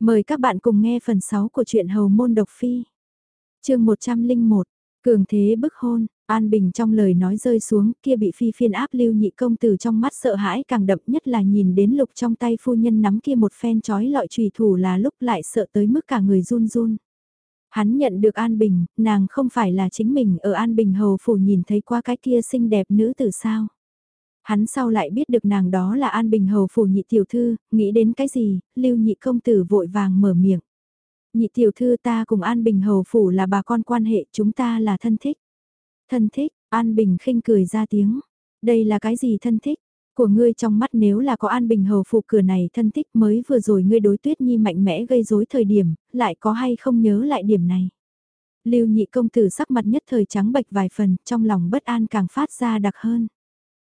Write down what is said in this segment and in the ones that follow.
Mời các bạn cùng nghe phần 6 của truyện Hầu Môn Độc Phi. chương 101, Cường Thế bức hôn, An Bình trong lời nói rơi xuống kia bị phi phiên áp lưu nhị công tử trong mắt sợ hãi càng đậm nhất là nhìn đến lục trong tay phu nhân nắm kia một phen chói lọi trùy thủ là lúc lại sợ tới mức cả người run run. Hắn nhận được An Bình, nàng không phải là chính mình ở An Bình hầu phủ nhìn thấy qua cái kia xinh đẹp nữ tử sao. Hắn sau lại biết được nàng đó là An Bình hầu phủ nhị tiểu thư, nghĩ đến cái gì, lưu nhị công tử vội vàng mở miệng. Nhị tiểu thư ta cùng An Bình hầu phủ là bà con quan hệ, chúng ta là thân thích. Thân thích, An Bình khinh cười ra tiếng. Đây là cái gì thân thích? Của ngươi trong mắt nếu là có An Bình hầu phủ cửa này thân thích mới vừa rồi ngươi đối tuyết nhi mạnh mẽ gây rối thời điểm, lại có hay không nhớ lại điểm này. Lưu nhị công tử sắc mặt nhất thời trắng bệch vài phần, trong lòng bất an càng phát ra đặc hơn.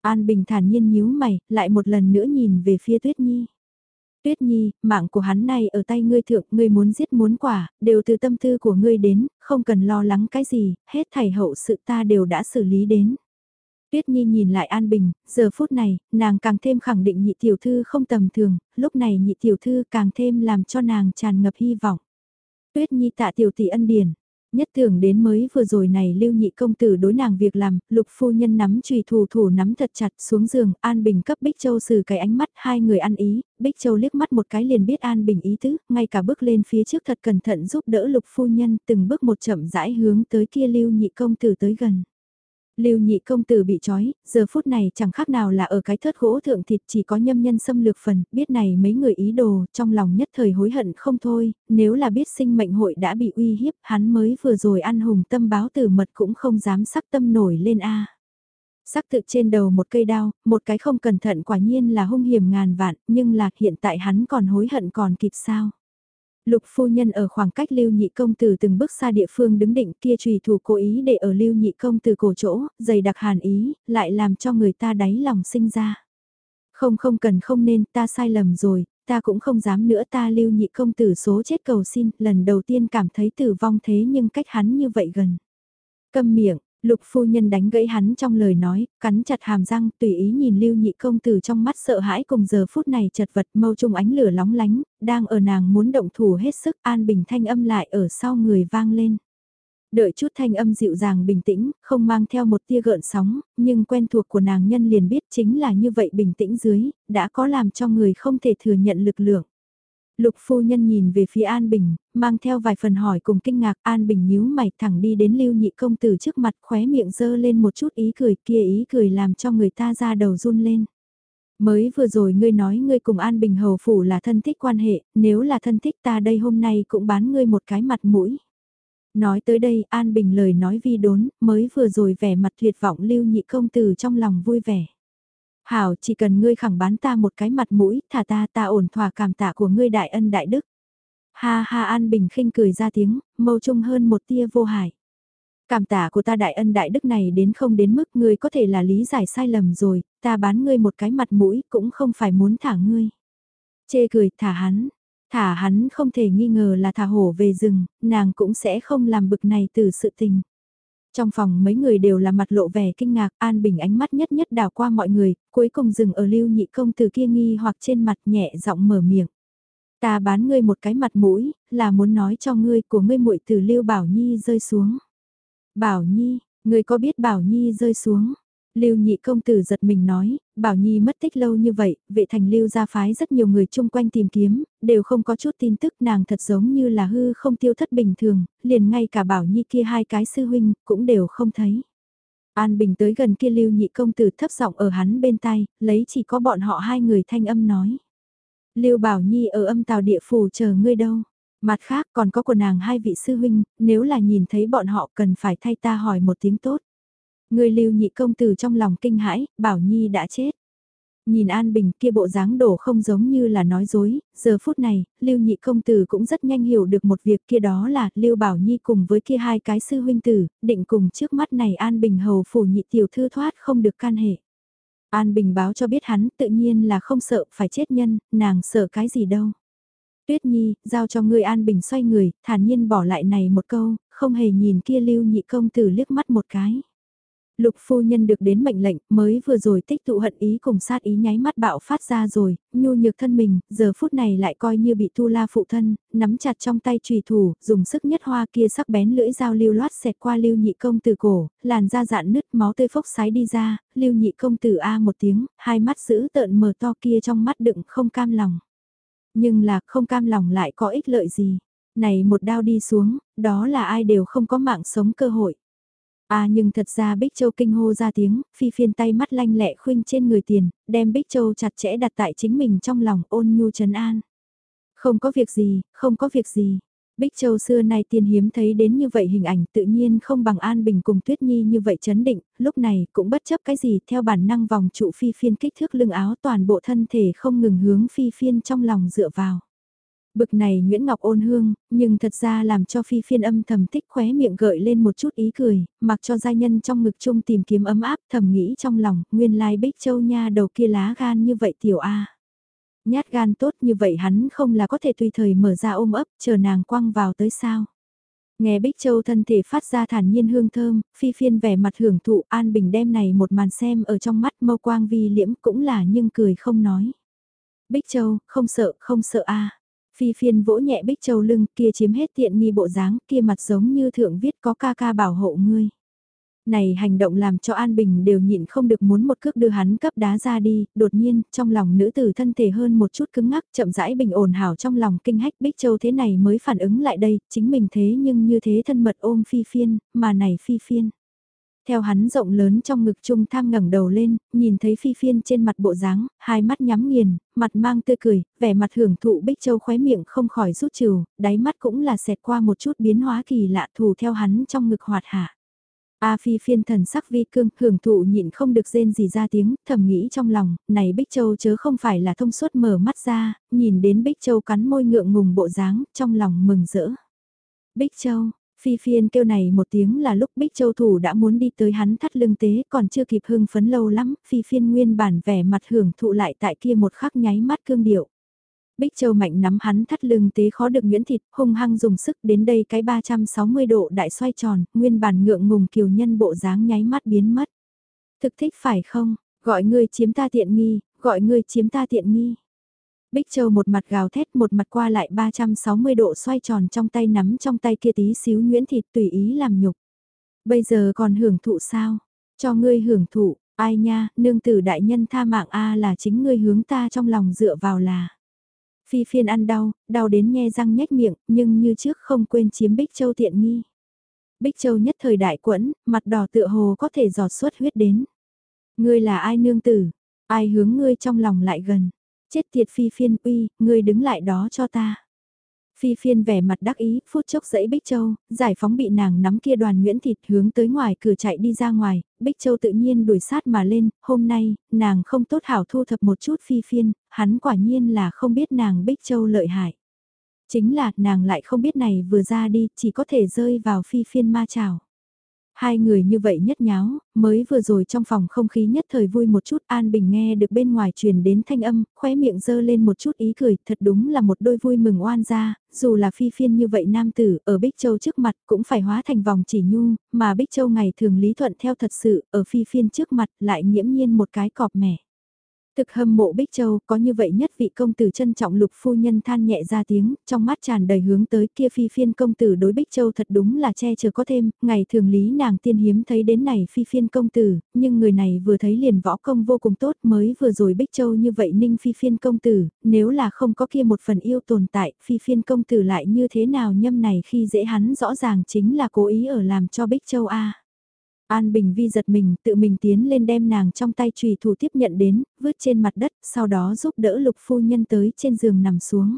An Bình thản nhiên nhíu mày, lại một lần nữa nhìn về phía Tuyết Nhi. Tuyết Nhi, mạng của hắn này ở tay ngươi thượng, ngươi muốn giết muốn quả, đều từ tâm tư của ngươi đến, không cần lo lắng cái gì, hết thảy hậu sự ta đều đã xử lý đến. Tuyết Nhi nhìn lại An Bình, giờ phút này, nàng càng thêm khẳng định nhị tiểu thư không tầm thường, lúc này nhị tiểu thư càng thêm làm cho nàng tràn ngập hy vọng. Tuyết Nhi tạ tiểu tỷ ân điển, Nhất tưởng đến mới vừa rồi này lưu nhị công tử đối nàng việc làm, lục phu nhân nắm trùy thủ thủ nắm thật chặt xuống giường, An Bình cấp Bích Châu xử cái ánh mắt hai người ăn ý, Bích Châu liếc mắt một cái liền biết An Bình ý tứ, ngay cả bước lên phía trước thật cẩn thận giúp đỡ lục phu nhân từng bước một chậm rãi hướng tới kia lưu nhị công tử tới gần. Lưu nhị công tử bị trói, giờ phút này chẳng khác nào là ở cái thớt gỗ thượng thịt chỉ có nhâm nhân xâm lược phần, biết này mấy người ý đồ, trong lòng nhất thời hối hận không thôi, nếu là biết sinh mệnh hội đã bị uy hiếp, hắn mới vừa rồi ăn hùng tâm báo tử mật cũng không dám sắc tâm nổi lên a. Sắc tự trên đầu một cây đao, một cái không cẩn thận quả nhiên là hung hiểm ngàn vạn, nhưng là hiện tại hắn còn hối hận còn kịp sao. Lục phu nhân ở khoảng cách lưu nhị công từ từng bước xa địa phương đứng định kia trùy thủ cố ý để ở lưu nhị công từ cổ chỗ, dày đặc hàn ý, lại làm cho người ta đáy lòng sinh ra. Không không cần không nên, ta sai lầm rồi, ta cũng không dám nữa ta lưu nhị công tử số chết cầu xin, lần đầu tiên cảm thấy tử vong thế nhưng cách hắn như vậy gần. Câm miệng, Lục phu nhân đánh gãy hắn trong lời nói, cắn chặt hàm răng, tùy ý nhìn lưu nhị công tử trong mắt sợ hãi cùng giờ phút này chật vật mâu trung ánh lửa lóng lánh, đang ở nàng muốn động thủ hết sức an bình thanh âm lại ở sau người vang lên. Đợi chút thanh âm dịu dàng bình tĩnh, không mang theo một tia gợn sóng, nhưng quen thuộc của nàng nhân liền biết chính là như vậy bình tĩnh dưới, đã có làm cho người không thể thừa nhận lực lượng. Lục phu nhân nhìn về phía An Bình, mang theo vài phần hỏi cùng kinh ngạc An Bình nhíu mày thẳng đi đến lưu nhị công tử trước mặt khóe miệng dơ lên một chút ý cười kia ý cười làm cho người ta ra đầu run lên. Mới vừa rồi ngươi nói ngươi cùng An Bình hầu phủ là thân thích quan hệ, nếu là thân thích ta đây hôm nay cũng bán ngươi một cái mặt mũi. Nói tới đây An Bình lời nói vi đốn, mới vừa rồi vẻ mặt tuyệt vọng lưu nhị công tử trong lòng vui vẻ. Hảo chỉ cần ngươi khẳng bán ta một cái mặt mũi, thả ta ta ổn thỏa cảm tạ của ngươi đại ân đại đức. Ha ha An Bình khinh cười ra tiếng, mâu trung hơn một tia vô hại. Cảm tạ của ta đại ân đại đức này đến không đến mức ngươi có thể là lý giải sai lầm rồi, ta bán ngươi một cái mặt mũi cũng không phải muốn thả ngươi. Chê cười thả hắn, thả hắn không thể nghi ngờ là thả hổ về rừng, nàng cũng sẽ không làm bực này từ sự tình. Trong phòng mấy người đều là mặt lộ vẻ kinh ngạc, An Bình ánh mắt nhất nhất đảo qua mọi người, cuối cùng dừng ở lưu nhị công từ kia nghi hoặc trên mặt nhẹ giọng mở miệng. Ta bán ngươi một cái mặt mũi, là muốn nói cho ngươi của ngươi muội từ lưu Bảo Nhi rơi xuống. Bảo Nhi, ngươi có biết Bảo Nhi rơi xuống? Lưu nhị công tử giật mình nói, Bảo Nhi mất tích lâu như vậy, vệ thành lưu ra phái rất nhiều người chung quanh tìm kiếm, đều không có chút tin tức nàng thật giống như là hư không tiêu thất bình thường, liền ngay cả Bảo Nhi kia hai cái sư huynh cũng đều không thấy. An Bình tới gần kia lưu nhị công tử thấp giọng ở hắn bên tay, lấy chỉ có bọn họ hai người thanh âm nói. Lưu Bảo Nhi ở âm tàu địa phủ chờ ngươi đâu. Mặt khác còn có của nàng hai vị sư huynh, nếu là nhìn thấy bọn họ cần phải thay ta hỏi một tiếng tốt. Người lưu nhị công tử trong lòng kinh hãi, Bảo Nhi đã chết. Nhìn An Bình kia bộ dáng đổ không giống như là nói dối, giờ phút này, Lưu Nhị Công Tử cũng rất nhanh hiểu được một việc kia đó là Lưu Bảo Nhi cùng với kia hai cái sư huynh tử, định cùng trước mắt này An Bình hầu phủ nhị tiểu thư thoát không được can hệ. An Bình báo cho biết hắn tự nhiên là không sợ phải chết nhân, nàng sợ cái gì đâu. Tuyết Nhi, giao cho người An Bình xoay người, thản nhiên bỏ lại này một câu, không hề nhìn kia Lưu Nhị Công Tử liếc mắt một cái. Lục phu nhân được đến mệnh lệnh, mới vừa rồi tích tụ hận ý cùng sát ý nháy mắt bạo phát ra rồi, nhu nhược thân mình, giờ phút này lại coi như bị tu la phụ thân, nắm chặt trong tay trùy thủ, dùng sức nhất hoa kia sắc bén lưỡi dao lưu loát xẹt qua lưu nhị công từ cổ, làn da dạn nứt máu tươi phốc sái đi ra, lưu nhị công tử A một tiếng, hai mắt giữ tợn mờ to kia trong mắt đựng không cam lòng. Nhưng là không cam lòng lại có ích lợi gì. Này một đao đi xuống, đó là ai đều không có mạng sống cơ hội. À nhưng thật ra Bích Châu kinh hô ra tiếng, phi phiên tay mắt lanh lẹ khuynh trên người tiền, đem Bích Châu chặt chẽ đặt tại chính mình trong lòng ôn nhu trấn an. Không có việc gì, không có việc gì. Bích Châu xưa nay tiên hiếm thấy đến như vậy hình ảnh tự nhiên không bằng An Bình cùng Tuyết Nhi như vậy chấn định, lúc này cũng bất chấp cái gì theo bản năng vòng trụ phi phiên kích thước lưng áo toàn bộ thân thể không ngừng hướng phi phiên trong lòng dựa vào. Bực này Nguyễn Ngọc ôn hương, nhưng thật ra làm cho phi phiên âm thầm thích khóe miệng gợi lên một chút ý cười, mặc cho gia nhân trong ngực chung tìm kiếm ấm áp thầm nghĩ trong lòng, nguyên lai bích châu nha đầu kia lá gan như vậy tiểu A. Nhát gan tốt như vậy hắn không là có thể tùy thời mở ra ôm ấp, chờ nàng quăng vào tới sao. Nghe Bích Châu thân thể phát ra thản nhiên hương thơm, phi phiên vẻ mặt hưởng thụ an bình đem này một màn xem ở trong mắt mâu quang vi liễm cũng là nhưng cười không nói. Bích Châu, không sợ, không sợ a Phi phiên vỗ nhẹ Bích Châu lưng kia chiếm hết tiện nghi bộ dáng kia mặt giống như thượng viết có ca ca bảo hộ ngươi. Này hành động làm cho An Bình đều nhịn không được muốn một cước đưa hắn cấp đá ra đi, đột nhiên, trong lòng nữ tử thân thể hơn một chút cứng ngắc, chậm rãi bình ổn hảo trong lòng kinh hách Bích Châu thế này mới phản ứng lại đây, chính mình thế nhưng như thế thân mật ôm phi phiên, mà này phi phiên. Theo hắn rộng lớn trong ngực trung tham ngẩng đầu lên, nhìn thấy phi phiên trên mặt bộ dáng, hai mắt nhắm nghiền, mặt mang tươi cười, vẻ mặt hưởng thụ Bích Châu khóe miệng không khỏi rút trừ, đáy mắt cũng là xẹt qua một chút biến hóa kỳ lạ thù theo hắn trong ngực hoạt hạ. A Phi phiên thần sắc vi cương, hưởng thụ nhịn không được rên gì ra tiếng, thầm nghĩ trong lòng, này Bích Châu chớ không phải là thông suốt mở mắt ra, nhìn đến Bích Châu cắn môi ngượng ngùng bộ dáng, trong lòng mừng rỡ. Bích Châu, Phi phiên kêu này một tiếng là lúc Bích Châu thủ đã muốn đi tới hắn thắt lưng tế còn chưa kịp hưng phấn lâu lắm, Phi phiên nguyên bản vẻ mặt hưởng thụ lại tại kia một khắc nháy mắt cương điệu. Bích Châu mạnh nắm hắn thắt lưng tế khó được nguyễn thịt, hung hăng dùng sức đến đây cái 360 độ đại xoay tròn, nguyên bản ngượng ngùng kiều nhân bộ dáng nháy mắt biến mất. Thực thích phải không, gọi ngươi chiếm ta tiện nghi, gọi ngươi chiếm ta tiện nghi. Bích Châu một mặt gào thét một mặt qua lại 360 độ xoay tròn trong tay nắm trong tay kia tí xíu nhuyễn thịt tùy ý làm nhục. Bây giờ còn hưởng thụ sao? Cho ngươi hưởng thụ, ai nha, nương tử đại nhân tha mạng A là chính ngươi hướng ta trong lòng dựa vào là. Phi phiên ăn đau, đau đến nhe răng nhếch miệng, nhưng như trước không quên chiếm Bích Châu tiện nghi. Bích Châu nhất thời đại quẫn, mặt đỏ tựa hồ có thể giọt suốt huyết đến. Ngươi là ai nương tử? Ai hướng ngươi trong lòng lại gần? Chết tiệt phi phiên uy, ngươi đứng lại đó cho ta. Phi phiên vẻ mặt đắc ý, phút chốc dẫy Bích Châu, giải phóng bị nàng nắm kia đoàn nguyễn thịt hướng tới ngoài cửa chạy đi ra ngoài, Bích Châu tự nhiên đuổi sát mà lên, hôm nay, nàng không tốt hảo thu thập một chút phi phiên, hắn quả nhiên là không biết nàng Bích Châu lợi hại. Chính là nàng lại không biết này vừa ra đi, chỉ có thể rơi vào phi phiên ma trào. Hai người như vậy nhất nháo, mới vừa rồi trong phòng không khí nhất thời vui một chút An Bình nghe được bên ngoài truyền đến thanh âm, khóe miệng dơ lên một chút ý cười, thật đúng là một đôi vui mừng oan gia, dù là phi phiên như vậy nam tử, ở Bích Châu trước mặt cũng phải hóa thành vòng chỉ nhu, mà Bích Châu ngày thường lý thuận theo thật sự, ở phi phiên trước mặt lại nghiễm nhiên một cái cọp mẻ. Thực hâm mộ Bích Châu, có như vậy nhất vị công tử trân trọng lục phu nhân than nhẹ ra tiếng, trong mắt tràn đầy hướng tới kia phi phiên công tử đối Bích Châu thật đúng là che chở có thêm, ngày thường lý nàng tiên hiếm thấy đến này phi phiên công tử, nhưng người này vừa thấy liền võ công vô cùng tốt mới vừa rồi Bích Châu như vậy ninh phi phiên công tử, nếu là không có kia một phần yêu tồn tại, phi phiên công tử lại như thế nào nhâm này khi dễ hắn rõ ràng chính là cố ý ở làm cho Bích Châu A. An Bình Vi giật mình, tự mình tiến lên đem nàng trong tay trùy thủ tiếp nhận đến, vứt trên mặt đất, sau đó giúp đỡ lục phu nhân tới trên giường nằm xuống.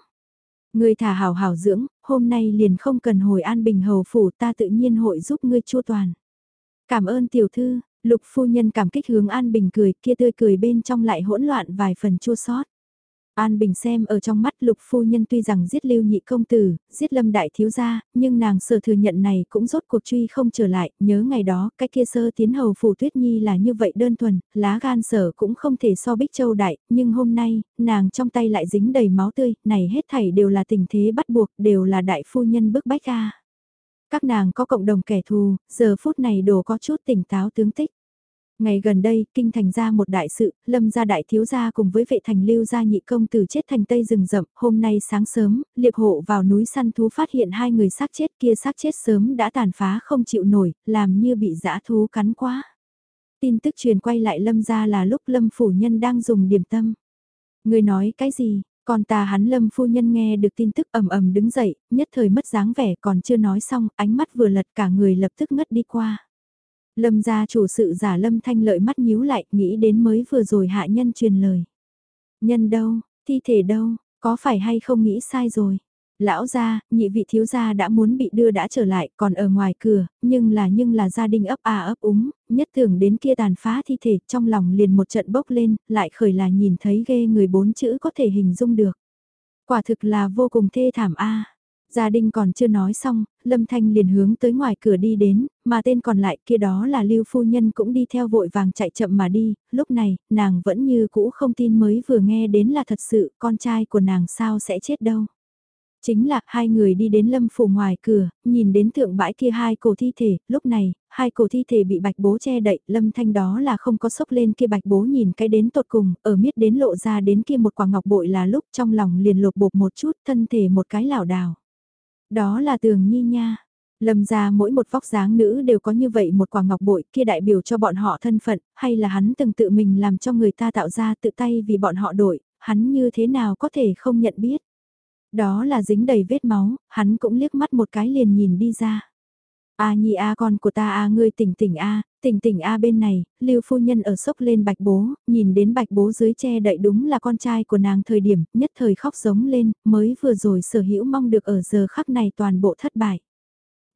Người thả hảo hảo dưỡng, hôm nay liền không cần hồi An Bình hầu phủ ta tự nhiên hội giúp ngươi chua toàn. Cảm ơn tiểu thư, lục phu nhân cảm kích hướng An Bình cười kia tươi cười bên trong lại hỗn loạn vài phần chua sót. An Bình xem ở trong mắt lục phu nhân tuy rằng giết lưu nhị công tử, giết lâm đại thiếu gia, nhưng nàng sở thừa nhận này cũng rốt cuộc truy không trở lại, nhớ ngày đó, cái kia sơ tiến hầu phủ tuyết nhi là như vậy đơn thuần, lá gan sở cũng không thể so bích châu đại, nhưng hôm nay, nàng trong tay lại dính đầy máu tươi, này hết thảy đều là tình thế bắt buộc, đều là đại phu nhân bức bách ca. Các nàng có cộng đồng kẻ thù, giờ phút này đồ có chút tỉnh táo tướng tích. Ngày gần đây, kinh thành ra một đại sự, lâm gia đại thiếu gia cùng với vệ thành lưu gia nhị công tử chết thành tây rừng rậm, hôm nay sáng sớm, liệp hộ vào núi săn thú phát hiện hai người xác chết kia xác chết sớm đã tàn phá không chịu nổi, làm như bị dã thú cắn quá. Tin tức truyền quay lại lâm gia là lúc lâm phủ nhân đang dùng điểm tâm. Người nói cái gì, còn ta hắn lâm phu nhân nghe được tin tức ầm ầm đứng dậy, nhất thời mất dáng vẻ còn chưa nói xong, ánh mắt vừa lật cả người lập tức ngất đi qua. Lâm gia chủ sự giả lâm thanh lợi mắt nhíu lại, nghĩ đến mới vừa rồi hạ nhân truyền lời. Nhân đâu, thi thể đâu, có phải hay không nghĩ sai rồi. Lão gia, nhị vị thiếu gia đã muốn bị đưa đã trở lại, còn ở ngoài cửa, nhưng là nhưng là gia đình ấp à ấp úng, nhất tưởng đến kia tàn phá thi thể, trong lòng liền một trận bốc lên, lại khởi là nhìn thấy ghê người bốn chữ có thể hình dung được. Quả thực là vô cùng thê thảm a. Gia đình còn chưa nói xong, Lâm Thanh liền hướng tới ngoài cửa đi đến, mà tên còn lại kia đó là Lưu Phu Nhân cũng đi theo vội vàng chạy chậm mà đi, lúc này, nàng vẫn như cũ không tin mới vừa nghe đến là thật sự, con trai của nàng sao sẽ chết đâu. Chính là hai người đi đến lâm phủ ngoài cửa, nhìn đến tượng bãi kia hai cổ thi thể, lúc này, hai cổ thi thể bị bạch bố che đậy, lâm thanh đó là không có sốc lên kia bạch bố nhìn cái đến tột cùng, ở miết đến lộ ra đến kia một quả ngọc bội là lúc trong lòng liền lột bột một chút, thân thể một cái lảo đảo. Đó là tường nhi nha. Lâm ra mỗi một vóc dáng nữ đều có như vậy một quả ngọc bội kia đại biểu cho bọn họ thân phận, hay là hắn từng tự mình làm cho người ta tạo ra tự tay vì bọn họ đổi, hắn như thế nào có thể không nhận biết. Đó là dính đầy vết máu, hắn cũng liếc mắt một cái liền nhìn đi ra. A nhi a con của ta a ngươi tỉnh tỉnh a, tỉnh tỉnh a bên này, Lưu phu nhân ở sốc lên bạch bố, nhìn đến bạch bố dưới che đậy đúng là con trai của nàng thời điểm, nhất thời khóc giống lên, mới vừa rồi sở hữu mong được ở giờ khắc này toàn bộ thất bại.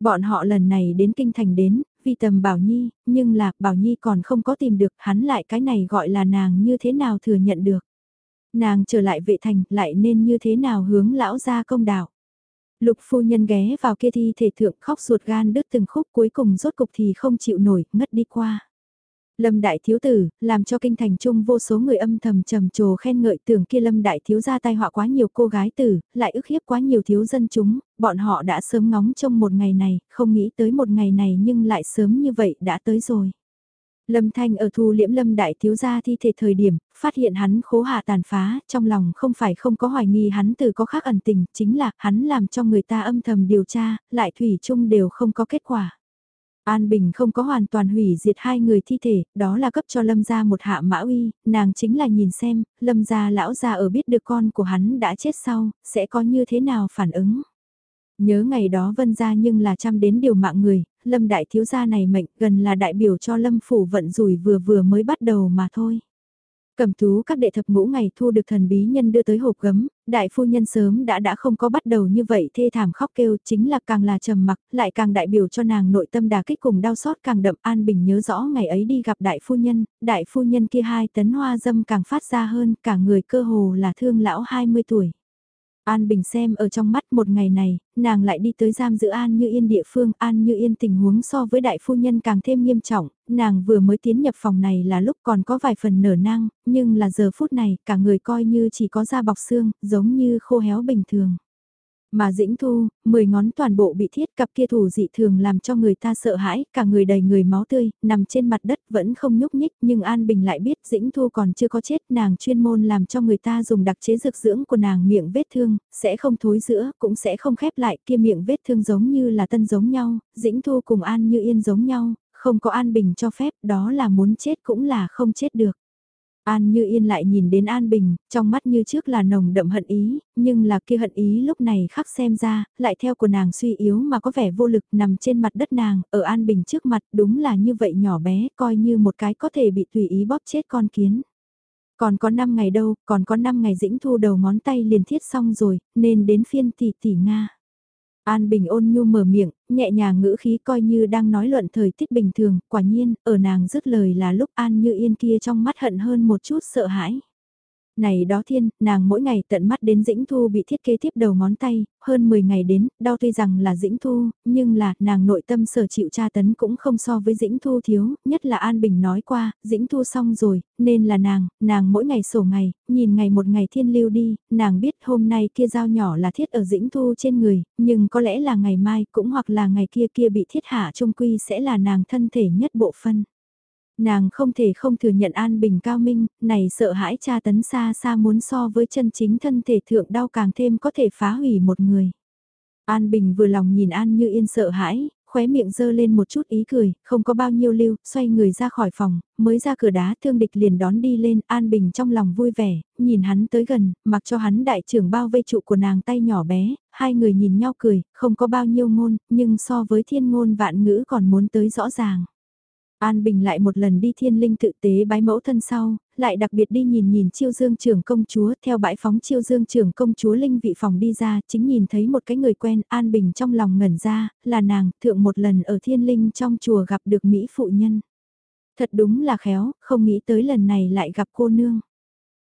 Bọn họ lần này đến kinh thành đến, vì tầm Bảo Nhi, nhưng là Bảo Nhi còn không có tìm được hắn lại cái này gọi là nàng như thế nào thừa nhận được. Nàng trở lại vệ thành lại nên như thế nào hướng lão gia công đạo. Lục phu nhân ghé vào kia thi thể thượng khóc ruột gan đứt từng khúc cuối cùng rốt cục thì không chịu nổi, ngất đi qua. Lâm đại thiếu tử, làm cho kinh thành trung vô số người âm thầm trầm trồ khen ngợi tưởng kia lâm đại thiếu ra tai họa quá nhiều cô gái tử, lại ức hiếp quá nhiều thiếu dân chúng, bọn họ đã sớm ngóng trong một ngày này, không nghĩ tới một ngày này nhưng lại sớm như vậy đã tới rồi. Lâm Thanh ở thu liễm Lâm Đại Thiếu Gia thi thể thời điểm, phát hiện hắn khố hạ tàn phá, trong lòng không phải không có hoài nghi hắn từ có khác ẩn tình, chính là hắn làm cho người ta âm thầm điều tra, lại thủy chung đều không có kết quả. An Bình không có hoàn toàn hủy diệt hai người thi thể, đó là cấp cho Lâm gia một hạ mã uy, nàng chính là nhìn xem, Lâm gia lão gia ở biết được con của hắn đã chết sau, sẽ có như thế nào phản ứng. Nhớ ngày đó vân ra nhưng là chăm đến điều mạng người, lâm đại thiếu gia này mệnh gần là đại biểu cho lâm phủ vận rủi vừa vừa mới bắt đầu mà thôi. Cầm tú các đệ thập ngũ ngày thu được thần bí nhân đưa tới hộp gấm, đại phu nhân sớm đã đã không có bắt đầu như vậy thê thảm khóc kêu chính là càng là trầm mặc, lại càng đại biểu cho nàng nội tâm đà kích cùng đau xót càng đậm an bình nhớ rõ ngày ấy đi gặp đại phu nhân, đại phu nhân kia hai tấn hoa dâm càng phát ra hơn, cả người cơ hồ là thương lão 20 tuổi. An Bình xem ở trong mắt một ngày này, nàng lại đi tới giam giữ An Như Yên địa phương, An Như Yên tình huống so với đại phu nhân càng thêm nghiêm trọng, nàng vừa mới tiến nhập phòng này là lúc còn có vài phần nở nang, nhưng là giờ phút này cả người coi như chỉ có da bọc xương, giống như khô héo bình thường. Mà dĩnh thu, mười ngón toàn bộ bị thiết cặp kia thủ dị thường làm cho người ta sợ hãi, cả người đầy người máu tươi, nằm trên mặt đất vẫn không nhúc nhích, nhưng An Bình lại biết dĩnh thu còn chưa có chết, nàng chuyên môn làm cho người ta dùng đặc chế dược dưỡng của nàng miệng vết thương, sẽ không thối giữa, cũng sẽ không khép lại, kia miệng vết thương giống như là tân giống nhau, dĩnh thu cùng An như yên giống nhau, không có An Bình cho phép, đó là muốn chết cũng là không chết được. An Như Yên lại nhìn đến An Bình, trong mắt như trước là nồng đậm hận ý, nhưng là kia hận ý lúc này khắc xem ra, lại theo của nàng suy yếu mà có vẻ vô lực nằm trên mặt đất nàng, ở An Bình trước mặt đúng là như vậy nhỏ bé, coi như một cái có thể bị tùy ý bóp chết con kiến. Còn có 5 ngày đâu, còn có 5 ngày dĩnh thu đầu ngón tay liền thiết xong rồi, nên đến phiên tỷ tỷ Nga. An Bình ôn nhu mở miệng, nhẹ nhàng ngữ khí coi như đang nói luận thời tiết bình thường, quả nhiên, ở nàng dứt lời là lúc An Như Yên kia trong mắt hận hơn một chút sợ hãi. Này đó thiên, nàng mỗi ngày tận mắt đến Dĩnh Thu bị thiết kế tiếp đầu ngón tay, hơn 10 ngày đến, đau tuy rằng là Dĩnh Thu, nhưng là nàng nội tâm sở chịu tra tấn cũng không so với Dĩnh Thu thiếu, nhất là An Bình nói qua, Dĩnh Thu xong rồi, nên là nàng, nàng mỗi ngày sổ ngày, nhìn ngày một ngày thiên lưu đi, nàng biết hôm nay kia dao nhỏ là thiết ở Dĩnh Thu trên người, nhưng có lẽ là ngày mai cũng hoặc là ngày kia kia bị thiết hạ trung quy sẽ là nàng thân thể nhất bộ phân. Nàng không thể không thừa nhận An Bình cao minh, này sợ hãi cha tấn xa xa muốn so với chân chính thân thể thượng đau càng thêm có thể phá hủy một người. An Bình vừa lòng nhìn An Như Yên sợ hãi, khóe miệng dơ lên một chút ý cười, không có bao nhiêu lưu, xoay người ra khỏi phòng, mới ra cửa đá thương địch liền đón đi lên, An Bình trong lòng vui vẻ, nhìn hắn tới gần, mặc cho hắn đại trưởng bao vây trụ của nàng tay nhỏ bé, hai người nhìn nhau cười, không có bao nhiêu ngôn, nhưng so với thiên ngôn vạn ngữ còn muốn tới rõ ràng. An Bình lại một lần đi thiên linh tự tế bái mẫu thân sau, lại đặc biệt đi nhìn nhìn chiêu dương trưởng công chúa theo bãi phóng chiêu dương trưởng công chúa linh vị phòng đi ra, chính nhìn thấy một cái người quen An Bình trong lòng ngẩn ra, là nàng, thượng một lần ở thiên linh trong chùa gặp được Mỹ phụ nhân. Thật đúng là khéo, không nghĩ tới lần này lại gặp cô nương.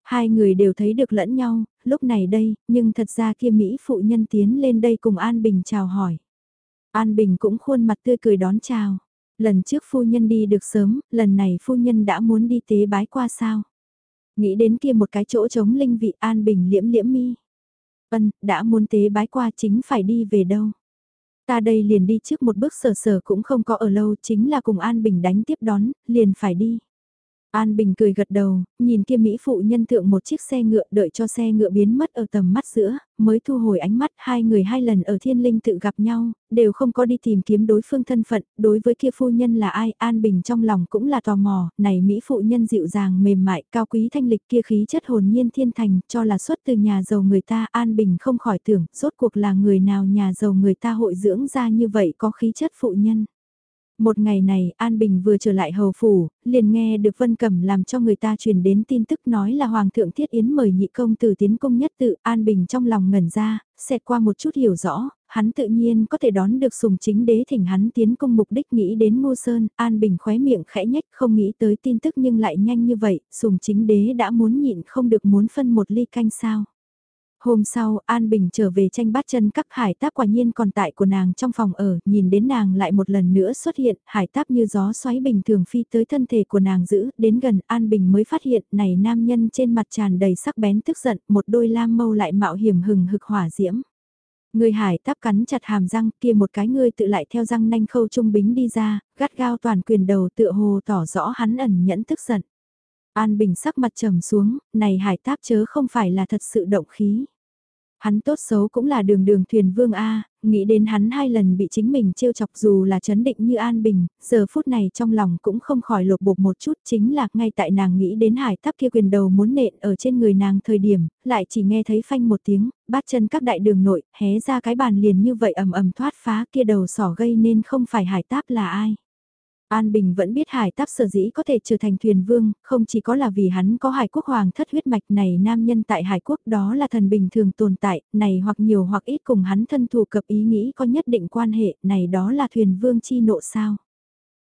Hai người đều thấy được lẫn nhau, lúc này đây, nhưng thật ra kia Mỹ phụ nhân tiến lên đây cùng An Bình chào hỏi. An Bình cũng khuôn mặt tươi cười đón chào. Lần trước phu nhân đi được sớm, lần này phu nhân đã muốn đi tế bái qua sao. Nghĩ đến kia một cái chỗ trống linh vị an bình liễm liễm mi. Vân, đã muốn tế bái qua chính phải đi về đâu. Ta đây liền đi trước một bước sờ sờ cũng không có ở lâu chính là cùng An Bình đánh tiếp đón, liền phải đi. An Bình cười gật đầu, nhìn kia Mỹ phụ nhân thượng một chiếc xe ngựa đợi cho xe ngựa biến mất ở tầm mắt giữa, mới thu hồi ánh mắt hai người hai lần ở thiên linh tự gặp nhau, đều không có đi tìm kiếm đối phương thân phận, đối với kia phu nhân là ai, An Bình trong lòng cũng là tò mò, này Mỹ phụ nhân dịu dàng mềm mại, cao quý thanh lịch kia khí chất hồn nhiên thiên thành, cho là xuất từ nhà giàu người ta, An Bình không khỏi tưởng, rốt cuộc là người nào nhà giàu người ta hội dưỡng ra như vậy có khí chất phụ nhân. Một ngày này, An Bình vừa trở lại hầu phủ, liền nghe được Vân Cẩm làm cho người ta truyền đến tin tức nói là Hoàng thượng Thiết Yến mời nhị công tử tiến công nhất tự, An Bình trong lòng ngẩn ra, xẹt qua một chút hiểu rõ, hắn tự nhiên có thể đón được sùng chính đế thỉnh hắn tiến công mục đích nghĩ đến Ngô Sơn, An Bình khóe miệng khẽ nhách không nghĩ tới tin tức nhưng lại nhanh như vậy, sùng chính đế đã muốn nhịn không được muốn phân một ly canh sao. Hôm sau, An Bình trở về tranh bát chân các hải táp quả nhiên còn tại của nàng trong phòng ở, nhìn đến nàng lại một lần nữa xuất hiện, hải táp như gió xoáy bình thường phi tới thân thể của nàng giữ, đến gần An Bình mới phát hiện này nam nhân trên mặt tràn đầy sắc bén tức giận, một đôi lam mâu lại mạo hiểm hừng hực hỏa diễm. Người hải táp cắn chặt hàm răng kia một cái ngươi tự lại theo răng nanh khâu trung bính đi ra, gắt gao toàn quyền đầu tựa hồ tỏ rõ hắn ẩn nhẫn tức giận. An Bình sắc mặt trầm xuống, này hải táp chớ không phải là thật sự động khí. Hắn tốt xấu cũng là đường đường thuyền vương A, nghĩ đến hắn hai lần bị chính mình trêu chọc dù là chấn định như An Bình, giờ phút này trong lòng cũng không khỏi lột bột một chút chính là ngay tại nàng nghĩ đến hải tháp kia quyền đầu muốn nện ở trên người nàng thời điểm, lại chỉ nghe thấy phanh một tiếng, bát chân các đại đường nội, hé ra cái bàn liền như vậy ầm ầm thoát phá kia đầu sỏ gây nên không phải hải táp là ai. An Bình vẫn biết hải táp sở dĩ có thể trở thành thuyền vương, không chỉ có là vì hắn có hải quốc hoàng thất huyết mạch này nam nhân tại hải quốc đó là thần bình thường tồn tại, này hoặc nhiều hoặc ít cùng hắn thân thủ cập ý nghĩ có nhất định quan hệ, này đó là thuyền vương chi nộ sao.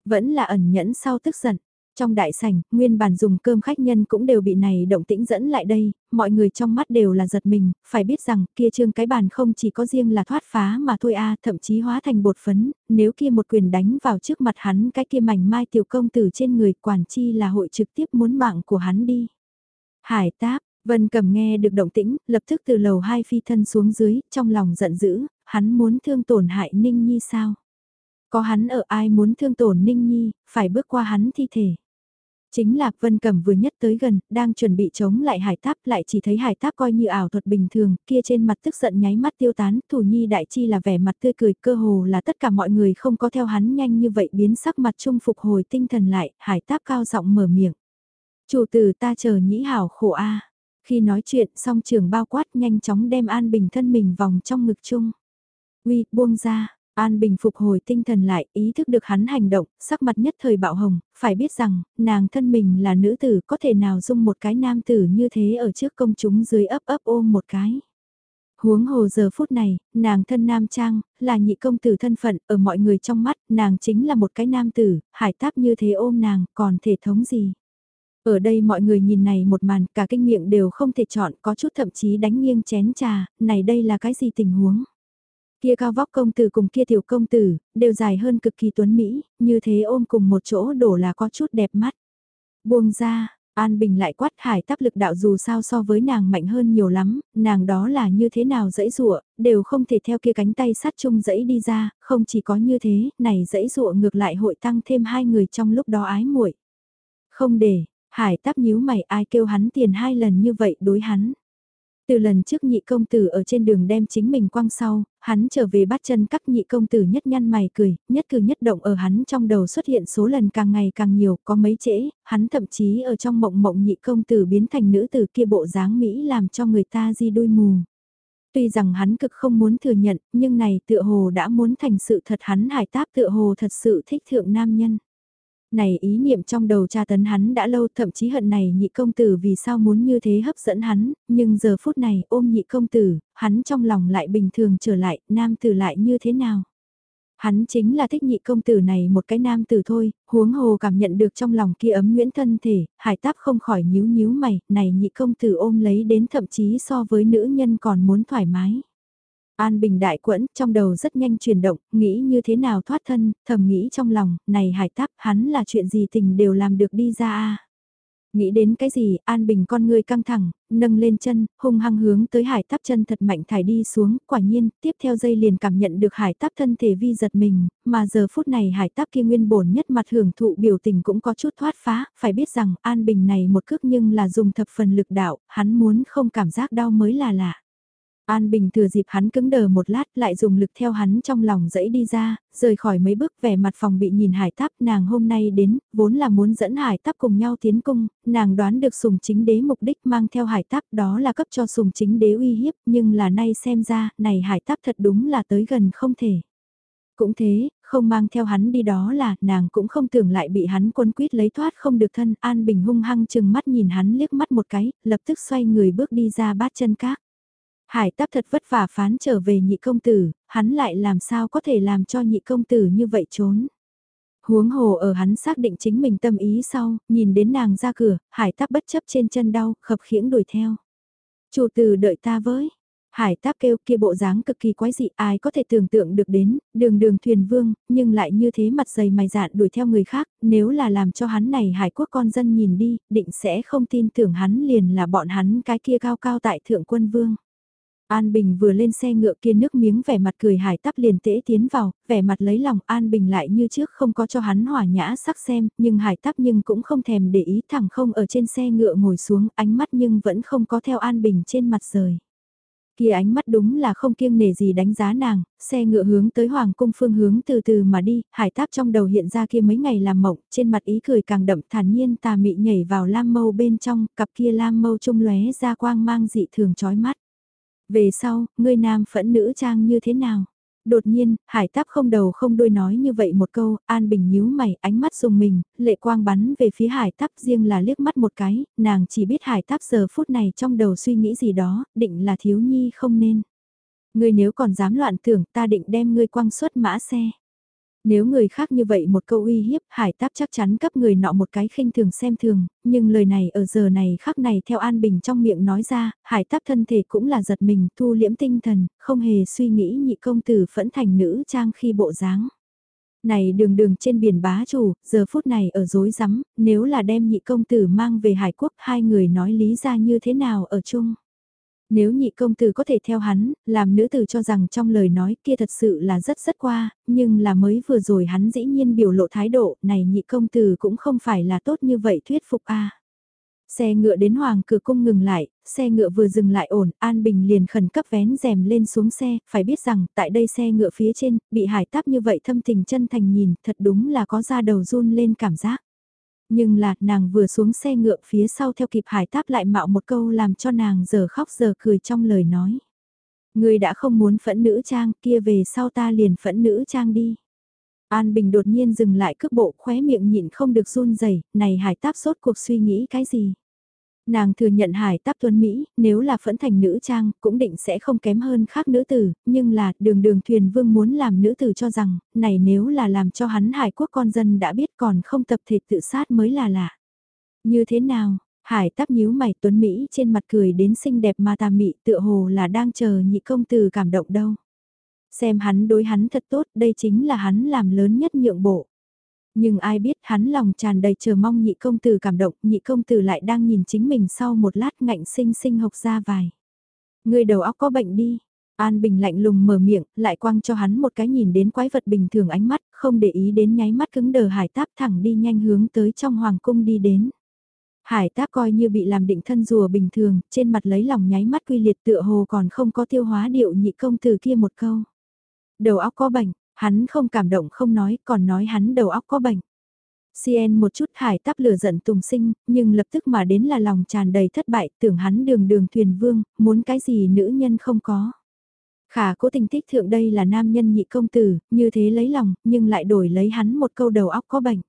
Vẫn là ẩn nhẫn sau tức giận, trong đại sảnh, nguyên bản dùng cơm khách nhân cũng đều bị này động tĩnh dẫn lại đây, mọi người trong mắt đều là giật mình, phải biết rằng kia trương cái bàn không chỉ có riêng là thoát phá mà thôi a thậm chí hóa thành bột phấn, nếu kia một quyền đánh vào trước mặt hắn cái kia mảnh mai tiểu công tử trên người quản chi là hội trực tiếp muốn mạng của hắn đi. Hải táp, Vân cầm nghe được động tĩnh, lập tức từ lầu hai phi thân xuống dưới, trong lòng giận dữ, hắn muốn thương tổn hại Ninh Nhi sao? Có hắn ở ai muốn thương tổn Ninh Nhi, phải bước qua hắn thi thể. Chính là Vân Cẩm vừa nhất tới gần, đang chuẩn bị chống lại hải tháp lại chỉ thấy hải tháp coi như ảo thuật bình thường, kia trên mặt tức giận nháy mắt tiêu tán, thủ nhi đại chi là vẻ mặt tươi cười, cơ hồ là tất cả mọi người không có theo hắn nhanh như vậy biến sắc mặt trung phục hồi tinh thần lại, hải tháp cao giọng mở miệng. Chủ tử ta chờ nhĩ hảo khổ a Khi nói chuyện xong trường bao quát nhanh chóng đem An Bình thân mình vòng trong ngực chung. Uy, buông ra, An Bình phục hồi tinh thần lại, ý thức được hắn hành động, sắc mặt nhất thời bạo hồng, phải biết rằng, nàng thân mình là nữ tử có thể nào dung một cái nam tử như thế ở trước công chúng dưới ấp ấp ôm một cái. Huống hồ giờ phút này, nàng thân nam trang, là nhị công tử thân phận, ở mọi người trong mắt, nàng chính là một cái nam tử, hải táp như thế ôm nàng, còn thể thống gì. Ở đây mọi người nhìn này một màn, cả kinh miệng đều không thể chọn, có chút thậm chí đánh nghiêng chén trà, này đây là cái gì tình huống. Kia cao vóc công tử cùng kia tiểu công tử, đều dài hơn cực kỳ tuấn Mỹ, như thế ôm cùng một chỗ đổ là có chút đẹp mắt. Buông ra, An Bình lại quát hải táp lực đạo dù sao so với nàng mạnh hơn nhiều lắm, nàng đó là như thế nào dẫy dụa, đều không thể theo kia cánh tay sát chung dẫy đi ra, không chỉ có như thế, này dẫy dụa ngược lại hội tăng thêm hai người trong lúc đó ái muội Không để, hải táp nhíu mày ai kêu hắn tiền hai lần như vậy đối hắn. Từ lần trước nhị công tử ở trên đường đem chính mình quăng sau, hắn trở về bắt chân các nhị công tử nhất nhăn mày cười, nhất cử nhất động ở hắn trong đầu xuất hiện số lần càng ngày càng nhiều, có mấy trễ, hắn thậm chí ở trong mộng mộng nhị công tử biến thành nữ tử kia bộ dáng Mỹ làm cho người ta di đôi mù. Tuy rằng hắn cực không muốn thừa nhận, nhưng này tựa hồ đã muốn thành sự thật hắn hải táp tựa hồ thật sự thích thượng nam nhân này ý niệm trong đầu cha tấn hắn đã lâu thậm chí hận này nhị công tử vì sao muốn như thế hấp dẫn hắn, nhưng giờ phút này ôm nhị công tử, hắn trong lòng lại bình thường trở lại, nam tử lại như thế nào. Hắn chính là thích nhị công tử này một cái nam tử thôi, huống hồ cảm nhận được trong lòng kia ấm nguyễn thân thể, hải táp không khỏi nhíu nhíu mày, này nhị công tử ôm lấy đến thậm chí so với nữ nhân còn muốn thoải mái. An Bình đại quẫn, trong đầu rất nhanh chuyển động, nghĩ như thế nào thoát thân, thầm nghĩ trong lòng, này hải táp, hắn là chuyện gì tình đều làm được đi ra a Nghĩ đến cái gì, An Bình con người căng thẳng, nâng lên chân, hung hăng hướng tới hải táp chân thật mạnh thải đi xuống, quả nhiên, tiếp theo dây liền cảm nhận được hải táp thân thể vi giật mình, mà giờ phút này hải táp kia nguyên bổn nhất mặt hưởng thụ biểu tình cũng có chút thoát phá, phải biết rằng An Bình này một cước nhưng là dùng thập phần lực đạo, hắn muốn không cảm giác đau mới là lạ. An Bình thừa dịp hắn cứng đờ một lát lại dùng lực theo hắn trong lòng dẫy đi ra, rời khỏi mấy bước vẻ mặt phòng bị nhìn hải táp nàng hôm nay đến, vốn là muốn dẫn hải táp cùng nhau tiến cung, nàng đoán được sùng chính đế mục đích mang theo hải táp đó là cấp cho sùng chính đế uy hiếp nhưng là nay xem ra, này hải táp thật đúng là tới gần không thể. Cũng thế, không mang theo hắn đi đó là nàng cũng không tưởng lại bị hắn quân quyết lấy thoát không được thân An Bình hung hăng chừng mắt nhìn hắn liếc mắt một cái, lập tức xoay người bước đi ra bát chân các. Hải táp thật vất vả phán trở về nhị công tử, hắn lại làm sao có thể làm cho nhị công tử như vậy trốn. Huống hồ ở hắn xác định chính mình tâm ý sau, nhìn đến nàng ra cửa, hải táp bất chấp trên chân đau, khập khiễng đuổi theo. Chủ tử đợi ta với. Hải táp kêu kia bộ dáng cực kỳ quái dị ai có thể tưởng tượng được đến, đường đường thuyền vương, nhưng lại như thế mặt dày mày dạn đuổi theo người khác, nếu là làm cho hắn này hải quốc con dân nhìn đi, định sẽ không tin tưởng hắn liền là bọn hắn cái kia cao cao tại thượng quân vương. An Bình vừa lên xe ngựa kia nước miếng vẻ mặt cười hải tắp liền tễ tiến vào, vẻ mặt lấy lòng An Bình lại như trước không có cho hắn hỏa nhã sắc xem, nhưng hải tắp nhưng cũng không thèm để ý thẳng không ở trên xe ngựa ngồi xuống, ánh mắt nhưng vẫn không có theo An Bình trên mặt rời. Kia ánh mắt đúng là không kiêng nể gì đánh giá nàng, xe ngựa hướng tới hoàng cung phương hướng từ từ mà đi, hải táp trong đầu hiện ra kia mấy ngày làm mộng, trên mặt ý cười càng đậm thản nhiên tà mị nhảy vào lam mâu bên trong, cặp kia lam mâu trung lóe ra quang mang dị thường chói mắt. Về sau, ngươi nam phẫn nữ trang như thế nào? Đột nhiên, hải táp không đầu không đuôi nói như vậy một câu, An Bình nhíu mày, ánh mắt dùng mình, lệ quang bắn về phía hải táp riêng là liếc mắt một cái, nàng chỉ biết hải táp giờ phút này trong đầu suy nghĩ gì đó, định là thiếu nhi không nên. Ngươi nếu còn dám loạn tưởng ta định đem ngươi quăng xuất mã xe. Nếu người khác như vậy một câu uy hiếp, hải táp chắc chắn cấp người nọ một cái khinh thường xem thường, nhưng lời này ở giờ này khắc này theo An Bình trong miệng nói ra, hải táp thân thể cũng là giật mình, thu liễm tinh thần, không hề suy nghĩ nhị công tử phẫn thành nữ trang khi bộ dáng. Này đường đường trên biển bá chủ, giờ phút này ở dối rắm nếu là đem nhị công tử mang về hải quốc hai người nói lý ra như thế nào ở chung. Nếu nhị công tử có thể theo hắn, làm nữ tử cho rằng trong lời nói kia thật sự là rất rất qua, nhưng là mới vừa rồi hắn dĩ nhiên biểu lộ thái độ, này nhị công tử cũng không phải là tốt như vậy thuyết phục a. Xe ngựa đến hoàng cửa cung ngừng lại, xe ngựa vừa dừng lại ổn, An Bình liền khẩn cấp vén rèm lên xuống xe, phải biết rằng tại đây xe ngựa phía trên, bị hải táp như vậy thâm tình chân thành nhìn, thật đúng là có ra đầu run lên cảm giác. Nhưng là, nàng vừa xuống xe ngựa phía sau theo kịp hải táp lại mạo một câu làm cho nàng giờ khóc giờ cười trong lời nói. Người đã không muốn phẫn nữ trang kia về sau ta liền phẫn nữ trang đi. An Bình đột nhiên dừng lại cước bộ khóe miệng nhịn không được run rẩy này hải táp sốt cuộc suy nghĩ cái gì. Nàng thừa nhận hải táp tuấn Mỹ, nếu là phẫn thành nữ trang, cũng định sẽ không kém hơn khác nữ tử, nhưng là đường đường thuyền vương muốn làm nữ tử cho rằng, này nếu là làm cho hắn hải quốc con dân đã biết còn không tập thể tự sát mới là lạ. Như thế nào, hải táp nhíu mày tuấn Mỹ trên mặt cười đến xinh đẹp mà tà mị tựa hồ là đang chờ nhị công tử cảm động đâu. Xem hắn đối hắn thật tốt, đây chính là hắn làm lớn nhất nhượng bộ. Nhưng ai biết hắn lòng tràn đầy chờ mong nhị công tử cảm động, nhị công tử lại đang nhìn chính mình sau một lát ngạnh sinh sinh hộc ra vài. Người đầu óc có bệnh đi, An Bình lạnh lùng mở miệng, lại quăng cho hắn một cái nhìn đến quái vật bình thường ánh mắt, không để ý đến nháy mắt cứng đờ hải táp thẳng đi nhanh hướng tới trong hoàng cung đi đến. Hải táp coi như bị làm định thân rùa bình thường, trên mặt lấy lòng nháy mắt quy liệt tựa hồ còn không có tiêu hóa điệu nhị công từ kia một câu. Đầu óc có bệnh, hắn không cảm động không nói, còn nói hắn đầu óc có bệnh. CN một chút hải tắp lửa giận tùng sinh, nhưng lập tức mà đến là lòng tràn đầy thất bại, tưởng hắn đường đường thuyền vương, muốn cái gì nữ nhân không có. Khả cố tình tích thượng đây là nam nhân nhị công tử, như thế lấy lòng, nhưng lại đổi lấy hắn một câu đầu óc có bệnh.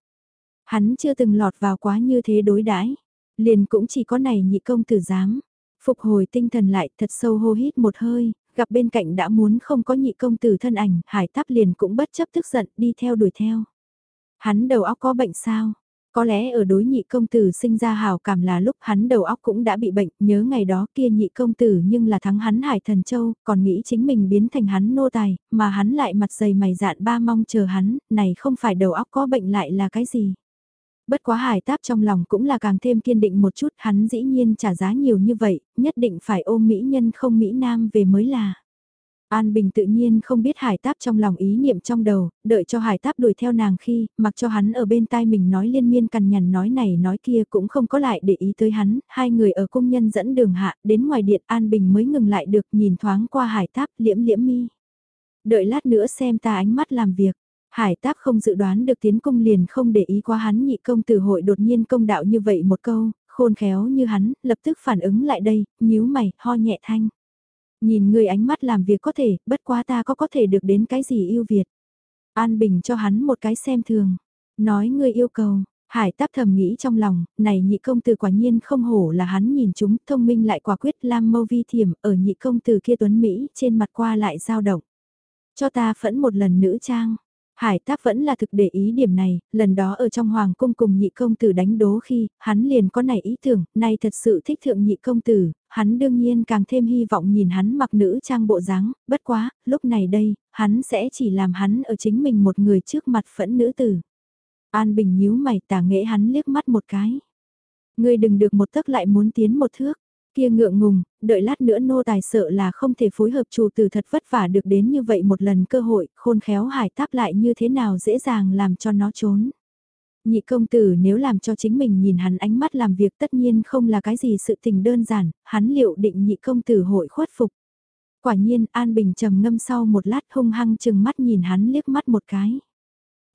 Hắn chưa từng lọt vào quá như thế đối đãi liền cũng chỉ có này nhị công tử dám. Phục hồi tinh thần lại thật sâu hô hít một hơi, gặp bên cạnh đã muốn không có nhị công tử thân ảnh, hải táp liền cũng bất chấp tức giận đi theo đuổi theo. Hắn đầu óc có bệnh sao? Có lẽ ở đối nhị công tử sinh ra hào cảm là lúc hắn đầu óc cũng đã bị bệnh, nhớ ngày đó kia nhị công tử nhưng là thắng hắn hải thần châu, còn nghĩ chính mình biến thành hắn nô tài, mà hắn lại mặt dày mày dạn ba mong chờ hắn, này không phải đầu óc có bệnh lại là cái gì. Bất quá hải táp trong lòng cũng là càng thêm kiên định một chút, hắn dĩ nhiên trả giá nhiều như vậy, nhất định phải ôm mỹ nhân không mỹ nam về mới là. An Bình tự nhiên không biết hải táp trong lòng ý niệm trong đầu, đợi cho hải táp đuổi theo nàng khi, mặc cho hắn ở bên tai mình nói liên miên cằn nhằn nói này nói kia cũng không có lại để ý tới hắn, hai người ở cung nhân dẫn đường hạ, đến ngoài điện An Bình mới ngừng lại được nhìn thoáng qua hải táp liễm liễm mi. Đợi lát nữa xem ta ánh mắt làm việc. Hải táp không dự đoán được tiến công liền không để ý qua hắn nhị công tử hội đột nhiên công đạo như vậy một câu, khôn khéo như hắn, lập tức phản ứng lại đây, nhíu mày, ho nhẹ thanh. Nhìn người ánh mắt làm việc có thể, bất quá ta có có thể được đến cái gì yêu Việt. An Bình cho hắn một cái xem thường. Nói người yêu cầu, Hải táp thầm nghĩ trong lòng, này nhị công tử quả nhiên không hổ là hắn nhìn chúng, thông minh lại quả quyết lam mâu vi thiểm ở nhị công tử kia tuấn Mỹ trên mặt qua lại dao động. Cho ta phẫn một lần nữ trang. Hải táp vẫn là thực để ý điểm này, lần đó ở trong hoàng cung cùng nhị công tử đánh đố khi, hắn liền có này ý tưởng, nay thật sự thích thượng nhị công tử, hắn đương nhiên càng thêm hy vọng nhìn hắn mặc nữ trang bộ dáng, bất quá, lúc này đây, hắn sẽ chỉ làm hắn ở chính mình một người trước mặt phẫn nữ tử. An Bình nhíu mày tả nghệ hắn liếc mắt một cái. Ngươi đừng được một tấc lại muốn tiến một thước. Kia ngượng ngùng, đợi lát nữa nô tài sợ là không thể phối hợp chủ tử thật vất vả được đến như vậy một lần cơ hội, khôn khéo hải táp lại như thế nào dễ dàng làm cho nó trốn. Nhị công tử nếu làm cho chính mình nhìn hắn ánh mắt làm việc tất nhiên không là cái gì sự tình đơn giản, hắn liệu định nhị công tử hội khuất phục. Quả nhiên An Bình trầm ngâm sau một lát hung hăng chừng mắt nhìn hắn liếc mắt một cái.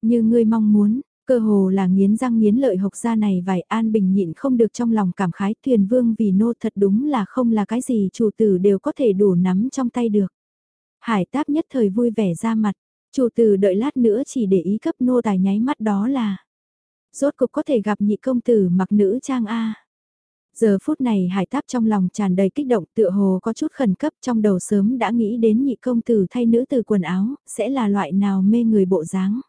Như ngươi mong muốn, Cơ hồ là nghiến răng nghiến lợi hộc ra này vài an bình nhịn không được trong lòng cảm khái thuyền vương vì nô thật đúng là không là cái gì chủ tử đều có thể đủ nắm trong tay được. Hải táp nhất thời vui vẻ ra mặt, chủ tử đợi lát nữa chỉ để ý cấp nô tài nháy mắt đó là. Rốt cục có thể gặp nhị công tử mặc nữ trang A. Giờ phút này hải táp trong lòng tràn đầy kích động tựa hồ có chút khẩn cấp trong đầu sớm đã nghĩ đến nhị công tử thay nữ từ quần áo, sẽ là loại nào mê người bộ dáng.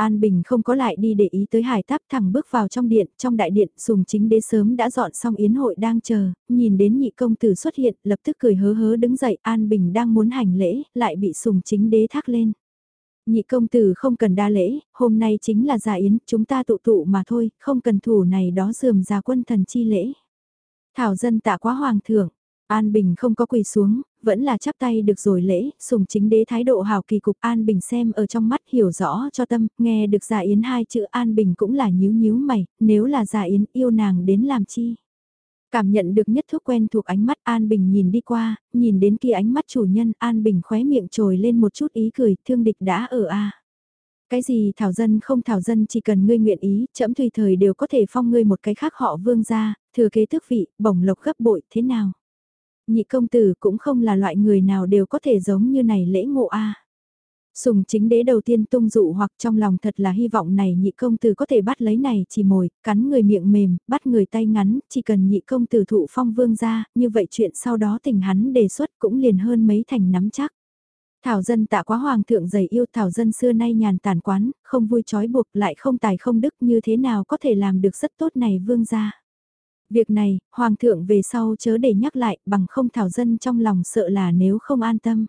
An Bình không có lại đi để ý tới hải táp thẳng bước vào trong điện, trong đại điện sùng chính đế sớm đã dọn xong yến hội đang chờ, nhìn đến nhị công tử xuất hiện, lập tức cười hớ hớ đứng dậy, An Bình đang muốn hành lễ, lại bị sùng chính đế thác lên. Nhị công tử không cần đa lễ, hôm nay chính là giả yến, chúng ta tụ tụ mà thôi, không cần thủ này đó dườm ra quân thần chi lễ. Thảo dân tạ quá hoàng thượng, An Bình không có quỳ xuống, vẫn là chắp tay được rồi lễ, sùng chính đế thái độ hào kỳ cục An Bình xem ở trong mắt hiểu rõ cho tâm, nghe được giả yến hai chữ An Bình cũng là nhíu nhíu mày, nếu là giả yến yêu nàng đến làm chi. Cảm nhận được nhất thuốc quen thuộc ánh mắt An Bình nhìn đi qua, nhìn đến kia ánh mắt chủ nhân An Bình khóe miệng trồi lên một chút ý cười, thương địch đã ở a Cái gì thảo dân không thảo dân chỉ cần ngươi nguyện ý, chậm tùy thời đều có thể phong ngươi một cái khác họ vương ra, thừa kế tước vị, bổng lộc gấp bội, thế nào? Nhị công tử cũng không là loại người nào đều có thể giống như này lễ ngộ a. Sùng chính đế đầu tiên tung dụ hoặc trong lòng thật là hy vọng này nhị công tử có thể bắt lấy này chỉ mồi, cắn người miệng mềm, bắt người tay ngắn, chỉ cần nhị công tử thụ phong vương ra, như vậy chuyện sau đó tình hắn đề xuất cũng liền hơn mấy thành nắm chắc. Thảo dân tạ quá hoàng thượng dày yêu thảo dân xưa nay nhàn tàn quán, không vui trói buộc lại không tài không đức như thế nào có thể làm được rất tốt này vương gia Việc này, Hoàng thượng về sau chớ để nhắc lại bằng không thảo dân trong lòng sợ là nếu không an tâm.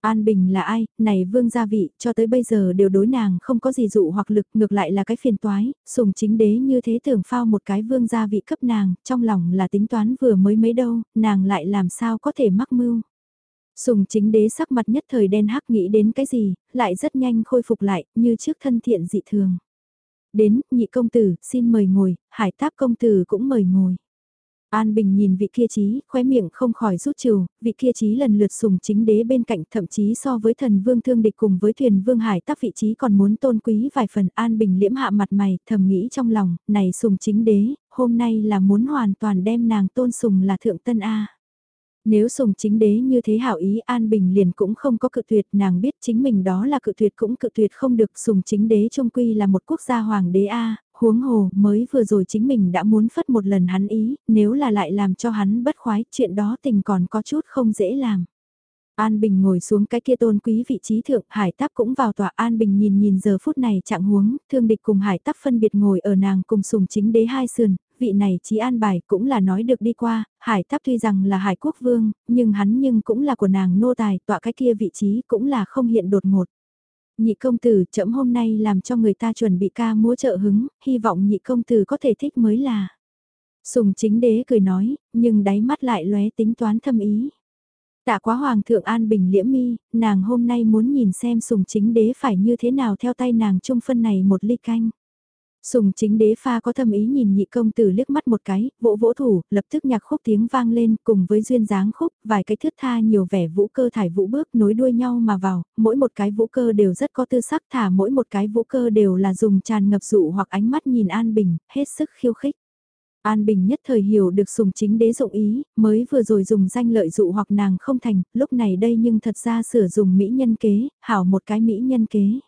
An Bình là ai, này vương gia vị, cho tới bây giờ đều đối nàng không có gì dụ hoặc lực, ngược lại là cái phiền toái, sùng chính đế như thế tưởng phao một cái vương gia vị cấp nàng, trong lòng là tính toán vừa mới mấy đâu, nàng lại làm sao có thể mắc mưu. Sùng chính đế sắc mặt nhất thời đen hắc nghĩ đến cái gì, lại rất nhanh khôi phục lại, như trước thân thiện dị thường. Đến, nhị công tử, xin mời ngồi, hải táp công tử cũng mời ngồi. An Bình nhìn vị kia trí, khóe miệng không khỏi rút trừ, vị kia trí lần lượt sùng chính đế bên cạnh thậm chí so với thần vương thương địch cùng với thuyền vương hải tắc vị trí còn muốn tôn quý vài phần An Bình liễm hạ mặt mày, thầm nghĩ trong lòng, này sùng chính đế, hôm nay là muốn hoàn toàn đem nàng tôn sùng là thượng tân A. Nếu sùng chính đế như thế hảo ý An Bình liền cũng không có cự tuyệt nàng biết chính mình đó là cự tuyệt cũng cự tuyệt không được sùng chính đế trung quy là một quốc gia hoàng đế A, huống hồ mới vừa rồi chính mình đã muốn phất một lần hắn ý, nếu là lại làm cho hắn bất khoái chuyện đó tình còn có chút không dễ làm. An Bình ngồi xuống cái kia tôn quý vị trí thượng, Hải Táp cũng vào tòa An Bình nhìn nhìn giờ phút này trạng huống, thương địch cùng Hải Táp phân biệt ngồi ở nàng cùng sùng chính đế hai sườn, vị này trí an bài cũng là nói được đi qua, Hải tháp tuy rằng là Hải Quốc Vương, nhưng hắn nhưng cũng là của nàng nô tài, tọa cái kia vị trí cũng là không hiện đột ngột. Nhị công tử chậm hôm nay làm cho người ta chuẩn bị ca múa trợ hứng, hy vọng nhị công tử có thể thích mới là. Sùng chính đế cười nói, nhưng đáy mắt lại lóe tính toán thâm ý. Tạ quá hoàng thượng an bình liễm mi, nàng hôm nay muốn nhìn xem sùng chính đế phải như thế nào theo tay nàng trung phân này một ly canh. Sùng chính đế pha có thâm ý nhìn nhị công tử liếc mắt một cái, vỗ vỗ thủ, lập tức nhạc khúc tiếng vang lên cùng với duyên dáng khúc, vài cái thước tha nhiều vẻ vũ cơ thải vũ bước nối đuôi nhau mà vào, mỗi một cái vũ cơ đều rất có tư sắc thả mỗi một cái vũ cơ đều là dùng tràn ngập dụ hoặc ánh mắt nhìn An Bình, hết sức khiêu khích. An Bình nhất thời hiểu được sùng chính đế dụng ý, mới vừa rồi dùng danh lợi dụ hoặc nàng không thành, lúc này đây nhưng thật ra sửa dùng mỹ nhân kế, hảo một cái mỹ nhân kế.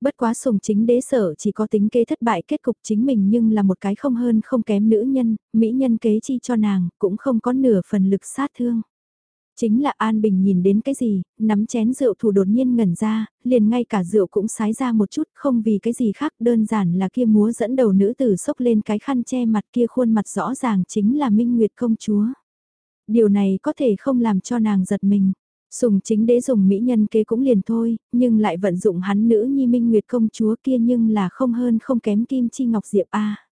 Bất quá sùng chính đế sở chỉ có tính kế thất bại kết cục chính mình nhưng là một cái không hơn không kém nữ nhân, mỹ nhân kế chi cho nàng, cũng không có nửa phần lực sát thương. Chính là An Bình nhìn đến cái gì, nắm chén rượu thủ đột nhiên ngẩn ra, liền ngay cả rượu cũng sái ra một chút không vì cái gì khác đơn giản là kia múa dẫn đầu nữ tử sốc lên cái khăn che mặt kia khuôn mặt rõ ràng chính là Minh Nguyệt công chúa. Điều này có thể không làm cho nàng giật mình. Sùng chính đế dùng mỹ nhân kế cũng liền thôi, nhưng lại vận dụng hắn nữ nhi minh nguyệt công chúa kia nhưng là không hơn không kém kim chi ngọc diệp a.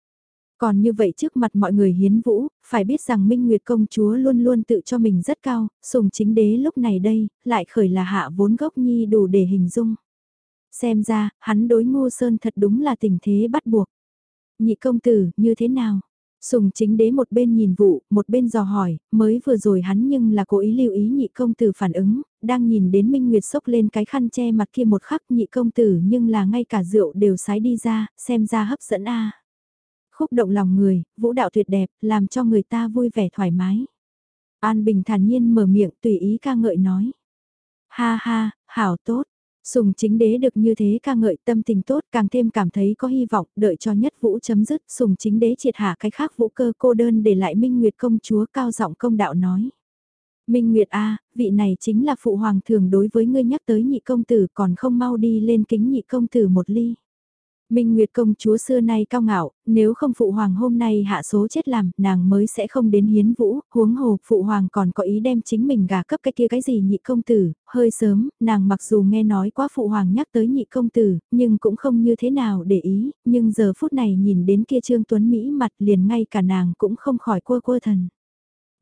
Còn như vậy trước mặt mọi người hiến vũ, phải biết rằng Minh Nguyệt công chúa luôn luôn tự cho mình rất cao, sùng chính đế lúc này đây, lại khởi là hạ vốn gốc nhi đủ để hình dung. Xem ra, hắn đối ngô sơn thật đúng là tình thế bắt buộc. Nhị công tử, như thế nào? Sùng chính đế một bên nhìn vụ, một bên dò hỏi, mới vừa rồi hắn nhưng là cố ý lưu ý nhị công tử phản ứng, đang nhìn đến Minh Nguyệt sốc lên cái khăn che mặt kia một khắc nhị công tử nhưng là ngay cả rượu đều sái đi ra, xem ra hấp dẫn a. Khúc động lòng người, vũ đạo tuyệt đẹp, làm cho người ta vui vẻ thoải mái. An Bình thản nhiên mở miệng tùy ý ca ngợi nói. Ha ha, hảo tốt, Sùng chính đế được như thế ca ngợi tâm tình tốt càng thêm cảm thấy có hy vọng đợi cho nhất vũ chấm dứt sùng chính đế triệt hạ cái khác vũ cơ cô đơn để lại Minh Nguyệt công chúa cao giọng công đạo nói. Minh Nguyệt A, vị này chính là phụ hoàng thường đối với ngươi nhắc tới nhị công tử còn không mau đi lên kính nhị công tử một ly. Minh Nguyệt công chúa xưa nay cao ngạo, nếu không phụ hoàng hôm nay hạ số chết làm, nàng mới sẽ không đến hiến vũ, huống hồ, phụ hoàng còn có ý đem chính mình gà cấp cái kia cái gì nhị công tử, hơi sớm, nàng mặc dù nghe nói quá phụ hoàng nhắc tới nhị công tử, nhưng cũng không như thế nào để ý, nhưng giờ phút này nhìn đến kia trương tuấn Mỹ mặt liền ngay cả nàng cũng không khỏi quơ quơ thần.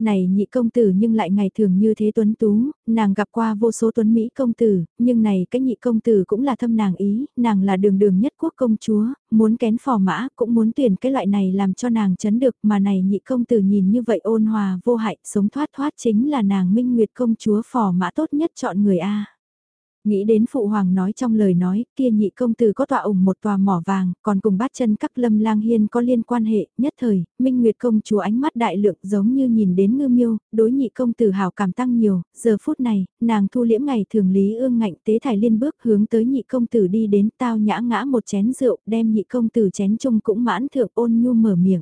Này nhị công tử nhưng lại ngày thường như thế tuấn tú, nàng gặp qua vô số tuấn Mỹ công tử, nhưng này cái nhị công tử cũng là thâm nàng ý, nàng là đường đường nhất quốc công chúa, muốn kén phò mã cũng muốn tuyển cái loại này làm cho nàng chấn được mà này nhị công tử nhìn như vậy ôn hòa vô hại sống thoát thoát chính là nàng minh nguyệt công chúa phò mã tốt nhất chọn người A. Nghĩ đến phụ hoàng nói trong lời nói, kia nhị công tử có tọa ủng một tòa mỏ vàng, còn cùng bát chân các lâm lang hiên có liên quan hệ, nhất thời, Minh Nguyệt công chúa ánh mắt đại lượng giống như nhìn đến ngư miêu, đối nhị công tử hào cảm tăng nhiều, giờ phút này, nàng thu liễm ngày thường lý ương ngạnh tế thải liên bước hướng tới nhị công tử đi đến tao nhã ngã một chén rượu, đem nhị công tử chén chung cũng mãn thượng ôn nhu mở miệng.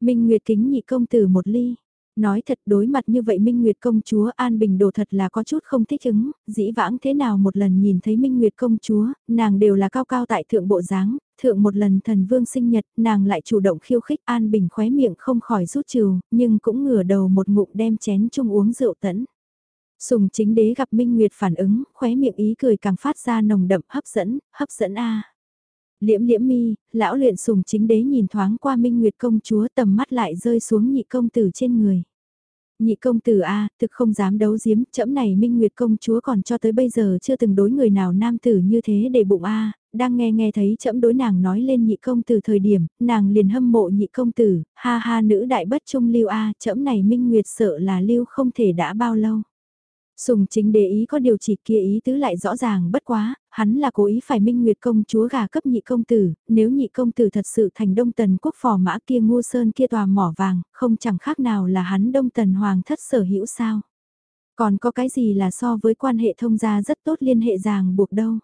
Minh Nguyệt kính nhị công tử một ly. Nói thật đối mặt như vậy Minh Nguyệt công chúa An Bình đồ thật là có chút không thích ứng, dĩ vãng thế nào một lần nhìn thấy Minh Nguyệt công chúa, nàng đều là cao cao tại thượng bộ dáng, thượng một lần thần vương sinh nhật, nàng lại chủ động khiêu khích An Bình khóe miệng không khỏi rút trừ, nhưng cũng ngửa đầu một ngụm đem chén chung uống rượu tẫn. Sùng chính đế gặp Minh Nguyệt phản ứng, khóe miệng ý cười càng phát ra nồng đậm hấp dẫn, hấp dẫn a. Liễm liễm mi, lão luyện sùng chính đế nhìn thoáng qua Minh Nguyệt công chúa tầm mắt lại rơi xuống nhị công tử trên người. Nhị công tử a, thực không dám đấu giếm, chẫm này Minh Nguyệt công chúa còn cho tới bây giờ chưa từng đối người nào nam tử như thế để bụng a, đang nghe nghe thấy chẫm đối nàng nói lên nhị công tử thời điểm, nàng liền hâm mộ nhị công tử, ha ha nữ đại bất trung lưu a, chẫm này Minh Nguyệt sợ là lưu không thể đã bao lâu. Sùng chính để ý có điều chỉ kia ý tứ lại rõ ràng bất quá, hắn là cố ý phải minh nguyệt công chúa gà cấp nhị công tử, nếu nhị công tử thật sự thành đông tần quốc phò mã kia ngu sơn kia tòa mỏ vàng, không chẳng khác nào là hắn đông tần hoàng thất sở hữu sao. Còn có cái gì là so với quan hệ thông gia rất tốt liên hệ ràng buộc đâu.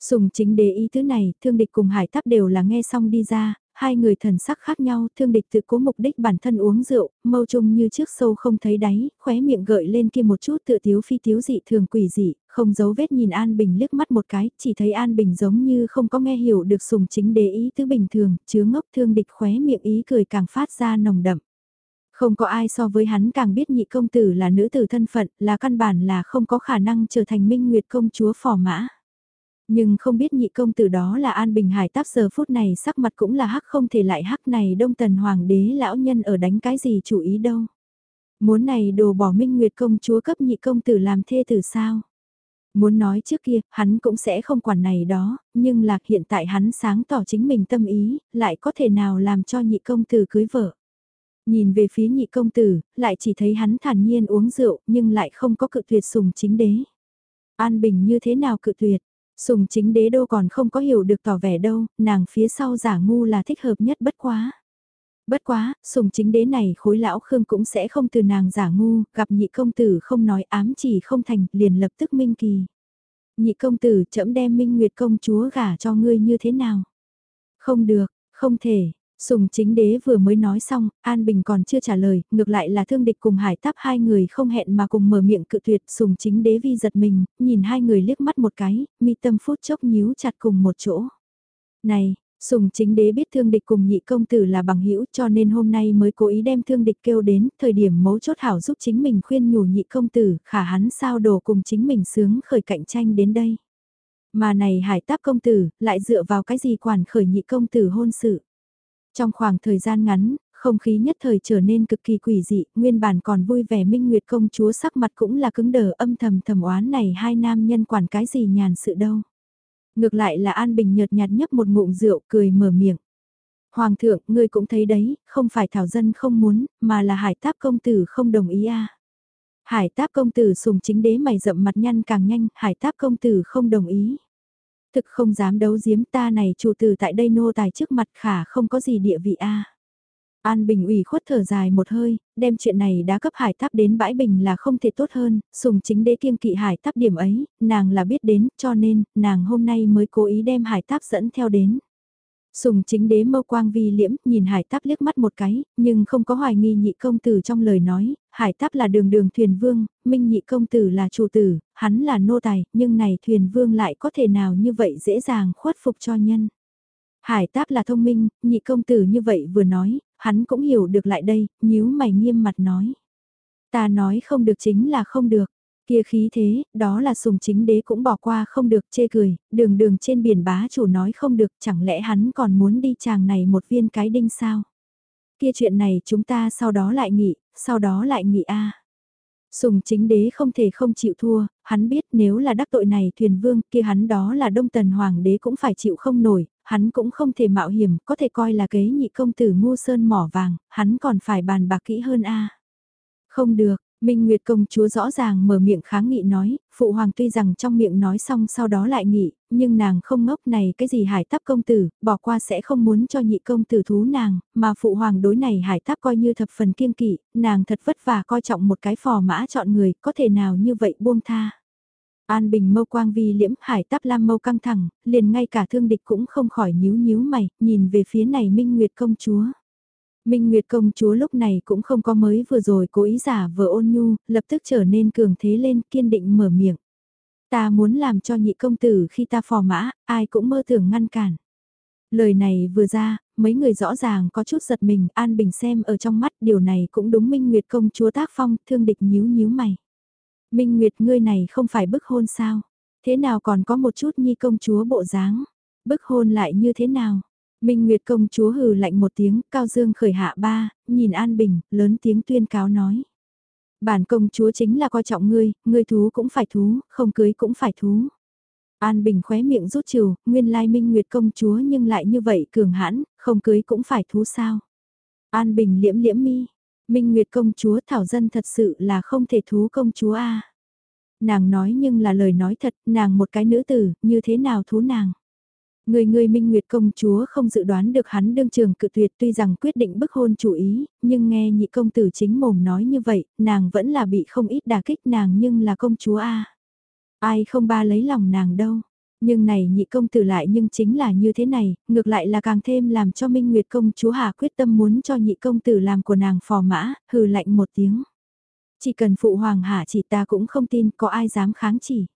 Sùng chính đế ý thứ này, thương địch cùng hải tắp đều là nghe xong đi ra, hai người thần sắc khác nhau, thương địch tự cố mục đích bản thân uống rượu, mâu trung như trước sâu không thấy đáy, khóe miệng gợi lên kia một chút tự tiếu phi tiếu dị thường quỷ dị, không giấu vết nhìn An Bình liếc mắt một cái, chỉ thấy An Bình giống như không có nghe hiểu được sùng chính đế ý tứ bình thường, chứa ngốc thương địch khóe miệng ý cười càng phát ra nồng đậm. Không có ai so với hắn càng biết nhị công tử là nữ tử thân phận, là căn bản là không có khả năng trở thành minh nguyệt công chúa phò mã. Nhưng không biết nhị công tử đó là An Bình Hải táp giờ phút này sắc mặt cũng là hắc không thể lại hắc này đông tần hoàng đế lão nhân ở đánh cái gì chủ ý đâu. Muốn này đồ bỏ minh nguyệt công chúa cấp nhị công tử làm thê tử sao. Muốn nói trước kia, hắn cũng sẽ không quản này đó, nhưng là hiện tại hắn sáng tỏ chính mình tâm ý, lại có thể nào làm cho nhị công tử cưới vợ. Nhìn về phía nhị công tử, lại chỉ thấy hắn thản nhiên uống rượu, nhưng lại không có cự tuyệt sùng chính đế. An Bình như thế nào cự tuyệt, Sùng chính đế đô còn không có hiểu được tỏ vẻ đâu, nàng phía sau giả ngu là thích hợp nhất bất quá. Bất quá, sùng chính đế này khối lão khương cũng sẽ không từ nàng giả ngu, gặp nhị công tử không nói ám chỉ không thành, liền lập tức minh kỳ. Nhị công tử chậm đem minh nguyệt công chúa gả cho ngươi như thế nào? Không được, không thể, Sùng chính đế vừa mới nói xong, An Bình còn chưa trả lời, ngược lại là thương địch cùng hải táp hai người không hẹn mà cùng mở miệng cự tuyệt. Sùng chính đế vi giật mình, nhìn hai người liếc mắt một cái, mi tâm phút chốc nhíu chặt cùng một chỗ. Này, Sùng chính đế biết thương địch cùng nhị công tử là bằng hữu cho nên hôm nay mới cố ý đem thương địch kêu đến, thời điểm mấu chốt hảo giúp chính mình khuyên nhủ nhị công tử, khả hắn sao đổ cùng chính mình sướng khởi cạnh tranh đến đây. Mà này hải táp công tử, lại dựa vào cái gì quản khởi nhị công tử hôn sự. Trong khoảng thời gian ngắn, không khí nhất thời trở nên cực kỳ quỷ dị, nguyên bản còn vui vẻ minh nguyệt công chúa sắc mặt cũng là cứng đờ âm thầm thầm oán này hai nam nhân quản cái gì nhàn sự đâu. Ngược lại là An Bình nhợt nhạt nhấp một ngụm rượu cười mở miệng. Hoàng thượng, ngươi cũng thấy đấy, không phải thảo dân không muốn, mà là hải táp công tử không đồng ý à. Hải táp công tử sùng chính đế mày rậm mặt nhăn càng nhanh, hải táp công tử không đồng ý. Thực không dám đấu giếm ta này chủ tử tại đây nô tài trước mặt khả không có gì địa vị a. An Bình ủy khuất thở dài một hơi, đem chuyện này đã cấp hải tháp đến bãi bình là không thể tốt hơn, sùng chính đế kiêng kỵ hải tháp điểm ấy, nàng là biết đến, cho nên, nàng hôm nay mới cố ý đem hải tháp dẫn theo đến. Sùng chính đế mâu quang vi liễm, nhìn hải táp liếc mắt một cái, nhưng không có hoài nghi nhị công tử trong lời nói, hải táp là đường đường thuyền vương, minh nhị công tử là chủ tử, hắn là nô tài, nhưng này thuyền vương lại có thể nào như vậy dễ dàng khuất phục cho nhân. Hải táp là thông minh, nhị công tử như vậy vừa nói, hắn cũng hiểu được lại đây, nhíu mày nghiêm mặt nói. Ta nói không được chính là không được. Kia khí thế, đó là sùng chính đế cũng bỏ qua không được chê cười, đường đường trên biển bá chủ nói không được, chẳng lẽ hắn còn muốn đi chàng này một viên cái đinh sao? Kia chuyện này chúng ta sau đó lại nghị, sau đó lại nghị a. Sùng chính đế không thể không chịu thua, hắn biết nếu là đắc tội này thuyền vương kia hắn đó là đông tần hoàng đế cũng phải chịu không nổi, hắn cũng không thể mạo hiểm, có thể coi là kế nhị công tử ngu sơn mỏ vàng, hắn còn phải bàn bạc kỹ hơn a. Không được, Minh Nguyệt công chúa rõ ràng mở miệng kháng nghị nói, phụ hoàng tuy rằng trong miệng nói xong sau đó lại nghị, nhưng nàng không ngốc này cái gì hải tắp công tử, bỏ qua sẽ không muốn cho nhị công tử thú nàng, mà phụ hoàng đối này hải tắp coi như thập phần kiêng kỵ, nàng thật vất vả coi trọng một cái phò mã chọn người, có thể nào như vậy buông tha. An Bình mâu quang vi liễm hải tắp lam mâu căng thẳng, liền ngay cả thương địch cũng không khỏi nhíu nhíu mày, nhìn về phía này Minh Nguyệt công chúa. Minh Nguyệt công chúa lúc này cũng không có mới vừa rồi cố ý giả vừa ôn nhu, lập tức trở nên cường thế lên kiên định mở miệng. Ta muốn làm cho nhị công tử khi ta phò mã, ai cũng mơ tưởng ngăn cản. Lời này vừa ra, mấy người rõ ràng có chút giật mình, An Bình xem ở trong mắt điều này cũng đúng Minh Nguyệt công chúa tác phong, thương địch nhíu nhíu mày. Minh Nguyệt ngươi này không phải bức hôn sao? Thế nào còn có một chút nhi công chúa bộ dáng? Bức hôn lại như thế nào? Minh Nguyệt công chúa hừ lạnh một tiếng, Cao Dương khởi hạ ba, nhìn An Bình, lớn tiếng tuyên cáo nói. Bản công chúa chính là coi trọng ngươi, ngươi thú cũng phải thú, không cưới cũng phải thú. An Bình khóe miệng rút trừ, nguyên lai minh nguyệt công chúa nhưng lại như vậy cường hãn, không cưới cũng phải thú sao. An Bình liễm liễm mi, minh nguyệt công chúa thảo dân thật sự là không thể thú công chúa a Nàng nói nhưng là lời nói thật, nàng một cái nữ tử, như thế nào thú nàng. Người người Minh Nguyệt công chúa không dự đoán được hắn đương trường cự tuyệt tuy rằng quyết định bức hôn chủ ý, nhưng nghe nhị công tử chính mồm nói như vậy, nàng vẫn là bị không ít đả kích nàng nhưng là công chúa a Ai không ba lấy lòng nàng đâu. Nhưng này nhị công tử lại nhưng chính là như thế này, ngược lại là càng thêm làm cho Minh Nguyệt công chúa hạ quyết tâm muốn cho nhị công tử làm của nàng phò mã, hừ lạnh một tiếng. Chỉ cần phụ hoàng hạ chỉ ta cũng không tin có ai dám kháng chỉ.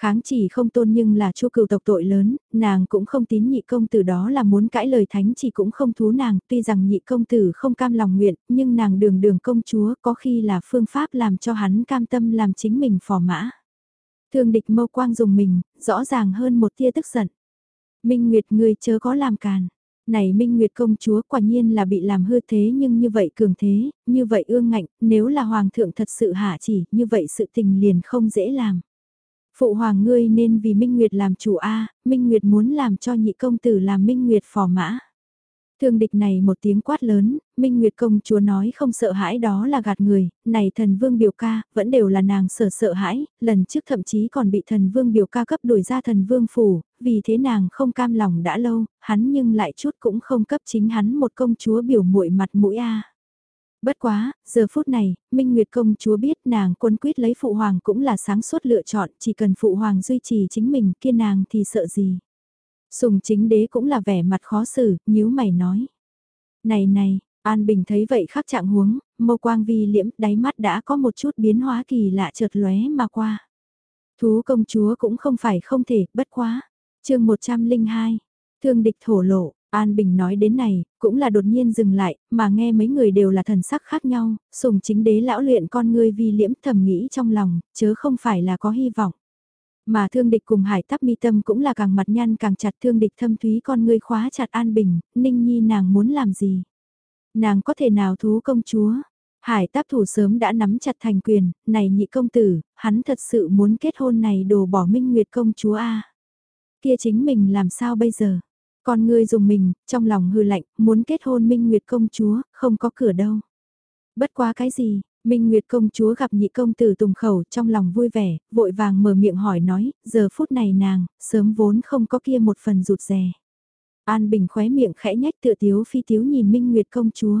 Kháng chỉ không tôn nhưng là chu cừu tộc tội lớn, nàng cũng không tín nhị công tử đó là muốn cãi lời thánh chỉ cũng không thú nàng, tuy rằng nhị công tử không cam lòng nguyện, nhưng nàng đường đường công chúa có khi là phương pháp làm cho hắn cam tâm làm chính mình phò mã. Thương địch mâu quang dùng mình, rõ ràng hơn một tia tức giận. Minh Nguyệt ngươi chớ có làm càn. Này Minh Nguyệt công chúa quả nhiên là bị làm hư thế nhưng như vậy cường thế, như vậy ương ngạnh, nếu là hoàng thượng thật sự hạ chỉ, như vậy sự tình liền không dễ làm. Phụ hoàng ngươi nên vì Minh Nguyệt làm chủ A, Minh Nguyệt muốn làm cho nhị công tử làm Minh Nguyệt phò mã. Thương địch này một tiếng quát lớn, Minh Nguyệt công chúa nói không sợ hãi đó là gạt người, này thần vương biểu ca, vẫn đều là nàng sợ sợ hãi, lần trước thậm chí còn bị thần vương biểu ca cấp đuổi ra thần vương phủ, vì thế nàng không cam lòng đã lâu, hắn nhưng lại chút cũng không cấp chính hắn một công chúa biểu muội mặt mũi a. Bất quá, giờ phút này, Minh Nguyệt công chúa biết nàng quân quyết lấy phụ hoàng cũng là sáng suốt lựa chọn, chỉ cần phụ hoàng duy trì chính mình kia nàng thì sợ gì. Sùng chính đế cũng là vẻ mặt khó xử, nhíu mày nói. Này này, An Bình thấy vậy khắc trạng huống, mâu quang vi liễm, đáy mắt đã có một chút biến hóa kỳ lạ chợt lóe mà qua. Thú công chúa cũng không phải không thể, bất quá. chương 102, thương địch thổ lộ, An Bình nói đến này, cũng là đột nhiên dừng lại, mà nghe mấy người đều là thần sắc khác nhau, sùng chính đế lão luyện con ngươi vi liễm thầm nghĩ trong lòng, chớ không phải là có hy vọng. Mà thương địch cùng hải tắp mi tâm cũng là càng mặt nhăn càng chặt thương địch thâm thúy con ngươi khóa chặt An Bình, ninh nhi nàng muốn làm gì? Nàng có thể nào thú công chúa? Hải táp thủ sớm đã nắm chặt thành quyền, này nhị công tử, hắn thật sự muốn kết hôn này đồ bỏ minh nguyệt công chúa a Kia chính mình làm sao bây giờ? Con ngươi dùng mình, trong lòng hư lạnh, muốn kết hôn minh nguyệt công chúa, không có cửa đâu. Bất quá cái gì, Minh Nguyệt công chúa gặp nhị công tử tùng khẩu trong lòng vui vẻ, vội vàng mở miệng hỏi nói, giờ phút này nàng, sớm vốn không có kia một phần rụt rè. An Bình khóe miệng khẽ nhách tựa tiếu phi tiếu nhìn Minh Nguyệt công chúa.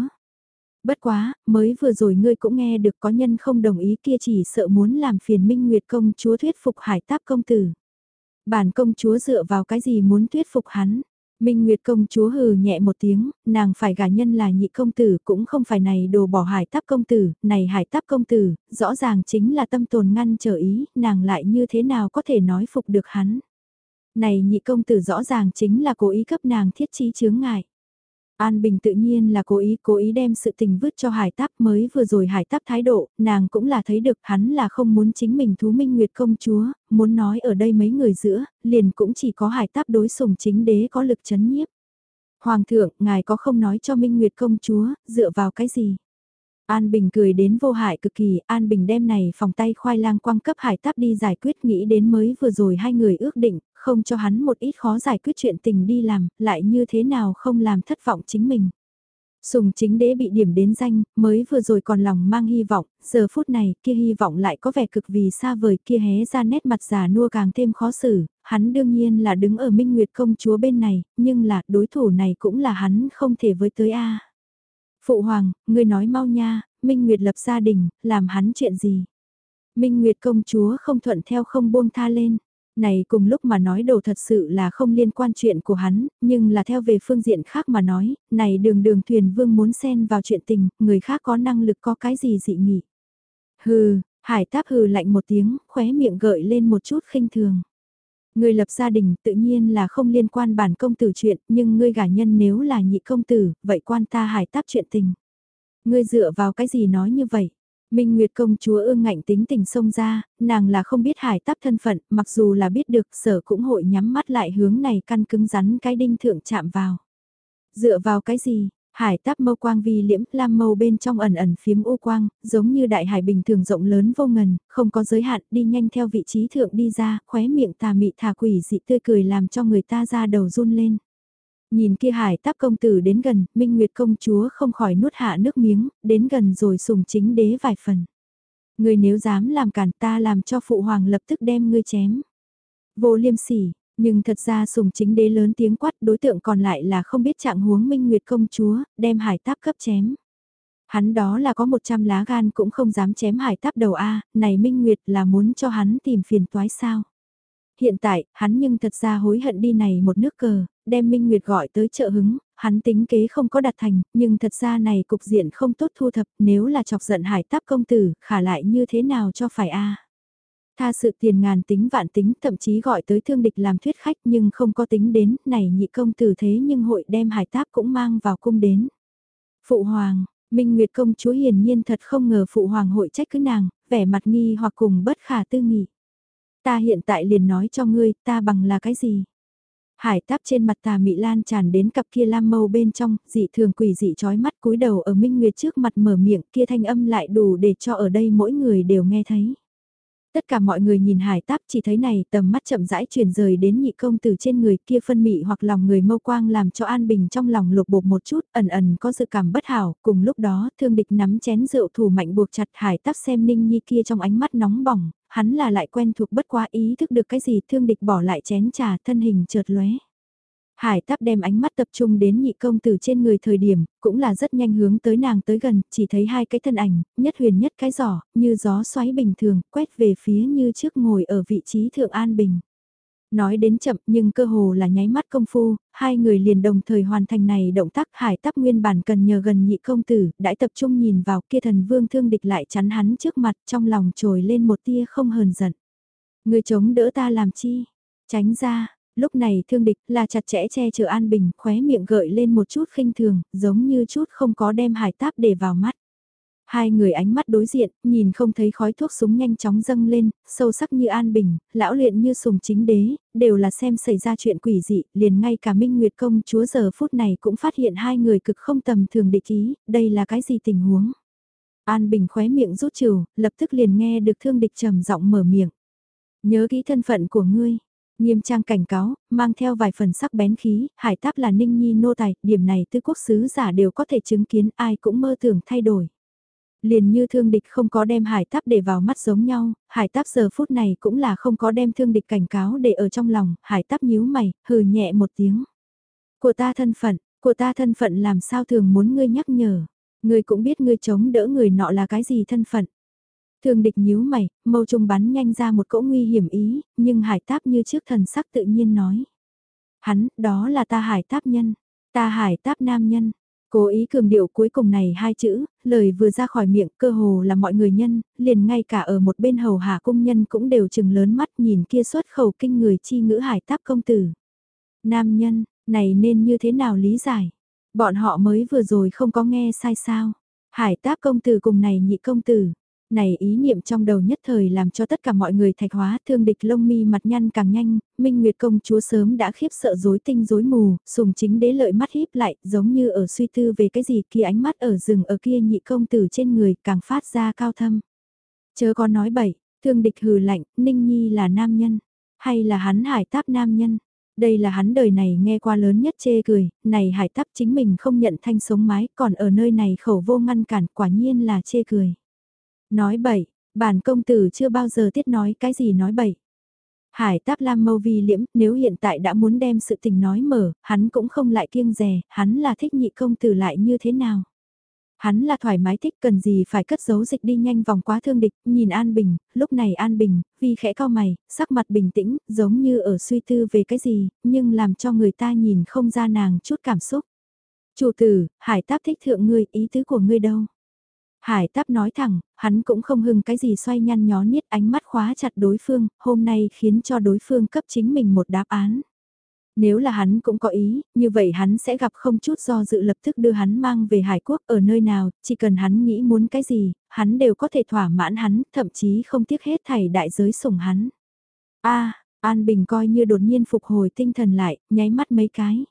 Bất quá, mới vừa rồi ngươi cũng nghe được có nhân không đồng ý kia chỉ sợ muốn làm phiền Minh Nguyệt công chúa thuyết phục hải táp công tử. Bản công chúa dựa vào cái gì muốn thuyết phục hắn? Minh Nguyệt công chúa hừ nhẹ một tiếng, nàng phải gả nhân là nhị công tử cũng không phải này đồ bỏ hải táp công tử, này hải táp công tử, rõ ràng chính là tâm tồn ngăn trở ý, nàng lại như thế nào có thể nói phục được hắn. Này nhị công tử rõ ràng chính là cố ý cấp nàng thiết trí chướng ngại. An Bình tự nhiên là cố ý, cố ý đem sự tình vứt cho hải táp mới vừa rồi hải táp thái độ, nàng cũng là thấy được hắn là không muốn chính mình thú minh nguyệt công chúa, muốn nói ở đây mấy người giữa, liền cũng chỉ có hải táp đối sùng chính đế có lực chấn nhiếp. Hoàng thượng, ngài có không nói cho minh nguyệt công chúa, dựa vào cái gì? An Bình cười đến vô hại cực kỳ, An Bình đem này phòng tay khoai lang quang cấp hải táp đi giải quyết nghĩ đến mới vừa rồi hai người ước định, không cho hắn một ít khó giải quyết chuyện tình đi làm, lại như thế nào không làm thất vọng chính mình. Sùng chính đế bị điểm đến danh, mới vừa rồi còn lòng mang hy vọng, giờ phút này kia hy vọng lại có vẻ cực vì xa vời kia hé ra nét mặt già nua càng thêm khó xử, hắn đương nhiên là đứng ở Minh Nguyệt công chúa bên này, nhưng là đối thủ này cũng là hắn không thể với tới a. Phụ hoàng, ngươi nói mau nha, Minh Nguyệt lập gia đình, làm hắn chuyện gì? Minh Nguyệt công chúa không thuận theo không buông tha lên. Này cùng lúc mà nói đồ thật sự là không liên quan chuyện của hắn, nhưng là theo về phương diện khác mà nói, này đường đường thuyền vương muốn xen vào chuyện tình, người khác có năng lực có cái gì dị nghị. Hừ, hải táp hừ lạnh một tiếng, khóe miệng gợi lên một chút khinh thường. Người lập gia đình tự nhiên là không liên quan bản công tử chuyện, nhưng ngươi gả nhân nếu là nhị công tử, vậy quan ta hải táp chuyện tình. Ngươi dựa vào cái gì nói như vậy? Minh Nguyệt công chúa ương ngạnh tính tình xông ra, nàng là không biết hải táp thân phận, mặc dù là biết được sở cũng hội nhắm mắt lại hướng này căn cứng rắn cái đinh thượng chạm vào. Dựa vào cái gì? Hải táp mâu quang vi liễm, lam mâu bên trong ẩn ẩn phiếm u quang, giống như đại hải bình thường rộng lớn vô ngần, không có giới hạn, đi nhanh theo vị trí thượng đi ra, khóe miệng tà mị thả quỷ dị tươi cười làm cho người ta ra đầu run lên. Nhìn kia hải táp công tử đến gần, Minh Nguyệt công chúa không khỏi nuốt hạ nước miếng, đến gần rồi sùng chính đế vài phần. Người nếu dám làm cản ta làm cho phụ hoàng lập tức đem ngươi chém. Vô liêm sỉ, nhưng thật ra sùng chính đế lớn tiếng quát đối tượng còn lại là không biết trạng huống Minh Nguyệt công chúa, đem hải táp cấp chém. Hắn đó là có 100 lá gan cũng không dám chém hải táp đầu A, này Minh Nguyệt là muốn cho hắn tìm phiền toái sao. Hiện tại, hắn nhưng thật ra hối hận đi này một nước cờ, đem Minh Nguyệt gọi tới chợ hứng, hắn tính kế không có đặt thành, nhưng thật ra này cục diện không tốt thu thập, nếu là chọc giận hải táp công tử, khả lại như thế nào cho phải a Tha sự tiền ngàn tính vạn tính, thậm chí gọi tới thương địch làm thuyết khách nhưng không có tính đến, này nhị công tử thế nhưng hội đem hải táp cũng mang vào cung đến. Phụ hoàng, Minh Nguyệt công chúa hiển nhiên thật không ngờ phụ hoàng hội trách cứ nàng, vẻ mặt nghi hoặc cùng bất khả tư nghị. Ta hiện tại liền nói cho ngươi, ta bằng là cái gì? Hải táp trên mặt tà mị lan tràn đến cặp kia lam mâu bên trong, dị thường quỷ dị trói mắt cúi đầu ở Minh Nguyệt trước mặt mở miệng kia thanh âm lại đủ để cho ở đây mỗi người đều nghe thấy. Tất cả mọi người nhìn hải táp chỉ thấy này tầm mắt chậm rãi chuyển rời đến nhị công tử trên người kia phân mị hoặc lòng người mâu quang làm cho an bình trong lòng lục bột một chút ẩn ẩn có dự cảm bất hảo. Cùng lúc đó thương địch nắm chén rượu thủ mạnh buộc chặt hải táp xem ninh nhi kia trong ánh mắt nóng bỏng, hắn là lại quen thuộc bất quá ý thức được cái gì thương địch bỏ lại chén trà thân hình chợt lóe. Hải táp đem ánh mắt tập trung đến nhị công tử trên người thời điểm, cũng là rất nhanh hướng tới nàng tới gần, chỉ thấy hai cái thân ảnh, nhất huyền nhất cái giỏ, như gió xoáy bình thường, quét về phía như trước ngồi ở vị trí thượng an bình. Nói đến chậm nhưng cơ hồ là nháy mắt công phu, hai người liền đồng thời hoàn thành này động tác hải Táp nguyên bản cần nhờ gần nhị công tử, đãi tập trung nhìn vào kia thần vương thương địch lại chắn hắn trước mặt trong lòng trồi lên một tia không hờn giận. Người chống đỡ ta làm chi? Tránh ra, lúc này thương địch là chặt chẽ che chở an bình, khóe miệng gợi lên một chút khinh thường, giống như chút không có đem hải táp để vào mắt. Hai người ánh mắt đối diện, nhìn không thấy khói thuốc súng nhanh chóng dâng lên, sâu sắc như an bình, lão luyện như sùng chính đế, đều là xem xảy ra chuyện quỷ dị, liền ngay cả Minh Nguyệt công chúa giờ phút này cũng phát hiện hai người cực không tầm thường địch ý, đây là cái gì tình huống. An Bình khóe miệng rút trừ, lập tức liền nghe được thương địch trầm giọng mở miệng. Nhớ kỹ thân phận của ngươi, Nghiêm trang cảnh cáo, mang theo vài phần sắc bén khí, hải táp là ninh nhi nô tài, điểm này tư quốc sứ giả đều có thể chứng kiến ai cũng mơ tưởng thay đổi. Liền như thương địch không có đem hải táp để vào mắt giống nhau, hải táp giờ phút này cũng là không có đem thương địch cảnh cáo để ở trong lòng, hải táp nhíu mày, hừ nhẹ một tiếng. Của ta thân phận, của ta thân phận làm sao thường muốn ngươi nhắc nhở, ngươi cũng biết ngươi chống đỡ người nọ là cái gì thân phận thường địch nhíu mày, mâu trung bắn nhanh ra một cỗ nguy hiểm ý, nhưng hải táp như trước thần sắc tự nhiên nói. Hắn, đó là ta hải táp nhân, ta hải táp nam nhân. Cố ý cường điệu cuối cùng này hai chữ, lời vừa ra khỏi miệng cơ hồ là mọi người nhân, liền ngay cả ở một bên hầu hạ cung nhân cũng đều chừng lớn mắt nhìn kia xuất khẩu kinh người chi ngữ hải táp công tử. Nam nhân, này nên như thế nào lý giải? Bọn họ mới vừa rồi không có nghe sai sao? Hải táp công tử cùng này nhị công tử, này ý niệm trong đầu nhất thời làm cho tất cả mọi người thạch hóa thương địch lông mi mặt nhăn càng nhanh, Minh Nguyệt công chúa sớm đã khiếp sợ rối tinh rối mù, sùng chính đế lợi mắt híp lại giống như ở suy tư về cái gì kia ánh mắt ở rừng ở kia nhị công tử trên người càng phát ra cao thâm. Chớ có nói bậy, thương địch hừ lạnh, Ninh Nhi là nam nhân, hay là hắn hải táp nam nhân. Đây là hắn đời này nghe qua lớn nhất chê cười, này hải táp chính mình không nhận thanh sống mái, còn ở nơi này khẩu vô ngăn cản quả nhiên là chê cười. Nói bậy, bản công tử chưa bao giờ tiết nói cái gì nói bậy. Hải táp lam mâu vi liễm, nếu hiện tại đã muốn đem sự tình nói mở, hắn cũng không lại kiêng rè, hắn là thích nhị công tử lại như thế nào. Hắn là thoải mái thích cần gì phải cất giấu dịch đi nhanh vòng quá thương địch, nhìn An Bình, lúc này An Bình, vì khẽ cao mày, sắc mặt bình tĩnh, giống như ở suy tư về cái gì, nhưng làm cho người ta nhìn không ra nàng chút cảm xúc. Chủ tử, hải táp thích thượng ngươi, ý tứ của ngươi đâu? Hải táp nói thẳng, hắn cũng không hưng cái gì xoay nhăn nhó niết ánh mắt khóa chặt đối phương, hôm nay khiến cho đối phương cấp chính mình một đáp án. Nếu là hắn cũng có ý, như vậy hắn sẽ gặp không chút do dự lập tức đưa hắn mang về Hải Quốc ở nơi nào, chỉ cần hắn nghĩ muốn cái gì, hắn đều có thể thỏa mãn hắn, thậm chí không tiếc hết thảy đại giới sủng hắn. a An Bình coi như đột nhiên phục hồi tinh thần lại, nháy mắt mấy cái.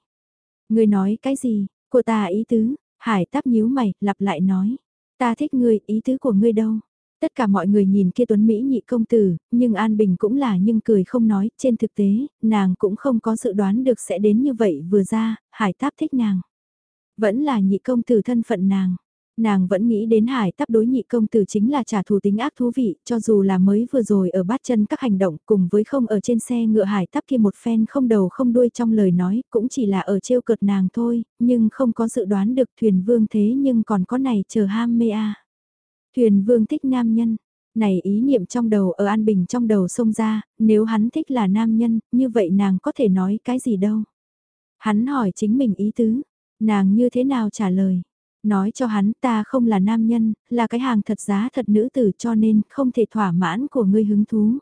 Người nói cái gì, của ta ý tứ, Hải táp nhíu mày, lặp lại nói. Ta thích ngươi, ý tứ của ngươi đâu? Tất cả mọi người nhìn kia tuấn Mỹ nhị công tử, nhưng An Bình cũng là nhưng cười không nói, trên thực tế, nàng cũng không có dự đoán được sẽ đến như vậy vừa ra, hải táp thích nàng. Vẫn là nhị công tử thân phận nàng. Nàng vẫn nghĩ đến hải tắp đối nhị công tử chính là trả thù tính ác thú vị, cho dù là mới vừa rồi ở bát chân các hành động cùng với không ở trên xe ngựa hải tắp kia một phen không đầu không đuôi trong lời nói, cũng chỉ là ở trêu cợt nàng thôi, nhưng không có dự đoán được thuyền vương thế nhưng còn có này chờ ham mê a. Thuyền vương thích nam nhân, này ý niệm trong đầu ở An Bình trong đầu xông ra, nếu hắn thích là nam nhân, như vậy nàng có thể nói cái gì đâu. Hắn hỏi chính mình ý tứ, nàng như thế nào trả lời nói cho hắn ta không là nam nhân, là cái hàng thật giá thật nữ tử cho nên không thể thỏa mãn của ngươi hứng thú.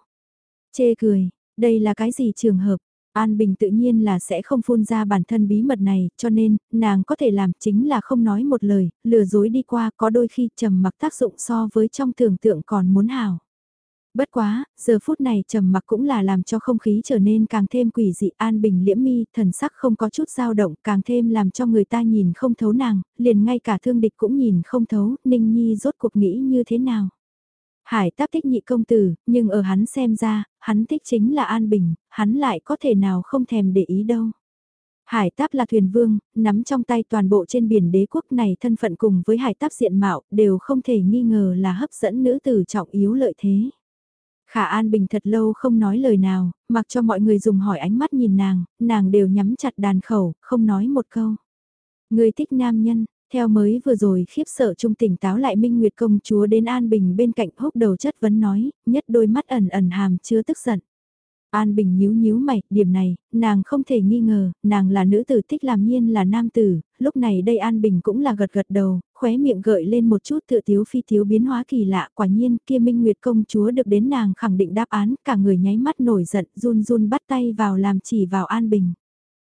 Chê cười, đây là cái gì trường hợp? An Bình tự nhiên là sẽ không phun ra bản thân bí mật này, cho nên, nàng có thể làm chính là không nói một lời, lừa dối đi qua có đôi khi trầm mặc tác dụng so với trong tưởng tượng còn muốn hào. Bất quá, giờ phút này trầm mặc cũng là làm cho không khí trở nên càng thêm quỷ dị an bình liễm mi, thần sắc không có chút dao động, càng thêm làm cho người ta nhìn không thấu nàng, liền ngay cả thương địch cũng nhìn không thấu, ninh nhi rốt cuộc nghĩ như thế nào. Hải táp thích nhị công tử, nhưng ở hắn xem ra, hắn thích chính là an bình, hắn lại có thể nào không thèm để ý đâu. Hải táp là thuyền vương, nắm trong tay toàn bộ trên biển đế quốc này thân phận cùng với hải táp diện mạo đều không thể nghi ngờ là hấp dẫn nữ tử trọng yếu lợi thế. Khả An Bình thật lâu không nói lời nào, mặc cho mọi người dùng hỏi ánh mắt nhìn nàng, nàng đều nhắm chặt đàn khẩu, không nói một câu. Người thích nam nhân, theo mới vừa rồi khiếp sợ trung tỉnh táo lại Minh Nguyệt công chúa đến An Bình bên cạnh hốc đầu chất vấn nói, nhất đôi mắt ẩn ẩn hàm chứa tức giận. An Bình nhíu nhíu mày, điểm này, nàng không thể nghi ngờ, nàng là nữ tử thích làm nhiên là nam tử, lúc này đây An Bình cũng là gật gật đầu, khóe miệng gợi lên một chút tự tiếu phi tiếu biến hóa kỳ lạ, quả nhiên kia Minh Nguyệt công chúa được đến nàng khẳng định đáp án, cả người nháy mắt nổi giận, run run bắt tay vào làm chỉ vào An Bình.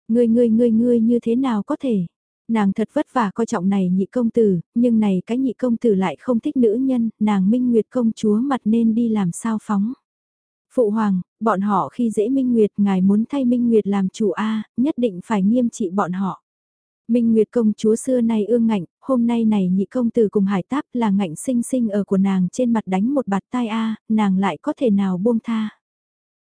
Ngươi ngươi ngươi ngươi như thế nào có thể? Nàng thật vất vả coi trọng này nhị công tử, nhưng này cái nhị công tử lại không thích nữ nhân, nàng Minh Nguyệt công chúa mặt nên đi làm sao phóng. Phụ hoàng, bọn họ khi dễ Minh Nguyệt, ngài muốn thay Minh Nguyệt làm chủ A, nhất định phải nghiêm trị bọn họ. Minh Nguyệt công chúa xưa nay ương ngạnh, hôm nay này nhị công tử cùng hải táp là ngạnh sinh sinh ở của nàng trên mặt đánh một bạt tai A, nàng lại có thể nào buông tha.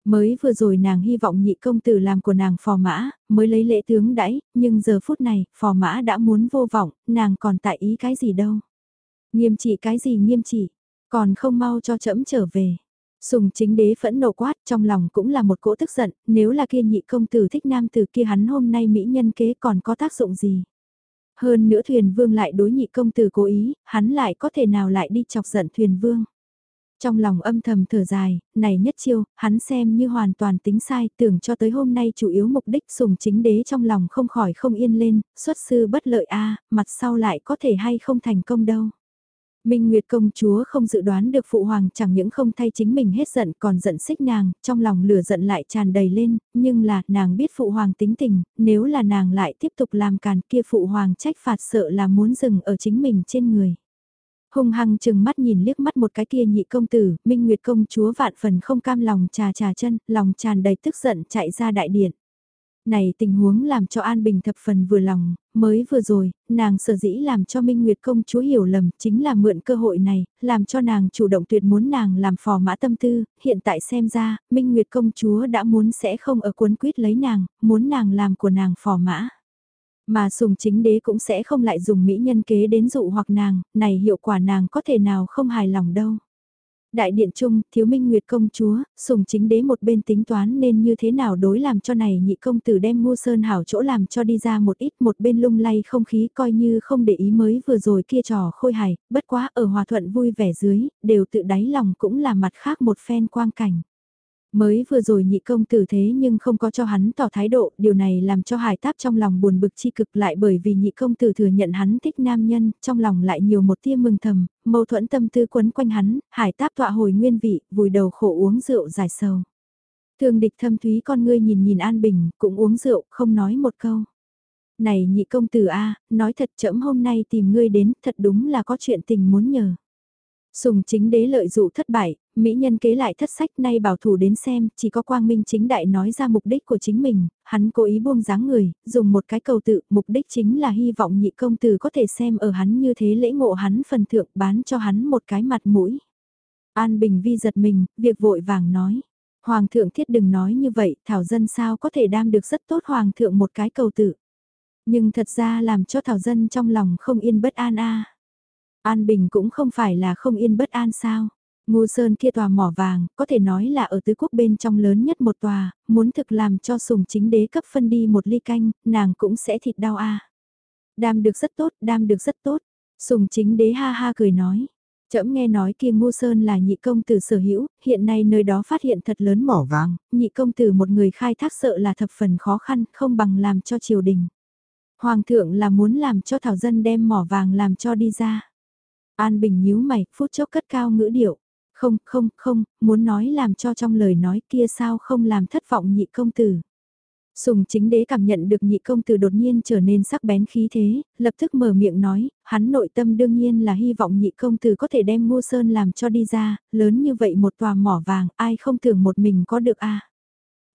Mới vừa rồi nàng hy vọng nhị công tử làm của nàng phò mã, mới lấy lễ tướng đãi, nhưng giờ phút này, phò mã đã muốn vô vọng, nàng còn tại ý cái gì đâu. Nghiêm trị cái gì nghiêm trị, còn không mau cho trẫm trở về. Sùng chính đế phẫn nộ quát trong lòng cũng là một cỗ tức giận, nếu là kia nhị công tử thích nam tử kia hắn hôm nay mỹ nhân kế còn có tác dụng gì. Hơn nữa thuyền vương lại đối nhị công tử cố ý, hắn lại có thể nào lại đi chọc giận thuyền vương. Trong lòng âm thầm thở dài, này nhất chiêu, hắn xem như hoàn toàn tính sai, tưởng cho tới hôm nay chủ yếu mục đích sùng chính đế trong lòng không khỏi không yên lên, xuất sư bất lợi a mặt sau lại có thể hay không thành công đâu. Minh Nguyệt công chúa không dự đoán được phụ hoàng chẳng những không thay chính mình hết giận còn giận xích nàng, trong lòng lửa giận lại tràn đầy lên, nhưng là nàng biết phụ hoàng tính tình, nếu là nàng lại tiếp tục làm càn kia phụ hoàng trách phạt sợ là muốn dừng ở chính mình trên người. Hùng hăng chừng mắt nhìn liếc mắt một cái kia nhị công tử, Minh Nguyệt công chúa vạn phần không cam lòng trà trà chân, lòng tràn đầy tức giận chạy ra đại điện. Này tình huống làm cho An Bình thập phần vừa lòng, mới vừa rồi, nàng sở dĩ làm cho Minh Nguyệt công chúa hiểu lầm, chính là mượn cơ hội này, làm cho nàng chủ động tuyệt muốn nàng làm phò mã tâm tư, hiện tại xem ra, Minh Nguyệt công chúa đã muốn sẽ không ở cuốn quyết lấy nàng, muốn nàng làm của nàng phò mã. Mà sùng chính đế cũng sẽ không lại dùng mỹ nhân kế đến dụ hoặc nàng, này hiệu quả nàng có thể nào không hài lòng đâu. Đại điện trung, thiếu minh nguyệt công chúa, sùng chính đế một bên tính toán nên như thế nào đối làm cho này nhị công tử đem mua sơn hảo chỗ làm cho đi ra một ít một bên lung lay không khí coi như không để ý mới vừa rồi kia trò khôi hài, bất quá ở hòa thuận vui vẻ dưới, đều tự đáy lòng cũng là mặt khác một phen quang cảnh. Mới vừa rồi nhị công tử thế nhưng không có cho hắn tỏ thái độ, điều này làm cho hải táp trong lòng buồn bực chi cực lại bởi vì nhị công tử thừa nhận hắn thích nam nhân, trong lòng lại nhiều một tia mừng thầm, mâu thuẫn tâm tư quấn quanh hắn, hải táp tọa hồi nguyên vị, vùi đầu khổ uống rượu giải sầu. Thường địch thâm thúy con ngươi nhìn nhìn an bình, cũng uống rượu, không nói một câu. Này nhị công tử a nói thật chậm hôm nay tìm ngươi đến, thật đúng là có chuyện tình muốn nhờ. Sùng chính đế lợi dụ thất bại, Mỹ nhân kế lại thất sách nay bảo thủ đến xem, chỉ có quang minh chính đại nói ra mục đích của chính mình, hắn cố ý buông dáng người, dùng một cái cầu tự, mục đích chính là hy vọng nhị công tử có thể xem ở hắn như thế lễ ngộ hắn phần thượng bán cho hắn một cái mặt mũi. An Bình Vi giật mình, việc vội vàng nói. Hoàng thượng thiết đừng nói như vậy, Thảo Dân sao có thể đam được rất tốt Hoàng thượng một cái cầu tự. Nhưng thật ra làm cho Thảo Dân trong lòng không yên bất an a An Bình cũng không phải là không yên bất an sao. Ngu Sơn kia tòa mỏ vàng, có thể nói là ở tứ quốc bên trong lớn nhất một tòa, muốn thực làm cho sùng chính đế cấp phân đi một ly canh, nàng cũng sẽ thịt đau a. Đam được rất tốt, đam được rất tốt. Sùng chính đế ha ha cười nói. Trẫm nghe nói kia Ngu Sơn là nhị công tử sở hữu, hiện nay nơi đó phát hiện thật lớn mỏ vàng, nhị công tử một người khai thác sợ là thập phần khó khăn, không bằng làm cho triều đình. Hoàng thượng là muốn làm cho thảo dân đem mỏ vàng làm cho đi ra. An Bình nhíu mày, phút chốc cất cao ngữ điệu. Không, không, không, muốn nói làm cho trong lời nói kia sao không làm thất vọng nhị công tử. Sùng chính đế cảm nhận được nhị công tử đột nhiên trở nên sắc bén khí thế, lập tức mở miệng nói, hắn nội tâm đương nhiên là hy vọng nhị công tử có thể đem ngô sơn làm cho đi ra, lớn như vậy một tòa mỏ vàng, ai không tưởng một mình có được a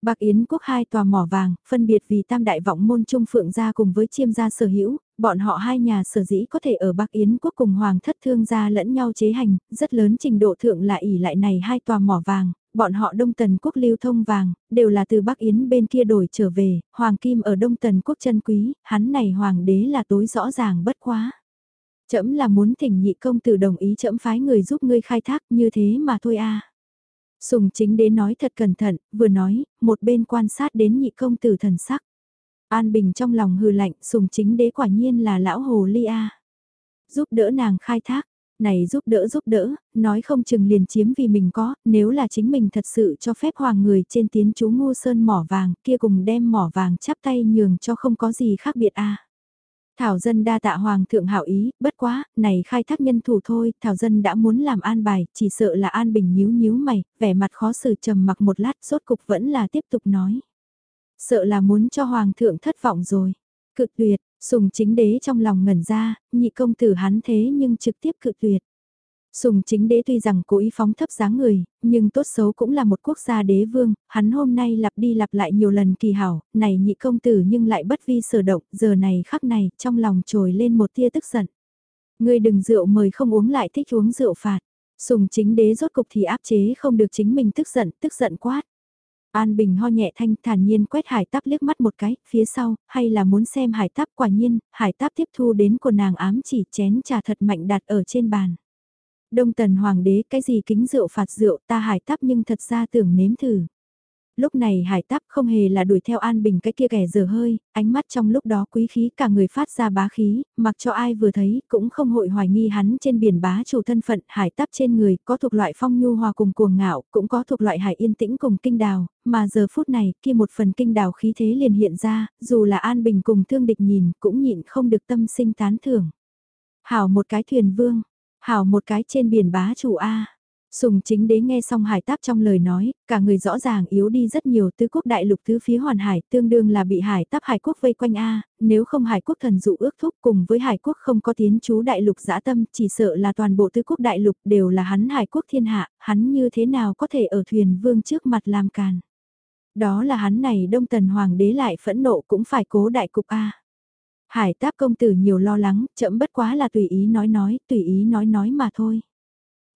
Bạc Yến quốc hai tòa mỏ vàng, phân biệt vì tam đại vọng môn trung phượng gia cùng với chiêm gia sở hữu, bọn họ hai nhà sở dĩ có thể ở bắc Yến quốc cùng hoàng thất thương gia lẫn nhau chế hành, rất lớn trình độ thượng là ỉ lại này hai tòa mỏ vàng, bọn họ Đông Tần quốc lưu thông vàng, đều là từ Bắc Yến bên kia đổi trở về, hoàng kim ở Đông Tần quốc chân quý, hắn này hoàng đế là tối rõ ràng bất quá. Chấm là muốn thỉnh nhị công tử đồng ý chấm phái người giúp ngươi khai thác như thế mà thôi a. Sùng chính đế nói thật cẩn thận, vừa nói, một bên quan sát đến nhị công tử thần sắc. An Bình trong lòng hừ lạnh, sùng chính đế quả nhiên là lão hồ ly a. Giúp đỡ nàng khai thác, này giúp đỡ giúp đỡ, nói không chừng liền chiếm vì mình có, nếu là chính mình thật sự cho phép hoàng người trên tiến chú ngô sơn mỏ vàng kia cùng đem mỏ vàng chắp tay nhường cho không có gì khác biệt a. Thảo dân đa tạ hoàng thượng hảo ý, bất quá, này khai thác nhân thủ thôi, Thảo dân đã muốn làm an bài, chỉ sợ là an bình nhíu nhíu mày, vẻ mặt khó xử trầm mặc một lát, rốt cục vẫn là tiếp tục nói. Sợ là muốn cho hoàng thượng thất vọng rồi. Cự tuyệt, sùng chính đế trong lòng ngẩn ra, nhị công tử hắn thế nhưng trực tiếp cự tuyệt. Sùng chính đế tuy rằng cố ý phóng thấp dáng người, nhưng tốt xấu cũng là một quốc gia đế vương, hắn hôm nay lặp đi lặp lại nhiều lần kỳ hảo, này nhị công tử nhưng lại bất vi sở động, giờ này khắc này, trong lòng trồi lên một tia tức giận. Ngươi đừng rượu mời không uống lại thích uống rượu phạt. Sùng chính đế rốt cục thì áp chế không được chính mình tức giận, tức giận quát. An Bình ho nhẹ thanh thản nhiên quét hải táp liếc mắt một cái, phía sau, hay là muốn xem hải táp quả nhiên, hải táp tiếp thu đến của nàng ám chỉ chén trà thật mạnh đặt ở trên bàn. Đông tần hoàng đế cái gì kính rượu phạt rượu ta hải táp nhưng thật ra tưởng nếm thử. Lúc này hải táp không hề là đuổi theo an bình cái kia kẻ dở hơi, ánh mắt trong lúc đó quý khí cả người phát ra bá khí, mặc cho ai vừa thấy cũng không hội hoài nghi hắn trên biển bá chủ thân phận hải táp trên người có thuộc loại phong nhu hòa cùng cuồng ngạo, cũng có thuộc loại hải yên tĩnh cùng kinh đào, mà giờ phút này kia một phần kinh đào khí thế liền hiện ra, dù là an bình cùng thương địch nhìn cũng nhịn không được tâm sinh tán thưởng. Hảo một cái thuyền vương, Hảo một cái trên biển bá chủ A. Sùng chính đế nghe xong hải táp trong lời nói, cả người rõ ràng yếu đi rất nhiều tứ quốc đại lục tứ phía hoàn hải tương đương là bị hải táp hải quốc vây quanh A, nếu không hải quốc thần dụ ước thúc cùng với hải quốc không có tiến chú đại lục dã tâm chỉ sợ là toàn bộ tứ quốc đại lục đều là hắn hải quốc thiên hạ, hắn như thế nào có thể ở thuyền vương trước mặt làm càn. Đó là hắn này đông tần hoàng đế lại phẫn nộ cũng phải cố đại cục A. Hải táp công tử nhiều lo lắng, chậm bất quá là tùy ý nói nói, tùy ý nói nói mà thôi.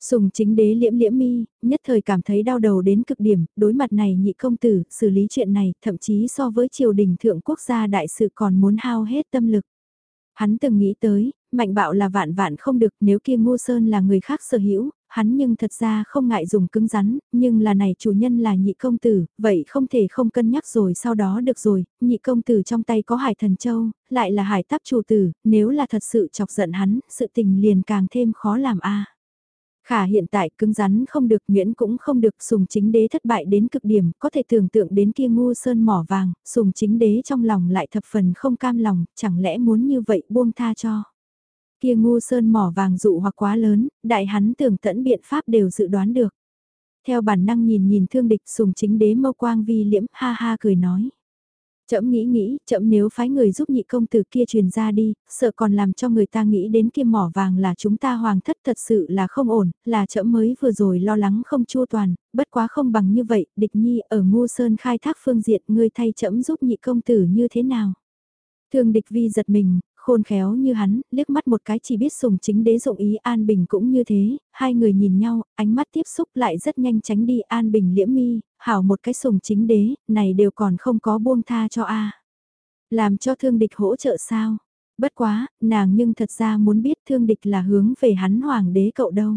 Sùng chính đế liễm liễm mi, nhất thời cảm thấy đau đầu đến cực điểm, đối mặt này nhị công tử, xử lý chuyện này, thậm chí so với triều đình thượng quốc gia đại sự còn muốn hao hết tâm lực. Hắn từng nghĩ tới, mạnh bạo là vạn vạn không được nếu kia ngô sơn là người khác sở hữu, hắn nhưng thật ra không ngại dùng cứng rắn, nhưng là này chủ nhân là nhị công tử, vậy không thể không cân nhắc rồi sau đó được rồi, nhị công tử trong tay có hải thần châu, lại là hải táp chủ tử, nếu là thật sự chọc giận hắn, sự tình liền càng thêm khó làm a. Khả hiện tại cứng rắn không được nguyễn cũng không được sùng chính đế thất bại đến cực điểm, có thể tưởng tượng đến kia ngu sơn mỏ vàng, sùng chính đế trong lòng lại thập phần không cam lòng, chẳng lẽ muốn như vậy buông tha cho. Kia ngu sơn mỏ vàng dụ hoặc quá lớn, đại hắn tưởng tẫn biện pháp đều dự đoán được. Theo bản năng nhìn nhìn thương địch sùng chính đế mâu quang vi liễm ha ha cười nói. Chậm nghĩ nghĩ, chậm nếu phái người giúp nhị công tử kia truyền ra đi, sợ còn làm cho người ta nghĩ đến kia mỏ vàng là chúng ta hoàng thất thật sự là không ổn, là chậm mới vừa rồi lo lắng không chua toàn, bất quá không bằng như vậy, địch nhi ở ngu sơn khai thác phương diện ngươi thay chậm giúp nhị công tử như thế nào. Thương địch vi giật mình, khôn khéo như hắn, liếc mắt một cái chỉ biết sùng chính đế dụng ý An Bình cũng như thế, hai người nhìn nhau, ánh mắt tiếp xúc lại rất nhanh tránh đi An Bình liễm mi, hảo một cái sùng chính đế, này đều còn không có buông tha cho A. Làm cho thương địch hỗ trợ sao? Bất quá, nàng nhưng thật ra muốn biết thương địch là hướng về hắn hoàng đế cậu đâu.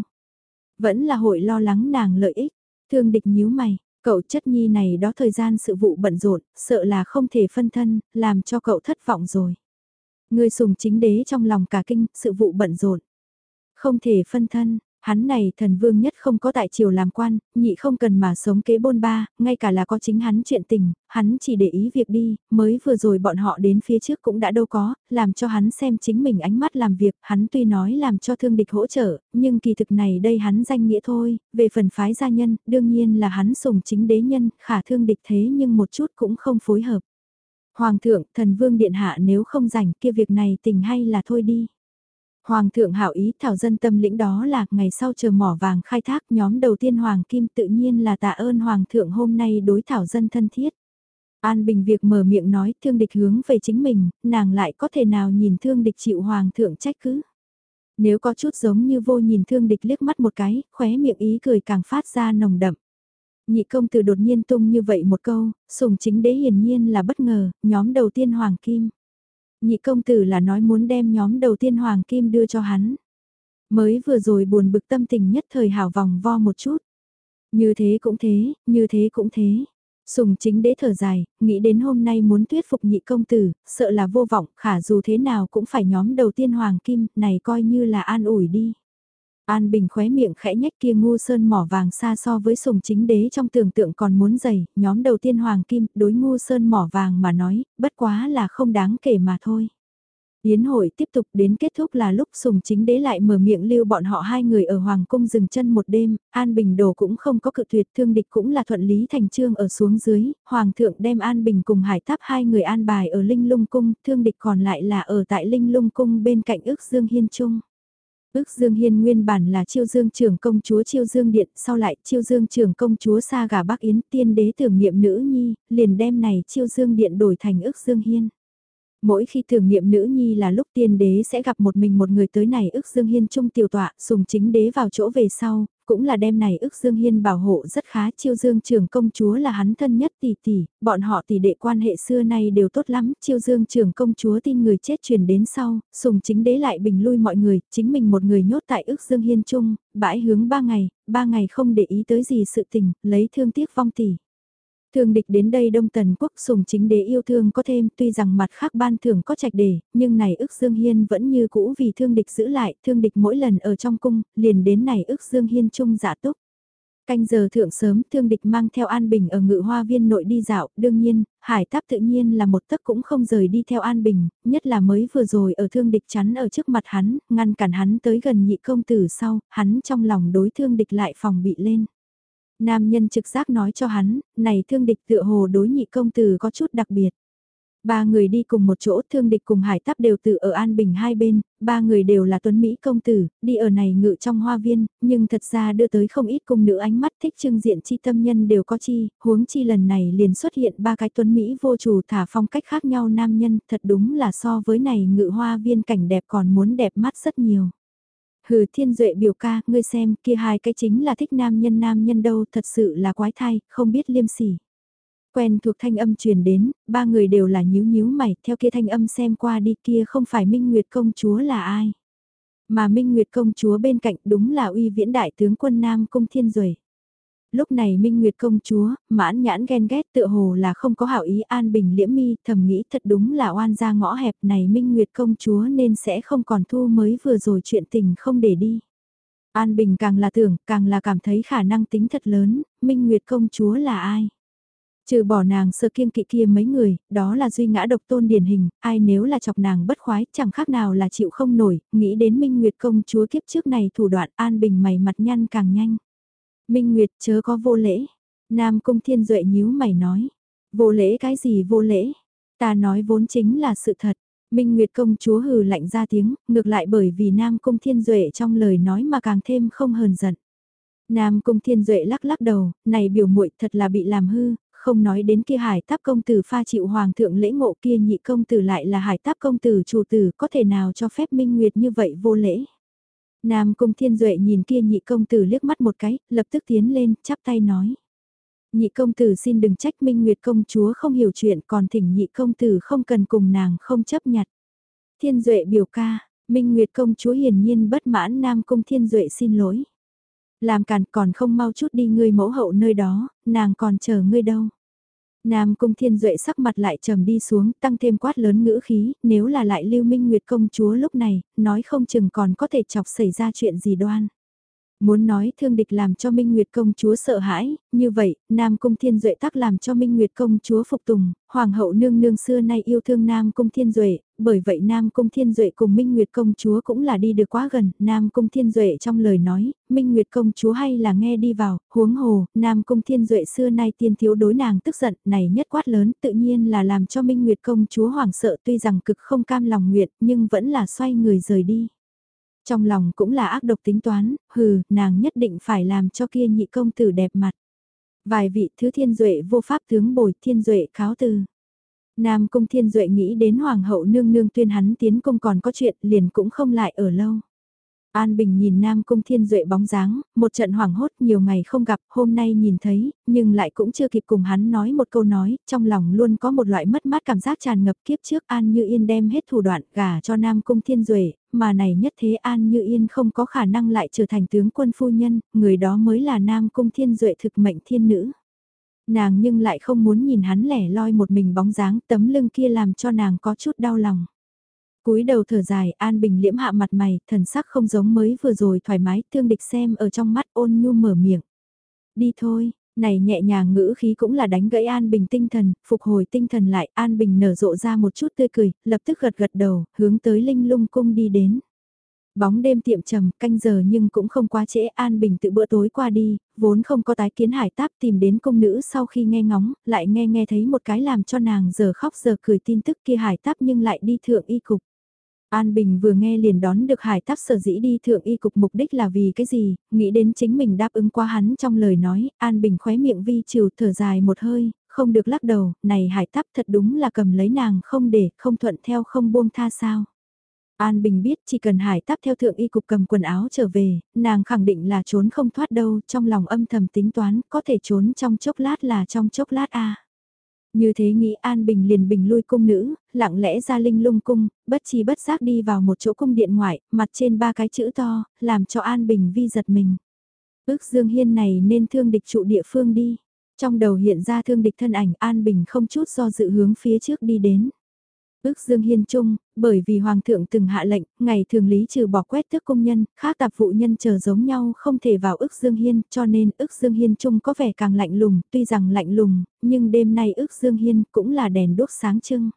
Vẫn là hội lo lắng nàng lợi ích, thương địch nhíu mày, cậu chất nhi này đó thời gian sự vụ bận rộn, sợ là không thể phân thân, làm cho cậu thất vọng rồi. Người sùng chính đế trong lòng cả kinh, sự vụ bận rộn. Không thể phân thân, hắn này thần vương nhất không có tại triều làm quan, nhị không cần mà sống kế bôn ba, ngay cả là có chính hắn chuyện tình, hắn chỉ để ý việc đi, mới vừa rồi bọn họ đến phía trước cũng đã đâu có, làm cho hắn xem chính mình ánh mắt làm việc, hắn tuy nói làm cho thương địch hỗ trợ, nhưng kỳ thực này đây hắn danh nghĩa thôi, về phần phái gia nhân, đương nhiên là hắn sùng chính đế nhân, khả thương địch thế nhưng một chút cũng không phối hợp. Hoàng thượng, thần vương điện hạ nếu không rảnh kia việc này tình hay là thôi đi. Hoàng thượng hảo ý thảo dân tâm lĩnh đó là ngày sau chờ mỏ vàng khai thác nhóm đầu tiên Hoàng Kim tự nhiên là tạ ơn Hoàng thượng hôm nay đối thảo dân thân thiết. An Bình việc mở miệng nói thương địch hướng về chính mình, nàng lại có thể nào nhìn thương địch chịu Hoàng thượng trách cứ. Nếu có chút giống như vô nhìn thương địch liếc mắt một cái, khóe miệng ý cười càng phát ra nồng đậm. Nhị công tử đột nhiên tung như vậy một câu, sùng chính đế hiển nhiên là bất ngờ, nhóm đầu tiên Hoàng Kim. Nhị công tử là nói muốn đem nhóm đầu tiên Hoàng Kim đưa cho hắn. Mới vừa rồi buồn bực tâm tình nhất thời hào vòng vo một chút. Như thế cũng thế, như thế cũng thế. Sùng chính đế thở dài, nghĩ đến hôm nay muốn thuyết phục nhị công tử, sợ là vô vọng, khả dù thế nào cũng phải nhóm đầu tiên Hoàng Kim, này coi như là an ủi đi. An Bình khóe miệng khẽ nhách kia ngu sơn mỏ vàng xa so với sùng chính đế trong tưởng tượng còn muốn dày, nhóm đầu tiên hoàng kim, đối ngu sơn mỏ vàng mà nói, bất quá là không đáng kể mà thôi. Yến hội tiếp tục đến kết thúc là lúc sùng chính đế lại mở miệng lưu bọn họ hai người ở Hoàng cung dừng chân một đêm, An Bình Đồ cũng không có cự tuyệt thương địch cũng là thuận lý thành trương ở xuống dưới, Hoàng thượng đem An Bình cùng hải tháp hai người an bài ở Linh Lung Cung, thương địch còn lại là ở tại Linh Lung Cung bên cạnh ước Dương Hiên Trung. Ước Dương Hiên nguyên bản là chiêu dương trưởng công chúa chiêu dương điện, sau lại chiêu dương trưởng công chúa xa gà Bắc Yến tiên đế tưởng niệm nữ nhi, liền đem này chiêu dương điện đổi thành ước Dương Hiên. Mỗi khi tưởng niệm nữ nhi là lúc tiên đế sẽ gặp một mình một người tới này ước Dương Hiên trung tiểu tọa, sùng chính đế vào chỗ về sau, cũng là đêm này ước Dương Hiên bảo hộ rất khá chiêu Dương trưởng công chúa là hắn thân nhất tỷ tỷ, bọn họ tỷ đệ quan hệ xưa nay đều tốt lắm, chiêu Dương trưởng công chúa tin người chết truyền đến sau, sùng chính đế lại bình lui mọi người, chính mình một người nhốt tại ước Dương Hiên chung, bãi hướng ba ngày, ba ngày không để ý tới gì sự tình, lấy thương tiếc vong tỷ. Thương địch đến đây Đông Tần Quốc sùng chính đế yêu thương có thêm tuy rằng mặt khác ban thưởng có trạch đề, nhưng này ức Dương Hiên vẫn như cũ vì thương địch giữ lại, thương địch mỗi lần ở trong cung, liền đến này ức Dương Hiên chung giả túc. Canh giờ thượng sớm, thương địch mang theo An Bình ở ngự hoa viên nội đi dạo, đương nhiên, hải táp tự nhiên là một tấc cũng không rời đi theo An Bình, nhất là mới vừa rồi ở thương địch chắn ở trước mặt hắn, ngăn cản hắn tới gần nhị công tử sau, hắn trong lòng đối thương địch lại phòng bị lên. Nam nhân trực giác nói cho hắn, này thương địch tựa hồ đối nhị công tử có chút đặc biệt. Ba người đi cùng một chỗ thương địch cùng hải tắp đều tự ở An Bình hai bên, ba người đều là tuấn Mỹ công tử, đi ở này ngự trong hoa viên, nhưng thật ra đưa tới không ít cung nữ ánh mắt thích trưng diện chi tâm nhân đều có chi, huống chi lần này liền xuất hiện ba cái tuấn Mỹ vô chủ thả phong cách khác nhau nam nhân, thật đúng là so với này ngự hoa viên cảnh đẹp còn muốn đẹp mắt rất nhiều. Hừ thiên duệ biểu ca, ngươi xem, kia hai cái chính là thích nam nhân nam nhân đâu, thật sự là quái thai, không biết liêm sỉ. Quen thuộc thanh âm truyền đến, ba người đều là nhíu nhíu mày, theo kia thanh âm xem qua đi kia không phải Minh Nguyệt công chúa là ai. Mà Minh Nguyệt công chúa bên cạnh đúng là uy viễn đại tướng quân Nam Cung Thiên Duệ. Lúc này Minh Nguyệt công chúa, mãn nhãn ghen ghét tựa hồ là không có hảo ý an bình liễm mi, thầm nghĩ thật đúng là oan ra ngõ hẹp này Minh Nguyệt công chúa nên sẽ không còn thu mới vừa rồi chuyện tình không để đi. An Bình càng là tưởng, càng là cảm thấy khả năng tính thật lớn, Minh Nguyệt công chúa là ai? Trừ bỏ nàng sơ kiêng kỵ kia mấy người, đó là duy ngã độc tôn điển hình, ai nếu là chọc nàng bất khoái chẳng khác nào là chịu không nổi, nghĩ đến Minh Nguyệt công chúa kiếp trước này thủ đoạn An Bình mày mặt nhăn càng nhanh. Minh Nguyệt chớ có vô lễ. Nam Cung Thiên Duệ nhíu mày nói. Vô lễ cái gì vô lễ? Ta nói vốn chính là sự thật. Minh Nguyệt công chúa hừ lạnh ra tiếng, ngược lại bởi vì Nam Cung Thiên Duệ trong lời nói mà càng thêm không hờn giận. Nam Cung Thiên Duệ lắc lắc đầu, này biểu muội thật là bị làm hư, không nói đến kia hải táp công tử pha chịu hoàng thượng lễ ngộ kia nhị công tử lại là hải táp công tử chủ tử có thể nào cho phép Minh Nguyệt như vậy vô lễ. Nam Cung Thiên Duệ nhìn kia nhị công tử liếc mắt một cái, lập tức tiến lên, chắp tay nói. Nhị công tử xin đừng trách Minh Nguyệt công chúa không hiểu chuyện còn thỉnh nhị công tử không cần cùng nàng không chấp nhặt. Thiên Duệ biểu ca, Minh Nguyệt công chúa hiển nhiên bất mãn Nam Cung Thiên Duệ xin lỗi. Làm càn còn không mau chút đi ngươi mẫu hậu nơi đó, nàng còn chờ ngươi đâu. Nam Cung Thiên Duệ sắc mặt lại trầm đi xuống, tăng thêm quát lớn ngữ khí, nếu là lại Lưu Minh Nguyệt công chúa lúc này, nói không chừng còn có thể chọc xảy ra chuyện gì đoan. Muốn nói thương địch làm cho Minh Nguyệt công chúa sợ hãi, như vậy, Nam Cung Thiên Duệ tác làm cho Minh Nguyệt công chúa phục tùng, Hoàng hậu nương nương xưa nay yêu thương Nam Cung Thiên Duệ, bởi vậy Nam Cung Thiên Duệ cùng Minh Nguyệt công chúa cũng là đi được quá gần, Nam Cung Thiên Duệ trong lời nói, Minh Nguyệt công chúa hay là nghe đi vào, huống hồ, Nam Cung Thiên Duệ xưa nay tiên thiếu đối nàng tức giận, này nhất quát lớn tự nhiên là làm cho Minh Nguyệt công chúa hoảng sợ tuy rằng cực không cam lòng nguyện nhưng vẫn là xoay người rời đi. Trong lòng cũng là ác độc tính toán, hừ, nàng nhất định phải làm cho kia nhị công tử đẹp mặt. Vài vị thứ thiên duệ vô pháp tướng bồi thiên duệ kháo từ. Nam cung thiên duệ nghĩ đến hoàng hậu nương nương tuyên hắn tiến cung còn có chuyện liền cũng không lại ở lâu. An Bình nhìn Nam Cung Thiên Duệ bóng dáng, một trận hoảng hốt nhiều ngày không gặp, hôm nay nhìn thấy, nhưng lại cũng chưa kịp cùng hắn nói một câu nói, trong lòng luôn có một loại mất mát cảm giác tràn ngập kiếp trước An Như Yên đem hết thủ đoạn gả cho Nam Cung Thiên Duệ, mà này nhất thế An Như Yên không có khả năng lại trở thành tướng quân phu nhân, người đó mới là Nam Cung Thiên Duệ thực mệnh thiên nữ. Nàng nhưng lại không muốn nhìn hắn lẻ loi một mình bóng dáng tấm lưng kia làm cho nàng có chút đau lòng cúi đầu thở dài, An Bình liễm hạ mặt mày, thần sắc không giống mới vừa rồi thoải mái, thương địch xem ở trong mắt ôn nhu mở miệng. Đi thôi, này nhẹ nhàng ngữ khí cũng là đánh gãy An Bình tinh thần, phục hồi tinh thần lại, An Bình nở rộ ra một chút tươi cười, lập tức gật gật đầu, hướng tới Linh Lung Cung đi đến. Bóng đêm tiệm trầm, canh giờ nhưng cũng không quá trễ An Bình tự bữa tối qua đi, vốn không có tái kiến hải táp tìm đến công nữ sau khi nghe ngóng, lại nghe nghe thấy một cái làm cho nàng giờ khóc giờ cười tin tức kia hải táp nhưng lại đi thượng y cục. An Bình vừa nghe liền đón được hải táp sở dĩ đi thượng y cục mục đích là vì cái gì, nghĩ đến chính mình đáp ứng qua hắn trong lời nói, An Bình khóe miệng vi trừ thở dài một hơi, không được lắc đầu, này hải táp thật đúng là cầm lấy nàng không để, không thuận theo không buông tha sao. An Bình biết chỉ cần hải táp theo thượng y cục cầm quần áo trở về, nàng khẳng định là trốn không thoát đâu, trong lòng âm thầm tính toán, có thể trốn trong chốc lát là trong chốc lát a. Như thế nghĩ An Bình liền bình lui cung nữ, lặng lẽ ra linh lung cung, bất chi bất giác đi vào một chỗ cung điện ngoại, mặt trên ba cái chữ to, làm cho An Bình vi giật mình. Ước Dương Hiên này nên thương địch trụ địa phương đi. Trong đầu hiện ra thương địch thân ảnh An Bình không chút do dự hướng phía trước đi đến. Ước Dương Hiên Trung, bởi vì Hoàng thượng từng hạ lệnh, ngày thường lý trừ bỏ quét tước công nhân, khác tạp vụ nhân chờ giống nhau không thể vào ước Dương Hiên, cho nên ước Dương Hiên Trung có vẻ càng lạnh lùng, tuy rằng lạnh lùng, nhưng đêm nay ước Dương Hiên cũng là đèn đốt sáng trưng.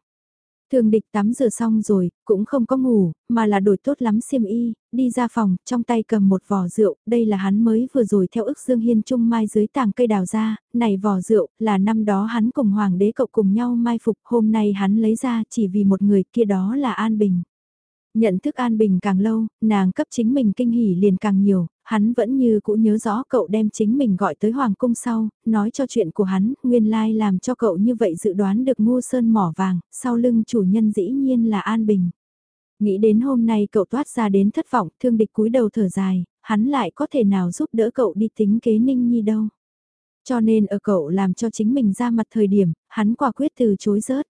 Thường địch tắm rửa xong rồi, cũng không có ngủ, mà là đổi tốt lắm xiêm y, đi ra phòng, trong tay cầm một vò rượu, đây là hắn mới vừa rồi theo ức Dương Hiên Trung mai dưới tàng cây đào ra, này vò rượu, là năm đó hắn cùng Hoàng đế cậu cùng nhau mai phục, hôm nay hắn lấy ra chỉ vì một người kia đó là An Bình. Nhận thức An Bình càng lâu, nàng cấp chính mình kinh hỉ liền càng nhiều, hắn vẫn như cũ nhớ rõ cậu đem chính mình gọi tới Hoàng cung sau, nói cho chuyện của hắn, nguyên lai làm cho cậu như vậy dự đoán được mua sơn mỏ vàng, sau lưng chủ nhân dĩ nhiên là An Bình. Nghĩ đến hôm nay cậu toát ra đến thất vọng, thương địch cúi đầu thở dài, hắn lại có thể nào giúp đỡ cậu đi tính kế ninh nhi đâu. Cho nên ở cậu làm cho chính mình ra mặt thời điểm, hắn quả quyết từ chối rớt.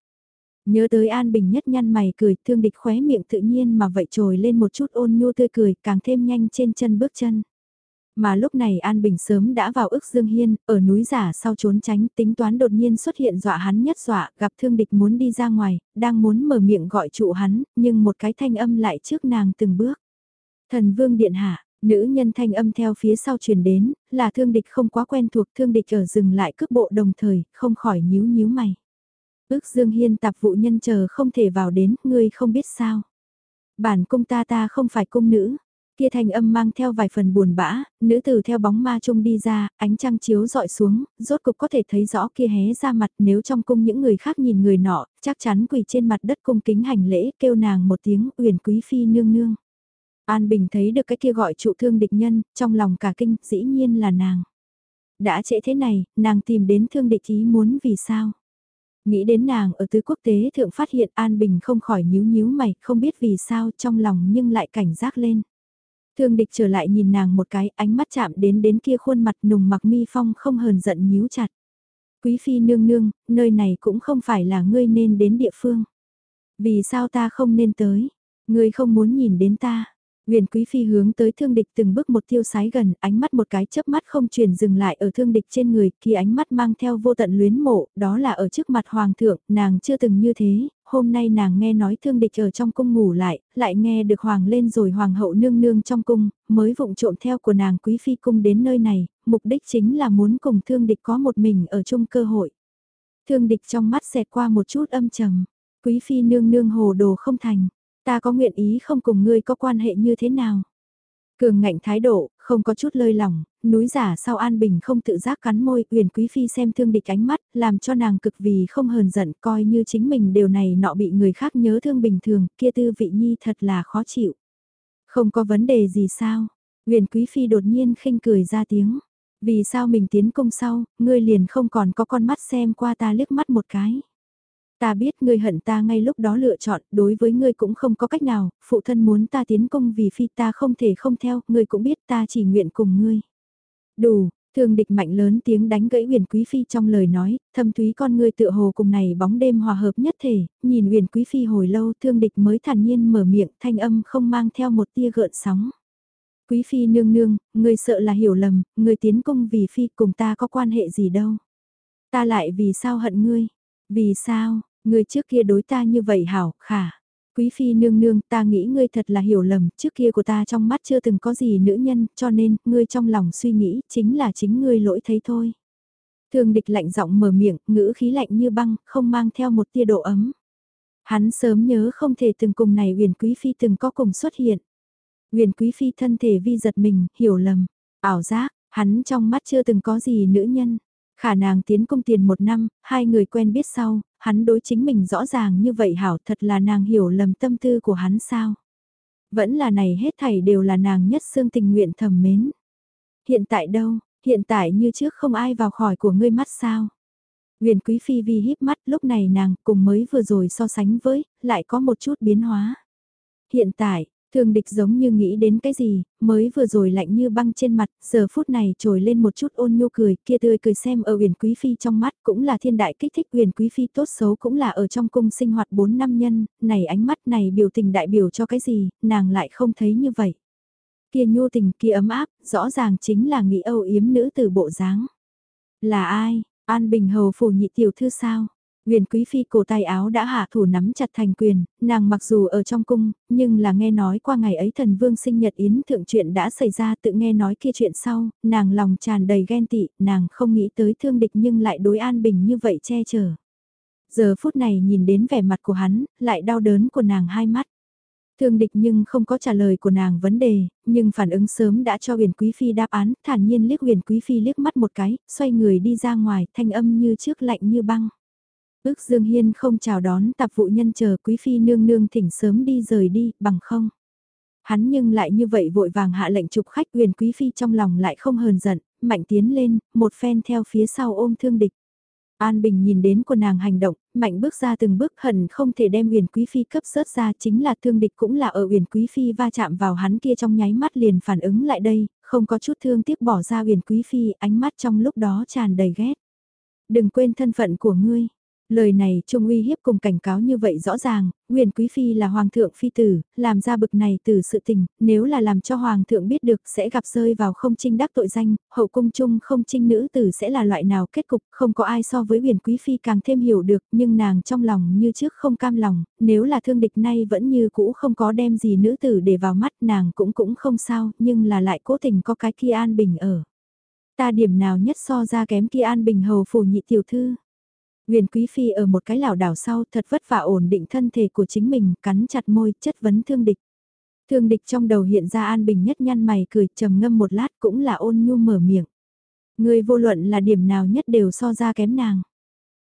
Nhớ tới An Bình nhất nhăn mày cười, thương địch khóe miệng tự nhiên mà vậy trồi lên một chút ôn nhu tươi cười, càng thêm nhanh trên chân bước chân. Mà lúc này An Bình sớm đã vào ức Dương Hiên, ở núi giả sau trốn tránh, tính toán đột nhiên xuất hiện dọa hắn nhất dọa, gặp thương địch muốn đi ra ngoài, đang muốn mở miệng gọi trụ hắn, nhưng một cái thanh âm lại trước nàng từng bước. Thần Vương Điện Hạ, nữ nhân thanh âm theo phía sau truyền đến, là thương địch không quá quen thuộc thương địch ở dừng lại cước bộ đồng thời, không khỏi nhíu nhíu mày. Ước Dương Hiên tạp vụ nhân chờ không thể vào đến, ngươi không biết sao. Bản cung ta ta không phải cung nữ. Kia thanh âm mang theo vài phần buồn bã, nữ tử theo bóng ma trung đi ra, ánh trăng chiếu dọi xuống, rốt cục có thể thấy rõ kia hé ra mặt nếu trong cung những người khác nhìn người nọ, chắc chắn quỳ trên mặt đất cung kính hành lễ kêu nàng một tiếng uyển quý phi nương nương. An Bình thấy được cái kia gọi trụ thương địch nhân, trong lòng cả kinh, dĩ nhiên là nàng. Đã trễ thế này, nàng tìm đến thương địch ý muốn vì sao? Nghĩ đến nàng ở tứ quốc tế thượng phát hiện An Bình không khỏi nhíu nhíu mày, không biết vì sao trong lòng nhưng lại cảnh giác lên. Thương địch trở lại nhìn nàng một cái, ánh mắt chạm đến đến kia khuôn mặt nùng mặc mi phong không hờn giận nhíu chặt. Quý phi nương nương, nơi này cũng không phải là ngươi nên đến địa phương. Vì sao ta không nên tới? Ngươi không muốn nhìn đến ta. Huyền Quý Phi hướng tới thương địch từng bước một tiêu sái gần, ánh mắt một cái chớp mắt không chuyển dừng lại ở thương địch trên người, khi ánh mắt mang theo vô tận luyến mộ, đó là ở trước mặt Hoàng thượng, nàng chưa từng như thế, hôm nay nàng nghe nói thương địch ở trong cung ngủ lại, lại nghe được Hoàng lên rồi Hoàng hậu nương nương trong cung, mới vụng trộm theo của nàng Quý Phi cung đến nơi này, mục đích chính là muốn cùng thương địch có một mình ở chung cơ hội. Thương địch trong mắt xẹt qua một chút âm trầm, Quý Phi nương nương hồ đồ không thành Ta có nguyện ý không cùng ngươi có quan hệ như thế nào? Cường ngạnh thái độ, không có chút lơi lòng núi giả sau an bình không tự giác cắn môi, uyển quý phi xem thương địch ánh mắt, làm cho nàng cực vì không hờn giận, coi như chính mình điều này nọ bị người khác nhớ thương bình thường, kia tư vị nhi thật là khó chịu. Không có vấn đề gì sao? Uyển quý phi đột nhiên khinh cười ra tiếng. Vì sao mình tiến công sau, ngươi liền không còn có con mắt xem qua ta liếc mắt một cái. Ta biết ngươi hận ta ngay lúc đó lựa chọn, đối với ngươi cũng không có cách nào, phụ thân muốn ta tiến công vì phi ta không thể không theo, ngươi cũng biết ta chỉ nguyện cùng ngươi. Đủ, thường địch mạnh lớn tiếng đánh gãy huyền quý phi trong lời nói, thâm thúy con ngươi tựa hồ cùng này bóng đêm hòa hợp nhất thể, nhìn huyền quý phi hồi lâu thương địch mới thản nhiên mở miệng thanh âm không mang theo một tia gợn sóng. Quý phi nương nương, ngươi sợ là hiểu lầm, ngươi tiến công vì phi cùng ta có quan hệ gì đâu. Ta lại vì sao hận ngươi? Vì sao, Ngươi trước kia đối ta như vậy hảo, khả. Quý phi nương nương, ta nghĩ ngươi thật là hiểu lầm, trước kia của ta trong mắt chưa từng có gì nữ nhân, cho nên, ngươi trong lòng suy nghĩ, chính là chính ngươi lỗi thấy thôi. Thường địch lạnh giọng mở miệng, ngữ khí lạnh như băng, không mang theo một tia độ ấm. Hắn sớm nhớ không thể từng cùng này huyền quý phi từng có cùng xuất hiện. Huyền quý phi thân thể vi giật mình, hiểu lầm, ảo giác, hắn trong mắt chưa từng có gì nữ nhân. Khả nàng tiến công tiền một năm, hai người quen biết sau, hắn đối chính mình rõ ràng như vậy hảo thật là nàng hiểu lầm tâm tư của hắn sao. Vẫn là này hết thảy đều là nàng nhất xương tình nguyện thầm mến. Hiện tại đâu, hiện tại như trước không ai vào khỏi của ngươi mắt sao. Huyền Quý Phi vi híp mắt lúc này nàng cùng mới vừa rồi so sánh với, lại có một chút biến hóa. Hiện tại, Thường địch giống như nghĩ đến cái gì, mới vừa rồi lạnh như băng trên mặt, giờ phút này trồi lên một chút ôn nhu cười, kia tươi cười xem ở huyền quý phi trong mắt cũng là thiên đại kích thích huyền quý phi tốt xấu cũng là ở trong cung sinh hoạt 4 năm nhân, này ánh mắt này biểu tình đại biểu cho cái gì, nàng lại không thấy như vậy. Kia nhu tình kia ấm áp, rõ ràng chính là nghĩ âu yếm nữ từ bộ dáng. Là ai, An Bình Hầu phủ nhị tiểu thư sao? Huyền Quý Phi cổ tay áo đã hạ thủ nắm chặt thành quyền, nàng mặc dù ở trong cung, nhưng là nghe nói qua ngày ấy thần vương sinh nhật yến thượng chuyện đã xảy ra tự nghe nói kia chuyện sau, nàng lòng tràn đầy ghen tị, nàng không nghĩ tới thương địch nhưng lại đối an bình như vậy che chở. Giờ phút này nhìn đến vẻ mặt của hắn, lại đau đớn của nàng hai mắt. Thương địch nhưng không có trả lời của nàng vấn đề, nhưng phản ứng sớm đã cho huyền quý phi đáp án, thản nhiên liếc huyền quý phi liếc mắt một cái, xoay người đi ra ngoài, thanh âm như trước lạnh như băng. Ước Dương Hiên không chào đón tạp vụ nhân chờ quý phi nương nương thỉnh sớm đi rời đi, bằng không. Hắn nhưng lại như vậy vội vàng hạ lệnh chụp khách huyền quý phi trong lòng lại không hờn giận, mạnh tiến lên, một phen theo phía sau ôm thương địch. An Bình nhìn đến của nàng hành động, mạnh bước ra từng bước hận không thể đem huyền quý phi cấp rớt ra chính là thương địch cũng là ở huyền quý phi va chạm vào hắn kia trong nháy mắt liền phản ứng lại đây, không có chút thương tiếc bỏ ra huyền quý phi ánh mắt trong lúc đó tràn đầy ghét. Đừng quên thân phận của ngươi, Lời này trung uy hiếp cùng cảnh cáo như vậy rõ ràng, Nguyên Quý Phi là Hoàng thượng Phi tử, làm ra bực này từ sự tình, nếu là làm cho Hoàng thượng biết được sẽ gặp rơi vào không trinh đắc tội danh, hậu cung chung không trinh nữ tử sẽ là loại nào kết cục, không có ai so với Nguyên Quý Phi càng thêm hiểu được, nhưng nàng trong lòng như trước không cam lòng, nếu là thương địch nay vẫn như cũ không có đem gì nữ tử để vào mắt nàng cũng cũng không sao, nhưng là lại cố tình có cái kia an bình ở. Ta điểm nào nhất so ra kém kia an bình hầu phủ nhị tiểu thư. Huyền Quý Phi ở một cái lảo đảo sau thật vất vả ổn định thân thể của chính mình, cắn chặt môi, chất vấn thương địch. Thương địch trong đầu hiện ra An Bình nhất nhăn mày cười trầm ngâm một lát cũng là ôn nhu mở miệng. Người vô luận là điểm nào nhất đều so ra kém nàng.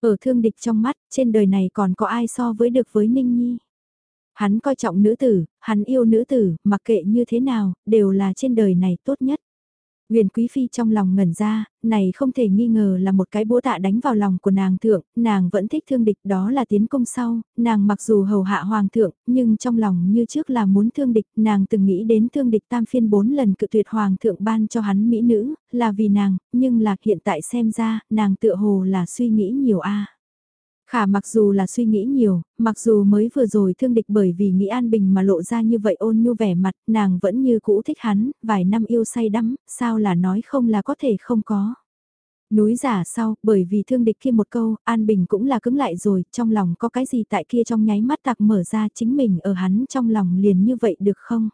Ở thương địch trong mắt, trên đời này còn có ai so với được với Ninh Nhi. Hắn coi trọng nữ tử, hắn yêu nữ tử, mặc kệ như thế nào, đều là trên đời này tốt nhất. Huyền Quý Phi trong lòng ngẩn ra, này không thể nghi ngờ là một cái búa tạ đánh vào lòng của nàng thượng, nàng vẫn thích thương địch đó là tiến công sau, nàng mặc dù hầu hạ hoàng thượng, nhưng trong lòng như trước là muốn thương địch, nàng từng nghĩ đến thương địch tam phiên bốn lần cự tuyệt hoàng thượng ban cho hắn mỹ nữ, là vì nàng, nhưng là hiện tại xem ra, nàng tựa hồ là suy nghĩ nhiều a. Khả mặc dù là suy nghĩ nhiều, mặc dù mới vừa rồi thương địch bởi vì nghĩ an bình mà lộ ra như vậy ôn nhu vẻ mặt, nàng vẫn như cũ thích hắn, vài năm yêu say đắm, sao là nói không là có thể không có. Núi giả sau, bởi vì thương địch kia một câu, An Bình cũng là cứng lại rồi, trong lòng có cái gì tại kia trong nháy mắt tạc mở ra chính mình ở hắn trong lòng liền như vậy được không?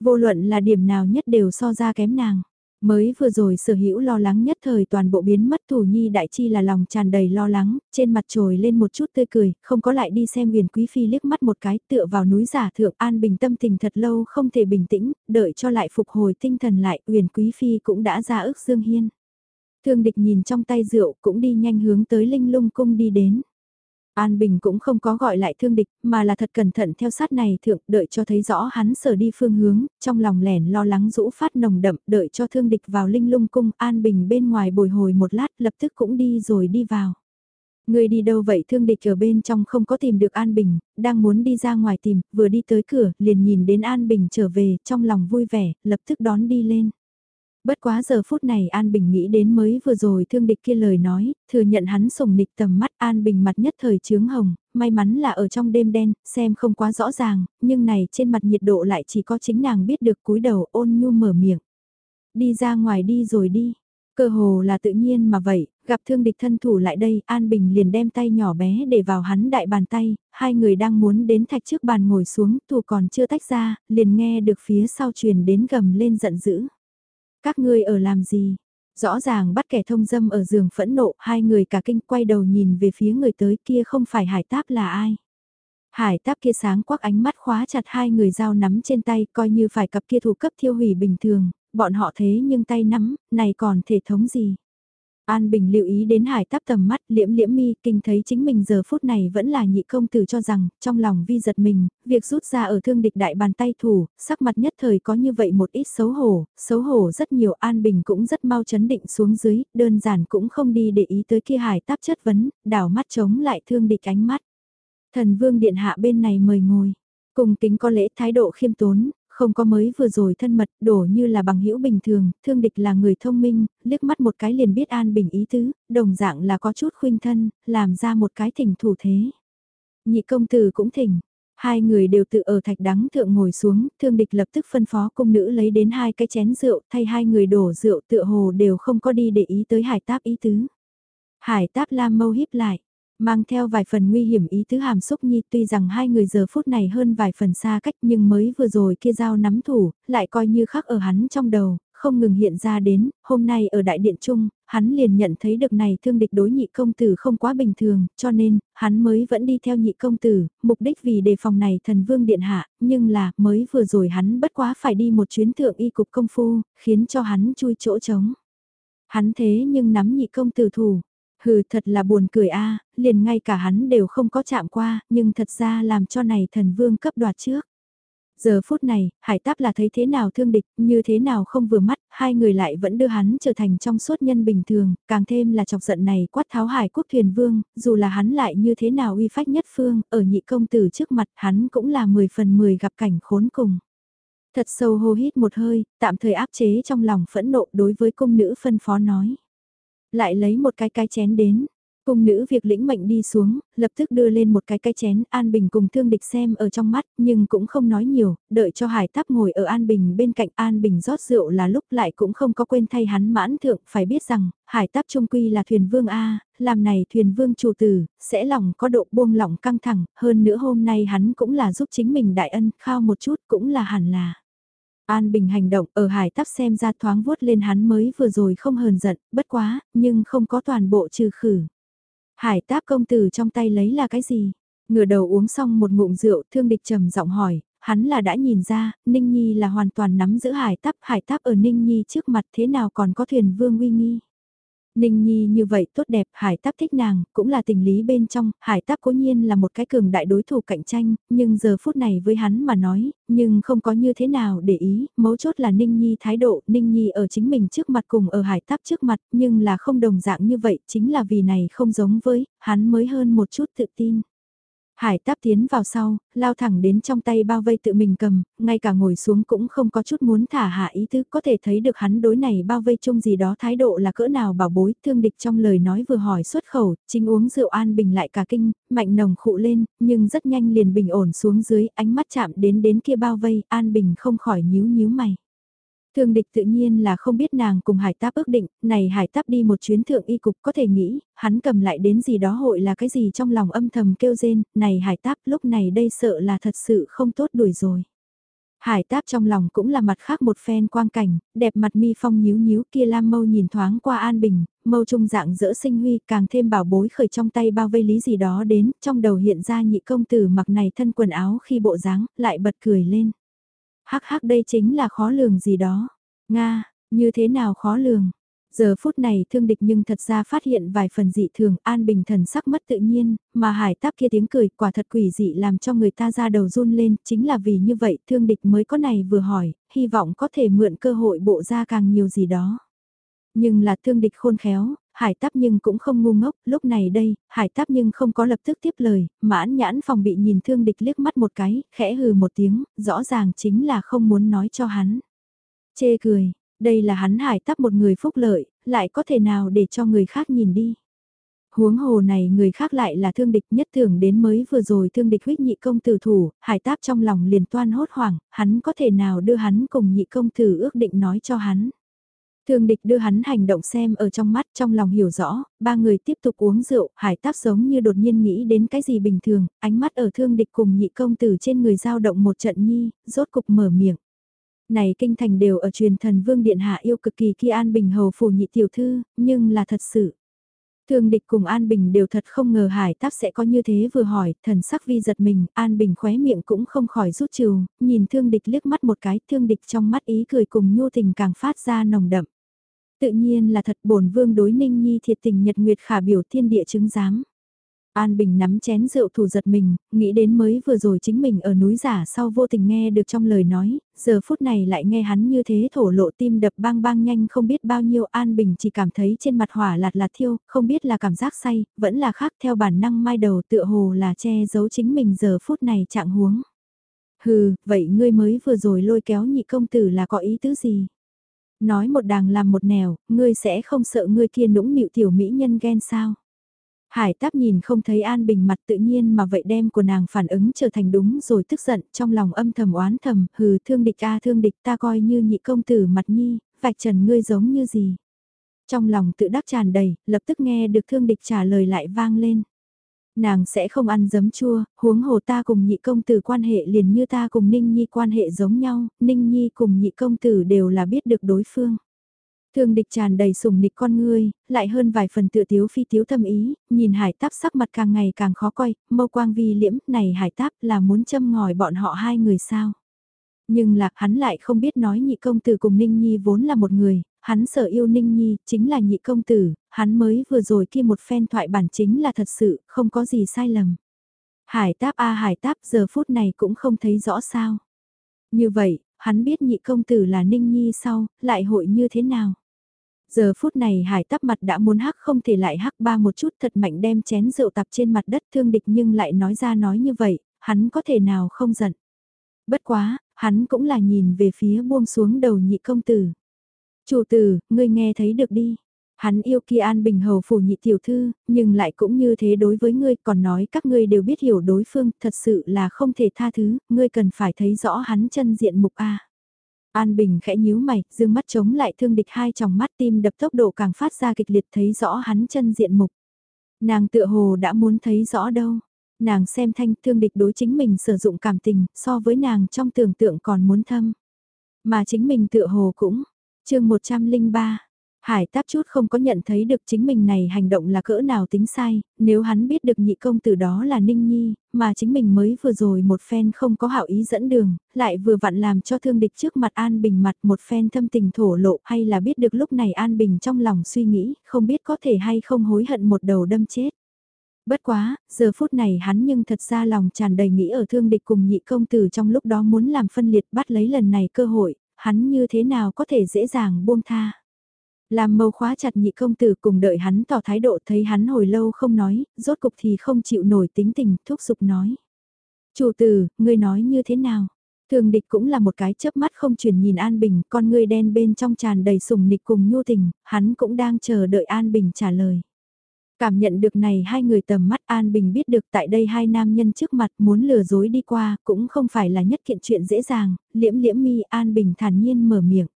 Vô luận là điểm nào nhất đều so ra kém nàng. Mới vừa rồi sở hữu lo lắng nhất thời toàn bộ biến mất thủ nhi đại chi là lòng tràn đầy lo lắng, trên mặt trồi lên một chút tươi cười, không có lại đi xem huyền quý phi liếc mắt một cái tựa vào núi giả thượng an bình tâm tình thật lâu không thể bình tĩnh, đợi cho lại phục hồi tinh thần lại huyền quý phi cũng đã ra ức dương hiên. Thương địch nhìn trong tay rượu cũng đi nhanh hướng tới linh lung cung đi đến. An Bình cũng không có gọi lại thương địch, mà là thật cẩn thận theo sát này thượng, đợi cho thấy rõ hắn sở đi phương hướng, trong lòng lẻn lo lắng rũ phát nồng đậm, đợi cho thương địch vào linh lung cung, An Bình bên ngoài bồi hồi một lát, lập tức cũng đi rồi đi vào. Người đi đâu vậy thương địch ở bên trong không có tìm được An Bình, đang muốn đi ra ngoài tìm, vừa đi tới cửa, liền nhìn đến An Bình trở về, trong lòng vui vẻ, lập tức đón đi lên. Bất quá giờ phút này An Bình nghĩ đến mới vừa rồi thương địch kia lời nói, thừa nhận hắn sùng nịch tầm mắt An Bình mặt nhất thời trướng hồng, may mắn là ở trong đêm đen, xem không quá rõ ràng, nhưng này trên mặt nhiệt độ lại chỉ có chính nàng biết được cúi đầu ôn nhu mở miệng. Đi ra ngoài đi rồi đi. Cơ hồ là tự nhiên mà vậy, gặp thương địch thân thủ lại đây, An Bình liền đem tay nhỏ bé để vào hắn đại bàn tay, hai người đang muốn đến thạch trước bàn ngồi xuống, thủ còn chưa tách ra, liền nghe được phía sau truyền đến gầm lên giận dữ. Các ngươi ở làm gì? Rõ ràng bắt kẻ thông dâm ở giường phẫn nộ, hai người cả kinh quay đầu nhìn về phía người tới kia không phải hải táp là ai. Hải táp kia sáng quắc ánh mắt khóa chặt hai người dao nắm trên tay coi như phải cặp kia thủ cấp thiêu hủy bình thường, bọn họ thế nhưng tay nắm, này còn thể thống gì. An Bình lưu ý đến hải táp tầm mắt liễm liễm mi kinh thấy chính mình giờ phút này vẫn là nhị công tử cho rằng trong lòng vi giật mình, việc rút ra ở thương địch đại bàn tay thủ, sắc mặt nhất thời có như vậy một ít xấu hổ, xấu hổ rất nhiều An Bình cũng rất mau chấn định xuống dưới, đơn giản cũng không đi để ý tới kia hải táp chất vấn, đảo mắt chống lại thương địch ánh mắt. Thần vương điện hạ bên này mời ngồi, cùng kính có lễ thái độ khiêm tốn, không có mới vừa rồi thân mật, đổ như là bằng hữu bình thường, thương địch là người thông minh, liếc mắt một cái liền biết an bình ý tứ, đồng dạng là có chút khuynh thân, làm ra một cái thỉnh thủ thế. Nhị công tử cũng thỉnh, Hai người đều tự ở thạch đắng thượng ngồi xuống, thương địch lập tức phân phó cung nữ lấy đến hai cái chén rượu, thay hai người đổ rượu tựa hồ đều không có đi để ý tới hải táp ý tứ. Hải táp lam mâu híp lại, Mang theo vài phần nguy hiểm ý tứ hàm xúc nhi tuy rằng hai người giờ phút này hơn vài phần xa cách nhưng mới vừa rồi kia dao nắm thủ, lại coi như khắc ở hắn trong đầu, không ngừng hiện ra đến, hôm nay ở đại điện trung, hắn liền nhận thấy được này thương địch đối nhị công tử không quá bình thường, cho nên, hắn mới vẫn đi theo nhị công tử, mục đích vì đề phòng này thần vương điện hạ, nhưng là, mới vừa rồi hắn bất quá phải đi một chuyến thượng y cục công phu, khiến cho hắn chui chỗ trống. Hắn thế nhưng nắm nhị công tử thủ, Hừ thật là buồn cười a liền ngay cả hắn đều không có chạm qua, nhưng thật ra làm cho này thần vương cấp đoạt trước. Giờ phút này, hải táp là thấy thế nào thương địch, như thế nào không vừa mắt, hai người lại vẫn đưa hắn trở thành trong suốt nhân bình thường, càng thêm là chọc giận này quát tháo hải quốc thuyền vương, dù là hắn lại như thế nào uy phách nhất phương, ở nhị công tử trước mặt hắn cũng là 10 phần 10 gặp cảnh khốn cùng. Thật sâu hô hít một hơi, tạm thời áp chế trong lòng phẫn nộ đối với công nữ phân phó nói. Lại lấy một cái cái chén đến. Cung nữ việc lĩnh mệnh đi xuống, lập tức đưa lên một cái cái chén, An Bình cùng thương địch xem ở trong mắt, nhưng cũng không nói nhiều, đợi cho Hải Táp ngồi ở An Bình bên cạnh An Bình rót rượu là lúc lại cũng không có quên thay hắn mãn thượng, phải biết rằng, Hải Táp trung quy là thuyền vương A, làm này thuyền vương chủ tử, sẽ lòng có độ buông lỏng căng thẳng, hơn nữa hôm nay hắn cũng là giúp chính mình đại ân, khao một chút cũng là hẳn là. An Bình hành động ở hải tắp xem ra thoáng vuốt lên hắn mới vừa rồi không hờn giận, bất quá, nhưng không có toàn bộ trừ khử. Hải táp công tử trong tay lấy là cái gì? Ngửa đầu uống xong một ngụm rượu, thương địch trầm giọng hỏi, hắn là đã nhìn ra, Ninh Nhi là hoàn toàn nắm giữ hải táp, hải táp ở Ninh Nhi trước mặt thế nào còn có thuyền vương uy nghi. Ninh Nhi như vậy tốt đẹp, Hải Táp thích nàng, cũng là tình lý bên trong, Hải Táp cố nhiên là một cái cường đại đối thủ cạnh tranh, nhưng giờ phút này với hắn mà nói, nhưng không có như thế nào để ý, mấu chốt là Ninh Nhi thái độ, Ninh Nhi ở chính mình trước mặt cùng ở Hải Táp trước mặt, nhưng là không đồng dạng như vậy, chính là vì này không giống với, hắn mới hơn một chút tự tin. Hải táp tiến vào sau, lao thẳng đến trong tay bao vây tự mình cầm, ngay cả ngồi xuống cũng không có chút muốn thả hạ ý tứ, có thể thấy được hắn đối này bao vây chung gì đó thái độ là cỡ nào bảo bối, thương địch trong lời nói vừa hỏi xuất khẩu, chính uống rượu an bình lại cả kinh, mạnh nồng khụ lên, nhưng rất nhanh liền bình ổn xuống dưới, ánh mắt chạm đến đến kia bao vây, an bình không khỏi nhíu nhíu mày. Thương địch tự nhiên là không biết nàng cùng hải táp ước định, này hải táp đi một chuyến thượng y cục có thể nghĩ, hắn cầm lại đến gì đó hội là cái gì trong lòng âm thầm kêu rên, này hải táp lúc này đây sợ là thật sự không tốt đuổi rồi. Hải táp trong lòng cũng là mặt khác một phen quang cảnh, đẹp mặt mi phong nhíu nhíu kia lam mâu nhìn thoáng qua an bình, mâu trung dạng dỡ sinh huy càng thêm bảo bối khởi trong tay bao vây lý gì đó đến, trong đầu hiện ra nhị công tử mặc này thân quần áo khi bộ dáng lại bật cười lên hắc hắc đây chính là khó lường gì đó. Nga, như thế nào khó lường? Giờ phút này thương địch nhưng thật ra phát hiện vài phần dị thường an bình thần sắc mất tự nhiên, mà hải táp kia tiếng cười quả thật quỷ dị làm cho người ta ra đầu run lên, chính là vì như vậy thương địch mới có này vừa hỏi, hy vọng có thể mượn cơ hội bộ ra càng nhiều gì đó. Nhưng là thương địch khôn khéo, hải táp nhưng cũng không ngu ngốc, lúc này đây, hải táp nhưng không có lập tức tiếp lời, mãn nhãn phòng bị nhìn thương địch liếc mắt một cái, khẽ hừ một tiếng, rõ ràng chính là không muốn nói cho hắn. Chê cười, đây là hắn hải táp một người phúc lợi, lại có thể nào để cho người khác nhìn đi. Huống hồ này người khác lại là thương địch nhất thường đến mới vừa rồi thương địch huyết nhị công tử thủ, hải táp trong lòng liền toan hốt hoảng, hắn có thể nào đưa hắn cùng nhị công tử ước định nói cho hắn. Thương địch đưa hắn hành động xem ở trong mắt trong lòng hiểu rõ, ba người tiếp tục uống rượu, hải táp giống như đột nhiên nghĩ đến cái gì bình thường, ánh mắt ở thương địch cùng nhị công tử trên người giao động một trận nhi, rốt cục mở miệng. Này kinh thành đều ở truyền thần vương điện hạ yêu cực kỳ kia an bình hầu phủ nhị tiểu thư, nhưng là thật sự. Thương địch cùng An Bình đều thật không ngờ hải táp sẽ có như thế vừa hỏi, thần sắc vi giật mình, An Bình khóe miệng cũng không khỏi rút trừ, nhìn thương địch liếc mắt một cái, thương địch trong mắt ý cười cùng nhu tình càng phát ra nồng đậm. Tự nhiên là thật bổn vương đối ninh nhi thiệt tình nhật nguyệt khả biểu thiên địa chứng giám. An Bình nắm chén rượu thủ giật mình, nghĩ đến mới vừa rồi chính mình ở núi giả sau vô tình nghe được trong lời nói, giờ phút này lại nghe hắn như thế thổ lộ tim đập bang bang nhanh không biết bao nhiêu An Bình chỉ cảm thấy trên mặt hỏa lạt lạt thiêu, không biết là cảm giác say, vẫn là khác theo bản năng mai đầu tựa hồ là che giấu chính mình giờ phút này trạng huống. Hừ, vậy ngươi mới vừa rồi lôi kéo nhị công tử là có ý tứ gì? Nói một đàng làm một nẻo, ngươi sẽ không sợ ngươi kia nũng nịu tiểu mỹ nhân ghen sao? Hải táp nhìn không thấy An Bình mặt tự nhiên mà vậy đem của nàng phản ứng trở thành đúng rồi tức giận trong lòng âm thầm oán thầm, hừ thương địch a thương địch ta coi như nhị công tử mặt nhi, vạch trần ngươi giống như gì. Trong lòng tự đắc tràn đầy, lập tức nghe được thương địch trả lời lại vang lên nàng sẽ không ăn giấm chua, huống hồ ta cùng nhị công tử quan hệ liền như ta cùng Ninh Nhi quan hệ giống nhau, Ninh Nhi cùng nhị công tử đều là biết được đối phương. Thương địch tràn đầy sùng nịch con ngươi, lại hơn vài phần tự tiếu phi tiếu thâm ý, nhìn hải táp sắc mặt càng ngày càng khó coi, mâu quang vi liễm, này hải táp là muốn châm ngòi bọn họ hai người sao. Nhưng lạc hắn lại không biết nói nhị công tử cùng Ninh Nhi vốn là một người, hắn sợ yêu Ninh Nhi, chính là nhị công tử, hắn mới vừa rồi kia một phen thoại bản chính là thật sự, không có gì sai lầm. Hải táp a hải táp giờ phút này cũng không thấy rõ sao. Như vậy, hắn biết nhị công tử là Ninh Nhi sau, lại hội như thế nào. Giờ phút này hải tắp mặt đã muốn hắc không thể lại hắc ba một chút thật mạnh đem chén rượu tập trên mặt đất thương địch nhưng lại nói ra nói như vậy, hắn có thể nào không giận. Bất quá, hắn cũng là nhìn về phía buông xuống đầu nhị công tử. Chủ tử, ngươi nghe thấy được đi. Hắn yêu kia an bình hầu phủ nhị tiểu thư, nhưng lại cũng như thế đối với ngươi còn nói các ngươi đều biết hiểu đối phương, thật sự là không thể tha thứ, ngươi cần phải thấy rõ hắn chân diện mục A. An Bình khẽ nhíu mày, dương mắt chống lại thương địch hai tròng mắt tim đập tốc độ càng phát ra kịch liệt thấy rõ hắn chân diện mục. Nàng tựa hồ đã muốn thấy rõ đâu. Nàng xem thanh thương địch đối chính mình sử dụng cảm tình so với nàng trong tưởng tượng còn muốn thâm. Mà chính mình tựa hồ cũng, chương 103, Hải táp chút không có nhận thấy được chính mình này hành động là cỡ nào tính sai, nếu hắn biết được nhị công tử đó là Ninh Nhi, mà chính mình mới vừa rồi một phen không có hảo ý dẫn đường, lại vừa vặn làm cho thương địch trước mặt An Bình mặt một phen thâm tình thổ lộ hay là biết được lúc này An Bình trong lòng suy nghĩ, không biết có thể hay không hối hận một đầu đâm chết. Bất quá, giờ phút này hắn nhưng thật ra lòng tràn đầy nghĩ ở thương địch cùng nhị công tử trong lúc đó muốn làm phân liệt bắt lấy lần này cơ hội, hắn như thế nào có thể dễ dàng buông tha. Làm mâu khóa chặt nhị công tử cùng đợi hắn tỏ thái độ thấy hắn hồi lâu không nói, rốt cục thì không chịu nổi tính tình, thúc giục nói. Chủ tử, ngươi nói như thế nào? Thường địch cũng là một cái chớp mắt không chuyển nhìn An Bình, con ngươi đen bên trong tràn đầy sùng nịch cùng nhu tình, hắn cũng đang chờ đợi An Bình trả lời. Cảm nhận được này hai người tầm mắt An Bình biết được tại đây hai nam nhân trước mặt muốn lừa dối đi qua cũng không phải là nhất kiện chuyện dễ dàng, liễm liễm mi An Bình thản nhiên mở miệng.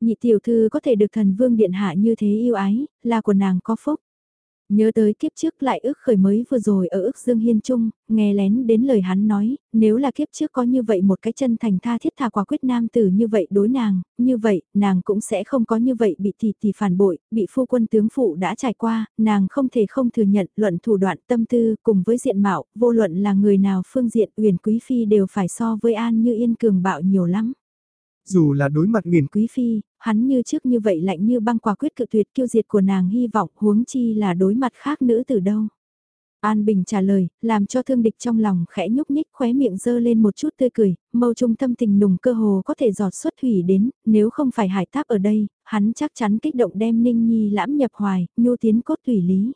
Nhị tiểu thư có thể được thần vương điện hạ như thế yêu ái, là của nàng có phúc. Nhớ tới kiếp trước lại ước khởi mới vừa rồi ở ước Dương Hiên Trung, nghe lén đến lời hắn nói, nếu là kiếp trước có như vậy một cái chân thành tha thiết thà quả quyết nam tử như vậy đối nàng, như vậy, nàng cũng sẽ không có như vậy bị tỷ tỷ phản bội, bị phu quân tướng phụ đã trải qua, nàng không thể không thừa nhận luận thủ đoạn tâm tư cùng với diện mạo, vô luận là người nào phương diện uyển quý phi đều phải so với an như yên cường bạo nhiều lắm. Dù là đối mặt nguyền quý phi, hắn như trước như vậy lạnh như băng quả quyết cự tuyệt kiêu diệt của nàng hy vọng huống chi là đối mặt khác nữ từ đâu. An Bình trả lời, làm cho thương địch trong lòng khẽ nhúc nhích khóe miệng dơ lên một chút tươi cười, mâu trung tâm tình nùng cơ hồ có thể giọt xuất thủy đến, nếu không phải hải táp ở đây, hắn chắc chắn kích động đem Ninh Nhi lãm nhập hoài, nhu tiến cốt thủy lý.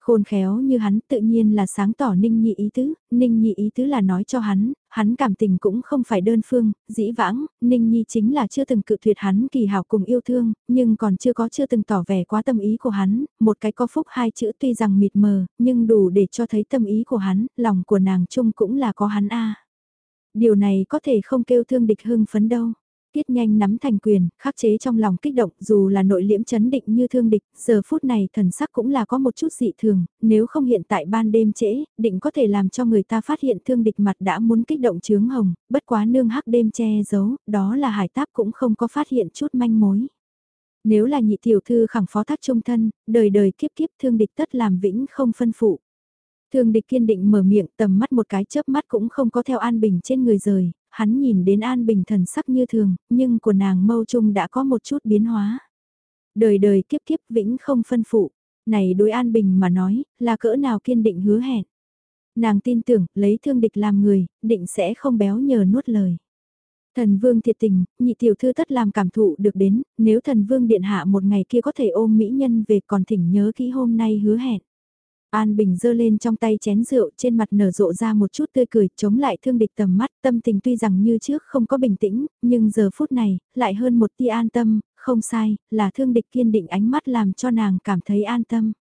Khôn khéo như hắn tự nhiên là sáng tỏ Ninh nhị ý tứ, Ninh nhị ý tứ là nói cho hắn, hắn cảm tình cũng không phải đơn phương, dĩ vãng, Ninh Nhi chính là chưa từng cự tuyệt hắn kỳ hảo cùng yêu thương, nhưng còn chưa có chưa từng tỏ vẻ quá tâm ý của hắn, một cái có phúc hai chữ tuy rằng mịt mờ, nhưng đủ để cho thấy tâm ý của hắn, lòng của nàng chung cũng là có hắn a. Điều này có thể không kêu thương địch hưng phấn đâu. Tiết nhanh nắm thành quyền, khắc chế trong lòng kích động dù là nội liễm chấn định như thương địch, giờ phút này thần sắc cũng là có một chút dị thường, nếu không hiện tại ban đêm trễ, định có thể làm cho người ta phát hiện thương địch mặt đã muốn kích động chướng hồng, bất quá nương hắc đêm che giấu, đó là hải táp cũng không có phát hiện chút manh mối. Nếu là nhị tiểu thư khẳng phó thác trung thân, đời đời kiếp kiếp thương địch tất làm vĩnh không phân phụ. Thương địch kiên định mở miệng tầm mắt một cái chớp mắt cũng không có theo an bình trên người rời, hắn nhìn đến An Bình thần sắc như thường, nhưng của nàng mâu trung đã có một chút biến hóa. Đời đời kiếp kiếp vĩnh không phân phụ, này đối An Bình mà nói, là cỡ nào kiên định hứa hẹn. Nàng tin tưởng, lấy thương địch làm người, định sẽ không béo nhờ nuốt lời. Thần vương thiệt tình, nhị tiểu thư tất làm cảm thụ được đến, nếu thần vương điện hạ một ngày kia có thể ôm mỹ nhân về còn thỉnh nhớ kỹ hôm nay hứa hẹn. An Bình giơ lên trong tay chén rượu trên mặt nở rộ ra một chút tươi cười chống lại thương địch tầm mắt tâm tình tuy rằng như trước không có bình tĩnh, nhưng giờ phút này, lại hơn một tia an tâm, không sai, là thương địch kiên định ánh mắt làm cho nàng cảm thấy an tâm.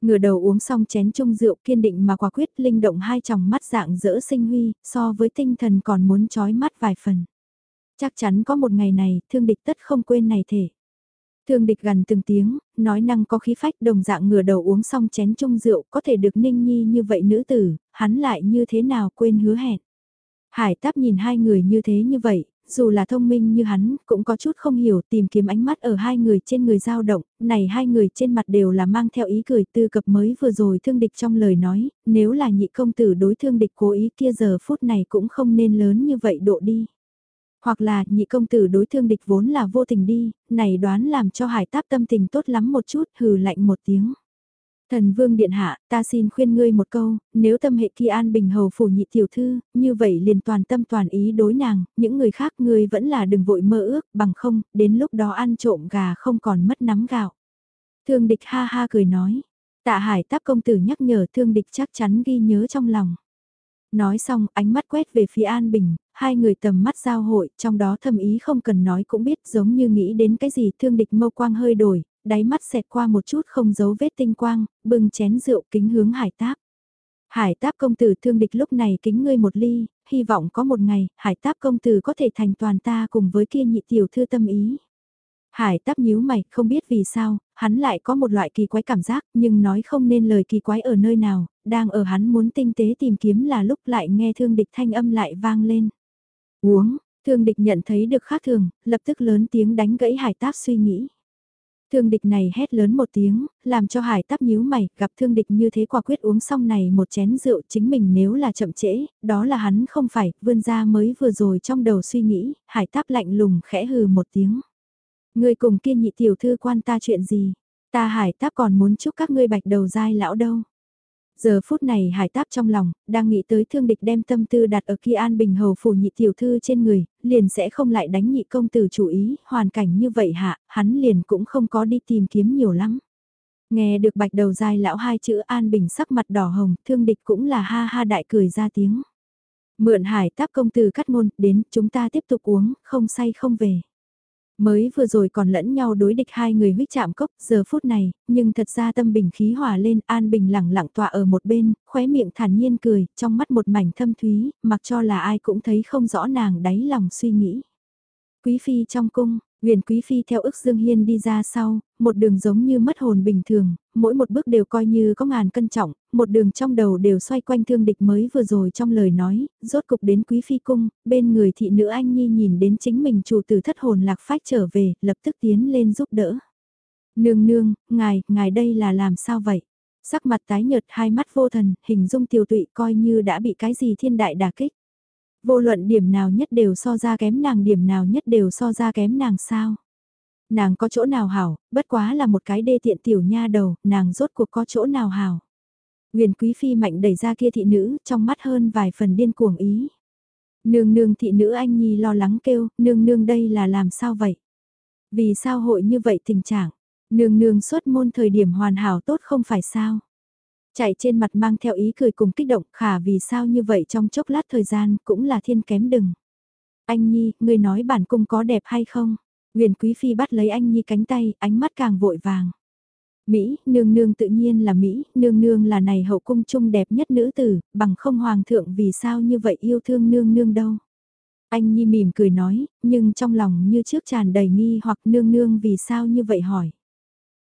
Ngửa đầu uống xong chén chung rượu kiên định mà quả quyết linh động hai tròng mắt dạng dỡ sinh huy, so với tinh thần còn muốn trói mắt vài phần. Chắc chắn có một ngày này, thương địch tất không quên này thể. Thương địch gần từng tiếng, nói năng có khí phách đồng dạng ngửa đầu uống xong chén chung rượu có thể được ninh nhi như vậy nữ tử, hắn lại như thế nào quên hứa hẹn. Hải táp nhìn hai người như thế như vậy, dù là thông minh như hắn, cũng có chút không hiểu tìm kiếm ánh mắt ở hai người trên người dao động, này hai người trên mặt đều là mang theo ý cười tư cập mới vừa rồi thương địch trong lời nói, nếu là nhị công tử đối thương địch cố ý kia giờ phút này cũng không nên lớn như vậy độ đi. Hoặc là nhị công tử đối thương địch vốn là vô tình đi, này đoán làm cho hải táp tâm tình tốt lắm một chút hừ lạnh một tiếng. Thần vương điện hạ, ta xin khuyên ngươi một câu, nếu tâm hệ kỳ an bình hầu phủ nhị tiểu thư, như vậy liền toàn tâm toàn ý đối nàng, những người khác ngươi vẫn là đừng vội mơ ước, bằng không, đến lúc đó ăn trộm gà không còn mất nắm gạo. Thương địch ha ha cười nói, tạ hải táp công tử nhắc nhở thương địch chắc chắn ghi nhớ trong lòng. Nói xong, ánh mắt quét về phía An Bình, hai người tầm mắt giao hội, trong đó thâm ý không cần nói cũng biết giống như nghĩ đến cái gì thương địch mâu quang hơi đổi, đáy mắt xẹt qua một chút không giấu vết tinh quang, bưng chén rượu kính hướng hải táp. Hải táp công tử thương địch lúc này kính ngươi một ly, hy vọng có một ngày, hải táp công tử có thể thành toàn ta cùng với kia nhị tiểu thư tâm ý. Hải táp nhíu mày, không biết vì sao, hắn lại có một loại kỳ quái cảm giác, nhưng nói không nên lời kỳ quái ở nơi nào, đang ở hắn muốn tinh tế tìm kiếm là lúc lại nghe thương địch thanh âm lại vang lên. Uống, thương địch nhận thấy được khác thường, lập tức lớn tiếng đánh gãy hải táp suy nghĩ. Thương địch này hét lớn một tiếng, làm cho hải táp nhíu mày, gặp thương địch như thế quả quyết uống xong này một chén rượu chính mình nếu là chậm trễ, đó là hắn không phải, vươn ra mới vừa rồi trong đầu suy nghĩ, hải táp lạnh lùng khẽ hừ một tiếng. Người cùng kia nhị tiểu thư quan ta chuyện gì, ta hải táp còn muốn chúc các ngươi bạch đầu dai lão đâu. Giờ phút này hải táp trong lòng, đang nghĩ tới thương địch đem tâm tư đặt ở kia an bình hầu phủ nhị tiểu thư trên người, liền sẽ không lại đánh nhị công tử chủ ý, hoàn cảnh như vậy hạ, hắn liền cũng không có đi tìm kiếm nhiều lắm. Nghe được bạch đầu dài lão hai chữ an bình sắc mặt đỏ hồng, thương địch cũng là ha ha đại cười ra tiếng. Mượn hải táp công tử cắt ngôn, đến chúng ta tiếp tục uống, không say không về. Mới vừa rồi còn lẫn nhau đối địch hai người huyết chạm cốc, giờ phút này, nhưng thật ra tâm bình khí hòa lên, An Bình lẳng lặng tọa ở một bên, khóe miệng thản nhiên cười, trong mắt một mảnh thâm thúy, mặc cho là ai cũng thấy không rõ nàng đáy lòng suy nghĩ. Quý phi trong cung, Huyền Quý Phi theo ức Dương Hiên đi ra sau, một đường giống như mất hồn bình thường, mỗi một bước đều coi như có ngàn cân trọng, một đường trong đầu đều xoay quanh thương địch mới vừa rồi trong lời nói, rốt cục đến Quý Phi cung, bên người thị nữ anh nhi nhìn đến chính mình chủ tử thất hồn lạc phách trở về, lập tức tiến lên giúp đỡ. Nương nương, ngài, ngài đây là làm sao vậy? Sắc mặt tái nhợt hai mắt vô thần, hình dung tiêu tụy coi như đã bị cái gì thiên đại đả kích. Vô luận điểm nào nhất đều so ra kém nàng điểm nào nhất đều so ra kém nàng sao. Nàng có chỗ nào hảo, bất quá là một cái đê tiện tiểu nha đầu, nàng rốt cuộc có chỗ nào hảo. Huyền quý phi mạnh đẩy ra kia thị nữ, trong mắt hơn vài phần điên cuồng ý. Nương nương thị nữ anh nhi lo lắng kêu, nương nương đây là làm sao vậy? Vì sao hội như vậy tình trạng? Nương nương xuất môn thời điểm hoàn hảo tốt không phải sao? Chạy trên mặt mang theo ý cười cùng kích động khả vì sao như vậy trong chốc lát thời gian cũng là thiên kém đừng. Anh Nhi, người nói bản cung có đẹp hay không? Huyền Quý Phi bắt lấy anh Nhi cánh tay, ánh mắt càng vội vàng. Mỹ, nương nương tự nhiên là Mỹ, nương nương là này hậu cung trung đẹp nhất nữ tử, bằng không hoàng thượng vì sao như vậy yêu thương nương nương đâu. Anh Nhi mỉm cười nói, nhưng trong lòng như trước tràn đầy nghi hoặc nương nương vì sao như vậy hỏi.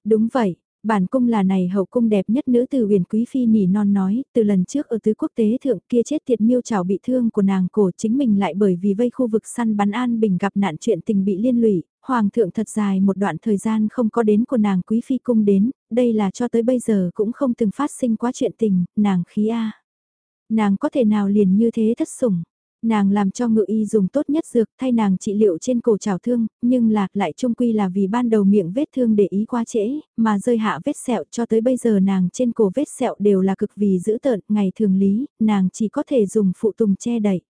Đúng vậy, Bản cung là này hậu cung đẹp nhất nữ từ huyền quý phi nỉ non nói, từ lần trước ở tứ quốc tế thượng kia chết tiệt miêu trào bị thương của nàng cổ chính mình lại bởi vì vây khu vực săn bắn an bình gặp nạn chuyện tình bị liên lụy, hoàng thượng thật dài một đoạn thời gian không có đến của nàng quý phi cung đến, đây là cho tới bây giờ cũng không từng phát sinh quá chuyện tình, nàng khí a. Nàng có thể nào liền như thế thất sủng Nàng làm cho ngự y dùng tốt nhất dược thay nàng trị liệu trên cổ trào thương, nhưng lạc lại trung quy là vì ban đầu miệng vết thương để ý quá trễ, mà rơi hạ vết sẹo cho tới bây giờ nàng trên cổ vết sẹo đều là cực vì giữ tợn, ngày thường lý, nàng chỉ có thể dùng phụ tùng che đậy.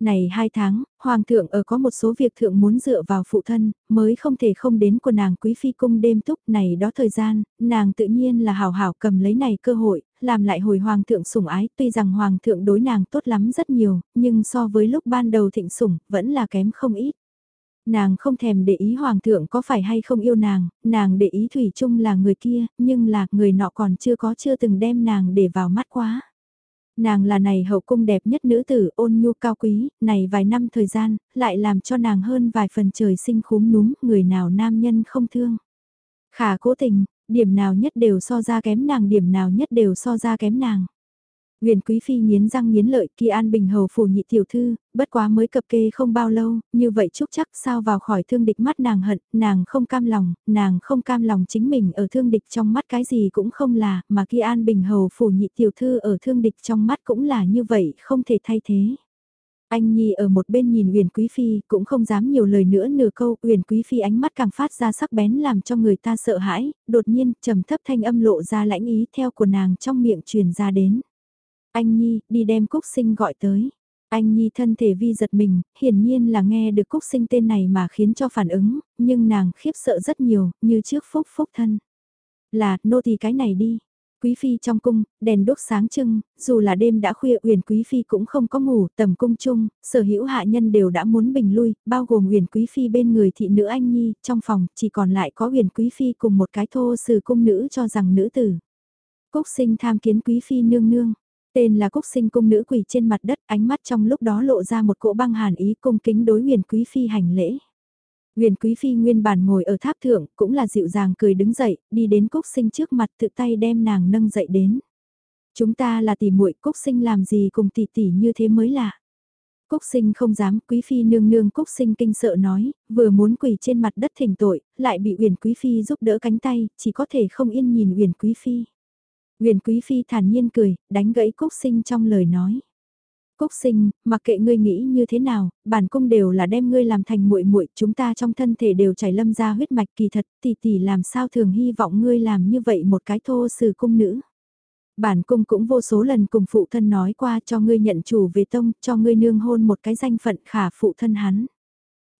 Này hai tháng, Hoàng thượng ở có một số việc thượng muốn dựa vào phụ thân, mới không thể không đến của nàng quý phi cung đêm túc này đó thời gian, nàng tự nhiên là hào hảo cầm lấy này cơ hội, làm lại hồi Hoàng thượng sủng ái, tuy rằng Hoàng thượng đối nàng tốt lắm rất nhiều, nhưng so với lúc ban đầu thịnh sủng, vẫn là kém không ít. Nàng không thèm để ý Hoàng thượng có phải hay không yêu nàng, nàng để ý Thủy chung là người kia, nhưng là người nọ còn chưa có chưa từng đem nàng để vào mắt quá. Nàng là này hậu cung đẹp nhất nữ tử ôn nhu cao quý, này vài năm thời gian, lại làm cho nàng hơn vài phần trời sinh khúm núm, người nào nam nhân không thương. Khả cố tình, điểm nào nhất đều so ra kém nàng, điểm nào nhất đều so ra kém nàng. Huyền Quý Phi nghiến răng nghiến lợi kia an bình hầu phủ nhị tiểu thư, bất quá mới cập kê không bao lâu, như vậy chúc chắc sao vào khỏi thương địch mắt nàng hận, nàng không cam lòng, nàng không cam lòng chính mình ở thương địch trong mắt cái gì cũng không là, mà kia an bình hầu phủ nhị tiểu thư ở thương địch trong mắt cũng là như vậy, không thể thay thế. Anh Nhi ở một bên nhìn Uyển Quý Phi, cũng không dám nhiều lời nữa nửa câu, Uyển Quý Phi ánh mắt càng phát ra sắc bén làm cho người ta sợ hãi, đột nhiên, trầm thấp thanh âm lộ ra lãnh ý theo của nàng trong miệng truyền ra đến. Anh Nhi, đi đem Cúc Sinh gọi tới. Anh Nhi thân thể vi giật mình, hiển nhiên là nghe được Cúc Sinh tên này mà khiến cho phản ứng, nhưng nàng khiếp sợ rất nhiều, như trước phúc phúc thân. Là, nô thì cái này đi. Quý phi trong cung, đèn đốt sáng trưng, dù là đêm đã khuya Uyển Quý phi cũng không có ngủ, tầm cung chung, sở hữu hạ nhân đều đã muốn bình lui, bao gồm Uyển Quý phi bên người thị nữ anh nhi, trong phòng chỉ còn lại có Uyển Quý phi cùng một cái thô sử cung nữ cho rằng nữ tử. Cúc sinh tham kiến Quý phi nương nương, Tên là Cúc Sinh cung nữ quỳ trên mặt đất, ánh mắt trong lúc đó lộ ra một cỗ băng hàn ý cung kính đối huyền quý phi hành lễ. Huyền quý phi nguyên bản ngồi ở tháp thượng, cũng là dịu dàng cười đứng dậy, đi đến Cúc Sinh trước mặt tự tay đem nàng nâng dậy đến. Chúng ta là tỷ muội Cúc Sinh làm gì cùng tỷ tỷ như thế mới lạ. Cúc sinh không dám, quý phi nương nương cúc sinh kinh sợ nói, vừa muốn quỳ trên mặt đất thỉnh tội, lại bị uyển quý phi giúp đỡ cánh tay, chỉ có thể không yên nhìn uyển quý phi. Uyển quý phi thản nhiên cười, đánh gãy cúc sinh trong lời nói. Cúc sinh, mặc kệ ngươi nghĩ như thế nào, bản cung đều là đem ngươi làm thành muội muội, chúng ta trong thân thể đều chảy lâm ra huyết mạch kỳ thật, tỷ tỷ làm sao thường hy vọng ngươi làm như vậy một cái thô sử cung nữ. Bản cung cũng vô số lần cùng phụ thân nói qua cho ngươi nhận chủ về tông, cho ngươi nương hôn một cái danh phận khả phụ thân hắn.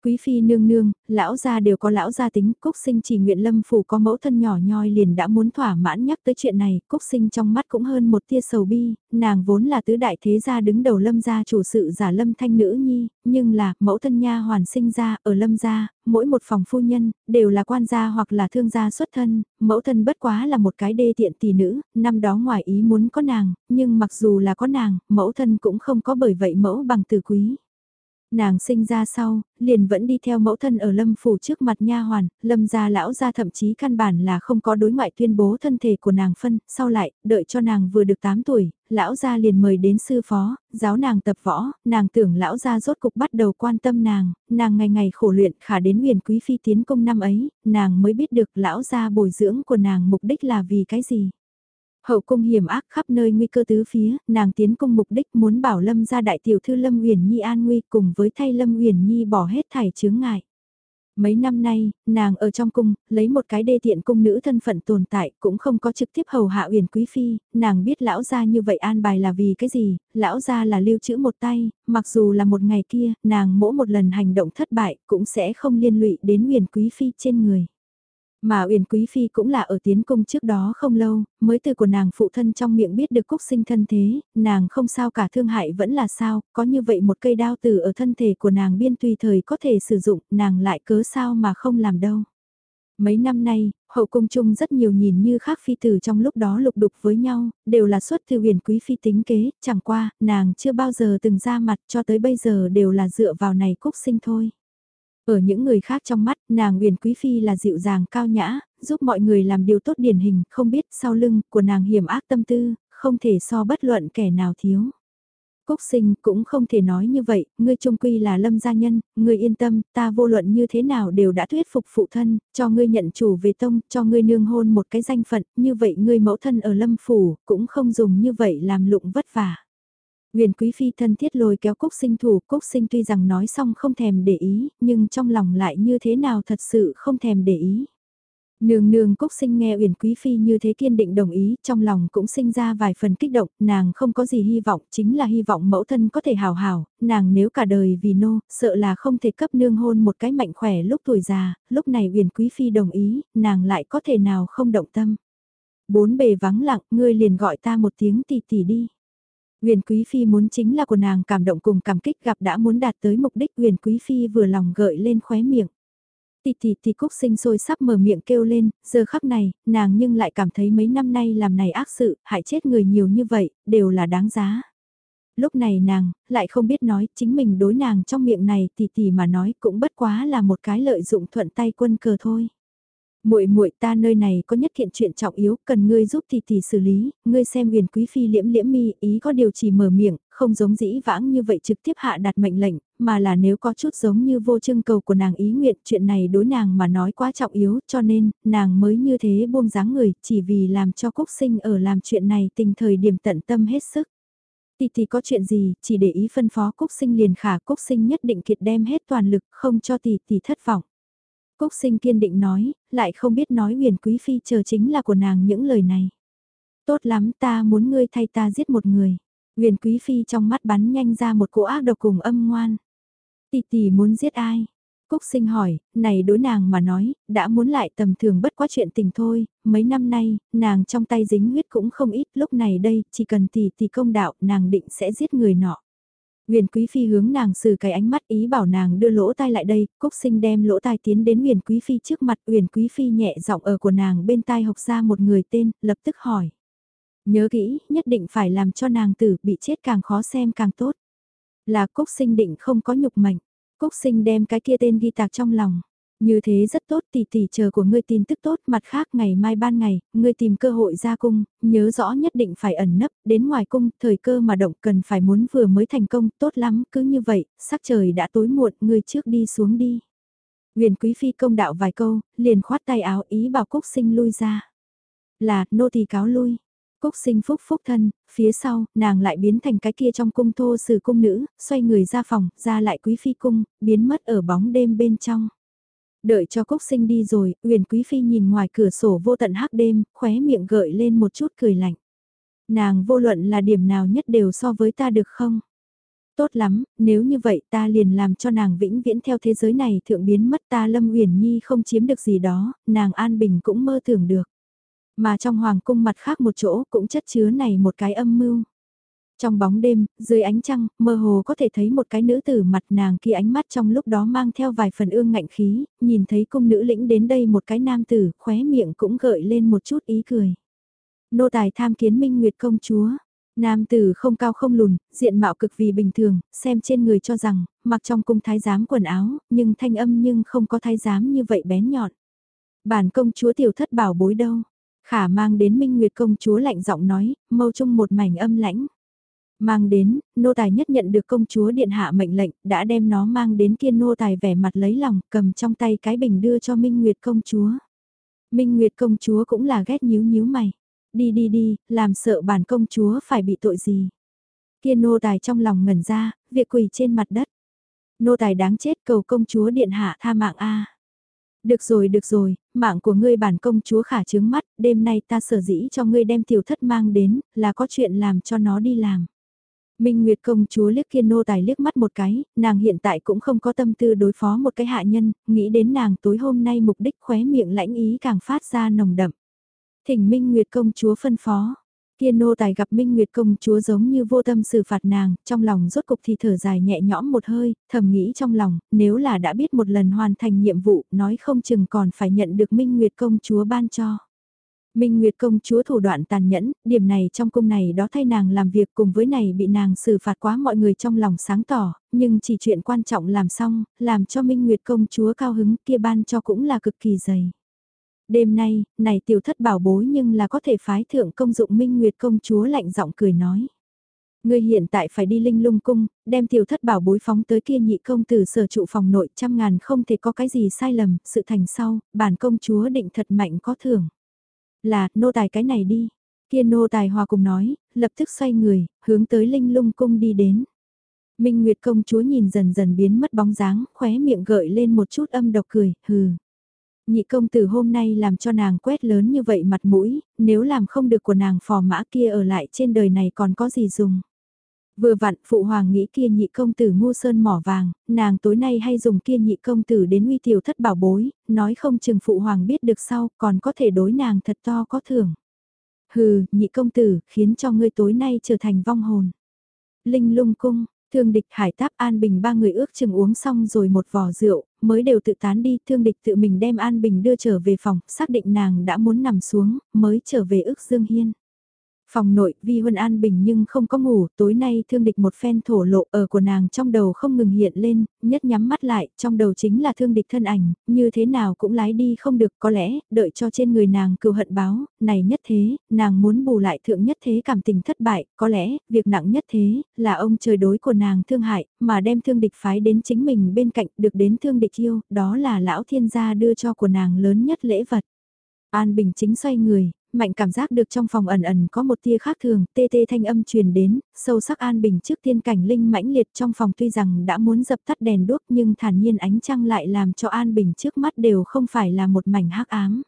Quý phi nương nương, lão gia đều có lão gia tính, Cúc Sinh chỉ nguyện lâm phủ có mẫu thân nhỏ nhoi liền đã muốn thỏa mãn nhắc tới chuyện này, Cúc Sinh trong mắt cũng hơn một tia sầu bi, nàng vốn là tứ đại thế gia đứng đầu lâm gia chủ sự giả lâm thanh nữ nhi, nhưng là, mẫu thân nha hoàn sinh ra, ở lâm gia, mỗi một phòng phu nhân, đều là quan gia hoặc là thương gia xuất thân, mẫu thân bất quá là một cái đê tiện tỷ nữ, năm đó ngoài ý muốn có nàng, nhưng mặc dù là có nàng, mẫu thân cũng không có bởi vậy mẫu bằng từ quý. Nàng sinh ra sau, liền vẫn đi theo mẫu thân ở lâm phủ trước mặt nha hoàn, lâm gia lão gia thậm chí căn bản là không có đối ngoại tuyên bố thân thể của nàng phân, sau lại, đợi cho nàng vừa được 8 tuổi, lão gia liền mời đến sư phó, giáo nàng tập võ, nàng tưởng lão gia rốt cục bắt đầu quan tâm nàng, nàng ngày ngày khổ luyện khả đến huyền quý phi tiến công năm ấy, nàng mới biết được lão gia bồi dưỡng của nàng mục đích là vì cái gì. Hậu cung hiểm ác khắp nơi nguy cơ tứ phía, nàng tiến cung mục đích muốn bảo Lâm ra đại tiểu thư Lâm Uyển Nhi an nguy cùng với thay Lâm Uyển Nhi bỏ hết thảy chướng ngại. Mấy năm nay, nàng ở trong cung, lấy một cái đê tiện cung nữ thân phận tồn tại, cũng không có trực tiếp hầu hạ uyển quý phi, nàng biết lão gia như vậy an bài là vì cái gì, lão gia là lưu trữ một tay, mặc dù là một ngày kia, nàng mỗi một lần hành động thất bại, cũng sẽ không liên lụy đến uyển quý phi trên người. Mà Uyển Quý Phi cũng là ở tiến cung trước đó không lâu, mới từ của nàng phụ thân trong miệng biết được cúc sinh thân thế, nàng không sao cả thương hại vẫn là sao, có như vậy một cây đao tử ở thân thể của nàng biên tùy thời có thể sử dụng, nàng lại cớ sao mà không làm đâu. Mấy năm nay, hậu cung chung rất nhiều nhìn như khác phi tử trong lúc đó lục đục với nhau, đều là xuất từ huyền quý phi tính kế, chẳng qua, nàng chưa bao giờ từng ra mặt cho tới bây giờ đều là dựa vào này cúc sinh thôi. Ở những người khác trong mắt, nàng huyền quý phi là dịu dàng cao nhã, giúp mọi người làm điều tốt điển hình, không biết sau lưng của nàng hiểm ác tâm tư, không thể so bất luận kẻ nào thiếu. Cúc sinh cũng không thể nói như vậy, ngươi trung quy là lâm gia nhân, ngươi yên tâm, ta vô luận như thế nào đều đã thuyết phục phụ thân, cho ngươi nhận chủ về tông, cho ngươi nương hôn một cái danh phận, như vậy ngươi mẫu thân ở lâm phủ, cũng không dùng như vậy làm lụng vất vả. Nguyên Quý Phi thân thiết lôi kéo Cúc Sinh thủ, Cúc Sinh tuy rằng nói xong không thèm để ý, nhưng trong lòng lại như thế nào thật sự không thèm để ý. Nương nương Cúc Sinh nghe Uyển Quý Phi như thế kiên định đồng ý, trong lòng cũng sinh ra vài phần kích động, nàng không có gì hy vọng, chính là hy vọng mẫu thân có thể hào hào, nàng nếu cả đời vì nô, sợ là không thể cấp nương hôn một cái mạnh khỏe lúc tuổi già, lúc này Uyển Quý Phi đồng ý, nàng lại có thể nào không động tâm. Bốn bề vắng lặng, ngươi liền gọi ta một tiếng tỷ tỷ đi. Huyền Quý Phi muốn chính là của nàng cảm động cùng cảm kích gặp đã muốn đạt tới mục đích Huyền Quý Phi vừa lòng gợi lên khóe miệng. Tì tì tì cúc sinh sôi sắp mở miệng kêu lên, giờ khắc này, nàng nhưng lại cảm thấy mấy năm nay làm này ác sự, hại chết người nhiều như vậy, đều là đáng giá. Lúc này nàng, lại không biết nói, chính mình đối nàng trong miệng này tì tì mà nói cũng bất quá là một cái lợi dụng thuận tay quân cờ thôi muội muội ta nơi này có nhất kiện chuyện trọng yếu, cần ngươi giúp thì tỷ xử lý, ngươi xem huyền quý phi liễm liễm mi ý có điều chỉ mở miệng, không giống dĩ vãng như vậy trực tiếp hạ đặt mệnh lệnh, mà là nếu có chút giống như vô trưng cầu của nàng ý nguyện chuyện này đối nàng mà nói quá trọng yếu cho nên nàng mới như thế buông dáng người chỉ vì làm cho Cúc Sinh ở làm chuyện này tình thời điểm tận tâm hết sức. Tỷ tỷ có chuyện gì, chỉ để ý phân phó Cúc Sinh liền khả Cúc Sinh nhất định kiệt đem hết toàn lực không cho tỷ tỷ thất vọng. Cúc sinh kiên định nói, lại không biết nói huyền quý phi chờ chính là của nàng những lời này. Tốt lắm ta muốn ngươi thay ta giết một người. Huyền quý phi trong mắt bắn nhanh ra một cỗ ác độc cùng âm ngoan. Tỷ tỷ muốn giết ai? Cúc sinh hỏi, này đối nàng mà nói, đã muốn lại tầm thường bất quá chuyện tình thôi, mấy năm nay, nàng trong tay dính huyết cũng không ít, lúc này đây, chỉ cần tỷ tỷ công đạo, nàng định sẽ giết người nọ. Huyền Quý Phi hướng nàng xử cái ánh mắt ý bảo nàng đưa lỗ tai lại đây, Cúc Sinh đem lỗ tai tiến đến Huyền Quý Phi trước mặt, Huyền Quý Phi nhẹ giọng ở của nàng bên tai học ra một người tên, lập tức hỏi. Nhớ kỹ, nhất định phải làm cho nàng tử bị chết càng khó xem càng tốt. Là Cúc Sinh định không có nhục mệnh, Cúc Sinh đem cái kia tên ghi tạc trong lòng. Như thế rất tốt tỷ tỷ chờ của ngươi tin tức tốt mặt khác ngày mai ban ngày, ngươi tìm cơ hội ra cung, nhớ rõ nhất định phải ẩn nấp, đến ngoài cung, thời cơ mà động cần phải muốn vừa mới thành công, tốt lắm, cứ như vậy, sắc trời đã tối muộn, ngươi trước đi xuống đi. Huyền Quý Phi công đạo vài câu, liền khoát tay áo ý bảo Cúc Sinh lui ra. Là, nô tỳ cáo lui. Cúc sinh phúc phúc thân, phía sau, nàng lại biến thành cái kia trong cung thô sử cung nữ, xoay người ra phòng, ra lại quý phi cung, biến mất ở bóng đêm bên trong. Đợi cho Cúc sinh đi rồi, Uyển Quý Phi nhìn ngoài cửa sổ vô tận hắc đêm, khóe miệng gợi lên một chút cười lạnh. Nàng vô luận là điểm nào nhất đều so với ta được không? Tốt lắm, nếu như vậy ta liền làm cho nàng vĩnh viễn theo thế giới này thượng biến mất ta Lâm Uyển Nhi không chiếm được gì đó, nàng an bình cũng mơ tưởng được. Mà trong hoàng cung mặt khác một chỗ cũng chất chứa này một cái âm mưu. Trong bóng đêm, dưới ánh trăng, mơ hồ có thể thấy một cái nữ tử mặt nàng kia ánh mắt trong lúc đó mang theo vài phần ương ngạnh khí, nhìn thấy cung nữ lĩnh đến đây một cái nam tử, khóe miệng cũng gợi lên một chút ý cười. Nô tài tham kiến minh nguyệt công chúa. Nam tử không cao không lùn, diện mạo cực vì bình thường, xem trên người cho rằng, mặc trong cung thái giám quần áo, nhưng thanh âm nhưng không có thái giám như vậy bén nhọn. Bản công chúa tiểu thất bảo bối đâu, Khả mang đến Minh Nguyệt công chúa lạnh giọng nói, mâu trung một mảnh âm lãnh. Mang đến, nô tài nhất nhận được công chúa điện hạ mệnh lệnh, đã đem nó mang đến kia nô tài vẻ mặt lấy lòng, cầm trong tay cái bình đưa cho Minh Nguyệt công chúa. Minh Nguyệt công chúa cũng là ghét nhíu nhíu mày. Đi đi đi, làm sợ bản công chúa phải bị tội gì. Kia nô tài trong lòng ngẩn ra, việc quỳ trên mặt đất. Nô tài đáng chết cầu công chúa điện hạ tha mạng a. Được rồi được rồi, mạng của ngươi bản công chúa khả trướng mắt, đêm nay ta sở dĩ cho ngươi đem tiểu thất mang đến, là có chuyện làm cho nó đi làm. Minh Nguyệt công chúa liếc kiên nô tài liếc mắt một cái, nàng hiện tại cũng không có tâm tư đối phó một cái hạ nhân, nghĩ đến nàng tối hôm nay mục đích khóe miệng lãnh ý càng phát ra nồng đậm. Thỉnh Minh Nguyệt công chúa phân phó, kiên nô tài gặp Minh Nguyệt công chúa giống như vô tâm xử phạt nàng, trong lòng rốt cục thì thở dài nhẹ nhõm một hơi, thầm nghĩ trong lòng, nếu là đã biết một lần hoàn thành nhiệm vụ, nói không chừng còn phải nhận được Minh Nguyệt công chúa ban cho. Minh Nguyệt công chúa thủ đoạn tàn nhẫn, điểm này trong cung này đó thay nàng làm việc cùng với này bị nàng xử phạt quá mọi người trong lòng sáng tỏ, nhưng chỉ chuyện quan trọng làm xong, làm cho Minh Nguyệt công chúa cao hứng kia ban cho cũng là cực kỳ dày. Đêm nay, này tiểu thất bảo bối nhưng là có thể phái thượng công dụng minh nguyệt công chúa lạnh giọng cười nói. Ngươi hiện tại phải đi linh lung cung, đem tiểu thất bảo bối phóng tới kia nhị công tử sở trụ phòng nội trăm ngàn không thể có cái gì sai lầm, sự thành sau, bản công chúa định thật mạnh có thưởng. Là, nô tài cái này đi. Kia nô tài hòa cùng nói, lập tức xoay người, hướng tới linh lung cung đi đến. Minh Nguyệt công chúa nhìn dần dần biến mất bóng dáng, khóe miệng gợi lên một chút âm độc cười, hừ. Nhị công tử hôm nay làm cho nàng quét lớn như vậy mặt mũi, nếu làm không được của nàng phò mã kia ở lại trên đời này còn có gì dùng. Vừa vặn phụ hoàng nghĩ kia nhị công tử ngu sơn mỏ vàng, nàng tối nay hay dùng kia nhị công tử đến uy tiểu thất bảo bối, nói không chừng phụ hoàng biết được sau còn có thể đối nàng thật to có thưởng. Hừ, nhị công tử, khiến cho ngươi tối nay trở thành vong hồn. Linh lung cung, Thương địch hải táp An Bình ba người ước chừng uống xong rồi một vò rượu, mới đều tự tán đi, thương địch tự mình đem An Bình đưa trở về phòng, xác định nàng đã muốn nằm xuống, mới trở về ước Dương Hiên. Phòng nội, Vi Huân An Bình nhưng không có ngủ, tối nay thương địch một phen thổ lộ ở của nàng trong đầu không ngừng hiện lên, nhất nhắm mắt lại, trong đầu chính là thương địch thân ảnh, như thế nào cũng lái đi không được, có lẽ, đợi cho trên người nàng cựu hận báo, này nhất thế, nàng muốn bù lại thượng nhất thế cảm tình thất bại, có lẽ, việc nặng nhất thế, là ông trời đối của nàng thương hại, mà đem thương địch phái đến chính mình bên cạnh, được đến thương địch yêu, đó là lão thiên gia đưa cho của nàng lớn nhất lễ vật. An Bình chính xoay người, mạnh cảm giác được trong phòng ẩn ẩn có một tia khác thường, tê tê thanh âm truyền đến, sâu sắc an bình trước tiên cảnh linh mãnh liệt trong phòng tuy rằng đã muốn dập tắt đèn đuốc nhưng thản nhiên ánh trăng lại làm cho an bình trước mắt đều không phải là một mảnh hắc ám.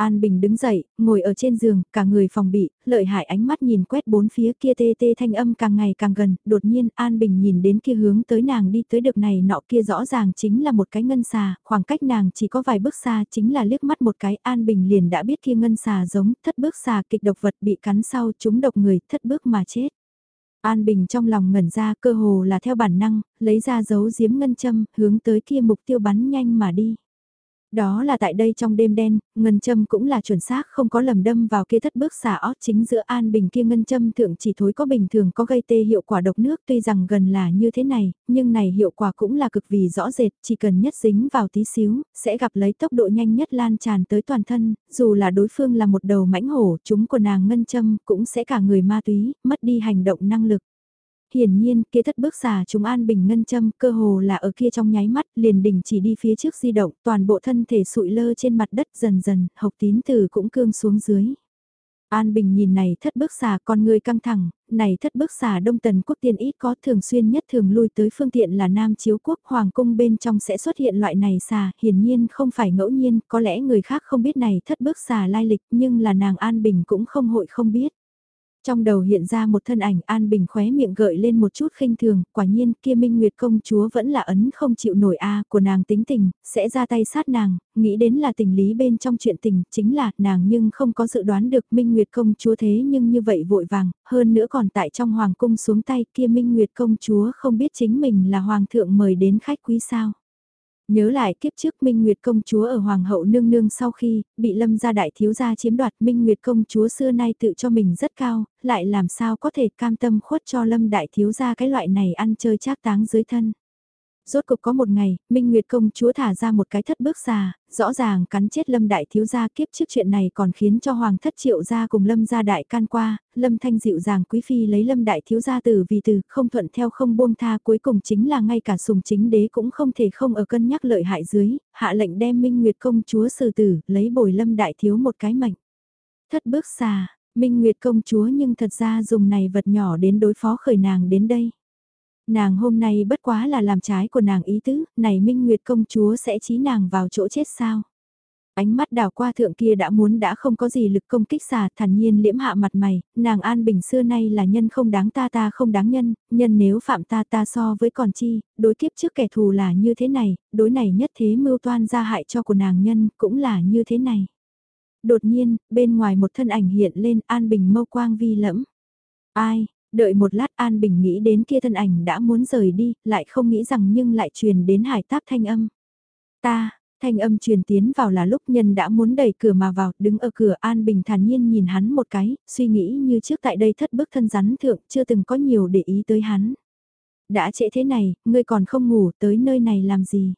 An Bình đứng dậy, ngồi ở trên giường, cả người phòng bị, lợi hại ánh mắt nhìn quét bốn phía kia tê tê thanh âm càng ngày càng gần, đột nhiên An Bình nhìn đến kia hướng tới nàng đi tới được này nọ kia rõ ràng chính là một cái ngân xà, khoảng cách nàng chỉ có vài bước xa chính là liếc mắt một cái An Bình liền đã biết kia ngân xà giống thất bước xà kịch độc vật bị cắn sau chúng độc người thất bước mà chết. An Bình trong lòng ngẩn ra cơ hồ là theo bản năng, lấy ra dấu diếm ngân châm, hướng tới kia mục tiêu bắn nhanh mà đi. Đó là tại đây trong đêm đen, ngân châm cũng là chuẩn xác không có lầm đâm vào kia thất bước xả ót chính giữa an bình kia. Ngân châm thượng chỉ thối có bình thường có gây tê hiệu quả độc nước tuy rằng gần là như thế này, nhưng này hiệu quả cũng là cực vì rõ rệt, chỉ cần nhất dính vào tí xíu, sẽ gặp lấy tốc độ nhanh nhất lan tràn tới toàn thân, dù là đối phương là một đầu mãnh hổ, chúng của nàng ngân châm cũng sẽ cả người ma túy, mất đi hành động năng lực hiển nhiên kia thất bước xà chúng an bình ngân châm cơ hồ là ở kia trong nháy mắt liền đình chỉ đi phía trước di động toàn bộ thân thể sụi lơ trên mặt đất dần dần hộc tín từ cũng cương xuống dưới. An Bình nhìn này thất bước xà con người căng thẳng, này thất bước xà đông tần quốc tiên ít có thường xuyên nhất thường lui tới phương tiện là Nam Chiếu Quốc Hoàng Cung bên trong sẽ xuất hiện loại này xà, hiển nhiên không phải ngẫu nhiên, có lẽ người khác không biết này thất bước xà lai lịch nhưng là nàng An Bình cũng không hội không biết. Trong đầu hiện ra một thân ảnh An Bình khóe miệng gợi lên một chút khinh thường, quả nhiên kia Minh Nguyệt công chúa vẫn là ấn không chịu nổi a của nàng tính tình, sẽ ra tay sát nàng, nghĩ đến là tình lý bên trong chuyện tình, chính là nàng nhưng không có dự đoán được Minh Nguyệt công chúa thế nhưng như vậy vội vàng, hơn nữa còn tại trong hoàng cung xuống tay kia Minh Nguyệt công chúa không biết chính mình là hoàng thượng mời đến khách quý sao. Nhớ lại kiếp trước Minh Nguyệt công chúa ở Hoàng hậu nương nương sau khi bị lâm gia đại thiếu gia chiếm đoạt Minh Nguyệt công chúa xưa nay tự cho mình rất cao, lại làm sao có thể cam tâm khuất cho lâm đại thiếu gia cái loại này ăn chơi trác táng dưới thân. Rốt cục có một ngày, Minh Nguyệt công chúa thả ra một cái thất bước xà, rõ ràng cắn chết Lâm đại thiếu gia kiếp trước chuyện này còn khiến cho hoàng thất triệu gia cùng Lâm gia đại can qua, Lâm thanh dịu dàng quý phi lấy Lâm đại thiếu gia từ vì từ không thuận theo không buông tha cuối cùng chính là ngay cả sùng chính đế cũng không thể không ở cân nhắc lợi hại dưới, hạ lệnh đem Minh Nguyệt công chúa xử tử, lấy bồi Lâm đại thiếu một cái mệnh. Thất bước xà, Minh Nguyệt công chúa nhưng thật ra dùng này vật nhỏ đến đối phó khởi nàng đến đây nàng hôm nay bất quá là làm trái của nàng ý tứ, này Minh Nguyệt công chúa sẽ trí nàng vào chỗ chết sao? Ánh mắt đào qua thượng kia đã muốn đã không có gì lực công kích xà thản nhiên liễm hạ mặt mày, nàng an bình xưa nay là nhân không đáng ta ta không đáng nhân, nhân nếu phạm ta ta so với còn chi, đối kiếp trước kẻ thù là như thế này, đối này nhất thế mưu toan ra hại cho của nàng nhân cũng là như thế này. Đột nhiên, bên ngoài một thân ảnh hiện lên an bình mâu quang vi lẫm. Ai, Đợi một lát An Bình nghĩ đến kia thân ảnh đã muốn rời đi, lại không nghĩ rằng nhưng lại truyền đến hải táp thanh âm. Ta, thanh âm truyền tiến vào là lúc nhân đã muốn đẩy cửa mà vào, đứng ở cửa An Bình thản nhiên nhìn hắn một cái, suy nghĩ như trước tại đây thất bức thân rắn thượng, chưa từng có nhiều để ý tới hắn. Đã trễ thế này, ngươi còn không ngủ, tới nơi này làm gì?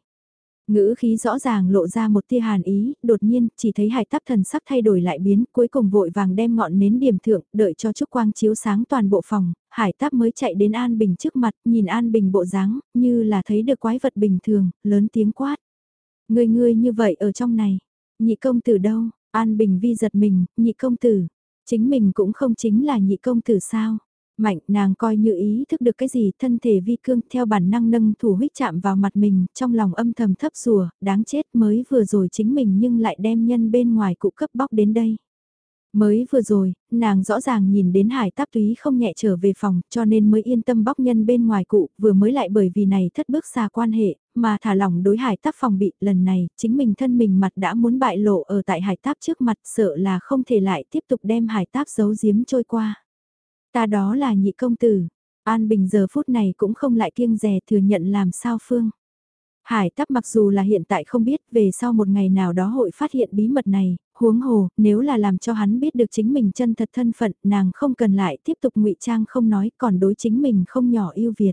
Ngữ khí rõ ràng lộ ra một tia hàn ý, đột nhiên, chỉ thấy hải tắp thần sắc thay đổi lại biến, cuối cùng vội vàng đem ngọn nến điểm thượng, đợi cho trúc quang chiếu sáng toàn bộ phòng, hải tắp mới chạy đến An Bình trước mặt, nhìn An Bình bộ dáng như là thấy được quái vật bình thường, lớn tiếng quát. Người người như vậy ở trong này, nhị công tử đâu, An Bình vi giật mình, nhị công tử, chính mình cũng không chính là nhị công tử sao. Mạnh nàng coi như ý thức được cái gì thân thể vi cương theo bản năng nâng thủ huyết chạm vào mặt mình, trong lòng âm thầm thấp rùa, đáng chết mới vừa rồi chính mình nhưng lại đem nhân bên ngoài cụ cấp bóc đến đây. Mới vừa rồi, nàng rõ ràng nhìn đến hải táp túy không nhẹ trở về phòng cho nên mới yên tâm bóc nhân bên ngoài cụ, vừa mới lại bởi vì này thất bước xa quan hệ, mà thả lỏng đối hải táp phòng bị lần này, chính mình thân mình mặt đã muốn bại lộ ở tại hải táp trước mặt sợ là không thể lại tiếp tục đem hải táp giấu giếm trôi qua. Ta đó là nhị công tử. An Bình giờ phút này cũng không lại kiêng rè thừa nhận làm sao phương. Hải tắp mặc dù là hiện tại không biết về sau một ngày nào đó hội phát hiện bí mật này, huống hồ, nếu là làm cho hắn biết được chính mình chân thật thân phận, nàng không cần lại tiếp tục ngụy trang không nói còn đối chính mình không nhỏ yêu Việt.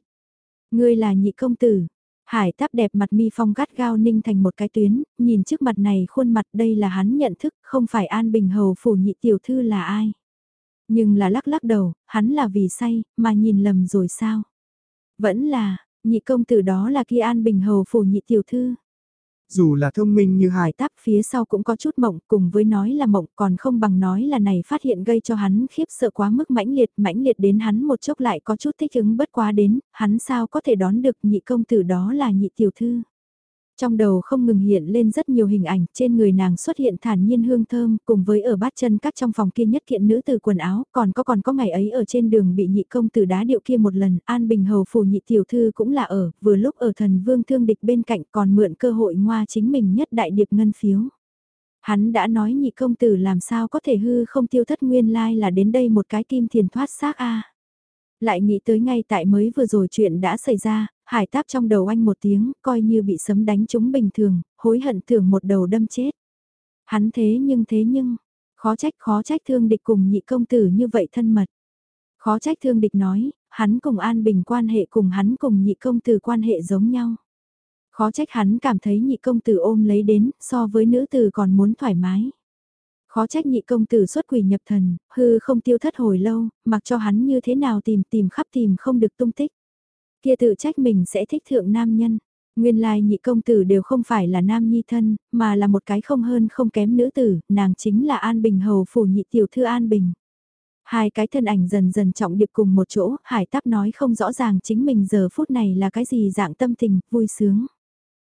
Ngươi là nhị công tử. Hải tắp đẹp mặt mi phong gắt gao ninh thành một cái tuyến, nhìn trước mặt này khuôn mặt đây là hắn nhận thức, không phải An Bình Hầu phủ nhị tiểu thư là ai. Nhưng là lắc lắc đầu, hắn là vì say, mà nhìn lầm rồi sao? Vẫn là, nhị công tử đó là kia an bình hầu phủ nhị tiểu thư. Dù là thông minh như hải táp phía sau cũng có chút mộng cùng với nói là mộng còn không bằng nói là này phát hiện gây cho hắn khiếp sợ quá mức mãnh liệt mãnh liệt đến hắn một chốc lại có chút thích ứng bất quá đến, hắn sao có thể đón được nhị công tử đó là nhị tiểu thư. Trong đầu không ngừng hiện lên rất nhiều hình ảnh, trên người nàng xuất hiện thản nhiên hương thơm, cùng với ở bát chân các trong phòng kia nhất kiện nữ từ quần áo, còn có còn có ngày ấy ở trên đường bị nhị công tử đá điệu kia một lần, An Bình Hầu phủ nhị tiểu thư cũng là ở, vừa lúc ở thần vương thương địch bên cạnh còn mượn cơ hội ngoa chính mình nhất đại điệp ngân phiếu. Hắn đã nói nhị công tử làm sao có thể hư không tiêu thất nguyên lai là đến đây một cái kim thiền thoát xác a lại nghĩ tới ngay tại mới vừa rồi chuyện đã xảy ra, Hải táp trong đầu anh một tiếng, coi như bị sấm đánh trúng bình thường, hối hận tưởng một đầu đâm chết. Hắn thế nhưng thế nhưng, khó trách khó trách thương địch cùng nhị công tử như vậy thân mật. Khó trách thương địch nói, hắn cùng An Bình quan hệ cùng hắn cùng nhị công tử quan hệ giống nhau. Khó trách hắn cảm thấy nhị công tử ôm lấy đến, so với nữ tử còn muốn thoải mái. Khó trách nhị công tử xuất quỷ nhập thần, hư không tiêu thất hồi lâu, mặc cho hắn như thế nào tìm tìm khắp tìm không được tung tích. Kia tự trách mình sẽ thích thượng nam nhân. Nguyên lai nhị công tử đều không phải là nam nhi thân, mà là một cái không hơn không kém nữ tử, nàng chính là An Bình hầu phủ nhị tiểu thư An Bình. Hai cái thân ảnh dần dần trọng điệp cùng một chỗ, hải táp nói không rõ ràng chính mình giờ phút này là cái gì dạng tâm tình, vui sướng.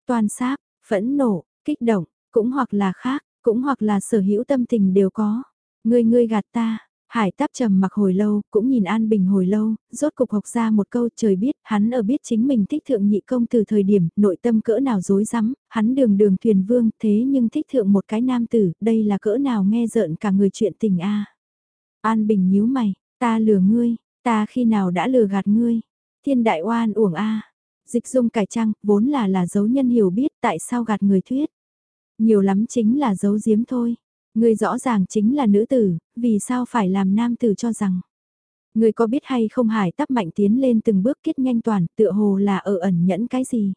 Toàn sáp, phẫn nộ, kích động, cũng hoặc là khác, cũng hoặc là sở hữu tâm tình đều có. Ngươi ngươi gạt ta, Hải táp trầm mặc hồi lâu, cũng nhìn An Bình hồi lâu, rốt cục học ra một câu trời biết, hắn ở biết chính mình thích thượng nhị công từ thời điểm, nội tâm cỡ nào dối rắm hắn đường đường thuyền vương, thế nhưng thích thượng một cái nam tử, đây là cỡ nào nghe rợn cả người chuyện tình a An Bình nhíu mày, ta lừa ngươi, ta khi nào đã lừa gạt ngươi, thiên đại oan uổng a Dịch dung cải trang, vốn là là dấu nhân hiểu biết tại sao gạt người thuyết. Nhiều lắm chính là giấu giếm thôi. Người rõ ràng chính là nữ tử, vì sao phải làm nam tử cho rằng. Người có biết hay không hải tắp mạnh tiến lên từng bước kết nhanh toàn, tựa hồ là ở ẩn nhẫn cái gì.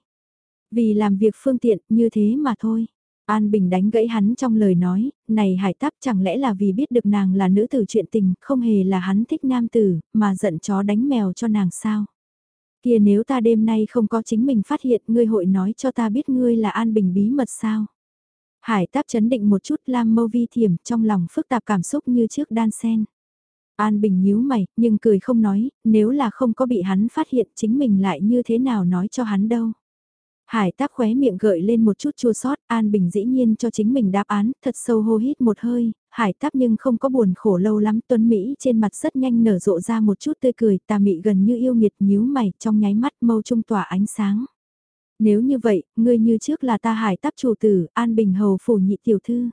Vì làm việc phương tiện, như thế mà thôi. An Bình đánh gãy hắn trong lời nói, này hải tắp chẳng lẽ là vì biết được nàng là nữ tử chuyện tình, không hề là hắn thích nam tử, mà giận chó đánh mèo cho nàng sao. Kia nếu ta đêm nay không có chính mình phát hiện ngươi hội nói cho ta biết ngươi là An Bình bí mật sao. Hải táp chấn định một chút lam mâu vi thiểm trong lòng phức tạp cảm xúc như trước đan sen. An Bình nhíu mày, nhưng cười không nói, nếu là không có bị hắn phát hiện chính mình lại như thế nào nói cho hắn đâu. Hải táp khóe miệng gợi lên một chút chua sót, An Bình dĩ nhiên cho chính mình đáp án, thật sâu hô hít một hơi, hải táp nhưng không có buồn khổ lâu lắm, tuấn Mỹ trên mặt rất nhanh nở rộ ra một chút tươi cười, tà mị gần như yêu nghiệt nhíu mày, trong nháy mắt mâu trung tỏa ánh sáng. Nếu như vậy, ngươi như trước là ta hải táp chủ tử, An Bình hầu phủ nhị tiểu thư.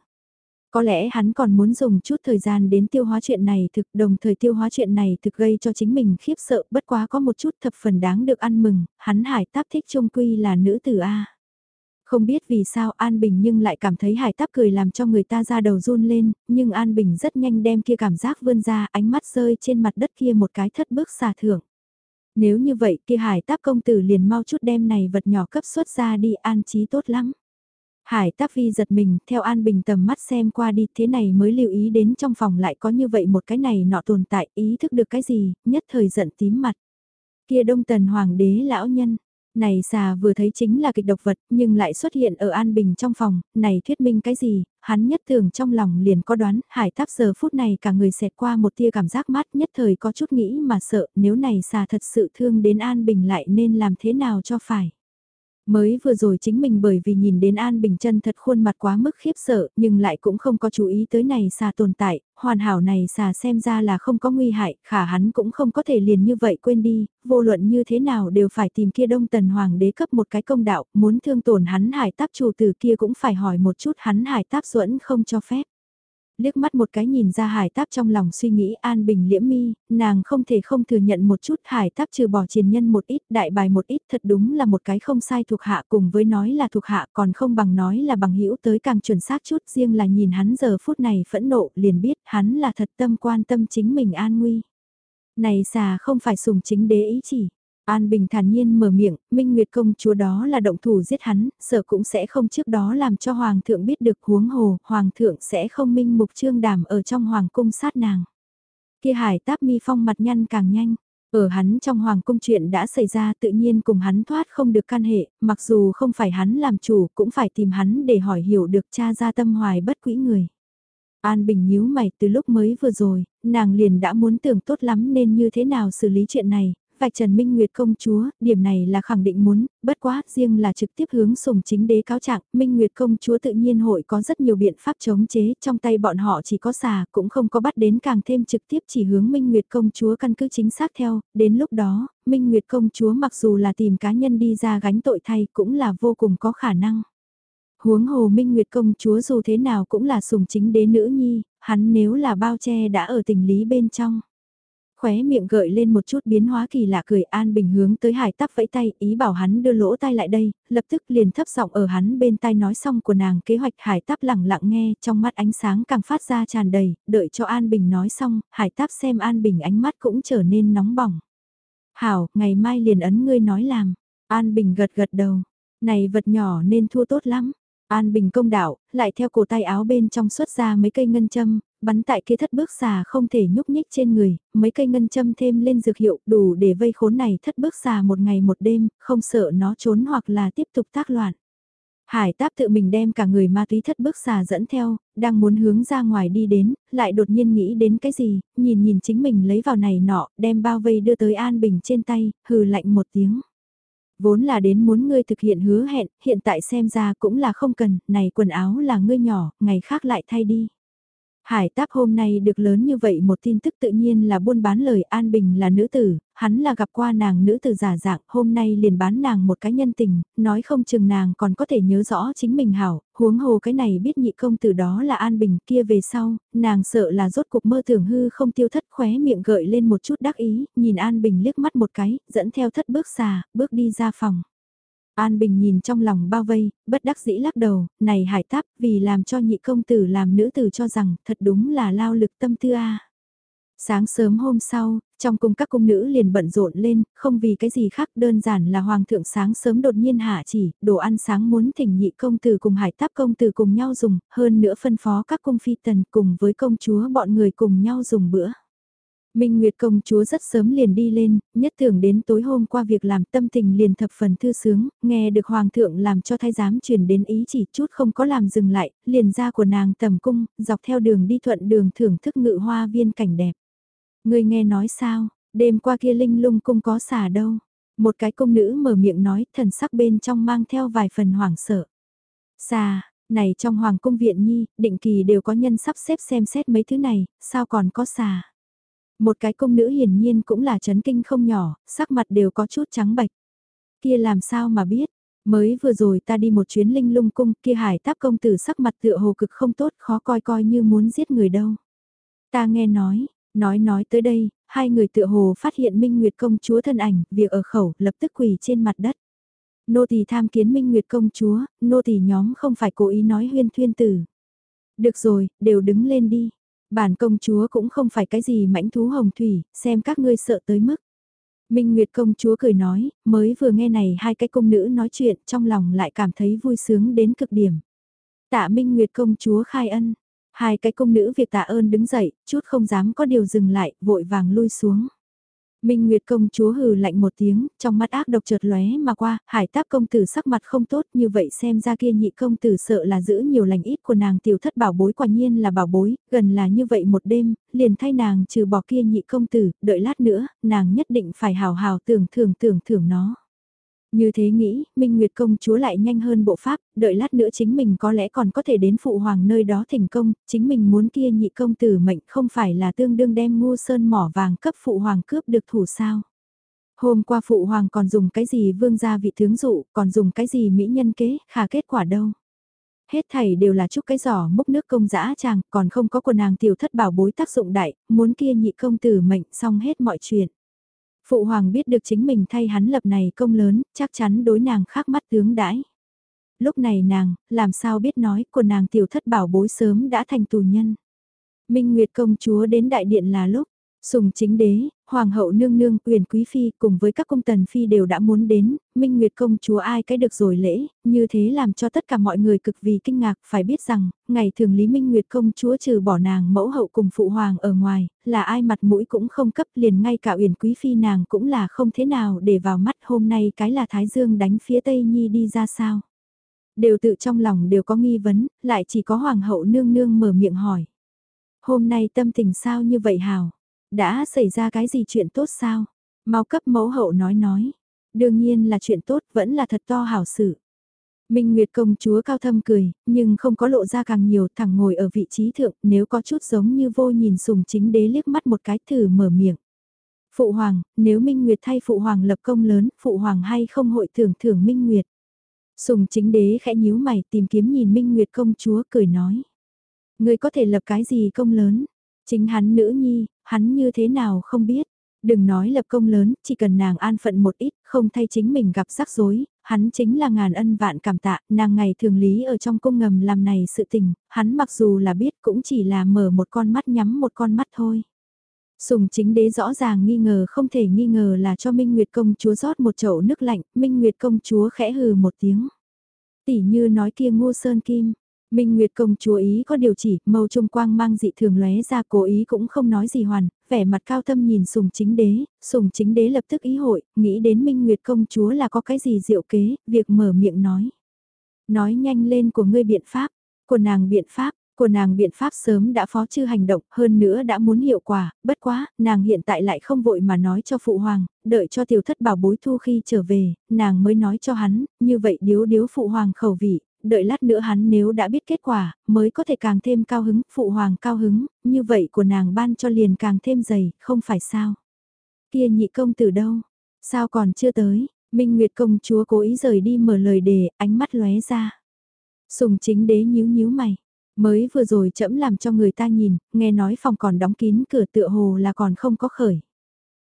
Có lẽ hắn còn muốn dùng chút thời gian đến tiêu hóa chuyện này thực đồng thời tiêu hóa chuyện này thực gây cho chính mình khiếp sợ bất quá có một chút thập phần đáng được ăn mừng, hắn hải táp thích trung quy là nữ tử A. Không biết vì sao An Bình nhưng lại cảm thấy hải táp cười làm cho người ta ra đầu run lên, nhưng An Bình rất nhanh đem kia cảm giác vươn ra ánh mắt rơi trên mặt đất kia một cái thất bước xà thưởng. Nếu như vậy kia hải táp công tử liền mau chút đem này vật nhỏ cấp xuất ra đi an trí tốt lắm. Hải táp phi giật mình theo an bình tầm mắt xem qua đi thế này mới lưu ý đến trong phòng lại có như vậy một cái này nọ tồn tại ý thức được cái gì, nhất thời giận tím mặt. Kia đông tần hoàng đế lão nhân, này xà vừa thấy chính là kịch độc vật, nhưng lại xuất hiện ở An Bình trong phòng, này thuyết minh cái gì, hắn nhất thường trong lòng liền có đoán, hải táp giờ phút này cả người xẹt qua một tia cảm giác mát nhất thời có chút nghĩ mà sợ, nếu này xà thật sự thương đến An Bình lại nên làm thế nào cho phải. Mới vừa rồi chính mình bởi vì nhìn đến An Bình chân thật khuôn mặt quá mức khiếp sợ, nhưng lại cũng không có chú ý tới này xà tồn tại, hoàn hảo này xà xem ra là không có nguy hại, khả hắn cũng không có thể liền như vậy quên đi, vô luận như thế nào đều phải tìm kia đông tần hoàng đế cấp một cái công đạo, muốn thương tổn hắn hải táp chủ từ kia cũng phải hỏi một chút hắn hải táp duẫn không cho phép liếc mắt một cái nhìn ra hải táp trong lòng suy nghĩ an bình liễm mi, nàng không thể không thừa nhận một chút hải táp trừ bỏ triền nhân một ít đại bài một ít thật đúng là một cái không sai thuộc hạ cùng với nói là thuộc hạ còn không bằng nói là bằng hữu tới càng chuẩn xác chút riêng là nhìn hắn giờ phút này phẫn nộ liền biết hắn là thật tâm quan tâm chính mình an nguy. Này xà không phải sùng chính đế ý chỉ. An Bình thản nhiên mở miệng, Minh Nguyệt công chúa đó là động thủ giết hắn, sợ cũng sẽ không trước đó làm cho Hoàng thượng biết được huống hồ, Hoàng thượng sẽ không minh mục trương đàm ở trong Hoàng cung sát nàng. Kia hải táp mi phong mặt nhăn càng nhanh, ở hắn trong Hoàng cung chuyện đã xảy ra tự nhiên cùng hắn thoát không được can hệ, mặc dù không phải hắn làm chủ cũng phải tìm hắn để hỏi hiểu được cha ra tâm hoài bất quỹ người. An Bình nhíu mày từ lúc mới vừa rồi, nàng liền đã muốn tưởng tốt lắm nên như thế nào xử lý chuyện này, vạch trần Minh Nguyệt công chúa, điểm này là khẳng định muốn, bất quá, riêng là trực tiếp hướng sùng chính đế cáo trạng, Minh Nguyệt công chúa tự nhiên hội có rất nhiều biện pháp chống chế, trong tay bọn họ chỉ có xà, cũng không có bắt đến càng thêm trực tiếp chỉ hướng Minh Nguyệt công chúa căn cứ chính xác theo, đến lúc đó, Minh Nguyệt công chúa mặc dù là tìm cá nhân đi ra gánh tội thay cũng là vô cùng có khả năng. Huống hồ Minh Nguyệt công chúa dù thế nào cũng là sùng chính đế nữ nhi, hắn nếu là bao che đã ở tình lý bên trong khóe miệng gợi lên một chút biến hóa kỳ lạ cười An Bình hướng tới hải tắc vẫy tay, ý bảo hắn đưa lỗ tai lại đây, lập tức liền thấp giọng ở hắn bên tai nói xong của nàng kế hoạch hải tắc lẳng lặng nghe, trong mắt ánh sáng càng phát ra tràn đầy, đợi cho An Bình nói xong, hải tắc xem An Bình ánh mắt cũng trở nên nóng bỏng. Hảo, ngày mai liền ấn ngươi nói làm. An Bình gật gật đầu, này vật nhỏ nên thua tốt lắm. An Bình công đạo, lại theo cổ tay áo bên trong xuất ra mấy cây ngân châm, bắn tại kia thất bước xà không thể nhúc nhích trên người, mấy cây ngân châm thêm lên dược hiệu đủ để vây khốn này thất bước xà một ngày một đêm, không sợ nó trốn hoặc là tiếp tục tác loạn. Hải táp tự mình đem cả người ma túy thất bước xà dẫn theo, đang muốn hướng ra ngoài đi đến, lại đột nhiên nghĩ đến cái gì, nhìn nhìn chính mình lấy vào này nọ, đem bao vây đưa tới An Bình trên tay, hừ lạnh một tiếng. Vốn là đến muốn ngươi thực hiện hứa hẹn, hiện tại xem ra cũng là không cần, này quần áo là ngươi nhỏ, ngày khác lại thay đi. Hải táp hôm nay được lớn như vậy một tin tức tự nhiên là buôn bán lời An Bình là nữ tử, hắn là gặp qua nàng nữ tử giả dạng, hôm nay liền bán nàng một cái nhân tình, nói không chừng nàng còn có thể nhớ rõ chính mình hảo, huống hồ cái này biết nhị công tử đó là An Bình kia về sau, nàng sợ là rốt cuộc mơ tưởng hư không tiêu thất khóe miệng gợi lên một chút đắc ý, nhìn An Bình liếc mắt một cái, dẫn theo thất bước xà, bước đi ra phòng. An Bình nhìn trong lòng bao vây, bất đắc dĩ lắc đầu, này hải táp vì làm cho nhị công tử làm nữ tử cho rằng thật đúng là lao lực tâm tư a. Sáng sớm hôm sau, trong cung các cung nữ liền bận rộn lên, không vì cái gì khác đơn giản là hoàng thượng sáng sớm đột nhiên hạ chỉ, đồ ăn sáng muốn thỉnh nhị công tử cùng hải táp công tử cùng nhau dùng, hơn nữa phân phó các cung phi tần cùng với công chúa bọn người cùng nhau dùng bữa. Minh Nguyệt công chúa rất sớm liền đi lên, nhất tưởng đến tối hôm qua việc làm tâm tình liền thập phần thư sướng, nghe được hoàng thượng làm cho thái giám truyền đến ý chỉ chút không có làm dừng lại, liền ra của nàng tầm cung, dọc theo đường đi thuận đường thưởng thức ngự hoa viên cảnh đẹp. Người nghe nói sao, đêm qua kia linh lung cung có xả đâu. Một cái công nữ mở miệng nói thần sắc bên trong mang theo vài phần hoảng sợ. Xà, này trong hoàng cung viện nhi, định kỳ đều có nhân sắp xếp xem xét mấy thứ này, sao còn có xà. Một cái công nữ hiển nhiên cũng là chấn kinh không nhỏ, sắc mặt đều có chút trắng bạch. Kia làm sao mà biết, mới vừa rồi ta đi một chuyến linh lung cung kia hải táp công tử sắc mặt tựa hồ cực không tốt khó coi coi như muốn giết người đâu. Ta nghe nói, nói nói tới đây, hai người tựa hồ phát hiện Minh Nguyệt công chúa thân ảnh, việc ở khẩu lập tức quỳ trên mặt đất. Nô tỳ tham kiến Minh Nguyệt công chúa, nô tỳ nhóm không phải cố ý nói huyên thuyên tử. Được rồi, đều đứng lên đi. Bản công chúa cũng không phải cái gì mãnh thú hồng thủy, xem các ngươi sợ tới mức. Minh Nguyệt công chúa cười nói, mới vừa nghe này hai cái công nữ nói chuyện trong lòng lại cảm thấy vui sướng đến cực điểm. Tạ Minh Nguyệt công chúa khai ân, hai cái công nữ việc tạ ơn đứng dậy, chút không dám có điều dừng lại, vội vàng lui xuống. Minh Nguyệt công chúa hừ lạnh một tiếng, trong mắt ác độc chợt lóe mà qua, hải táp công tử sắc mặt không tốt như vậy xem ra kia nhị công tử sợ là giữ nhiều lành ít của nàng tiểu thất bảo bối quả nhiên là bảo bối, gần là như vậy một đêm, liền thay nàng trừ bỏ kia nhị công tử, đợi lát nữa, nàng nhất định phải hào hào tưởng thưởng tưởng thưởng nó. Như thế nghĩ, Minh Nguyệt công chúa lại nhanh hơn bộ pháp, đợi lát nữa chính mình có lẽ còn có thể đến phụ hoàng nơi đó thành công, chính mình muốn kia nhị công tử mệnh không phải là tương đương đem ngu sơn mỏ vàng cấp phụ hoàng cướp được thủ sao. Hôm qua phụ hoàng còn dùng cái gì vương gia vị tướng dụ, còn dùng cái gì mỹ nhân kế, khả kết quả đâu. Hết thảy đều là chút cái giỏ múc nước công dã chàng, còn không có của nàng tiểu thất bảo bối tác dụng đại, muốn kia nhị công tử mệnh xong hết mọi chuyện. Phụ hoàng biết được chính mình thay hắn lập này công lớn, chắc chắn đối nàng khác mắt tướng đãi. Lúc này nàng, làm sao biết nói của nàng tiểu thất bảo bối sớm đã thành tù nhân. Minh Nguyệt công chúa đến đại điện là lúc, Sùng chính đế, hoàng hậu nương nương, quyền quý phi cùng với các công tần phi đều đã muốn đến, minh nguyệt công chúa ai cái được rồi lễ, như thế làm cho tất cả mọi người cực vì kinh ngạc, phải biết rằng, ngày thường lý minh nguyệt công chúa trừ bỏ nàng mẫu hậu cùng phụ hoàng ở ngoài, là ai mặt mũi cũng không cấp liền ngay cả uyển quý phi nàng cũng là không thế nào để vào mắt hôm nay cái là thái dương đánh phía tây nhi đi ra sao. Đều tự trong lòng đều có nghi vấn, lại chỉ có hoàng hậu nương nương mở miệng hỏi. Hôm nay tâm tình sao như vậy hào? Đã xảy ra cái gì chuyện tốt sao? Mau cấp mẫu hậu nói nói. Đương nhiên là chuyện tốt, vẫn là thật to hảo sự. Minh Nguyệt công chúa cao thâm cười, nhưng không có lộ ra càng nhiều thẳng ngồi ở vị trí thượng, nếu có chút giống như vô nhìn sùng chính đế liếc mắt một cái thử mở miệng. Phụ hoàng, nếu Minh Nguyệt thay phụ hoàng lập công lớn, phụ hoàng hay không hội thưởng thưởng Minh Nguyệt. Sùng chính đế khẽ nhíu mày tìm kiếm nhìn Minh Nguyệt công chúa cười nói. Người có thể lập cái gì công lớn? Chính hắn nữ nhi, hắn như thế nào không biết. Đừng nói lập công lớn, chỉ cần nàng an phận một ít, không thay chính mình gặp rắc rối, hắn chính là ngàn ân vạn cảm tạ, nàng ngày thường lý ở trong cung ngầm làm này sự tình, hắn mặc dù là biết cũng chỉ là mở một con mắt nhắm một con mắt thôi. Sùng chính đế rõ ràng nghi ngờ không thể nghi ngờ là cho Minh Nguyệt công chúa rót một chậu nước lạnh, Minh Nguyệt công chúa khẽ hừ một tiếng. Tỷ như nói kia ngô sơn kim, Minh Nguyệt công chúa ý có điều chỉ, mâu trung quang mang dị thường lóe ra cố ý cũng không nói gì hoàn, vẻ mặt cao thâm nhìn sùng chính đế, sùng chính đế lập tức ý hội, nghĩ đến Minh Nguyệt công chúa là có cái gì diệu kế, việc mở miệng nói. Nói nhanh lên của ngươi biện pháp, của nàng biện pháp, của nàng biện pháp sớm đã phó chư hành động, hơn nữa đã muốn hiệu quả, bất quá, nàng hiện tại lại không vội mà nói cho phụ hoàng, đợi cho tiểu thất bảo bối thu khi trở về, nàng mới nói cho hắn, như vậy điếu điếu phụ hoàng khẩu vị, đợi lát nữa hắn nếu đã biết kết quả, mới có thể càng thêm cao hứng, phụ hoàng cao hứng, như vậy của nàng ban cho liền càng thêm dày, không phải sao. Kia nhị công từ đâu? Sao còn chưa tới? Minh Nguyệt công chúa cố ý rời đi mở lời đề, ánh mắt lóe ra. Sùng chính đế nhíu nhíu mày. Mới vừa rồi chậm làm cho người ta nhìn, nghe nói phòng còn đóng kín cửa tựa hồ là còn không có khởi.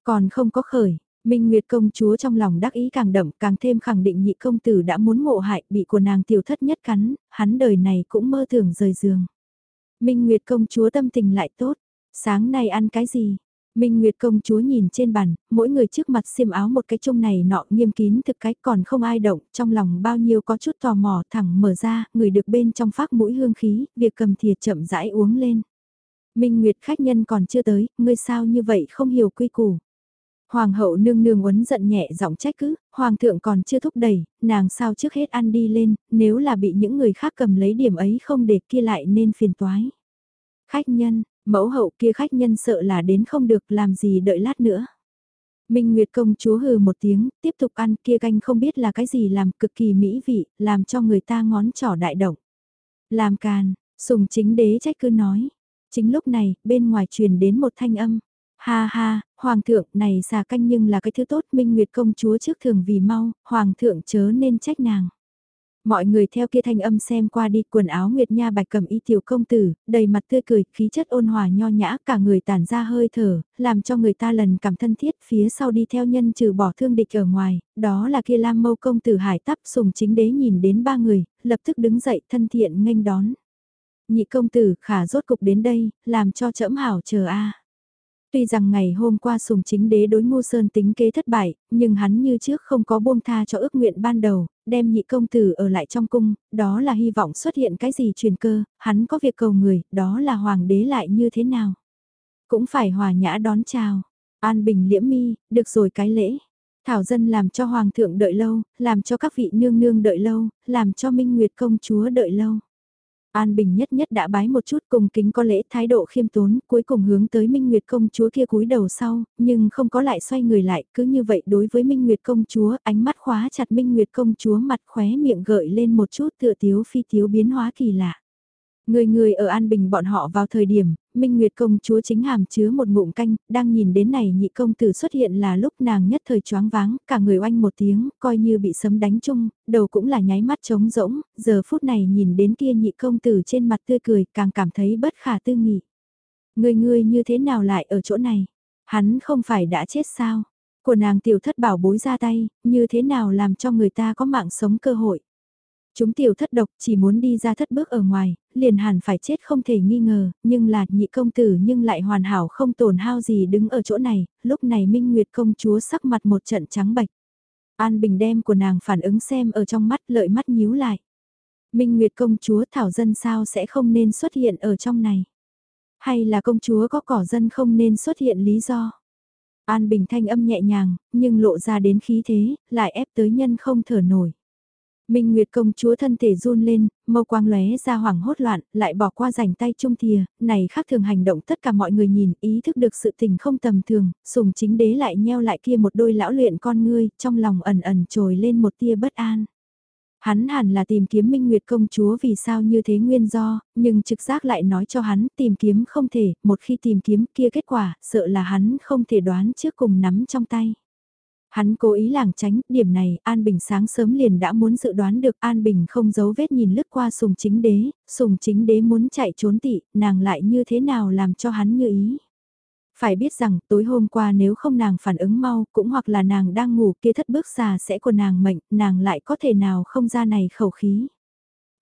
Còn không có khởi, Minh Nguyệt công chúa trong lòng đắc ý càng đậm càng thêm khẳng định nhị công tử đã muốn ngộ hại bị của nàng tiểu thất nhất cắn, hắn đời này cũng mơ tưởng rời giường. Minh Nguyệt công chúa tâm tình lại tốt, sáng nay ăn cái gì? Minh Nguyệt công chúa nhìn trên bàn, mỗi người trước mặt xiêm áo một cái trông này nọ nghiêm kín thực cái còn không ai động, trong lòng bao nhiêu có chút tò mò thẳng mở ra, người được bên trong phát mũi hương khí, việc cầm thìa chậm rãi uống lên. Minh Nguyệt khách nhân còn chưa tới, ngươi sao như vậy không hiểu quy củ. Hoàng hậu nương nương uấn giận nhẹ giọng trách cứ, hoàng thượng còn chưa thúc đẩy, nàng sao trước hết ăn đi lên, nếu là bị những người khác cầm lấy điểm ấy không để kia lại nên phiền toái. Khách nhân, mẫu hậu kia khách nhân sợ là đến không được làm gì đợi lát nữa. Minh Nguyệt công chúa hừ một tiếng, tiếp tục ăn kia canh không biết là cái gì làm cực kỳ mỹ vị, làm cho người ta ngón trỏ đại động. Làm càn, sùng chính đế trách cứ nói. Chính lúc này, bên ngoài truyền đến một thanh âm. Ha ha, Hoàng thượng này xà canh nhưng là cái thứ tốt Minh Nguyệt công chúa trước thường vì mau, Hoàng thượng chớ nên trách nàng. Mọi người theo kia thanh âm xem qua đi quần áo Nguyệt Nha bạch cầm y tiểu công tử, đầy mặt tươi cười, khí chất ôn hòa nho nhã cả người tản ra hơi thở, làm cho người ta lần cảm thân thiết phía sau đi theo nhân trừ bỏ thương địch ở ngoài, đó là kia lam mâu công tử hải tắp sùng chính đế nhìn đến ba người, lập tức đứng dậy thân thiện nghênh đón. Nhị công tử khả rốt cục đến đây, làm cho trẫm hảo chờ a Tuy rằng ngày hôm qua sùng chính đế đối Ngô sơn tính kế thất bại, nhưng hắn như trước không có buông tha cho ước nguyện ban đầu, đem nhị công tử ở lại trong cung, đó là hy vọng xuất hiện cái gì truyền cơ, hắn có việc cầu người, đó là hoàng đế lại như thế nào. Cũng phải hòa nhã đón chào, an bình liễm mi, được rồi cái lễ. Thảo dân làm cho hoàng thượng đợi lâu, làm cho các vị nương nương đợi lâu, làm cho minh nguyệt công chúa đợi lâu. An Bình nhất nhất đã bái một chút cùng kính có lễ thái độ khiêm tốn, cuối cùng hướng tới Minh Nguyệt công chúa kia cúi đầu sau, nhưng không có lại xoay người lại, cứ như vậy đối với Minh Nguyệt công chúa, ánh mắt khóa chặt Minh Nguyệt công chúa mặt khóe miệng gợi lên một chút tựa tiếu phi tiếu biến hóa kỳ lạ. Người người ở An Bình bọn họ vào thời điểm, Minh Nguyệt công chúa chính hàm chứa một ngụm canh, đang nhìn đến này nhị công tử xuất hiện là lúc nàng nhất thời choáng váng, cả người oanh một tiếng, coi như bị sấm đánh chung, đầu cũng là nháy mắt trống rỗng, giờ phút này nhìn đến kia nhị công tử trên mặt tươi cười, càng cảm thấy bất khả tư nghị. Người người như thế nào lại ở chỗ này? Hắn không phải đã chết sao? Của nàng tiểu thất bảo bối ra tay, như thế nào làm cho người ta có mạng sống cơ hội? Chúng tiểu thất độc chỉ muốn đi ra thất bước ở ngoài, liền hẳn phải chết không thể nghi ngờ, nhưng là nhị công tử nhưng lại hoàn hảo không tổn hao gì đứng ở chỗ này, lúc này Minh Nguyệt công chúa sắc mặt một trận trắng bạch. An Bình đem của nàng phản ứng xem ở trong mắt lợi mắt nhíu lại. Minh Nguyệt công chúa thảo dân sao sẽ không nên xuất hiện ở trong này? Hay là công chúa có cỏ dân không nên xuất hiện lý do? An Bình thanh âm nhẹ nhàng, nhưng lộ ra đến khí thế, lại ép tới nhân không thở nổi. Minh Nguyệt công chúa thân thể run lên, mâu quang lóe ra hoảng hốt loạn, lại bỏ qua rảnh tay trung thìa, này khác thường hành động tất cả mọi người nhìn, ý thức được sự tình không tầm thường, sùng chính đế lại nheo lại kia một đôi lão luyện con ngươi, trong lòng ẩn ẩn trồi lên một tia bất an. Hắn hẳn là tìm kiếm Minh Nguyệt công chúa vì sao như thế nguyên do, nhưng trực giác lại nói cho hắn tìm kiếm không thể, một khi tìm kiếm kia kết quả, sợ là hắn không thể đoán trước cùng nắm trong tay. Hắn cố ý làng tránh, điểm này An Bình sáng sớm liền đã muốn dự đoán được An Bình không giấu vết nhìn lướt qua sùng chính đế, sùng chính đế muốn chạy trốn tị, nàng lại như thế nào làm cho hắn như ý. Phải biết rằng tối hôm qua nếu không nàng phản ứng mau cũng hoặc là nàng đang ngủ kia thất bước xà sẽ của nàng mệnh, nàng lại có thể nào không ra này khẩu khí.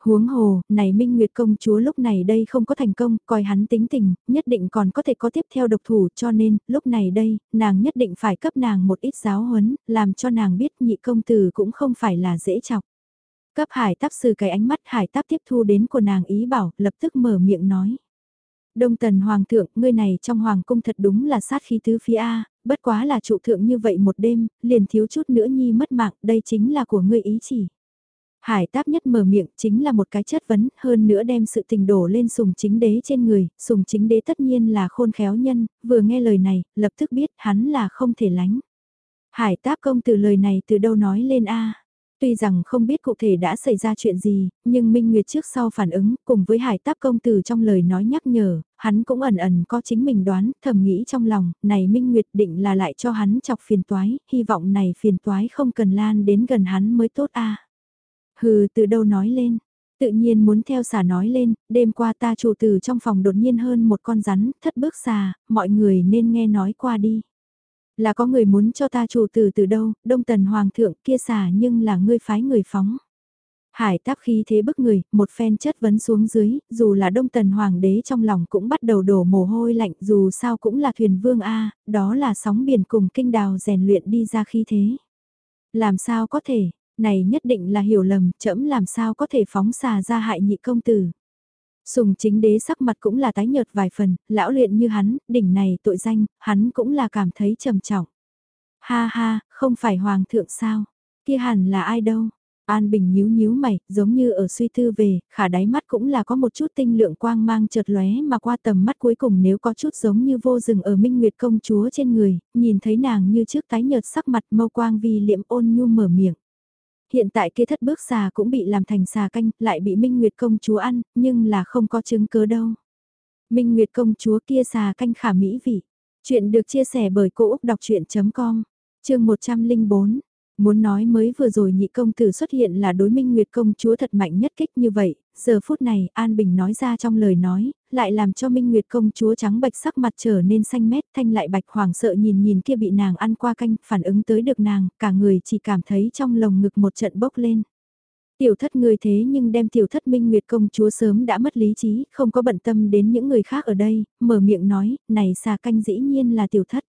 Huống hồ, này Minh Nguyệt công chúa lúc này đây không có thành công, coi hắn tính tình, nhất định còn có thể có tiếp theo độc thủ cho nên, lúc này đây, nàng nhất định phải cấp nàng một ít giáo huấn, làm cho nàng biết nhị công tử cũng không phải là dễ chọc. Cấp hải táp sư cái ánh mắt hải táp tiếp thu đến của nàng ý bảo, lập tức mở miệng nói. Đông tần hoàng thượng, ngươi này trong hoàng cung thật đúng là sát khí tứ phía A, bất quá là trụ thượng như vậy một đêm, liền thiếu chút nữa nhi mất mạng, đây chính là của ngươi ý chỉ. Hải táp nhất mở miệng chính là một cái chất vấn, hơn nữa đem sự tình đổ lên sùng chính đế trên người, sùng chính đế tất nhiên là khôn khéo nhân, vừa nghe lời này, lập tức biết hắn là không thể lánh. Hải táp công từ lời này từ đâu nói lên a Tuy rằng không biết cụ thể đã xảy ra chuyện gì, nhưng Minh Nguyệt trước sau phản ứng cùng với hải táp công từ trong lời nói nhắc nhở, hắn cũng ẩn ẩn có chính mình đoán, thầm nghĩ trong lòng, này Minh Nguyệt định là lại cho hắn chọc phiền toái, hy vọng này phiền toái không cần lan đến gần hắn mới tốt a Hừ từ đâu nói lên, tự nhiên muốn theo xà nói lên, đêm qua ta chủ từ trong phòng đột nhiên hơn một con rắn, thất bước xà, mọi người nên nghe nói qua đi. Là có người muốn cho ta chủ từ từ đâu, đông tần hoàng thượng kia xà nhưng là ngươi phái người phóng. Hải táp khí thế bức người, một phen chất vấn xuống dưới, dù là đông tần hoàng đế trong lòng cũng bắt đầu đổ mồ hôi lạnh, dù sao cũng là thuyền vương A, đó là sóng biển cùng kinh đào rèn luyện đi ra khí thế. Làm sao có thể, này nhất định là hiểu lầm, trẫm làm sao có thể phóng xà ra hại nhị công tử. Sùng chính đế sắc mặt cũng là tái nhợt vài phần, lão luyện như hắn, đỉnh này tội danh, hắn cũng là cảm thấy trầm trọng. Ha ha, không phải hoàng thượng sao? Kia hẳn là ai đâu? An Bình nhíu nhíu mày, giống như ở suy tư về, khả đáy mắt cũng là có một chút tinh lượng quang mang chợt lóe mà qua tầm mắt cuối cùng nếu có chút giống như vô rừng ở Minh Nguyệt công chúa trên người, nhìn thấy nàng như trước tái nhợt sắc mặt mâu quang vì liệm ôn nhu mở miệng. Hiện tại kia thất bước xà cũng bị làm thành xà canh, lại bị Minh Nguyệt công chúa ăn, nhưng là không có chứng cứ đâu. Minh Nguyệt công chúa kia xà canh khả mỹ vị. Chuyện được chia sẻ bởi Cô Úc Đọc Chuyện.com, chương 104. Muốn nói mới vừa rồi nhị công tử xuất hiện là đối minh nguyệt công chúa thật mạnh nhất kích như vậy, giờ phút này An Bình nói ra trong lời nói, lại làm cho minh nguyệt công chúa trắng bạch sắc mặt trở nên xanh mét thanh lại bạch hoàng sợ nhìn nhìn kia bị nàng ăn qua canh, phản ứng tới được nàng, cả người chỉ cảm thấy trong lồng ngực một trận bốc lên. Tiểu thất người thế nhưng đem tiểu thất minh nguyệt công chúa sớm đã mất lý trí, không có bận tâm đến những người khác ở đây, mở miệng nói, này xà canh dĩ nhiên là tiểu thất.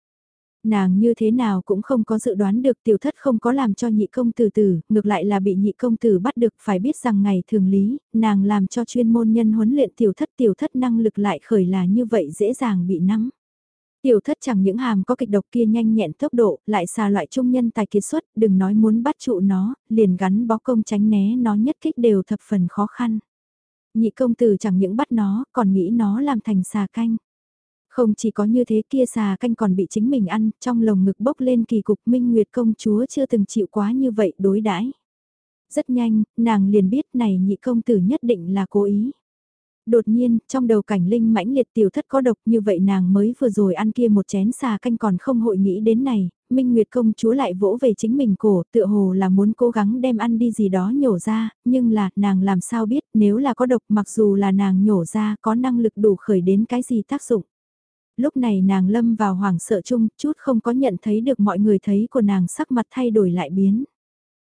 Nàng như thế nào cũng không có dự đoán được tiểu thất không có làm cho nhị công tử tử, ngược lại là bị nhị công tử bắt được phải biết rằng ngày thường lý, nàng làm cho chuyên môn nhân huấn luyện tiểu thất tiểu thất năng lực lại khởi là như vậy dễ dàng bị nắm. Tiểu thất chẳng những hàm có kịch độc kia nhanh nhẹn tốc độ, lại xà loại trung nhân tài kiệt xuất, đừng nói muốn bắt trụ nó, liền gắn bó công tránh né nó nhất kích đều thập phần khó khăn. Nhị công tử chẳng những bắt nó, còn nghĩ nó làm thành xà canh. Không chỉ có như thế kia xà canh còn bị chính mình ăn, trong lồng ngực bốc lên kỳ cục Minh Nguyệt công chúa chưa từng chịu quá như vậy đối đãi. Rất nhanh, nàng liền biết này nhị công tử nhất định là cố ý. Đột nhiên, trong đầu cảnh linh mãnh liệt tiểu thất có độc như vậy nàng mới vừa rồi ăn kia một chén xà canh còn không hội nghĩ đến này, Minh Nguyệt công chúa lại vỗ về chính mình cổ tựa hồ là muốn cố gắng đem ăn đi gì đó nhổ ra, nhưng là nàng làm sao biết nếu là có độc mặc dù là nàng nhổ ra có năng lực đủ khởi đến cái gì tác dụng lúc này nàng lâm vào hoảng sợ chung, chút không có nhận thấy được mọi người thấy của nàng sắc mặt thay đổi lại biến.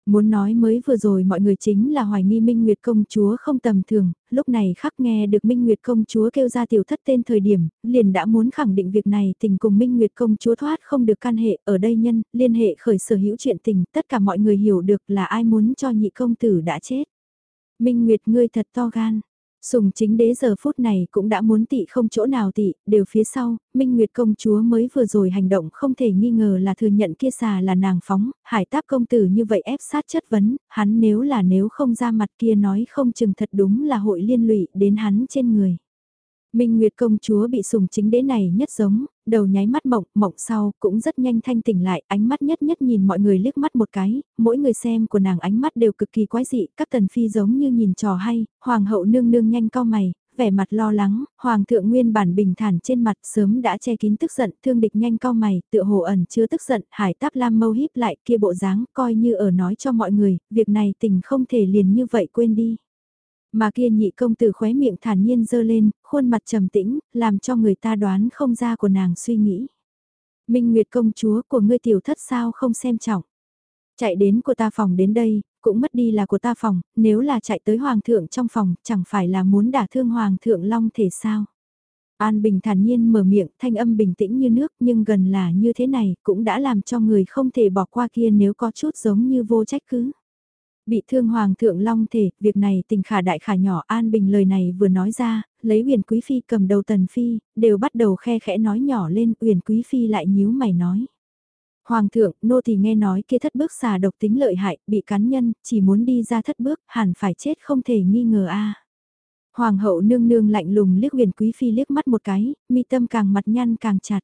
Muốn nói mới vừa rồi mọi người chính là hoài nghi Minh Nguyệt công chúa không tầm thường, lúc này khắc nghe được Minh Nguyệt công chúa kêu ra tiểu thất tên thời điểm, liền đã muốn khẳng định việc này tình cùng Minh Nguyệt công chúa thoát không được can hệ ở đây nhân, liên hệ khởi sở hữu chuyện tình, tất cả mọi người hiểu được là ai muốn cho nhị công tử đã chết. Minh Nguyệt ngươi thật to gan, Sùng chính đế giờ phút này cũng đã muốn tị không chỗ nào tị, đều phía sau, Minh Nguyệt công chúa mới vừa rồi hành động không thể nghi ngờ là thừa nhận kia xà là nàng phóng, hải táp công tử như vậy ép sát chất vấn, hắn nếu là nếu không ra mặt kia nói không chừng thật đúng là hội liên lụy đến hắn trên người. Minh Nguyệt công chúa bị sùng chính đế này nhất giống, đầu nháy mắt mộng, mộng sau cũng rất nhanh thanh tỉnh lại, ánh mắt nhất nhất nhìn mọi người liếc mắt một cái, mỗi người xem của nàng ánh mắt đều cực kỳ quái dị, các tần phi giống như nhìn trò hay, hoàng hậu nương nương nhanh cao mày, vẻ mặt lo lắng, hoàng thượng nguyên bản bình thản trên mặt sớm đã che kín tức giận, thương địch nhanh cao mày, tựa hồ ẩn chưa tức giận, hải táp lam mâu híp lại kia bộ dáng, coi như ở nói cho mọi người, việc này tình không thể liền như vậy quên đi. Mà kia nhị công tử khóe miệng thản nhiên dơ lên, khuôn mặt trầm tĩnh, làm cho người ta đoán không ra của nàng suy nghĩ. Minh Nguyệt công chúa của ngươi tiểu thất sao không xem trọng. Chạy đến của ta phòng đến đây, cũng mất đi là của ta phòng, nếu là chạy tới hoàng thượng trong phòng, chẳng phải là muốn đả thương hoàng thượng long thể sao. An Bình thản nhiên mở miệng, thanh âm bình tĩnh như nước nhưng gần là như thế này cũng đã làm cho người không thể bỏ qua kia nếu có chút giống như vô trách cứ. Bị thương Hoàng thượng Long thể, việc này tình khả đại khả nhỏ An Bình lời này vừa nói ra, lấy uyển quý phi cầm đầu tần phi, đều bắt đầu khe khẽ nói nhỏ lên, uyển quý phi lại nhíu mày nói. Hoàng thượng, nô thì nghe nói kia thất bước xà độc tính lợi hại, bị cắn nhân, chỉ muốn đi ra thất bước, hẳn phải chết không thể nghi ngờ a. Hoàng hậu nương nương lạnh lùng liếc huyền quý phi liếc mắt một cái, mi tâm càng mặt nhăn càng chặt.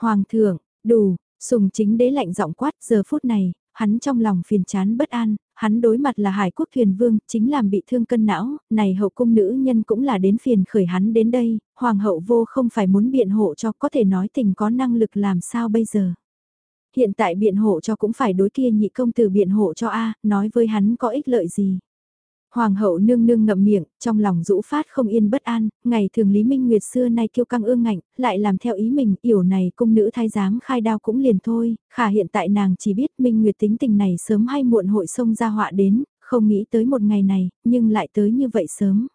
Hoàng thượng, đủ, sùng chính đế lạnh giọng quát giờ phút này, hắn trong lòng phiền chán bất an, hắn đối mặt là hải quốc thuyền vương, chính làm bị thương cân não, này hậu cung nữ nhân cũng là đến phiền khởi hắn đến đây, hoàng hậu vô không phải muốn biện hộ cho có thể nói tình có năng lực làm sao bây giờ. Hiện tại biện hộ cho cũng phải đối kia nhị công tử biện hộ cho A, nói với hắn có ích lợi gì. Hoàng hậu nương nương ngậm miệng, trong lòng rũ phát không yên bất an, ngày thường Lý Minh Nguyệt xưa nay kiêu căng ương ngạnh, lại làm theo ý mình, yểu này cung nữ thái giám khai đao cũng liền thôi, khả hiện tại nàng chỉ biết Minh Nguyệt tính tình này sớm hay muộn hội xông ra họa đến, không nghĩ tới một ngày này, nhưng lại tới như vậy sớm.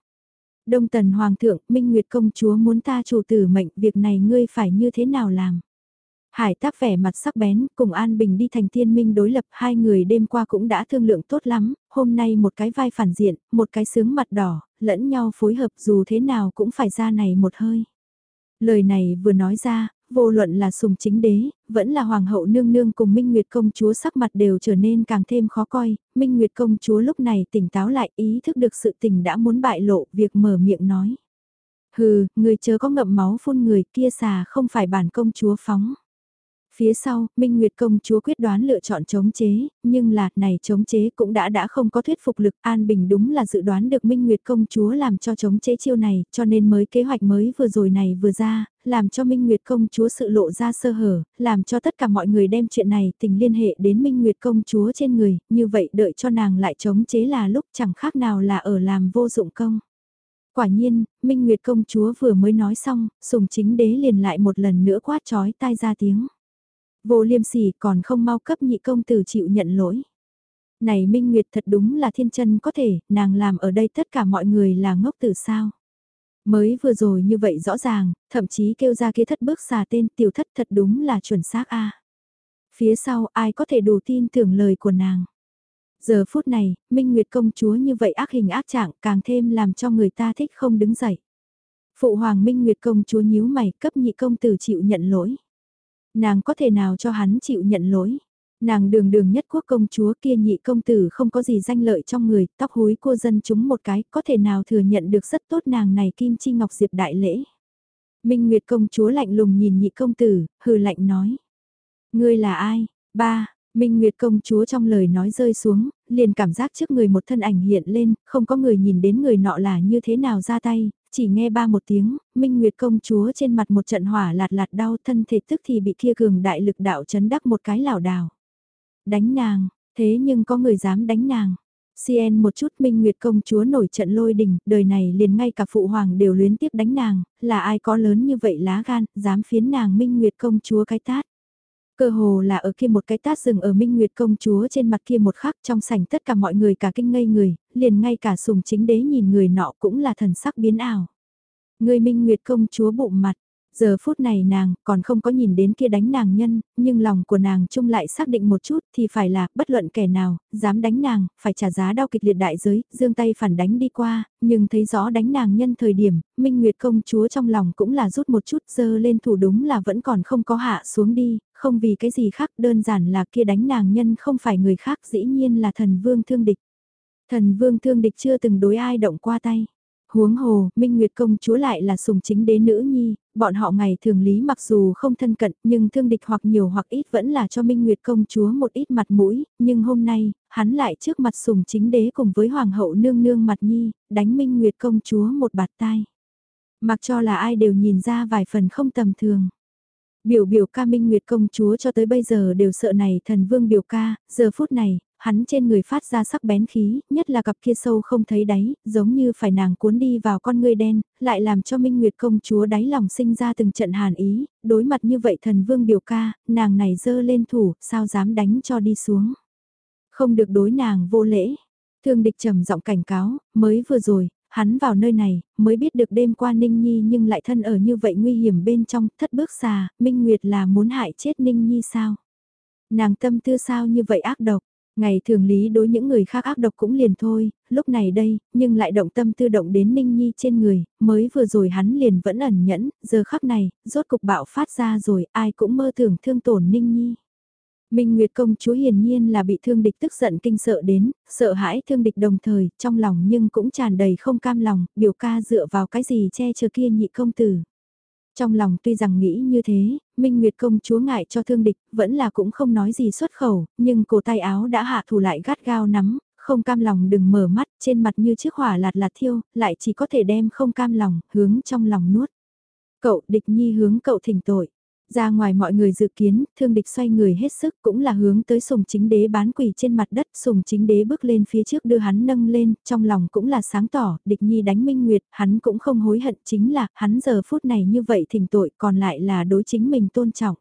Đông tần hoàng thượng, Minh Nguyệt công chúa muốn ta chủ tử mệnh, việc này ngươi phải như thế nào làm? Hải táp vẻ mặt sắc bén, cùng An Bình đi thành tiên minh đối lập hai người đêm qua cũng đã thương lượng tốt lắm, hôm nay một cái vai phản diện, một cái sướng mặt đỏ, lẫn nhau phối hợp dù thế nào cũng phải ra này một hơi. Lời này vừa nói ra, vô luận là sùng chính đế, vẫn là hoàng hậu nương nương cùng Minh Nguyệt công chúa sắc mặt đều trở nên càng thêm khó coi, Minh Nguyệt công chúa lúc này tỉnh táo lại ý thức được sự tình đã muốn bại lộ việc mở miệng nói. Hừ, người chớ có ngậm máu phun người kia xà không phải bản công chúa phóng. Phía sau, Minh Nguyệt công chúa quyết đoán lựa chọn chống chế, nhưng là, này chống chế cũng đã đã không có thuyết phục lực. An Bình đúng là dự đoán được Minh Nguyệt công chúa làm cho chống chế chiêu này, cho nên mới kế hoạch mới vừa rồi này vừa ra, làm cho Minh Nguyệt công chúa sự lộ ra sơ hở, làm cho tất cả mọi người đem chuyện này tình liên hệ đến Minh Nguyệt công chúa trên người, như vậy đợi cho nàng lại chống chế là lúc chẳng khác nào là ở làm vô dụng công. Quả nhiên, Minh Nguyệt công chúa vừa mới nói xong, sùng chính đế liền lại một lần nữa quát chói tai ra tiếng. Vô liêm sỉ còn không mau cấp nhị công tử chịu nhận lỗi. Này Minh Nguyệt thật đúng là thiên chân có thể, nàng làm ở đây tất cả mọi người là ngốc tử sao. Mới vừa rồi như vậy rõ ràng, thậm chí kêu ra kia thất bước xà tên tiểu thất thật đúng là chuẩn xác a. Phía sau ai có thể đủ tin tưởng lời của nàng. Giờ phút này, Minh Nguyệt công chúa như vậy ác hình ác trạng càng thêm làm cho người ta thích không đứng dậy. Phụ hoàng Minh Nguyệt công chúa nhíu mày cấp nhị công tử chịu nhận lỗi. Nàng có thể nào cho hắn chịu nhận lỗi. Nàng đường đường nhất quốc công chúa kia nhị công tử không có gì danh lợi trong người, tóc húi cô dân chúng một cái, có thể nào thừa nhận được rất tốt nàng này kim chi ngọc diệp đại lễ. Minh Nguyệt công chúa lạnh lùng nhìn nhị công tử, hừ lạnh nói. Ngươi là ai? Ba, Minh Nguyệt công chúa trong lời nói rơi xuống, liền cảm giác trước người một thân ảnh hiện lên, không có người nhìn đến người nọ là như thế nào ra tay, chỉ nghe ba một tiếng, Minh Nguyệt công chúa trên mặt một trận hỏa lạt lạt đau thân thể tức thì bị kia cường đại lực đạo chấn đắc một cái lảo đảo. Đánh nàng, thế nhưng có người dám đánh nàng. CN một chút Minh Nguyệt công chúa nổi trận lôi đình, đời này liền ngay cả phụ hoàng đều luyến tiếp đánh nàng, là ai có lớn như vậy lá gan, dám phiến nàng Minh Nguyệt công chúa cái tát. Cơ hồ là ở kia một cái tát rừng ở Minh Nguyệt công chúa trên mặt kia một khắc trong sảnh tất cả mọi người cả kinh ngây người, liền ngay cả sùng chính đế nhìn người nọ cũng là thần sắc biến ảo. Người Minh Nguyệt công chúa bụng mặt, giờ phút này nàng còn không có nhìn đến kia đánh nàng nhân, nhưng lòng của nàng chung lại xác định một chút thì phải là bất luận kẻ nào, dám đánh nàng, phải trả giá đau kịch liệt đại giới, dương tay phản đánh đi qua, nhưng thấy rõ đánh nàng nhân thời điểm, Minh Nguyệt công chúa trong lòng cũng là rút một chút dơ lên thủ đúng là vẫn còn không có hạ xuống đi, không vì cái gì khác đơn giản là kia đánh nàng nhân không phải người khác dĩ nhiên là thần vương thương địch. Thần vương thương địch chưa từng đối ai động qua tay. Huống hồ, Minh Nguyệt công chúa lại là sùng chính đế nữ nhi, bọn họ ngày thường lý mặc dù không thân cận nhưng thương địch hoặc nhiều hoặc ít vẫn là cho Minh Nguyệt công chúa một ít mặt mũi, nhưng hôm nay, hắn lại trước mặt sùng chính đế cùng với hoàng hậu nương nương mặt nhi, đánh Minh Nguyệt công chúa một bạt tai. Mặc cho là ai đều nhìn ra vài phần không tầm thường. Biểu biểu ca Minh Nguyệt công chúa cho tới bây giờ đều sợ này thần vương biểu ca, giờ phút này, hắn trên người phát ra sắc bén khí, nhất là cặp kia sâu không thấy đáy, giống như phải nàng cuốn đi vào con người đen, lại làm cho Minh Nguyệt công chúa đáy lòng sinh ra từng trận hàn ý, đối mặt như vậy thần vương biểu ca, nàng này dơ lên thủ, sao dám đánh cho đi xuống. Không được đối nàng vô lễ. Thương địch trầm giọng cảnh cáo, mới vừa rồi, hắn vào nơi này, mới biết được đêm qua Ninh Nhi nhưng lại thân ở như vậy nguy hiểm bên trong, thất bước xà, Minh Nguyệt là muốn hại chết Ninh Nhi sao? Nàng tâm tư sao như vậy ác độc? Ngày thường lý đối những người khác ác độc cũng liền thôi, lúc này đây, nhưng lại động tâm tư động đến Ninh Nhi trên người, mới vừa rồi hắn liền vẫn ẩn nhẫn, giờ khắc này, rốt cục bạo phát ra rồi, ai cũng mơ tưởng thương tổn Ninh Nhi. Minh Nguyệt công chúa hiển nhiên là bị thương địch tức giận kinh sợ đến, sợ hãi thương địch đồng thời, trong lòng nhưng cũng tràn đầy không cam lòng, biểu ca dựa vào cái gì che chở kia nhị công tử. Trong lòng tuy rằng nghĩ như thế, Minh Nguyệt công chúa ngại cho thương địch, vẫn là cũng không nói gì xuất khẩu, nhưng cổ tay áo đã hạ thủ lại gắt gao nắm, không cam lòng đừng mở mắt, trên mặt như chiếc hỏa lạt lạt thiêu, lại chỉ có thể đem không cam lòng, hướng trong lòng nuốt. Cậu địch nhi hướng cậu thỉnh tội. Ra ngoài mọi người dự kiến, thương địch xoay người hết sức cũng là hướng tới sùng chính đế bán quỷ trên mặt đất. Sùng chính đế bước lên phía trước đưa hắn nâng lên, trong lòng cũng là sáng tỏ, địch nhi đánh minh nguyệt, hắn cũng không hối hận chính là hắn giờ phút này như vậy thỉnh tội còn lại là đối chính mình tôn trọng.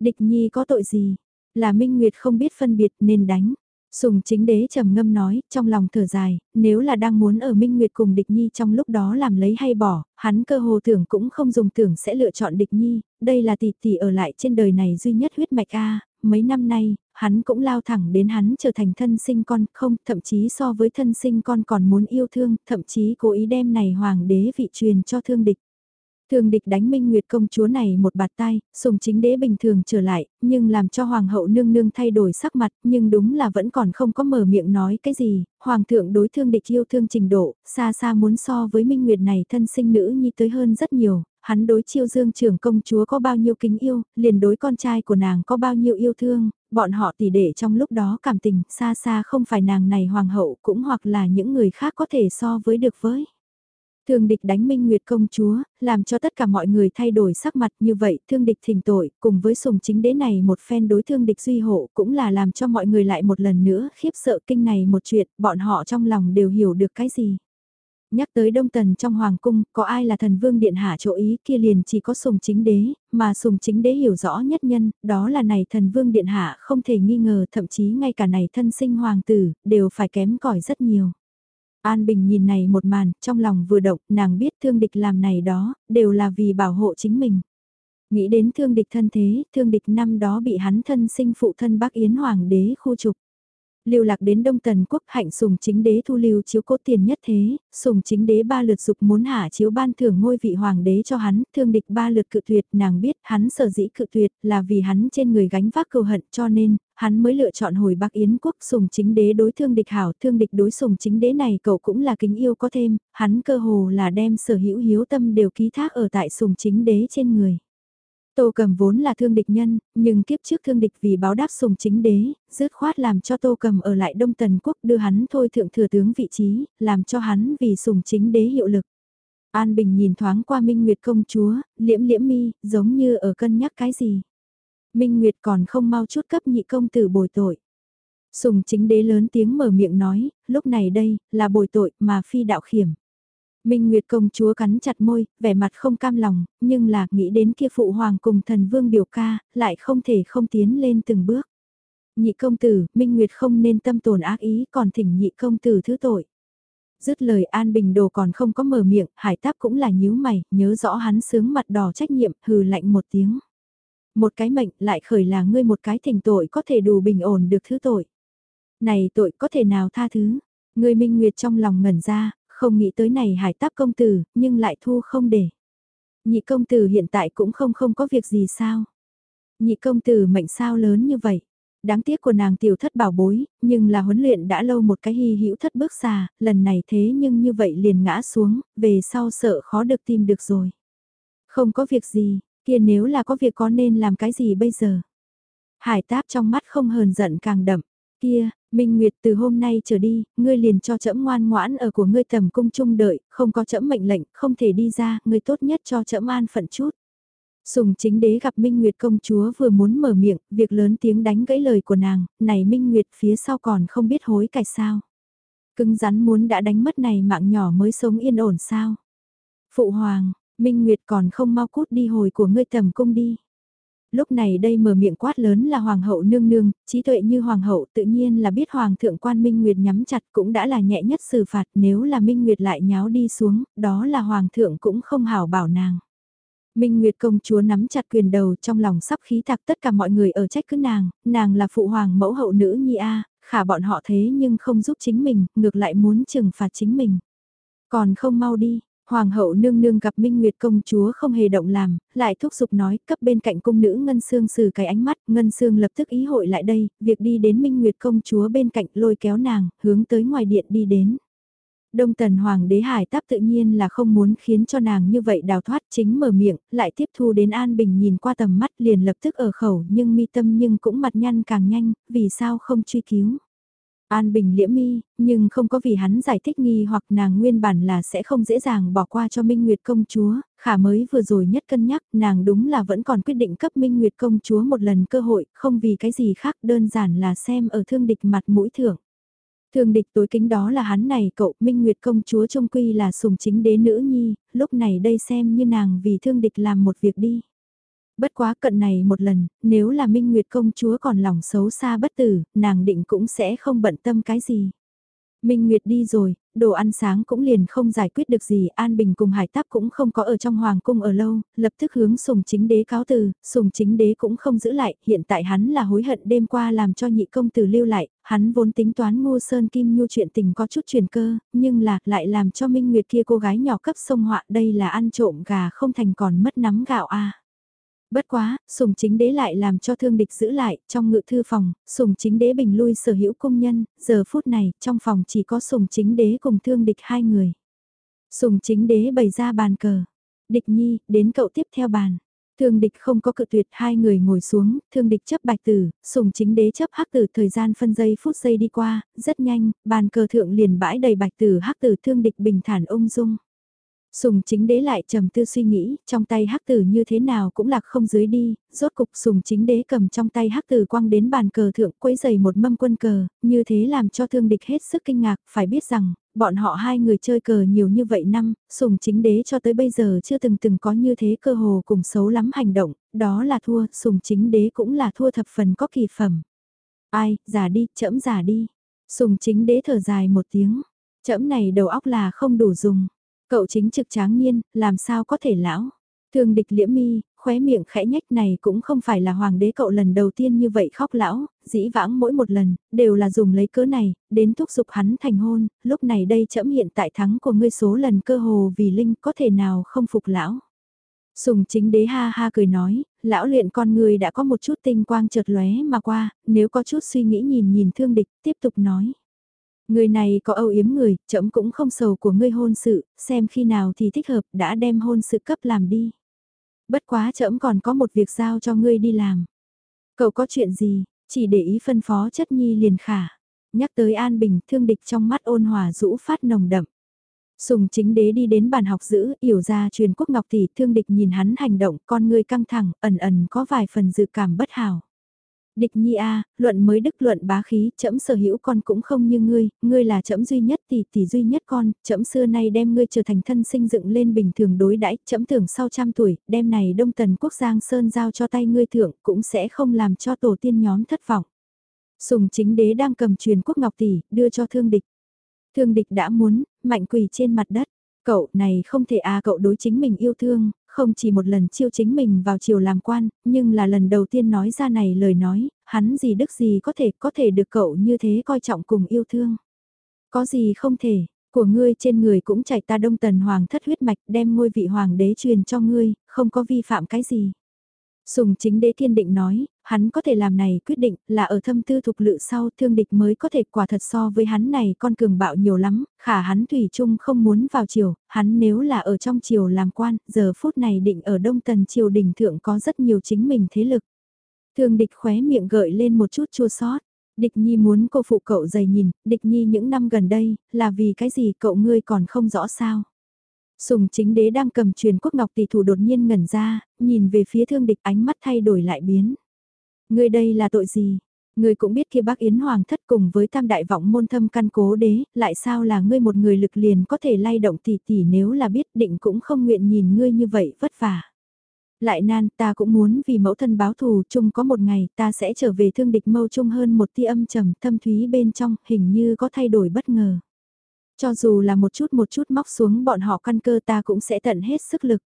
Địch nhi có tội gì? Là minh nguyệt không biết phân biệt nên đánh. Sùng chính đế trầm ngâm nói, trong lòng thở dài, nếu là đang muốn ở Minh Nguyệt cùng địch nhi trong lúc đó làm lấy hay bỏ, hắn cơ hồ tưởng cũng không dùng tưởng sẽ lựa chọn địch nhi, đây là tỷ tỷ ở lại trên đời này duy nhất huyết mạch A, mấy năm nay, hắn cũng lao thẳng đến hắn trở thành thân sinh con, không, thậm chí so với thân sinh con còn muốn yêu thương, thậm chí cố ý đem này hoàng đế vị truyền cho thương địch. Thường địch đánh Minh Nguyệt công chúa này một bạt tay, sùng chính đế bình thường trở lại, nhưng làm cho hoàng hậu nương nương thay đổi sắc mặt, nhưng đúng là vẫn còn không có mở miệng nói cái gì, hoàng thượng đối thương địch yêu thương trình độ, xa xa muốn so với Minh Nguyệt này thân sinh nữ nhi tới hơn rất nhiều, hắn đối chiêu dương trưởng công chúa có bao nhiêu kính yêu, liền đối con trai của nàng có bao nhiêu yêu thương, bọn họ tỉ để trong lúc đó cảm tình, xa xa không phải nàng này hoàng hậu cũng hoặc là những người khác có thể so với được với. Thương địch đánh Minh Nguyệt công chúa, làm cho tất cả mọi người thay đổi sắc mặt như vậy, thương địch thỉnh tội, cùng với sùng chính đế này một phen đối thương địch duy hộ cũng là làm cho mọi người lại một lần nữa khiếp sợ kinh này một chuyện, bọn họ trong lòng đều hiểu được cái gì. Nhắc tới Đông Tần trong Hoàng Cung, có ai là thần vương điện hạ chỗ ý kia liền chỉ có sùng chính đế, mà sùng chính đế hiểu rõ nhất nhân, đó là này thần vương điện hạ không thể nghi ngờ thậm chí ngay cả này thân sinh hoàng tử, đều phải kém cỏi rất nhiều. An Bình nhìn này một màn, trong lòng vừa động, nàng biết thương địch làm này đó, đều là vì bảo hộ chính mình. Nghĩ đến thương địch thân thế, thương địch năm đó bị hắn thân sinh phụ thân Bắc Yến Hoàng đế khu trục lưu lạc đến Đông Tần quốc hạnh sùng chính đế thu lưu chiếu cố tiền nhất thế, sùng chính đế ba lượt dục muốn hạ chiếu ban thưởng ngôi vị hoàng đế cho hắn, thương địch ba lượt cự tuyệt, nàng biết hắn sở dĩ cự tuyệt là vì hắn trên người gánh vác cầu hận cho nên, hắn mới lựa chọn hồi Bắc Yến quốc sùng chính đế đối thương địch hảo, thương địch đối sùng chính đế này cậu cũng là kính yêu có thêm, hắn cơ hồ là đem sở hữu hiếu tâm đều ký thác ở tại sùng chính đế trên người. Tô Cầm vốn là thương địch nhân, nhưng kiếp trước thương địch vì báo đáp sùng chính đế, dứt khoát làm cho Tô Cầm ở lại Đông Tần Quốc đưa hắn thôi thượng thừa tướng vị trí, làm cho hắn vì sùng chính đế hiệu lực. An Bình nhìn thoáng qua Minh Nguyệt công chúa, liễm liễm mi, giống như ở cân nhắc cái gì. Minh Nguyệt còn không mau chút cấp nhị công tử bồi tội. Sùng chính đế lớn tiếng mở miệng nói, lúc này đây, là bồi tội mà phi đạo khiểm. Minh Nguyệt công chúa cắn chặt môi, vẻ mặt không cam lòng, nhưng là nghĩ đến kia phụ hoàng cùng thần vương biểu ca, lại không thể không tiến lên từng bước. Nhị công tử, Minh Nguyệt không nên tâm tồn ác ý còn thỉnh nhị công tử thứ tội. Dứt lời An Bình Đồ còn không có mở miệng, hải táp cũng là nhíu mày, nhớ rõ hắn sướng mặt đỏ trách nhiệm, hừ lạnh một tiếng. Một cái mệnh lại khởi là ngươi một cái thỉnh tội có thể đủ bình ổn được thứ tội. Này tội có thể nào tha thứ? Ngươi Minh Nguyệt trong lòng ngẩn ra, không nghĩ tới này hải táp công tử, nhưng lại thu không để. Nhị công tử hiện tại cũng không không có việc gì sao. Nhị công tử mệnh sao lớn như vậy. Đáng tiếc của nàng tiểu thất bảo bối, nhưng là huấn luyện đã lâu một cái hy hữu thất bước xa, lần này thế nhưng như vậy liền ngã xuống, về sau sợ khó được tìm được rồi. Không có việc gì, kia nếu là có việc có nên làm cái gì bây giờ? Hải táp trong mắt không hờn giận càng đậm, kia, Minh Nguyệt từ hôm nay trở đi, ngươi liền cho trẫm ngoan ngoãn ở của ngươi tầm cung chung đợi, không có trẫm mệnh lệnh, không thể đi ra, ngươi tốt nhất cho trẫm an phận chút. Sùng chính đế gặp Minh Nguyệt công chúa vừa muốn mở miệng, việc lớn tiếng đánh gãy lời của nàng, này Minh Nguyệt phía sau còn không biết hối cải sao. Cưng rắn muốn đã đánh mất này mạng nhỏ mới sống yên ổn sao. Phụ hoàng, Minh Nguyệt còn không mau cút đi hồi của ngươi tầm cung đi. Lúc này đây mở miệng quát lớn là hoàng hậu nương nương, trí tuệ như hoàng hậu tự nhiên là biết hoàng thượng quan Minh Nguyệt nhắm chặt cũng đã là nhẹ nhất xử phạt nếu là Minh Nguyệt lại nháo đi xuống, đó là hoàng thượng cũng không hảo bảo nàng. Minh Nguyệt công chúa nắm chặt quyền đầu trong lòng sắp khí tạc tất cả mọi người ở trách cứ nàng, nàng là phụ hoàng mẫu hậu nữ nhi A, khả bọn họ thế nhưng không giúp chính mình, ngược lại muốn trừng phạt chính mình. Còn không mau đi, Hoàng hậu nương nương gặp Minh Nguyệt công chúa không hề động làm, lại thúc giục nói cấp bên cạnh cung nữ Ngân Sương xử cái ánh mắt, Ngân Sương lập tức ý hội lại đây, việc đi đến Minh Nguyệt công chúa bên cạnh lôi kéo nàng, hướng tới ngoài điện đi đến. Đông tần hoàng đế hải táp tự nhiên là không muốn khiến cho nàng như vậy đào thoát chính mở miệng, lại tiếp thu đến An Bình nhìn qua tầm mắt liền lập tức ở khẩu nhưng mi tâm nhưng cũng mặt nhăn càng nhanh, vì sao không truy cứu. An Bình liễm mi, nhưng không có vì hắn giải thích nghi hoặc nàng nguyên bản là sẽ không dễ dàng bỏ qua cho Minh Nguyệt công chúa, khả mới vừa rồi nhất cân nhắc nàng đúng là vẫn còn quyết định cấp Minh Nguyệt công chúa một lần cơ hội, không vì cái gì khác đơn giản là xem ở thương địch mặt mũi thưởng. Thương địch tối kính đó là hắn này cậu Minh Nguyệt công chúa trông quy là sùng chính đế nữ nhi, lúc này đây xem như nàng vì thương địch làm một việc đi. Bất quá cận này một lần, nếu là Minh Nguyệt công chúa còn lòng xấu xa bất tử, nàng định cũng sẽ không bận tâm cái gì. Minh Nguyệt đi rồi, đồ ăn sáng cũng liền không giải quyết được gì, An Bình cùng Hải Táp cũng không có ở trong Hoàng cung ở lâu, lập tức hướng Sùng Chính Đế cáo từ, Sùng Chính Đế cũng không giữ lại, hiện tại hắn là hối hận đêm qua làm cho nhị công tử lưu lại, hắn vốn tính toán ngô sơn kim nhu chuyện tình có chút truyền cơ, nhưng là lại làm cho Minh Nguyệt kia cô gái nhỏ cấp sông họa đây là ăn trộm gà không thành còn mất nắm gạo a Bất quá, sùng chính đế lại làm cho thương địch giữ lại, trong ngự thư phòng, sùng chính đế bình lui sở hữu công nhân, giờ phút này, trong phòng chỉ có sùng chính đế cùng thương địch hai người. Sùng chính đế bày ra bàn cờ. Địch nhi, đến cậu tiếp theo bàn. Thương địch không có cự tuyệt hai người ngồi xuống, thương địch chấp bạch tử, sùng chính đế chấp hắc tử thời gian phân giây phút giây đi qua, rất nhanh, bàn cờ thượng liền bãi đầy bạch tử hắc tử thương địch bình thản ung dung. Sùng chính đế lại trầm tư suy nghĩ, trong tay hắc tử như thế nào cũng lạc không dưới đi, rốt cục sùng chính đế cầm trong tay hắc tử quăng đến bàn cờ thượng quấy giày một mâm quân cờ, như thế làm cho thương địch hết sức kinh ngạc, phải biết rằng, bọn họ hai người chơi cờ nhiều như vậy năm, sùng chính đế cho tới bây giờ chưa từng từng có như thế cơ hồ cùng xấu lắm hành động, đó là thua, sùng chính đế cũng là thua thập phần có kỳ phẩm. Ai, giả đi, chẫm giả đi. Sùng chính đế thở dài một tiếng, chẫm này đầu óc là không đủ dùng. Cậu chính trực tráng niên, làm sao có thể lão? Thương địch liễm mi, khóe miệng khẽ nhách này cũng không phải là hoàng đế cậu lần đầu tiên như vậy khóc lão, dĩ vãng mỗi một lần, đều là dùng lấy cớ này, đến thúc giục hắn thành hôn, lúc này đây chậm hiện tại thắng của ngươi số lần cơ hồ vì linh có thể nào không phục lão. Sùng chính đế ha ha cười nói, lão luyện con người đã có một chút tinh quang chợt lóe mà qua, nếu có chút suy nghĩ nhìn nhìn thương địch, tiếp tục nói. Người này có âu yếm người, chậm cũng không sầu của ngươi hôn sự, xem khi nào thì thích hợp đã đem hôn sự cấp làm đi. Bất quá chậm còn có một việc giao cho ngươi đi làm. Cậu có chuyện gì, chỉ để ý phân phó chất nhi liền khả. Nhắc tới an bình thương địch trong mắt ôn hòa rũ phát nồng đậm. Sùng chính đế đi đến bàn học giữ, yểu ra truyền quốc ngọc tỷ thương địch nhìn hắn hành động, con người căng thẳng, ẩn ẩn có vài phần dự cảm bất hảo. Địch nhi a, luận mới đức luận bá khí, trẫm sở hữu con cũng không như ngươi, ngươi là trẫm duy nhất tỷ tỷ duy nhất con, trẫm xưa nay đem ngươi trở thành thân sinh dựng lên bình thường đối đãi, trẫm tưởng sau trăm tuổi, đem này Đông Tần Quốc Giang Sơn giao cho tay ngươi thượng, cũng sẽ không làm cho tổ tiên nhóm thất vọng. Sùng chính đế đang cầm truyền quốc ngọc tỷ, đưa cho thương địch. Thương địch đã muốn, mạnh quỳ trên mặt đất. Cậu này không thể à cậu đối chính mình yêu thương, không chỉ một lần chiêu chính mình vào chiều làm quan, nhưng là lần đầu tiên nói ra này lời nói, hắn gì đức gì có thể có thể được cậu như thế coi trọng cùng yêu thương. Có gì không thể, của ngươi trên người cũng chảy ta đông tần hoàng thất huyết mạch đem ngôi vị hoàng đế truyền cho ngươi, không có vi phạm cái gì. Sùng chính đế kiên định nói, hắn có thể làm này quyết định là ở thâm tư thục lự sau thương địch mới có thể quả thật so với hắn này con cường bạo nhiều lắm, khả hắn thủy chung không muốn vào triều, hắn nếu là ở trong triều làm quan, giờ phút này định ở đông tần triều đình thượng có rất nhiều chính mình thế lực. Thương địch khóe miệng gợi lên một chút chua sót. Địch Nhi muốn cô phụ cậu dày nhìn, Địch Nhi những năm gần đây, là vì cái gì cậu ngươi còn không rõ sao. Sùng chính đế đang cầm truyền quốc ngọc tỷ thủ đột nhiên ngẩn ra, nhìn về phía thương địch ánh mắt thay đổi lại biến. Ngươi đây là tội gì? Ngươi cũng biết kia bác Yến Hoàng thất cùng với tam đại vọng môn thâm căn cố đế, lại sao là ngươi một người lực liền có thể lay động tỷ tỷ nếu là biết định cũng không nguyện nhìn ngươi như vậy vất vả. Lại nan ta cũng muốn vì mẫu thân báo thù chung có một ngày ta sẽ trở về thương địch mâu chung hơn một tia âm trầm thâm thúy bên trong hình như có thay đổi bất ngờ. Cho dù là một chút một chút móc xuống bọn họ căn cơ ta cũng sẽ tận hết sức lực.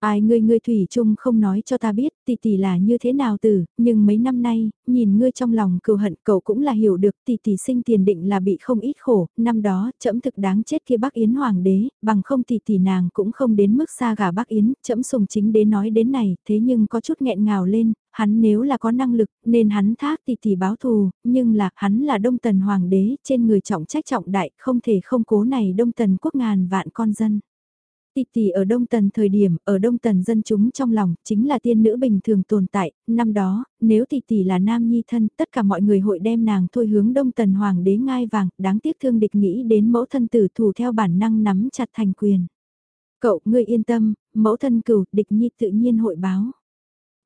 Ai ngươi ngươi Thủy chung không nói cho ta biết tỷ tỷ là như thế nào từ, nhưng mấy năm nay, nhìn ngươi trong lòng cừu hận cậu cũng là hiểu được tỷ tỷ sinh tiền định là bị không ít khổ, năm đó chậm thực đáng chết kia bác Yến Hoàng đế, bằng không tỷ tỷ nàng cũng không đến mức xa gả bác Yến, chậm sùng chính đế nói đến này, thế nhưng có chút nghẹn ngào lên, hắn nếu là có năng lực nên hắn thác tỷ tỷ báo thù, nhưng là hắn là Đông Tần Hoàng đế, trên người trọng trách trọng đại, không thể không cố này Đông Tần quốc ngàn vạn con dân. Tỷ tỷ ở Đông Tần thời điểm, ở Đông Tần dân chúng trong lòng, chính là tiên nữ bình thường tồn tại, năm đó, nếu tỷ tỷ là nam nhi thân, tất cả mọi người hội đem nàng thôi hướng Đông Tần Hoàng đế ngai vàng, đáng tiếc thương địch nghĩ đến mẫu thân tử thủ theo bản năng nắm chặt thành quyền. Cậu, ngươi yên tâm, mẫu thân cửu, địch nhi tự nhiên hội báo.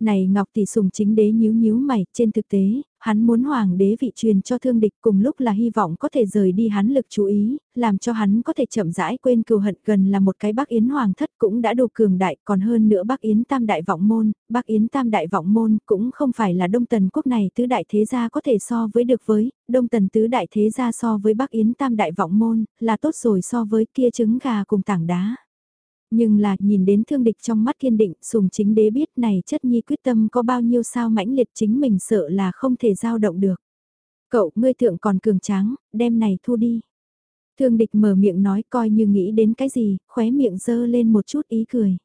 Này Ngọc Tỷ Sùng chính đế nhíu nhíu mày, trên thực tế, hắn muốn hoàng đế vị truyền cho thương địch cùng lúc là hy vọng có thể rời đi hắn lực chú ý, làm cho hắn có thể chậm rãi quên cừu hận gần là một cái bác yến hoàng thất cũng đã đủ cường đại, còn hơn nữa bác yến tam đại vọng môn, bác yến tam đại vọng môn cũng không phải là đông tần quốc này tứ đại thế gia có thể so với được với, đông tần tứ đại thế gia so với bác yến tam đại vọng môn, là tốt rồi so với kia trứng gà cùng tảng đá. Nhưng là nhìn đến thương địch trong mắt kiên định, sùng chính đế biết này chất nhi quyết tâm có bao nhiêu sao mãnh liệt chính mình sợ là không thể giao động được. Cậu, ngươi thượng còn cường tráng, đem này thu đi. Thương địch mở miệng nói coi như nghĩ đến cái gì, khóe miệng dơ lên một chút ý cười.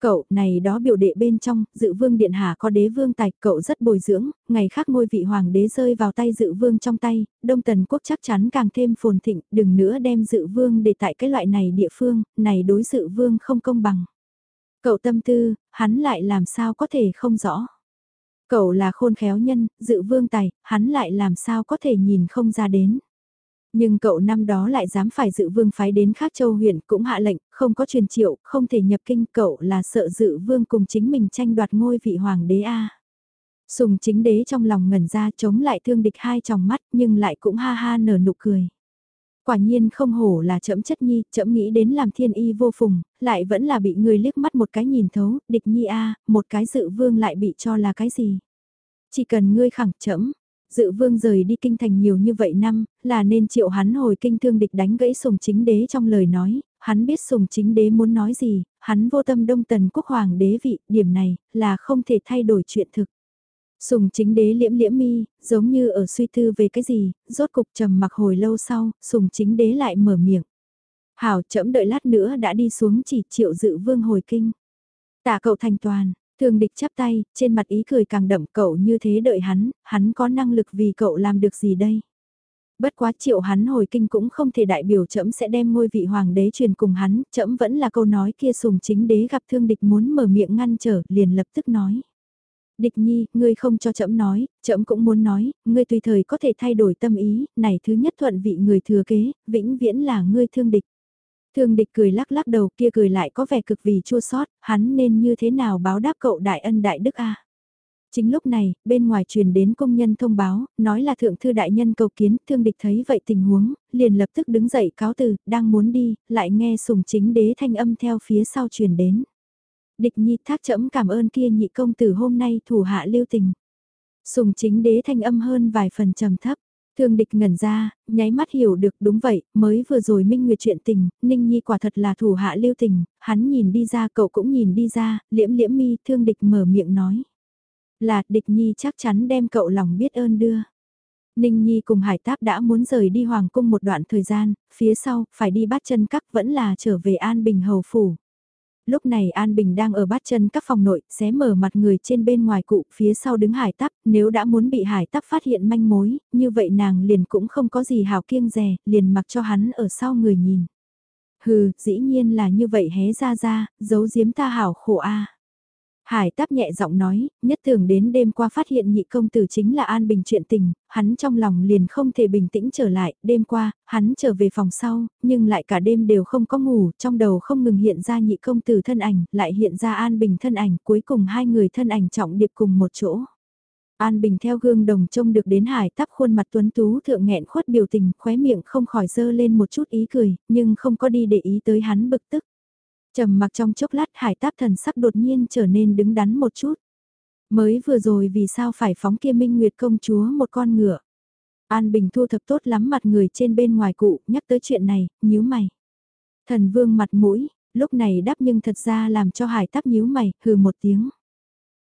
Cậu, này đó biểu đệ bên trong, dự vương điện hạ có đế vương tài, cậu rất bồi dưỡng, ngày khác ngôi vị hoàng đế rơi vào tay dự vương trong tay, đông tần quốc chắc chắn càng thêm phồn thịnh, đừng nữa đem dự vương để tại cái loại này địa phương, này đối dự vương không công bằng. Cậu tâm tư, hắn lại làm sao có thể không rõ. Cậu là khôn khéo nhân, dự vương tài, hắn lại làm sao có thể nhìn không ra đến. Nhưng cậu năm đó lại dám phải dự vương phái đến khác châu huyện cũng hạ lệnh, không có truyền triệu, không thể nhập kinh cậu là sợ dự vương cùng chính mình tranh đoạt ngôi vị hoàng đế A. Sùng chính đế trong lòng ngẩn ra chống lại thương địch hai tròng mắt nhưng lại cũng ha ha nở nụ cười. Quả nhiên không hổ là chậm chất nhi, chậm nghĩ đến làm thiên y vô phùng, lại vẫn là bị người liếc mắt một cái nhìn thấu, địch nhi a một cái dự vương lại bị cho là cái gì. Chỉ cần ngươi khẳng chậm, Dự vương rời đi kinh thành nhiều như vậy năm, là nên triệu hắn hồi kinh thương địch đánh gãy sùng chính đế trong lời nói, hắn biết sùng chính đế muốn nói gì, hắn vô tâm đông tần quốc hoàng đế vị, điểm này, là không thể thay đổi chuyện thực. Sùng chính đế liễm liễm mi, giống như ở suy tư về cái gì, rốt cục trầm mặc hồi lâu sau, sùng chính đế lại mở miệng. Hảo chậm đợi lát nữa đã đi xuống chỉ triệu dự vương hồi kinh. Tạ cậu thành toàn, Thường địch chắp tay, trên mặt ý cười càng đậm cậu như thế đợi hắn, hắn có năng lực vì cậu làm được gì đây? Bất quá triệu hắn hồi kinh cũng không thể đại biểu trẫm sẽ đem ngôi vị hoàng đế truyền cùng hắn, trẫm vẫn là câu nói kia sùng chính đế gặp thương địch muốn mở miệng ngăn trở, liền lập tức nói. Địch nhi, ngươi không cho trẫm nói, trẫm cũng muốn nói, ngươi tùy thời có thể thay đổi tâm ý, này thứ nhất thuận vị người thừa kế, vĩnh viễn là ngươi thương địch. Thương địch cười lắc lắc đầu kia cười lại có vẻ cực vì chua sót, hắn nên như thế nào báo đáp cậu đại ân đại đức a Chính lúc này, bên ngoài truyền đến công nhân thông báo, nói là thượng thư đại nhân cầu kiến, thương địch thấy vậy tình huống, liền lập tức đứng dậy cáo từ, đang muốn đi, lại nghe sùng chính đế thanh âm theo phía sau truyền đến. Địch nhi thác trẫm cảm ơn kia nhị công tử hôm nay thủ hạ lưu tình. Sùng chính đế thanh âm hơn vài phần trầm thấp, Thương địch ngẩn ra, nháy mắt hiểu được đúng vậy, mới vừa rồi Minh Nguyệt chuyện tình, Ninh Nhi quả thật là thủ hạ lưu tình, hắn nhìn đi ra cậu cũng nhìn đi ra, liễm liễm mi thương địch mở miệng nói. Là địch Nhi chắc chắn đem cậu lòng biết ơn đưa. Ninh Nhi cùng Hải Táp đã muốn rời đi Hoàng cung một đoạn thời gian, phía sau, phải đi bắt chân các vẫn là trở về An Bình Hầu Phủ. Lúc này An Bình đang ở bát chân các phòng nội, xé mở mặt người trên bên ngoài cụ, phía sau đứng hải tắp, nếu đã muốn bị hải tắp phát hiện manh mối, như vậy nàng liền cũng không có gì hào kiêng rè, liền mặc cho hắn ở sau người nhìn. Hừ, dĩ nhiên là như vậy hé ra ra, giấu giếm ta hảo khổ a. Hải táp nhẹ giọng nói, nhất thường đến đêm qua phát hiện nhị công tử chính là An Bình chuyện tình, hắn trong lòng liền không thể bình tĩnh trở lại, đêm qua, hắn trở về phòng sau, nhưng lại cả đêm đều không có ngủ, trong đầu không ngừng hiện ra nhị công tử thân ảnh, lại hiện ra An Bình thân ảnh, cuối cùng hai người thân ảnh trọng điệp cùng một chỗ. An Bình theo gương đồng trông được đến hải tắp khuôn mặt tuấn tú thượng nghẹn khuất biểu tình, khóe miệng không khỏi dơ lên một chút ý cười, nhưng không có đi để ý tới hắn bực tức trầm mặc trong chốc lát hải táp thần sắc đột nhiên trở nên đứng đắn một chút. Mới vừa rồi vì sao phải phóng kia minh nguyệt công chúa một con ngựa. An Bình thu thập tốt lắm mặt người trên bên ngoài cụ, nhắc tới chuyện này, nhíu mày. Thần vương mặt mũi, lúc này đáp nhưng thật ra làm cho hải táp nhíu mày, hừ một tiếng.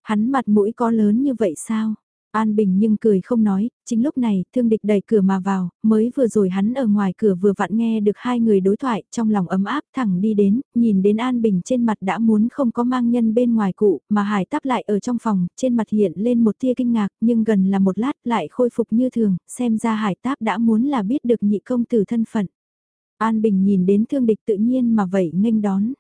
Hắn mặt mũi có lớn như vậy sao? An Bình nhưng cười không nói, chính lúc này, thương địch đẩy cửa mà vào, mới vừa rồi hắn ở ngoài cửa vừa vặn nghe được hai người đối thoại, trong lòng ấm áp thẳng đi đến, nhìn đến An Bình trên mặt đã muốn không có mang nhân bên ngoài cụ, mà hải tắp lại ở trong phòng, trên mặt hiện lên một tia kinh ngạc, nhưng gần là một lát lại khôi phục như thường, xem ra hải táp đã muốn là biết được nhị công tử thân phận. An Bình nhìn đến thương địch tự nhiên mà vậy nghênh đón.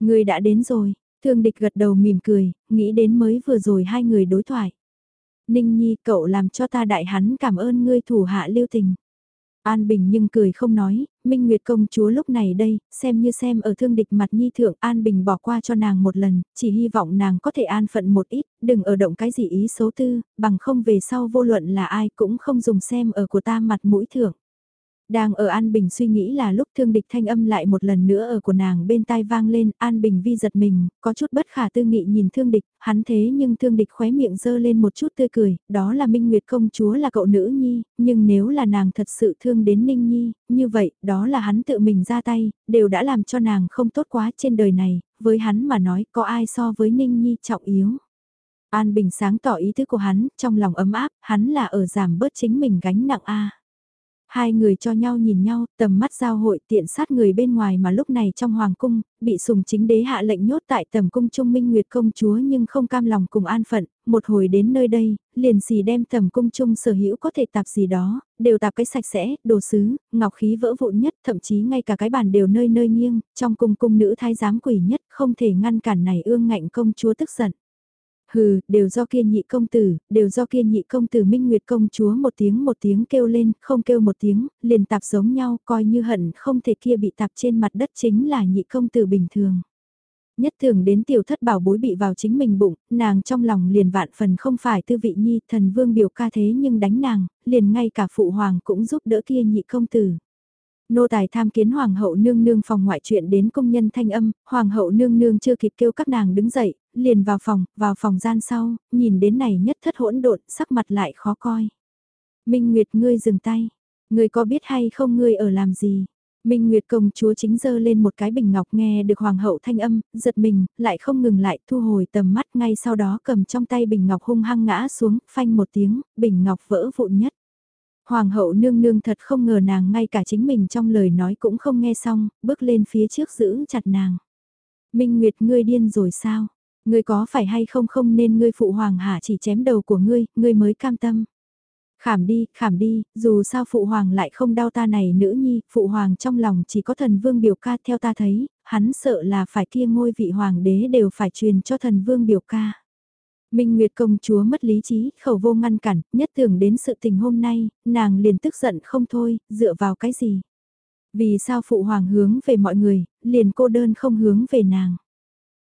Người đã đến rồi, thương địch gật đầu mỉm cười, nghĩ đến mới vừa rồi hai người đối thoại. Ninh Nhi cậu làm cho ta đại hắn cảm ơn ngươi thủ hạ lưu tình. An Bình nhưng cười không nói, Minh Nguyệt công chúa lúc này đây, xem như xem ở thương địch mặt Nhi thượng An Bình bỏ qua cho nàng một lần, chỉ hy vọng nàng có thể an phận một ít, đừng ở động cái gì ý xấu tư, bằng không về sau vô luận là ai cũng không dùng xem ở của ta mặt mũi thượng. Đang ở An Bình suy nghĩ là lúc thương địch thanh âm lại một lần nữa ở của nàng bên tai vang lên, An Bình vi giật mình, có chút bất khả tư nghị nhìn thương địch, hắn thế nhưng thương địch khóe miệng dơ lên một chút tươi cười, đó là Minh Nguyệt công chúa là cậu nữ nhi, nhưng nếu là nàng thật sự thương đến Ninh Nhi, như vậy, đó là hắn tự mình ra tay, đều đã làm cho nàng không tốt quá trên đời này, với hắn mà nói có ai so với Ninh Nhi trọng yếu. An Bình sáng tỏ ý thức của hắn, trong lòng ấm áp, hắn là ở giảm bớt chính mình gánh nặng a. Hai người cho nhau nhìn nhau, tầm mắt giao hội tiện sát người bên ngoài mà lúc này trong hoàng cung, bị sùng chính đế hạ lệnh nhốt tại tầm cung trung minh nguyệt công chúa nhưng không cam lòng cùng an phận, một hồi đến nơi đây, liền xì đem tầm cung trung sở hữu có thể tạp gì đó, đều tạp cái sạch sẽ, đồ sứ, ngọc khí vỡ vụn nhất, thậm chí ngay cả cái bàn đều nơi nơi nghiêng, trong cung cung nữ thái giám quỷ nhất không thể ngăn cản này ương ngạnh công chúa tức giận. Hừ, đều do kia nhị công tử, đều do kia nhị công tử Minh Nguyệt công chúa một tiếng một tiếng kêu lên, không kêu một tiếng, liền tạp giống nhau, coi như hận không thể kia bị tạp trên mặt đất chính là nhị công tử bình thường. Nhất thường đến tiểu thất bảo bối bị vào chính mình bụng, nàng trong lòng liền vạn phần không phải tư vị nhi, thần vương biểu ca thế nhưng đánh nàng, liền ngay cả phụ hoàng cũng giúp đỡ kia nhị công tử. Nô tài tham kiến hoàng hậu nương nương phòng ngoại chuyện đến công nhân thanh âm, hoàng hậu nương nương chưa kịp kêu các nàng đứng dậy, liền vào phòng, vào phòng gian sau, nhìn đến này nhất thất hỗn độn, sắc mặt lại khó coi. Minh Nguyệt ngươi dừng tay, ngươi có biết hay không ngươi ở làm gì? Minh Nguyệt công chúa chính dơ lên một cái bình ngọc nghe được hoàng hậu thanh âm, giật mình, lại không ngừng lại thu hồi tầm mắt ngay sau đó cầm trong tay bình ngọc hung hăng ngã xuống, phanh một tiếng, bình ngọc vỡ vụn nhất. Hoàng hậu nương nương thật không ngờ nàng ngay cả chính mình trong lời nói cũng không nghe xong, bước lên phía trước giữ chặt nàng. Minh Nguyệt ngươi điên rồi sao? Ngươi có phải hay không không nên ngươi phụ hoàng hả chỉ chém đầu của ngươi, ngươi mới cam tâm. Khảm đi, khảm đi, dù sao phụ hoàng lại không đau ta này nữ nhi, phụ hoàng trong lòng chỉ có thần vương biểu ca theo ta thấy, hắn sợ là phải kia ngôi vị hoàng đế đều phải truyền cho thần vương biểu ca. Minh Nguyệt công chúa mất lý trí, khẩu vô ngăn cản, nhất tưởng đến sự tình hôm nay, nàng liền tức giận không thôi, dựa vào cái gì? Vì sao phụ hoàng hướng về mọi người, liền cô đơn không hướng về nàng?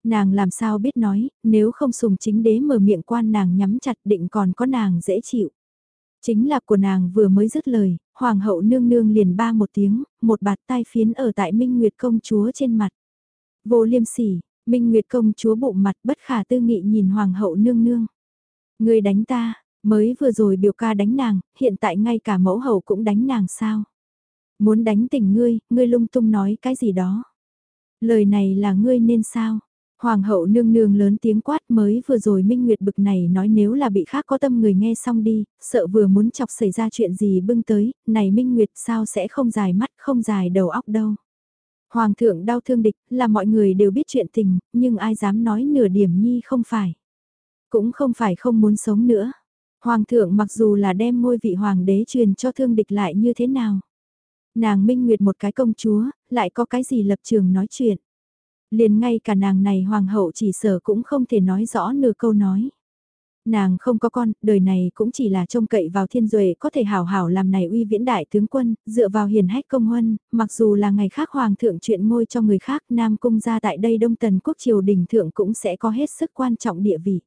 Nàng làm sao biết nói, nếu không sùng chính đế mở miệng quan nàng nhắm chặt định còn có nàng dễ chịu. Chính là của nàng vừa mới dứt lời, hoàng hậu nương nương liền ba một tiếng, một bạt tai phiến ở tại Minh Nguyệt công chúa trên mặt. Vô liêm sỉ, Minh Nguyệt công chúa bụng mặt bất khả tư nghị nhìn hoàng hậu nương nương. Người đánh ta, mới vừa rồi biểu ca đánh nàng, hiện tại ngay cả mẫu hậu cũng đánh nàng sao? Muốn đánh tỉnh ngươi, ngươi lung tung nói cái gì đó. Lời này là ngươi nên sao? Hoàng hậu nương nương lớn tiếng quát mới vừa rồi Minh Nguyệt bực này nói nếu là bị khác có tâm người nghe xong đi, sợ vừa muốn chọc xảy ra chuyện gì bưng tới, này Minh Nguyệt sao sẽ không dài mắt không dài đầu óc đâu. Hoàng thượng đau thương địch là mọi người đều biết chuyện tình, nhưng ai dám nói nửa điểm nhi không phải. Cũng không phải không muốn sống nữa. Hoàng thượng mặc dù là đem ngôi vị hoàng đế truyền cho thương địch lại như thế nào. Nàng Minh Nguyệt một cái công chúa, lại có cái gì lập trường nói chuyện. Liền ngay cả nàng này hoàng hậu chỉ sở cũng không thể nói rõ nửa câu nói. Nàng không có con, đời này cũng chỉ là trông cậy vào thiên duệ có thể hảo hảo làm này uy viễn đại tướng quân, dựa vào hiền hách công huân, mặc dù là ngày khác hoàng thượng chuyện ngôi cho người khác, Nam Cung ra tại đây Đông Tần Quốc triều đình thượng cũng sẽ có hết sức quan trọng địa vị.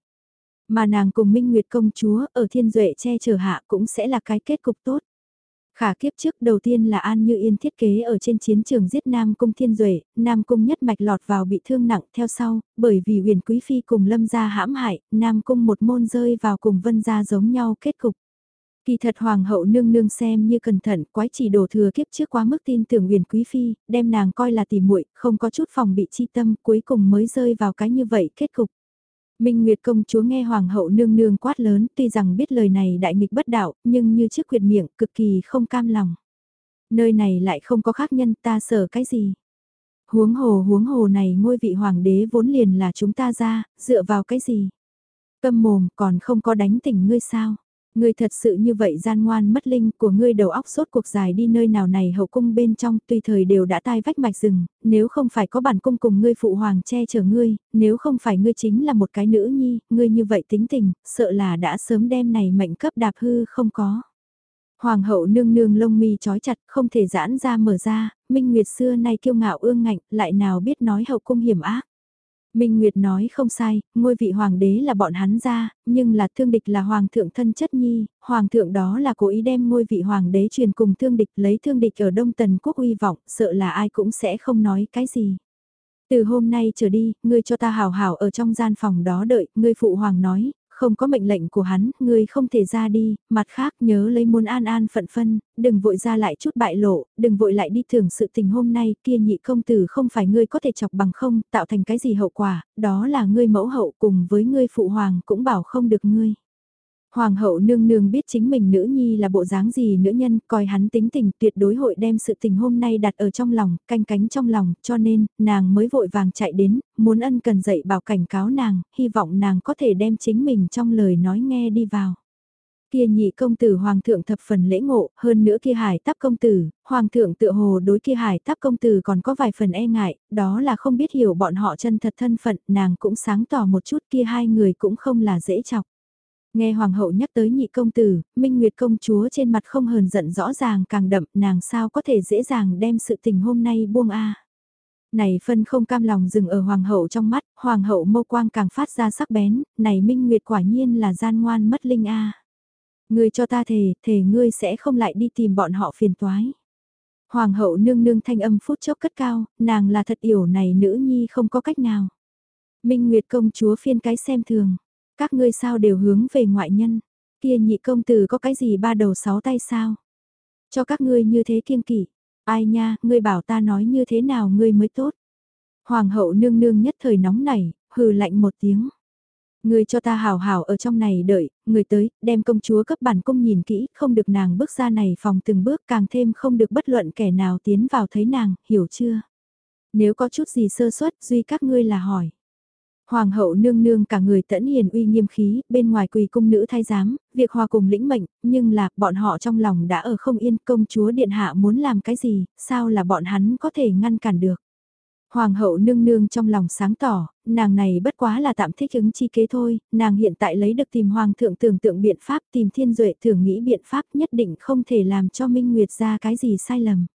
Mà nàng cùng Minh Nguyệt công chúa ở thiên duệ che chở hạ cũng sẽ là cái kết cục tốt. Khả kiếp trước đầu tiên là An Như Yên thiết kế ở trên chiến trường giết Nam Cung Thiên Duệ, Nam Cung nhất mạch lọt vào bị thương nặng theo sau, bởi vì huyền quý phi cùng lâm gia hãm hại, Nam Cung một môn rơi vào cùng vân gia giống nhau kết cục. Kỳ thật hoàng hậu nương nương xem như cẩn thận, quái chỉ đổ thừa kiếp trước quá mức tin tưởng huyền quý phi, đem nàng coi là tỉ muội, không có chút phòng bị chi tâm, cuối cùng mới rơi vào cái như vậy kết cục. Minh Nguyệt công chúa nghe hoàng hậu nương nương quát lớn, tuy rằng biết lời này đại nghịch bất đạo, nhưng như chiếc quyệt miệng, cực kỳ không cam lòng. Nơi này lại không có khác nhân, ta sợ cái gì? Huống hồ huống hồ này ngôi vị hoàng đế vốn liền là chúng ta ra, dựa vào cái gì? Câm mồm còn không có đánh tỉnh ngươi sao? Ngươi thật sự như vậy gian ngoan mất linh của ngươi đầu óc sốt cuộc dài đi nơi nào này hậu cung bên trong tùy thời đều đã tai vách mạch rừng, nếu không phải có bản cung cùng ngươi phụ hoàng che chở ngươi, nếu không phải ngươi chính là một cái nữ nhi, ngươi như vậy tính tình, sợ là đã sớm đem này mệnh cấp đạp hư không có. Hoàng hậu nương nương lông mi trói chặt, không thể giãn ra mở ra, Minh Nguyệt xưa nay kiêu ngạo ương ngạnh, lại nào biết nói hậu cung hiểm ác. Minh Nguyệt nói không sai, ngôi vị hoàng đế là bọn hắn ra, nhưng là thương địch là hoàng thượng thân chất nhi, hoàng thượng đó là cố ý đem ngôi vị hoàng đế truyền cùng thương địch lấy thương địch ở Đông Tần Quốc uy vọng, sợ là ai cũng sẽ không nói cái gì. Từ hôm nay trở đi, ngươi cho ta hào hào ở trong gian phòng đó đợi, ngươi phụ hoàng nói, không có mệnh lệnh của hắn, ngươi không thể ra đi, mặt khác nhớ lấy muốn an an phận phân, đừng vội ra lại chút bại lộ, đừng vội lại đi thưởng sự tình hôm nay, kia nhị công tử không phải ngươi có thể chọc bằng không, tạo thành cái gì hậu quả, đó là ngươi mẫu hậu cùng với ngươi phụ hoàng cũng bảo không được ngươi. Hoàng hậu nương nương biết chính mình nữ nhi là bộ dáng gì nữ nhân, coi hắn tính tình tuyệt đối hội đem sự tình hôm nay đặt ở trong lòng, canh cánh trong lòng, cho nên, nàng mới vội vàng chạy đến, muốn ân cần dạy bảo cảnh cáo nàng, hy vọng nàng có thể đem chính mình trong lời nói nghe đi vào. Kia nhị công tử hoàng thượng thập phần lễ ngộ, hơn nữa kia hải tắp công tử, hoàng thượng tựa hồ đối kia hải tắp công tử còn có vài phần e ngại, đó là không biết hiểu bọn họ chân thật thân phận, nàng cũng sáng tỏ một chút kia hai người cũng không là dễ chọc. Nghe hoàng hậu nhắc tới nhị công tử, Minh Nguyệt công chúa trên mặt không hờn giận rõ ràng càng đậm, nàng sao có thể dễ dàng đem sự tình hôm nay buông a. Này phân không cam lòng dừng ở hoàng hậu trong mắt, hoàng hậu mâu quang càng phát ra sắc bén, này Minh Nguyệt quả nhiên là gian ngoan mất linh a. Ngươi cho ta thề, thề ngươi sẽ không lại đi tìm bọn họ phiền toái. Hoàng hậu nương nương thanh âm phút chốc cất cao, nàng là thật yểu này nữ nhi không có cách nào. Minh Nguyệt công chúa phiên cái xem thường. Các ngươi sao đều hướng về ngoại nhân, kia nhị công tử có cái gì ba đầu sáu tay sao? Cho các ngươi như thế kiêng kỵ, ai nha, ngươi bảo ta nói như thế nào ngươi mới tốt? Hoàng hậu nương nương nhất thời nóng nảy, hừ lạnh một tiếng. ngươi cho ta hào hào ở trong này đợi, người tới, đem công chúa cấp bản cung nhìn kỹ, không được nàng bước ra này phòng từng bước càng thêm không được bất luận kẻ nào tiến vào thấy nàng, hiểu chưa? Nếu có chút gì sơ suất, duy các ngươi là hỏi. Hoàng hậu nương nương cả người tẫn hiền uy nghiêm khí, bên ngoài quỳ cung nữ thay giám, việc hòa cùng lĩnh mệnh, nhưng là bọn họ trong lòng đã ở không yên công chúa điện hạ muốn làm cái gì, sao là bọn hắn có thể ngăn cản được. Hoàng hậu nương nương trong lòng sáng tỏ, nàng này bất quá là tạm thích ứng chi kế thôi, nàng hiện tại lấy được tìm hoàng thượng tưởng tượng biện pháp tìm thiên duệ thường nghĩ biện pháp nhất định không thể làm cho Minh Nguyệt ra cái gì sai lầm.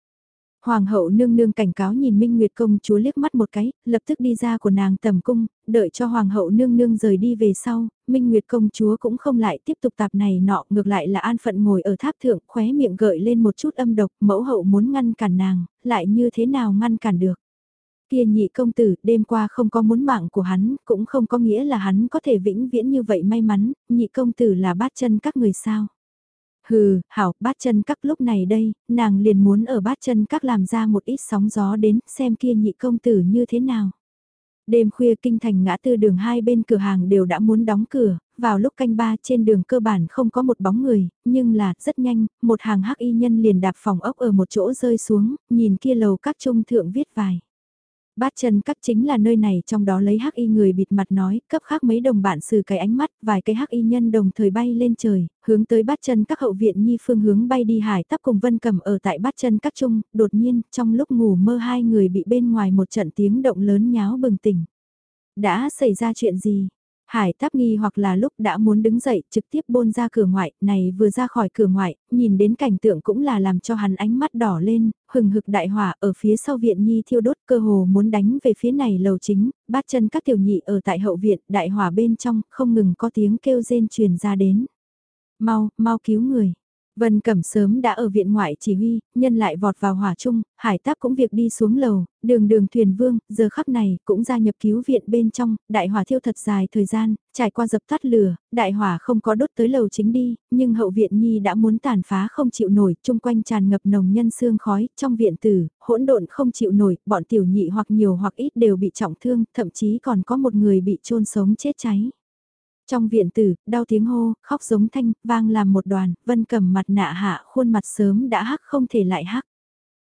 Hoàng hậu nương nương cảnh cáo nhìn Minh Nguyệt công chúa liếc mắt một cái, lập tức đi ra của nàng tầm cung, đợi cho Hoàng hậu nương nương rời đi về sau, Minh Nguyệt công chúa cũng không lại tiếp tục tạp này nọ, ngược lại là an phận ngồi ở tháp thượng, khóe miệng gợi lên một chút âm độc, mẫu hậu muốn ngăn cản nàng, lại như thế nào ngăn cản được. Kia nhị công tử, đêm qua không có muốn mạng của hắn, cũng không có nghĩa là hắn có thể vĩnh viễn như vậy may mắn, nhị công tử là bát chân các người sao. Hừ, hảo, bát chân các lúc này đây, nàng liền muốn ở bát chân các làm ra một ít sóng gió đến xem kia nhị công tử như thế nào. Đêm khuya kinh thành ngã tư đường hai bên cửa hàng đều đã muốn đóng cửa, vào lúc canh ba trên đường cơ bản không có một bóng người, nhưng là rất nhanh, một hàng hắc y nhân liền đạp phòng ốc ở một chỗ rơi xuống, nhìn kia lầu các trung thượng viết vài. Bát chân cắt chính là nơi này trong đó lấy hắc y người bịt mặt nói, cấp khác mấy đồng bạn xử cái ánh mắt, vài cái hắc y nhân đồng thời bay lên trời, hướng tới bát chân các hậu viện nhi phương hướng bay đi hải tắp cùng vân cầm ở tại bát chân các trung, đột nhiên, trong lúc ngủ mơ hai người bị bên ngoài một trận tiếng động lớn nháo bừng tỉnh. Đã xảy ra chuyện gì? Hải táp nghi hoặc là lúc đã muốn đứng dậy trực tiếp bôn ra cửa ngoại, này vừa ra khỏi cửa ngoại, nhìn đến cảnh tượng cũng là làm cho hắn ánh mắt đỏ lên, hừng hực đại hỏa ở phía sau viện nhi thiêu đốt cơ hồ muốn đánh về phía này lầu chính, bát chân các tiểu nhị ở tại hậu viện, đại hỏa bên trong, không ngừng có tiếng kêu rên truyền ra đến. Mau, mau cứu người. Vân Cẩm sớm đã ở viện ngoại chỉ huy, nhân lại vọt vào hỏa chung, hải táp cũng việc đi xuống lầu, đường đường thuyền vương, giờ khắc này cũng gia nhập cứu viện bên trong, đại hỏa thiêu thật dài thời gian, trải qua dập tắt lửa, đại hỏa không có đốt tới lầu chính đi, nhưng hậu viện nhi đã muốn tàn phá không chịu nổi, chung quanh tràn ngập nồng nhân xương khói, trong viện tử, hỗn độn không chịu nổi, bọn tiểu nhị hoặc nhiều hoặc ít đều bị trọng thương, thậm chí còn có một người bị chôn sống chết cháy. Trong viện tử, đau tiếng hô, khóc giống thanh, vang làm một đoàn, vân cầm mặt nạ hạ khuôn mặt sớm đã hắc không thể lại hắc.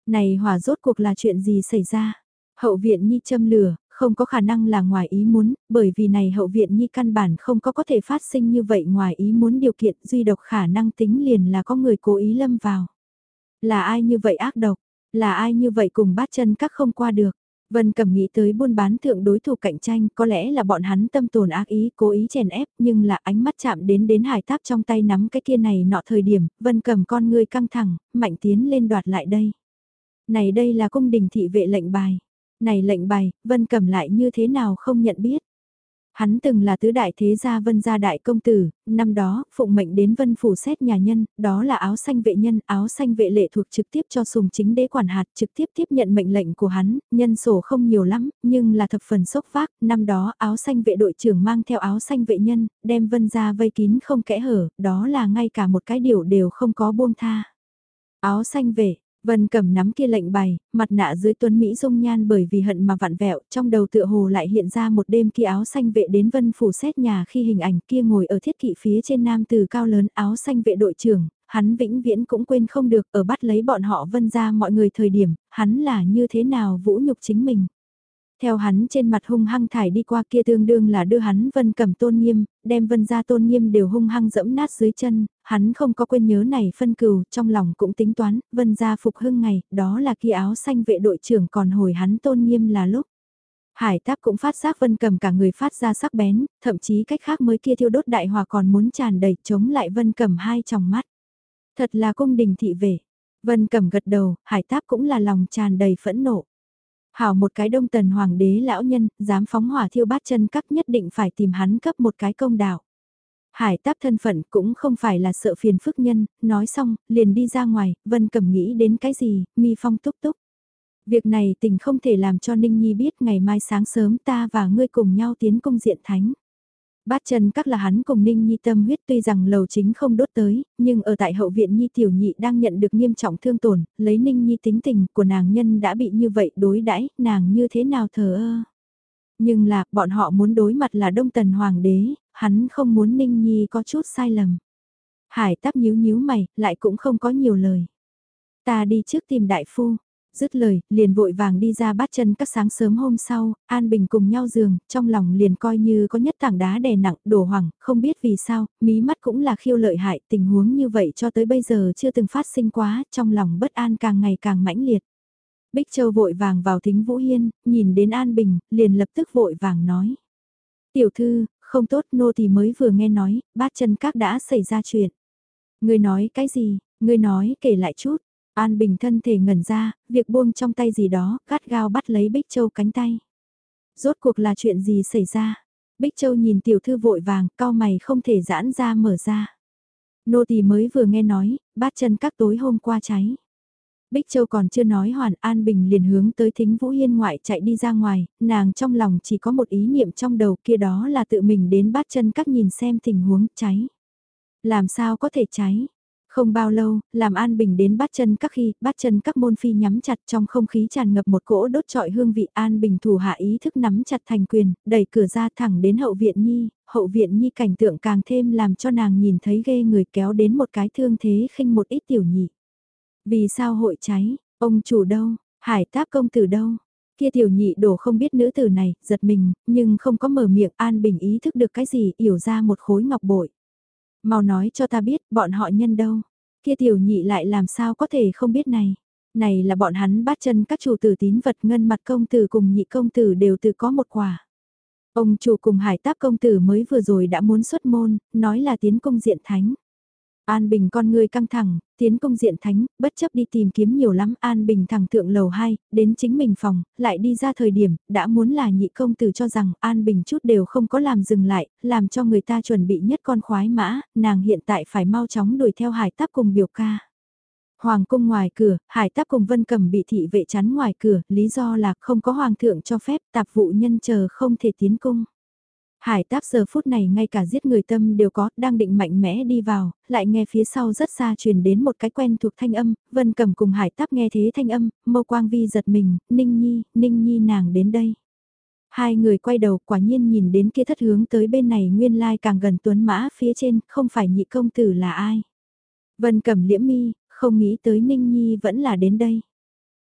Này hỏa rốt cuộc là chuyện gì xảy ra? Hậu viện nhi châm lửa, không có khả năng là ngoài ý muốn, bởi vì này hậu viện nhi căn bản không có có thể phát sinh như vậy ngoài ý muốn điều kiện duy độc khả năng tính liền là có người cố ý lâm vào. Là ai như vậy ác độc? Là ai như vậy cùng bát chân các không qua được? Vân Cẩm nghĩ tới buôn bán thượng đối thủ cạnh tranh, có lẽ là bọn hắn tâm tồn ác ý, cố ý chèn ép, nhưng là ánh mắt chạm đến đến hải táp trong tay nắm cái kia này nọ thời điểm, Vân Cẩm con ngươi căng thẳng, mạnh tiến lên đoạt lại đây. Này đây là cung đình thị vệ lệnh bài. Này lệnh bài, Vân Cẩm lại như thế nào không nhận biết. Hắn từng là tứ đại thế gia vân gia đại công tử, năm đó, phụng mệnh đến vân phủ xét nhà nhân, đó là áo xanh vệ nhân, áo xanh vệ lệ thuộc trực tiếp cho sùng chính đế quản hạt, trực tiếp tiếp nhận mệnh lệnh của hắn, nhân sổ không nhiều lắm, nhưng là thập phần sốc vác, năm đó áo xanh vệ đội trưởng mang theo áo xanh vệ nhân, đem vân gia vây kín không kẽ hở, đó là ngay cả một cái điều đều không có buông tha. Áo xanh vệ, Vân cầm nắm kia lệnh bày, mặt nạ dưới tuấn Mỹ dung nhan bởi vì hận mà vặn vẹo, trong đầu tựa hồ lại hiện ra một đêm kia áo xanh vệ đến vân phủ xét nhà khi hình ảnh kia ngồi ở thiết kỵ phía trên nam từ cao lớn áo xanh vệ đội trưởng, hắn vĩnh viễn cũng quên không được ở bắt lấy bọn họ vân ra mọi người thời điểm, hắn là như thế nào vũ nhục chính mình. Theo hắn trên mặt hung hăng thải đi qua kia tương đương là đưa hắn vân cầm tôn nghiêm, đem vân ra tôn nghiêm đều hung hăng dẫm nát dưới chân, hắn không có quên nhớ này phân cừu, trong lòng cũng tính toán, vân ra phục hưng ngày, đó là kia áo xanh vệ đội trưởng còn hồi hắn tôn nghiêm là lúc. Hải táp cũng phát giác vân cầm cả người phát ra sắc bén, thậm chí cách khác mới kia thiêu đốt đại hòa còn muốn tràn đầy chống lại vân cầm hai tròng mắt. Thật là cung đình thị vệ. Vân cầm gật đầu, hải táp cũng là lòng tràn đầy phẫn nộ. Hảo một cái đông tần hoàng đế lão nhân, dám phóng hỏa thiêu bát chân các nhất định phải tìm hắn cấp một cái công đạo. Hải táp thân phận cũng không phải là sợ phiền phức nhân, nói xong, liền đi ra ngoài, Vân cầm nghĩ đến cái gì, mi phong túc túc. Việc này tình không thể làm cho Ninh Nhi biết ngày mai sáng sớm ta và ngươi cùng nhau tiến công diện thánh. Bát chân các là hắn cùng Ninh Nhi tâm huyết tuy rằng lầu chính không đốt tới, nhưng ở tại hậu viện Nhi tiểu nhị đang nhận được nghiêm trọng thương tổn, lấy Ninh Nhi tính tình của nàng nhân đã bị như vậy đối đãi nàng như thế nào thờ ơ. Nhưng là, bọn họ muốn đối mặt là Đông Tần Hoàng đế, hắn không muốn Ninh Nhi có chút sai lầm. Hải táp nhíu nhíu mày, lại cũng không có nhiều lời. Ta đi trước tìm đại phu, Dứt lời, liền vội vàng đi ra bắt chân các sáng sớm hôm sau, An Bình cùng nhau giường, trong lòng liền coi như có nhất tảng đá đè nặng, đổ hoảng, không biết vì sao, mí mắt cũng là khiêu lợi hại, tình huống như vậy cho tới bây giờ chưa từng phát sinh quá, trong lòng bất an càng ngày càng mãnh liệt. Bích Châu vội vàng vào thính Vũ Hiên, nhìn đến An Bình, liền lập tức vội vàng nói. Tiểu thư, không tốt nô thì mới vừa nghe nói, bát chân các đã xảy ra chuyện. Người nói cái gì, người nói kể lại chút, An Bình thân thể ngẩn ra, việc buông trong tay gì đó, gắt gao bắt lấy Bích Châu cánh tay. Rốt cuộc là chuyện gì xảy ra? Bích Châu nhìn tiểu thư vội vàng, cao mày không thể giãn ra mở ra. Nô tỳ mới vừa nghe nói, bát chân các tối hôm qua cháy. Bích Châu còn chưa nói hoàn An Bình liền hướng tới thính Vũ Hiên ngoại chạy đi ra ngoài, nàng trong lòng chỉ có một ý niệm trong đầu kia đó là tự mình đến bát chân các nhìn xem tình huống cháy. Làm sao có thể cháy, không bao lâu, làm An Bình đến bắt chân các khi, bắt chân các môn phi nhắm chặt trong không khí tràn ngập một cỗ đốt trọi hương vị. An Bình thủ hạ ý thức nắm chặt thành quyền, đẩy cửa ra thẳng đến hậu viện nhi, hậu viện nhi cảnh tượng càng thêm làm cho nàng nhìn thấy ghê người kéo đến một cái thương thế khinh một ít tiểu nhị. Vì sao hội cháy, ông chủ đâu, hải táp công tử đâu, Kia tiểu nhị đổ không biết nữ tử này, giật mình, nhưng không có mở miệng. An Bình ý thức được cái gì, yểu ra một khối ngọc bội. Mau nói cho ta biết, bọn họ nhân đâu. Kia tiểu nhị lại làm sao có thể không biết này. Này là bọn hắn bắt chân các chủ tử tín vật ngân mặt công tử cùng nhị công tử đều tự có một quả. Ông chủ cùng hải táp công tử mới vừa rồi đã muốn xuất môn, nói là tiến công diện thánh. An Bình con người căng thẳng, tiến công diện thánh, bất chấp đi tìm kiếm nhiều lắm. An Bình thẳng thượng lầu 2, đến chính mình phòng, lại đi ra thời điểm, đã muốn là nhị công tử cho rằng An Bình chút đều không có làm dừng lại, làm cho người ta chuẩn bị nhất con khoái mã, nàng hiện tại phải mau chóng đuổi theo hải táp cùng biểu ca. Hoàng cung ngoài cửa, hải táp cùng vân cầm bị thị vệ chắn ngoài cửa, lý do là không có hoàng thượng cho phép tạp vụ nhân chờ không thể tiến cung. Hải táp giờ phút này ngay cả giết người tâm đều có, đang định mạnh mẽ đi vào, lại nghe phía sau rất xa truyền đến một cái quen thuộc thanh âm, vân cầm cùng hải táp nghe thế thanh âm, mâu quang vi giật mình, ninh nhi, ninh nhi nàng đến đây. Hai người quay đầu quả nhiên nhìn đến kia thất hướng tới bên này nguyên lai càng gần tuấn mã phía trên, không phải nhị công tử là ai. Vân cầm liễm mi, không nghĩ tới ninh nhi vẫn là đến đây.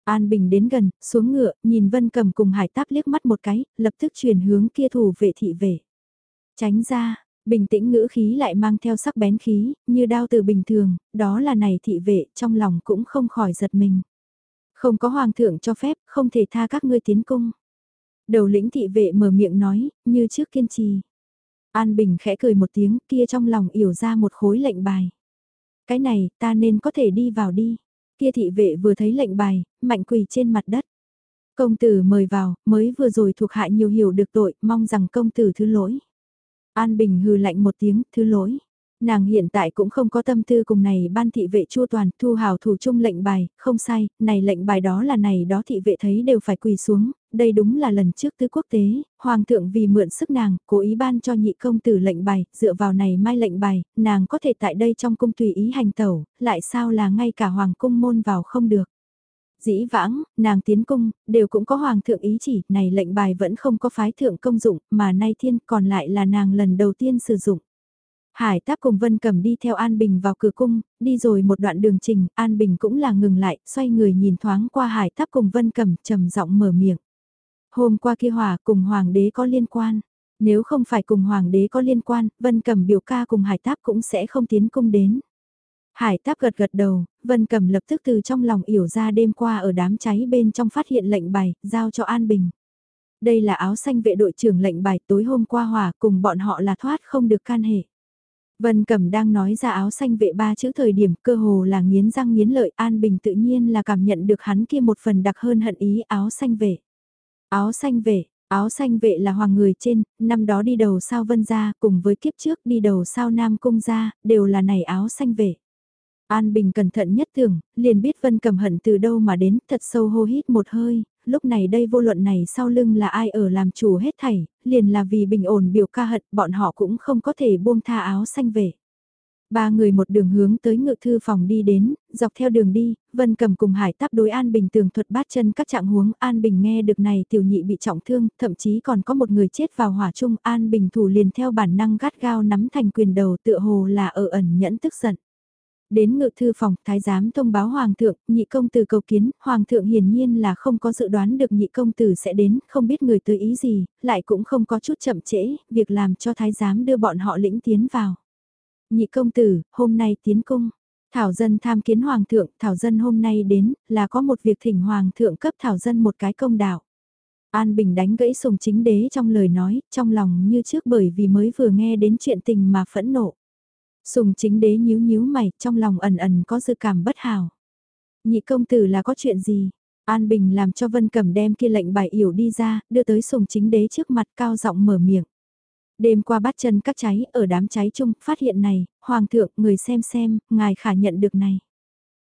An Bình đến gần, xuống ngựa, nhìn Vân Cầm cùng Hải Táp liếc mắt một cái, lập tức chuyển hướng kia thủ vệ thị vệ. Tránh ra, bình tĩnh ngữ khí lại mang theo sắc bén khí, như đao từ bình thường, đó là này thị vệ, trong lòng cũng không khỏi giật mình. Không có hoàng thượng cho phép, không thể tha các ngươi tiến cung. Đầu lĩnh thị vệ mở miệng nói, như trước kiên trì. An Bình khẽ cười một tiếng, kia trong lòng yểu ra một khối lệnh bài. Cái này, ta nên có thể đi vào đi. Kia thị vệ vừa thấy lệnh bài, mạnh quỳ trên mặt đất. Công tử mời vào, mới vừa rồi thuộc hạ nhiều hiểu được tội, mong rằng công tử thứ lỗi. An Bình hừ lạnh một tiếng, thứ lỗi. Nàng hiện tại cũng không có tâm tư cùng này ban thị vệ chua toàn thu hào thủ chung lệnh bài, không sai, này lệnh bài đó là này đó thị vệ thấy đều phải quỳ xuống, đây đúng là lần trước tứ quốc tế, hoàng thượng vì mượn sức nàng, cố ý ban cho nhị công tử lệnh bài, dựa vào này mai lệnh bài, nàng có thể tại đây trong cung tùy ý hành tẩu, lại sao là ngay cả hoàng cung môn vào không được dĩ vãng, nàng tiến cung, đều cũng có hoàng thượng ý chỉ, này lệnh bài vẫn không có phái thượng công dụng, mà nay thiên còn lại là nàng lần đầu tiên sử dụng. Hải Táp cùng Vân Cẩm đi theo An Bình vào cửa cung, đi rồi một đoạn đường trình, An Bình cũng là ngừng lại, xoay người nhìn thoáng qua Hải Táp cùng Vân Cẩm, trầm giọng mở miệng. Hôm qua kia hòa cùng Hoàng đế có liên quan, nếu không phải cùng Hoàng đế có liên quan, Vân Cẩm biểu ca cùng Hải Táp cũng sẽ không tiến cung đến. Hải Táp gật gật đầu, Vân Cẩm lập tức từ trong lòng yểu ra đêm qua ở đám cháy bên trong phát hiện lệnh bài, giao cho An Bình. Đây là áo xanh vệ đội trưởng lệnh bài tối hôm qua hòa cùng bọn họ là thoát không được can hệ. Vân Cẩm đang nói ra áo xanh vệ ba chữ thời điểm cơ hồ là nghiến răng nghiến lợi An Bình tự nhiên là cảm nhận được hắn kia một phần đặc hơn hận ý áo xanh vệ. Áo xanh vệ, áo xanh vệ là hoàng người trên, năm đó đi đầu sao vân gia cùng với kiếp trước đi đầu sao nam cung gia, đều là này áo xanh vệ. An Bình cẩn thận nhất tưởng, liền biết Vân Cẩm hận từ đâu mà đến, thật sâu hô hít một hơi, lúc này đây vô luận này sau lưng là ai ở làm chủ hết thảy, liền là vì bình ổn biểu ca hận, bọn họ cũng không có thể buông tha áo xanh về. Ba người một đường hướng tới ngự thư phòng đi đến, dọc theo đường đi, Vân cầm cùng hải táp đối An Bình tường thuật bát chân các trạng huống An Bình nghe được này tiểu nhị bị trọng thương, thậm chí còn có một người chết vào hỏa chung An Bình thủ liền theo bản năng gắt gao nắm thành quyền đầu tựa hồ là ở ẩn nhẫn tức giận. Đến ngự thư phòng, thái giám thông báo hoàng thượng, nhị công tử cầu kiến, hoàng thượng hiển nhiên là không có dự đoán được nhị công tử sẽ đến, không biết người tới ý gì, lại cũng không có chút chậm trễ, việc làm cho thái giám đưa bọn họ lĩnh tiến vào. Nhị công tử, hôm nay tiến cung. Thảo dân tham kiến hoàng thượng, thảo dân hôm nay đến, là có một việc thỉnh hoàng thượng cấp thảo dân một cái công đạo. An Bình đánh gãy sùng chính đế trong lời nói, trong lòng như trước bởi vì mới vừa nghe đến chuyện tình mà phẫn nộ. Sùng chính đế nhíu nhíu mày, trong lòng ẩn ẩn có dự cảm bất hảo. Nhị công tử là có chuyện gì? An Bình làm cho Vân Cẩm đem kia lệnh bài yểu đi ra, đưa tới sùng chính đế trước mặt cao giọng mở miệng. Đêm qua bắt chân các cháy ở đám cháy chung, phát hiện này, Hoàng thượng, người xem xem, ngài khả nhận được này.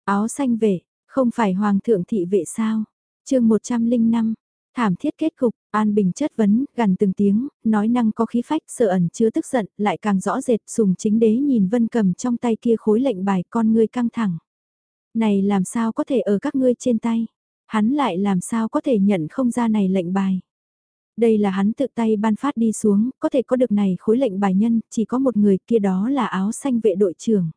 Áo xanh vệ, không phải Hoàng thượng thị vệ sao? chương 105, Thảm thiết kết cục, An Bình chất vấn, gần từng tiếng, nói năng có khí phách, sợ ẩn chứa tức giận, lại càng rõ rệt, sùng chính đế nhìn vân cầm trong tay kia khối lệnh bài con ngươi căng thẳng. Này làm sao có thể ở các ngươi trên tay? Hắn lại làm sao có thể nhận không ra này lệnh bài? Đây là hắn tự tay ban phát đi xuống, có thể có được này khối lệnh bài nhân, chỉ có một người kia đó là áo xanh vệ đội trưởng.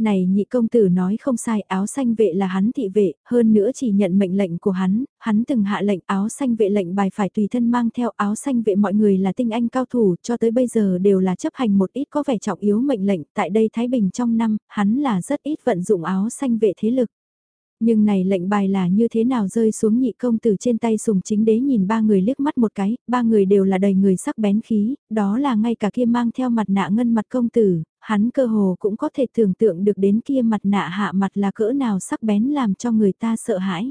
Này nhị công tử nói không sai áo xanh vệ là hắn thị vệ, hơn nữa chỉ nhận mệnh lệnh của hắn, hắn từng hạ lệnh áo xanh vệ lệnh bài phải tùy thân mang theo áo xanh vệ mọi người là tinh anh cao thủ cho tới bây giờ đều là chấp hành một ít có vẻ trọng yếu mệnh lệnh tại đây Thái Bình trong năm, hắn là rất ít vận dụng áo xanh vệ thế lực. Nhưng này lệnh bài là như thế nào rơi xuống nhị công tử trên tay sùng chính đế nhìn ba người liếc mắt một cái, ba người đều là đầy người sắc bén khí, đó là ngay cả kia mang theo mặt nạ ngân mặt công tử, hắn cơ hồ cũng có thể tưởng tượng được đến kia mặt nạ hạ mặt là cỡ nào sắc bén làm cho người ta sợ hãi.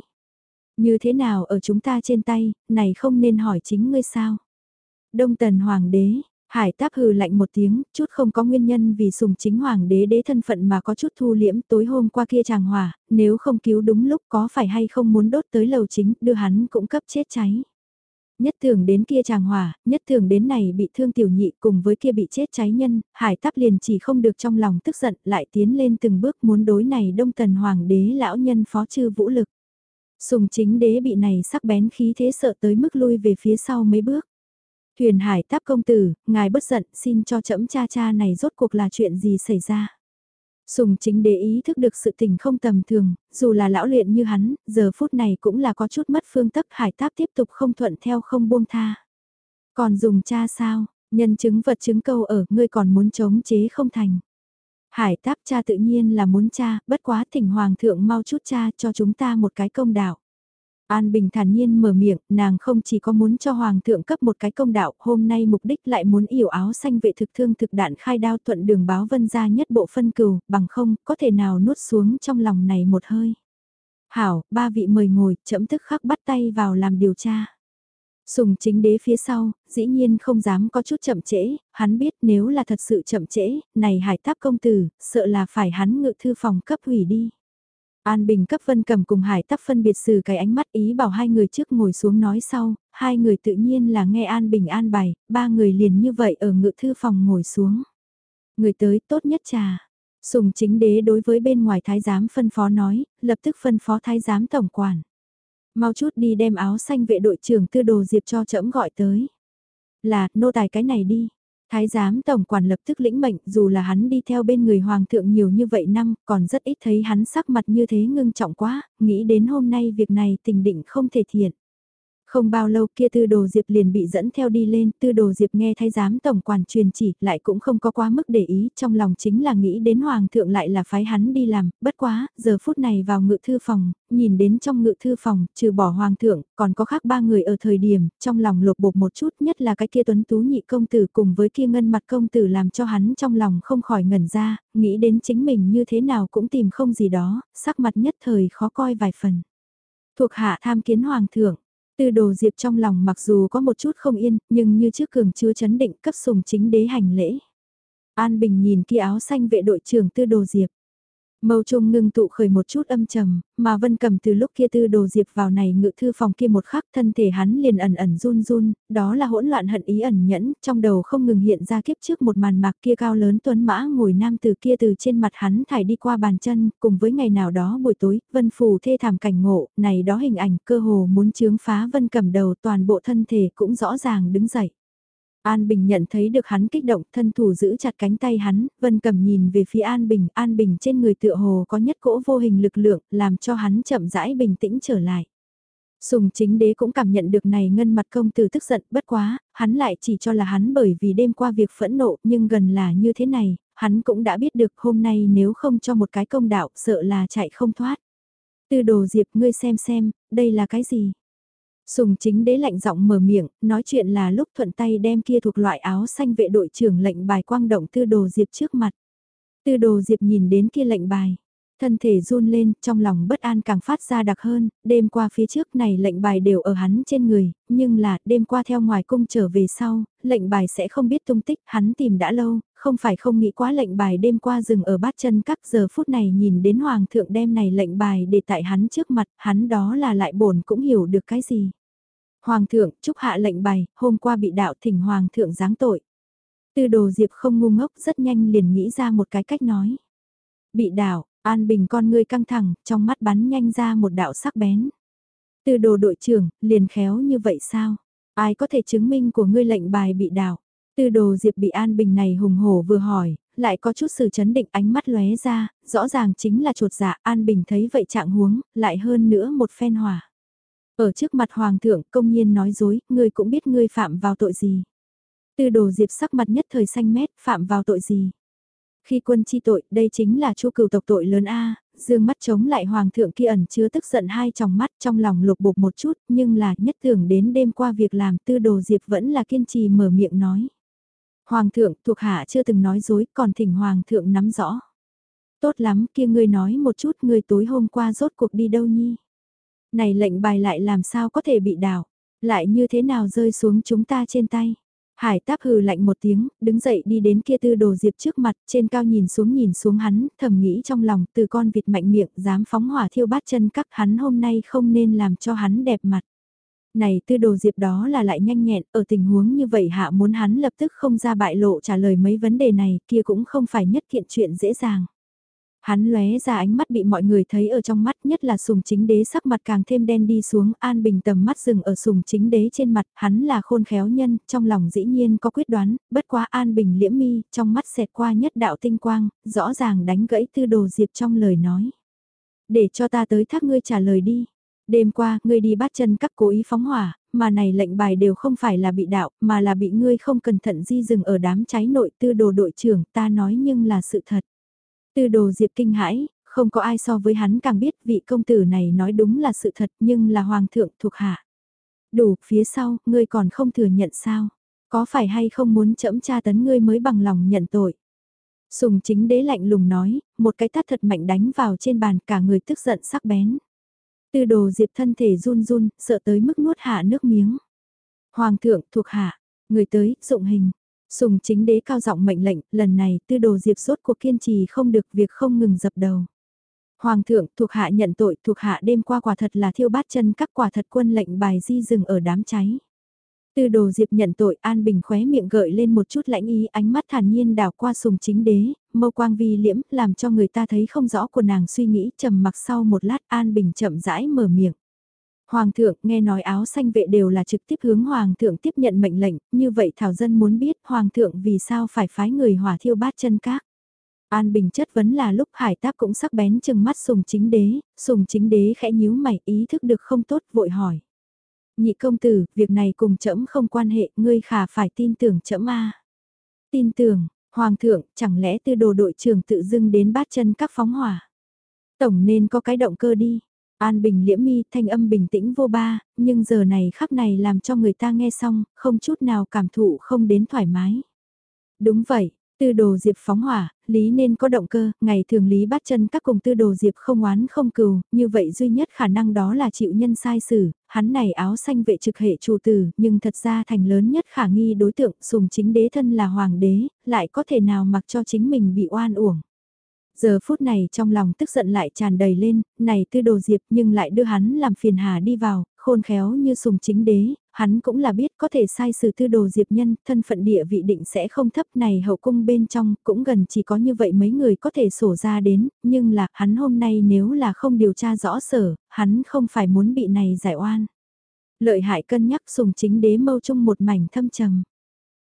Như thế nào ở chúng ta trên tay, này không nên hỏi chính ngươi sao. Đông tần hoàng đế, Hải táp hừ lạnh một tiếng, chút không có nguyên nhân vì sùng chính hoàng đế đế thân phận mà có chút thu liễm tối hôm qua kia chàng hỏa, nếu không cứu đúng lúc có phải hay không muốn đốt tới lầu chính, đưa hắn cũng cấp chết cháy. Nhất thường đến kia chàng hỏa, nhất thường đến này bị thương tiểu nhị cùng với kia bị chết cháy nhân, hải táp liền chỉ không được trong lòng tức giận lại tiến lên từng bước muốn đối này đông tần hoàng đế lão nhân phó chư vũ lực. Sùng chính đế bị này sắc bén khí thế sợ tới mức lui về phía sau mấy bước. Thuyền hải táp công tử, ngài bất giận xin cho chấm cha cha này rốt cuộc là chuyện gì xảy ra. Sùng chính để ý thức được sự tình không tầm thường, dù là lão luyện như hắn, giờ phút này cũng là có chút mất phương tấp hải táp tiếp tục không thuận theo không buông tha. Còn dùng cha sao, nhân chứng vật chứng câu ở ngươi còn muốn chống chế không thành. Hải táp cha tự nhiên là muốn cha, bất quá thỉnh hoàng thượng mau chút cha cho chúng ta một cái công đạo. An Bình thản nhiên mở miệng, nàng không chỉ có muốn cho Hoàng thượng cấp một cái công đạo, hôm nay mục đích lại muốn yểu áo xanh vệ thực thương thực đạn khai đao thuận đường báo vân ra nhất bộ phân cừu, bằng không, có thể nào nuốt xuống trong lòng này một hơi. Hảo, ba vị mời ngồi, chậm thức khắc bắt tay vào làm điều tra. Sùng chính đế phía sau, dĩ nhiên không dám có chút chậm trễ, hắn biết nếu là thật sự chậm trễ, này hải táp công tử, sợ là phải hắn ngự thư phòng cấp hủy đi. An Bình cấp Vân Cầm cùng Hải Tắc phân biệt xử cái ánh mắt ý bảo hai người trước ngồi xuống nói sau, hai người tự nhiên là nghe An Bình an bài, ba người liền như vậy ở ngự thư phòng ngồi xuống. Người tới tốt nhất trà. Sùng chính đế đối với bên ngoài thái giám phân phó nói, lập tức phân phó thái giám tổng quản. Mau chút đi đem áo xanh vệ đội trưởng tư đồ diệp cho trẫm gọi tới. Là, nô tài cái này đi. Thái giám tổng quản lập tức lĩnh mệnh dù là hắn đi theo bên người hoàng thượng nhiều như vậy năm, còn rất ít thấy hắn sắc mặt như thế ngưng trọng quá, nghĩ đến hôm nay việc này tình định không thể thiện. Không bao lâu kia tư đồ diệp liền bị dẫn theo đi lên, tư đồ diệp nghe thái giám tổng quản truyền chỉ, lại cũng không có quá mức để ý, trong lòng chính là nghĩ đến hoàng thượng lại là phái hắn đi làm, bất quá, giờ phút này vào ngự thư phòng, nhìn đến trong ngự thư phòng, trừ bỏ hoàng thượng, còn có khác ba người ở thời điểm, trong lòng lột bột một chút, nhất là cái kia tuấn tú nhị công tử cùng với kia ngân mặt công tử làm cho hắn trong lòng không khỏi ngẩn ra, nghĩ đến chính mình như thế nào cũng tìm không gì đó, sắc mặt nhất thời khó coi vài phần. Thuộc hạ tham kiến hoàng thượng, Tư đồ diệp trong lòng mặc dù có một chút không yên, nhưng như trước cường chưa chấn định cấp sùng chính đế hành lễ. An Bình nhìn kia áo xanh vệ đội trưởng tư đồ diệp. Mâu trung ngưng tụ khởi một chút âm trầm, mà vân cầm từ lúc kia tư đồ diệp vào này ngự thư phòng kia một khắc thân thể hắn liền ẩn ẩn run run, đó là hỗn loạn hận ý ẩn nhẫn, trong đầu không ngừng hiện ra kiếp trước một màn mạc kia cao lớn tuấn mã ngồi nam từ kia từ trên mặt hắn thải đi qua bàn chân, cùng với ngày nào đó buổi tối, vân phù thê thảm cảnh ngộ, này đó hình ảnh cơ hồ muốn chướng phá vân cầm đầu toàn bộ thân thể cũng rõ ràng đứng dậy. An Bình nhận thấy được hắn kích động, thân thủ giữ chặt cánh tay hắn, Vân Cầm nhìn về phía An Bình, An Bình trên người tựa hồ có nhất cỗ vô hình lực lượng, làm cho hắn chậm rãi bình tĩnh trở lại. Sùng chính đế cũng cảm nhận được này ngân mặt công tử tức giận bất quá, hắn lại chỉ cho là hắn bởi vì đêm qua việc phẫn nộ nhưng gần là như thế này, hắn cũng đã biết được hôm nay nếu không cho một cái công đạo sợ là chạy không thoát. Từ đồ diệp ngươi xem xem, đây là cái gì? Sùng chính đế lạnh giọng mở miệng, nói chuyện là lúc thuận tay đem kia thuộc loại áo xanh vệ đội trưởng lệnh bài quang động tư đồ diệp trước mặt. Tư đồ diệp nhìn đến kia lệnh bài. Thân thể run lên, trong lòng bất an càng phát ra đặc hơn, đêm qua phía trước này lệnh bài đều ở hắn trên người, nhưng là đêm qua theo ngoài cung trở về sau, lệnh bài sẽ không biết tung tích, hắn tìm đã lâu, không phải không nghĩ quá lệnh bài đêm qua dừng ở bát chân các giờ phút này nhìn đến hoàng thượng đem này lệnh bài để tại hắn trước mặt, hắn đó là lại bổn cũng hiểu được cái gì. Hoàng thượng, chúc hạ lệnh bài, hôm qua bị đạo thỉnh hoàng thượng giáng tội. Tư đồ diệp không ngu ngốc rất nhanh liền nghĩ ra một cái cách nói. Bị đảo An Bình con ngươi căng thẳng, trong mắt bắn nhanh ra một đạo sắc bén. Từ đồ đội trưởng, liền khéo như vậy sao? Ai có thể chứng minh của ngươi lệnh bài bị đảo? Tư đồ Diệp bị An Bình này hùng hổ vừa hỏi, lại có chút sự chấn định ánh mắt lóe ra, rõ ràng chính là chuột dạ An Bình thấy vậy trạng huống, lại hơn nữa một phen hỏa. Ở trước mặt Hoàng thượng công nhiên nói dối, ngươi cũng biết ngươi phạm vào tội gì. Tư đồ Diệp sắc mặt nhất thời xanh mét, phạm vào tội gì. Khi quân chi tội, đây chính là chu cửu tộc tội lớn A, dương mắt chống lại hoàng thượng kia ẩn chứa tức giận hai tròng mắt trong lòng lục bục một chút, nhưng là nhất tưởng đến đêm qua việc làm tư đồ diệp vẫn là kiên trì mở miệng nói. Hoàng thượng thuộc hạ chưa từng nói dối, còn thỉnh hoàng thượng nắm rõ. Tốt lắm kia ngươi nói một chút ngươi tối hôm qua rốt cuộc đi đâu nhi. Này lệnh bài lại làm sao có thể bị đảo, lại như thế nào rơi xuống chúng ta trên tay. Hải táp hừ lạnh một tiếng, đứng dậy đi đến kia tư đồ diệp trước mặt, trên cao nhìn xuống nhìn xuống hắn, thầm nghĩ trong lòng, từ con vịt mạnh miệng, dám phóng hỏa thiêu bát chân các hắn hôm nay không nên làm cho hắn đẹp mặt. Này tư đồ diệp đó là lại nhanh nhẹn, ở tình huống như vậy hạ muốn hắn lập tức không ra bại lộ trả lời mấy vấn đề này, kia cũng không phải nhất kiện chuyện dễ dàng. Hắn lóe ra ánh mắt bị mọi người thấy ở trong mắt nhất là sùng chính đế sắc mặt càng thêm đen đi xuống an bình tầm mắt dừng ở sùng chính đế trên mặt hắn là khôn khéo nhân trong lòng dĩ nhiên có quyết đoán bất quá an bình liễm mi trong mắt xẹt qua nhất đạo tinh quang rõ ràng đánh gãy tư đồ diệp trong lời nói. Để cho ta tới thác ngươi trả lời đi. Đêm qua, ngươi đi bắt chân các cố ý phóng hỏa, mà này lệnh bài đều không phải là bị đạo, mà là bị ngươi không cẩn thận di dừng ở đám cháy nội tư đồ đội trưởng, ta nói nhưng là sự thật. Tư đồ Diệp kinh hãi, không có ai so với hắn càng biết vị công tử này nói đúng là sự thật nhưng là hoàng thượng thuộc hạ. Đủ, phía sau, ngươi còn không thừa nhận sao? Có phải hay không muốn chẫm tra tấn ngươi mới bằng lòng nhận tội? Sùng chính đế lạnh lùng nói, một cái tát thật mạnh đánh vào trên bàn cả người tức giận sắc bén. Tư đồ diệp thân thể run run, sợ tới mức nuốt hạ nước miếng. Hoàng thượng thuộc hạ, người tới, dụng hình, Sùng chính đế cao giọng mệnh lệnh, lần này tư đồ diệp sốt cuộc kiên trì không được việc không ngừng dập đầu. Hoàng thượng thuộc hạ nhận tội thuộc hạ đêm qua quả thật là thiêu bát chân các quả thật quân lệnh bài di rừng ở đám cháy. Tư đồ diệp nhận tội an bình khóe miệng gợi lên một chút lãnh ý ánh mắt thản nhiên đảo qua sùng chính đế, mâu quang vi liễm làm cho người ta thấy không rõ của nàng suy nghĩ trầm mặc sau một lát an bình chậm rãi mở miệng. Hoàng thượng nghe nói áo xanh vệ đều là trực tiếp hướng Hoàng thượng tiếp nhận mệnh lệnh, như vậy Thảo Dân muốn biết Hoàng thượng vì sao phải phái người hỏa thiêu bát chân các. An Bình chất vấn là lúc hải táp cũng sắc bén chừng mắt sùng chính đế, sùng chính đế khẽ nhíu mày ý thức được không tốt vội hỏi. Nhị công tử, việc này cùng trẫm không quan hệ, ngươi khả phải tin tưởng trẫm a. Tin tưởng, Hoàng thượng, chẳng lẽ tư đồ đội trưởng tự dưng đến bát chân các phóng hỏa. Tổng nên có cái động cơ đi, An Bình liễm mi thanh âm bình tĩnh vô ba, nhưng giờ này khắc này làm cho người ta nghe xong, không chút nào cảm thụ không đến thoải mái. Đúng vậy, tư đồ diệp phóng hỏa, lý nên có động cơ, ngày thường lý bắt chân các cùng tư đồ diệp không oán không cừu, như vậy duy nhất khả năng đó là chịu nhân sai xử, hắn này áo xanh vệ trực hệ chủ tử, nhưng thật ra thành lớn nhất khả nghi đối tượng sùng chính đế thân là hoàng đế, lại có thể nào mặc cho chính mình bị oan uổng. Giờ phút này trong lòng tức giận lại tràn đầy lên, này tư đồ diệp nhưng lại đưa hắn làm phiền hà đi vào, khôn khéo như sùng chính đế, hắn cũng là biết có thể sai sự tư đồ diệp nhân, thân phận địa vị định sẽ không thấp này hậu cung bên trong, cũng gần chỉ có như vậy mấy người có thể sổ ra đến, nhưng là hắn hôm nay nếu là không điều tra rõ sở, hắn không phải muốn bị này giải oan. Lợi hại cân nhắc sùng chính đế mâu chung một mảnh thâm trầm.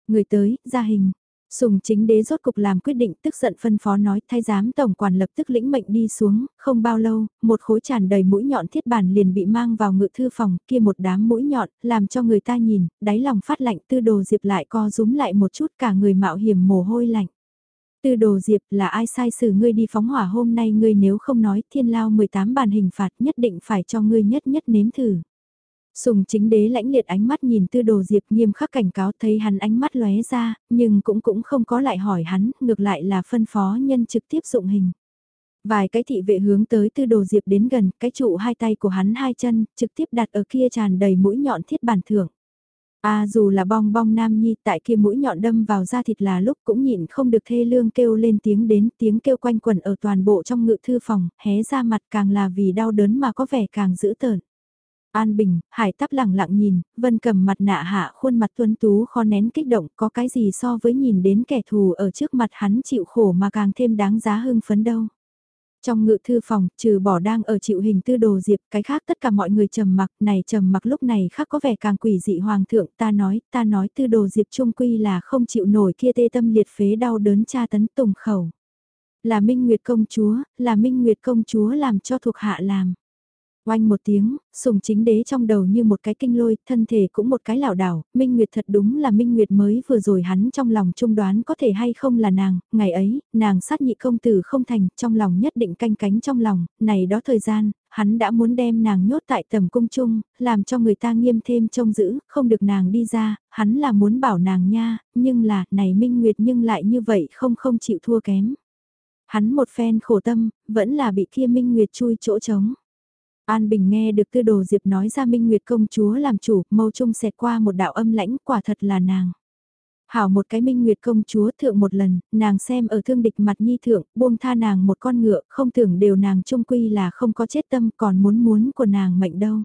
Người tới, ra hình, Sùng chính đế rốt cục làm quyết định tức giận phân phó nói thay giám tổng quản lập tức lĩnh mệnh đi xuống, không bao lâu, một khối tràn đầy mũi nhọn thiết bản liền bị mang vào ngự thư phòng kia một đám mũi nhọn, làm cho người ta nhìn, đáy lòng phát lạnh tư đồ diệp lại co rúm lại một chút cả người mạo hiểm mồ hôi lạnh. Tư đồ diệp là ai sai xử ngươi đi phóng hỏa hôm nay ngươi nếu không nói thiên lao 18 bàn hình phạt nhất định phải cho ngươi nhất nhất nếm thử. Sùng chính đế lãnh liệt ánh mắt nhìn tư đồ diệp nghiêm khắc cảnh cáo thấy hắn ánh mắt lóe ra, nhưng cũng cũng không có lại hỏi hắn, ngược lại là phân phó nhân trực tiếp dụng hình. Vài cái thị vệ hướng tới tư đồ diệp đến gần, cái trụ hai tay của hắn hai chân, trực tiếp đặt ở kia tràn đầy mũi nhọn thiết bản thưởng. À dù là bong bong nam nhi tại kia mũi nhọn đâm vào da thịt là lúc cũng nhịn không được thê lương kêu lên tiếng đến tiếng kêu quanh quẩn ở toàn bộ trong ngự thư phòng, hé ra mặt càng là vì đau đớn mà có vẻ càng dữ tợn. An Bình, Hải tắp lẳng lặng nhìn, Vân cầm mặt nạ hạ khuôn mặt tuấn tú khó nén kích động có cái gì so với nhìn đến kẻ thù ở trước mặt hắn chịu khổ mà càng thêm đáng giá hưng phấn đâu. Trong ngự thư phòng, trừ bỏ đang ở chịu hình tư đồ diệp, cái khác tất cả mọi người trầm mặc, này trầm mặc lúc này khác có vẻ càng quỷ dị hoàng thượng, ta nói, ta nói tư đồ diệp trung quy là không chịu nổi kia tê tâm liệt phế đau đớn tra tấn tùng khẩu. Là Minh Nguyệt công chúa, là Minh Nguyệt công chúa làm cho thuộc hạ làm. Oanh một tiếng, sùng chính đế trong đầu như một cái kinh lôi, thân thể cũng một cái lảo đảo, Minh Nguyệt thật đúng là Minh Nguyệt mới vừa rồi hắn trong lòng trung đoán có thể hay không là nàng, ngày ấy, nàng sát nhị công tử không thành, trong lòng nhất định canh cánh trong lòng, này đó thời gian, hắn đã muốn đem nàng nhốt tại tầm cung chung, làm cho người ta nghiêm thêm trông giữ, không được nàng đi ra, hắn là muốn bảo nàng nha, nhưng là, này Minh Nguyệt nhưng lại như vậy không không chịu thua kém. Hắn một phen khổ tâm, vẫn là bị kia Minh Nguyệt chui chỗ trống. An Bình nghe được tư đồ Diệp nói ra Minh Nguyệt công chúa làm chủ, mâu trung xẹt qua một đạo âm lãnh, quả thật là nàng. Hảo một cái Minh Nguyệt công chúa thượng một lần, nàng xem ở thương địch mặt nhi thượng, buông tha nàng một con ngựa, không tưởng đều nàng trung quy là không có chết tâm còn muốn muốn của nàng mệnh đâu.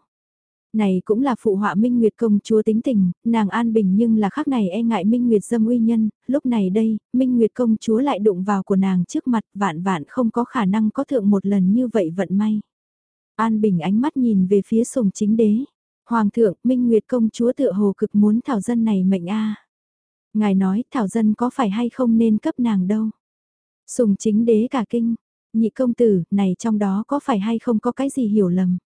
Này cũng là phụ họa Minh Nguyệt công chúa tính tình, nàng an bình nhưng là khác này e ngại Minh Nguyệt dâm uy nhân, lúc này đây, Minh Nguyệt công chúa lại đụng vào của nàng trước mặt vạn vạn không có khả năng có thượng một lần như vậy vận may. An Bình ánh mắt nhìn về phía sùng chính đế. Hoàng thượng, Minh Nguyệt công chúa tựa hồ cực muốn thảo dân này mệnh a. Ngài nói thảo dân có phải hay không nên cấp nàng đâu. Sùng chính đế cả kinh, nhị công tử, này trong đó có phải hay không có cái gì hiểu lầm.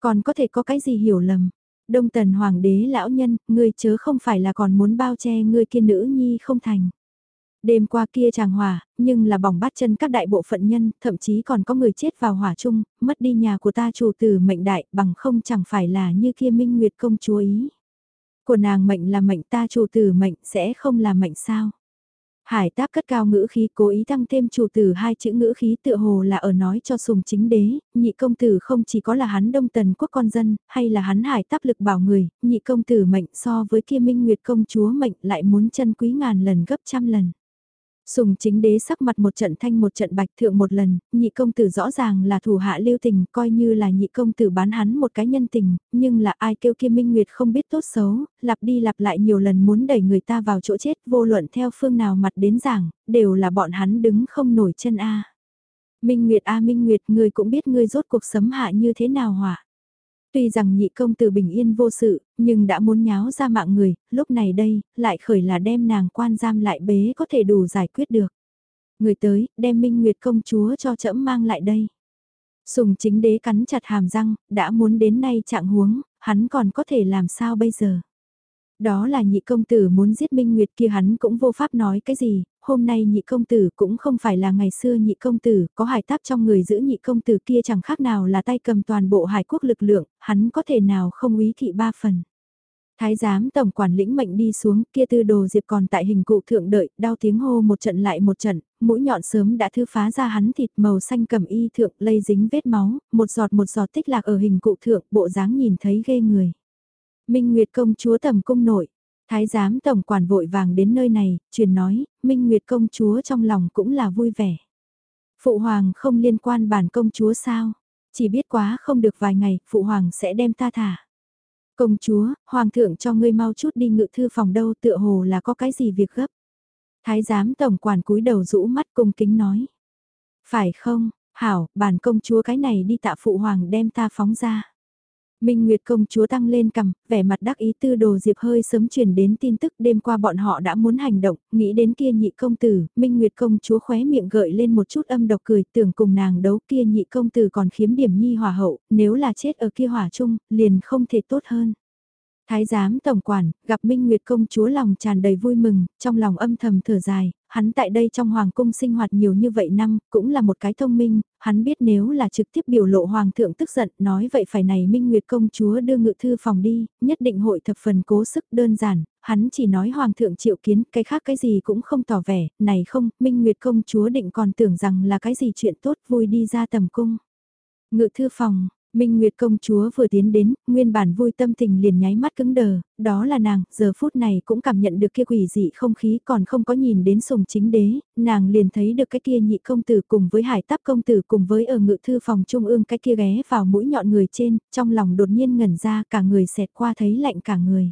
Còn có thể có cái gì hiểu lầm. Đông tần hoàng đế lão nhân, ngươi chớ không phải là còn muốn bao che ngươi kia nữ nhi không thành. Đêm qua kia chàng hỏa, nhưng là bỏng bắt chân các đại bộ phận nhân, thậm chí còn có người chết vào hỏa chung, mất đi nhà của ta chủ tử mệnh đại, bằng không chẳng phải là như kia minh nguyệt công chúa ý. Của nàng mệnh là mệnh ta chủ tử mệnh sẽ không là mệnh sao. Hải tác cất cao ngữ khí cố ý tăng thêm chủ tử hai chữ ngữ khí tựa hồ là ở nói cho sùng chính đế, nhị công tử không chỉ có là hắn đông tần quốc con dân, hay là hắn hải tác lực bảo người, nhị công tử mệnh so với kia minh nguyệt công chúa mệnh lại muốn chân quý ngàn lần gấp trăm lần. Sùng chính đế sắc mặt một trận thanh một trận bạch thượng một lần, nhị công tử rõ ràng là thủ hạ lưu tình, coi như là nhị công tử bán hắn một cái nhân tình, nhưng là ai kêu kia minh nguyệt không biết tốt xấu, lặp đi lặp lại nhiều lần muốn đẩy người ta vào chỗ chết vô luận theo phương nào mặt đến giảng, đều là bọn hắn đứng không nổi chân A. Minh Nguyệt A Minh Nguyệt, người cũng biết ngươi rốt cuộc sấm hạ như thế nào hỏa. Tuy rằng nhị công tử bình yên vô sự, nhưng đã muốn nháo ra mạng người, lúc này đây, lại khởi là đem nàng quan giam lại bế có thể đủ giải quyết được. Người tới, đem Minh Nguyệt công chúa cho trẫm mang lại đây. Sùng chính đế cắn chặt hàm răng, đã muốn đến nay trạng huống, hắn còn có thể làm sao bây giờ. Đó là nhị công tử muốn giết Minh Nguyệt kia hắn cũng vô pháp nói cái gì, hôm nay nhị công tử cũng không phải là ngày xưa nhị công tử, có hải táp trong người giữ nhị công tử kia chẳng khác nào là tay cầm toàn bộ hải quốc lực lượng, hắn có thể nào không ý thị ba phần. Thái giám tổng quản lĩnh mệnh đi xuống, kia tư đồ diệp còn tại hình cụ thượng đợi, đau tiếng hô một trận lại một trận, mũi nhọn sớm đã thư phá ra hắn thịt màu xanh cầm y thượng lây dính vết máu, một giọt một giọt tích lạc ở hình cụ thượng, bộ dáng nhìn thấy ghê người. Minh Nguyệt công chúa tầm cung nội, thái giám tổng quản vội vàng đến nơi này, truyền nói, Minh Nguyệt công chúa trong lòng cũng là vui vẻ. Phụ hoàng không liên quan bản công chúa sao, chỉ biết quá không được vài ngày, phụ hoàng sẽ đem ta thả. Công chúa, hoàng thượng cho ngươi mau chút đi ngự thư phòng đâu tựa hồ là có cái gì việc gấp. Thái giám tổng quản cúi đầu rũ mắt cung kính nói. Phải không, hảo, bản công chúa cái này đi tạ phụ hoàng đem ta phóng ra. Minh Nguyệt công chúa tăng lên cầm, vẻ mặt đắc ý tư đồ diệp hơi sớm truyền đến tin tức đêm qua bọn họ đã muốn hành động, nghĩ đến kia nhị công tử, Minh Nguyệt công chúa khóe miệng gợi lên một chút âm độc cười tưởng cùng nàng đấu kia nhị công tử còn khiếm điểm nhi hòa hậu, nếu là chết ở kia hỏa chung, liền không thể tốt hơn. Thái giám tổng quản, gặp Minh Nguyệt công chúa lòng tràn đầy vui mừng, trong lòng âm thầm thở dài, hắn tại đây trong hoàng cung sinh hoạt nhiều như vậy năm, cũng là một cái thông minh, hắn biết nếu là trực tiếp biểu lộ hoàng thượng tức giận, nói vậy phải này Minh Nguyệt công chúa đưa ngự thư phòng đi, nhất định hội thập phần cố sức đơn giản, hắn chỉ nói hoàng thượng triệu kiến, cái khác cái gì cũng không tỏ vẻ, này không, Minh Nguyệt công chúa định còn tưởng rằng là cái gì chuyện tốt vui đi ra tầm cung. Ngự thư phòng, Minh Nguyệt công chúa vừa tiến đến, nguyên bản vui tâm tình liền nháy mắt cứng đờ, đó là nàng, giờ phút này cũng cảm nhận được kia quỷ dị không khí còn không có nhìn đến sùng chính đế, nàng liền thấy được cái kia nhị công tử cùng với hải táp công tử cùng với ở ngự thư phòng trung ương cái kia ghé vào mũi nhọn người trên, trong lòng đột nhiên ngẩn ra cả người xẹt qua thấy lạnh cả người.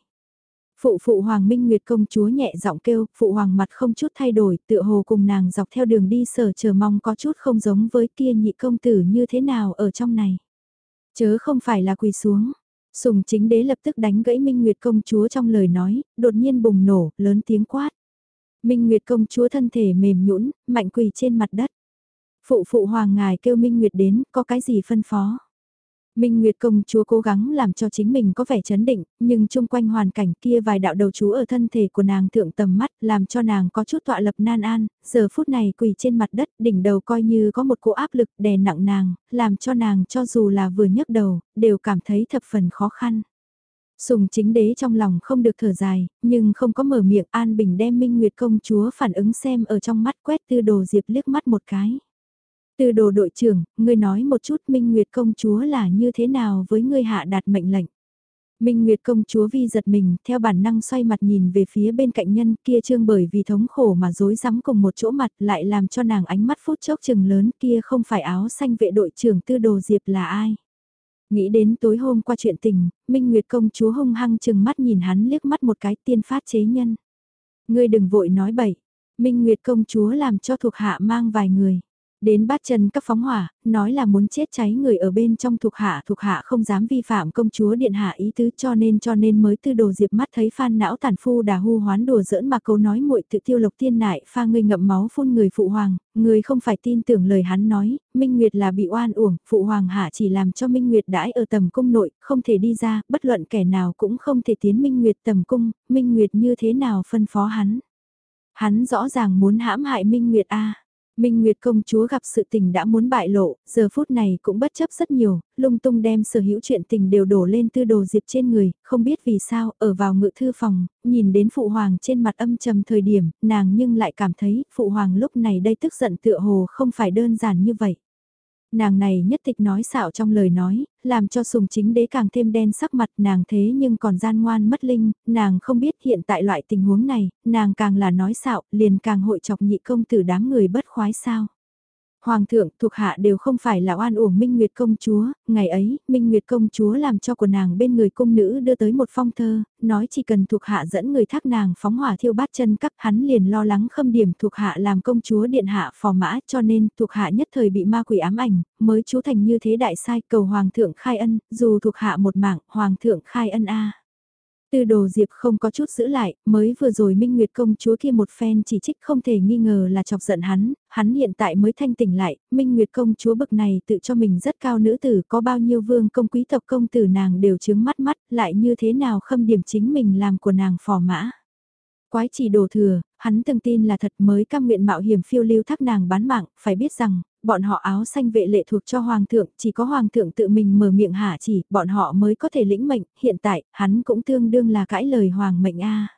Phụ phụ Hoàng Minh Nguyệt công chúa nhẹ giọng kêu, phụ Hoàng mặt không chút thay đổi, tựa hồ cùng nàng dọc theo đường đi sở chờ mong có chút không giống với kia nhị công tử như thế nào ở trong này. Chớ không phải là quỳ xuống. Sùng chính đế lập tức đánh gãy Minh Nguyệt công chúa trong lời nói, đột nhiên bùng nổ, lớn tiếng quát. Minh Nguyệt công chúa thân thể mềm nhũn, mạnh quỳ trên mặt đất. Phụ phụ hoàng ngài kêu Minh Nguyệt đến, có cái gì phân phó? Minh Nguyệt công chúa cố gắng làm cho chính mình có vẻ chấn định, nhưng chung quanh hoàn cảnh kia vài đạo đầu chú ở thân thể của nàng thượng tầm mắt làm cho nàng có chút tọa lập nan an, giờ phút này quỳ trên mặt đất đỉnh đầu coi như có một cỗ áp lực đè nặng nàng, làm cho nàng cho dù là vừa nhấc đầu, đều cảm thấy thập phần khó khăn. Sùng chính đế trong lòng không được thở dài, nhưng không có mở miệng An Bình đem Minh Nguyệt công chúa phản ứng xem ở trong mắt quét tư đồ diệp liếc mắt một cái. Tư đồ đội trưởng, ngươi nói một chút Minh Nguyệt công chúa là như thế nào với ngươi hạ đạt mệnh lệnh. Minh Nguyệt công chúa vi giật mình, theo bản năng xoay mặt nhìn về phía bên cạnh nhân kia trương bởi vì thống khổ mà dối rắm cùng một chỗ mặt lại làm cho nàng ánh mắt phút chốc chừng lớn kia không phải áo xanh vệ đội trưởng tư đồ diệp là ai. Nghĩ đến tối hôm qua chuyện tình, Minh Nguyệt công chúa hung hăng chừng mắt nhìn hắn liếc mắt một cái tiên phát chế nhân. Ngươi đừng vội nói bậy, Minh Nguyệt công chúa làm cho thuộc hạ mang vài người. Đến bát chân các phóng hỏa, nói là muốn chết cháy người ở bên trong thuộc hạ thuộc hạ không dám vi phạm công chúa điện hạ ý tứ cho nên cho nên mới tư đồ diệp mắt thấy phan não tàn phu đà hu hoán đùa giỡn mà câu nói muội tự tiêu lộc tiên nại pha ngươi ngậm máu phun người phụ hoàng, người không phải tin tưởng lời hắn nói, Minh Nguyệt là bị oan uổng, phụ hoàng hạ chỉ làm cho Minh Nguyệt đãi ở tầm cung nội, không thể đi ra, bất luận kẻ nào cũng không thể tiến Minh Nguyệt tầm cung, Minh Nguyệt như thế nào phân phó hắn. Hắn rõ ràng muốn hãm hại Minh Nguyệt a Minh Nguyệt công chúa gặp sự tình đã muốn bại lộ, giờ phút này cũng bất chấp rất nhiều, lung tung đem sở hữu chuyện tình đều đổ lên tư đồ diệp trên người, không biết vì sao, ở vào ngự thư phòng, nhìn đến phụ hoàng trên mặt âm trầm thời điểm, nàng nhưng lại cảm thấy phụ hoàng lúc này đây tức giận tựa hồ không phải đơn giản như vậy. Nàng này nhất tịch nói xạo trong lời nói, làm cho sùng chính đế càng thêm đen sắc mặt nàng thế nhưng còn gian ngoan mất linh, nàng không biết hiện tại loại tình huống này, nàng càng là nói xạo, liền càng hội chọc nhị công tử đám người bất khoái sao. Hoàng thượng thuộc hạ đều không phải là oan uổng Minh Nguyệt công chúa, ngày ấy, Minh Nguyệt công chúa làm cho của nàng bên người cung nữ đưa tới một phong thơ, nói chỉ cần thuộc hạ dẫn người thác nàng phóng hỏa thiêu bát chân các hắn liền lo lắng khâm điểm thuộc hạ làm công chúa điện hạ phò mã cho nên thuộc hạ nhất thời bị ma quỷ ám ảnh, mới chú thành như thế đại sai cầu Hoàng thượng khai ân, dù thuộc hạ một mạng, Hoàng thượng khai ân a. Tư đồ diệp không có chút giữ lại, mới vừa rồi Minh Nguyệt công chúa kia một phen chỉ trích không thể nghi ngờ là chọc giận hắn, hắn hiện tại mới thanh tỉnh lại, Minh Nguyệt công chúa bậc này tự cho mình rất cao nữ tử có bao nhiêu vương công quý tộc công tử nàng đều chứng mắt mắt, lại như thế nào khâm điểm chính mình làm của nàng phò mã. Quái chỉ đồ thừa, hắn từng tin là thật mới cam nguyện mạo hiểm phiêu lưu thác nàng bán mạng, phải biết rằng, bọn họ áo xanh vệ lệ thuộc cho hoàng thượng, chỉ có hoàng thượng tự mình mở miệng hạ chỉ, bọn họ mới có thể lĩnh mệnh, hiện tại, hắn cũng tương đương là cãi lời hoàng mệnh a.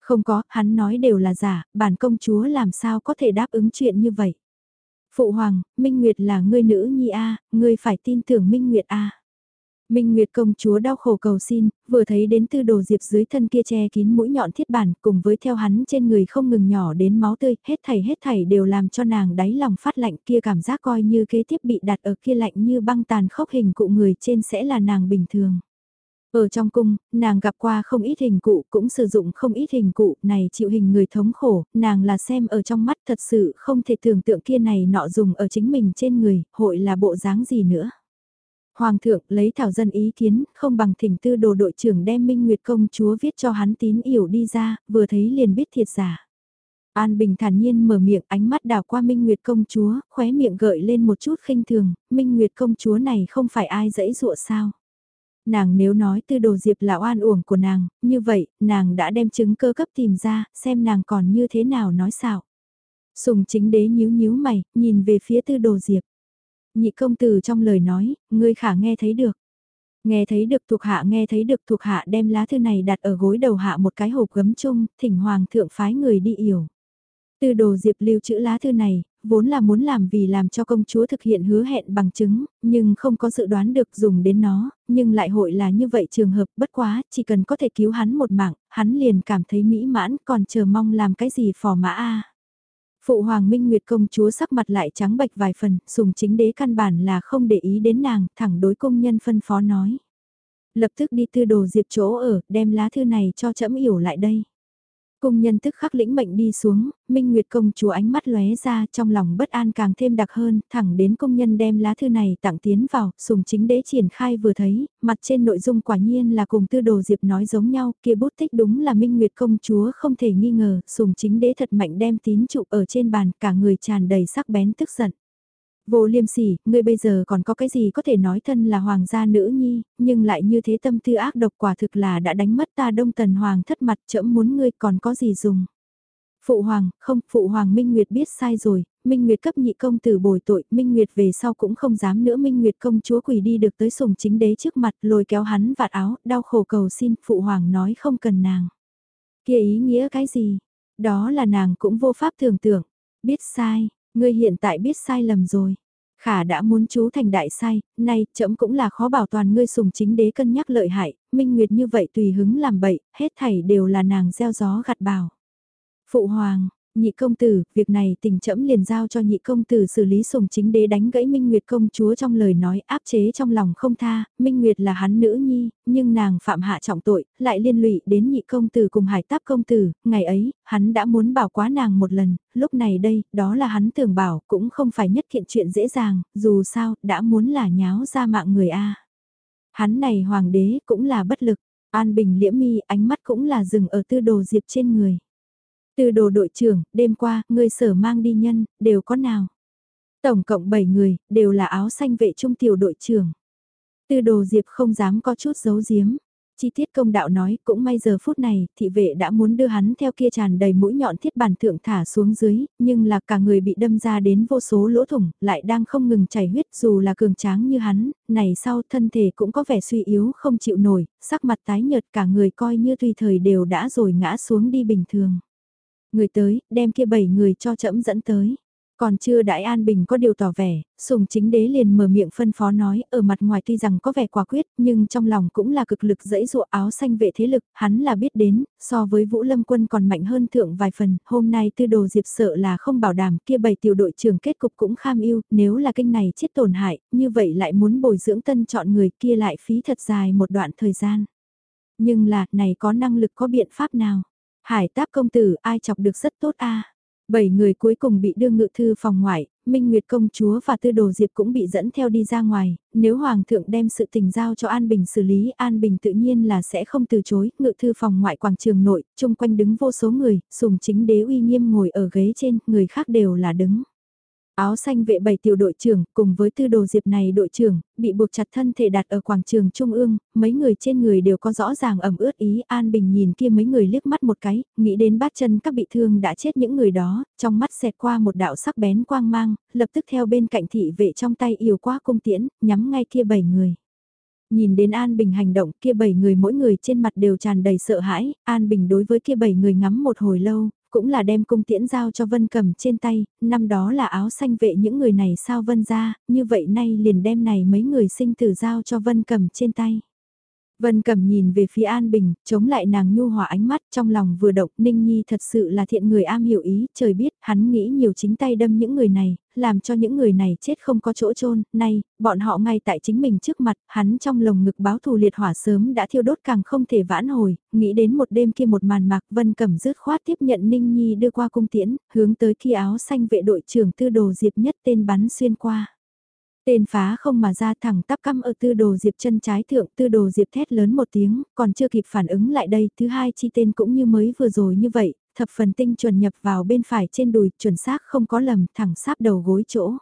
Không có, hắn nói đều là giả, bản công chúa làm sao có thể đáp ứng chuyện như vậy. Phụ hoàng, Minh Nguyệt là ngươi nữ nhi a, ngươi phải tin tưởng Minh Nguyệt a. Minh Nguyệt công chúa đau khổ cầu xin, vừa thấy đến tư đồ diệp dưới thân kia che kín mũi nhọn thiết bản cùng với theo hắn trên người không ngừng nhỏ đến máu tươi, hết thảy hết thảy đều làm cho nàng đáy lòng phát lạnh kia cảm giác coi như kế tiếp bị đặt ở kia lạnh như băng tàn khốc hình cụ người trên sẽ là nàng bình thường. Ở trong cung, nàng gặp qua không ít hình cụ, cũng sử dụng không ít hình cụ, này chịu hình người thống khổ, nàng là xem ở trong mắt thật sự không thể tưởng tượng kia này nọ dùng ở chính mình trên người, hội là bộ dáng gì nữa. Hoàng thượng lấy thảo dân ý kiến, không bằng thỉnh tư đồ đội trưởng đem Minh Nguyệt công chúa viết cho hắn tín yểu đi ra, vừa thấy liền biết thiệt giả. An Bình thản nhiên mở miệng ánh mắt đào qua Minh Nguyệt công chúa, khóe miệng gợi lên một chút khinh thường, Minh Nguyệt công chúa này không phải ai dẫy dụa sao. Nàng nếu nói tư đồ diệp là oan uổng của nàng, như vậy, nàng đã đem chứng cơ cấp tìm ra, xem nàng còn như thế nào nói sao. Sùng chính đế nhíu nhíu mày, nhìn về phía tư đồ diệp. Nhị công tử trong lời nói, ngươi khả nghe thấy được. Nghe thấy được thuộc hạ nghe thấy được thuộc hạ đem lá thư này đặt ở gối đầu hạ một cái hộp gấm chung, thỉnh hoàng thượng phái người đi yểu. Từ đồ diệp lưu chữ lá thư này, vốn là muốn làm vì làm cho công chúa thực hiện hứa hẹn bằng chứng, nhưng không có dự đoán được dùng đến nó, nhưng lại hội là như vậy trường hợp bất quá, chỉ cần có thể cứu hắn một mạng, hắn liền cảm thấy mỹ mãn còn chờ mong làm cái gì phò mã a Phụ Hoàng Minh Nguyệt công chúa sắc mặt lại trắng bệch vài phần, sùng chính đế căn bản là không để ý đến nàng, thẳng đối công nhân phân phó nói. Lập tức đi tư đồ diệp chỗ ở, đem lá thư này cho trẫm yểu lại đây. Cung nhân tức khắc lĩnh mệnh đi xuống, Minh Nguyệt công chúa ánh mắt lóe ra trong lòng bất an càng thêm đặc hơn, thẳng đến công nhân đem lá thư này tặng tiến vào, sùng chính đế triển khai vừa thấy, mặt trên nội dung quả nhiên là cùng tư đồ diệp nói giống nhau, kia bút tích đúng là Minh Nguyệt công chúa không thể nghi ngờ, sùng chính đế thật mạnh đem tín trụ ở trên bàn, cả người tràn đầy sắc bén tức giận. Vô liêm sỉ, ngươi bây giờ còn có cái gì có thể nói thân là hoàng gia nữ nhi, nhưng lại như thế tâm tư ác độc quả thực là đã đánh mất ta đông tần hoàng thất mặt chẫm muốn ngươi còn có gì dùng. Phụ hoàng, không, phụ hoàng Minh Nguyệt biết sai rồi, Minh Nguyệt cấp nhị công tử bồi tội, Minh Nguyệt về sau cũng không dám nữa Minh Nguyệt công chúa quỷ đi được tới sùng chính đế trước mặt, lôi kéo hắn vạt áo, đau khổ cầu xin, phụ hoàng nói không cần nàng. Kia ý nghĩa cái gì? Đó là nàng cũng vô pháp tưởng tượng, biết sai, Ngươi hiện tại biết sai lầm rồi. Khả đã muốn chú thành đại sai, nay chậm cũng là khó bảo toàn ngươi sùng chính đế cân nhắc lợi hại, minh nguyệt như vậy tùy hứng làm bậy, hết thảy đều là nàng gieo gió gặt bào. Phụ hoàng, Nhị công tử, việc này tình chậm liền giao cho nhị công tử xử lý sùng chính đế đánh gãy Minh Nguyệt công chúa trong lời nói áp chế trong lòng không tha, Minh Nguyệt là hắn nữ nhi, nhưng nàng phạm hạ trọng tội, lại liên lụy đến nhị công tử cùng hải táp công tử, ngày ấy, hắn đã muốn bảo quá nàng một lần, lúc này đây, đó là hắn tưởng bảo, cũng không phải nhất kiện chuyện dễ dàng, dù sao, đã muốn là nháo ra mạng người A. Hắn này hoàng đế cũng là bất lực, an bình liễm mi ánh mắt cũng là dừng ở tư đồ diệp trên người. Từ đồ đội trưởng, đêm qua, người sở mang đi nhân, đều có nào? Tổng cộng 7 người, đều là áo xanh vệ trung tiểu đội trưởng. Từ đồ diệp không dám có chút giấu giếm. Chi tiết công đạo nói, cũng may giờ phút này, thị vệ đã muốn đưa hắn theo kia tràn đầy mũi nhọn thiết bản thượng thả xuống dưới, nhưng là cả người bị đâm ra đến vô số lỗ thủng, lại đang không ngừng chảy huyết dù là cường tráng như hắn, này sau thân thể cũng có vẻ suy yếu không chịu nổi, sắc mặt tái nhợt cả người coi như tùy thời đều đã rồi ngã xuống đi bình thường. Người tới, đem kia bảy người cho trẫm dẫn tới. Còn chưa đại an bình có điều tỏ vẻ, sùng chính đế liền mở miệng phân phó nói, ở mặt ngoài tuy rằng có vẻ quả quyết, nhưng trong lòng cũng là cực lực dẫy dụa áo xanh vệ thế lực, hắn là biết đến, so với vũ lâm quân còn mạnh hơn thượng vài phần, hôm nay tư đồ diệp sợ là không bảo đảm kia bảy tiểu đội trưởng kết cục cũng kham yêu, nếu là kinh này chết tổn hại, như vậy lại muốn bồi dưỡng tân chọn người kia lại phí thật dài một đoạn thời gian. Nhưng là, này có năng lực có biện pháp nào? Hải táp công tử ai chọc được rất tốt a. Bảy người cuối cùng bị đưa ngự thư phòng ngoại, Minh Nguyệt công chúa và tư đồ diệp cũng bị dẫn theo đi ra ngoài, nếu Hoàng thượng đem sự tình giao cho An Bình xử lý An Bình tự nhiên là sẽ không từ chối, ngự thư phòng ngoại quảng trường nội, chung quanh đứng vô số người, sùng chính đế uy nghiêm ngồi ở ghế trên, người khác đều là đứng. Áo xanh vệ bảy tiểu đội trưởng cùng với tư đồ diệp này đội trưởng, bị buộc chặt thân thể đặt ở quảng trường trung ương, mấy người trên người đều có rõ ràng ẩm ướt ý An Bình nhìn kia mấy người liếc mắt một cái, nghĩ đến bát chân các bị thương đã chết những người đó, trong mắt xẹt qua một đạo sắc bén quang mang, lập tức theo bên cạnh thị vệ trong tay yêu quá cung tiễn, nhắm ngay kia bảy người. Nhìn đến An Bình hành động kia bảy người mỗi người trên mặt đều tràn đầy sợ hãi, An Bình đối với kia bảy người ngắm một hồi lâu, cũng là đem cung tiễn giao cho Vân Cầm trên tay, năm đó là áo xanh vệ những người này sao Vân ra, như vậy nay liền đem này mấy người sinh tử giao cho Vân Cầm trên tay. Vân Cẩm nhìn về phía An Bình, chống lại nàng nhu hòa ánh mắt trong lòng vừa động, Ninh Nhi thật sự là thiện người am hiểu ý, trời biết, hắn nghĩ nhiều chính tay đâm những người này, làm cho những người này chết không có chỗ chôn nay, bọn họ ngay tại chính mình trước mặt, hắn trong lồng ngực báo thù liệt hỏa sớm đã thiêu đốt càng không thể vãn hồi, nghĩ đến một đêm kia một màn mạc Vân Cẩm rứt khoát tiếp nhận Ninh Nhi đưa qua cung tiễn, hướng tới kia áo xanh vệ đội trưởng tư đồ diệp nhất tên bắn xuyên qua. Tên phá không mà ra thẳng tắp căm ở tư đồ diệp chân trái thượng tư đồ diệp thét lớn một tiếng, còn chưa kịp phản ứng lại đây, thứ hai chi tên cũng như mới vừa rồi như vậy, thập phần tinh chuẩn nhập vào bên phải trên đùi, chuẩn xác không có lầm, thẳng sáp đầu gối chỗ.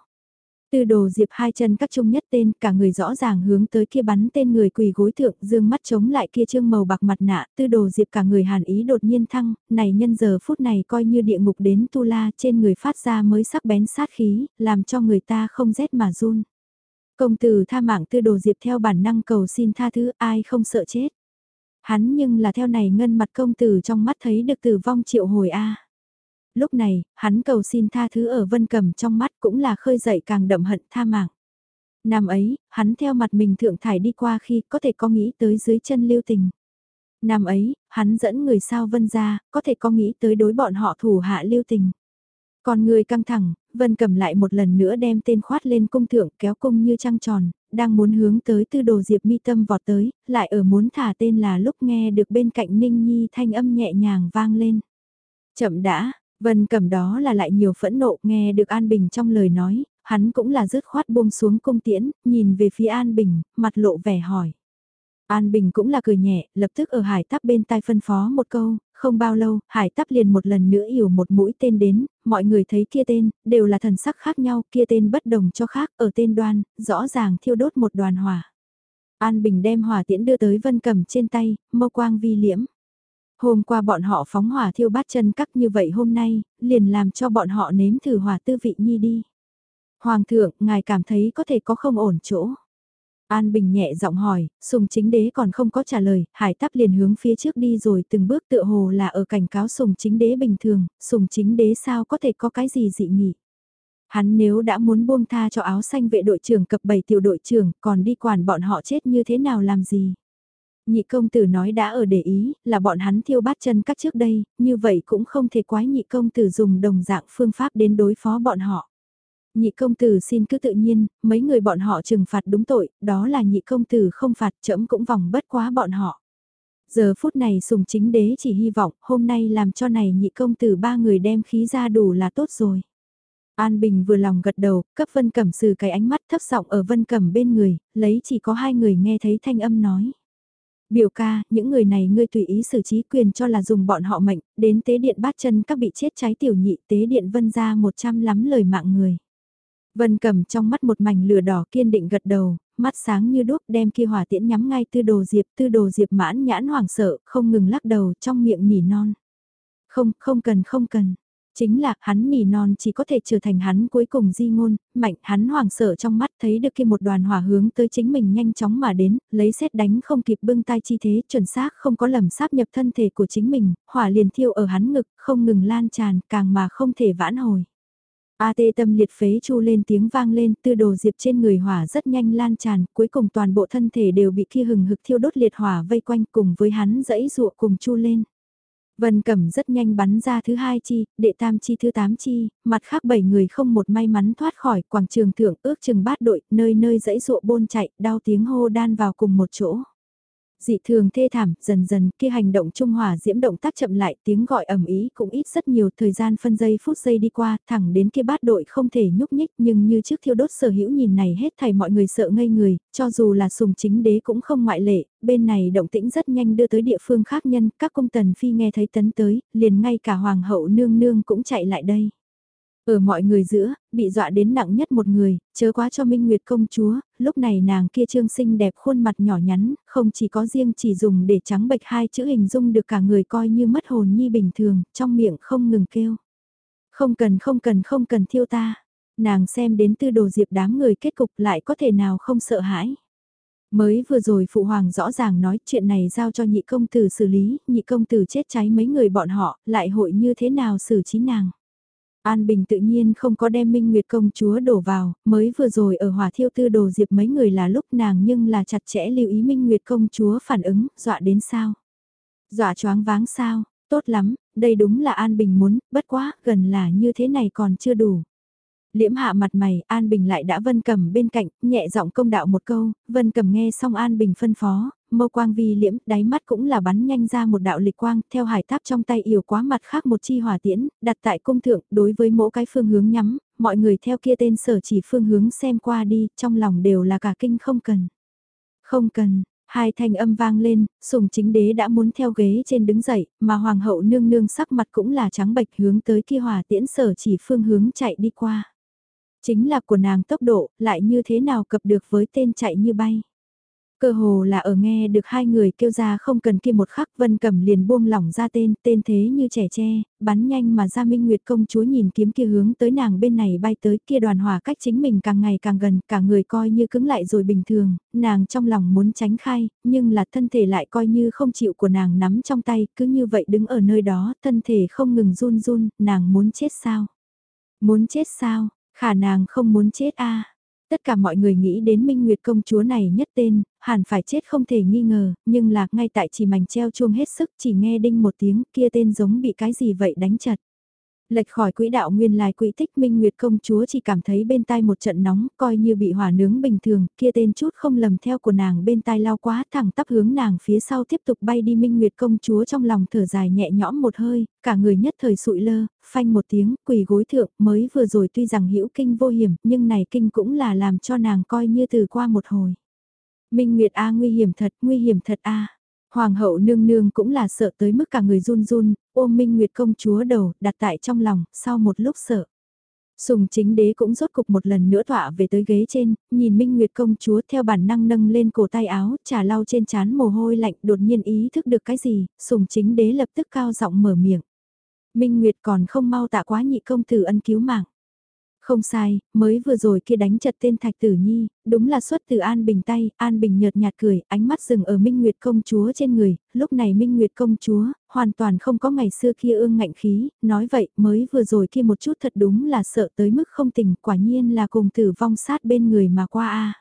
Tư đồ diệp hai chân các trung nhất tên, cả người rõ ràng hướng tới kia bắn tên người quỳ gối thượng, dương mắt chống lại kia trương màu bạc mặt nạ, tư đồ diệp cả người hàn ý đột nhiên thăng, này nhân giờ phút này coi như địa ngục đến tu la trên người phát ra mới sắc bén sát khí, làm cho người ta không rét mà run. Công tử tha mạng tư đồ diệp theo bản năng cầu xin tha thứ ai không sợ chết. Hắn nhưng là theo này ngân mặt công tử trong mắt thấy được tử vong triệu hồi A. Lúc này, hắn cầu xin tha thứ ở vân cầm trong mắt cũng là khơi dậy càng đậm hận tha mạng. Năm ấy, hắn theo mặt mình thượng thải đi qua khi có thể có nghĩ tới dưới chân lưu tình. Năm ấy, hắn dẫn người sao vân ra, có thể có nghĩ tới đối bọn họ thủ hạ lưu tình. Còn người căng thẳng, Vân cầm lại một lần nữa đem tên khoát lên cung thượng kéo cung như trăng tròn, đang muốn hướng tới tư đồ diệp mi tâm vọt tới, lại ở muốn thả tên là lúc nghe được bên cạnh Ninh Nhi thanh âm nhẹ nhàng vang lên. Chậm đã, Vân cầm đó là lại nhiều phẫn nộ nghe được An Bình trong lời nói, hắn cũng là rứt khoát buông xuống cung tiễn, nhìn về phía An Bình, mặt lộ vẻ hỏi. An Bình cũng là cười nhẹ, lập tức ở hải tắp bên tai phân phó một câu, không bao lâu, hải tắp liền một lần nữa hiểu một mũi tên đến, mọi người thấy kia tên, đều là thần sắc khác nhau, kia tên bất đồng cho khác, ở tên đoan, rõ ràng thiêu đốt một đoàn hỏa. An Bình đem hỏa tiễn đưa tới vân cầm trên tay, mâu quang vi liễm. Hôm qua bọn họ phóng hỏa thiêu bát chân cắt như vậy hôm nay, liền làm cho bọn họ nếm thử hỏa tư vị nhi đi. Hoàng thượng, ngài cảm thấy có thể có không ổn chỗ. An Bình nhẹ giọng hỏi, sùng chính đế còn không có trả lời, hải tắp liền hướng phía trước đi rồi từng bước tựa hồ là ở cảnh cáo sùng chính đế bình thường, sùng chính đế sao có thể có cái gì dị nghị. Hắn nếu đã muốn buông tha cho áo xanh vệ đội trưởng cập 7 tiểu đội trưởng còn đi quản bọn họ chết như thế nào làm gì. Nhị công tử nói đã ở để ý là bọn hắn thiêu bát chân cắt trước đây, như vậy cũng không thể quái nhị công tử dùng đồng dạng phương pháp đến đối phó bọn họ. Nhị công tử xin cứ tự nhiên, mấy người bọn họ trừng phạt đúng tội, đó là nhị công tử không phạt chấm cũng vòng bất quá bọn họ. Giờ phút này sùng chính đế chỉ hy vọng hôm nay làm cho này nhị công tử ba người đem khí ra đủ là tốt rồi. An Bình vừa lòng gật đầu, cấp Vân Cẩm sử cái ánh mắt thấp giọng ở Vân Cẩm bên người, lấy chỉ có hai người nghe thấy thanh âm nói. Biểu ca, những người này ngươi tùy ý xử trí quyền cho là dùng bọn họ mệnh, đến tế điện bát chân các bị chết cháy tiểu nhị tế điện vân ra một trăm lắm lời mạng người. Vân cầm trong mắt một mảnh lửa đỏ kiên định gật đầu, mắt sáng như đuốc đem kia hỏa tiễn nhắm ngay tư đồ diệp, tư đồ diệp mãn nhãn hoảng sợ, không ngừng lắc đầu trong miệng nỉ non. Không, không cần, không cần. Chính là hắn nỉ non chỉ có thể trở thành hắn cuối cùng di ngôn, mạnh hắn hoảng sợ trong mắt thấy được kia một đoàn hỏa hướng tới chính mình nhanh chóng mà đến, lấy xét đánh không kịp bưng tay chi thế chuẩn xác không có lầm sáp nhập thân thể của chính mình, hỏa liền thiêu ở hắn ngực, không ngừng lan tràn càng mà không thể vãn hồi. A tê tâm liệt phế chu lên tiếng vang lên, tư đồ diệp trên người hỏa rất nhanh lan tràn, cuối cùng toàn bộ thân thể đều bị kia hừng hực thiêu đốt liệt hỏa vây quanh cùng với hắn dẫy dụa cùng chu lên. Vân Cẩm rất nhanh bắn ra thứ hai chi, đệ tam chi thứ tám chi, mặt khác bảy người không một may mắn thoát khỏi quảng trường thượng ước chừng bát đội, nơi nơi dẫy dụa bôn chạy, đau tiếng hô đan vào cùng một chỗ dị thường thê thảm, dần dần kia hành động trung hòa diễm động tác chậm lại tiếng gọi ầm ý cũng ít rất nhiều thời gian phân giây phút giây đi qua, thẳng đến kia bát đội không thể nhúc nhích nhưng như trước thiêu đốt sở hữu nhìn này hết thảy mọi người sợ ngây người, cho dù là sùng chính đế cũng không ngoại lệ, bên này động tĩnh rất nhanh đưa tới địa phương khác nhân, các công tần phi nghe thấy tấn tới, liền ngay cả hoàng hậu nương nương cũng chạy lại đây. Ở mọi người giữa, bị dọa đến nặng nhất một người, chớ quá cho Minh Nguyệt công chúa, lúc này nàng kia trương xinh đẹp khuôn mặt nhỏ nhắn, không chỉ có riêng chỉ dùng để trắng bệch hai chữ hình dung được cả người coi như mất hồn nhi bình thường, trong miệng không ngừng kêu. Không cần không cần không cần thiêu ta. Nàng xem đến tư đồ diệp đám người kết cục lại có thể nào không sợ hãi. Mới vừa rồi phụ hoàng rõ ràng nói chuyện này giao cho nhị công tử xử lý, nhị công tử chết cháy mấy người bọn họ, lại hội như thế nào xử trí nàng. An Bình tự nhiên không có đem Minh Nguyệt công chúa đổ vào, mới vừa rồi ở hỏa thiêu tư đồ diệp mấy người là lúc nàng nhưng là chặt chẽ lưu ý Minh Nguyệt công chúa phản ứng, dọa đến sao? Dọa choáng váng sao? Tốt lắm, đây đúng là An Bình muốn, bất quá, gần là như thế này còn chưa đủ. Liễm hạ mặt mày, An Bình lại đã Vân Cầm bên cạnh, nhẹ giọng công đạo một câu, Vân Cầm nghe xong An Bình phân phó, mâu quang vi liễm, đáy mắt cũng là bắn nhanh ra một đạo lịch quang, theo hải tháp trong tay yểu quá mặt khác một chi hỏa tiễn, đặt tại cung thượng, đối với mỗi cái phương hướng nhắm, mọi người theo kia tên sở chỉ phương hướng xem qua đi, trong lòng đều là cả kinh không cần. Không cần, hai thanh âm vang lên, sùng chính đế đã muốn theo ghế trên đứng dậy, mà hoàng hậu nương nương sắc mặt cũng là trắng bệch hướng tới kia hỏa tiễn sở chỉ phương hướng chạy đi qua. Chính là của nàng tốc độ, lại như thế nào cập được với tên chạy như bay. Cơ hồ là ở nghe được hai người kêu ra không cần kia một khắc Vân Cẩm liền buông lỏng ra tên, tên thế như trẻ tre, bắn nhanh mà ra Minh Nguyệt công chúa nhìn kiếm kia hướng tới nàng bên này bay tới kia đoàn hỏa cách chính mình càng ngày càng gần, cả người coi như cứng lại rồi bình thường, nàng trong lòng muốn tránh khai, nhưng là thân thể lại coi như không chịu của nàng nắm trong tay, cứ như vậy đứng ở nơi đó, thân thể không ngừng run run, nàng muốn chết sao? Muốn chết sao? Khả nàng không muốn chết a Tất cả mọi người nghĩ đến Minh Nguyệt công chúa này nhất tên, hẳn phải chết không thể nghi ngờ, nhưng là ngay tại chỉ mảnh treo chuông hết sức chỉ nghe đinh một tiếng kia tên giống bị cái gì vậy đánh chật. Lệch khỏi quỹ đạo nguyên lai quỹ tích Minh Nguyệt công chúa chỉ cảm thấy bên tai một trận nóng, coi như bị hỏa nướng bình thường, kia tên chút không lầm theo của nàng bên tai lao quá thẳng tắp hướng nàng phía sau tiếp tục bay đi Minh Nguyệt công chúa trong lòng thở dài nhẹ nhõm một hơi, cả người nhất thời sụi lơ, phanh một tiếng, quỳ gối thượng, mới vừa rồi tuy rằng hữu kinh vô hiểm, nhưng này kinh cũng là làm cho nàng coi như từ qua một hồi. Minh Nguyệt A nguy hiểm thật, nguy hiểm thật A. Hoàng hậu nương nương cũng là sợ tới mức cả người run run, ôm Minh Nguyệt công chúa đầu, đặt tại trong lòng, sau một lúc sợ. Sùng chính đế cũng rốt cục một lần nữa tọa về tới ghế trên, nhìn Minh Nguyệt công chúa theo bản năng nâng lên cổ tay áo, trà lau trên chán mồ hôi lạnh đột nhiên ý thức được cái gì, sùng chính đế lập tức cao giọng mở miệng. Minh Nguyệt còn không mau tạ quá nhị công tử ân cứu mạng. Không sai, mới vừa rồi kia đánh chật tên Thạch Tử Nhi, đúng là xuất từ An Bình tay, An Bình nhợt nhạt cười, ánh mắt dừng ở Minh Nguyệt công chúa trên người, lúc này Minh Nguyệt công chúa, hoàn toàn không có ngày xưa kia ương ngạnh khí, nói vậy mới vừa rồi kia một chút thật đúng là sợ tới mức không tỉnh, quả nhiên là cùng tử vong sát bên người mà qua a.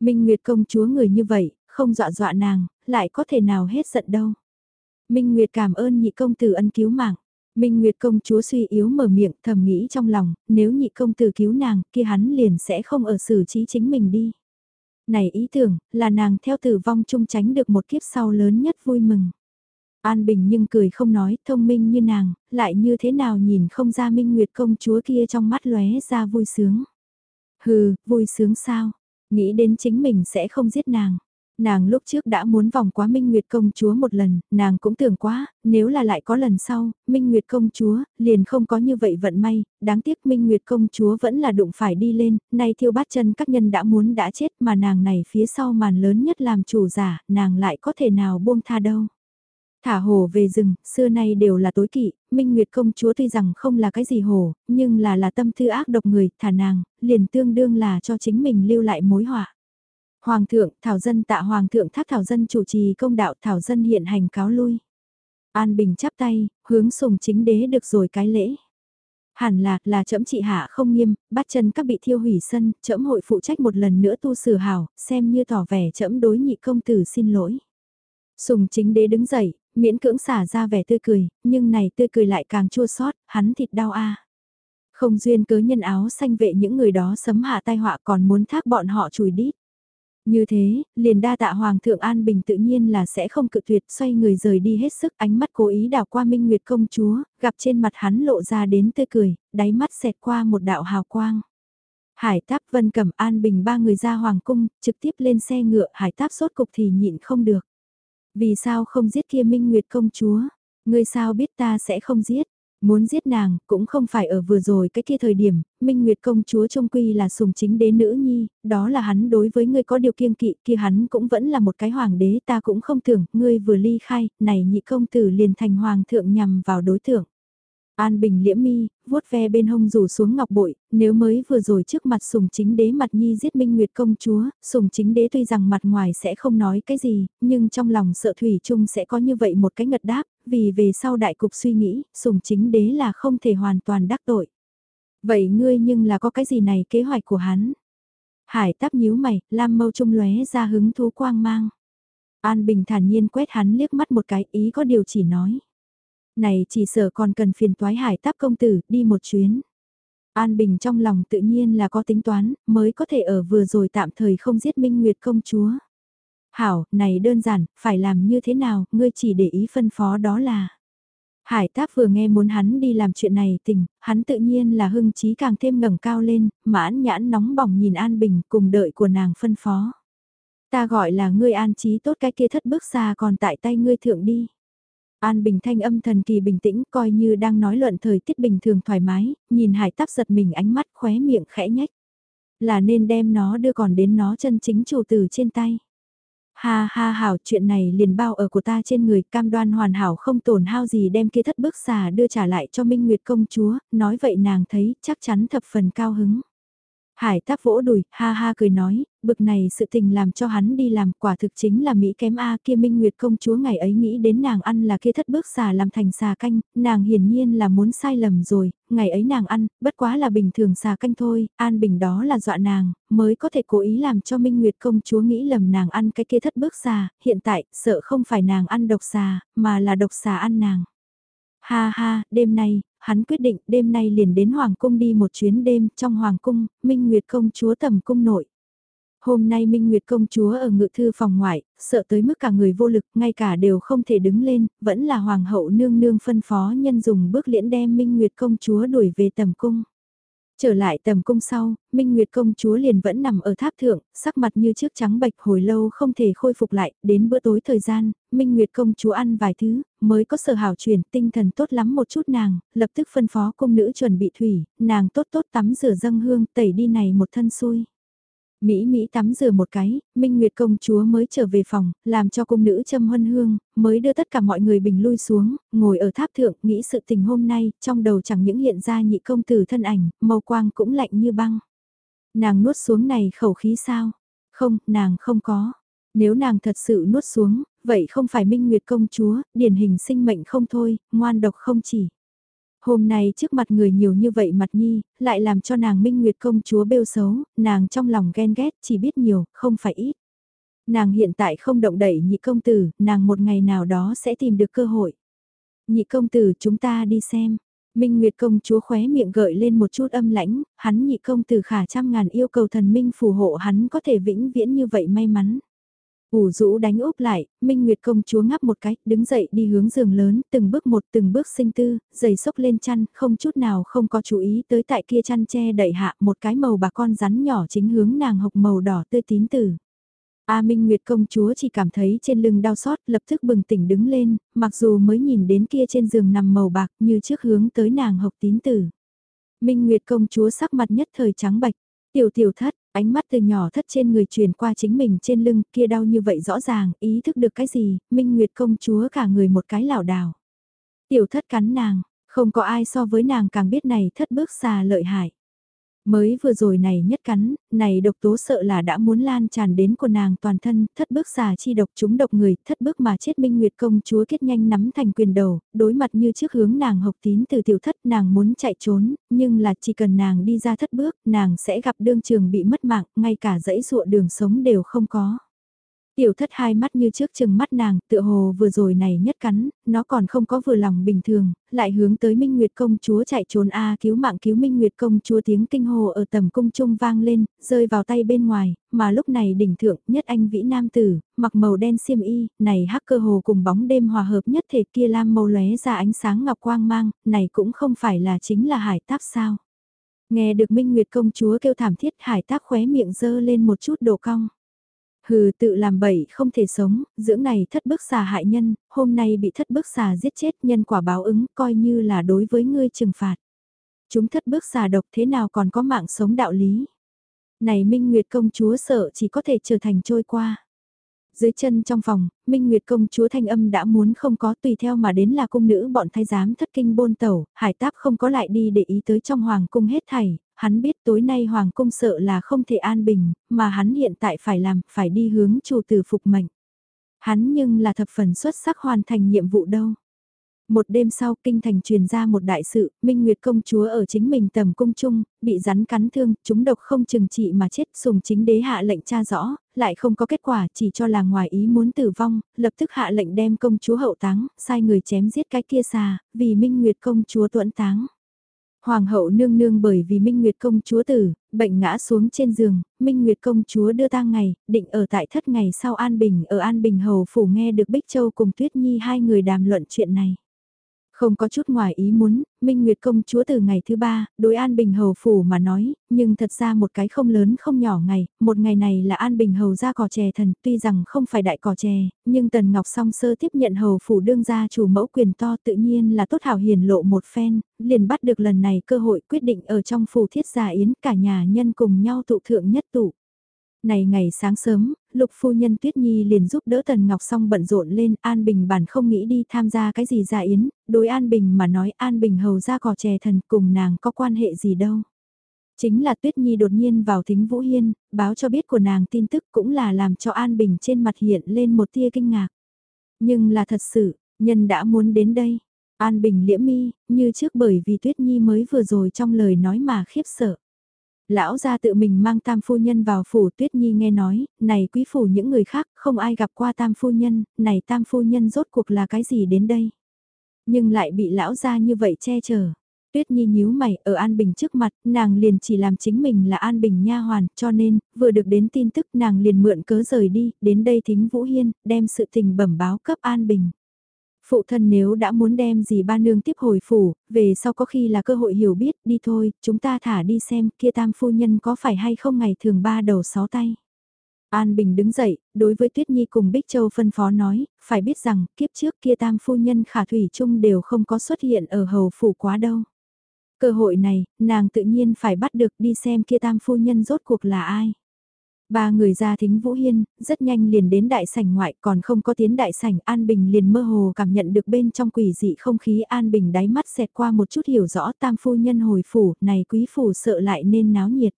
Minh Nguyệt công chúa người như vậy, không dọa dọa nàng, lại có thể nào hết giận đâu. Minh Nguyệt cảm ơn nhị công tử ân cứu mạng. Minh Nguyệt công chúa suy yếu mở miệng thầm nghĩ trong lòng, nếu nhị công tử cứu nàng kia hắn liền sẽ không ở xử trí chính mình đi. Này ý tưởng, là nàng theo tử vong chung tránh được một kiếp sau lớn nhất vui mừng. An Bình nhưng cười không nói, thông minh như nàng, lại như thế nào nhìn không ra Minh Nguyệt công chúa kia trong mắt lóe ra vui sướng. Hừ, vui sướng sao? Nghĩ đến chính mình sẽ không giết nàng. Nàng lúc trước đã muốn vòng quá Minh Nguyệt công chúa một lần, nàng cũng tưởng quá, nếu là lại có lần sau, Minh Nguyệt công chúa, liền không có như vậy vận may, đáng tiếc Minh Nguyệt công chúa vẫn là đụng phải đi lên, nay thiêu bát chân các nhân đã muốn đã chết mà nàng này phía sau màn lớn nhất làm chủ giả, nàng lại có thể nào buông tha đâu. Thả hồ về rừng, xưa nay đều là tối kỵ, Minh Nguyệt công chúa tuy rằng không là cái gì hồ, nhưng là là tâm tư ác độc người, thả nàng, liền tương đương là cho chính mình lưu lại mối họa. Hoàng thượng, Thảo Dân tạ Hoàng thượng thác Thảo Dân chủ trì công đạo Thảo Dân hiện hành cáo lui. An Bình chắp tay, hướng sùng chính đế được rồi cái lễ. Hẳn là, là trẫm trị hạ không nghiêm, bắt chân các bị thiêu hủy sân, trẫm hội phụ trách một lần nữa tu sửa hảo, xem như tỏ vẻ trẫm đối nhị công tử xin lỗi. Sùng chính đế đứng dậy, miễn cưỡng xả ra vẻ tươi cười, nhưng này tươi cười lại càng chua xót, hắn thịt đau a. Không duyên cớ nhân áo xanh vệ những người đó sấm hạ tai họa còn muốn thác bọn họ chùi đít. Như thế, liền đa tạ Hoàng thượng An Bình tự nhiên là sẽ không cự tuyệt xoay người rời đi hết sức ánh mắt cố ý đảo qua Minh Nguyệt công chúa, gặp trên mặt hắn lộ ra đến tươi cười, đáy mắt xẹt qua một đạo hào quang. Hải táp vân cầm An Bình ba người ra Hoàng cung, trực tiếp lên xe ngựa hải táp sốt cục thì nhịn không được. Vì sao không giết kia Minh Nguyệt công chúa? Ngươi sao biết ta sẽ không giết? Muốn giết nàng, cũng không phải ở vừa rồi cái kia thời điểm, Minh Nguyệt công chúa trung quy là sùng chính đế nữ nhi, đó là hắn đối với ngươi có điều kiêng kỵ, kia hắn cũng vẫn là một cái hoàng đế, ta cũng không tưởng, ngươi vừa ly khai, này nhị công tử liền thành hoàng thượng nhằm vào đối tượng. An Bình liễm mi, vuốt ve bên hông rủ xuống ngọc bội, nếu mới vừa rồi trước mặt sùng chính đế mặt nhi giết Minh Nguyệt công chúa, sùng chính đế tuy rằng mặt ngoài sẽ không nói cái gì, nhưng trong lòng sợ thủy chung sẽ có như vậy một cái ngật đáp, vì về sau đại cục suy nghĩ, sùng chính đế là không thể hoàn toàn đắc tội. Vậy ngươi nhưng là có cái gì này kế hoạch của hắn? Hải táp nhíu mày, lam mâu trung lóe ra hứng thú quang mang. An Bình thản nhiên quét hắn liếc mắt một cái ý có điều chỉ nói. Này chỉ sợ còn cần phiền toái hải táp công tử, đi một chuyến. An Bình trong lòng tự nhiên là có tính toán, mới có thể ở vừa rồi tạm thời không giết Minh Nguyệt công chúa. Hảo, này đơn giản, phải làm như thế nào, ngươi chỉ để ý phân phó đó là. Hải táp vừa nghe muốn hắn đi làm chuyện này tình, hắn tự nhiên là hưng trí càng thêm ngẩng cao lên, mãn nhãn nóng bỏng nhìn An Bình cùng đợi của nàng phân phó. Ta gọi là ngươi an trí tốt cái kia thất bước xa còn tại tay ngươi thượng đi. An Bình thanh âm thần kỳ bình tĩnh coi như đang nói luận thời tiết bình thường thoải mái, nhìn hải Táp giật mình ánh mắt khóe miệng khẽ nhách. Là nên đem nó đưa còn đến nó chân chính chủ tử trên tay. Ha ha hảo chuyện này liền bao ở của ta trên người cam đoan hoàn hảo không tổn hao gì đem kia thất bước xà đưa trả lại cho Minh Nguyệt công chúa, nói vậy nàng thấy chắc chắn thập phần cao hứng. Hải táp vỗ đùi, ha ha cười nói, bực này sự tình làm cho hắn đi làm quả thực chính là Mỹ kém A kia Minh Nguyệt công chúa ngày ấy nghĩ đến nàng ăn là kia thất bước xà làm thành xà canh, nàng hiển nhiên là muốn sai lầm rồi, ngày ấy nàng ăn, bất quá là bình thường xà canh thôi, an bình đó là dọa nàng, mới có thể cố ý làm cho Minh Nguyệt công chúa nghĩ lầm nàng ăn cái kia thất bước xà, hiện tại, sợ không phải nàng ăn độc xà, mà là độc xà ăn nàng. Ha ha, đêm nay, hắn quyết định đêm nay liền đến Hoàng Cung đi một chuyến đêm trong Hoàng Cung, Minh Nguyệt công chúa tầm cung nội. Hôm nay Minh Nguyệt công chúa ở ngự thư phòng ngoại, sợ tới mức cả người vô lực, ngay cả đều không thể đứng lên, vẫn là Hoàng hậu nương nương phân phó nhân dùng bước liễn đem Minh Nguyệt công chúa đuổi về tầm cung. Trở lại tầm cung sau, Minh Nguyệt công chúa liền vẫn nằm ở tháp thượng, sắc mặt như trước trắng bệch hồi lâu không thể khôi phục lại, đến bữa tối thời gian, Minh Nguyệt công chúa ăn vài thứ, mới có sở hào chuyển tinh thần tốt lắm một chút nàng, lập tức phân phó cung nữ chuẩn bị thủy, nàng tốt tốt tắm rửa dâng hương, tẩy đi này một thân xui. Mỹ Mỹ tắm rửa một cái, Minh Nguyệt công chúa mới trở về phòng, làm cho cung nữ châm huân hương, mới đưa tất cả mọi người bình lui xuống, ngồi ở tháp thượng, nghĩ sự tình hôm nay, trong đầu chẳng những hiện ra nhị công tử thân ảnh, màu quang cũng lạnh như băng. Nàng nuốt xuống này khẩu khí sao? Không, nàng không có. Nếu nàng thật sự nuốt xuống, vậy không phải Minh Nguyệt công chúa, điển hình sinh mệnh không thôi, ngoan độc không chỉ. Hôm nay trước mặt người nhiều như vậy mặt nhi, lại làm cho nàng minh nguyệt công chúa bêu xấu, nàng trong lòng ghen ghét chỉ biết nhiều, không phải ít. Nàng hiện tại không động đẩy nhị công tử, nàng một ngày nào đó sẽ tìm được cơ hội. Nhị công tử chúng ta đi xem. Minh Nguyệt công chúa khóe miệng gợi lên một chút âm lãnh, hắn nhị công tử khả trăm ngàn yêu cầu thần minh phù hộ hắn có thể vĩnh viễn như vậy may mắn. Ủ rũ đánh úp lại, Minh Nguyệt công chúa ngắp một cái, đứng dậy đi hướng giường lớn, từng bước một từng bước sinh tư, giày sốc lên chăn, không chút nào không có chú ý tới tại kia chăn che đẩy hạ một cái màu bạc con rắn nhỏ chính hướng nàng hộc màu đỏ tươi tín tử. A Minh Nguyệt công chúa chỉ cảm thấy trên lưng đau xót, lập tức bừng tỉnh đứng lên, mặc dù mới nhìn đến kia trên giường nằm màu bạc như trước hướng tới nàng hộc tín tử. Minh Nguyệt công chúa sắc mặt nhất thời trắng bạch, tiểu tiểu thất, Ánh mắt từ nhỏ thất trên người truyền qua chính mình trên lưng kia đau như vậy rõ ràng, ý thức được cái gì, Minh Nguyệt công chúa cả người một cái lảo đảo. Tiểu thất cắn nàng, không có ai so với nàng càng biết này thất bước xà lợi hại. Mới vừa rồi này nhất cắn, này độc tố sợ là đã muốn lan tràn đến của nàng toàn thân, thất bước xà chi độc chúng độc người, thất bước mà chết minh nguyệt công chúa kết nhanh nắm thành quyền đầu, đối mặt như trước hướng nàng học tín từ tiểu thất nàng muốn chạy trốn, nhưng là chỉ cần nàng đi ra thất bước, nàng sẽ gặp đương trường bị mất mạng, ngay cả dãy ruộng đường sống đều không có. Tiểu thất hai mắt như trước chừng mắt nàng, tựa hồ vừa rồi này nhất cắn, nó còn không có vừa lòng bình thường, lại hướng tới Minh Nguyệt công chúa chạy trốn a cứu mạng cứu Minh Nguyệt công chúa tiếng kinh hồ ở tầm cung trung vang lên, rơi vào tay bên ngoài, mà lúc này đỉnh thượng nhất anh vĩ nam tử, mặc màu đen xiêm y, này hắc cơ hồ cùng bóng đêm hòa hợp nhất thể kia lam màu lóe ra ánh sáng ngọc quang mang, này cũng không phải là chính là hải táp sao. Nghe được Minh Nguyệt công chúa kêu thảm thiết hải táp khóe miệng dơ lên một chút đồ cong. Hừ tự làm bậy không thể sống, dưỡng này thất bức xà hại nhân, hôm nay bị thất bức xà giết chết nhân quả báo ứng coi như là đối với ngươi trừng phạt. Chúng thất bức xà độc thế nào còn có mạng sống đạo lý. Này Minh Nguyệt công chúa sợ chỉ có thể trở thành trôi qua. Dưới chân trong phòng, Minh Nguyệt công chúa thanh âm đã muốn không có tùy theo mà đến là cung nữ bọn thái giám thất kinh bôn tẩu, hải táp không có lại đi để ý tới trong hoàng cung hết thảy, hắn biết tối nay hoàng cung sợ là không thể an bình, mà hắn hiện tại phải làm, phải đi hướng chủ tử phục mệnh. Hắn nhưng là thập phần xuất sắc hoàn thành nhiệm vụ đâu. Một đêm sau kinh thành truyền ra một đại sự, Minh Nguyệt công chúa ở chính mình tầm cung chung, bị rắn cắn thương, chúng độc không chừng trị mà chết, sùng chính đế hạ lệnh tra rõ, lại không có kết quả chỉ cho là ngoài ý muốn tử vong, lập tức hạ lệnh đem công chúa hậu táng, sai người chém giết cái kia xà, vì Minh Nguyệt công chúa tuẫn táng. Hoàng hậu nương nương bởi vì Minh Nguyệt công chúa tử, bệnh ngã xuống trên giường, Minh Nguyệt công chúa đưa tang ngày, định ở tại thất ngày sau An Bình ở An Bình hầu phủ nghe được Bích Châu cùng Tuyết Nhi hai người đàm luận chuyện này. Không có chút ngoài ý muốn, Minh Nguyệt công chúa từ ngày thứ ba, đối An Bình Hầu phủ mà nói, nhưng thật ra một cái không lớn không nhỏ ngày, một ngày này là An Bình Hầu ra cỏ chè thần, tuy rằng không phải đại cỏ chè, nhưng Tần Ngọc song sơ tiếp nhận Hầu phủ đương gia chủ mẫu quyền to tự nhiên là tốt hảo hiền lộ một phen, liền bắt được lần này cơ hội quyết định ở trong phủ thiết gia yến cả nhà nhân cùng nhau tụ thượng nhất tụ này ngày sáng sớm, lục phu nhân Tuyết Nhi liền giúp đỡ Tần Ngọc xong bận rộn lên, An Bình bản không nghĩ đi tham gia cái gì dạ yến, đối An Bình mà nói An Bình hầu ra cò chè thần cùng nàng có quan hệ gì đâu. Chính là Tuyết Nhi đột nhiên vào thính Vũ Hiên, báo cho biết của nàng tin tức cũng là làm cho An Bình trên mặt hiện lên một tia kinh ngạc. Nhưng là thật sự, nhân đã muốn đến đây. An Bình liễm mi, như trước bởi vì Tuyết Nhi mới vừa rồi trong lời nói mà khiếp sợ. Lão gia tự mình mang tam phu nhân vào phủ tuyết nhi nghe nói, này quý phủ những người khác không ai gặp qua tam phu nhân, này tam phu nhân rốt cuộc là cái gì đến đây. nhưng lại bị lão gia như vậy che chở. Tuyết Nhi nhíu mày ở An Bình trước mặt, nàng liền chỉ làm chính mình là An Bình nha hoàn, cho nên, vừa được đến tin tức nàng liền mượn cớ rời đi, đến đây thính Vũ Hiên, đem sự tình bẩm báo cấp An Bình. Phụ thân nếu đã muốn đem gì ba nương tiếp hồi phủ, về sau có khi là cơ hội hiểu biết, đi thôi, chúng ta thả đi xem kia tam phu nhân có phải hay không ngày thường ba đầu sáu tay. An Bình đứng dậy, đối với Tuyết Nhi cùng Bích Châu phân phó nói, phải biết rằng kiếp trước kia tam phu nhân khả thủy chung đều không có xuất hiện ở hầu phủ quá đâu. Cơ hội này, nàng tự nhiên phải bắt được đi xem kia tam phu nhân rốt cuộc là ai. Ba người ra thính Vũ Hiên, rất nhanh liền đến đại sảnh ngoại còn không có tiến đại sảnh An Bình liền mơ hồ cảm nhận được bên trong quỷ dị không khí An Bình đáy mắt xẹt qua một chút hiểu rõ tam phu nhân hồi phủ, này quý phủ sợ lại nên náo nhiệt.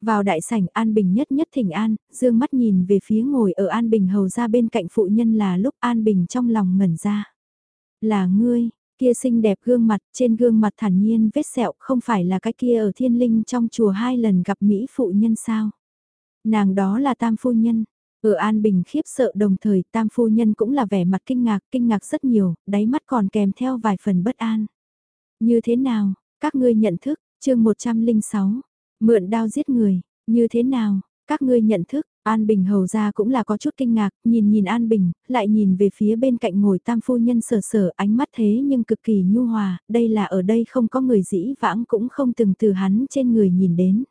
Vào đại sảnh An Bình nhất nhất thỉnh An, dương mắt nhìn về phía ngồi ở An Bình hầu ra bên cạnh phụ nhân là lúc An Bình trong lòng ngẩn ra. Là ngươi, kia xinh đẹp gương mặt, trên gương mặt thản nhiên vết sẹo không phải là cái kia ở thiên linh trong chùa hai lần gặp Mỹ phụ nhân sao. Nàng đó là tam phu nhân. Ở An Bình khiếp sợ đồng thời tam phu nhân cũng là vẻ mặt kinh ngạc, kinh ngạc rất nhiều, đáy mắt còn kèm theo vài phần bất an. Như thế nào, các ngươi nhận thức, chương 106, mượn đao giết người, như thế nào, các ngươi nhận thức, An Bình hầu ra cũng là có chút kinh ngạc, nhìn nhìn An Bình, lại nhìn về phía bên cạnh ngồi tam phu nhân sở sở ánh mắt thế nhưng cực kỳ nhu hòa, đây là ở đây không có người dĩ vãng cũng không từng từ hắn trên người nhìn đến.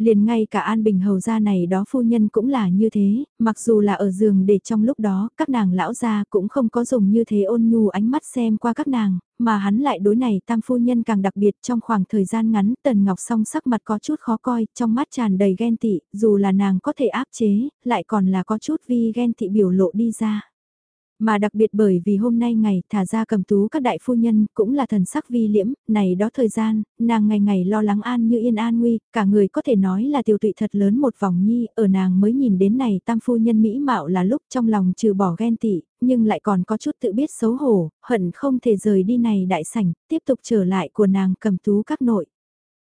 Liền ngay cả An Bình hầu gia này đó phu nhân cũng là như thế, mặc dù là ở giường để trong lúc đó các nàng lão gia cũng không có dùng như thế ôn nhu ánh mắt xem qua các nàng, mà hắn lại đối này tam phu nhân càng đặc biệt trong khoảng thời gian ngắn Tần Ngọc song sắc mặt có chút khó coi, trong mắt tràn đầy ghen tị, dù là nàng có thể áp chế, lại còn là có chút vi ghen tị biểu lộ đi ra. Mà đặc biệt bởi vì hôm nay ngày thả ra cầm tú các đại phu nhân cũng là thần sắc vi liễm, này đó thời gian, nàng ngày ngày lo lắng an như yên an nguy, cả người có thể nói là tiêu tụy thật lớn một vòng nhi, ở nàng mới nhìn đến này tam phu nhân mỹ mạo là lúc trong lòng trừ bỏ ghen tị, nhưng lại còn có chút tự biết xấu hổ, hận không thể rời đi này đại sảnh, tiếp tục trở lại của nàng cầm tú các nội.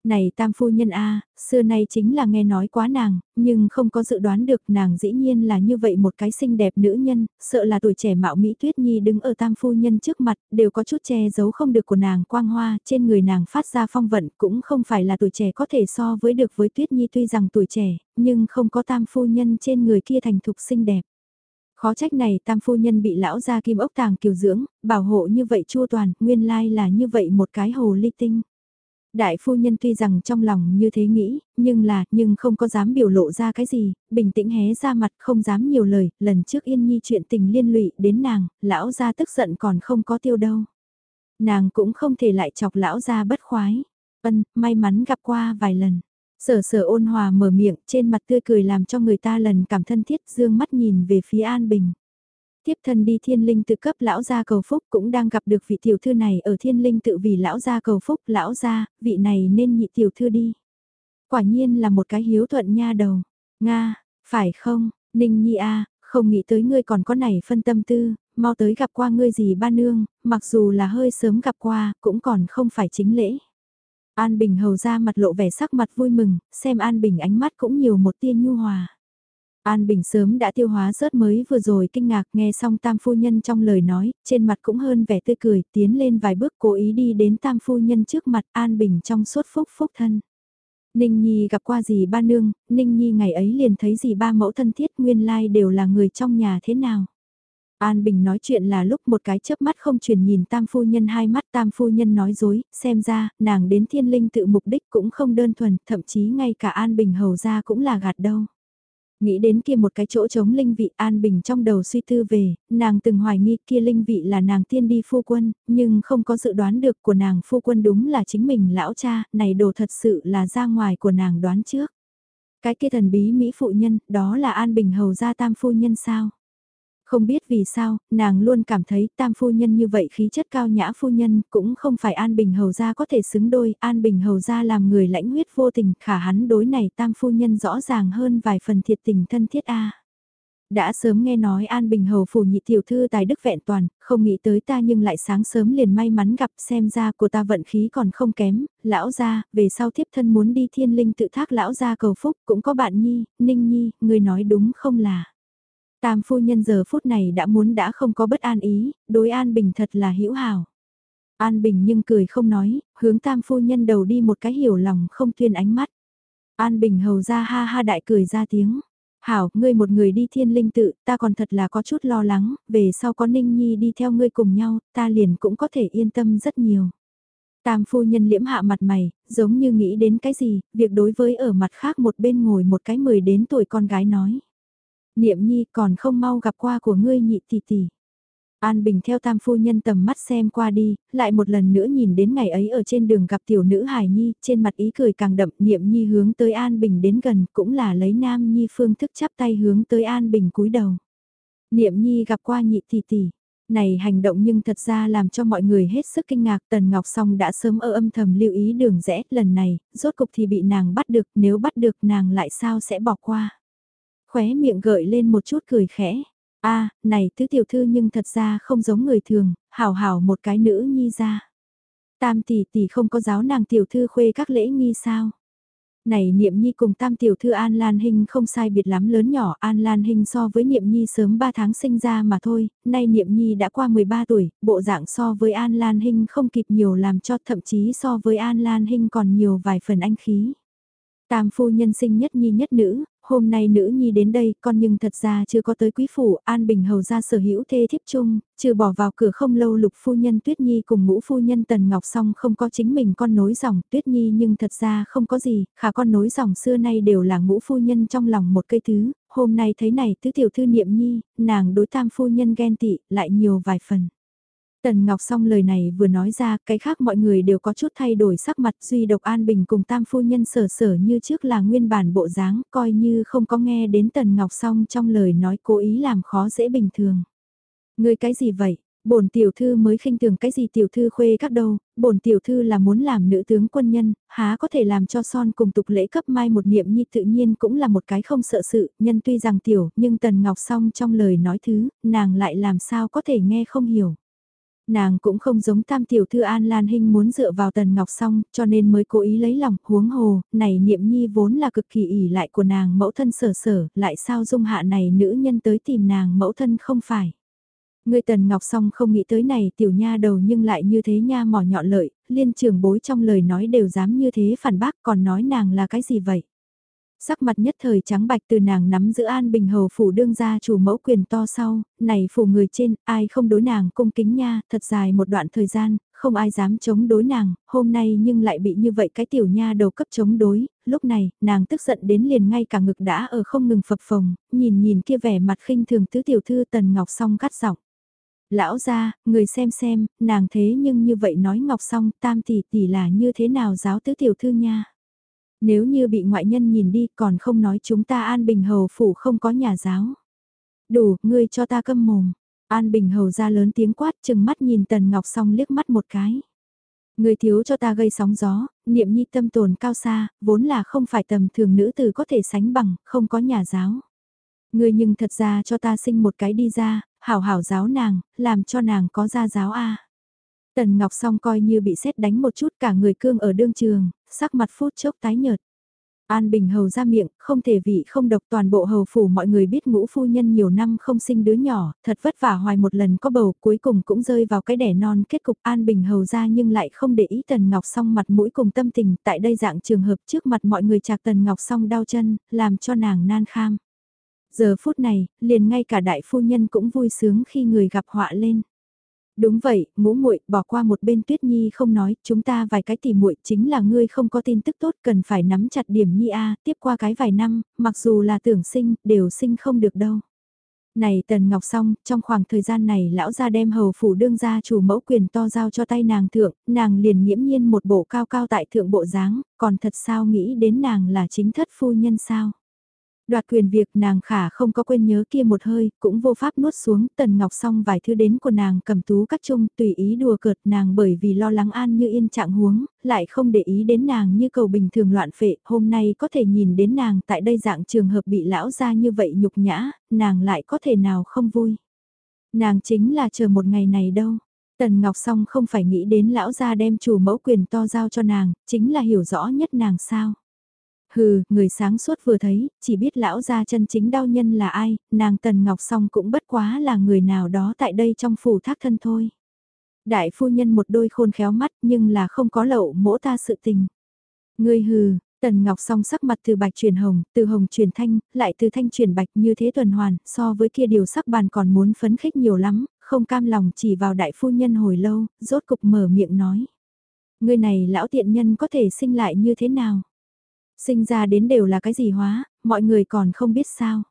Này tam phu nhân A, xưa nay chính là nghe nói quá nàng, nhưng không có dự đoán được nàng dĩ nhiên là như vậy một cái xinh đẹp nữ nhân, sợ là tuổi trẻ mạo Mỹ Tuyết Nhi đứng ở tam phu nhân trước mặt, đều có chút che giấu không được của nàng quang hoa, trên người nàng phát ra phong vận cũng không phải là tuổi trẻ có thể so với được với Tuyết Nhi tuy rằng tuổi trẻ, nhưng không có tam phu nhân trên người kia thành thục xinh đẹp. Khó trách này tam phu nhân bị lão gia kim ốc tàng kiều dưỡng, bảo hộ như vậy chua toàn, nguyên lai là như vậy một cái hồ ly tinh. Đại phu nhân tuy rằng trong lòng như thế nghĩ, nhưng là, nhưng không có dám biểu lộ ra cái gì, bình tĩnh hé ra mặt không dám nhiều lời, lần trước yên nhi chuyện tình liên lụy đến nàng, lão gia tức giận còn không có tiêu đâu. Nàng cũng không thể lại chọc lão gia bất khoái. Ân, may mắn gặp qua vài lần. Sở sở ôn hòa mở miệng trên mặt tươi cười làm cho người ta lần cảm thân thiết dương mắt nhìn về phía An Bình. Tiếp thân đi thiên linh tự cấp lão gia cầu phúc cũng đang gặp được vị tiểu thư này ở thiên linh tự vì lão gia cầu phúc lão gia, vị này nên nhị tiểu thư đi. Quả nhiên là một cái hiếu thuận nha đầu. Nga, phải không, Ninh Nhi a không nghĩ tới ngươi còn có này phân tâm tư, mau tới gặp qua ngươi gì ba nương, mặc dù là hơi sớm gặp qua, cũng còn không phải chính lễ. An Bình hầu ra mặt lộ vẻ sắc mặt vui mừng, xem An Bình ánh mắt cũng nhiều một tia nhu hòa. An Bình sớm đã tiêu hóa rớt mới vừa rồi kinh ngạc nghe xong tam phu nhân trong lời nói, trên mặt cũng hơn vẻ tươi cười, tiến lên vài bước cố ý đi đến tam phu nhân trước mặt An Bình trong suốt phúc phúc thân. Ninh Nhi gặp qua gì ba nương, Ninh Nhi ngày ấy liền thấy gì ba mẫu thân thiết nguyên lai đều là người trong nhà thế nào. An Bình nói chuyện là lúc một cái chớp mắt không truyền nhìn tam phu nhân hai mắt tam phu nhân nói dối, xem ra, nàng đến thiên linh tự mục đích cũng không đơn thuần, thậm chí ngay cả An Bình hầu ra cũng là gạt đâu. Nghĩ đến kia một cái chỗ chống linh vị an bình trong đầu suy tư về, nàng từng hoài nghi kia linh vị là nàng tiên đi phu quân, nhưng không có dự đoán được của nàng phu quân đúng là chính mình lão cha, này đồ thật sự là ra ngoài của nàng đoán trước. Cái kia thần bí Mỹ phụ nhân, đó là an bình hầu gia tam phu nhân sao? Không biết vì sao, nàng luôn cảm thấy tam phu nhân như vậy khí chất cao nhã phu nhân cũng không phải An Bình Hầu Gia có thể xứng đôi. An Bình Hầu Gia làm người lãnh huyết vô tình khả hắn đối này tam phu nhân rõ ràng hơn vài phần thiệt tình thân thiết a Đã sớm nghe nói An Bình Hầu phủ nhị tiểu thư tài đức vẹn toàn, không nghĩ tới ta nhưng lại sáng sớm liền may mắn gặp xem ra của ta vận khí còn không kém, lão gia, về sau thiếp thân muốn đi thiên linh tự thác lão gia cầu phúc, cũng có bạn nhi, ninh nhi, người nói đúng không là. Tam phu nhân giờ phút này đã muốn đã không có bất an ý, đối an bình thật là hữu hảo. An Bình nhưng cười không nói, hướng tam phu nhân đầu đi một cái hiểu lòng không tuyên ánh mắt. An Bình hầu ra ha ha đại cười ra tiếng. Hảo, ngươi một người đi thiên linh tự, ta còn thật là có chút lo lắng, về sau có Ninh Nhi đi theo ngươi cùng nhau, ta liền cũng có thể yên tâm rất nhiều. Tam phu nhân liễm hạ mặt mày, giống như nghĩ đến cái gì, việc đối với ở mặt khác một bên ngồi một cái mười đến tuổi con gái nói. Niệm nhi còn không mau gặp qua của ngươi nhị tỷ tỷ. An Bình theo tam phu nhân tầm mắt xem qua đi, lại một lần nữa nhìn đến ngày ấy ở trên đường gặp tiểu nữ Hải Nhi, trên mặt ý cười càng đậm niệm Nhi hướng tới An Bình đến gần, cũng là lấy Nam Nhi phương thức chắp tay hướng tới An Bình cúi đầu. Niệm Nhi gặp qua nhị tỷ tỷ, này hành động nhưng thật ra làm cho mọi người hết sức kinh ngạc Tần Ngọc Song đã sớm ở âm thầm lưu ý đường rẽ lần này, rốt cục thì bị nàng bắt được nếu bắt được nàng lại sao sẽ bỏ qua. Khóe miệng gợi lên một chút cười khẽ a này tứ tiểu thư nhưng thật ra không giống người thường, hảo hảo một cái nữ nhi ra. Tam tỷ tỷ không có giáo nàng tiểu thư khuê các lễ nghi sao. Này Niệm Nhi cùng tam tiểu thư An Lan Hinh không sai biệt lắm lớn nhỏ An Lan Hinh so với Niệm Nhi sớm 3 tháng sinh ra mà thôi, nay Niệm Nhi đã qua 13 tuổi, bộ dạng so với An Lan Hinh không kịp nhiều làm cho thậm chí so với An Lan Hinh còn nhiều vài phần anh khí. Tam phu nhân sinh nhất nhi nhất nữ, hôm nay nữ nhi đến đây, con nhưng thật ra chưa có tới quý phủ, An Bình hầu ra sở hữu thê thiếp chung, trừ bỏ vào cửa không lâu lục phu nhân Tuyết Nhi cùng ngũ phu nhân Tần Ngọc song không có chính mình con nối dòng, Tuyết Nhi nhưng thật ra không có gì, khả con nối dòng xưa nay đều là ngũ phu nhân trong lòng một cây thứ, hôm nay thấy này tứ tiểu thư niệm nhi, nàng đối tam phu nhân ghen tị, lại nhiều vài phần. Tần Ngọc xong lời này vừa nói ra, cái khác mọi người đều có chút thay đổi sắc mặt duy độc An Bình cùng tam phu nhân sở sở như trước là nguyên bản bộ dáng, coi như không có nghe đến Tần Ngọc xong trong lời nói cố ý làm khó dễ bình thường. Người cái gì vậy? Bổn tiểu thư mới khinh thường cái gì tiểu thư khuê các đâu, bổn tiểu thư là muốn làm nữ tướng quân nhân, há có thể làm cho son cùng tục lễ cấp mai một niệm nhi tự nhiên cũng là một cái không sợ sự, nhân tuy rằng tiểu, nhưng Tần Ngọc Song trong lời nói thứ, nàng lại làm sao có thể nghe không hiểu. Nàng cũng không giống tam tiểu thư An Lan Hinh muốn dựa vào Tần Ngọc song, cho nên mới cố ý lấy lòng, huống hồ, này niệm nhi vốn là cực kỳ ỉ lại của nàng mẫu thân sở sở, lại sao dung hạ này nữ nhân tới tìm nàng mẫu thân không phải. Người Tần Ngọc song không nghĩ tới này tiểu nha đầu nhưng lại như thế nha mỏ nhọn lợi, liên trường bối trong lời nói đều dám như thế phản bác còn nói nàng là cái gì vậy sắc mặt nhất thời trắng bạch từ nàng nắm giữ an bình hầu phủ đương gia chủ mẫu quyền to sau, này phủ người trên, ai không đối nàng cung kính nha, thật dài một đoạn thời gian, không ai dám chống đối nàng, hôm nay nhưng lại bị như vậy cái tiểu nha đầu cấp chống đối, lúc này, nàng tức giận đến liền ngay cả ngực đã ở không ngừng phập phồng, nhìn nhìn kia vẻ mặt khinh thường tứ tiểu thư tần ngọc song cắt giọng. Lão ra, người xem xem, nàng thế nhưng như vậy nói ngọc song tam tỷ tỷ là như thế nào giáo tứ tiểu thư nha. Nếu như bị ngoại nhân nhìn đi còn không nói chúng ta An Bình Hầu phủ không có nhà giáo. Đủ, ngươi cho ta câm mồm. An Bình Hầu ra lớn tiếng quát chừng mắt nhìn Tần Ngọc xong liếc mắt một cái. Người thiếu cho ta gây sóng gió, niệm nhi tâm tồn cao xa, vốn là không phải tầm thường nữ tử có thể sánh bằng, không có nhà giáo. Người nhưng thật ra cho ta sinh một cái đi ra, hảo hảo giáo nàng, làm cho nàng có ra giáo a. Tần Ngọc song coi như bị xét đánh một chút cả người cương ở đương trường, sắc mặt phút chốc tái nhợt. An Bình hầu ra miệng, không thể vị không độc toàn bộ hầu phủ mọi người biết ngũ phu nhân nhiều năm không sinh đứa nhỏ, thật vất vả hoài một lần có bầu cuối cùng cũng rơi vào cái đẻ non kết cục An Bình hầu ra nhưng lại không để ý Tần Ngọc song mặt mũi cùng tâm tình tại đây dạng trường hợp trước mặt mọi người chạc Tần Ngọc song đau chân, làm cho nàng nan kham. Giờ phút này, liền ngay cả đại phu nhân cũng vui sướng khi người gặp họa lên. Đúng vậy, ngũ muội bỏ qua một bên Tuyết Nhi không nói, chúng ta vài cái tỉ muội chính là ngươi không có tin tức tốt cần phải nắm chặt điểm Nhi A, tiếp qua cái vài năm, mặc dù là tưởng sinh, đều sinh không được đâu. Này Tần Ngọc xong, trong khoảng thời gian này lão gia đem hầu phủ đương gia chủ mẫu quyền to giao cho tay nàng thượng, nàng liền nghiễm nhiên một bộ cao cao tại thượng bộ dáng, còn thật sao nghĩ đến nàng là chính thất phu nhân sao. Đoạt quyền việc nàng khả không có quên nhớ kia một hơi, cũng vô pháp nuốt xuống, tần ngọc xong vài thứ đến của nàng cầm tú các chung, tùy ý đùa cợt nàng bởi vì lo lắng an như yên trạng huống, lại không để ý đến nàng như cầu bình thường loạn phệ, hôm nay có thể nhìn đến nàng tại đây dạng trường hợp bị lão ra như vậy nhục nhã, nàng lại có thể nào không vui. Nàng chính là chờ một ngày này đâu. Tần Ngọc Song không phải nghĩ đến lão gia đem chủ mẫu quyền to giao cho nàng, chính là hiểu rõ nhất nàng sao. Hừ, người sáng suốt vừa thấy, chỉ biết lão gia chân chính đau nhân là ai, nàng Tần Ngọc song cũng bất quá là người nào đó tại đây trong phủ thác thân thôi. Đại phu nhân một đôi khôn khéo mắt nhưng là không có lậu mỗ ta sự tình. người hừ, Tần Ngọc song sắc mặt từ bạch chuyển hồng, từ hồng chuyển thanh, lại từ thanh chuyển bạch như thế tuần hoàn, so với kia điều sắc bàn còn muốn phấn khích nhiều lắm, không cam lòng chỉ vào đại phu nhân hồi lâu, rốt cục mở miệng nói. Người này lão tiện nhân có thể sinh lại như thế nào? Sinh ra đến đều là cái gì hóa, mọi người còn không biết sao.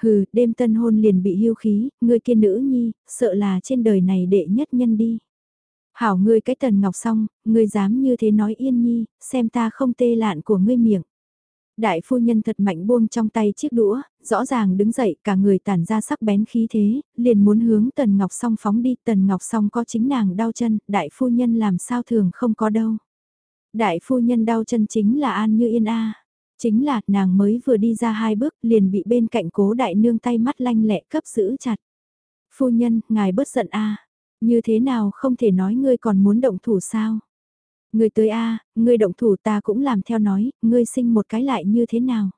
Hừ, đêm tân hôn liền bị hưu khí, người kia nữ nhi, sợ là trên đời này đệ nhất nhân đi. Hảo ngươi cái tần ngọc xong, ngươi dám như thế nói yên nhi, xem ta không tê lạn của ngươi miệng. Đại phu nhân thật mạnh buông trong tay chiếc đũa, rõ ràng đứng dậy cả người tản ra sắc bén khí thế, liền muốn hướng tần ngọc song phóng đi, tần ngọc song có chính nàng đau chân, đại phu nhân làm sao thường không có đâu. Đại phu nhân đau chân chính là An Như Yên A. Chính là nàng mới vừa đi ra hai bước liền bị bên cạnh cố đại nương tay mắt lanh lẹ cấp giữ chặt. Phu nhân, ngài bớt giận A. Như thế nào không thể nói ngươi còn muốn động thủ sao? Ngươi tới a, ngươi động thủ ta cũng làm theo nói, ngươi sinh một cái lại như thế nào?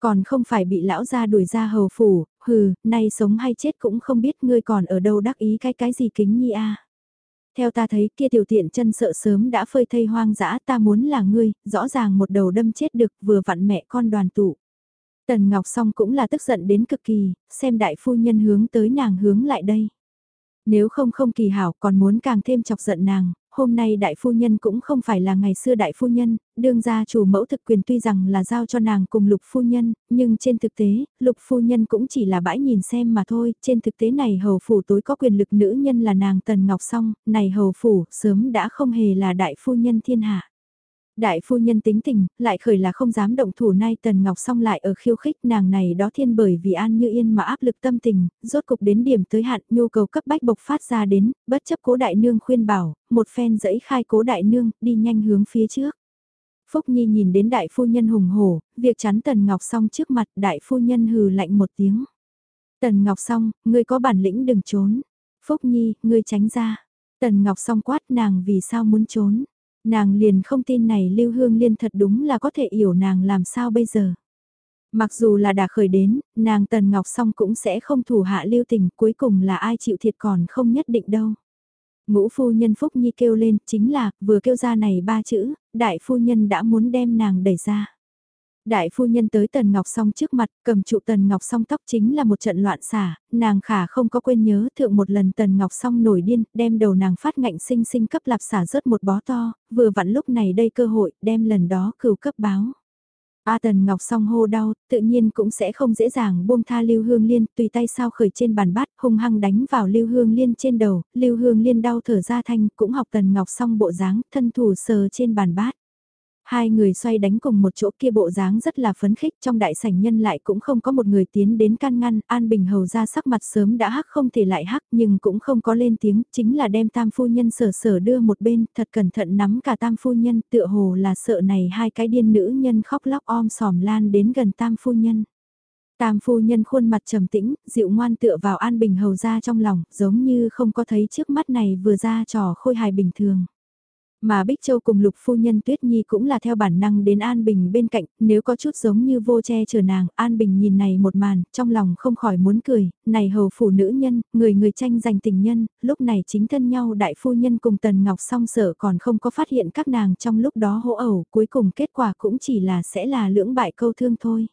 Còn không phải bị lão gia đuổi ra hầu phủ, hừ, nay sống hay chết cũng không biết ngươi còn ở đâu đắc ý cái cái gì kính nhi a. Theo ta thấy kia tiểu tiện chân sợ sớm đã phơi thây hoang dã ta muốn là ngươi, rõ ràng một đầu đâm chết được vừa vặn mẹ con đoàn tụ. Tần Ngọc Song cũng là tức giận đến cực kỳ, xem đại phu nhân hướng tới nàng hướng lại đây. Nếu không không kỳ hảo còn muốn càng thêm chọc giận nàng, hôm nay đại phu nhân cũng không phải là ngày xưa đại phu nhân, đương gia chủ mẫu thực quyền tuy rằng là giao cho nàng cùng lục phu nhân, nhưng trên thực tế, lục phu nhân cũng chỉ là bãi nhìn xem mà thôi, trên thực tế này hầu phủ tối có quyền lực nữ nhân là nàng Tần Ngọc Song, này hầu phủ sớm đã không hề là đại phu nhân thiên hạ. Đại phu nhân tính tình, lại khởi là không dám động thủ nay Tần Ngọc song lại ở khiêu khích nàng này đó thiên bởi vì an như yên mà áp lực tâm tình, rốt cục đến điểm tới hạn nhu cầu cấp bách bộc phát ra đến, bất chấp cố đại nương khuyên bảo, một phen dẫy khai cố đại nương, đi nhanh hướng phía trước. Phúc Nhi nhìn đến đại phu nhân hùng hổ, việc chắn Tần Ngọc song trước mặt đại phu nhân hừ lạnh một tiếng. Tần Ngọc song, ngươi có bản lĩnh đừng trốn. Phúc Nhi, ngươi tránh ra. Tần Ngọc song quát nàng vì sao muốn trốn. Nàng liền không tin này Lưu Hương Liên thật đúng là có thể hiểu nàng làm sao bây giờ. Mặc dù là đã khởi đến, nàng Tần Ngọc Song cũng sẽ không thủ hạ lưu tình, cuối cùng là ai chịu thiệt còn không nhất định đâu. Ngũ phu nhân Phúc Nhi kêu lên, chính là, vừa kêu ra này ba chữ, đại phu nhân đã muốn đem nàng đẩy ra. Đại phu nhân tới Tần Ngọc Song trước mặt, cầm trụ Tần Ngọc Song tóc chính là một trận loạn xả, nàng khả không có quên nhớ thượng một lần Tần Ngọc Song nổi điên, đem đầu nàng phát ngạnh sinh sinh cấp lạp xả rớt một bó to, vừa vặn lúc này đây cơ hội, đem lần đó cừu cấp báo. A Tần Ngọc song hô đau, tự nhiên cũng sẽ không dễ dàng buông tha Lưu Hương Liên, tùy tay sao khởi trên bàn bát, hung hăng đánh vào Lưu Hương Liên trên đầu, Lưu Hương Liên đau thở ra thanh, cũng học Tần Ngọc song bộ dáng, thân thủ sờ trên bàn bát. Hai người xoay đánh cùng một chỗ kia bộ dáng rất là phấn khích trong đại sảnh nhân lại cũng không có một người tiến đến can ngăn, An Bình Hầu ra sắc mặt sớm đã hắc không thể lại hắc nhưng cũng không có lên tiếng, chính là đem tam phu nhân sở sở đưa một bên, thật cẩn thận nắm cả tam phu nhân tựa hồ là sợ này hai cái điên nữ nhân khóc lóc om sòm lan đến gần tam phu nhân. Tam phu nhân khuôn mặt trầm tĩnh, dịu ngoan tựa vào An Bình Hầu ra trong lòng, giống như không có thấy trước mắt này vừa ra trò khôi hài bình thường. Mà Bích Châu cùng Lục Phu Nhân Tuyết Nhi cũng là theo bản năng đến An Bình bên cạnh, nếu có chút giống như vô che chờ nàng, An Bình nhìn này một màn, trong lòng không khỏi muốn cười, này hầu phủ nữ nhân, người người tranh giành tình nhân, lúc này chính thân nhau đại phu nhân cùng Tần Ngọc song sở còn không có phát hiện các nàng trong lúc đó hỗ ẩu, cuối cùng kết quả cũng chỉ là sẽ là lưỡng bại câu thương thôi.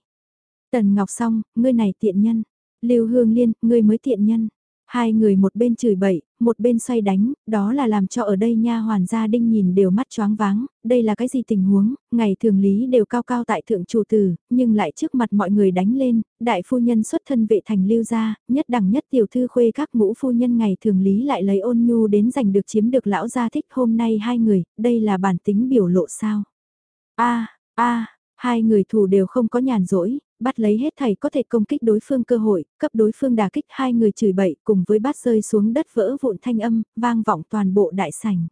Tần Ngọc song, ngươi này tiện nhân, Lưu Hương Liên, ngươi mới tiện nhân. Hai người một bên chửi bậy, một bên xoay đánh, đó là làm cho ở đây nha hoàn gia đinh nhìn đều mắt choáng váng, đây là cái gì tình huống, ngày thường lý đều cao cao tại thượng chủ tử, nhưng lại trước mặt mọi người đánh lên, đại phu nhân xuất thân vệ thành lưu gia, nhất đẳng nhất tiểu thư khuê các ngũ phu nhân ngày thường lý lại lấy ôn nhu đến giành được chiếm được lão gia thích hôm nay hai người, đây là bản tính biểu lộ sao. a a hai người thủ đều không có nhàn rỗi, bắt lấy hết thầy có thể công kích đối phương cơ hội, cấp đối phương đà kích hai người chửi bậy cùng với bát rơi xuống đất vỡ vụn thanh âm, vang vọng toàn bộ đại sảnh.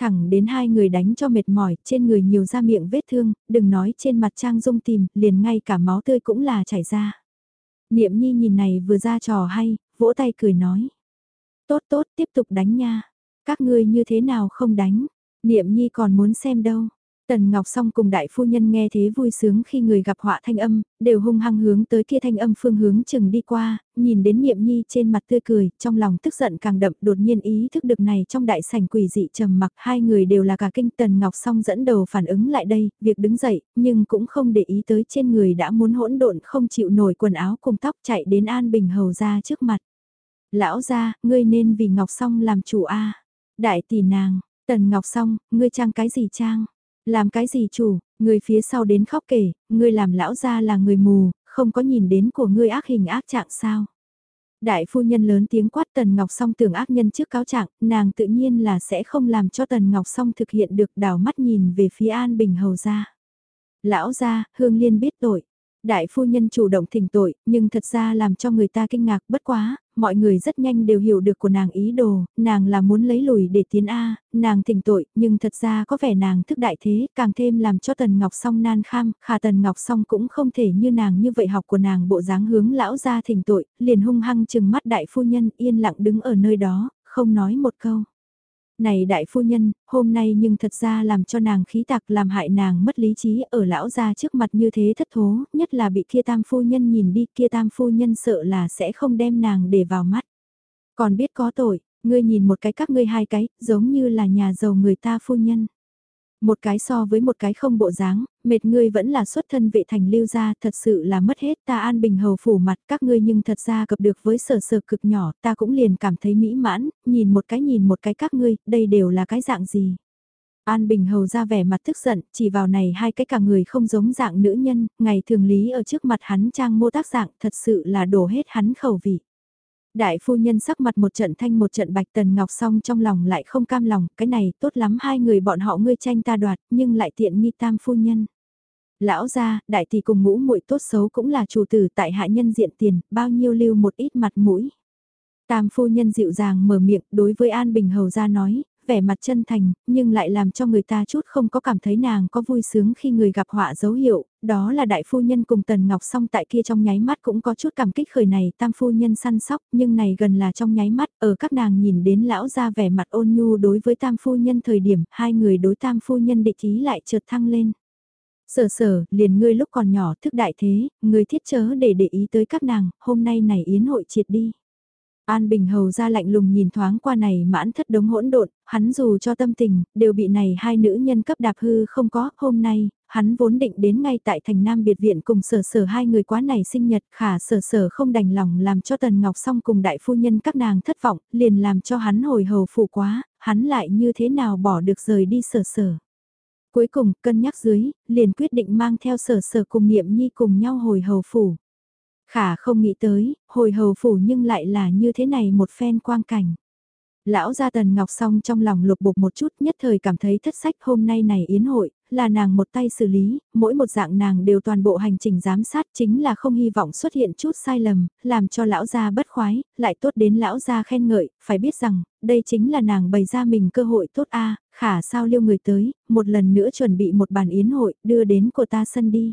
Thẳng đến hai người đánh cho mệt mỏi, trên người nhiều ra miệng vết thương, đừng nói trên mặt trang dung tìm, liền ngay cả máu tươi cũng là chảy ra. Niệm nhi nhìn này vừa ra trò hay, vỗ tay cười nói. Tốt tốt, tiếp tục đánh nha. Các ngươi như thế nào không đánh? Niệm nhi còn muốn xem đâu. Tần Ngọc Song cùng đại phu nhân nghe thế vui sướng khi người gặp họa thanh âm, đều hung hăng hướng tới kia thanh âm phương hướng chừng đi qua, nhìn đến niệm nhi trên mặt tươi cười, trong lòng tức giận càng đậm đột nhiên ý thức được này trong đại sảnh quỷ dị trầm mặc hai người đều là cả kinh Tần Ngọc Song dẫn đầu phản ứng lại đây, việc đứng dậy, nhưng cũng không để ý tới trên người đã muốn hỗn độn không chịu nổi quần áo cùng tóc chạy đến An Bình Hầu ra trước mặt. Lão ra, ngươi nên vì Ngọc Song làm chủ a Đại tỷ nàng, Tần Ngọc Song, ngươi trang cái gì trang? Làm cái gì chủ, người phía sau đến khóc kể, ngươi làm lão gia là người mù, không có nhìn đến của ngươi ác hình ác trạng sao. Đại phu nhân lớn tiếng quát Tần Ngọc Song tưởng ác nhân trước cáo trạng, nàng tự nhiên là sẽ không làm cho Tần Ngọc Song thực hiện được đảo mắt nhìn về phía An Bình Hầu gia. Lão gia, Hương Liên biết tội. Đại phu nhân chủ động thỉnh tội, nhưng thật ra làm cho người ta kinh ngạc bất quá, mọi người rất nhanh đều hiểu được của nàng ý đồ, nàng là muốn lấy lùi để tiến A, nàng thỉnh tội, nhưng thật ra có vẻ nàng thức đại thế, càng thêm làm cho Tần Ngọc Song nan kham, khả Tần Ngọc Song cũng không thể như nàng như vậy học của nàng bộ dáng hướng lão ra thỉnh tội, liền hung hăng chừng mắt đại phu nhân yên lặng đứng ở nơi đó, không nói một câu này đại phu nhân, hôm nay nhưng thật ra làm cho nàng khí tạc làm hại nàng mất lý trí ở lão gia trước mặt như thế thất thố, nhất là bị kia tam phu nhân nhìn đi kia tam phu nhân sợ là sẽ không đem nàng để vào mắt. Còn biết có tội, ngươi nhìn một cái các ngươi hai cái, giống như là nhà giàu người ta phu nhân. Một cái so với một cái không bộ dáng, mệt ngươi vẫn là xuất thân vệ thành lưu gia, thật sự là mất hết ta an bình hầu phủ mặt các ngươi nhưng thật ra cập được với sở sở cực nhỏ, ta cũng liền cảm thấy mỹ mãn, nhìn một cái nhìn một cái các ngươi, đây đều là cái dạng gì. An Bình Hầu ra vẻ mặt tức giận, chỉ vào này hai cái cả người không giống dạng nữ nhân, ngày thường lý ở trước mặt hắn trang mô tác dạng thật sự là đổ hết hắn khẩu vị. Đại phu nhân sắc mặt một trận thanh một trận bạch tần ngọc song trong lòng lại không cam lòng, cái này tốt lắm hai người bọn họ ngươi tranh ta đoạt, nhưng lại tiện nghi tam phu nhân. Lão gia, đại tỷ cùng ngũ muội tốt xấu cũng là chủ tử tại hạ nhân diện tiền, bao nhiêu lưu một ít mặt mũi. Tam phu nhân dịu dàng mở miệng đối với An Bình Hầu ra nói, vẻ mặt chân thành, nhưng lại làm cho người ta chút không có cảm thấy nàng có vui sướng khi người gặp họa dấu hiệu, đó là đại phu nhân cùng Tần Ngọc song tại kia trong nháy mắt cũng có chút cảm kích khởi này tam phu nhân săn sóc, nhưng này gần là trong nháy mắt, ở các nàng nhìn đến lão ra vẻ mặt ôn nhu đối với tam phu nhân thời điểm, hai người đối tam phu nhân địch ý lại trượt thăng lên. Sở sở, liền ngươi lúc còn nhỏ thức đại thế, ngươi thiết chớ để để ý tới các nàng, hôm nay này yến hội triệt đi. An Bình Hầu ra lạnh lùng nhìn thoáng qua này mãn thất đống hỗn độn, hắn dù cho tâm tình, đều bị này hai nữ nhân cấp đạp hư không có, hôm nay, hắn vốn định đến ngay tại thành Nam Biệt Viện cùng sở sở hai người quá này sinh nhật, khả sở sở không đành lòng làm cho Tần Ngọc Song cùng đại phu nhân các nàng thất vọng, liền làm cho hắn hồi hầu phụ quá, hắn lại như thế nào bỏ được rời đi sở sở. Cuối cùng, cân nhắc dưới, liền quyết định mang theo sở sở cùng niệm nhi cùng nhau hồi hầu phủ. Khả không nghĩ tới, hồi hầu phủ nhưng lại là như thế này một phen quang cảnh. Lão gia tần ngọc song trong lòng lục bục một chút nhất thời cảm thấy thất sách hôm nay này yến hội, là nàng một tay xử lý, mỗi một dạng nàng đều toàn bộ hành trình giám sát chính là không hy vọng xuất hiện chút sai lầm, làm cho lão gia bất khoái, lại tốt đến lão gia khen ngợi, phải biết rằng, đây chính là nàng bày ra mình cơ hội tốt a khả sao liêu người tới, một lần nữa chuẩn bị một bàn yến hội, đưa đến của ta sân đi.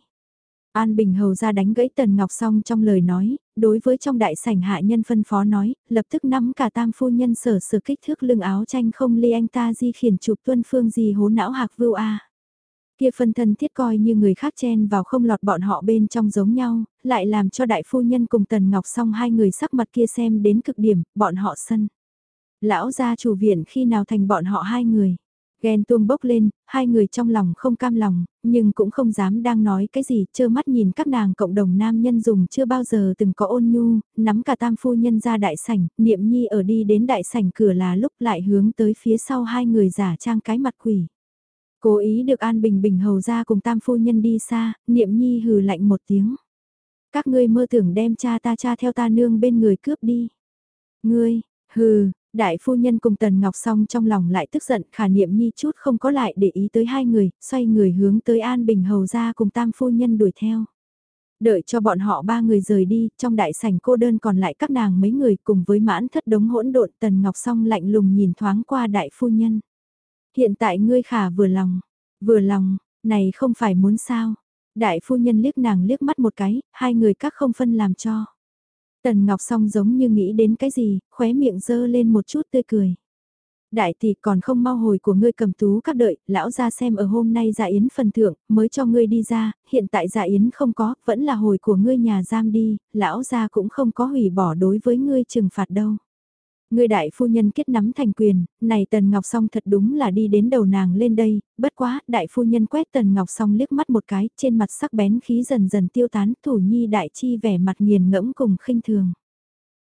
An Bình Hầu ra đánh gãy Tần Ngọc Song trong lời nói, đối với trong đại sảnh hạ nhân phân phó nói, lập tức nắm cả tam phu nhân sở sở kích thước lưng áo tranh không ly anh ta di khiển chụp tuân phương gì hố não hạc vưu a. Kia phân thân thiết coi như người khác chen vào không lọt bọn họ bên trong giống nhau, lại làm cho đại phu nhân cùng Tần Ngọc Song hai người sắc mặt kia xem đến cực điểm, bọn họ sân. Lão gia chủ viện khi nào thành bọn họ hai người. Ghen tuông bốc lên, hai người trong lòng không cam lòng, nhưng cũng không dám đang nói cái gì, trơ mắt nhìn các nàng cộng đồng nam nhân dùng chưa bao giờ từng có ôn nhu, nắm cả tam phu nhân ra đại sảnh, niệm nhi ở đi đến đại sảnh cửa là lúc lại hướng tới phía sau hai người giả trang cái mặt quỷ. Cố ý được An Bình Bình hầu ra cùng tam phu nhân đi xa, niệm nhi hừ lạnh một tiếng. Các ngươi mơ tưởng đem cha ta cha theo ta nương bên người cướp đi. Ngươi, hừ, Đại phu nhân cùng Tần Ngọc Song trong lòng lại tức giận khả niệm nhi chút không có lại để ý tới hai người, xoay người hướng tới An Bình Hầu ra cùng tam phu nhân đuổi theo. Đợi cho bọn họ ba người rời đi, trong đại sảnh cô đơn còn lại các nàng mấy người cùng với mãn thất đống hỗn độn Tần Ngọc Song lạnh lùng nhìn thoáng qua đại phu nhân. Hiện tại ngươi khả vừa lòng, vừa lòng, này không phải muốn sao. Đại phu nhân liếc nàng liếc mắt một cái, hai người các không phân làm cho. Tần Ngọc Song giống như nghĩ đến cái gì, khóe miệng dơ lên một chút tươi cười. Đại tỷ còn không mau hồi của ngươi cầm tú các đợi, lão ra xem ở hôm nay dạ yến phần thưởng, mới cho ngươi đi ra, hiện tại dạ yến không có, vẫn là hồi của ngươi nhà giam đi, lão ra cũng không có hủy bỏ đối với ngươi trừng phạt đâu. Người đại phu nhân kết nắm thành quyền, này Tần Ngọc Song thật đúng là đi đến đầu nàng lên đây, bất quá, đại phu nhân quét Tần Ngọc Song liếc mắt một cái, trên mặt sắc bén khí dần dần tiêu tán, thủ nhi đại chi vẻ mặt nghiền ngẫm cùng khinh thường.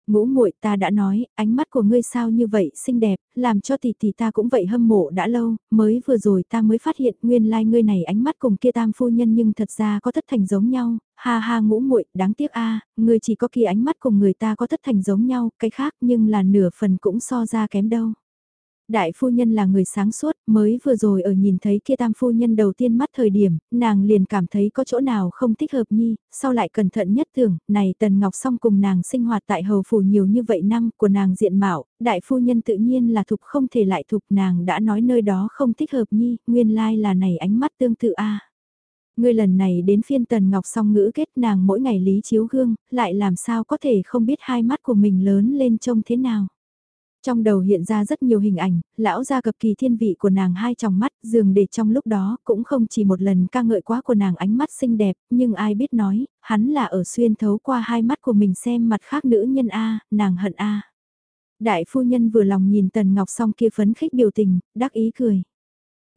Ngũ muội ta đã nói, ánh mắt của ngươi sao như vậy xinh đẹp, làm cho tỷ tỷ ta cũng vậy hâm mộ đã lâu, mới vừa rồi ta mới phát hiện nguyên lai like ngươi này ánh mắt cùng kia tam phu nhân nhưng thật ra có thất thành giống nhau, ha ha ngũ muội đáng tiếc a ngươi chỉ có kia ánh mắt cùng người ta có thất thành giống nhau, cái khác nhưng là nửa phần cũng so ra kém đâu. Đại phu nhân là người sáng suốt, mới vừa rồi ở nhìn thấy kia tam phu nhân đầu tiên mắt thời điểm, nàng liền cảm thấy có chỗ nào không thích hợp nhi, sau lại cẩn thận nhất tưởng, này Tần Ngọc song cùng nàng sinh hoạt tại hầu phủ nhiều như vậy năm của nàng diện mạo, đại phu nhân tự nhiên là thục không thể lại thục nàng đã nói nơi đó không thích hợp nhi, nguyên lai là này ánh mắt tương tự a. Ngươi lần này đến phiên Tần Ngọc song ngữ kết nàng mỗi ngày lý chiếu gương, lại làm sao có thể không biết hai mắt của mình lớn lên trông thế nào. Trong đầu hiện ra rất nhiều hình ảnh, lão gia cập kỳ thiên vị của nàng hai tròng mắt, dường để trong lúc đó cũng không chỉ một lần ca ngợi quá của nàng ánh mắt xinh đẹp, nhưng ai biết nói, hắn là ở xuyên thấu qua hai mắt của mình xem mặt khác nữ nhân A, nàng hận A. Đại phu nhân vừa lòng nhìn Tần Ngọc song kia phấn khích biểu tình, đắc ý cười.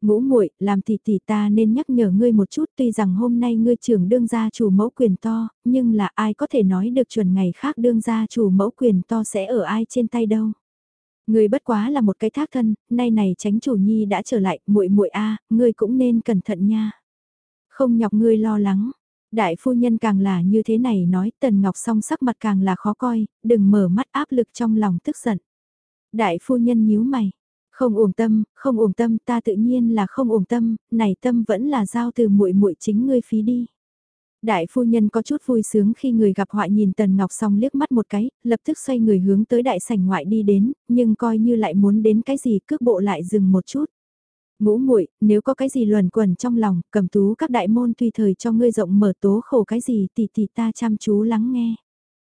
Ngũ muội làm tỷ tỷ ta nên nhắc nhở ngươi một chút tuy rằng hôm nay ngươi trưởng đương gia chủ mẫu quyền to, nhưng là ai có thể nói được chuẩn ngày khác đương gia chủ mẫu quyền to sẽ ở ai trên tay đâu. Ngươi bất quá là một cái thác thân, nay này tránh chủ nhi đã trở lại, muội muội a, ngươi cũng nên cẩn thận nha. Không nhọc ngươi lo lắng. Đại phu nhân càng là như thế này nói, Tần Ngọc song sắc mặt càng là khó coi, đừng mở mắt áp lực trong lòng tức giận. Đại phu nhân nhíu mày, không uổng tâm, không uổng tâm, ta tự nhiên là không uổng tâm, này tâm vẫn là giao từ muội muội chính ngươi phí đi. Đại phu nhân có chút vui sướng khi người gặp họa nhìn Tần Ngọc xong liếc mắt một cái, lập tức xoay người hướng tới đại sảnh ngoại đi đến, nhưng coi như lại muốn đến cái gì cước bộ lại dừng một chút. Ngũ muội nếu có cái gì luẩn quẩn trong lòng, cầm tú các đại môn tùy thời cho ngươi rộng mở tố khổ cái gì tỷ tỷ ta chăm chú lắng nghe.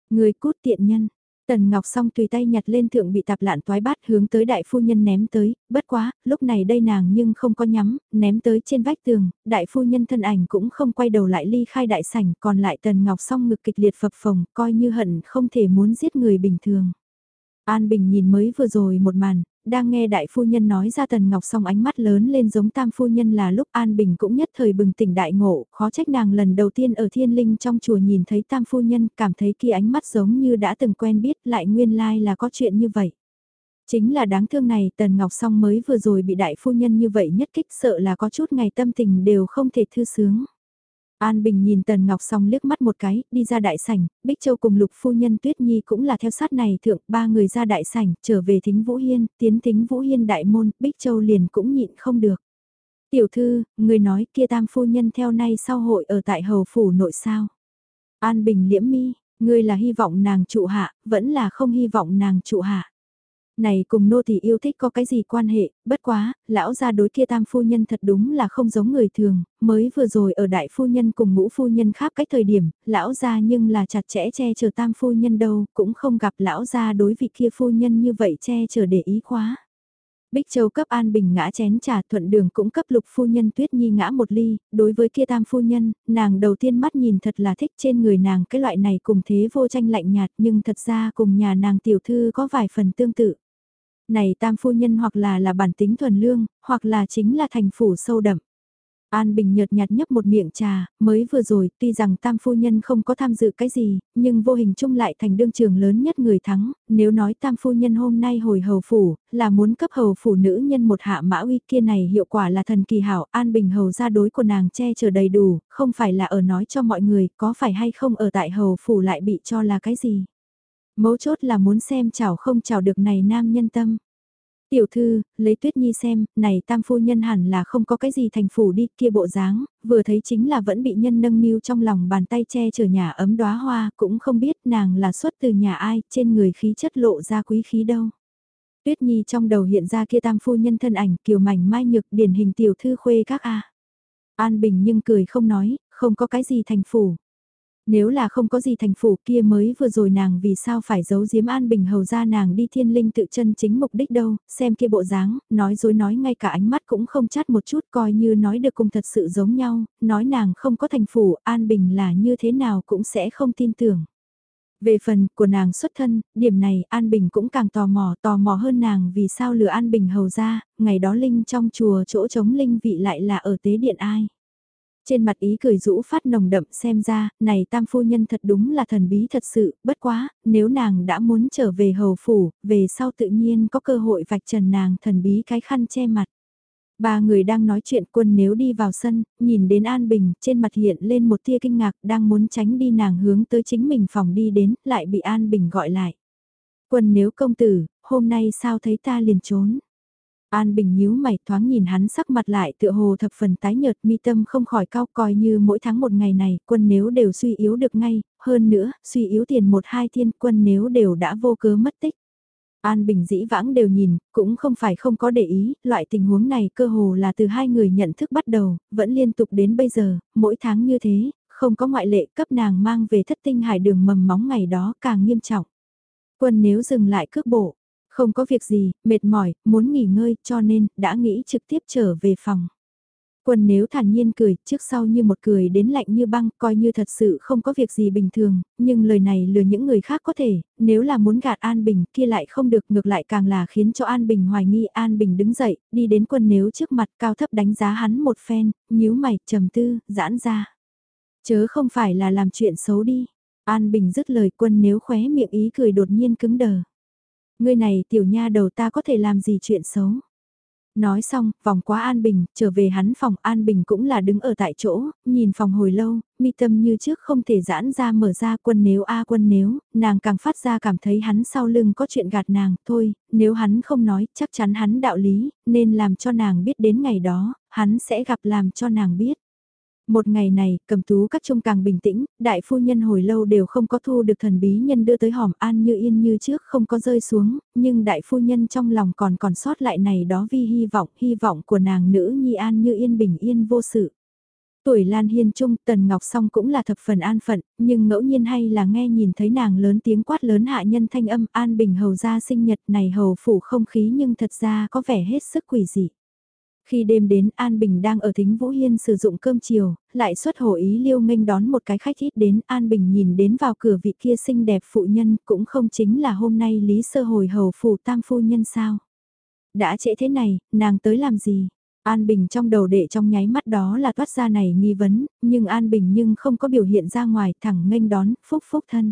Người cút tiện nhân, Tần Ngọc song tùy tay nhặt lên thượng bị tạp lạn toái bát hướng tới đại phu nhân ném tới, bất quá, lúc này đây nàng nhưng không có nhắm, ném tới trên vách tường, đại phu nhân thân ảnh cũng không quay đầu lại ly khai đại sảnh, còn lại Tần Ngọc song ngực kịch liệt phập phồng, coi như hận không thể muốn giết người bình thường. An Bình nhìn mới vừa rồi một màn, đang nghe đại phu nhân nói ra Tần Ngọc song ánh mắt lớn lên giống tam phu nhân là lúc An Bình cũng nhất thời bừng tỉnh đại ngộ, khó trách nàng lần đầu tiên ở thiên linh trong chùa nhìn thấy tam phu nhân, cảm thấy kia ánh mắt giống như đã từng quen biết lại nguyên lai like là có chuyện như vậy. Chính là đáng thương này Tần Ngọc song mới vừa rồi bị đại phu nhân như vậy nhất kích sợ là có chút ngày tâm tình đều không thể thư sướng. An Bình nhìn Tần Ngọc xong liếc mắt một cái, đi ra đại sảnh, Bích Châu cùng Lục Phu Nhân Tuyết Nhi cũng là theo sát này thượng, ba người ra đại sảnh, trở về Thính Vũ Hiên, tiến Thính Vũ Hiên đại môn, Bích Châu liền cũng nhịn không được. Tiểu thư, người nói kia tam phu nhân theo nay sau hội ở tại hầu phủ nội sao. An Bình liễm mi, ngươi là hy vọng nàng trụ hạ, vẫn là không hy vọng nàng trụ hạ. Này cùng nô thì yêu thích có cái gì quan hệ, bất quá, lão gia đối kia tam phu nhân thật đúng là không giống người thường, mới vừa rồi ở đại phu nhân cùng ngũ phu nhân khác cách thời điểm, lão gia nhưng là chặt chẽ che chở tam phu nhân đâu, cũng không gặp lão gia đối vị kia phu nhân như vậy che chở để ý quá. Bích Châu cấp An Bình ngã chén trà thuận đường cũng cấp lục phu nhân Tuyết Nhi ngã một ly, đối với kia tam phu nhân, nàng đầu tiên mắt nhìn thật là thích trên người nàng cái loại này cùng thế vô tranh lạnh nhạt nhưng thật ra cùng nhà nàng tiểu thư có vài phần tương tự. Này tam phu nhân hoặc là là bản tính thuần lương, hoặc là chính là thành phủ sâu đậm. An Bình nhợt nhạt nhấp một miệng trà, mới vừa rồi, tuy rằng tam phu nhân không có tham dự cái gì, nhưng vô hình chung lại thành đương trường lớn nhất người thắng, nếu nói tam phu nhân hôm nay hồi hầu phủ, là muốn cấp hầu phủ nữ nhân một hạ mã uy kia này hiệu quả là thần kỳ hảo, An Bình hầu ra đối của nàng che chở đầy đủ, không phải là ở nói cho mọi người, có phải hay không ở tại hầu phủ lại bị cho là cái gì. Mấu chốt là muốn xem chảo không chảo được này nam nhân tâm. Tiểu thư, lấy tuyết nhi xem, này tam phu nhân hẳn là không có cái gì thành phủ đi kia bộ dáng, vừa thấy chính là vẫn bị nhân nâng niu trong lòng bàn tay che chở nhà ấm đóa hoa, cũng không biết nàng là xuất từ nhà ai, trên người khí chất lộ ra quý khí đâu. Tuyết nhi trong đầu hiện ra kia tam phu nhân thân ảnh kiều mảnh mai nhược điển hình tiểu thư khuê các a An Bình nhưng cười không nói, không có cái gì thành phủ. Nếu là không có gì thành phủ kia mới vừa rồi nàng vì sao phải giấu giếm An Bình hầu ra nàng đi thiên linh tự chân chính mục đích đâu, xem kia bộ dáng, nói dối nói ngay cả ánh mắt cũng không chát một chút coi như nói được cùng thật sự giống nhau, nói nàng không có thành phủ, An Bình là như thế nào cũng sẽ không tin tưởng. Về phần của nàng xuất thân, điểm này An Bình cũng càng tò mò, tò mò hơn nàng vì sao lừa An Bình hầu ra, ngày đó Linh trong chùa chỗ trống Linh vị lại là ở tế điện ai. Trên mặt ý cười rũ phát nồng đậm xem ra, này tam phu nhân thật đúng là thần bí thật sự, bất quá, nếu nàng đã muốn trở về hầu phủ, về sau tự nhiên có cơ hội vạch trần nàng thần bí cái khăn che mặt. Ba người đang nói chuyện quân nếu đi vào sân, nhìn đến An Bình, trên mặt hiện lên một tia kinh ngạc, đang muốn tránh đi nàng hướng tới chính mình phòng đi đến, lại bị An Bình gọi lại. Quân nếu công tử, hôm nay sao thấy ta liền trốn? An Bình nhíu mày thoáng nhìn hắn sắc mặt lại tựa hồ thập phần tái nhợt mi tâm không khỏi cao coi như mỗi tháng một ngày này quân nếu đều suy yếu được ngay, hơn nữa, suy yếu tiền một hai thiên quân nếu đều đã vô cớ mất tích. An Bình dĩ vãng đều nhìn, cũng không phải không có để ý, loại tình huống này cơ hồ là từ hai người nhận thức bắt đầu, vẫn liên tục đến bây giờ, mỗi tháng như thế, không có ngoại lệ cấp nàng mang về thất tinh hải đường mầm móng ngày đó càng nghiêm trọng. Quân nếu dừng lại cước bộ, không có việc gì, mệt mỏi, muốn nghỉ ngơi cho nên đã nghĩ trực tiếp trở về phòng. Quân nếu thản nhiên cười, trước sau như một cười đến lạnh như băng, coi như thật sự không có việc gì bình thường, nhưng lời này lừa những người khác có thể, nếu là muốn gạt An Bình kia lại không được ngược lại càng là khiến cho An Bình hoài nghi An Bình đứng dậy, đi đến quân nếu trước mặt cao thấp đánh giá hắn một phen, nhíu mày, trầm tư, giãn ra. Chớ không phải là làm chuyện xấu đi. An Bình dứt lời quân nếu khóe miệng ý cười đột nhiên cứng đờ. Ngươi này tiểu nha đầu ta có thể làm gì chuyện xấu. Nói xong, vòng qua An Bình, trở về hắn phòng An Bình cũng là đứng ở tại chỗ, nhìn phòng hồi lâu, mi tâm như trước không thể giãn ra mở ra quân nếu a à quân nếu, nàng càng phát ra cảm thấy hắn sau lưng có chuyện gạt nàng, thôi, nếu hắn không nói, chắc chắn hắn đạo lý, nên làm cho nàng biết đến ngày đó, hắn sẽ gặp làm cho nàng biết. Một ngày này, cầm tú các trung càng bình tĩnh, đại phu nhân hồi lâu đều không có thu được thần bí nhân đưa tới hòm an như yên như trước không có rơi xuống, nhưng đại phu nhân trong lòng còn còn sót lại này đó vì hy vọng, hy vọng của nàng nữ nhi an như yên bình yên vô sự. Tuổi Lan Hiên Trung, Tần Ngọc Song cũng là thập phần an phận, nhưng ngẫu nhiên hay là nghe nhìn thấy nàng lớn tiếng quát lớn hạ nhân thanh âm an bình hầu ra sinh nhật này hầu phủ không khí nhưng thật ra có vẻ hết sức quỷ dị. Khi đêm đến An Bình đang ở thính Vũ Hiên sử dụng cơm chiều, lại xuất hồ ý liêu nghênh đón một cái khách ít đến An Bình nhìn đến vào cửa vị kia xinh đẹp phụ nhân cũng không chính là hôm nay Lý Sơ Hồi hầu phủ tam phu nhân sao. Đã trễ thế này, nàng tới làm gì? An Bình trong đầu đệ trong nháy mắt đó là toát ra này nghi vấn, nhưng An Bình nhưng không có biểu hiện ra ngoài thẳng nghênh đón, phúc phúc thân.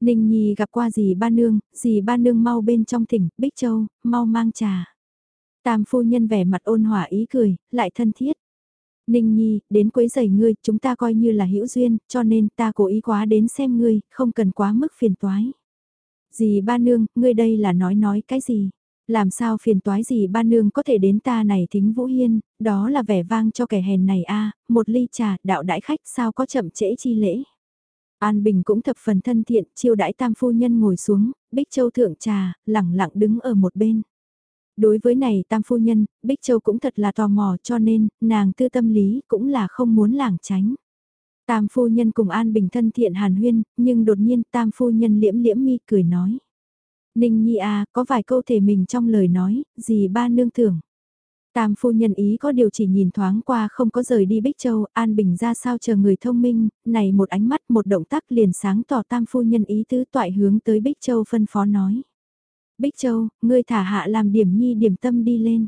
Ninh Nhi gặp qua dì ba nương, dì ba nương mau bên trong thỉnh, Bích Châu, mau mang trà. Tam phu nhân vẻ mặt ôn hòa ý cười, lại thân thiết. Ninh Nhi, đến quấy giày ngươi, chúng ta coi như là hữu duyên, cho nên ta cố ý quá đến xem ngươi, không cần quá mức phiền toái. Dì ba nương, ngươi đây là nói nói cái gì? Làm sao phiền toái gì ba nương có thể đến ta này thính Vũ Hiên, đó là vẻ vang cho kẻ hèn này a à, một ly trà, đạo đãi khách sao có chậm trễ chi lễ. An Bình cũng thập phần thân thiện, chiêu đãi tam phu nhân ngồi xuống, Bích Châu thượng trà, lẳng lặng đứng ở một bên. Đối với này tam phu nhân, Bích Châu cũng thật là tò mò cho nên, nàng tư tâm lý cũng là không muốn lảng tránh. Tam phu nhân cùng An Bình thân thiện hàn huyên, nhưng đột nhiên tam phu nhân liễm liễm mi cười nói. Ninh Nhi à, có vài câu thể mình trong lời nói, gì ba nương thưởng. Tam phu nhân ý có điều chỉ nhìn thoáng qua không có rời đi Bích Châu, An Bình ra sao chờ người thông minh, này một ánh mắt một động tác liền sáng tỏ tam phu nhân ý tứ toại hướng tới Bích Châu phân phó nói. Bích Châu, ngươi thả hạ làm điểm nhi điểm tâm đi lên.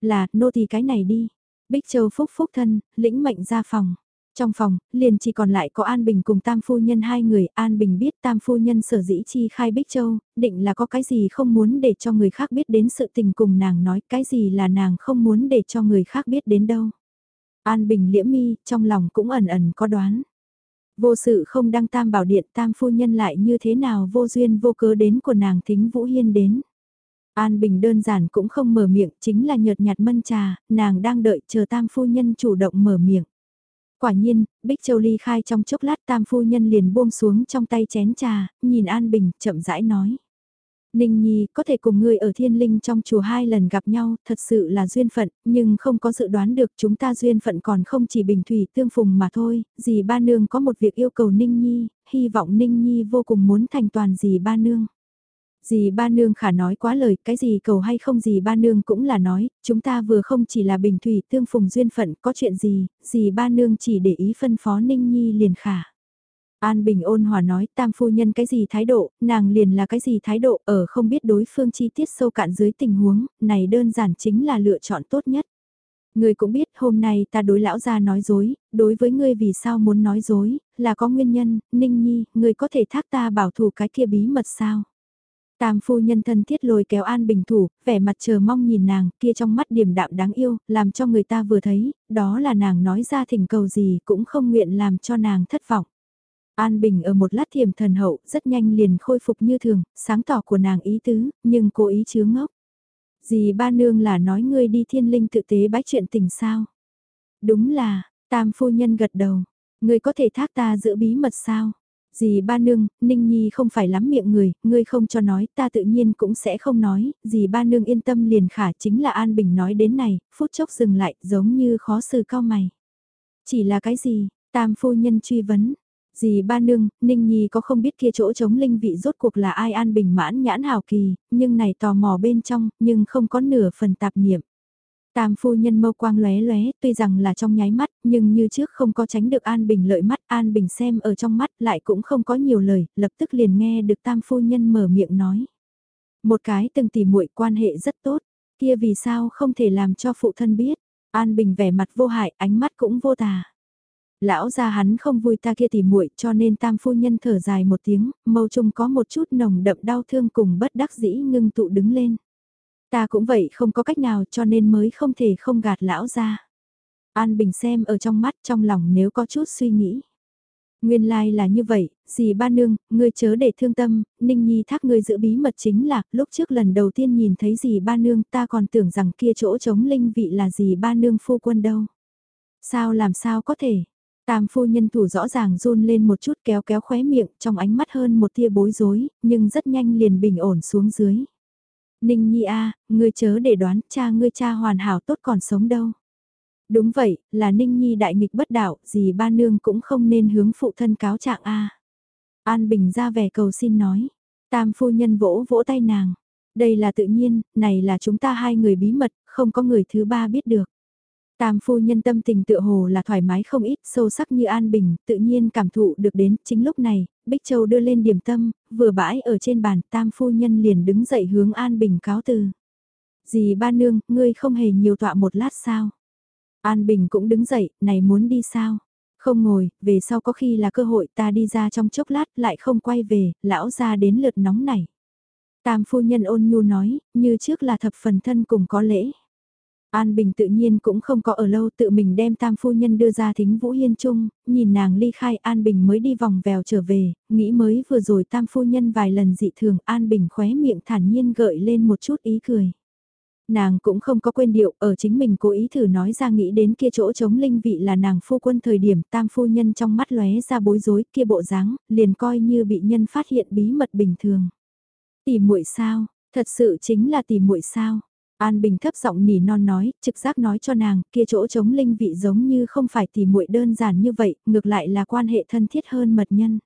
Là, nô thì cái này đi. Bích Châu phúc phúc thân, lĩnh mệnh ra phòng. Trong phòng, liền chỉ còn lại có An Bình cùng Tam Phu Nhân hai người. An Bình biết Tam Phu Nhân sở dĩ chi khai Bích Châu, định là có cái gì không muốn để cho người khác biết đến sự tình cùng nàng nói, cái gì là nàng không muốn để cho người khác biết đến đâu. An Bình liễm mi, trong lòng cũng ẩn ẩn có đoán. Vô sự không đăng tam bảo điện tam phu nhân lại như thế nào vô duyên vô cớ đến của nàng thính Vũ Hiên đến. An Bình đơn giản cũng không mở miệng, chính là nhợt nhạt mân trà, nàng đang đợi chờ tam phu nhân chủ động mở miệng. Quả nhiên, Bích Châu ly khai trong chốc lát tam phu nhân liền buông xuống trong tay chén trà, nhìn An Bình, chậm rãi nói. Ninh Nhi có thể cùng ngươi ở thiên linh trong chùa hai lần gặp nhau, thật sự là duyên phận, nhưng không có dự đoán được chúng ta duyên phận còn không chỉ bình thủy tương phùng mà thôi, dì ba nương có một việc yêu cầu Ninh Nhi, hy vọng Ninh Nhi vô cùng muốn thành toàn dì ba nương. Dì ba nương khả nói quá lời, cái gì cầu hay không dì ba nương cũng là nói, chúng ta vừa không chỉ là bình thủy tương phùng duyên phận, có chuyện gì, dì ba nương chỉ để ý phân phó Ninh Nhi liền khả. An Bình ôn hòa nói tam phu nhân cái gì thái độ, nàng liền là cái gì thái độ ở không biết đối phương chi tiết sâu cạn dưới tình huống, này đơn giản chính là lựa chọn tốt nhất. Ngươi cũng biết hôm nay ta đối lão gia nói dối, đối với ngươi vì sao muốn nói dối, là có nguyên nhân, Ninh Nhi, ngươi có thể thác ta bảo thủ cái kia bí mật sao? Tam phu nhân thân thiết lôi kéo An Bình thủ, vẻ mặt chờ mong nhìn nàng, kia trong mắt điềm đạm đáng yêu, làm cho người ta vừa thấy, đó là nàng nói ra thỉnh cầu gì cũng không nguyện làm cho nàng thất vọng. An Bình ở một lát thiềm thần hậu, rất nhanh liền khôi phục như thường, sáng tỏ của nàng ý tứ, nhưng cố ý chứa ngốc. Dì ba nương là nói ngươi đi thiên linh tự tế bái chuyện tình sao? Đúng là, tam phu nhân gật đầu, ngươi có thể thác ta giữ bí mật sao? Dì ba nương, Ninh Nhi không phải lắm miệng người, ngươi không cho nói, ta tự nhiên cũng sẽ không nói, dì ba nương yên tâm liền khả chính là An Bình nói đến này, phút chốc dừng lại, giống như khó xử cao mày. Chỉ là cái gì, tam phu nhân truy vấn, Dì ba nương, Ninh Nhi có không biết kia chỗ chống linh vị rốt cuộc là ai an bình mãn nhãn hào kỳ, nhưng này tò mò bên trong, nhưng không có nửa phần tạp niệm. Tam phu nhân mâu quang lóe lóe, tuy rằng là trong nháy mắt, nhưng như trước không có tránh được An Bình lợi mắt, An Bình xem ở trong mắt lại cũng không có nhiều lời, lập tức liền nghe được Tam phu nhân mở miệng nói. Một cái từng tỉ muội quan hệ rất tốt, kia vì sao không thể làm cho phụ thân biết. An Bình vẻ mặt vô hại, ánh mắt cũng vô tà. Lão gia hắn không vui ta kia tỉ muội cho nên tam phu nhân thở dài một tiếng, mâu trung có một chút nồng đậm đau thương cùng bất đắc dĩ ngưng tụ đứng lên. Ta cũng vậy không có cách nào cho nên mới không thể không gạt lão gia. An Bình xem ở trong mắt trong lòng nếu có chút suy nghĩ. Nguyên lai like là như vậy, dì ba nương, ngươi chớ để thương tâm, Ninh Nhi thác ngươi giữ bí mật chính là, lúc trước lần đầu tiên nhìn thấy dì ba nương ta còn tưởng rằng kia chỗ chống linh vị là dì ba nương phu quân đâu. Sao làm sao có thể, Tam phu nhân thủ rõ ràng run lên một chút kéo kéo khóe miệng trong ánh mắt hơn một tia bối rối, nhưng rất nhanh liền bình ổn xuống dưới. Ninh Nhi a, ngươi chớ để đoán cha ngươi cha hoàn hảo tốt còn sống đâu. Đúng vậy, là Ninh Nhi đại nghịch bất đạo, gì ba nương cũng không nên hướng phụ thân cáo trạng a. An Bình ra vẻ cầu xin nói. Tam phu nhân vỗ vỗ tay nàng. Đây là tự nhiên, này là chúng ta hai người bí mật, không có người thứ ba biết được. Tam phu nhân tâm tình tựa hồ là thoải mái không ít, sâu sắc như an bình, tự nhiên cảm thụ được đến, chính lúc này, Bích Châu đưa lên điểm tâm, vừa bãi ở trên bàn, tam phu nhân liền đứng dậy hướng an bình cáo từ. Dì ba nương, ngươi không hề nhiều tọa một lát sao? An Bình cũng đứng dậy, này muốn đi sao? Không ngồi, về sau có khi là cơ hội ta đi ra trong chốc lát lại không quay về, lão ra đến lượt nóng này. Tam phu nhân ôn nhu nói, như trước là thập phần thân cùng có lễ. An Bình tự nhiên cũng không có ở lâu tự mình đem tam phu nhân đưa ra thính Vũ Hiên Trung, nhìn nàng ly khai An Bình mới đi vòng vèo trở về, nghĩ mới vừa rồi tam phu nhân vài lần dị thường An Bình khóe miệng thản nhiên gợi lên một chút ý cười. Nàng cũng không có quên điệu, ở chính mình cố ý thử nói ra nghĩ đến kia chỗ chống linh vị là nàng phu quân thời điểm tam phu nhân trong mắt lóe ra bối rối kia bộ dáng, liền coi như bị nhân phát hiện bí mật bình thường. Tỉ muội sao, thật sự chính là tỉ muội sao An Bình thấp giọng nỉ non nói, trực giác nói cho nàng, kia chỗ chống linh vị giống như không phải tỉ muội đơn giản như vậy, ngược lại là quan hệ thân thiết hơn mật nhân.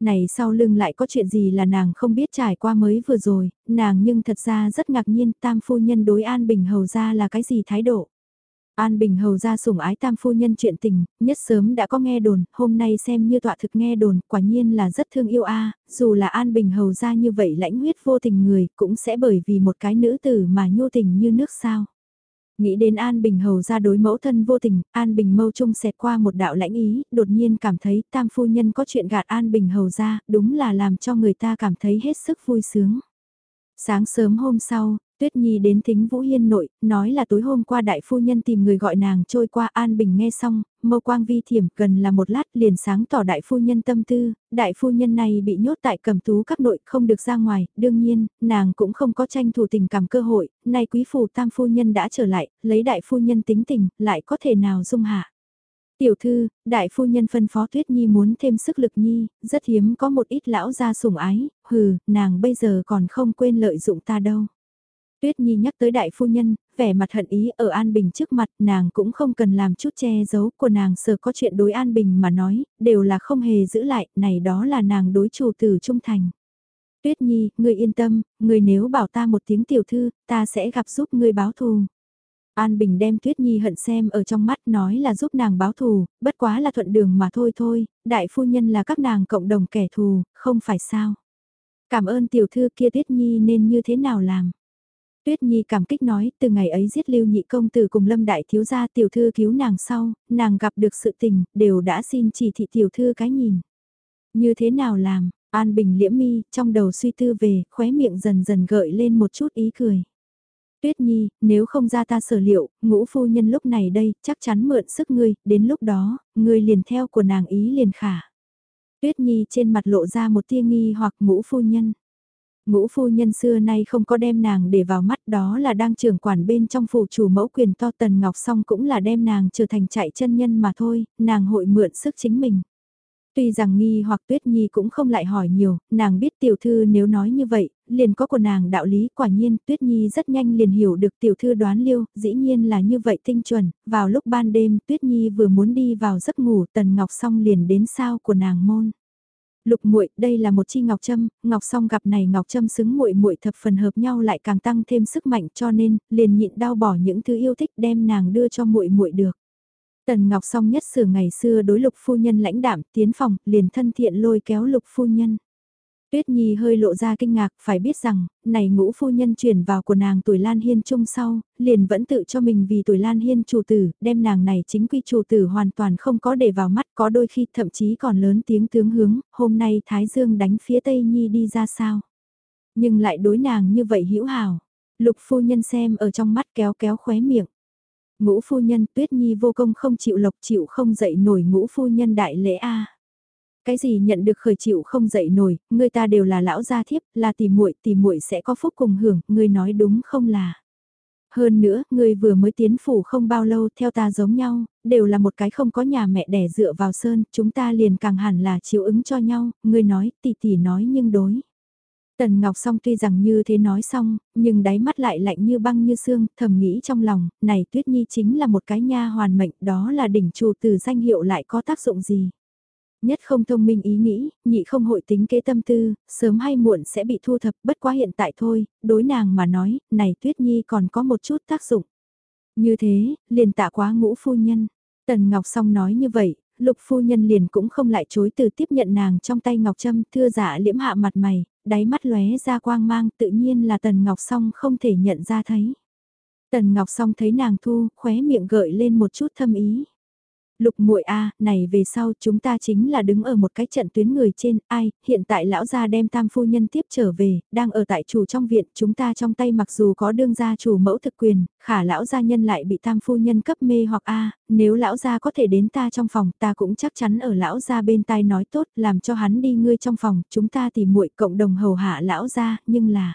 Này sau lưng lại có chuyện gì là nàng không biết trải qua mới vừa rồi, nàng nhưng thật ra rất ngạc nhiên tam phu nhân đối An Bình hầu ra là cái gì thái độ. An Bình hầu ra sủng ái tam phu nhân chuyện tình, nhất sớm đã có nghe đồn, hôm nay xem như tọa thực nghe đồn, quả nhiên là rất thương yêu a dù là An Bình hầu ra như vậy lãnh huyết vô tình người, cũng sẽ bởi vì một cái nữ tử mà nhô tình như nước sao. Nghĩ đến An Bình hầu ra đối mẫu thân vô tình, An Bình mâu trung xẹt qua một đạo lãnh ý, đột nhiên cảm thấy tam phu nhân có chuyện gạt An Bình hầu ra, đúng là làm cho người ta cảm thấy hết sức vui sướng. Sáng sớm hôm sau, Tuyết Nhi đến thính Vũ Hiên nội, nói là tối hôm qua đại phu nhân tìm người gọi nàng trôi qua An Bình nghe xong, mâu quang vi thiểm gần là một lát liền sáng tỏ đại phu nhân tâm tư, đại phu nhân này bị nhốt tại cầm tú các nội không được ra ngoài, đương nhiên, nàng cũng không có tranh thủ tình cảm cơ hội, nay quý phủ tam phu nhân đã trở lại, lấy đại phu nhân tính tình, lại có thể nào dung hạ. Tiểu thư, đại phu nhân phân phó Tuyết Nhi muốn thêm sức lực Nhi, rất hiếm có một ít lão gia sủng ái, hừ, nàng bây giờ còn không quên lợi dụng ta đâu. Tuyết Nhi nhắc tới đại phu nhân, vẻ mặt hận ý ở An Bình trước mặt nàng cũng không cần làm chút che giấu của nàng sợ có chuyện đối An Bình mà nói, đều là không hề giữ lại, này đó là nàng đối chủ tử trung thành. Tuyết Nhi, ngươi yên tâm, ngươi nếu bảo ta một tiếng tiểu thư, ta sẽ gặp giúp ngươi báo thù. An Bình đem Tuyết Nhi hận xem ở trong mắt nói là giúp nàng báo thù, bất quá là thuận đường mà thôi thôi, đại phu nhân là các nàng cộng đồng kẻ thù, không phải sao. Cảm ơn tiểu thư kia Tuyết Nhi nên như thế nào làm. Tuyết Nhi cảm kích nói, từ ngày ấy giết lưu nhị công tử cùng lâm đại thiếu gia tiểu thư cứu nàng sau, nàng gặp được sự tình, đều đã xin chỉ thị tiểu thư cái nhìn. Như thế nào làm, An Bình liễm mi, trong đầu suy tư về, khóe miệng dần dần gợi lên một chút ý cười. Tuyết Nhi, nếu không ra ta sở liệu, ngũ phu nhân lúc này đây, chắc chắn mượn sức ngươi, đến lúc đó, ngươi liền theo của nàng ý liền khả. Tuyết Nhi trên mặt lộ ra một tia nghi hoặc ngũ phu nhân. Ngũ phu nhân xưa nay không có đem nàng để vào mắt đó là đang trưởng quản bên trong phủ chủ mẫu quyền to tần ngọc song cũng là đem nàng trở thành chạy chân nhân mà thôi, nàng hội mượn sức chính mình. Tuy rằng nghi hoặc tuyết nhi cũng không lại hỏi nhiều, nàng biết tiểu thư nếu nói như vậy, liền có của nàng đạo lý quả nhiên tuyết nhi rất nhanh liền hiểu được tiểu thư đoán liêu, dĩ nhiên là như vậy tinh chuẩn, vào lúc ban đêm tuyết nhi vừa muốn đi vào giấc ngủ tần ngọc xong liền đến sao của nàng môn. Lục muội, đây là một chi ngọc trâm, ngọc song gặp này ngọc trâm xứng muội muội thập phần hợp nhau lại càng tăng thêm sức mạnh cho nên liền nhịn đau bỏ những thứ yêu thích đem nàng đưa cho muội muội được. Tần Ngọc Song nhất sử ngày xưa đối lục phu nhân lãnh đạm tiến phòng, liền thân thiện lôi kéo lục phu nhân. Tuyết Nhi hơi lộ ra kinh ngạc, phải biết rằng, này ngũ phu nhân chuyển vào của nàng tuổi Lan Hiên chung sau, liền vẫn tự cho mình vì tuổi Lan Hiên chủ tử, đem nàng này chính quy chủ tử hoàn toàn không có để vào mắt, có đôi khi thậm chí còn lớn tiếng tướng hướng, hôm nay Thái Dương đánh phía Tây Nhi đi ra sao. Nhưng lại đối nàng như vậy hữu hảo. Lục phu nhân xem ở trong mắt kéo kéo khóe miệng. Ngũ phu nhân tuyết nhi vô công không chịu lộc chịu không dậy nổi ngũ phu nhân đại lễ a cái gì nhận được khởi chịu không dậy nổi, người ta đều là lão gia thiếp, là tỷ muội tỷ muội sẽ có phúc cùng hưởng, người nói đúng không là. Hơn nữa, người vừa mới tiến phủ không bao lâu theo ta giống nhau, đều là một cái không có nhà mẹ đẻ dựa vào sơn, chúng ta liền càng hẳn là chiếu ứng cho nhau, người nói, tỷ tỷ nói nhưng đối. Tần Ngọc Song tuy rằng như thế nói xong, nhưng đáy mắt lại lạnh như băng như xương, thầm nghĩ trong lòng, này Tuyết Nhi chính là một cái nha hoàn mệnh, đó là đỉnh chủ từ danh hiệu lại có tác dụng gì. Nhất không thông minh ý nghĩ, nhị không hội tính kế tâm tư, sớm hay muộn sẽ bị thu thập, bất quá hiện tại thôi, đối nàng mà nói, này Tuyết Nhi còn có một chút tác dụng. Như thế, liền tạ quá ngũ phu nhân. Tần Ngọc Song nói như vậy, lục phu nhân liền cũng không lại chối từ tiếp nhận nàng trong tay Ngọc Trâm thưa giả liễm hạ mặt mày, đáy mắt lóe ra quang mang tự nhiên là Tần Ngọc Song không thể nhận ra thấy. Tần Ngọc Song thấy nàng thu, khóe miệng gợi lên một chút thâm ý. Lục muội a, này về sau chúng ta chính là đứng ở một cái trận tuyến người trên, ai, hiện tại lão gia đem tam phu nhân tiếp trở về, đang ở tại chủ trong viện, chúng ta trong tay mặc dù có đương gia chủ mẫu thực quyền, khả lão gia nhân lại bị tam phu nhân cấp mê hoặc a, nếu lão gia có thể đến ta trong phòng, ta cũng chắc chắn ở lão gia bên tai nói tốt, làm cho hắn đi ngươi trong phòng, chúng ta tìm muội cộng đồng hầu hạ lão gia, nhưng là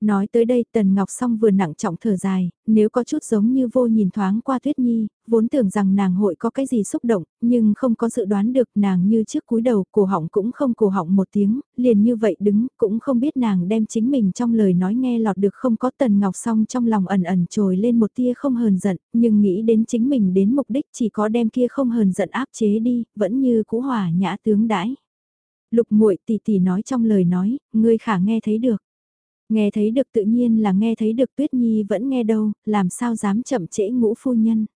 Nói tới đây Tần Ngọc Song vừa nặng trọng thở dài, nếu có chút giống như vô nhìn thoáng qua Tuyết Nhi, vốn tưởng rằng nàng hội có cái gì xúc động, nhưng không có dự đoán được nàng như trước cúi đầu, cổ họng cũng không cổ họng một tiếng, liền như vậy đứng, cũng không biết nàng đem chính mình trong lời nói nghe lọt được không có Tần Ngọc Song trong lòng ẩn ẩn trồi lên một tia không hờn giận, nhưng nghĩ đến chính mình đến mục đích chỉ có đem kia không hờn giận áp chế đi, vẫn như cũ hòa nhã tướng đãi. Lục muội tỷ tỷ nói trong lời nói, ngươi khả nghe thấy được. Nghe thấy được tự nhiên là nghe thấy được Tuyết Nhi vẫn nghe đâu, làm sao dám chậm trễ ngũ phu nhân.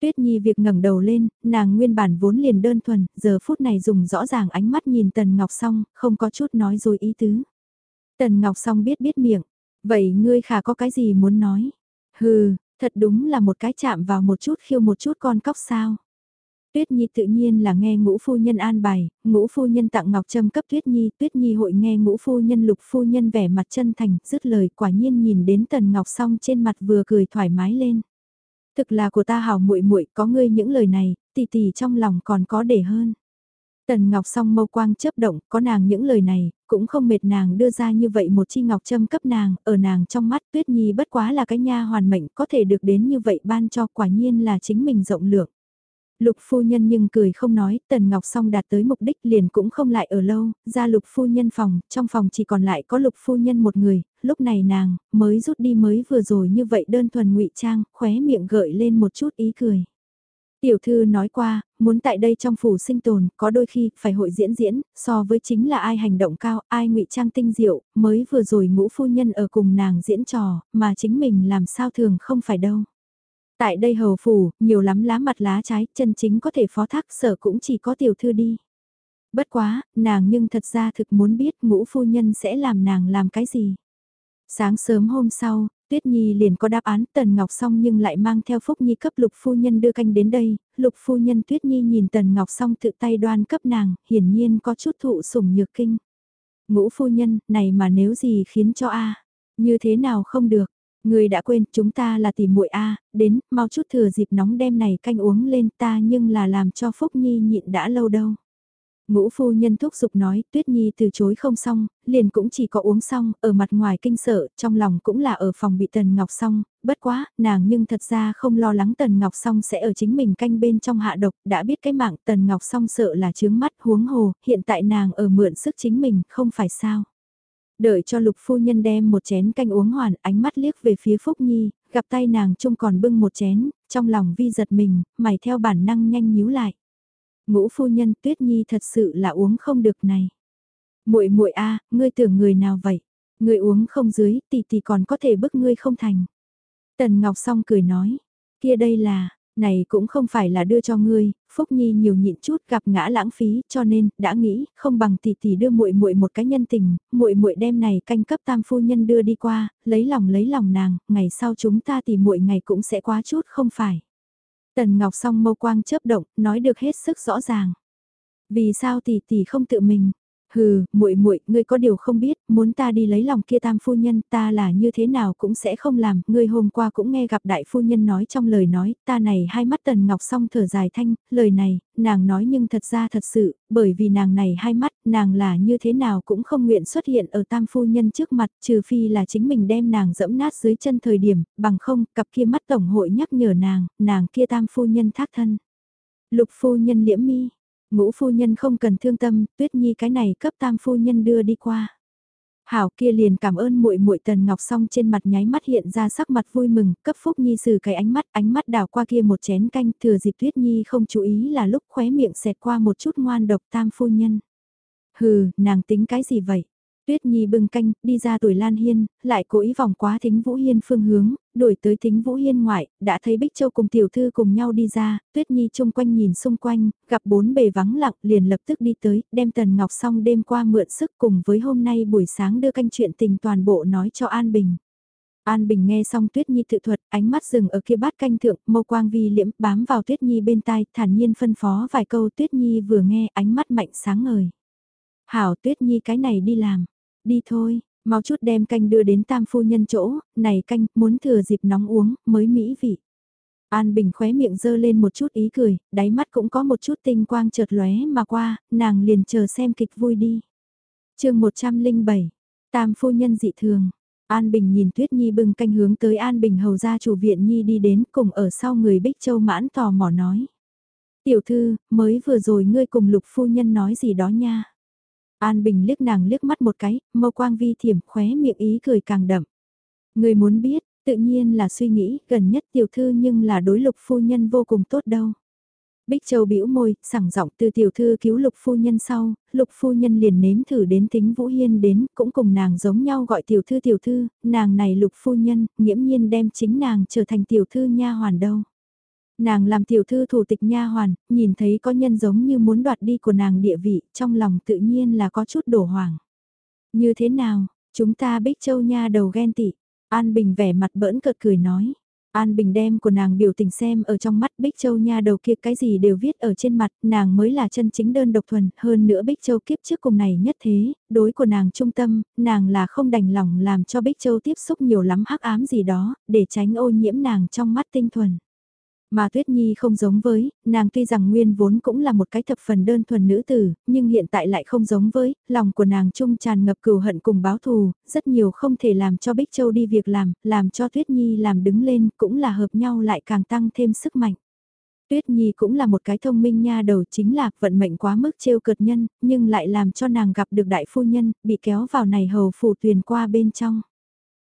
Tuyết Nhi việc ngẩng đầu lên, nàng nguyên bản vốn liền đơn thuần, giờ phút này dùng rõ ràng ánh mắt nhìn Tần Ngọc Song, không có chút nói rồi ý tứ. Tần Ngọc Song biết biết miệng, vậy ngươi khả có cái gì muốn nói? Hừ, thật đúng là một cái chạm vào một chút khiêu một chút con cóc sao. Tuyết Nhi tự nhiên là nghe ngũ phu nhân an bài, ngũ phu nhân tặng ngọc trâm cấp Tuyết Nhi, Tuyết Nhi hội nghe ngũ phu nhân lục phu nhân vẻ mặt chân thành, dứt lời quả nhiên nhìn đến tần ngọc song trên mặt vừa cười thoải mái lên. Thực là của ta hào muội muội có ngươi những lời này, tỷ tỷ trong lòng còn có để hơn. Tần Ngọc song mâu quang chớp động, có nàng những lời này, cũng không mệt nàng đưa ra như vậy một chi ngọc trâm cấp nàng, ở nàng trong mắt Tuyết Nhi bất quá là cái nha hoàn mệnh có thể được đến như vậy ban cho quả nhiên là chính mình rộng lượng. Lục phu nhân nhưng cười không nói, Tần Ngọc Song đạt tới mục đích liền cũng không lại ở lâu, ra lục phu nhân phòng, trong phòng chỉ còn lại có lục phu nhân một người, lúc này nàng, mới rút đi mới vừa rồi như vậy đơn thuần ngụy trang, khóe miệng gợi lên một chút ý cười. Tiểu thư nói qua, muốn tại đây trong phủ sinh tồn, có đôi khi phải hội diễn diễn, so với chính là ai hành động cao, ai ngụy trang tinh diệu, mới vừa rồi ngũ phu nhân ở cùng nàng diễn trò, mà chính mình làm sao thường không phải đâu. Tại đây hầu phủ, nhiều lắm lá mặt lá trái, chân chính có thể phó thác sở cũng chỉ có tiểu thư đi. Bất quá, nàng nhưng thật ra thực muốn biết ngũ phu nhân sẽ làm nàng làm cái gì. Sáng sớm hôm sau, Tuyết Nhi liền có đáp án Tần Ngọc xong nhưng lại mang theo Phúc Nhi cấp Lục Phu Nhân đưa canh đến đây, Lục Phu Nhân Tuyết Nhi nhìn Tần Ngọc xong tự tay đoan cấp nàng, hiển nhiên có chút thụ sủng nhược kinh. Ngũ Phu Nhân, này mà nếu gì khiến cho A, như thế nào không được, Người đã quên chúng ta là tìm muội A, đến, mau chút thừa dịp nóng đêm này canh uống lên ta nhưng là làm cho Phúc Nhi nhịn đã lâu đâu. Ngũ phu nhân thúc giục nói, Tuyết Nhi từ chối không xong, liền cũng chỉ có uống xong, ở mặt ngoài kinh sợ, trong lòng cũng là ở phòng bị Tần Ngọc xong, bất quá, nàng nhưng thật ra không lo lắng Tần Ngọc xong sẽ ở chính mình canh bên trong hạ độc, đã biết cái mạng Tần Ngọc xong sợ là chướng mắt huống hồ, hiện tại nàng ở mượn sức chính mình, không phải sao. Đợi cho lục phu nhân đem một chén canh uống hoàn, ánh mắt liếc về phía Phúc Nhi, gặp tay nàng trông còn bưng một chén, trong lòng vi giật mình, mày theo bản năng nhanh nhíu lại. Ngũ phu nhân Tuyết Nhi thật sự là uống không được này. Muội muội a, ngươi tưởng người nào vậy? Ngươi uống không dưới, tỷ tỷ còn có thể bức ngươi không thành. Tần Ngọc Song cười nói, kia đây là, này cũng không phải là đưa cho ngươi, Phúc Nhi nhiều nhịn chút gặp ngã lãng phí, cho nên đã nghĩ, không bằng tỷ tỷ đưa muội muội một cái nhân tình, muội muội đem này canh cấp tam phu nhân đưa đi qua, lấy lòng lấy lòng nàng, ngày sau chúng ta tỷ muội ngày cũng sẽ quá chút không phải. Tần Ngọc song mâu quang chớp động, nói được hết sức rõ ràng. Vì sao tỷ tỷ không tự mình? Hừ, muội muội, ngươi có điều không biết, muốn ta đi lấy lòng kia tam phu nhân, ta là như thế nào cũng sẽ không làm, ngươi hôm qua cũng nghe gặp đại phu nhân nói trong lời nói, ta này hai mắt tần ngọc song thở dài thanh, lời này, nàng nói nhưng thật ra thật sự, bởi vì nàng này hai mắt, nàng là như thế nào cũng không nguyện xuất hiện ở tam phu nhân trước mặt, trừ phi là chính mình đem nàng dẫm nát dưới chân thời điểm, bằng không, cặp kia mắt tổng hội nhắc nhở nàng, nàng kia tam phu nhân thác thân. Lục phu nhân liễm mi, Ngũ phu nhân không cần thương tâm, Tuyết Nhi cái này cấp tam phu nhân đưa đi qua. Hảo kia liền cảm ơn muội muội Tần Ngọc song trên mặt nháy mắt hiện ra sắc mặt vui mừng, cấp Phúc Nhi sử cái ánh mắt, ánh mắt đảo qua kia một chén canh, thừa dịp Tuyết Nhi không chú ý là lúc khóe miệng xẹt qua một chút ngoan độc tam phu nhân. Hừ, nàng tính cái gì vậy? Tuyết Nhi bưng canh, đi ra tuổi Lan Hiên, lại cố ý vòng quá Thính Vũ Hiên phương hướng, đổi tới Thính Vũ Hiên ngoại, đã thấy Bích Châu cùng tiểu thư cùng nhau đi ra, Tuyết Nhi chung quanh nhìn xung quanh, gặp bốn bề vắng lặng, liền lập tức đi tới, đem Tần Ngọc xong đêm qua mượn sức cùng với hôm nay buổi sáng đưa canh chuyện tình toàn bộ nói cho An Bình. An Bình nghe xong Tuyết Nhi tự thuật, ánh mắt dừng ở kia bát canh thượng, mâu quang vi liễm bám vào Tuyết Nhi bên tai, thản nhiên phân phó vài câu Tuyết Nhi vừa nghe ánh mắt mạnh sáng ngời. Hảo Tuyết Nhi cái này đi làm. Đi thôi, mau chút đem canh đưa đến tam phu nhân chỗ, này canh, muốn thừa dịp nóng uống, mới mỹ vị. An Bình khóe miệng dơ lên một chút ý cười, đáy mắt cũng có một chút tinh quang chợt lóe mà qua, nàng liền chờ xem kịch vui đi. chương 107, tam phu nhân dị thường. An Bình nhìn Tuyết Nhi bưng canh hướng tới An Bình hầu ra chủ viện Nhi đi đến cùng ở sau người Bích Châu mãn tò mò nói. Tiểu thư, mới vừa rồi ngươi cùng lục phu nhân nói gì đó nha. An Bình liếc nàng liếc mắt một cái, mâu quang vi thiểm khóe miệng ý cười càng đậm. Người muốn biết, tự nhiên là suy nghĩ gần nhất tiểu thư nhưng là đối lục phu nhân vô cùng tốt đâu. Bích Châu bĩu môi, sẳng giọng từ tiểu thư cứu lục phu nhân sau, lục phu nhân liền nếm thử đến tính Vũ Hiên đến, cũng cùng nàng giống nhau gọi tiểu thư tiểu thư, nàng này lục phu nhân, nghiễm nhiên đem chính nàng trở thành tiểu thư nha hoàn đâu. Nàng làm tiểu thư thủ tịch nha hoàn, nhìn thấy có nhân giống như muốn đoạt đi của nàng địa vị, trong lòng tự nhiên là có chút đổ hoàng. Như thế nào, chúng ta bích châu nha đầu ghen tị. An Bình vẻ mặt bỡn cợt cười nói. An Bình đem của nàng biểu tình xem ở trong mắt Bích Châu nha đầu kia cái gì đều viết ở trên mặt, nàng mới là chân chính đơn độc thuần, hơn nữa Bích Châu kiếp trước cùng này nhất thế, đối của nàng trung tâm, nàng là không đành lòng làm cho Bích Châu tiếp xúc nhiều lắm hắc ám gì đó, để tránh ô nhiễm nàng trong mắt tinh thuần. Mà Tuyết Nhi không giống với, nàng tuy rằng nguyên vốn cũng là một cái thập phần đơn thuần nữ tử, nhưng hiện tại lại không giống với, lòng của nàng trung tràn ngập cừu hận cùng báo thù, rất nhiều không thể làm cho Bích Châu đi việc làm, làm cho Tuyết Nhi làm đứng lên cũng là hợp nhau lại càng tăng thêm sức mạnh. Tuyết Nhi cũng là một cái thông minh nha đầu chính là vận mệnh quá mức trêu cợt nhân, nhưng lại làm cho nàng gặp được đại phu nhân, bị kéo vào này hầu phủ tuyền qua bên trong.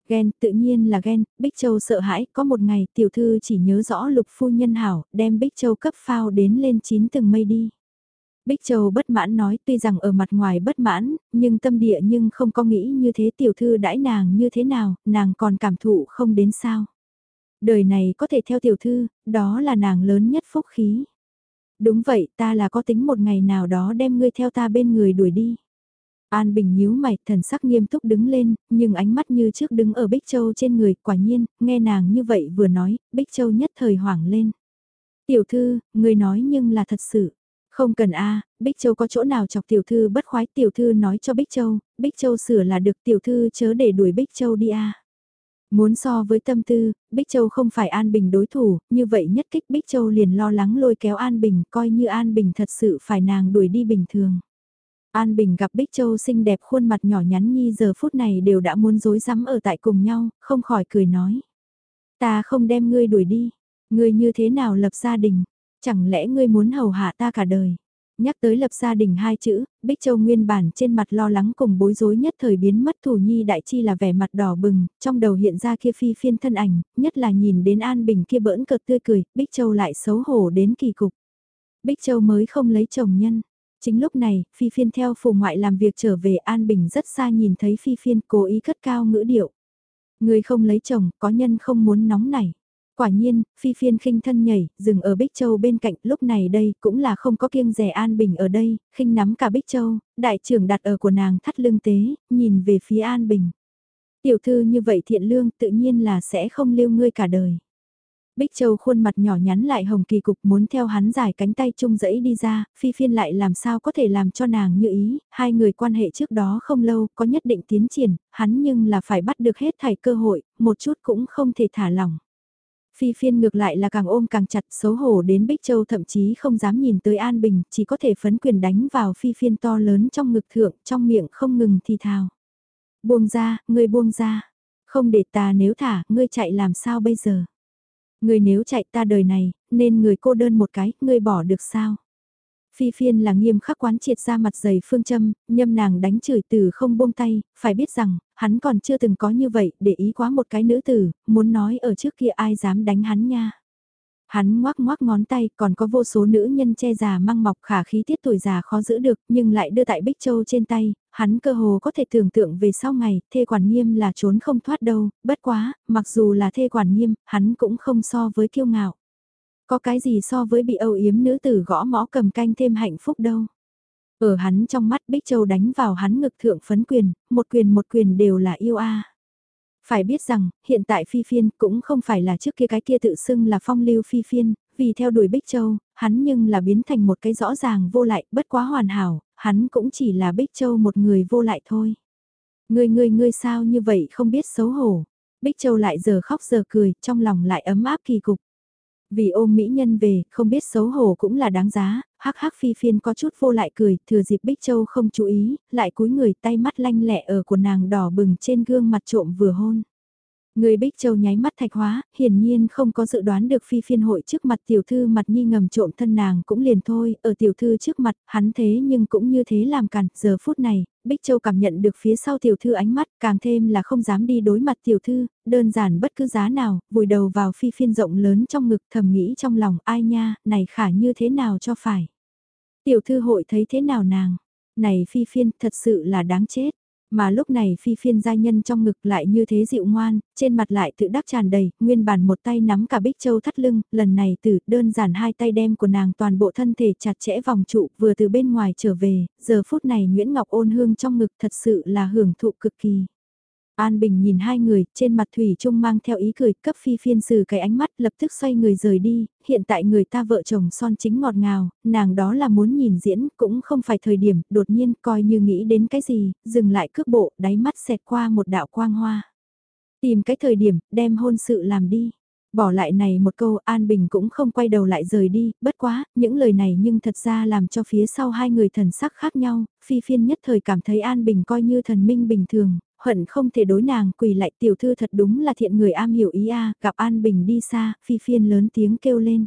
Ghen, tự nhiên là ghen, Bích Châu sợ hãi, có một ngày tiểu thư chỉ nhớ rõ lục phu nhân hảo, đem Bích Châu cấp phao đến lên chín từng mây đi. Bích Châu bất mãn nói tuy rằng ở mặt ngoài bất mãn, nhưng tâm địa nhưng không có nghĩ như thế tiểu thư đãi nàng như thế nào, nàng còn cảm thụ không đến sao. Đời này có thể theo tiểu thư, đó là nàng lớn nhất phúc khí. Đúng vậy, ta là có tính một ngày nào đó đem ngươi theo ta bên người đuổi đi. An Bình nhíu mày, thần sắc nghiêm túc đứng lên, nhưng ánh mắt như trước đứng ở Bích Châu trên người, quả nhiên, nghe nàng như vậy vừa nói, Bích Châu nhất thời hoảng lên. Tiểu thư, người nói nhưng là thật sự. Không cần a Bích Châu có chỗ nào chọc tiểu thư bất khoái tiểu thư nói cho Bích Châu, Bích Châu sửa là được tiểu thư chớ để đuổi Bích Châu đi a Muốn so với tâm tư, Bích Châu không phải An Bình đối thủ, như vậy nhất kích Bích Châu liền lo lắng lôi kéo An Bình, coi như An Bình thật sự phải nàng đuổi đi bình thường. An Bình gặp Bích Châu xinh đẹp khuôn mặt nhỏ nhắn nhi giờ phút này đều đã muốn dối rắm ở tại cùng nhau, không khỏi cười nói. Ta không đem ngươi đuổi đi, ngươi như thế nào lập gia đình, chẳng lẽ ngươi muốn hầu hạ ta cả đời. Nhắc tới lập gia đình hai chữ, Bích Châu nguyên bản trên mặt lo lắng cùng bối rối nhất thời biến mất thủ nhi đại chi là vẻ mặt đỏ bừng, trong đầu hiện ra kia phi phiên thân ảnh, nhất là nhìn đến An Bình kia bỡn cợt tươi cười, Bích Châu lại xấu hổ đến kỳ cục. Bích Châu mới không lấy chồng nhân. Chính lúc này, Phi Phiên theo phù ngoại làm việc trở về An Bình rất xa nhìn thấy Phi Phiên cố ý cất cao ngữ điệu. Người không lấy chồng, có nhân không muốn nóng này Quả nhiên, phi phiên khinh thân nhảy, dừng ở Bích Châu bên cạnh, lúc này đây cũng là không có kiêng rẻ An Bình ở đây, khinh nắm cả Bích Châu, đại trưởng đặt ở của nàng thắt lưng tế, nhìn về phía An Bình. Tiểu thư như vậy thiện lương tự nhiên là sẽ không lưu ngươi cả đời. Bích Châu khuôn mặt nhỏ nhắn lại hồng kỳ cục muốn theo hắn giải cánh tay chung dẫy đi ra, phi phiên lại làm sao có thể làm cho nàng như ý, hai người quan hệ trước đó không lâu, có nhất định tiến triển, hắn nhưng là phải bắt được hết thảy cơ hội, một chút cũng không thể thả lỏng. Phi phiên ngược lại là càng ôm càng chặt xấu hổ đến Bích Châu thậm chí không dám nhìn tới An Bình, chỉ có thể phấn quyền đánh vào phi phiên to lớn trong ngực thượng, trong miệng không ngừng thì thào. Buông ra, ngươi buông ra. Không để ta nếu thả, ngươi chạy làm sao bây giờ? Người nếu chạy ta đời này, nên người cô đơn một cái, người bỏ được sao? Phi phiên là nghiêm khắc quán triệt ra mặt dày phương châm, nhâm nàng đánh chửi từ không buông tay, phải biết rằng, hắn còn chưa từng có như vậy, để ý quá một cái nữ tử, muốn nói ở trước kia ai dám đánh hắn nha. Hắn ngoác ngoác ngón tay, còn có vô số nữ nhân che già mang mọc khả khí tiết tuổi già khó giữ được, nhưng lại đưa tại Bích Châu trên tay, hắn cơ hồ có thể tưởng tượng về sau ngày, thê quản nghiêm là trốn không thoát đâu, bất quá, mặc dù là thê quản nghiêm, hắn cũng không so với kiêu ngạo. Có cái gì so với bị âu yếm nữ tử gõ mõ cầm canh thêm hạnh phúc đâu. Ở hắn trong mắt Bích Châu đánh vào hắn ngực thượng phấn quyền, một quyền một quyền đều là yêu a. Phải biết rằng, hiện tại Phi Phiên cũng không phải là trước kia cái kia tự xưng là phong lưu Phi Phiên, vì theo đuổi Bích Châu, hắn nhưng là biến thành một cái rõ ràng vô lại, bất quá hoàn hảo, hắn cũng chỉ là Bích Châu một người vô lại thôi. Ngươi ngươi ngươi sao như vậy không biết xấu hổ. Bích Châu lại giờ khóc giờ cười, trong lòng lại ấm áp kỳ cục. Vì ôm mỹ nhân về, không biết xấu hổ cũng là đáng giá, hắc hắc phi phiên có chút vô lại cười, thừa dịp Bích Châu không chú ý, lại cúi người tay mắt lanh lẹ ở của nàng đỏ bừng trên gương mặt trộm vừa hôn. Người Bích Châu nháy mắt thạch hóa, hiển nhiên không có dự đoán được phi phiên hội trước mặt tiểu thư mặt nhi ngầm trộm thân nàng cũng liền thôi, ở tiểu thư trước mặt, hắn thế nhưng cũng như thế làm cản, giờ phút này, Bích Châu cảm nhận được phía sau tiểu thư ánh mắt, càng thêm là không dám đi đối mặt tiểu thư, đơn giản bất cứ giá nào, vùi đầu vào phi phiên rộng lớn trong ngực thầm nghĩ trong lòng, ai nha, này khả như thế nào cho phải. Tiểu thư hội thấy thế nào nàng, này phi phiên thật sự là đáng chết. Mà lúc này phi phiên giai nhân trong ngực lại như thế dịu ngoan, trên mặt lại tự đắc tràn đầy, nguyên bản một tay nắm cả bích châu thắt lưng, lần này từ đơn giản hai tay đem của nàng toàn bộ thân thể chặt chẽ vòng trụ vừa từ bên ngoài trở về, giờ phút này Nguyễn Ngọc ôn hương trong ngực thật sự là hưởng thụ cực kỳ. An Bình nhìn hai người, trên mặt Thủy Trung mang theo ý cười, cấp phi phiên sử cái ánh mắt lập tức xoay người rời đi, hiện tại người ta vợ chồng son chính ngọt ngào, nàng đó là muốn nhìn diễn, cũng không phải thời điểm, đột nhiên coi như nghĩ đến cái gì, dừng lại cước bộ, đáy mắt xẹt qua một đạo quang hoa. Tìm cái thời điểm, đem hôn sự làm đi. Bỏ lại này một câu An Bình cũng không quay đầu lại rời đi, bất quá, những lời này nhưng thật ra làm cho phía sau hai người thần sắc khác nhau, phi phiên nhất thời cảm thấy An Bình coi như thần minh bình thường, hận không thể đối nàng quỳ lại tiểu thư thật đúng là thiện người am hiểu ý a gặp An Bình đi xa, phi phiên lớn tiếng kêu lên.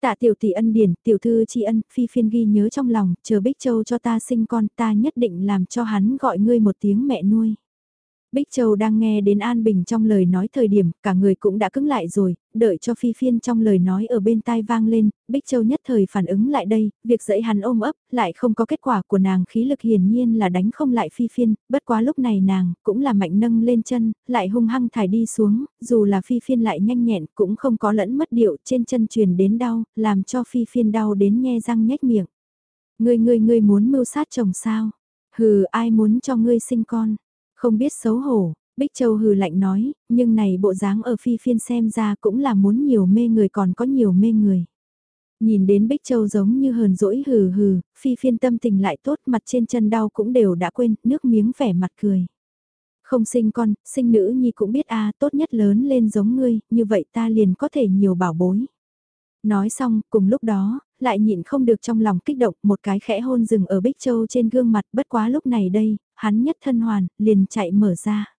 Tạ tiểu tỷ ân điển, tiểu thư tri ân, phi phiên ghi nhớ trong lòng, chờ Bích Châu cho ta sinh con ta nhất định làm cho hắn gọi ngươi một tiếng mẹ nuôi. Bích Châu đang nghe đến An Bình trong lời nói thời điểm, cả người cũng đã cứng lại rồi, đợi cho Phi Phiên trong lời nói ở bên tai vang lên, Bích Châu nhất thời phản ứng lại đây, việc dẫy hắn ôm ấp, lại không có kết quả của nàng khí lực hiển nhiên là đánh không lại Phi Phiên, bất quá lúc này nàng, cũng là mạnh nâng lên chân, lại hung hăng thải đi xuống, dù là Phi Phiên lại nhanh nhẹn, cũng không có lẫn mất điệu trên chân truyền đến đau, làm cho Phi Phiên đau đến nhe răng nhếch miệng. Ngươi ngươi ngươi muốn mưu sát chồng sao? Hừ, ai muốn cho ngươi sinh con? Không biết xấu hổ, Bích Châu hừ lạnh nói, nhưng này bộ dáng ở phi phiên xem ra cũng là muốn nhiều mê người còn có nhiều mê người. Nhìn đến Bích Châu giống như hờn dỗi hừ hừ, phi phiên tâm tình lại tốt mặt trên chân đau cũng đều đã quên, nước miếng vẻ mặt cười. Không sinh con, sinh nữ nhi cũng biết a à, tốt nhất lớn lên giống ngươi, như vậy ta liền có thể nhiều bảo bối. Nói xong, cùng lúc đó, lại nhịn không được trong lòng kích động một cái khẽ hôn rừng ở Bích Châu trên gương mặt bất quá lúc này đây, hắn nhất thân hoàn, liền chạy mở ra.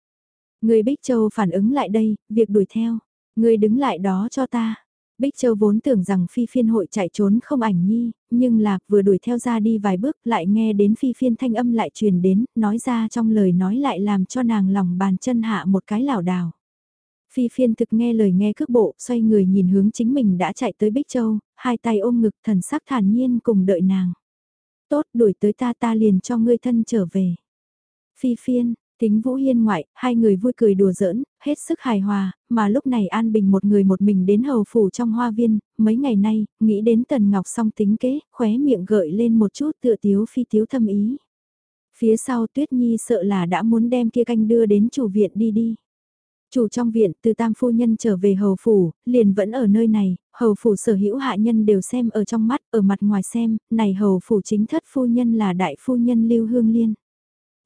Người Bích Châu phản ứng lại đây, việc đuổi theo. Người đứng lại đó cho ta. Bích Châu vốn tưởng rằng phi phiên hội chạy trốn không ảnh nhi, nhưng là vừa đuổi theo ra đi vài bước lại nghe đến phi phiên thanh âm lại truyền đến, nói ra trong lời nói lại làm cho nàng lòng bàn chân hạ một cái lảo đảo. Phi phiên thực nghe lời nghe cước bộ, xoay người nhìn hướng chính mình đã chạy tới Bích Châu, hai tay ôm ngực thần sắc thản nhiên cùng đợi nàng. Tốt đuổi tới ta ta liền cho ngươi thân trở về. Phi phiên, tính Vũ Hiên ngoại, hai người vui cười đùa giỡn, hết sức hài hòa, mà lúc này An Bình một người một mình đến hầu phủ trong hoa viên, mấy ngày nay, nghĩ đến Tần Ngọc song tính kế, khóe miệng gợi lên một chút tựa tiếu phi tiếu thâm ý. Phía sau Tuyết Nhi sợ là đã muốn đem kia canh đưa đến chủ viện đi đi. Chủ trong viện từ tam phu nhân trở về hầu phủ, liền vẫn ở nơi này, hầu phủ sở hữu hạ nhân đều xem ở trong mắt, ở mặt ngoài xem, này hầu phủ chính thất phu nhân là đại phu nhân Lưu Hương Liên.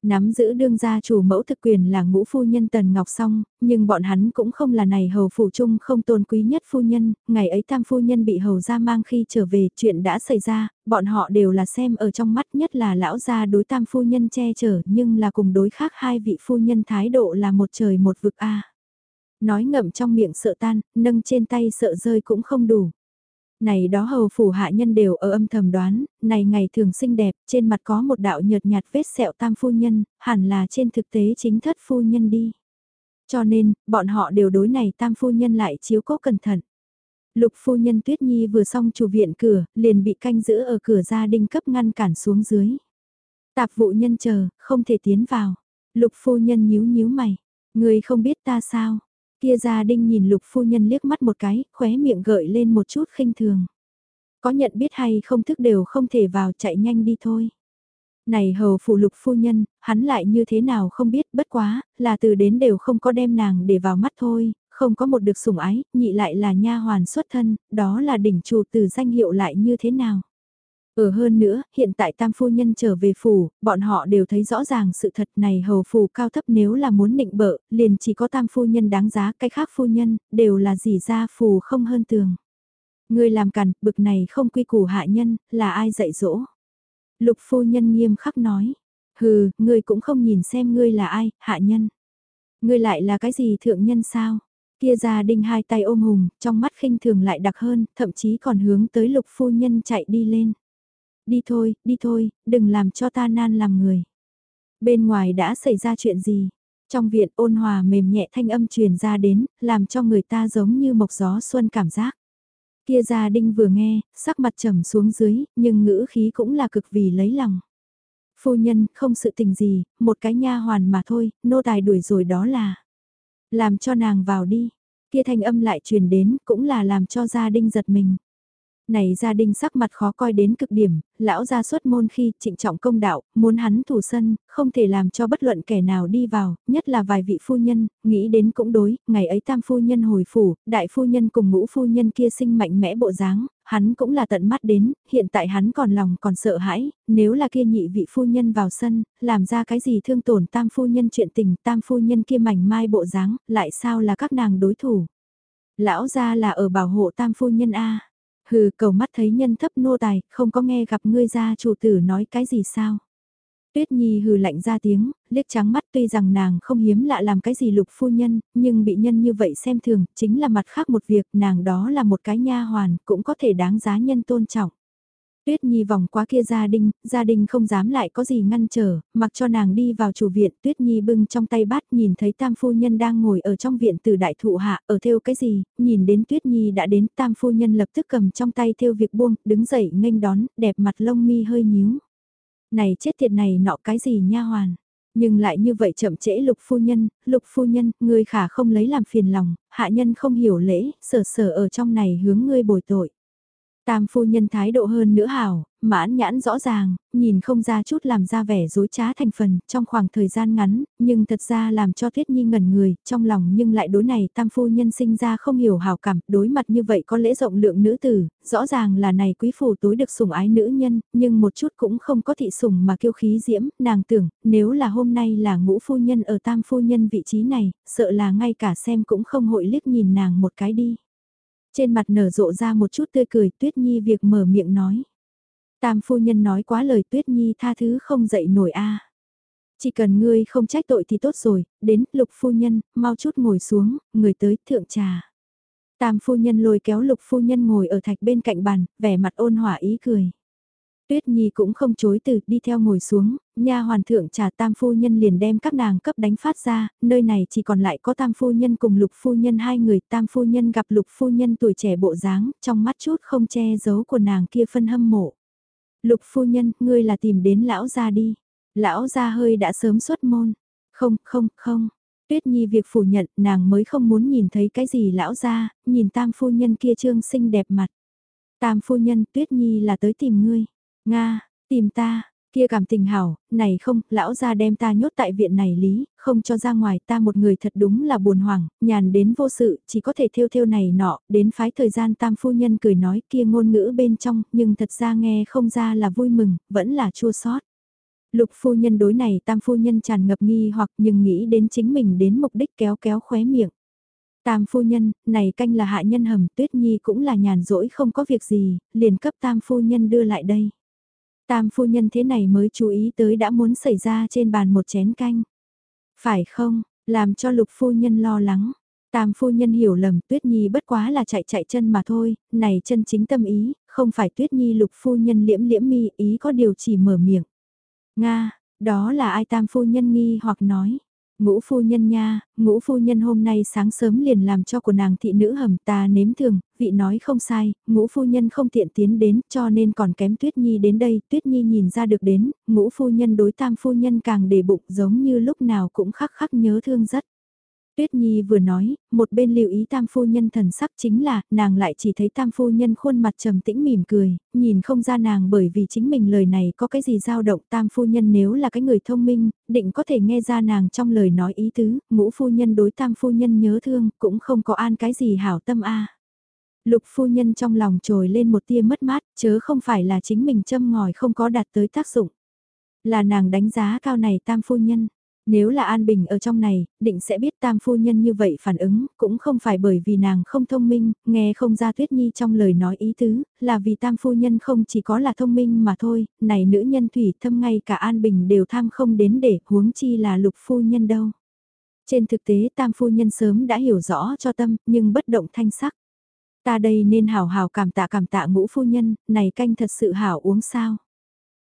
Nắm giữ đương gia chủ mẫu thực quyền là ngũ phu nhân Tần Ngọc Song, nhưng bọn hắn cũng không là này hầu phủ chung không tôn quý nhất phu nhân, ngày ấy tam phu nhân bị hầu gia mang khi trở về chuyện đã xảy ra, bọn họ đều là xem ở trong mắt nhất là lão gia đối tam phu nhân che chở nhưng là cùng đối khác hai vị phu nhân thái độ là một trời một vực a. Nói ngậm trong miệng sợ tan, nâng trên tay sợ rơi cũng không đủ này đó hầu phủ hạ nhân đều ở âm thầm đoán, này ngày thường xinh đẹp, trên mặt có một đạo nhợt nhạt vết sẹo tam phu nhân, hẳn là trên thực tế chính thất phu nhân đi. Cho nên, bọn họ đều đối này tam phu nhân lại chiếu cố cẩn thận. Lục phu nhân Tuyết Nhi vừa xong chủ viện cửa, liền bị canh giữ ở cửa gia đình cấp ngăn cản xuống dưới. Tạp vụ nhân chờ, không thể tiến vào. Lục phu nhân nhíu nhíu mày. Người không biết ta sao, Kia gia đinh nhìn lục phu nhân liếc mắt một cái, khóe miệng gợi lên một chút khinh thường. Có nhận biết hay không thức đều không thể vào chạy nhanh đi thôi. Này hầu phụ lục phu nhân, hắn lại như thế nào không biết bất quá, là từ đến đều không có đem nàng để vào mắt thôi, không có một được sủng ái, nhị lại là nha hoàn xuất thân, đó là đỉnh chủ từ danh hiệu lại như thế nào. Ở hơn nữa, hiện tại tam phu nhân trở về phủ, bọn họ đều thấy rõ ràng sự thật này hầu phủ cao thấp nếu là muốn nịnh bợ, liền chỉ có tam phu nhân đáng giá, cái khác phu nhân, đều là gì ra phù không hơn tường. Người làm cằn, bực này không quy củ hạ nhân, là ai dạy dỗ? Lục phu nhân nghiêm khắc nói, hừ, ngươi cũng không nhìn xem ngươi là ai, hạ nhân. Ngươi lại là cái gì thượng nhân sao? Kia gia đinh hai tay ôm hùng, trong mắt khinh thường lại đặc hơn, thậm chí còn hướng tới lục phu nhân chạy đi lên đi thôi, đi thôi, đừng làm cho ta nan làm người. Bên ngoài đã xảy ra chuyện gì? Trong viện ôn hòa mềm nhẹ thanh âm truyền ra đến, làm cho người ta giống như mộc gió xuân cảm giác. Kia gia đinh vừa nghe, sắc mặt trầm xuống dưới, nhưng ngữ khí cũng là cực vì lấy lòng. Phu nhân, không sự tình gì, một cái nha hoàn mà thôi, nô tài đuổi rồi đó là. Làm cho nàng vào đi. Kia thanh âm lại truyền đến, cũng là làm cho gia đinh giật mình. Này gia đình sắc mặt khó coi đến cực điểm, lão gia xuất môn khi trịnh trọng công đạo, muốn hắn thủ sân, không thể làm cho bất luận kẻ nào đi vào, nhất là vài vị phu nhân, nghĩ đến cũng đối, ngày ấy tam phu nhân hồi phủ, đại phu nhân cùng ngũ phu nhân kia sinh mạnh mẽ bộ dáng, hắn cũng là tận mắt đến, hiện tại hắn còn lòng còn sợ hãi, nếu là kia nhị vị phu nhân vào sân, làm ra cái gì thương tổn tam phu nhân chuyện tình, tam phu nhân kia mảnh mai bộ dáng, lại sao là các nàng đối thủ. Lão gia là ở bảo hộ tam phu nhân A. Hừ cầu mắt thấy nhân thấp nô tài, không có nghe gặp ngươi gia chủ tử nói cái gì sao. Tuyết Nhi hừ lạnh ra tiếng, liếc trắng mắt tuy rằng nàng không hiếm lạ làm cái gì lục phu nhân, nhưng bị nhân như vậy xem thường, chính là mặt khác một việc, nàng đó là một cái nha hoàn, cũng có thể đáng giá nhân tôn trọng. Tuyết Nhi vòng qua kia gia đình, gia đình không dám lại có gì ngăn trở, mặc cho nàng đi vào chủ viện, Tuyết Nhi bưng trong tay bát nhìn thấy tam phu nhân đang ngồi ở trong viện từ đại thụ hạ, ở theo cái gì, nhìn đến Tuyết Nhi đã đến, tam phu nhân lập tức cầm trong tay theo việc buông, đứng dậy nghênh đón, đẹp mặt lông mi hơi nhíu. Này chết tiệt này nọ cái gì nha hoàn. Nhưng lại như vậy chậm trễ lục phu nhân, lục phu nhân, ngươi khả không lấy làm phiền lòng, hạ nhân không hiểu lễ, sở sở ở trong này hướng ngươi bồi tội. Tam phu nhân thái độ hơn nữa hảo, mãn nhãn rõ ràng, nhìn không ra chút làm ra vẻ dối trá thành phần trong khoảng thời gian ngắn, nhưng thật ra làm cho Thiết Nhi ngẩn người, trong lòng nhưng lại đối này tam phu nhân sinh ra không hiểu hào cảm, đối mặt như vậy có lễ rộng lượng nữ tử, rõ ràng là này quý phủ tối được sủng ái nữ nhân, nhưng một chút cũng không có thị sủng mà kiêu khí diễm, nàng tưởng, nếu là hôm nay là ngũ phu nhân ở tam phu nhân vị trí này, sợ là ngay cả xem cũng không hội liếc nhìn nàng một cái đi. Trên mặt nở rộ ra một chút tươi cười Tuyết Nhi việc mở miệng nói. Tam phu nhân nói quá lời Tuyết Nhi tha thứ không dậy nổi a. Chỉ cần ngươi không trách tội thì tốt rồi, đến lục phu nhân, mau chút ngồi xuống, người tới thượng trà. Tam phu nhân lôi kéo lục phu nhân ngồi ở thạch bên cạnh bàn, vẻ mặt ôn hòa ý cười. Tuyết Nhi cũng không chối từ, đi theo ngồi xuống, nha hoàn thượng trà tam phu nhân liền đem các nàng cấp đánh phát ra, nơi này chỉ còn lại có tam phu nhân cùng lục phu nhân hai người, tam phu nhân gặp lục phu nhân tuổi trẻ bộ dáng, trong mắt chút không che giấu của nàng kia phân hâm mộ. Lục phu nhân, ngươi là tìm đến lão gia đi. Lão gia hơi đã sớm xuất môn. Không, không, không. Tuyết Nhi việc phủ nhận, nàng mới không muốn nhìn thấy cái gì lão gia, nhìn tam phu nhân kia trương xinh đẹp mặt. Tam phu nhân, Tuyết Nhi là tới tìm ngươi. Nga, tìm ta, kia cảm tình hảo, này không, lão ra đem ta nhốt tại viện này lý, không cho ra ngoài ta một người thật đúng là buồn hoảng, nhàn đến vô sự, chỉ có thể theo theo này nọ, đến phái thời gian tam phu nhân cười nói kia ngôn ngữ bên trong, nhưng thật ra nghe không ra là vui mừng, vẫn là chua sót. Lục phu nhân đối này tam phu nhân tràn ngập nghi hoặc nhưng nghĩ đến chính mình đến mục đích kéo kéo khóe miệng. Tam phu nhân, này canh là hạ nhân hầm, tuyết nhi cũng là nhàn rỗi không có việc gì, liền cấp tam phu nhân đưa lại đây. Tam phu nhân thế này mới chú ý tới đã muốn xảy ra trên bàn một chén canh. Phải không, làm cho lục phu nhân lo lắng. Tam phu nhân hiểu lầm Tuyết Nhi bất quá là chạy chạy chân mà thôi, này chân chính tâm ý, không phải Tuyết Nhi lục phu nhân liễm liễm mi ý có điều chỉ mở miệng. Nga, đó là ai tam phu nhân nghi hoặc nói. Ngũ phu nhân nha, ngũ phu nhân hôm nay sáng sớm liền làm cho của nàng thị nữ hầm ta nếm thường, vị nói không sai, ngũ phu nhân không tiện tiến đến cho nên còn kém Tuyết Nhi đến đây, Tuyết Nhi nhìn ra được đến, ngũ phu nhân đối tam phu nhân càng để bụng giống như lúc nào cũng khắc khắc nhớ thương rất. Tuyết Nhi vừa nói, một bên lưu ý tam phu nhân thần sắc chính là, nàng lại chỉ thấy tam phu nhân khuôn mặt trầm tĩnh mỉm cười, nhìn không ra nàng bởi vì chính mình lời này có cái gì dao động tam phu nhân nếu là cái người thông minh, định có thể nghe ra nàng trong lời nói ý tứ, ngũ phu nhân đối tam phu nhân nhớ thương, cũng không có an cái gì hảo tâm a. Lục phu nhân trong lòng trồi lên một tia mất mát, chớ không phải là chính mình châm ngòi không có đạt tới tác dụng. Là nàng đánh giá cao này tam phu nhân nếu là An Bình ở trong này, định sẽ biết tam phu nhân như vậy phản ứng, cũng không phải bởi vì nàng không thông minh, nghe không ra Tuyết Nhi trong lời nói ý tứ, là vì tam phu nhân không chỉ có là thông minh mà thôi, này nữ nhân thủy thâm ngay cả An Bình đều tham không đến để huống chi là lục phu nhân đâu. Trên thực tế tam phu nhân sớm đã hiểu rõ cho tâm, nhưng bất động thanh sắc. Ta đây nên hào hào cảm tạ cảm tạ ngũ phu nhân, này canh thật sự hảo uống sao.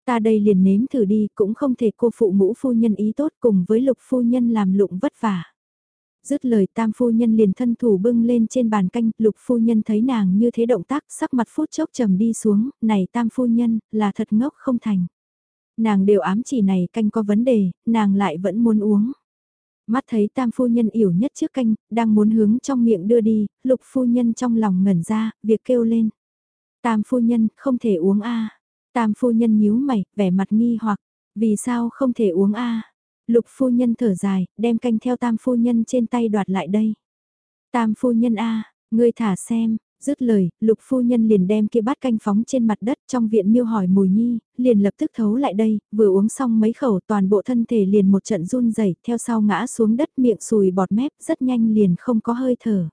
Ta đây liền nếm thử đi, cũng không thể cô phụ ngũ phu nhân ý tốt cùng với lục phu nhân làm lụng vất vả. Dứt lời tam phu nhân liền thân thủ bưng lên trên bàn canh, lục phu nhân thấy nàng như thế động tác, sắc mặt phút chốc trầm đi xuống, này tam phu nhân, là thật ngốc không thành. Nàng đều ám chỉ này canh có vấn đề, nàng lại vẫn muốn uống. Mắt thấy tam phu nhân yểu nhất trước canh, đang muốn hướng trong miệng đưa đi, lục phu nhân trong lòng ngẩn ra, việc kêu lên. Tam phu nhân, không thể uống a Tam phu nhân nhíu mày, vẻ mặt nghi hoặc, vì sao không thể uống a? Lục phu nhân thở dài, đem canh theo tam phu nhân trên tay đoạt lại đây. Tam phu nhân a, ngươi thả xem, dứt lời, lục phu nhân liền đem kia bát canh phóng trên mặt đất trong viện miêu hỏi mùi nhi, liền lập tức thấu lại đây, vừa uống xong mấy khẩu toàn bộ thân thể liền một trận run rẩy theo sau ngã xuống đất miệng sùi bọt mép rất nhanh liền không có hơi thở.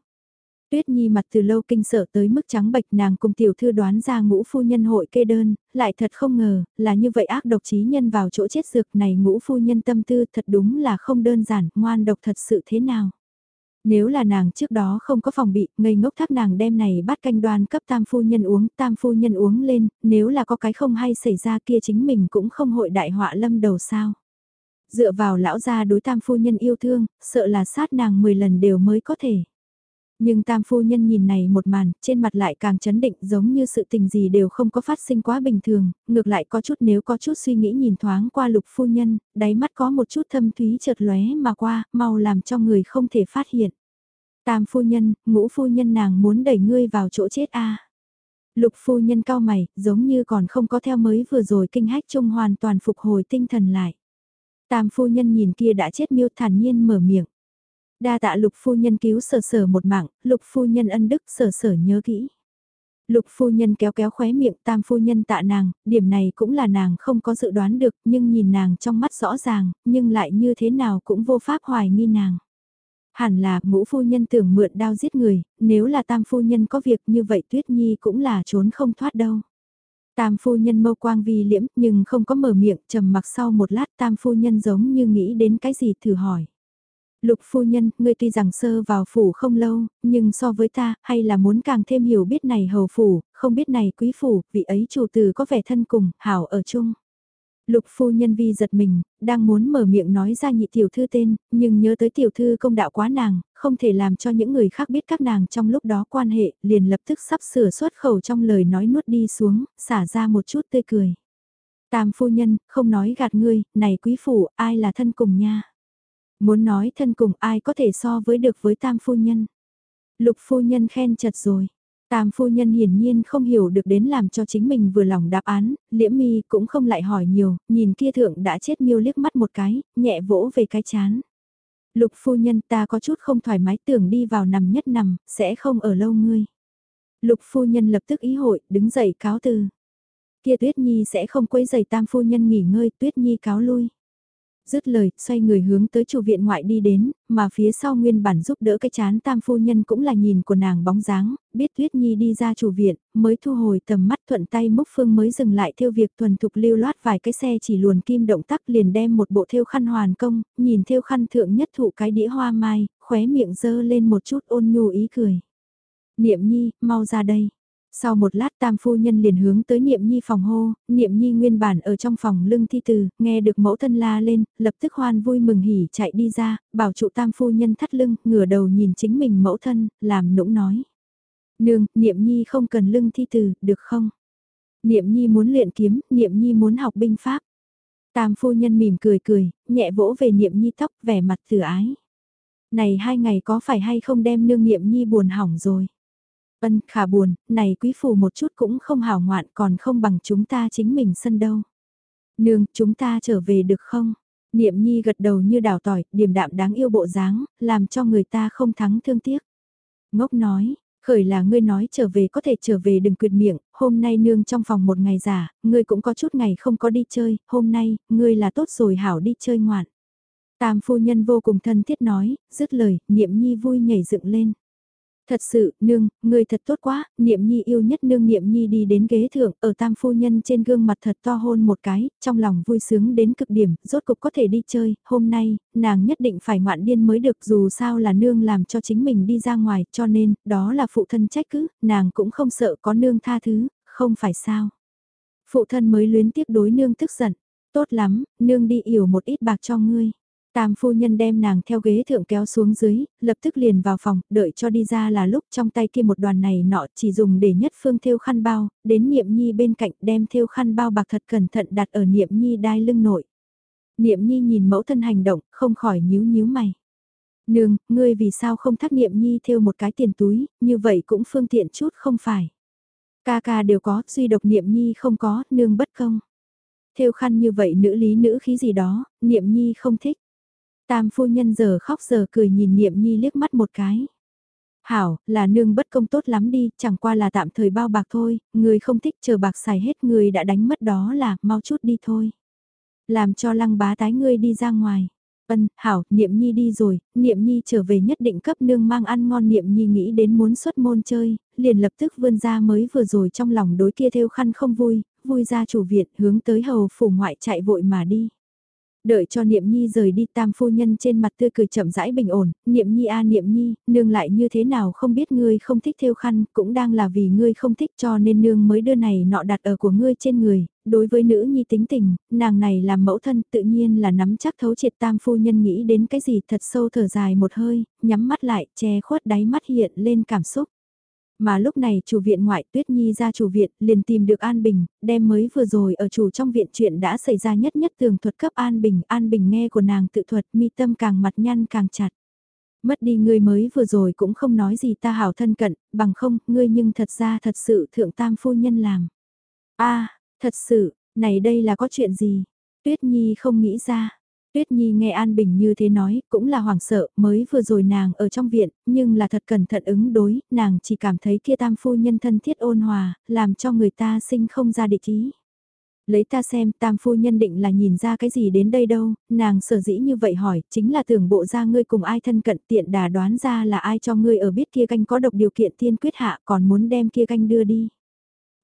Tuyết Nhi mặt từ lâu kinh sợ tới mức trắng bệch nàng cùng tiểu thư đoán ra ngũ phu nhân hội kê đơn, lại thật không ngờ, là như vậy ác độc chí nhân vào chỗ chết dược này ngũ phu nhân tâm tư thật đúng là không đơn giản, ngoan độc thật sự thế nào. Nếu là nàng trước đó không có phòng bị, ngây ngốc thác nàng đem này bắt canh đoan cấp tam phu nhân uống, tam phu nhân uống lên, nếu là có cái không hay xảy ra kia chính mình cũng không hội đại họa lâm đầu sao. Dựa vào lão gia đối tam phu nhân yêu thương, sợ là sát nàng 10 lần đều mới có thể. Nhưng tam phu nhân nhìn này một màn, trên mặt lại càng chấn định giống như sự tình gì đều không có phát sinh quá bình thường, ngược lại có chút nếu có chút suy nghĩ nhìn thoáng qua lục phu nhân, đáy mắt có một chút thâm thúy chợt lóe mà qua, mau làm cho người không thể phát hiện. Tam phu nhân, ngũ phu nhân nàng muốn đẩy ngươi vào chỗ chết a Lục phu nhân cao mày, giống như còn không có theo mới vừa rồi kinh hách trung hoàn toàn phục hồi tinh thần lại. Tam phu nhân nhìn kia đã chết miêu thản nhiên mở miệng. Đa tạ lục phu nhân cứu sở sở một mạng, lục phu nhân ân đức sở sở nhớ kỹ. Lục phu nhân kéo kéo khóe miệng tam phu nhân tạ nàng, điểm này cũng là nàng không có dự đoán được nhưng nhìn nàng trong mắt rõ ràng, nhưng lại như thế nào cũng vô pháp hoài nghi nàng. Hẳn là ngũ phu nhân tưởng mượn đao giết người, nếu là tam phu nhân có việc như vậy tuyết nhi cũng là trốn không thoát đâu. Tam phu nhân mâu quang vi liễm nhưng không có mở miệng trầm mặc sau một lát tam phu nhân giống như nghĩ đến cái gì thử hỏi. Lục phu nhân, ngươi tuy rằng sơ vào phủ không lâu, nhưng so với ta, hay là muốn càng thêm hiểu biết này hầu phủ, không biết này quý phủ, vị ấy chủ tử có vẻ thân cùng, hảo ở chung. Lục phu nhân vi giật mình, đang muốn mở miệng nói ra nhị tiểu thư tên, nhưng nhớ tới tiểu thư công đạo quá nàng, không thể làm cho những người khác biết các nàng trong lúc đó quan hệ, liền lập tức sắp sửa xuất khẩu trong lời nói nuốt đi xuống, xả ra một chút tươi cười. Tam phu nhân, không nói gạt ngươi, này quý phủ, ai là thân cùng nha. Muốn nói thân cùng ai có thể so với được với tam phu nhân. Lục phu nhân khen chật rồi. Tam phu nhân hiển nhiên không hiểu được đến làm cho chính mình vừa lòng đáp án, liễm mi cũng không lại hỏi nhiều, nhìn kia thượng đã chết miêu liếc mắt một cái, nhẹ vỗ về cái chán. Lục phu nhân ta có chút không thoải mái tưởng đi vào nằm nhất nằm, sẽ không ở lâu ngươi. Lục phu nhân lập tức ý hội, đứng dậy cáo từ. Kia tuyết nhi sẽ không quấy giày tam phu nhân nghỉ ngơi, tuyết nhi cáo lui. Dứt lời, xoay người hướng tới chủ viện ngoại đi đến, mà phía sau nguyên bản giúp đỡ cái chán tam phu nhân cũng là nhìn của nàng bóng dáng, biết Tuyết Nhi đi ra chủ viện, mới thu hồi tầm mắt thuận tay mốc phương mới dừng lại theo việc thuần thục lưu loát vài cái xe chỉ luồn kim động tác liền đem một bộ theo khăn hoàn công, nhìn theo khăn thượng nhất thụ cái đĩa hoa mai, khóe miệng dơ lên một chút ôn nhu ý cười. Niệm Nhi, mau ra đây. Sau một lát tam phu nhân liền hướng tới Niệm Nhi phòng hô, Niệm Nhi nguyên bản ở trong phòng lưng thi từ, nghe được mẫu thân la lên, lập tức hoan vui mừng hỉ chạy đi ra, bảo trụ tam phu nhân thắt lưng, ngửa đầu nhìn chính mình mẫu thân, làm nũng nói. Nương, Niệm Nhi không cần lưng thi từ, được không? Niệm Nhi muốn luyện kiếm, Niệm Nhi muốn học binh pháp. Tam phu nhân mỉm cười cười, nhẹ vỗ về Niệm Nhi tóc, vẻ mặt từ ái. Này hai ngày có phải hay không đem nương Niệm Nhi buồn hỏng rồi? Ân, khả buồn, này quý phủ một chút cũng không hào ngoạn còn không bằng chúng ta chính mình sân đâu. Nương, chúng ta trở về được không? Niệm nhi gật đầu như đào tỏi, điềm đạm đáng yêu bộ dáng, làm cho người ta không thắng thương tiếc. Ngốc nói, khởi là ngươi nói trở về có thể trở về đừng quyệt miệng, hôm nay nương trong phòng một ngày giả, ngươi cũng có chút ngày không có đi chơi, hôm nay, ngươi là tốt rồi hảo đi chơi ngoạn. Tam phu nhân vô cùng thân thiết nói, dứt lời, niệm nhi vui nhảy dựng lên. Thật sự, nương, người thật tốt quá, niệm nhi yêu nhất nương niệm nhi đi đến ghế thượng, ở tam phu nhân trên gương mặt thật to hôn một cái, trong lòng vui sướng đến cực điểm, rốt cục có thể đi chơi, hôm nay, nàng nhất định phải ngoạn điên mới được dù sao là nương làm cho chính mình đi ra ngoài, cho nên, đó là phụ thân trách cứ, nàng cũng không sợ có nương tha thứ, không phải sao. Phụ thân mới luyến tiếc đối nương tức giận, tốt lắm, nương đi yểu một ít bạc cho ngươi. Tam phu nhân đem nàng theo ghế thượng kéo xuống dưới, lập tức liền vào phòng, đợi cho đi ra là lúc trong tay kia một đoàn này nọ chỉ dùng để nhất phương thêu khăn bao, đến niệm nhi bên cạnh đem thêu khăn bao bạc thật cẩn thận đặt ở niệm nhi đai lưng nội. Niệm nhi nhìn mẫu thân hành động, không khỏi nhíu nhíu mày. Nương, ngươi vì sao không thắc niệm nhi thêu một cái tiền túi, như vậy cũng phương tiện chút không phải. Ca ca đều có, duy độc niệm nhi không có, nương bất công. Thêu khăn như vậy nữ lý nữ khí gì đó, niệm nhi không thích. Tam phu nhân giờ khóc giờ cười nhìn Niệm Nhi liếc mắt một cái. Hảo, là nương bất công tốt lắm đi, chẳng qua là tạm thời bao bạc thôi, người không thích chờ bạc xài hết người đã đánh mất đó là, mau chút đi thôi. Làm cho lăng bá tái ngươi đi ra ngoài. Ân, hảo, Niệm Nhi đi rồi, Niệm Nhi trở về nhất định cấp nương mang ăn ngon Niệm Nhi nghĩ đến muốn xuất môn chơi, liền lập tức vươn ra mới vừa rồi trong lòng đối kia theo khăn không vui, vui ra chủ viện hướng tới hầu phủ ngoại chạy vội mà đi. Đợi cho Niệm Nhi rời đi tam phu nhân trên mặt tươi cười chậm rãi bình ổn, Niệm Nhi a Niệm Nhi, nương lại như thế nào không biết ngươi không thích theo khăn, cũng đang là vì ngươi không thích cho nên nương mới đưa này nọ đặt ở của ngươi trên người, đối với nữ nhi tính tình, nàng này làm mẫu thân tự nhiên là nắm chắc thấu triệt tam phu nhân nghĩ đến cái gì thật sâu thở dài một hơi, nhắm mắt lại, che khuất đáy mắt hiện lên cảm xúc. Mà lúc này chủ viện ngoại Tuyết Nhi ra chủ viện liền tìm được An Bình, đem mới vừa rồi ở chủ trong viện chuyện đã xảy ra nhất nhất tường thuật cấp An Bình, An Bình nghe của nàng tự thuật mi tâm càng mặt nhăn càng chặt. Mất đi ngươi mới vừa rồi cũng không nói gì ta hảo thân cận, bằng không, ngươi nhưng thật ra thật sự thượng tam phu nhân làm. a Thật sự, này đây là có chuyện gì? Tuyết Nhi không nghĩ ra. Tuyết Nhi nghe An Bình như thế nói, cũng là hoảng sợ, mới vừa rồi nàng ở trong viện, nhưng là thật cẩn thận ứng đối, nàng chỉ cảm thấy kia tam phu nhân thân thiết ôn hòa, làm cho người ta sinh không ra địch ý. Lấy ta xem, tam phu nhân định là nhìn ra cái gì đến đây đâu, nàng sở dĩ như vậy hỏi, chính là tưởng bộ ra ngươi cùng ai thân cận tiện đà đoán ra là ai cho ngươi ở biết kia canh có độc điều kiện tiên quyết hạ còn muốn đem kia canh đưa đi.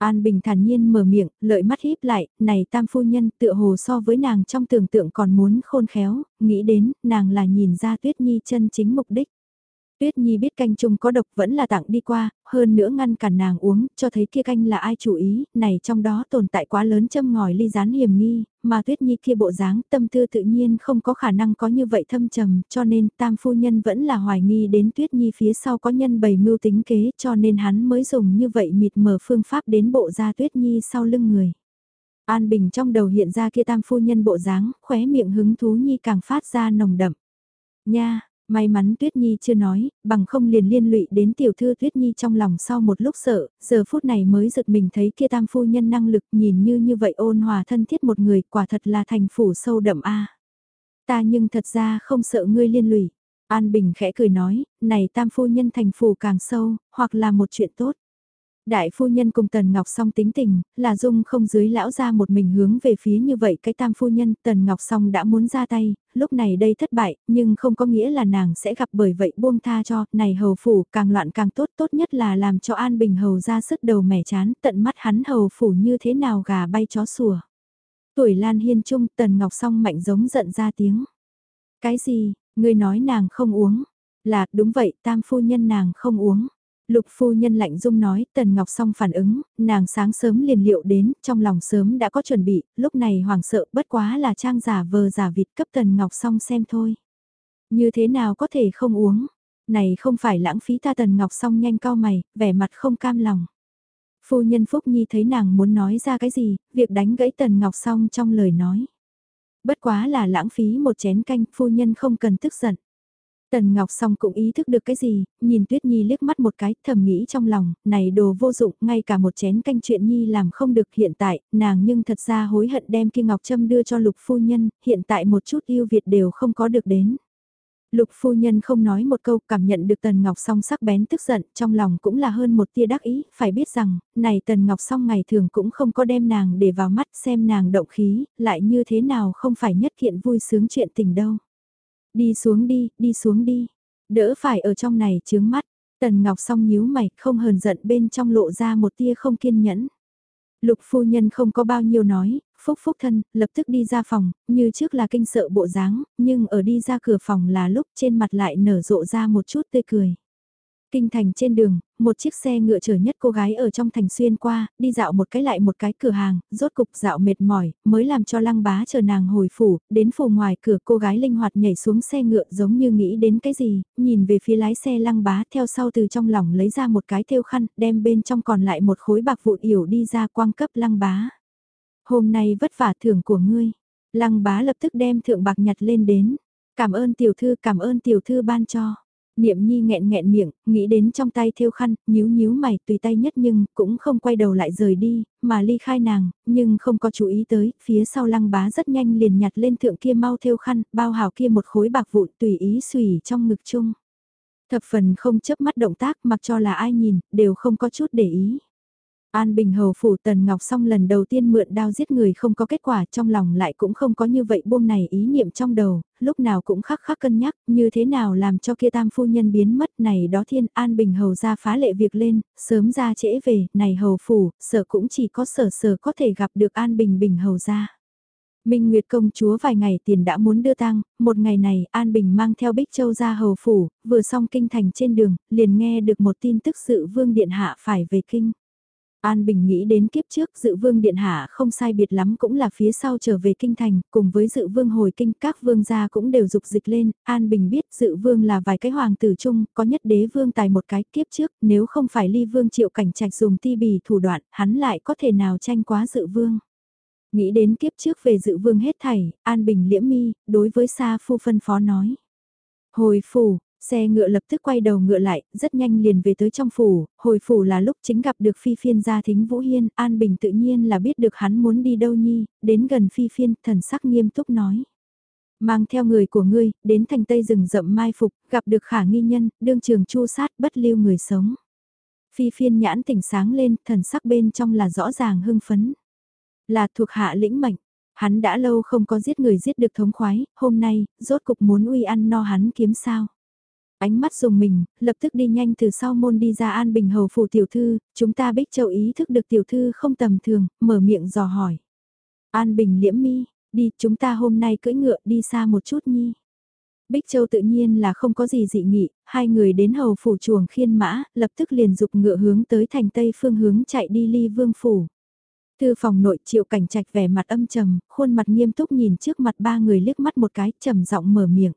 An Bình thản nhiên mở miệng, lợi mắt híp lại, này tam phu nhân tựa hồ so với nàng trong tưởng tượng còn muốn khôn khéo, nghĩ đến, nàng là nhìn ra Tuyết Nhi chân chính mục đích. Tuyết Nhi biết canh chung có độc vẫn là tặng đi qua, hơn nữa ngăn cản nàng uống, cho thấy kia canh là ai chủ ý, này trong đó tồn tại quá lớn châm ngòi ly rán hiểm nghi, mà Tuyết Nhi kia bộ dáng tâm tư tự nhiên không có khả năng có như vậy thâm trầm, cho nên tam phu nhân vẫn là hoài nghi đến Tuyết Nhi phía sau có nhân bày mưu tính kế cho nên hắn mới dùng như vậy mịt mờ phương pháp đến bộ ra Tuyết Nhi sau lưng người. An Bình trong đầu hiện ra kia tam phu nhân bộ dáng, khóe miệng hứng thú Nhi càng phát ra nồng đậm. Nha, May mắn Tuyết Nhi chưa nói, bằng không liền liên lụy đến tiểu thư Tuyết Nhi trong lòng sau một lúc sợ, giờ phút này mới giật mình thấy kia tam phu nhân năng lực nhìn như như vậy ôn hòa thân thiết một người quả thật là thành phủ sâu đậm a. Ta nhưng thật ra không sợ ngươi liên lụy. An Bình khẽ cười nói, này tam phu nhân thành phủ càng sâu, hoặc là một chuyện tốt. Đại phu nhân cùng Tần Ngọc Song tính tình, là dung không dưới lão ra một mình hướng về phía như vậy cái tam phu nhân Tần Ngọc Song đã muốn ra tay, lúc này đây thất bại, nhưng không có nghĩa là nàng sẽ gặp bởi vậy buông tha cho, này hầu phủ càng loạn càng tốt, tốt nhất là làm cho An Bình hầu ra sức đầu mẻ chán, tận mắt hắn hầu phủ như thế nào gà bay chó sủa. Tuổi Lan Hiên Trung Tần Ngọc Song mạnh giống giận ra tiếng. Cái gì, ngươi nói nàng không uống? Là, đúng vậy, tam phu nhân nàng không uống. Lục phu nhân lạnh dung nói, Tần Ngọc Song phản ứng, nàng sáng sớm liền liệu đến, trong lòng sớm đã có chuẩn bị, lúc này hoàng sợ bất quá là trang giả vờ giả vịt cấp Tần Ngọc Song xem thôi. Như thế nào có thể không uống, này không phải lãng phí ta Tần Ngọc Song nhanh cao mày, vẻ mặt không cam lòng. Phu nhân Phúc Nhi thấy nàng muốn nói ra cái gì, việc đánh gãy Tần Ngọc Song trong lời nói. Bất quá là lãng phí một chén canh, phu nhân không cần tức giận. Tần Ngọc Song cũng ý thức được cái gì, nhìn Tuyết Nhi liếc mắt một cái, thầm nghĩ trong lòng, này đồ vô dụng, ngay cả một chén canh chuyện Nhi làm không được hiện tại, nàng nhưng thật ra hối hận đem kia Ngọc Trâm đưa cho Lục Phu Nhân, hiện tại một chút yêu Việt đều không có được đến. Lục Phu Nhân không nói một câu, cảm nhận được Tần Ngọc Song sắc bén tức giận, trong lòng cũng là hơn một tia đắc ý, phải biết rằng, này Tần Ngọc Song ngày thường cũng không có đem nàng để vào mắt xem nàng động khí, lại như thế nào không phải nhất kiện vui sướng chuyện tình đâu. Đi xuống đi, đi xuống đi. Đỡ phải ở trong này chướng mắt. Tần Ngọc song nhíu mày, không hờn giận bên trong lộ ra một tia không kiên nhẫn. Lục phu nhân không có bao nhiêu nói, phúc phúc thân, lập tức đi ra phòng, như trước là kinh sợ bộ dáng, nhưng ở đi ra cửa phòng là lúc trên mặt lại nở rộ ra một chút tươi cười. Kinh thành trên đường, một chiếc xe ngựa chở nhất cô gái ở trong thành xuyên qua, đi dạo một cái lại một cái cửa hàng, rốt cục dạo mệt mỏi, mới làm cho lăng bá chờ nàng hồi phủ, đến phủ ngoài cửa cô gái linh hoạt nhảy xuống xe ngựa giống như nghĩ đến cái gì, nhìn về phía lái xe lăng bá theo sau từ trong lòng lấy ra một cái thêu khăn, đem bên trong còn lại một khối bạc vụn yểu đi ra quang cấp lăng bá. Hôm nay vất vả thưởng của ngươi, lăng bá lập tức đem thượng bạc nhặt lên đến, cảm ơn tiểu thư cảm ơn tiểu thư ban cho. Niệm Nhi nghẹn nghẹn miệng, nghĩ đến trong tay thêu khăn, nhíu nhíu mày, tùy tay nhất nhưng cũng không quay đầu lại rời đi, mà ly khai nàng, nhưng không có chú ý tới, phía sau lăng bá rất nhanh liền nhặt lên thượng kia mau thêu khăn, bao hào kia một khối bạc vụn tùy ý xùy trong ngực chung. Thập phần không chấp mắt động tác mặc cho là ai nhìn, đều không có chút để ý. An Bình Hầu phủ Tần Ngọc xong lần đầu tiên mượn đao giết người không có kết quả trong lòng lại cũng không có như vậy buông này ý niệm trong đầu, lúc nào cũng khắc khắc cân nhắc như thế nào làm cho kia tam phu nhân biến mất này đó thiên An Bình Hầu ra phá lệ việc lên, sớm ra trễ về, này Hầu phủ, sợ cũng chỉ có sở sở có thể gặp được An Bình Bình Hầu ra. Minh Nguyệt công chúa vài ngày tiền đã muốn đưa tang, một ngày này An Bình mang theo Bích Châu ra hầu phủ, vừa xong kinh thành trên đường, liền nghe được một tin tức sự vương điện hạ phải về kinh. An Bình nghĩ đến kiếp trước dự vương điện hạ không sai biệt lắm cũng là phía sau trở về kinh thành, cùng với dự vương hồi kinh các vương gia cũng đều dục dịch lên, An Bình biết dự vương là vài cái hoàng tử chung, có nhất đế vương tài một cái kiếp trước, nếu không phải ly vương triệu cảnh trạch dùng ti bì thủ đoạn, hắn lại có thể nào tranh quá dự vương. Nghĩ đến kiếp trước về dự vương hết thảy, An Bình liễm mi, đối với Sa Phu phân phó nói. Hồi phủ, Xe ngựa lập tức quay đầu ngựa lại, rất nhanh liền về tới trong phủ, hồi phủ là lúc chính gặp được phi phiên gia thính Vũ Hiên, An Bình tự nhiên là biết được hắn muốn đi đâu nhi, đến gần phi phiên, thần sắc nghiêm túc nói. Mang theo người của ngươi, đến thành tây rừng rậm mai phục, gặp được khả nghi nhân, đương trường chu sát, bất lưu người sống. Phi phiên nhãn tỉnh sáng lên, thần sắc bên trong là rõ ràng hưng phấn. Là thuộc hạ lĩnh mệnh, hắn đã lâu không có giết người giết được thống khoái, hôm nay, rốt cục muốn uy ăn no hắn kiếm sao. Ánh mắt dùng mình, lập tức đi nhanh từ sau môn đi ra An Bình Hầu phủ tiểu thư, chúng ta bích châu ý thức được tiểu thư không tầm thường, mở miệng dò hỏi. An Bình liễm mi, đi chúng ta hôm nay cưỡi ngựa đi xa một chút nhi. Bích Châu tự nhiên là không có gì dị nghị, hai người đến hầu phủ chuồng khiên mã, lập tức liền dục ngựa hướng tới thành tây phương hướng chạy đi ly vương phủ. Thư phòng nội triệu cảnh trạch vẻ mặt âm trầm, khuôn mặt nghiêm túc nhìn trước mặt ba người liếc mắt một cái, trầm giọng mở miệng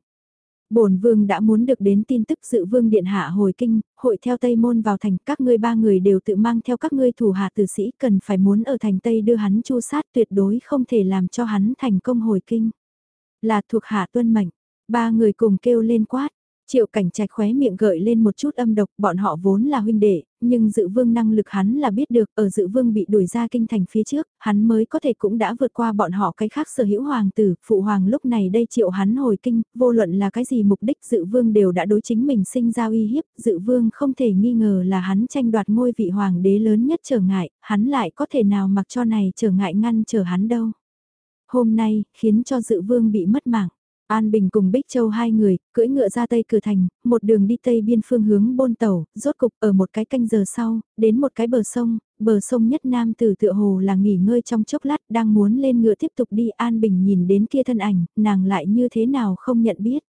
bổn vương đã muốn được đến tin tức dự vương điện hạ hồi kinh, hội theo Tây Môn vào thành, các ngươi ba người đều tự mang theo các ngươi thủ hạ tử sĩ cần phải muốn ở thành Tây đưa hắn chu sát tuyệt đối không thể làm cho hắn thành công hồi kinh. Là thuộc hạ tuân mệnh, ba người cùng kêu lên quát, Triệu cảnh trạch khóe miệng gợi lên một chút âm độc, bọn họ vốn là huynh đệ, nhưng dự vương năng lực hắn là biết được, ở dự vương bị đuổi ra kinh thành phía trước, hắn mới có thể cũng đã vượt qua bọn họ cái khác sở hữu hoàng tử, phụ hoàng lúc này đây triệu hắn hồi kinh, vô luận là cái gì mục đích dự vương đều đã đối chính mình sinh ra uy hiếp, dự vương không thể nghi ngờ là hắn tranh đoạt ngôi vị hoàng đế lớn nhất trở ngại, hắn lại có thể nào mặc cho này trở ngại ngăn trở hắn đâu. Hôm nay, khiến cho dự vương bị mất mạng. An Bình cùng Bích Châu hai người, cưỡi ngựa ra tây cửa thành, một đường đi tây biên phương hướng bôn tàu, rốt cục ở một cái canh giờ sau, đến một cái bờ sông, bờ sông nhất nam từ tựa hồ là nghỉ ngơi trong chốc lát đang muốn lên ngựa tiếp tục đi An Bình nhìn đến kia thân ảnh, nàng lại như thế nào không nhận biết.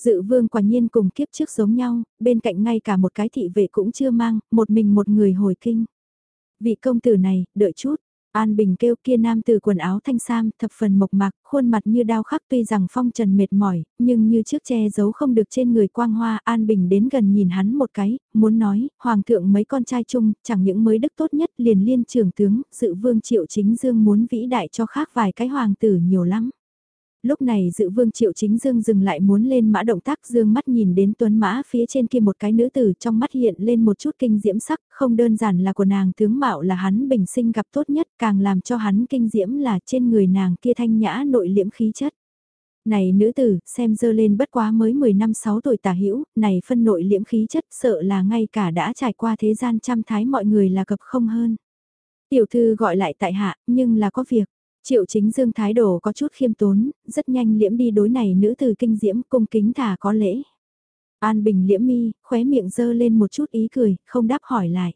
Dự vương quả nhiên cùng kiếp trước giống nhau, bên cạnh ngay cả một cái thị vệ cũng chưa mang, một mình một người hồi kinh. Vị công tử này, đợi chút, An Bình kêu kia nam từ quần áo thanh sam, thập phần mộc mạc, khuôn mặt như đao khắc tuy rằng phong trần mệt mỏi, nhưng như chiếc che giấu không được trên người quang hoa. An Bình đến gần nhìn hắn một cái, muốn nói, hoàng thượng mấy con trai chung, chẳng những mới đức tốt nhất liền liên trưởng tướng, sự vương triệu chính dương muốn vĩ đại cho khác vài cái hoàng tử nhiều lắm. Lúc này dự vương triệu chính dương dừng lại muốn lên mã động tác dương mắt nhìn đến tuấn mã phía trên kia một cái nữ tử trong mắt hiện lên một chút kinh diễm sắc, không đơn giản là của nàng tướng mạo là hắn bình sinh gặp tốt nhất, càng làm cho hắn kinh diễm là trên người nàng kia thanh nhã nội liễm khí chất. Này nữ tử, xem dơ lên bất quá mới 10 năm 6 tuổi tả hữu này phân nội liễm khí chất sợ là ngay cả đã trải qua thế gian trăm thái mọi người là cập không hơn. Tiểu thư gọi lại tại hạ, nhưng là có việc. Triệu chính dương thái độ có chút khiêm tốn, rất nhanh liễm đi đối này nữ từ kinh diễm cung kính thả có lễ. An Bình liễm mi, khóe miệng dơ lên một chút ý cười, không đáp hỏi lại.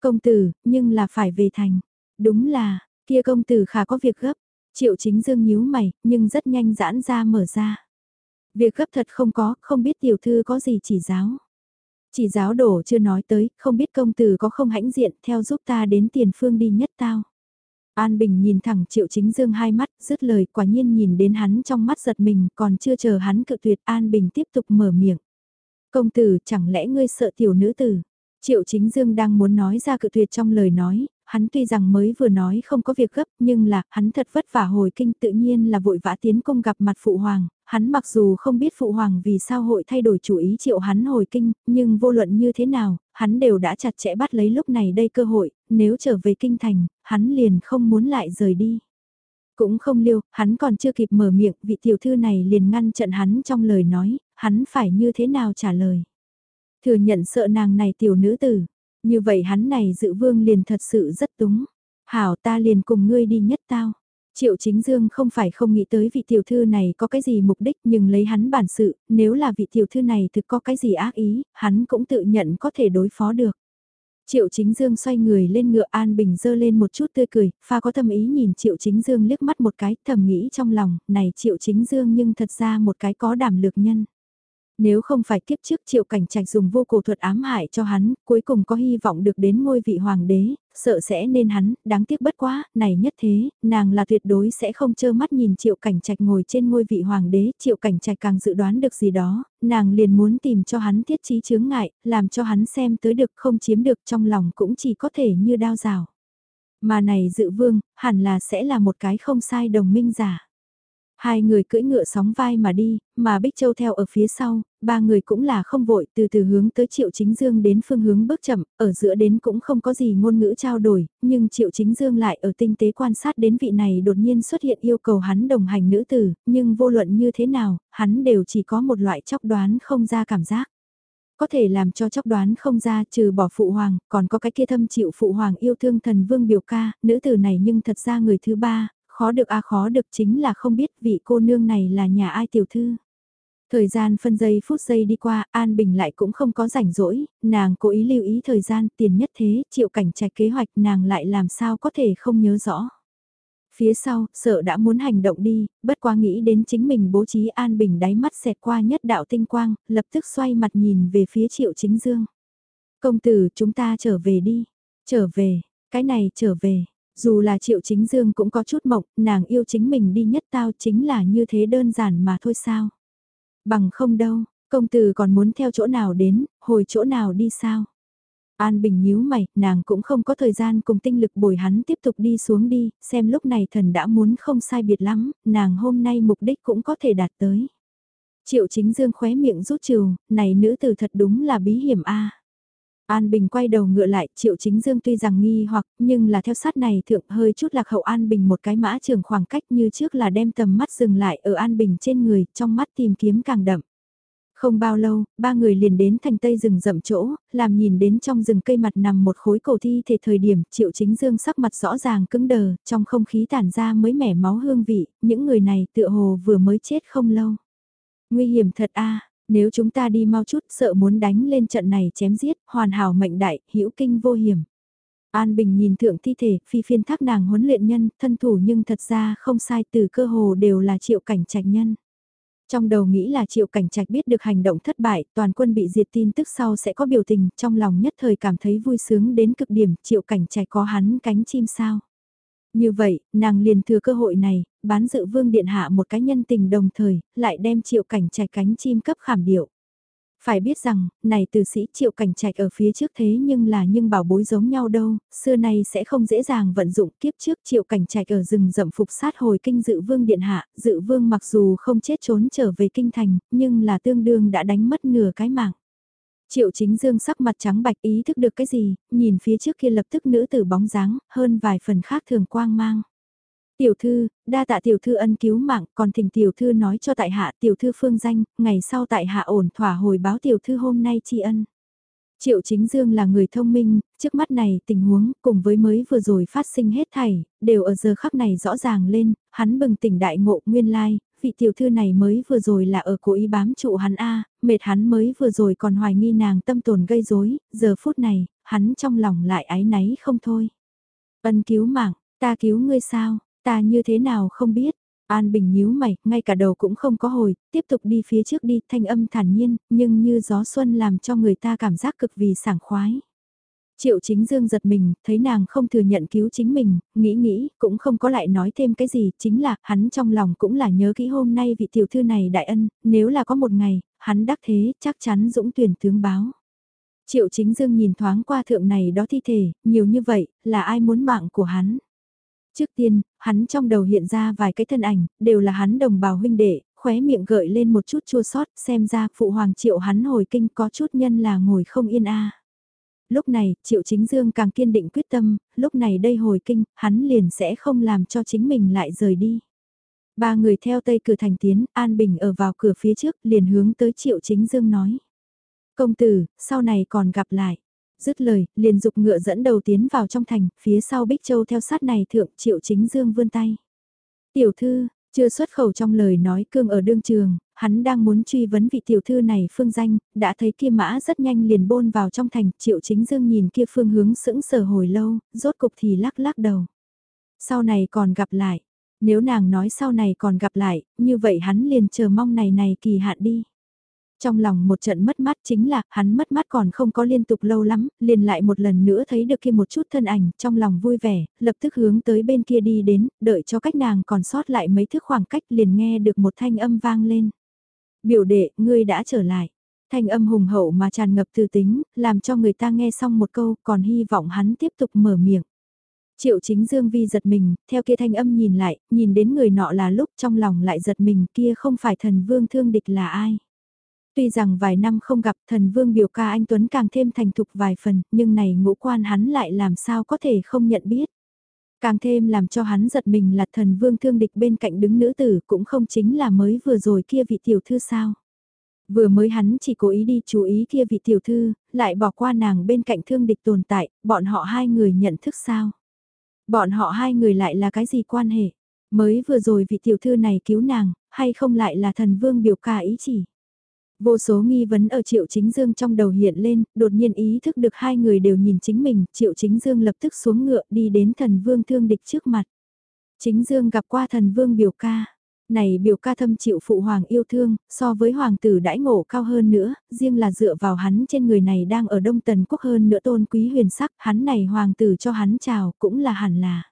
Công tử, nhưng là phải về thành. Đúng là, kia công tử khả có việc gấp. Triệu chính dương nhíu mày, nhưng rất nhanh giãn ra mở ra. Việc gấp thật không có, không biết tiểu thư có gì chỉ giáo. Chỉ giáo đổ chưa nói tới, không biết công tử có không hãnh diện theo giúp ta đến tiền phương đi nhất tao. An Bình nhìn thẳng Triệu Chính Dương hai mắt, dứt lời quả nhiên nhìn đến hắn trong mắt giật mình, còn chưa chờ hắn cự tuyệt An Bình tiếp tục mở miệng. Công tử, chẳng lẽ ngươi sợ tiểu nữ tử? Triệu Chính Dương đang muốn nói ra cự tuyệt trong lời nói, hắn tuy rằng mới vừa nói không có việc gấp nhưng là hắn thật vất vả hồi kinh tự nhiên là vội vã tiến công gặp mặt Phụ Hoàng, hắn mặc dù không biết Phụ Hoàng vì sao hội thay đổi chủ ý triệu hắn hồi kinh, nhưng vô luận như thế nào, hắn đều đã chặt chẽ bắt lấy lúc này đây cơ hội, nếu trở về kinh thành, hắn liền không muốn lại rời đi. Cũng không liêu, hắn còn chưa kịp mở miệng, vị tiểu thư này liền ngăn trận hắn trong lời nói, hắn phải như thế nào trả lời. Thừa nhận sợ nàng này tiểu nữ tử, Như vậy hắn này dự vương liền thật sự rất túng. Hảo ta liền cùng ngươi đi nhất tao. Triệu Chính Dương không phải không nghĩ tới vị tiểu thư này có cái gì mục đích nhưng lấy hắn bản sự, nếu là vị tiểu thư này thực có cái gì ác ý, hắn cũng tự nhận có thể đối phó được. Triệu Chính Dương xoay người lên ngựa An Bình dơ lên một chút tươi cười, pha có tâm ý nhìn Triệu Chính Dương liếc mắt một cái thầm nghĩ trong lòng, này Triệu Chính Dương nhưng thật ra một cái có đảm lược nhân. Nếu không phải kiếp trước triệu cảnh trạch dùng vô cổ thuật ám hại cho hắn, cuối cùng có hy vọng được đến ngôi vị hoàng đế, sợ sẽ nên hắn, đáng tiếc bất quá, này nhất thế, nàng là tuyệt đối sẽ không chơ mắt nhìn triệu cảnh trạch ngồi trên ngôi vị hoàng đế, triệu cảnh trạch càng dự đoán được gì đó, nàng liền muốn tìm cho hắn thiết trí chướng ngại, làm cho hắn xem tới được không chiếm được trong lòng cũng chỉ có thể như đao rào. Mà này dự vương, hẳn là sẽ là một cái không sai đồng minh giả. Hai người cưỡi ngựa sóng vai mà đi, mà Bích Châu theo ở phía sau, ba người cũng là không vội từ từ hướng tới Triệu Chính Dương đến phương hướng bước chậm, ở giữa đến cũng không có gì ngôn ngữ trao đổi, nhưng Triệu Chính Dương lại ở tinh tế quan sát đến vị này đột nhiên xuất hiện yêu cầu hắn đồng hành nữ tử, nhưng vô luận như thế nào, hắn đều chỉ có một loại chóc đoán không ra cảm giác. Có thể làm cho chóc đoán không ra trừ bỏ phụ hoàng, còn có cái kia thâm chịu phụ hoàng yêu thương thần vương biểu ca, nữ tử này nhưng thật ra người thứ ba, khó được a khó được chính là không biết vị cô nương này là nhà ai tiểu thư. Thời gian phân giây phút giây đi qua, An Bình lại cũng không có rảnh rỗi, nàng cố ý lưu ý thời gian tiền nhất thế, triệu cảnh trạch kế hoạch nàng lại làm sao có thể không nhớ rõ. Phía sau, sợ đã muốn hành động đi, bất quá nghĩ đến chính mình bố trí An Bình đáy mắt xẹt qua nhất đạo tinh quang, lập tức xoay mặt nhìn về phía triệu chính dương. Công tử chúng ta trở về đi, trở về, cái này trở về, dù là triệu chính dương cũng có chút mộng, nàng yêu chính mình đi nhất tao chính là như thế đơn giản mà thôi sao. Bằng không đâu, công tử còn muốn theo chỗ nào đến, hồi chỗ nào đi sao. An Bình nhíu mày, nàng cũng không có thời gian cùng tinh lực bồi hắn tiếp tục đi xuống đi, xem lúc này thần đã muốn không sai biệt lắm, nàng hôm nay mục đích cũng có thể đạt tới. Triệu chính dương khóe miệng rút trừ, này nữ tử thật đúng là bí hiểm a. An Bình quay đầu ngựa lại, Triệu Chính Dương tuy rằng nghi hoặc, nhưng là theo sát này thượng hơi chút lạc hậu An Bình một cái mã trường khoảng cách như trước là đem tầm mắt dừng lại ở An Bình trên người, trong mắt tìm kiếm càng đậm. Không bao lâu, ba người liền đến thành tây rừng rậm chỗ, làm nhìn đến trong rừng cây mặt nằm một khối cổ thi thể thời điểm Triệu Chính Dương sắc mặt rõ ràng cứng đờ, trong không khí tản ra mới mẻ máu hương vị, những người này tựa hồ vừa mới chết không lâu. Nguy hiểm thật a nếu chúng ta đi mau chút sợ muốn đánh lên trận này chém giết, hoàn hảo mệnh đại, hữu kinh vô hiểm. An Bình nhìn thượng thi thể, phi phiên thác nàng huấn luyện nhân, thân thủ nhưng thật ra không sai từ cơ hồ đều là triệu cảnh trạch nhân. Trong đầu nghĩ là triệu cảnh trạch biết được hành động thất bại, toàn quân bị diệt tin tức sau sẽ có biểu tình, trong lòng nhất thời cảm thấy vui sướng đến cực điểm, triệu cảnh trạch có hắn cánh chim sao. Như vậy, nàng liền thừa cơ hội này, bán dự vương điện hạ một cái nhân tình đồng thời, lại đem triệu cảnh trạch cánh chim cấp khảm điệu. Phải biết rằng, này từ sĩ triệu cảnh trạch ở phía trước thế nhưng là nhưng bảo bối giống nhau đâu, xưa nay sẽ không dễ dàng vận dụng kiếp trước triệu cảnh trạch ở rừng rậm phục sát hồi kinh dự vương điện hạ, dự vương mặc dù không chết trốn trở về kinh thành, nhưng là tương đương đã đánh mất nửa cái mạng. Triệu chính dương sắc mặt trắng bạch ý thức được cái gì, nhìn phía trước kia lập tức nữ tử bóng dáng, hơn vài phần khác thường quang mang. Tiểu thư, đa tạ tiểu thư ân cứu mạng, còn thỉnh tiểu thư nói cho tại hạ tiểu thư phương danh, ngày sau tại hạ ổn thỏa hồi báo tiểu thư hôm nay tri ân. Triệu Chính Dương là người thông minh, trước mắt này tình huống cùng với mới vừa rồi phát sinh hết thảy, đều ở giờ khắc này rõ ràng lên, hắn bừng tỉnh đại ngộ nguyên lai, vị tiểu thư này mới vừa rồi là ở cố ý bám trụ hắn A, mệt hắn mới vừa rồi còn hoài nghi nàng tâm tồn gây rối giờ phút này, hắn trong lòng lại ái náy không thôi. Ân cứu mạng, ta cứu ngươi sao, ta như thế nào không biết, An Bình nhíu mày, ngay cả đầu cũng không có hồi, tiếp tục đi phía trước đi, thanh âm thản nhiên, nhưng như gió xuân làm cho người ta cảm giác cực vì sảng khoái. Triệu chính dương giật mình, thấy nàng không thừa nhận cứu chính mình, nghĩ nghĩ, cũng không có lại nói thêm cái gì, chính là, hắn trong lòng cũng là nhớ kỹ hôm nay vị tiểu thư này đại ân, nếu là có một ngày, hắn đắc thế, chắc chắn dũng tuyển tướng báo. Triệu chính dương nhìn thoáng qua thượng này đó thi thể, nhiều như vậy, là ai muốn mạng của hắn. Trước tiên, hắn trong đầu hiện ra vài cái thân ảnh, đều là hắn đồng bào huynh đệ, khóe miệng gợi lên một chút chua sót, xem ra phụ hoàng triệu hắn hồi kinh có chút nhân là ngồi không yên a lúc này, Triệu Chính Dương càng kiên định quyết tâm, lúc này đây hồi kinh, hắn liền sẽ không làm cho chính mình lại rời đi. Ba người theo tây cửa thành tiến, An Bình ở vào cửa phía trước, liền hướng tới Triệu Chính Dương nói. Công tử, sau này còn gặp lại. Dứt lời, liền dục ngựa dẫn đầu tiến vào trong thành, phía sau Bích Châu theo sát này thượng triệu chính dương vươn tay. Tiểu thư, chưa xuất khẩu trong lời nói cương ở đương trường, hắn đang muốn truy vấn vị tiểu thư này phương danh, đã thấy kia mã rất nhanh liền bôn vào trong thành, triệu chính dương nhìn kia phương hướng sững sờ hồi lâu, rốt cục thì lắc lắc đầu. Sau này còn gặp lại, nếu nàng nói sau này còn gặp lại, như vậy hắn liền chờ mong này này kỳ hạn đi. Trong lòng một trận mất mát chính là, hắn mất mát còn không có liên tục lâu lắm, liền lại một lần nữa thấy được kia một chút thân ảnh, trong lòng vui vẻ, lập tức hướng tới bên kia đi đến, đợi cho cách nàng còn sót lại mấy thước khoảng cách liền nghe được một thanh âm vang lên. Biểu đệ, ngươi đã trở lại. Thanh âm hùng hậu mà tràn ngập từ tính, làm cho người ta nghe xong một câu, còn hy vọng hắn tiếp tục mở miệng. Triệu chính Dương Vi giật mình, theo kia thanh âm nhìn lại, nhìn đến người nọ là lúc trong lòng lại giật mình kia không phải thần vương thương địch là ai. Tuy rằng vài năm không gặp thần vương biểu ca anh Tuấn càng thêm thành thục vài phần, nhưng này ngũ quan hắn lại làm sao có thể không nhận biết. Càng thêm làm cho hắn giật mình là thần vương thương địch bên cạnh đứng nữ tử cũng không chính là mới vừa rồi kia vị tiểu thư sao. Vừa mới hắn chỉ cố ý đi chú ý kia vị tiểu thư, lại bỏ qua nàng bên cạnh thương địch tồn tại, bọn họ hai người nhận thức sao. Bọn họ hai người lại là cái gì quan hệ? Mới vừa rồi vị tiểu thư này cứu nàng, hay không lại là thần vương biểu ca ý chỉ? Vô số nghi vấn ở Triệu Chính Dương trong đầu hiện lên, đột nhiên ý thức được hai người đều nhìn chính mình, Triệu Chính Dương lập tức xuống ngựa đi đến thần vương thương địch trước mặt. Chính Dương gặp qua thần vương biểu ca. Này biểu ca thâm chịu phụ hoàng yêu thương, so với hoàng tử đãi ngộ cao hơn nữa, riêng là dựa vào hắn trên người này đang ở Đông Tần Quốc hơn nữa tôn quý huyền sắc, hắn này hoàng tử cho hắn chào cũng là hẳn là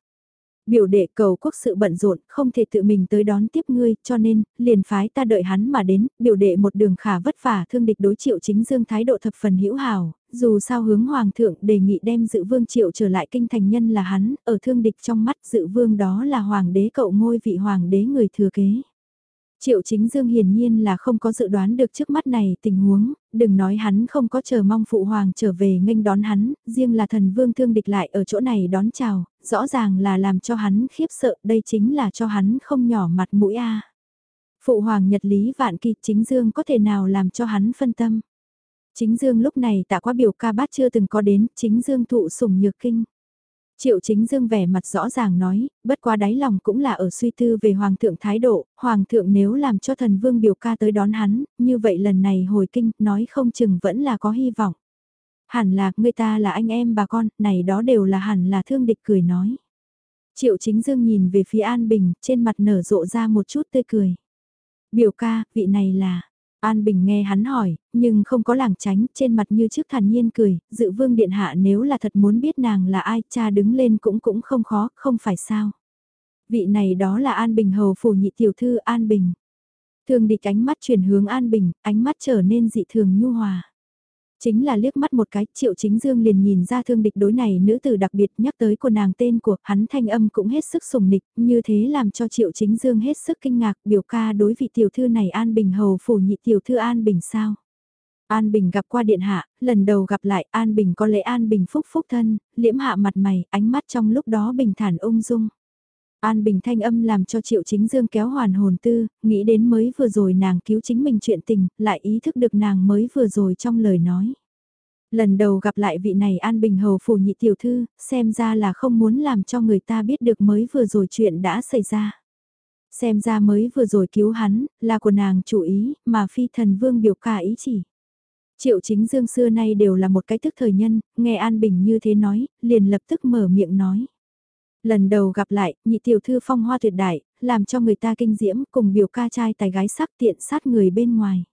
biểu đệ cầu quốc sự bận rộn, không thể tự mình tới đón tiếp ngươi, cho nên, liền phái ta đợi hắn mà đến, biểu đệ một đường khả vất vả thương địch đối triệu chính dương thái độ thập phần hữu hảo, dù sao hướng hoàng thượng đề nghị đem dự vương triệu trở lại kinh thành nhân là hắn, ở thương địch trong mắt dự vương đó là hoàng đế cậu ngôi vị hoàng đế người thừa kế. Triệu chính dương hiển nhiên là không có dự đoán được trước mắt này tình huống, đừng nói hắn không có chờ mong phụ hoàng trở về nghênh đón hắn, riêng là thần vương thương địch lại ở chỗ này đón chào, rõ ràng là làm cho hắn khiếp sợ, đây chính là cho hắn không nhỏ mặt mũi a. Phụ hoàng nhật lý vạn kỳ chính dương có thể nào làm cho hắn phân tâm. Chính dương lúc này tạ quá biểu ca bát chưa từng có đến, chính dương thụ sủng nhược kinh. Triệu chính dương vẻ mặt rõ ràng nói, bất quá đáy lòng cũng là ở suy tư về hoàng thượng thái độ, hoàng thượng nếu làm cho thần vương biểu ca tới đón hắn, như vậy lần này hồi kinh, nói không chừng vẫn là có hy vọng. Hẳn là, người ta là anh em bà con, này đó đều là hẳn là thương địch cười nói. Triệu chính dương nhìn về phía An Bình, trên mặt nở rộ ra một chút tươi cười. Biểu ca, vị này là, An Bình nghe hắn hỏi, nhưng không có làng tránh, trên mặt như trước thản nhiên cười, dự vương điện hạ nếu là thật muốn biết nàng là ai, cha đứng lên cũng cũng không khó, không phải sao. Vị này đó là An Bình hầu phủ nhị tiểu thư An Bình. Thường địch ánh mắt chuyển hướng An Bình, ánh mắt trở nên dị thường nhu hòa. Chính là liếc mắt một cái, triệu chính dương liền nhìn ra thương địch đối này nữ tử đặc biệt nhắc tới của nàng tên của hắn thanh âm cũng hết sức sùng nịch, như thế làm cho triệu chính dương hết sức kinh ngạc biểu ca đối vị tiểu thư này An Bình hầu phủ nhị tiểu thư An Bình sao. An Bình gặp qua điện hạ, lần đầu gặp lại An Bình có lẽ An Bình phúc phúc thân, liễm hạ mặt mày, ánh mắt trong lúc đó bình thản ung dung. An Bình thanh âm làm cho Triệu Chính Dương kéo hoàn hồn tư, nghĩ đến mới vừa rồi nàng cứu chính mình chuyện tình, lại ý thức được nàng mới vừa rồi trong lời nói. Lần đầu gặp lại vị này An Bình hầu phủ nhị tiểu thư, xem ra là không muốn làm cho người ta biết được mới vừa rồi chuyện đã xảy ra. Xem ra mới vừa rồi cứu hắn, là của nàng chủ ý, mà phi thần vương biểu ca ý chỉ. Triệu chính dương xưa nay đều là một cái thức thời nhân, nghe An Bình như thế nói, liền lập tức mở miệng nói. Lần đầu gặp lại, nhị tiểu thư phong hoa tuyệt đại, làm cho người ta kinh diễm cùng biểu ca trai tài gái sắc tiện sát người bên ngoài.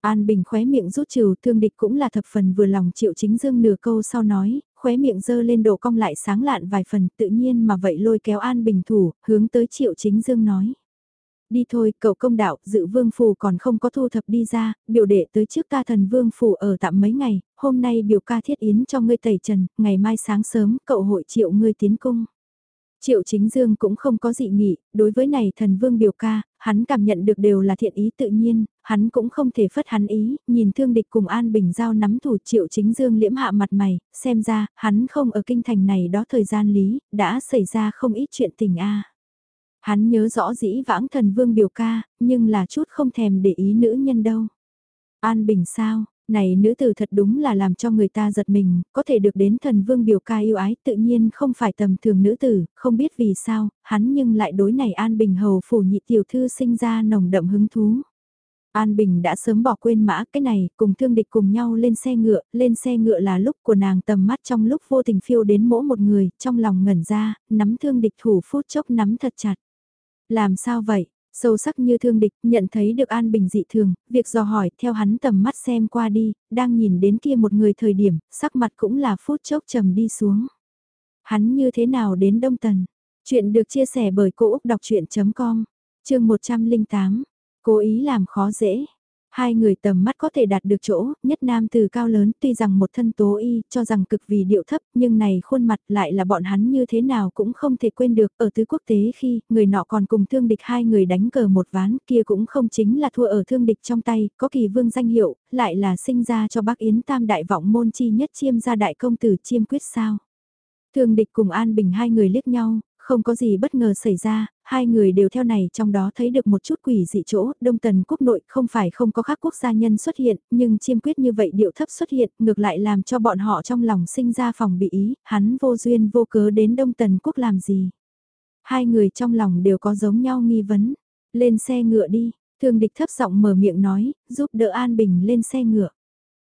An Bình khóe miệng rút trừ thương địch cũng là thập phần vừa lòng triệu chính dương nửa câu sau nói, khóe miệng dơ lên độ cong lại sáng lạn vài phần tự nhiên mà vậy lôi kéo An Bình thủ, hướng tới triệu chính dương nói. Đi thôi, cậu công đạo, dự vương phù còn không có thu thập đi ra, biểu đệ tới trước ca thần vương phù ở tạm mấy ngày, hôm nay biểu ca thiết yến cho ngươi tẩy trần, ngày mai sáng sớm, cậu hội triệu ngươi tiến cung. Triệu chính dương cũng không có dị nghị, đối với này thần vương biểu ca, hắn cảm nhận được đều là thiện ý tự nhiên, hắn cũng không thể phất hắn ý, nhìn thương địch cùng An Bình Giao nắm thủ triệu chính dương liễm hạ mặt mày, xem ra, hắn không ở kinh thành này đó thời gian lý, đã xảy ra không ít chuyện tình a. Hắn nhớ rõ dĩ vãng thần vương biểu ca, nhưng là chút không thèm để ý nữ nhân đâu. An Bình sao, này nữ tử thật đúng là làm cho người ta giật mình, có thể được đến thần vương biểu ca yêu ái tự nhiên không phải tầm thường nữ tử, không biết vì sao, hắn nhưng lại đối này An Bình Hầu phủ nhị tiểu thư sinh ra nồng đậm hứng thú. An Bình đã sớm bỏ quên mã cái này, cùng thương địch cùng nhau lên xe ngựa, lên xe ngựa là lúc của nàng tầm mắt trong lúc vô tình phiêu đến mỗi một người, trong lòng ngẩn ra, nắm thương địch thủ phút chốc nắm thật chặt. Làm sao vậy? Sâu sắc như thương địch, nhận thấy được An Bình dị thường, việc dò hỏi theo hắn tầm mắt xem qua đi, đang nhìn đến kia một người thời điểm, sắc mặt cũng là phút chốc trầm đi xuống. Hắn như thế nào đến Đông Tần? Chuyện được chia sẻ bởi Cô Úc Đọc Chuyện.com, chương 108 Cố ý làm khó dễ. Hai người tầm mắt có thể đạt được chỗ, nhất nam từ cao lớn tuy rằng một thân tố y cho rằng cực vì điệu thấp nhưng này khuôn mặt lại là bọn hắn như thế nào cũng không thể quên được ở tứ quốc tế khi người nọ còn cùng thương địch hai người đánh cờ một ván kia cũng không chính là thua ở thương địch trong tay, có kỳ vương danh hiệu, lại là sinh ra cho bác Yến Tam đại vọng môn chi nhất chiêm gia đại công tử chiêm quyết sao. Thương địch cùng An Bình hai người liếc nhau, không có gì bất ngờ xảy ra, hai người đều theo này trong đó thấy được một chút quỷ dị chỗ, Đông Tần quốc nội không phải không có các quốc gia nhân xuất hiện, nhưng chiêm quyết như vậy điệu thấp xuất hiện, ngược lại làm cho bọn họ trong lòng sinh ra phòng bị ý, hắn vô duyên vô cớ đến Đông Tần quốc làm gì. Hai người trong lòng đều có giống nhau nghi vấn, lên xe ngựa đi, thương địch thấp giọng mở miệng nói, giúp đỡ An Bình lên xe ngựa.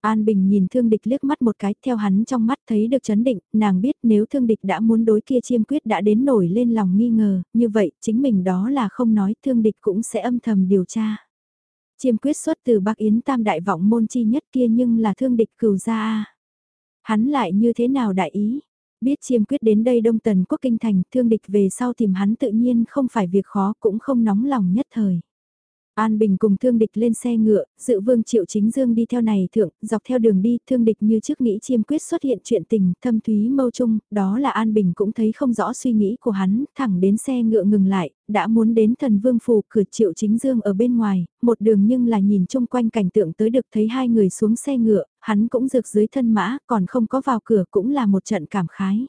An Bình nhìn thương địch liếc mắt một cái, theo hắn trong mắt thấy được chấn định, nàng biết nếu thương địch đã muốn đối kia chiêm quyết đã đến nổi lên lòng nghi ngờ, như vậy chính mình đó là không nói thương địch cũng sẽ âm thầm điều tra. Chiêm quyết xuất từ Bắc Yến tam đại vọng môn chi nhất kia nhưng là thương địch cửu gia Hắn lại như thế nào đại ý? Biết chiêm quyết đến đây đông tần quốc kinh thành thương địch về sau tìm hắn tự nhiên không phải việc khó cũng không nóng lòng nhất thời. An Bình cùng thương địch lên xe ngựa, dự vương triệu chính dương đi theo này thượng, dọc theo đường đi, thương địch như trước nghĩ chiêm quyết xuất hiện chuyện tình, thâm thúy mâu chung, đó là An Bình cũng thấy không rõ suy nghĩ của hắn, thẳng đến xe ngựa ngừng lại, đã muốn đến thần vương phủ cửa triệu chính dương ở bên ngoài, một đường nhưng là nhìn chung quanh cảnh tượng tới được thấy hai người xuống xe ngựa, hắn cũng rực dưới thân mã, còn không có vào cửa cũng là một trận cảm khái.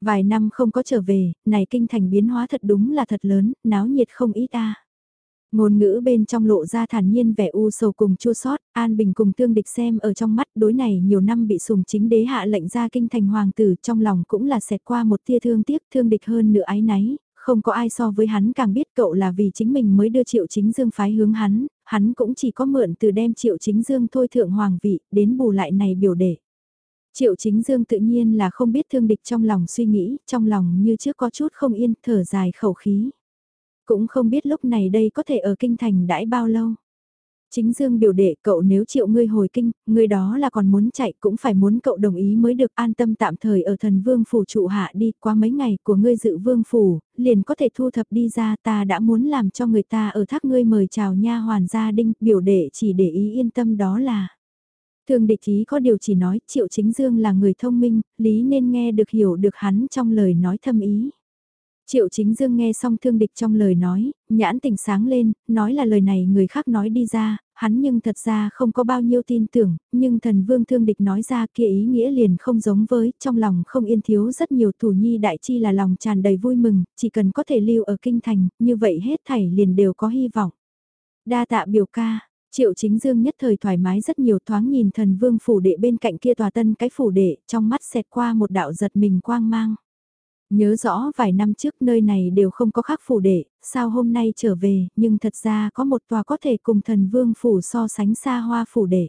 Vài năm không có trở về, này kinh thành biến hóa thật đúng là thật lớn, náo nhiệt không ít ta. Ngôn ngữ bên trong lộ ra thản nhiên vẻ u sầu cùng chua sót, An Bình cùng tương địch xem ở trong mắt đối này nhiều năm bị sùng chính đế hạ lệnh ra kinh thành hoàng tử trong lòng cũng là xẹt qua một tia thương tiếc thương địch hơn nửa ái náy, không có ai so với hắn càng biết cậu là vì chính mình mới đưa triệu chính dương phái hướng hắn, hắn cũng chỉ có mượn từ đem triệu chính dương thôi thượng hoàng vị đến bù lại này biểu đệ Triệu chính dương tự nhiên là không biết thương địch trong lòng suy nghĩ, trong lòng như trước có chút không yên, thở dài khẩu khí. Cũng không biết lúc này đây có thể ở kinh thành đãi bao lâu. Chính Dương biểu đệ cậu nếu chịu ngươi hồi kinh, ngươi đó là còn muốn chạy cũng phải muốn cậu đồng ý mới được an tâm tạm thời ở thần vương phủ trụ hạ đi qua mấy ngày của ngươi dự vương phủ, liền có thể thu thập đi ra ta đã muốn làm cho người ta ở thác ngươi mời chào nha hoàn gia đinh biểu đệ chỉ để ý yên tâm đó là. Thường địch ý có điều chỉ nói triệu chính dương là người thông minh, lý nên nghe được hiểu được hắn trong lời nói thâm ý. Triệu chính dương nghe xong thương địch trong lời nói, nhãn tỉnh sáng lên, nói là lời này người khác nói đi ra, hắn nhưng thật ra không có bao nhiêu tin tưởng, nhưng thần vương thương địch nói ra kia ý nghĩa liền không giống với, trong lòng không yên thiếu rất nhiều thủ nhi đại chi là lòng tràn đầy vui mừng, chỉ cần có thể lưu ở kinh thành, như vậy hết thảy liền đều có hy vọng. Đa tạ biểu ca, Triệu chính dương nhất thời thoải mái rất nhiều thoáng nhìn thần vương phủ đệ bên cạnh kia tòa tân cái phủ đệ, trong mắt xẹt qua một đạo giật mình quang mang. Nhớ rõ vài năm trước nơi này đều không có khắc phủ đệ, sao hôm nay trở về, nhưng thật ra có một tòa có thể cùng thần vương phủ so sánh xa hoa phủ đệ.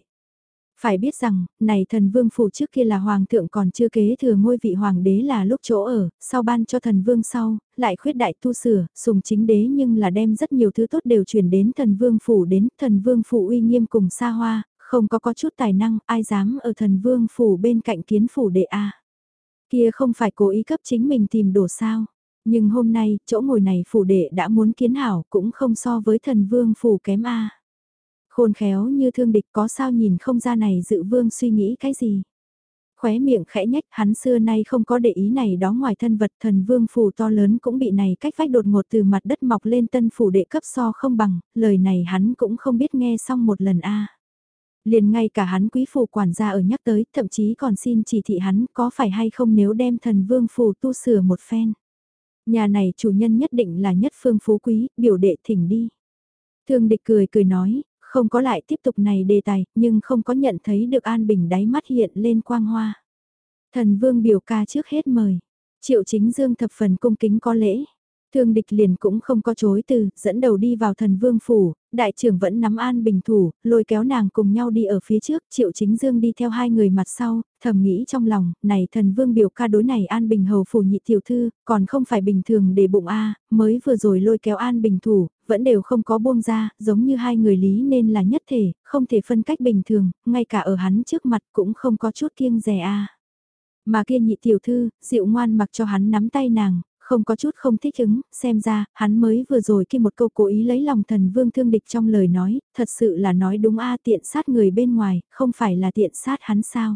Phải biết rằng, này thần vương phủ trước kia là hoàng thượng còn chưa kế thừa ngôi vị hoàng đế là lúc chỗ ở, sau ban cho thần vương sau, lại khuyết đại tu sửa, sùng chính đế nhưng là đem rất nhiều thứ tốt đều chuyển đến thần vương phủ đến thần vương phủ uy nghiêm cùng xa hoa, không có có chút tài năng, ai dám ở thần vương phủ bên cạnh kiến phủ đệ A. Kia không phải cố ý cấp chính mình tìm đổ sao. Nhưng hôm nay, chỗ ngồi này phủ đệ đã muốn kiến hảo cũng không so với thần vương phủ kém a. Khôn khéo như thương địch có sao nhìn không ra này dự vương suy nghĩ cái gì. Khóe miệng khẽ nhách hắn xưa nay không có để ý này đó ngoài thân vật thần vương phủ to lớn cũng bị này cách vách đột ngột từ mặt đất mọc lên tân phủ đệ cấp so không bằng, lời này hắn cũng không biết nghe xong một lần a. Liền ngay cả hắn quý phủ quản gia ở nhắc tới, thậm chí còn xin chỉ thị hắn có phải hay không nếu đem thần vương phủ tu sửa một phen. Nhà này chủ nhân nhất định là nhất phương phú quý, biểu đệ thỉnh đi. Thương địch cười cười nói, Không có lại tiếp tục này đề tài, nhưng không có nhận thấy được An Bình đáy mắt hiện lên quang hoa. Thần vương biểu ca trước hết mời. Triệu chính dương thập phần cung kính có lễ. Thương địch liền cũng không có chối từ, dẫn đầu đi vào thần vương phủ, đại trưởng vẫn nắm an bình thủ, lôi kéo nàng cùng nhau đi ở phía trước, triệu chính dương đi theo hai người mặt sau, thầm nghĩ trong lòng, này thần vương biểu ca đối này an bình hầu phủ nhị tiểu thư, còn không phải bình thường để bụng a mới vừa rồi lôi kéo an bình thủ, vẫn đều không có buông ra, giống như hai người lý nên là nhất thể, không thể phân cách bình thường, ngay cả ở hắn trước mặt cũng không có chút kiêng rè a. Mà kia nhị tiểu thư, dịu ngoan mặc cho hắn nắm tay nàng, không có chút không thích ứng, xem ra, hắn mới vừa rồi khi một câu cố ý lấy lòng thần vương thương địch trong lời nói, thật sự là nói đúng a tiện sát người bên ngoài, không phải là tiện sát hắn sao.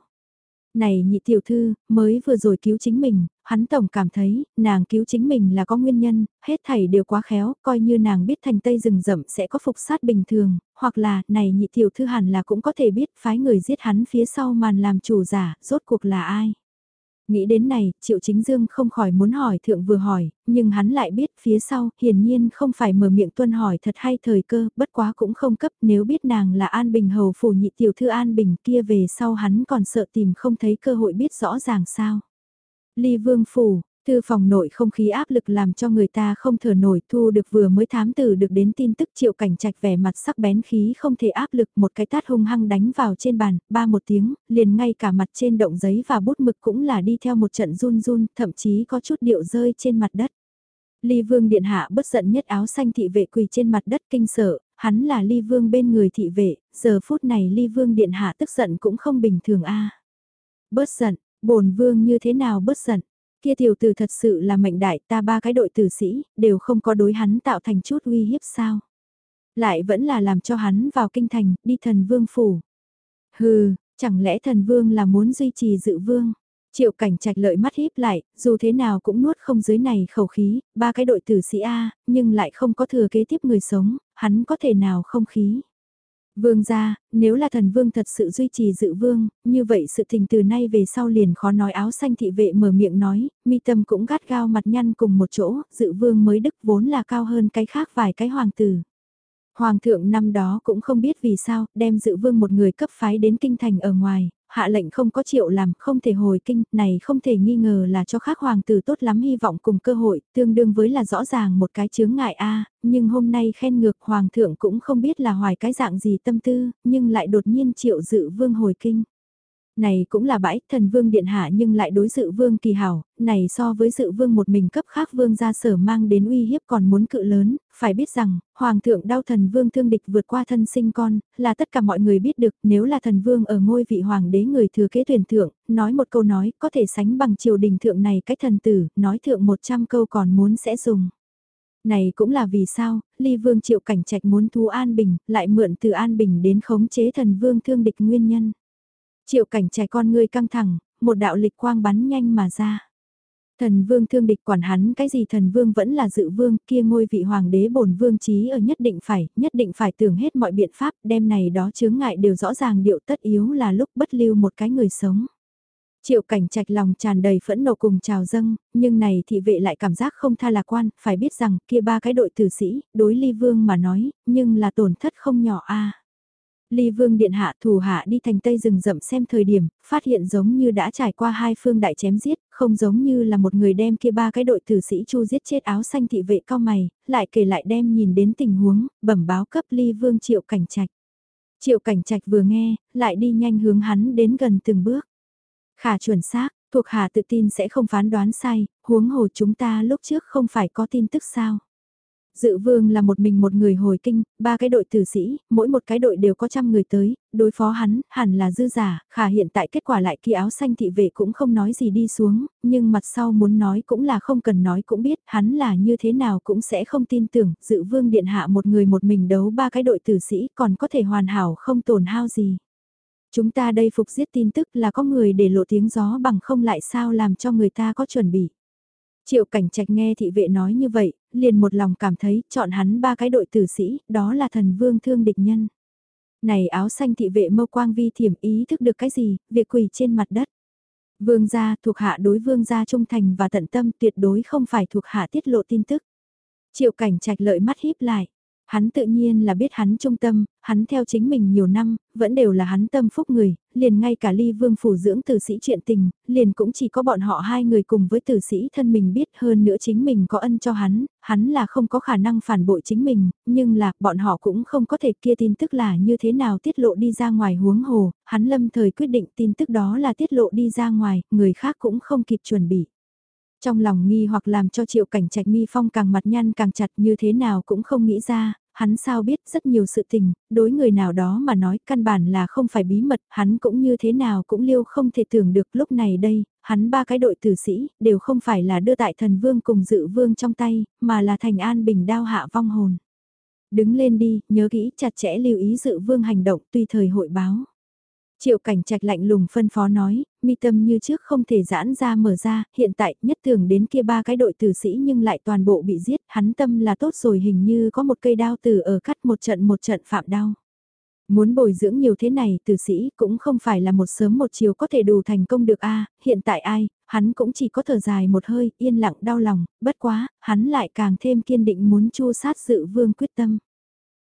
Này nhị tiểu thư, mới vừa rồi cứu chính mình, hắn tổng cảm thấy, nàng cứu chính mình là có nguyên nhân, hết thảy đều quá khéo, coi như nàng biết thành tây rừng rậm sẽ có phục sát bình thường, hoặc là, này nhị tiểu thư hẳn là cũng có thể biết phái người giết hắn phía sau màn làm chủ giả, rốt cuộc là ai. Nghĩ đến này, Triệu Chính Dương không khỏi muốn hỏi thượng vừa hỏi, nhưng hắn lại biết phía sau, hiển nhiên không phải mở miệng tuân hỏi thật hay thời cơ, bất quá cũng không cấp nếu biết nàng là An Bình hầu phủ nhị tiểu thư An Bình kia về sau hắn còn sợ tìm không thấy cơ hội biết rõ ràng sao. Ly Vương Phủ, Thư phòng nội không khí áp lực làm cho người ta không thở nổi thu được vừa mới thám tử được đến tin tức triệu cảnh trạch vẻ mặt sắc bén khí không thể áp lực một cái tát hung hăng đánh vào trên bàn, ba một tiếng, liền ngay cả mặt trên động giấy và bút mực cũng là đi theo một trận run run, thậm chí có chút điệu rơi trên mặt đất. Ly vương điện hạ bất giận nhất áo xanh thị vệ quỳ trên mặt đất kinh sợ, hắn là ly vương bên người thị vệ, giờ phút này ly vương điện hạ tức giận cũng không bình thường a Bớt giận, bổn vương như thế nào bớt giận Kia tiểu tử thật sự là mệnh đại ta ba cái đội tử sĩ, đều không có đối hắn tạo thành chút uy hiếp sao. Lại vẫn là làm cho hắn vào kinh thành, đi thần vương phủ. Hừ, chẳng lẽ thần vương là muốn duy trì dự vương? Triệu cảnh trạch lợi mắt híp lại, dù thế nào cũng nuốt không dưới này khẩu khí, ba cái đội tử sĩ A, nhưng lại không có thừa kế tiếp người sống, hắn có thể nào không khí. Vương gia, nếu là thần vương thật sự duy trì dự vương, như vậy sự tình từ nay về sau liền khó nói áo xanh thị vệ mở miệng nói, mi tâm cũng gắt gao mặt nhăn cùng một chỗ, dự vương mới đức vốn là cao hơn cái khác vài cái hoàng tử. Hoàng thượng năm đó cũng không biết vì sao, đem dự vương một người cấp phái đến kinh thành ở ngoài, hạ lệnh không có triệu làm, không thể hồi kinh, này không thể nghi ngờ là cho khác hoàng tử tốt lắm hy vọng cùng cơ hội, tương đương với là rõ ràng một cái chướng ngại a nhưng hôm nay khen ngược hoàng thượng cũng không biết là hoài cái dạng gì tâm tư, nhưng lại đột nhiên triệu dự vương hồi kinh. Này cũng là bãi thần vương điện hạ nhưng lại đối dự vương kỳ hảo, này so với dự vương một mình cấp khác vương gia sở mang đến uy hiếp còn muốn cự lớn, phải biết rằng, hoàng thượng đau thần vương thương địch vượt qua thân sinh con, là tất cả mọi người biết được nếu là thần vương ở ngôi vị hoàng đế người thừa kế tuyển thượng, nói một câu nói có thể sánh bằng triều đình thượng này cái thần tử, nói thượng 100 câu còn muốn sẽ dùng. Này cũng là vì sao, ly vương triệu cảnh trạch muốn thú an bình, lại mượn từ an bình đến khống chế thần vương thương địch nguyên nhân. Triệu cảnh trẻ con ngươi căng thẳng, một đạo lịch quang bắn nhanh mà ra. Thần vương thương địch quản hắn cái gì thần vương vẫn là dự vương kia ngôi vị hoàng đế bổn vương trí ở nhất định phải, nhất định phải tưởng hết mọi biện pháp đem này đó chướng ngại đều rõ ràng điệu tất yếu là lúc bất lưu một cái người sống. Triệu cảnh trạch lòng tràn đầy phẫn nộ cùng trào dâng, nhưng này thị vệ lại cảm giác không tha lạc quan, phải biết rằng kia ba cái đội tử sĩ, đối ly vương mà nói, nhưng là tổn thất không nhỏ a Ly Vương Điện Hạ thủ hạ đi thành Tây rừng rậm xem thời điểm, phát hiện giống như đã trải qua hai phương đại chém giết, không giống như là một người đem kia ba cái đội tử sĩ chu giết chết áo xanh thị vệ cao mày, lại kể lại đem nhìn đến tình huống, bẩm báo cấp Ly Vương Triệu Cảnh Trạch. Triệu Cảnh Trạch vừa nghe, lại đi nhanh hướng hắn đến gần từng bước. Khả chuẩn xác, thuộc hạ tự tin sẽ không phán đoán sai, huống hồ chúng ta lúc trước không phải có tin tức sao. Dự vương là một mình một người hồi kinh, ba cái đội tử sĩ, mỗi một cái đội đều có trăm người tới, đối phó hắn, hẳn là dư giả, khả hiện tại kết quả lại kia áo xanh thị vệ cũng không nói gì đi xuống, nhưng mặt sau muốn nói cũng là không cần nói cũng biết, hắn là như thế nào cũng sẽ không tin tưởng, dự vương điện hạ một người một mình đấu ba cái đội tử sĩ còn có thể hoàn hảo không tổn hao gì. Chúng ta đây phục giết tin tức là có người để lộ tiếng gió bằng không lại sao làm cho người ta có chuẩn bị. Triệu cảnh trạch nghe thị vệ nói như vậy, liền một lòng cảm thấy chọn hắn ba cái đội tử sĩ, đó là thần vương thương địch nhân. Này áo xanh thị vệ mâu quang vi thiểm ý thức được cái gì, việc quỳ trên mặt đất. Vương gia thuộc hạ đối vương gia trung thành và tận tâm tuyệt đối không phải thuộc hạ tiết lộ tin tức. Triệu cảnh trạch lợi mắt híp lại. Hắn tự nhiên là biết hắn trung tâm, hắn theo chính mình nhiều năm, vẫn đều là hắn tâm phúc người, liền ngay cả ly vương phủ dưỡng tử sĩ chuyện tình, liền cũng chỉ có bọn họ hai người cùng với tử sĩ thân mình biết hơn nữa chính mình có ân cho hắn, hắn là không có khả năng phản bội chính mình, nhưng là bọn họ cũng không có thể kia tin tức là như thế nào tiết lộ đi ra ngoài huống hồ, hắn lâm thời quyết định tin tức đó là tiết lộ đi ra ngoài, người khác cũng không kịp chuẩn bị. Trong lòng nghi hoặc làm cho triệu cảnh trạch mi phong càng mặt nhăn càng chặt như thế nào cũng không nghĩ ra, hắn sao biết rất nhiều sự tình, đối người nào đó mà nói căn bản là không phải bí mật, hắn cũng như thế nào cũng liêu không thể tưởng được lúc này đây, hắn ba cái đội tử sĩ, đều không phải là đưa tại thần vương cùng dự vương trong tay, mà là thành an bình đao hạ vong hồn. Đứng lên đi, nhớ kỹ chặt chẽ lưu ý dự vương hành động tùy thời hội báo. Triệu cảnh trạch lạnh lùng phân phó nói, mi tâm như trước không thể giãn ra mở ra, hiện tại nhất tưởng đến kia ba cái đội tử sĩ nhưng lại toàn bộ bị giết, hắn tâm là tốt rồi hình như có một cây đao tử ở cắt một trận một trận phạm đau. Muốn bồi dưỡng nhiều thế này tử sĩ cũng không phải là một sớm một chiều có thể đủ thành công được a hiện tại ai, hắn cũng chỉ có thở dài một hơi, yên lặng đau lòng, bất quá, hắn lại càng thêm kiên định muốn chu sát dự vương quyết tâm.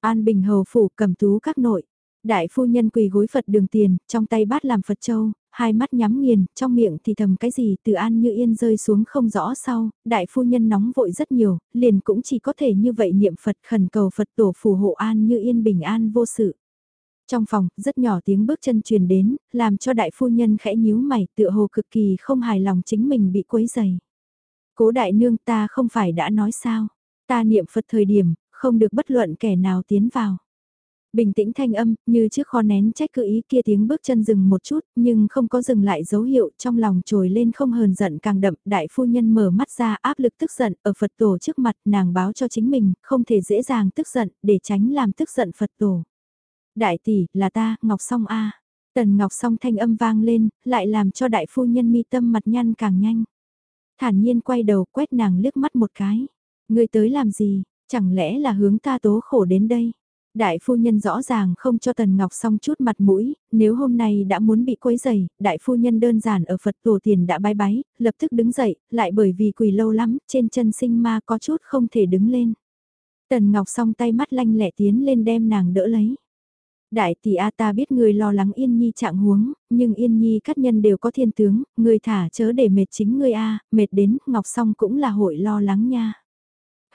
An Bình Hầu Phủ cầm tú các nội, Đại phu nhân quỳ gối Phật đường tiền, trong tay bát làm Phật châu, hai mắt nhắm nghiền, trong miệng thì thầm cái gì từ an như yên rơi xuống không rõ sau, đại phu nhân nóng vội rất nhiều, liền cũng chỉ có thể như vậy niệm Phật khẩn cầu Phật tổ phù hộ an như yên bình an vô sự. Trong phòng, rất nhỏ tiếng bước chân truyền đến, làm cho đại phu nhân khẽ nhíu mày tựa hồ cực kỳ không hài lòng chính mình bị quấy dày. Cố đại nương ta không phải đã nói sao, ta niệm Phật thời điểm, không được bất luận kẻ nào tiến vào. Bình tĩnh thanh âm, như trước kho nén trách cứ ý kia tiếng bước chân dừng một chút, nhưng không có dừng lại dấu hiệu, trong lòng trồi lên không hờn giận càng đậm, đại phu nhân mở mắt ra áp lực tức giận, ở Phật tổ trước mặt nàng báo cho chính mình, không thể dễ dàng tức giận, để tránh làm tức giận Phật tổ. Đại tỷ, là ta, Ngọc Song A. Tần Ngọc Song thanh âm vang lên, lại làm cho đại phu nhân mi tâm mặt nhăn càng nhanh. Thản nhiên quay đầu quét nàng liếc mắt một cái. Ngươi tới làm gì, chẳng lẽ là hướng ta tố khổ đến đây? Đại phu nhân rõ ràng không cho Tần Ngọc xong chút mặt mũi, nếu hôm nay đã muốn bị quấy giày, đại phu nhân đơn giản ở Phật tổ tiền đã bái bái, lập tức đứng dậy, lại bởi vì quỳ lâu lắm, trên chân sinh ma có chút không thể đứng lên. Tần Ngọc song tay mắt lanh lẹ tiến lên đem nàng đỡ lấy. Đại tỷ A ta biết người lo lắng Yên Nhi trạng huống, nhưng Yên Nhi các nhân đều có thiên tướng, người thả chớ để mệt chính người A, mệt đến, Ngọc song cũng là hội lo lắng nha.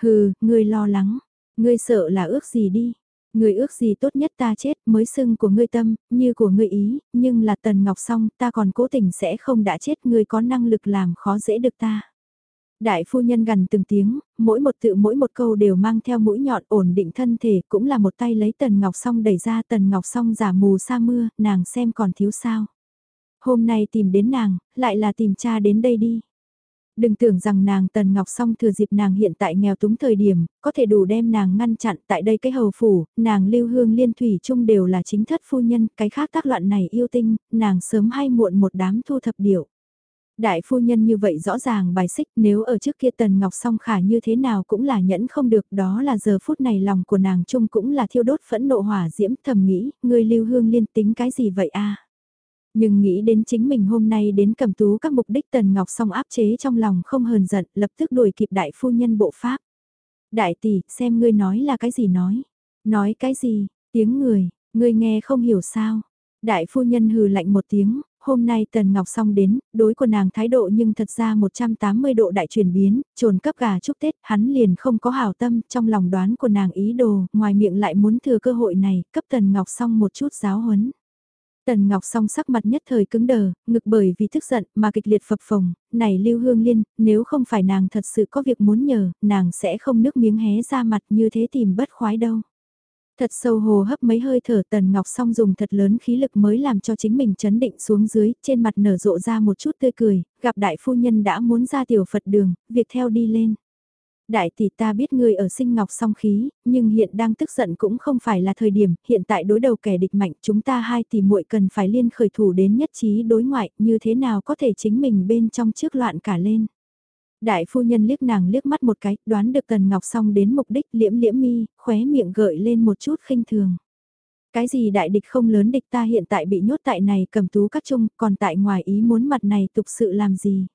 Hừ, người lo lắng, người sợ là ước gì đi. Người ước gì tốt nhất ta chết mới xưng của ngươi tâm, như của ngươi ý, nhưng là tần ngọc song ta còn cố tình sẽ không đã chết ngươi có năng lực làm khó dễ được ta. Đại phu nhân gần từng tiếng, mỗi một tự mỗi một câu đều mang theo mũi nhọn ổn định thân thể cũng là một tay lấy tần ngọc song đẩy ra tần ngọc song giả mù sa mưa, nàng xem còn thiếu sao. Hôm nay tìm đến nàng, lại là tìm cha đến đây đi. Đừng tưởng rằng nàng Tần Ngọc Song thừa dịp nàng hiện tại nghèo túng thời điểm, có thể đủ đem nàng ngăn chặn tại đây cái hầu phủ, nàng lưu hương liên thủy chung đều là chính thất phu nhân, cái khác tác loạn này yêu tinh, nàng sớm hay muộn một đám thu thập điệu. Đại phu nhân như vậy rõ ràng bài xích nếu ở trước kia Tần Ngọc Song khả như thế nào cũng là nhẫn không được đó là giờ phút này lòng của nàng chung cũng là thiêu đốt phẫn nộ hỏa diễm thầm nghĩ, người lưu hương liên tính cái gì vậy a nhưng nghĩ đến chính mình hôm nay đến cầm tú các mục đích Tần Ngọc song áp chế trong lòng không hờn giận, lập tức đuổi kịp đại phu nhân bộ pháp. Đại tỷ, xem ngươi nói là cái gì nói. Nói cái gì, tiếng người, ngươi nghe không hiểu sao. Đại phu nhân hừ lạnh một tiếng, hôm nay Tần Ngọc Song đến, đối của nàng thái độ nhưng thật ra 180 độ đại chuyển biến, trồn cấp gà chúc Tết, hắn liền không có hảo tâm, trong lòng đoán của nàng ý đồ, ngoài miệng lại muốn thừa cơ hội này, cấp Tần Ngọc Song một chút giáo huấn. Tần Ngọc song sắc mặt nhất thời cứng đờ, ngực bởi vì tức giận mà kịch liệt phập phồng, này Lưu Hương Liên, nếu không phải nàng thật sự có việc muốn nhờ, nàng sẽ không nước miếng hé ra mặt như thế tìm bất khoái đâu. Thật sâu hồ hấp mấy hơi thở Tần Ngọc song dùng thật lớn khí lực mới làm cho chính mình chấn định xuống dưới, trên mặt nở rộ ra một chút tươi cười, gặp đại phu nhân đã muốn ra tiểu Phật đường, việc theo đi lên. Đại tỷ ta biết ngươi ở sinh ngọc song khí, nhưng hiện đang tức giận cũng không phải là thời điểm, hiện tại đối đầu kẻ địch mạnh chúng ta hai tỷ muội cần phải liên khởi thủ đến nhất trí đối ngoại, như thế nào có thể chính mình bên trong trước loạn cả lên. Đại phu nhân liếc nàng liếc mắt một cái, đoán được Tần Ngọc song đến mục đích liễm liễm mi, khóe miệng gợi lên một chút khinh thường. Cái gì đại địch không lớn địch ta hiện tại bị nhốt tại này cầm tú các chung, còn tại ngoài ý muốn mặt này tục sự làm gì.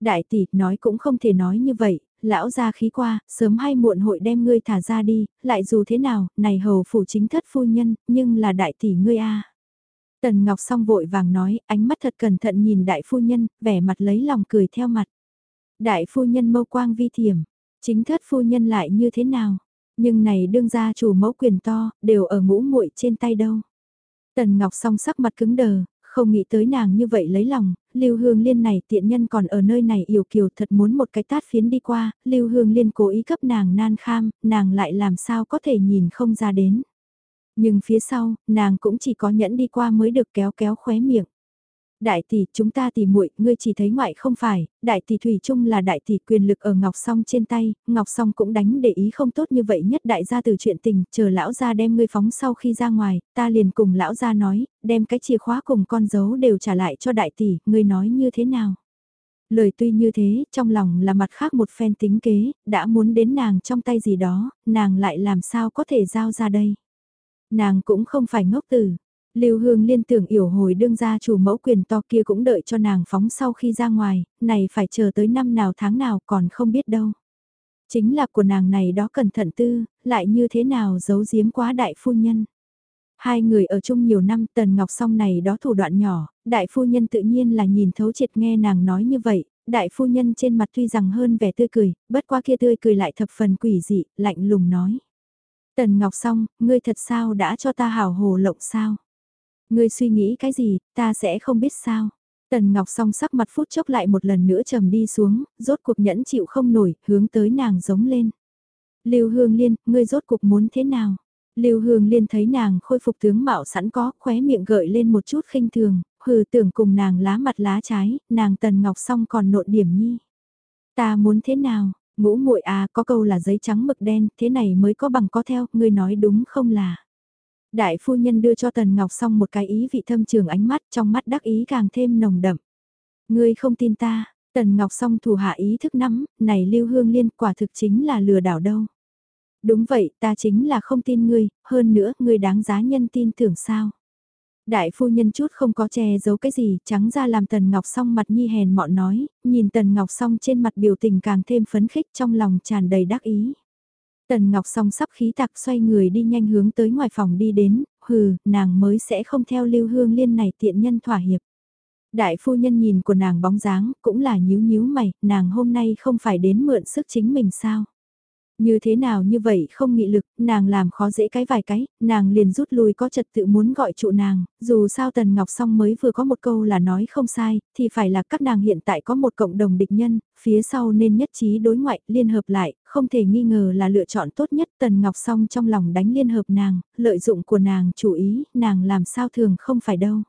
Đại tỷ, nói cũng không thể nói như vậy, lão gia khí qua, sớm hay muộn hội đem ngươi thả ra đi, lại dù thế nào, này hầu phủ chính thất phu nhân, nhưng là đại tỷ ngươi a. Tần Ngọc song vội vàng nói, ánh mắt thật cẩn thận nhìn đại phu nhân, vẻ mặt lấy lòng cười theo mặt. Đại phu nhân mâu quang vi thiểm, chính thất phu nhân lại như thế nào? Nhưng này đương gia chủ mẫu quyền to, đều ở ngũ muội trên tay đâu. Tần Ngọc song sắc mặt cứng đờ, không nghĩ tới nàng như vậy lấy lòng, Lưu Hương Liên này tiện nhân còn ở nơi này yêu kiều thật muốn một cái tát phiến đi qua, Lưu Hương Liên cố ý cấp nàng nan kham, nàng lại làm sao có thể nhìn không ra đến. Nhưng phía sau, nàng cũng chỉ có nhẫn đi qua mới được kéo kéo khóe miệng. Đại tỷ, chúng ta tỷ muội, ngươi chỉ thấy ngoại không phải, đại tỷ thủy chung là đại tỷ quyền lực ở Ngọc Song trên tay, Ngọc Song cũng đánh để ý không tốt như vậy nhất đại gia từ chuyện tình, chờ lão gia đem ngươi phóng sau khi ra ngoài, ta liền cùng lão gia nói, đem cái chìa khóa cùng con dấu đều trả lại cho đại tỷ, ngươi nói như thế nào? Lời tuy như thế, trong lòng là mặt khác một phen tính kế, đã muốn đến nàng trong tay gì đó, nàng lại làm sao có thể giao ra đây? Nàng cũng không phải ngốc tử. Lưu Hương liên tưởng yểu hồi đương gia chủ mẫu quyền to kia cũng đợi cho nàng phóng sau khi ra ngoài, này phải chờ tới năm nào tháng nào còn không biết đâu. Chính là của nàng này đó cẩn thận tư, lại như thế nào giấu giếm quá đại phu nhân. Hai người ở chung nhiều năm tần ngọc song này đó thủ đoạn nhỏ, đại phu nhân tự nhiên là nhìn thấu triệt nghe nàng nói như vậy, đại phu nhân trên mặt tuy rằng hơn vẻ tươi cười, bất qua kia tươi cười lại thập phần quỷ dị, lạnh lùng nói. Tần Ngọc Song, ngươi thật sao đã cho ta hảo hồ lộng sao? Ngươi suy nghĩ cái gì, ta sẽ không biết sao? Tần Ngọc Song sắc mặt phút chốc lại một lần nữa trầm đi xuống, rốt cuộc nhẫn chịu không nổi, hướng tới nàng giống lên. Lưu Hương Liên, ngươi rốt cuộc muốn thế nào? Lưu Hương Liên thấy nàng khôi phục tướng mạo sẵn có, khóe miệng gợi lên một chút khinh thường, hừ tưởng cùng nàng lá mặt lá trái, nàng Tần Ngọc Song còn nộn điểm nhi. Ta muốn thế nào? Ngũ muội à, có câu là giấy trắng mực đen, thế này mới có bằng có theo, ngươi nói đúng không là. Đại phu nhân đưa cho Tần Ngọc xong một cái ý vị thâm trường ánh mắt, trong mắt đắc ý càng thêm nồng đậm. Ngươi không tin ta, Tần Ngọc song thủ hạ ý thức nắm, này lưu hương liên quả thực chính là lừa đảo đâu. Đúng vậy, ta chính là không tin ngươi, hơn nữa, ngươi đáng giá nhân tin tưởng sao. Đại phu nhân chút không có che giấu cái gì, trắng ra làm Tần Ngọc song mặt nhi hèn mọn nói, nhìn Tần Ngọc song trên mặt biểu tình càng thêm phấn khích trong lòng tràn đầy đắc ý. Tần Ngọc song sắp khí tặc xoay người đi nhanh hướng tới ngoài phòng đi đến, hừ, nàng mới sẽ không theo lưu hương liên này tiện nhân thỏa hiệp. Đại phu nhân nhìn của nàng bóng dáng, cũng là nhíu nhíu mày, nàng hôm nay không phải đến mượn sức chính mình sao. Như thế nào như vậy không nghị lực, nàng làm khó dễ cái vài cái, nàng liền rút lui có trật tự muốn gọi trụ nàng, dù sao Tần Ngọc Song mới vừa có một câu là nói không sai, thì phải là các nàng hiện tại có một cộng đồng địch nhân, phía sau nên nhất trí đối ngoại, liên hợp lại, không thể nghi ngờ là lựa chọn tốt nhất Tần Ngọc Song trong lòng đánh liên hợp nàng, lợi dụng của nàng chủ ý, nàng làm sao thường không phải đâu.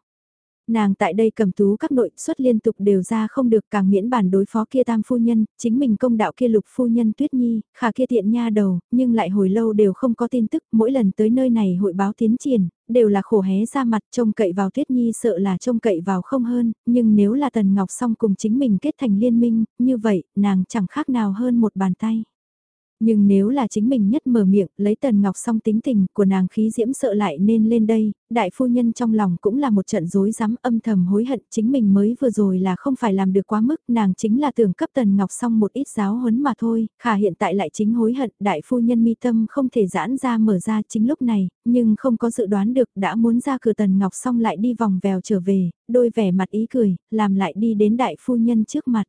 Nàng tại đây cầm tú các nội xuất liên tục đều ra không được càng miễn bản đối phó kia tam phu nhân, chính mình công đạo kia lục phu nhân tuyết nhi, khả kia tiện nha đầu, nhưng lại hồi lâu đều không có tin tức, mỗi lần tới nơi này hội báo tiến triển, đều là khổ hé ra mặt trông cậy vào tuyết nhi sợ là trông cậy vào không hơn, nhưng nếu là tần ngọc song cùng chính mình kết thành liên minh, như vậy, nàng chẳng khác nào hơn một bàn tay. Nhưng nếu là chính mình nhất mở miệng, lấy tần ngọc song tính tình của nàng khí diễm sợ lại nên lên đây, đại phu nhân trong lòng cũng là một trận rối rắm âm thầm hối hận chính mình mới vừa rồi là không phải làm được quá mức, nàng chính là tưởng cấp tần ngọc song một ít giáo huấn mà thôi, khả hiện tại lại chính hối hận, đại phu nhân mi tâm không thể giãn ra mở ra chính lúc này, nhưng không có dự đoán được đã muốn ra cửa tần ngọc song lại đi vòng vèo trở về, đôi vẻ mặt ý cười, làm lại đi đến đại phu nhân trước mặt.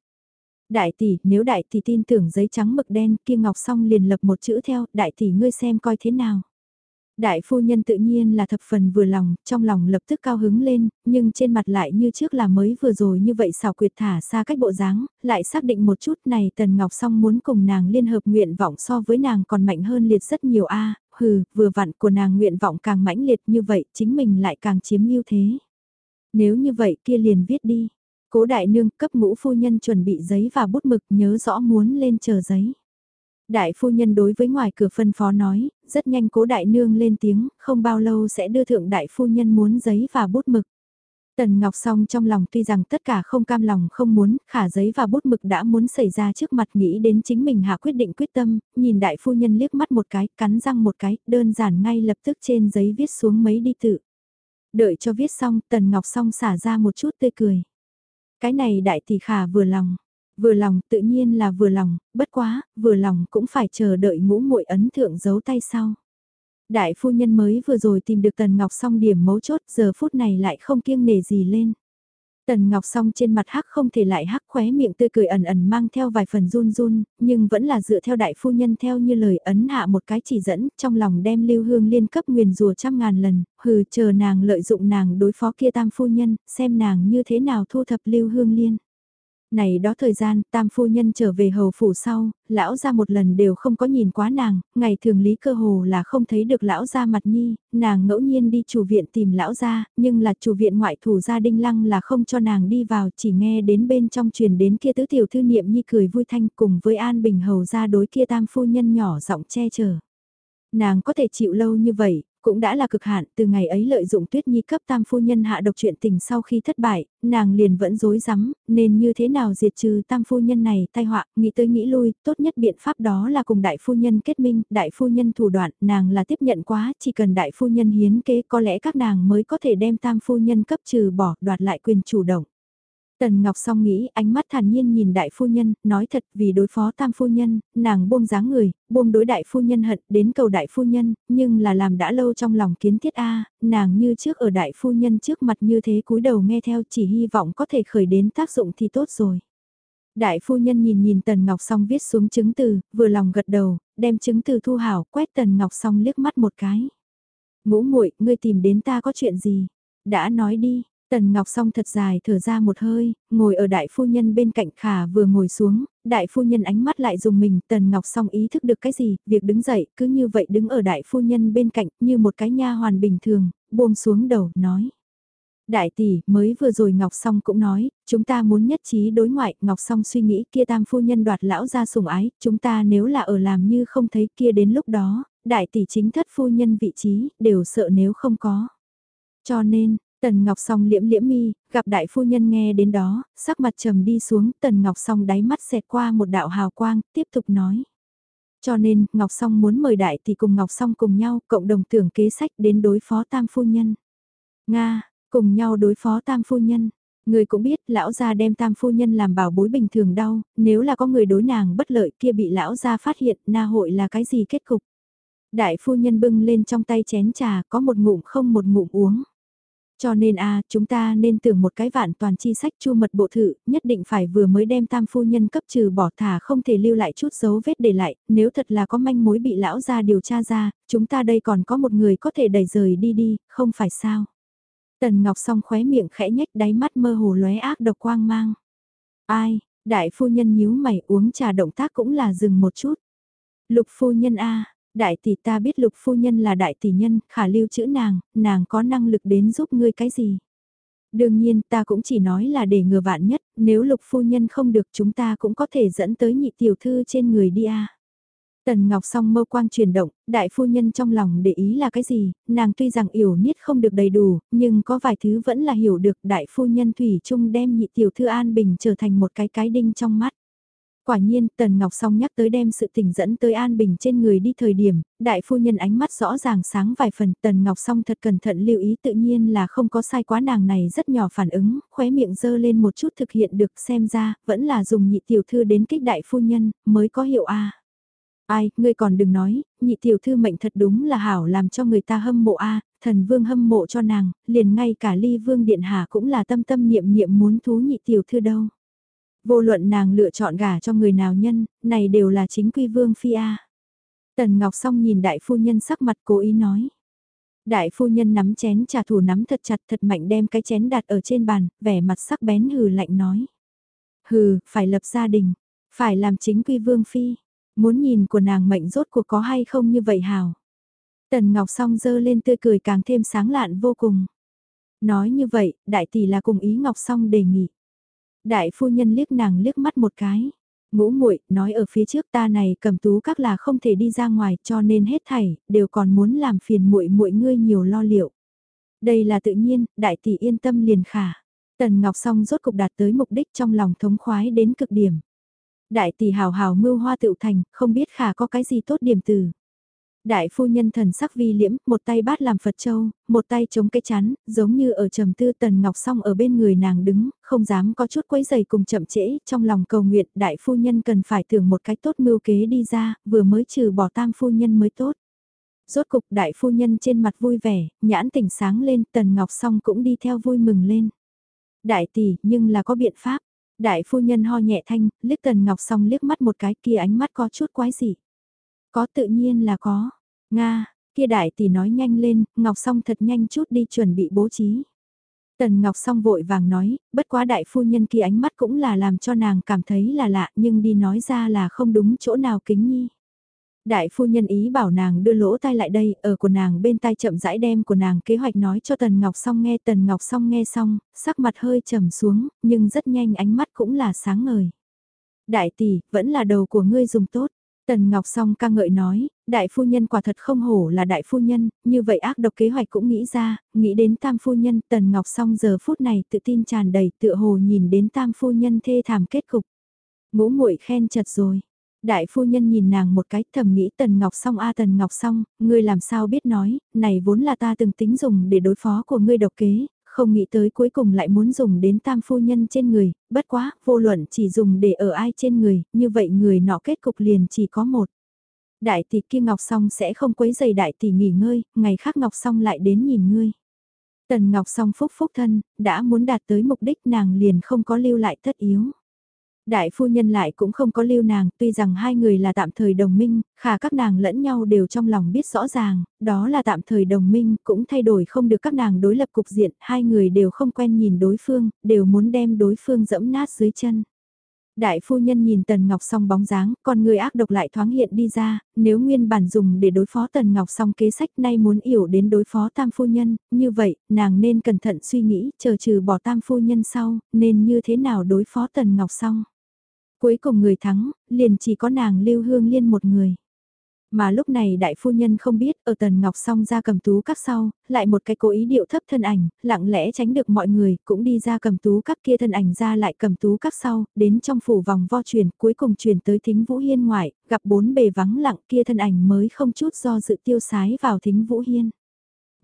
Đại tỷ, nếu đại tỷ tin tưởng giấy trắng mực đen kia ngọc xong liền lập một chữ theo, đại tỷ ngươi xem coi thế nào. Đại phu nhân tự nhiên là thập phần vừa lòng, trong lòng lập tức cao hứng lên, nhưng trên mặt lại như trước là mới vừa rồi như vậy xào quyệt thả xa cách bộ dáng, lại xác định một chút này Tần Ngọc Song muốn cùng nàng liên hợp nguyện vọng so với nàng còn mạnh hơn liệt rất nhiều a hừ, vừa vặn của nàng nguyện vọng càng mãnh liệt như vậy chính mình lại càng chiếm ưu thế. Nếu như vậy kia liền viết đi, Cố đại nương cấp ngũ phu nhân chuẩn bị giấy và bút mực nhớ rõ muốn lên chờ giấy. Đại phu nhân đối với ngoài cửa phân phó nói, rất nhanh cố đại nương lên tiếng, không bao lâu sẽ đưa thượng đại phu nhân muốn giấy và bút mực. Tần Ngọc Song trong lòng tuy rằng tất cả không cam lòng không muốn, khả giấy và bút mực đã muốn xảy ra trước mặt nghĩ đến chính mình hạ quyết định quyết tâm, nhìn đại phu nhân liếc mắt một cái, cắn răng một cái, đơn giản ngay lập tức trên giấy viết xuống mấy đi tự. Đợi cho viết xong, Tần Ngọc Song xả ra một chút tươi cười. Cái này đại tỷ khả vừa lòng. Vừa lòng tự nhiên là vừa lòng, bất quá, vừa lòng cũng phải chờ đợi ngũ muội ấn thượng giấu tay sau. Đại phu nhân mới vừa rồi tìm được Tần Ngọc xong điểm mấu chốt giờ phút này lại không kiêng nề gì lên. Tần Ngọc song trên mặt hắc không thể lại hắc khóe miệng tươi cười ẩn ẩn mang theo vài phần run run, nhưng vẫn là dựa theo đại phu nhân theo như lời ấn hạ một cái chỉ dẫn, trong lòng đem lưu hương liên cấp nguyền rùa trăm ngàn lần, hừ chờ nàng lợi dụng nàng đối phó kia tam phu nhân, xem nàng như thế nào thu thập lưu hương liên. Này đó thời gian, tam phu nhân trở về hầu phủ sau, lão ra một lần đều không có nhìn quá nàng, ngày thường lý cơ hồ là không thấy được lão ra mặt nhi, nàng ngẫu nhiên đi chủ viện tìm lão ra, nhưng là chủ viện ngoại thủ gia đinh lăng là không cho nàng đi vào, chỉ nghe đến bên trong truyền đến kia tứ tiểu thư niệm nhi cười vui thanh cùng với an bình hầu ra đối kia tam phu nhân nhỏ giọng che chở. Nàng có thể chịu lâu như vậy, cũng đã là cực hạn, từ ngày ấy lợi dụng tuyết nhi cấp tam phu nhân hạ độc chuyện tình sau khi thất bại, nàng liền vẫn dối rắm nên như thế nào diệt trừ tam phu nhân này tai họa, nghĩ tới nghĩ lui, tốt nhất biện pháp đó là cùng đại phu nhân kết minh, đại phu nhân thủ đoạn, nàng là tiếp nhận quá, chỉ cần đại phu nhân hiến kế có lẽ các nàng mới có thể đem tam phu nhân cấp trừ bỏ, đoạt lại quyền chủ động. Tần Ngọc song nghĩ ánh mắt thản nhiên nhìn đại phu nhân, nói thật vì đối phó tam phu nhân, nàng buông dáng người, buông đối đại phu nhân hận đến cầu đại phu nhân, nhưng là làm đã lâu trong lòng kiến thiết A, nàng như trước ở đại phu nhân trước mặt như thế cúi đầu nghe theo chỉ hy vọng có thể khởi đến tác dụng thì tốt rồi. Đại phu nhân nhìn nhìn Tần Ngọc song viết xuống chứng từ, vừa lòng gật đầu, đem chứng từ thu hảo, quét Tần Ngọc song liếc mắt một cái. Ngũ muội ngươi tìm đến ta có chuyện gì? Đã nói đi, Tần Ngọc Song thật dài thở ra một hơi, ngồi ở đại phu nhân bên cạnh khả vừa ngồi xuống, đại phu nhân ánh mắt lại dùng mình, Tần Ngọc Song ý thức được cái gì, việc đứng dậy, cứ như vậy đứng ở đại phu nhân bên cạnh, như một cái nha hoàn bình thường, buông xuống đầu, nói. Đại tỷ, mới vừa rồi Ngọc Song cũng nói, chúng ta muốn nhất trí đối ngoại, Ngọc Song suy nghĩ kia tam phu nhân đoạt lão ra sủng ái, chúng ta nếu là ở làm như không thấy kia đến lúc đó, đại tỷ chính thất phu nhân vị trí, đều sợ nếu không có. Cho nên, Tần Ngọc Song liễm liễm mi, gặp đại phu nhân nghe đến đó, sắc mặt trầm đi xuống, Tần Ngọc Song đáy mắt xẹt qua một đạo hào quang, tiếp tục nói. Cho nên, Ngọc Song muốn mời đại thì cùng Ngọc Song cùng nhau, cộng đồng tưởng kế sách đến đối phó tam phu nhân. Nga, cùng nhau đối phó tam phu nhân. Người cũng biết, lão gia đem tam phu nhân làm bảo bối bình thường đau, nếu là có người đối nàng bất lợi kia bị lão gia phát hiện, na hội là cái gì kết cục. Đại phu nhân bưng lên trong tay chén trà, có một ngụm không một ngụm uống. Cho nên a chúng ta nên tưởng một cái vạn toàn chi sách chu mật bộ thự, nhất định phải vừa mới đem tam phu nhân cấp trừ bỏ thả không thể lưu lại chút dấu vết để lại, nếu thật là có manh mối bị lão ra điều tra ra, chúng ta đây còn có một người có thể đẩy rời đi đi, không phải sao. Tần Ngọc song khóe miệng khẽ nhếch đáy mắt mơ hồ lóe ác độc quang mang. Ai, đại phu nhân nhíu mày uống trà động tác cũng là dừng một chút. Lục phu nhân a đại tỷ ta biết lục phu nhân là đại tỷ nhân, khả lưu chữ nàng, nàng có năng lực đến giúp ngươi cái gì. Đương nhiên ta cũng chỉ nói là để ngừa vạn nhất, nếu lục phu nhân không được chúng ta cũng có thể dẫn tới nhị tiểu thư trên người đi a. Tần Ngọc song mâu quang chuyển động, đại phu nhân trong lòng để ý là cái gì, nàng tuy rằng yểu niết không được đầy đủ, nhưng có vài thứ vẫn là hiểu được đại phu nhân Thủy Trung đem nhị tiểu thư An Bình trở thành một cái cái đinh trong mắt. Quả nhiên, Tần Ngọc Song nhắc tới đem sự tình dẫn tới An Bình trên người đi thời điểm, đại phu nhân ánh mắt rõ ràng sáng vài phần, Tần Ngọc Song thật cẩn thận lưu ý tự nhiên là không có sai quá nàng này rất nhỏ phản ứng, khóe miệng dơ lên một chút thực hiện được xem ra, vẫn là dùng nhị tiểu thư đến kích đại phu nhân, mới có hiệu A. Ai, ngươi còn đừng nói, nhị tiểu thư mệnh thật đúng là hảo làm cho người ta hâm mộ A, thần vương hâm mộ cho nàng, liền ngay cả ly vương điện hạ cũng là tâm tâm niệm niệm muốn thú nhị tiểu thư đâu. Vô luận nàng lựa chọn gả cho người nào nhân, này đều là chính quy vương phi A. Tần Ngọc Song nhìn đại phu nhân sắc mặt cố ý nói. Đại phu nhân nắm chén trà thủ nắm thật chặt thật mạnh đem cái chén đặt ở trên bàn, vẻ mặt sắc bén hừ lạnh nói. Hừ, phải lập gia đình, phải làm chính quy vương phi, muốn nhìn của nàng mệnh rốt cuộc có hay không như vậy hào. Tần Ngọc Song dơ lên tươi cười càng thêm sáng lạn vô cùng. Nói như vậy, đại tỷ là cùng ý Ngọc Song đề nghị. Đại phu nhân liếc nàng liếc mắt một cái. Ngũ muội nói ở phía trước ta này cầm tú các là không thể đi ra ngoài cho nên hết thảy, đều còn muốn làm phiền muội muội ngươi nhiều lo liệu. Đây là tự nhiên, đại tỷ yên tâm liền khả. Tần Ngọc Song rốt cục đạt tới mục đích trong lòng thống khoái đến cực điểm. Đại tỷ hào hào mưu hoa tự thành, không biết khả có cái gì tốt điểm từ. Đại phu nhân thần sắc vi liễm, một tay bát làm Phật châu, một tay chống cái chắn, giống như ở trầm tư tần ngọc song ở bên người nàng đứng, không dám có chút quấy giày cùng chậm trễ, trong lòng cầu nguyện đại phu nhân cần phải tưởng một cái tốt mưu kế đi ra, vừa mới trừ bỏ tam phu nhân mới tốt. Rốt cục đại phu nhân trên mặt vui vẻ, nhãn tỉnh sáng lên, tần ngọc song cũng đi theo vui mừng lên. Đại tỷ, nhưng là có biện pháp. Đại phu nhân ho nhẹ thanh, liếc tần ngọc song liếc mắt một cái kia ánh mắt có chút quái dị. Có tự nhiên là có. Nga, kia đại tỷ nói nhanh lên, Ngọc Song thật nhanh chút đi chuẩn bị bố trí. Tần Ngọc Song vội vàng nói, bất quá đại phu nhân kia ánh mắt cũng là làm cho nàng cảm thấy là lạ nhưng đi nói ra là không đúng chỗ nào kính nhi. Đại phu nhân ý bảo nàng đưa lỗ tai lại đây, ở của nàng bên tai chậm rãi đem của nàng kế hoạch nói cho Tần Ngọc Song nghe Tần Ngọc Song nghe xong, sắc mặt hơi trầm xuống, nhưng rất nhanh ánh mắt cũng là sáng ngời. Đại tỷ, vẫn là đầu của ngươi dùng tốt. Tần Ngọc Song ca ngợi nói, đại phu nhân quả thật không hổ là đại phu nhân, như vậy ác độc kế hoạch cũng nghĩ ra, nghĩ đến tam phu nhân, Tần Ngọc Song giờ phút này tự tin tràn đầy tựa hồ nhìn đến tam phu nhân thê thảm kết cục. Ngũ muội khen chật rồi. Đại phu nhân nhìn nàng một cái thầm nghĩ Tần Ngọc Song a Tần Ngọc Song, ngươi làm sao biết nói, này vốn là ta từng tính dùng để đối phó của ngươi độc kế, không nghĩ tới cuối cùng lại muốn dùng đến tam phu nhân trên người, bất quá, vô luận chỉ dùng để ở ai trên người, như vậy người nọ kết cục liền chỉ có một. Đại tỷ kia Ngọc Song sẽ không quấy giày đại tỷ nghỉ ngơi, ngày khác Ngọc Song lại đến nhìn ngươi. Tần Ngọc Song phúc phúc thân, đã muốn đạt tới mục đích nàng liền không có lưu lại tất yếu. Đại phu nhân lại cũng không có lưu nàng, tuy rằng hai người là tạm thời đồng minh, khả các nàng lẫn nhau đều trong lòng biết rõ ràng, đó là tạm thời đồng minh, cũng thay đổi không được các nàng đối lập cục diện, hai người đều không quen nhìn đối phương, đều muốn đem đối phương dẫm nát dưới chân. Đại phu nhân nhìn Tần Ngọc Song bóng dáng, con người ác độc lại thoáng hiện đi ra, nếu nguyên bản dùng để đối phó Tần Ngọc Song kế sách nay muốn yểu đến đối phó Tam phu nhân, như vậy, nàng nên cẩn thận suy nghĩ, chờ trừ bỏ Tam phu nhân sau, nên như thế nào đối phó Tần Ngọc Song. Cuối cùng người thắng, liền chỉ có nàng Lưu Hương Liên một người. Mà lúc này đại phu nhân không biết, ở tần ngọc song ra cầm tú các sau, lại một cái cố ý điệu thấp thân ảnh, lặng lẽ tránh được mọi người, cũng đi ra cầm tú các kia thân ảnh ra lại cầm tú các sau, đến trong phủ vòng vo truyền, cuối cùng truyền tới thính vũ hiên ngoại, gặp bốn bề vắng lặng kia thân ảnh mới không chút do dự tiêu sái vào thính vũ hiên.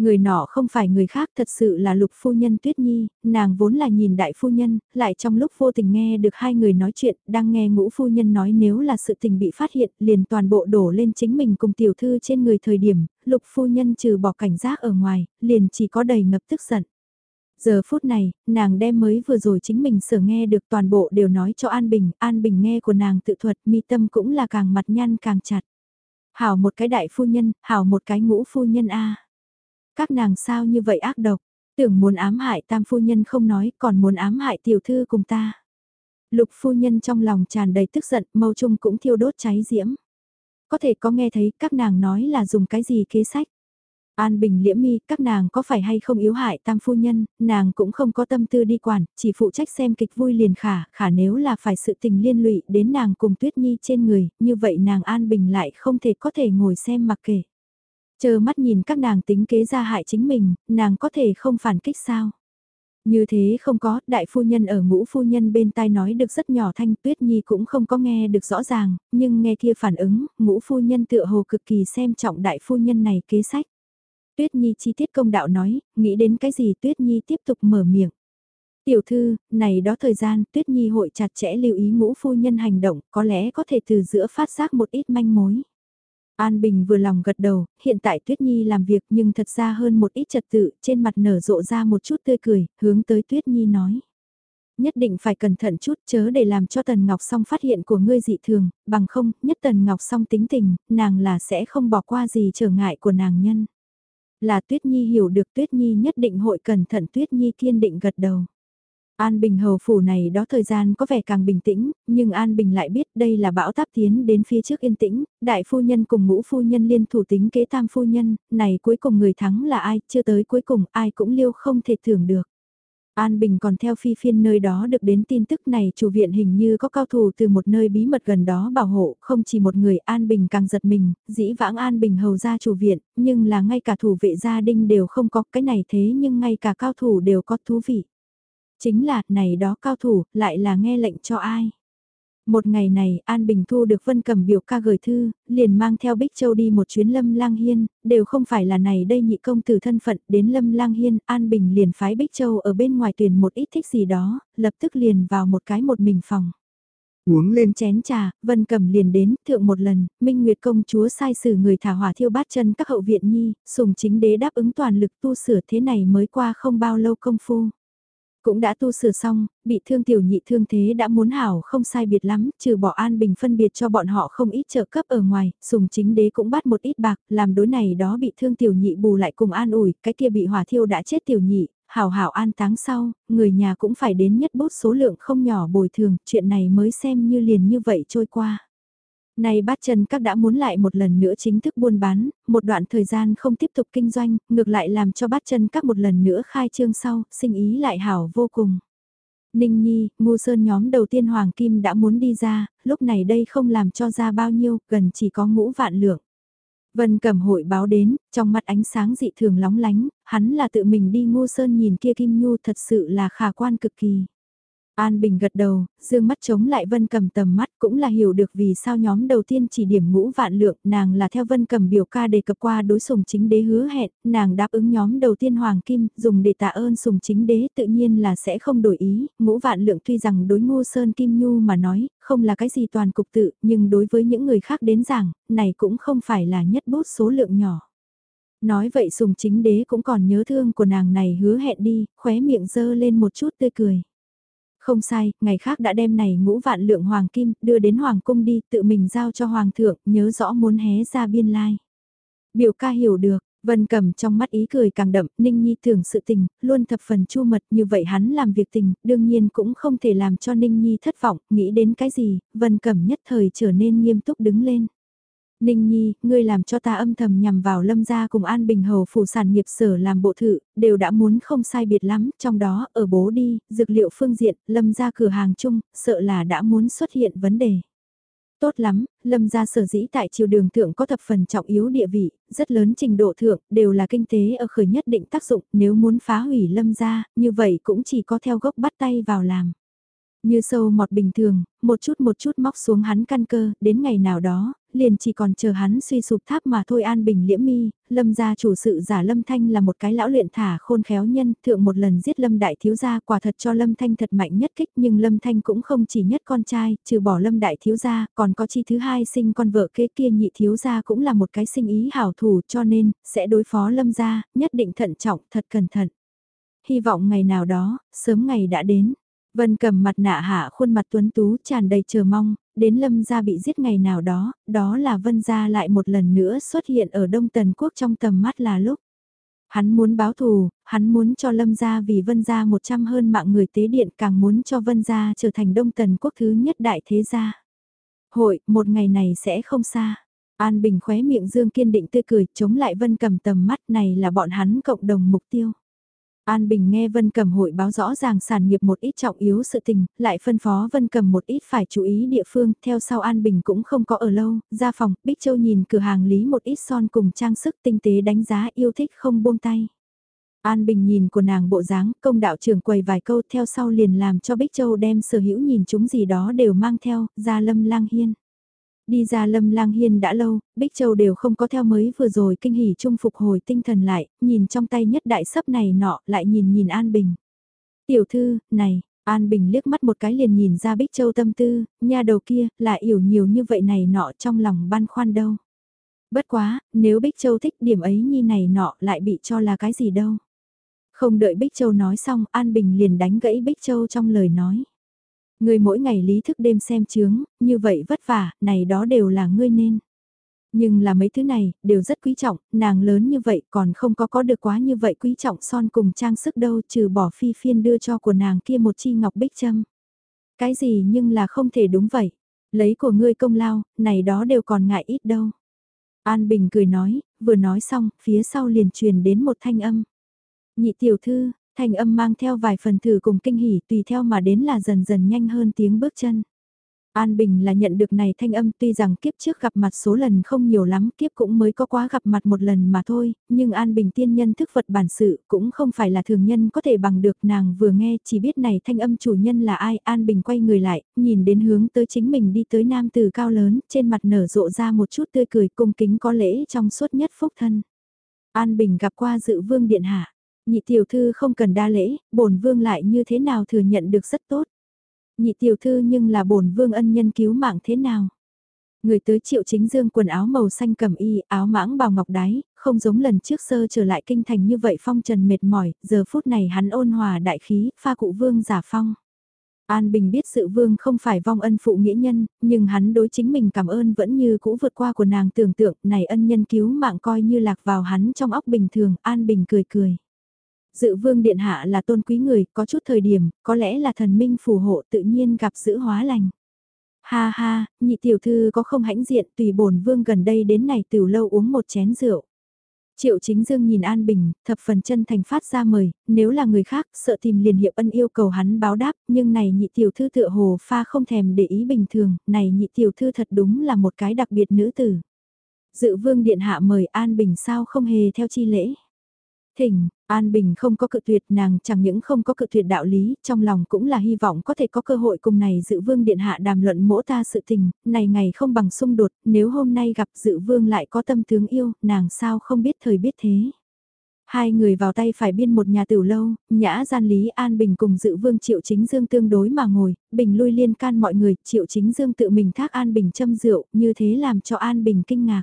Người nọ không phải người khác thật sự là lục phu nhân Tuyết Nhi, nàng vốn là nhìn đại phu nhân, lại trong lúc vô tình nghe được hai người nói chuyện, đang nghe ngũ phu nhân nói nếu là sự tình bị phát hiện, liền toàn bộ đổ lên chính mình cùng tiểu thư trên người thời điểm, lục phu nhân trừ bỏ cảnh giác ở ngoài, liền chỉ có đầy ngập tức giận. Giờ phút này, nàng đem mới vừa rồi chính mình sở nghe được toàn bộ đều nói cho An Bình, An Bình nghe của nàng tự thuật mi tâm cũng là càng mặt nhăn càng chặt. Hảo một cái đại phu nhân, hảo một cái ngũ phu nhân a các nàng sao như vậy ác độc, tưởng muốn ám hại tam phu nhân không nói còn muốn ám hại tiểu thư cùng ta. Lục phu nhân trong lòng tràn đầy tức giận, mâu trung cũng thiêu đốt cháy diễm. Có thể có nghe thấy các nàng nói là dùng cái gì kế sách. An Bình liễm mi, các nàng có phải hay không yếu hại tam phu nhân, nàng cũng không có tâm tư đi quản, chỉ phụ trách xem kịch vui liền khả, khả nếu là phải sự tình liên lụy đến nàng cùng Tuyết Nhi trên người, như vậy nàng An Bình lại không thể có thể ngồi xem mặc kể. Chờ mắt nhìn các nàng tính kế ra hại chính mình, nàng có thể không phản kích sao? Như thế không có, đại phu nhân ở ngũ phu nhân bên tai nói được rất nhỏ thanh tuyết nhi cũng không có nghe được rõ ràng, nhưng nghe kia phản ứng, ngũ phu nhân tựa hồ cực kỳ xem trọng đại phu nhân này kế sách. Tuyết nhi chi tiết công đạo nói, nghĩ đến cái gì tuyết nhi tiếp tục mở miệng. Tiểu thư, này đó thời gian tuyết nhi hội chặt chẽ lưu ý ngũ phu nhân hành động, có lẽ có thể từ giữa phát giác một ít manh mối. An Bình vừa lòng gật đầu, hiện tại Tuyết Nhi làm việc nhưng thật ra hơn một ít trật tự, trên mặt nở rộ ra một chút tươi cười, hướng tới Tuyết Nhi nói. Nhất định phải cẩn thận chút chớ để làm cho Tần Ngọc Song phát hiện của ngươi dị thường, bằng không, nhất Tần Ngọc Song tính tình, nàng là sẽ không bỏ qua gì trở ngại của nàng nhân. Là Tuyết Nhi hiểu được Tuyết Nhi nhất định hội cẩn thận Tuyết Nhi kiên định gật đầu. An Bình hầu phủ này đó thời gian có vẻ càng bình tĩnh, nhưng An Bình lại biết đây là bão táp tiến đến phía trước yên tĩnh, đại phu nhân cùng ngũ phu nhân liên thủ tính kế tam phu nhân, này cuối cùng người thắng là ai, chưa tới cuối cùng ai cũng liêu không thể thưởng được. An Bình còn theo phi phiên nơi đó được đến tin tức này chủ viện hình như có cao thủ từ một nơi bí mật gần đó bảo hộ, không chỉ một người An Bình càng giật mình, dĩ vãng An Bình hầu ra chủ viện, nhưng là ngay cả thủ vệ gia đình đều không có cái này thế nhưng ngay cả cao thủ đều có thú vị. Chính là, này đó cao thủ, lại là nghe lệnh cho ai. Một ngày này, An Bình thu được Vân Cầm biểu ca gửi thư, liền mang theo Bích Châu đi một chuyến Lâm Lang Hiên, đều không phải là này đây nhị công tử thân phận, đến Lâm Lang Hiên, An Bình liền phái Bích Châu ở bên ngoài tuyển một ít thích gì đó, lập tức liền vào một cái một mình phòng. Uống lên chén trà, Vân Cầm liền đến, thượng một lần, Minh Nguyệt công chúa sai sử người thả hỏa thiêu bát chân các hậu viện nhi, sùng chính đế đáp ứng toàn lực tu sửa thế này mới qua không bao lâu công phu. Cũng đã tu sửa xong, bị thương tiểu nhị thương thế đã muốn hảo không sai biệt lắm, trừ bỏ an bình phân biệt cho bọn họ không ít trợ cấp ở ngoài, sùng chính đế cũng bắt một ít bạc, làm đối này đó bị thương tiểu nhị bù lại cùng an ủi, cái kia bị hỏa thiêu đã chết tiểu nhị, hảo hảo an táng sau, người nhà cũng phải đến nhất bút số lượng không nhỏ bồi thường, chuyện này mới xem như liền như vậy trôi qua nay bát chân các đã muốn lại một lần nữa chính thức buôn bán, một đoạn thời gian không tiếp tục kinh doanh, ngược lại làm cho bát chân các một lần nữa khai trương sau, sinh ý lại hảo vô cùng. Ninh Nhi, ngu sơn nhóm đầu tiên Hoàng Kim đã muốn đi ra, lúc này đây không làm cho ra bao nhiêu, gần chỉ có ngũ vạn lượng. Vân Cẩm hội báo đến, trong mắt ánh sáng dị thường lóng lánh, hắn là tự mình đi ngu sơn nhìn kia Kim Nhu thật sự là khả quan cực kỳ. An Bình gật đầu, dương mắt chống lại Vân Cầm tầm mắt cũng là hiểu được vì sao nhóm đầu tiên chỉ điểm ngũ vạn lượng, nàng là theo Vân Cầm biểu ca đề cập qua đối sùng chính đế hứa hẹn, nàng đáp ứng nhóm đầu tiên Hoàng Kim, dùng để tạ ơn sùng chính đế tự nhiên là sẽ không đổi ý, ngũ vạn lượng tuy rằng đối ngô Sơn Kim Nhu mà nói, không là cái gì toàn cục tự, nhưng đối với những người khác đến rằng này cũng không phải là nhất bút số lượng nhỏ. Nói vậy sùng chính đế cũng còn nhớ thương của nàng này hứa hẹn đi, khóe miệng dơ lên một chút tươi cười. Không sai, ngày khác đã đem này ngũ vạn lượng hoàng kim, đưa đến hoàng cung đi, tự mình giao cho hoàng thượng, nhớ rõ muốn hé ra biên lai. Biểu ca hiểu được, Vân cầm trong mắt ý cười càng đậm, Ninh Nhi tưởng sự tình, luôn thập phần chu mật như vậy hắn làm việc tình, đương nhiên cũng không thể làm cho Ninh Nhi thất vọng, nghĩ đến cái gì, Vân cầm nhất thời trở nên nghiêm túc đứng lên. Ninh Nhi, ngươi làm cho ta âm thầm nhằm vào lâm gia cùng An Bình Hầu phủ sản nghiệp sở làm bộ thự, đều đã muốn không sai biệt lắm, trong đó, ở bố đi, dược liệu phương diện, lâm gia cửa hàng chung, sợ là đã muốn xuất hiện vấn đề. Tốt lắm, lâm gia sở dĩ tại triều đường thượng có thập phần trọng yếu địa vị, rất lớn trình độ thượng, đều là kinh tế ở khởi nhất định tác dụng, nếu muốn phá hủy lâm gia, như vậy cũng chỉ có theo gốc bắt tay vào làm như sâu mọt bình thường, một chút một chút móc xuống hắn căn cơ, đến ngày nào đó, liền chỉ còn chờ hắn suy sụp tháp mà thôi an bình liễm mi, lâm gia chủ sự giả lâm thanh là một cái lão luyện thả khôn khéo nhân, thượng một lần giết lâm đại thiếu gia quả thật cho lâm thanh thật mạnh nhất kích nhưng lâm thanh cũng không chỉ nhất con trai, trừ bỏ lâm đại thiếu gia, còn có chi thứ hai sinh con vợ kế kia nhị thiếu gia cũng là một cái sinh ý hảo thủ cho nên, sẽ đối phó lâm gia, nhất định thận trọng, thật cẩn thận. Hy vọng ngày nào đó, sớm ngày đã đến. Vân cầm mặt nạ hạ khuôn mặt tuấn tú tràn đầy chờ mong, đến lâm gia bị giết ngày nào đó, đó là vân gia lại một lần nữa xuất hiện ở Đông Tần Quốc trong tầm mắt là lúc. Hắn muốn báo thù, hắn muốn cho lâm gia vì vân gia một trăm hơn mạng người tế điện càng muốn cho vân gia trở thành Đông Tần Quốc thứ nhất đại thế gia. Hội, một ngày này sẽ không xa. An Bình khóe miệng Dương kiên định tươi cười, chống lại Vân Cầm tầm mắt này là bọn hắn cộng đồng mục tiêu. An Bình nghe Vân Cầm hội báo rõ ràng sản nghiệp một ít trọng yếu sự tình, lại phân phó Vân Cầm một ít phải chú ý địa phương, theo sau An Bình cũng không có ở lâu, ra phòng, Bích Châu nhìn cửa hàng lý một ít son cùng trang sức tinh tế đánh giá yêu thích không buông tay. An Bình nhìn của nàng bộ dáng, công đạo trưởng quầy vài câu theo sau liền làm cho Bích Châu đem sở hữu nhìn chúng gì đó đều mang theo, ra lâm lang hiên. Đi ra lâm lang hiên đã lâu, Bích Châu đều không có theo mới vừa rồi kinh hỉ chung phục hồi tinh thần lại, nhìn trong tay nhất đại sấp này nọ, lại nhìn nhìn An Bình. Tiểu thư, này, An Bình liếc mắt một cái liền nhìn ra Bích Châu tâm tư, nha đầu kia, là yểu nhiều như vậy này nọ trong lòng băn khoăn đâu. Bất quá, nếu Bích Châu thích điểm ấy nhi này nọ lại bị cho là cái gì đâu. Không đợi Bích Châu nói xong, An Bình liền đánh gãy Bích Châu trong lời nói. Ngươi mỗi ngày lý thức đêm xem chướng, như vậy vất vả, này đó đều là ngươi nên. Nhưng là mấy thứ này, đều rất quý trọng, nàng lớn như vậy còn không có có được quá như vậy quý trọng son cùng trang sức đâu trừ bỏ phi phiên đưa cho của nàng kia một chi ngọc bích châm. Cái gì nhưng là không thể đúng vậy. Lấy của ngươi công lao, này đó đều còn ngại ít đâu. An Bình cười nói, vừa nói xong, phía sau liền truyền đến một thanh âm. Nhị tiểu thư, Thanh âm mang theo vài phần thử cùng kinh hỉ tùy theo mà đến là dần dần nhanh hơn tiếng bước chân. An Bình là nhận được này thanh âm tuy rằng kiếp trước gặp mặt số lần không nhiều lắm, kiếp cũng mới có quá gặp mặt một lần mà thôi, nhưng An Bình tiên nhân thức vật bản sự cũng không phải là thường nhân có thể bằng được nàng vừa nghe chỉ biết này thanh âm chủ nhân là ai, An Bình quay người lại, nhìn đến hướng tới chính mình đi tới nam từ cao lớn, trên mặt nở rộ ra một chút tươi cười cung kính có lễ trong suốt nhất phúc thân. An Bình gặp qua dự vương điện hạ, nhị tiểu thư không cần đa lễ, bổn vương lại như thế nào thừa nhận được rất tốt. Nhị tiểu thư nhưng là bổn vương ân nhân cứu mạng thế nào? Người tới triệu chính dương quần áo màu xanh cầm y, áo mãng bào ngọc đáy, không giống lần trước sơ trở lại kinh thành như vậy phong trần mệt mỏi, giờ phút này hắn ôn hòa đại khí, pha cụ vương giả phong. An Bình biết sự vương không phải vong ân phụ nghĩa nhân, nhưng hắn đối chính mình cảm ơn vẫn như cũ vượt qua của nàng tưởng tượng, này ân nhân cứu mạng coi như lạc vào hắn trong óc bình thường, An Bình cười cười. Dự vương điện hạ là tôn quý người, có chút thời điểm, có lẽ là thần minh phù hộ tự nhiên gặp giữ hóa lành. Ha ha, nhị tiểu thư có không hãnh diện tùy bổn vương gần đây đến này từ lâu uống một chén rượu. Triệu chính dương nhìn An Bình, thập phần chân thành phát ra mời, nếu là người khác, sợ tìm liền hiệp ân yêu cầu hắn báo đáp, nhưng này nhị tiểu thư tựa hồ pha không thèm để ý bình thường, này nhị tiểu thư thật đúng là một cái đặc biệt nữ tử. Dự vương điện hạ mời An Bình sao không hề theo chi lễ. Thỉnh, An Bình không có cự tuyệt nàng chẳng những không có cự tuyệt đạo lý, trong lòng cũng là hy vọng có thể có cơ hội cùng này dự vương điện hạ đàm luận mỗ ta sự tình, này ngày không bằng xung đột, nếu hôm nay gặp dự vương lại có tâm tướng yêu, nàng sao không biết thời biết thế. Hai người vào tay phải biên một nhà tiểu lâu, nhã gian lý An Bình cùng dự vương Triệu Chính Dương tương đối mà ngồi, Bình lui liên can mọi người, Triệu Chính Dương tự mình thác An Bình châm rượu, như thế làm cho An Bình kinh ngạc.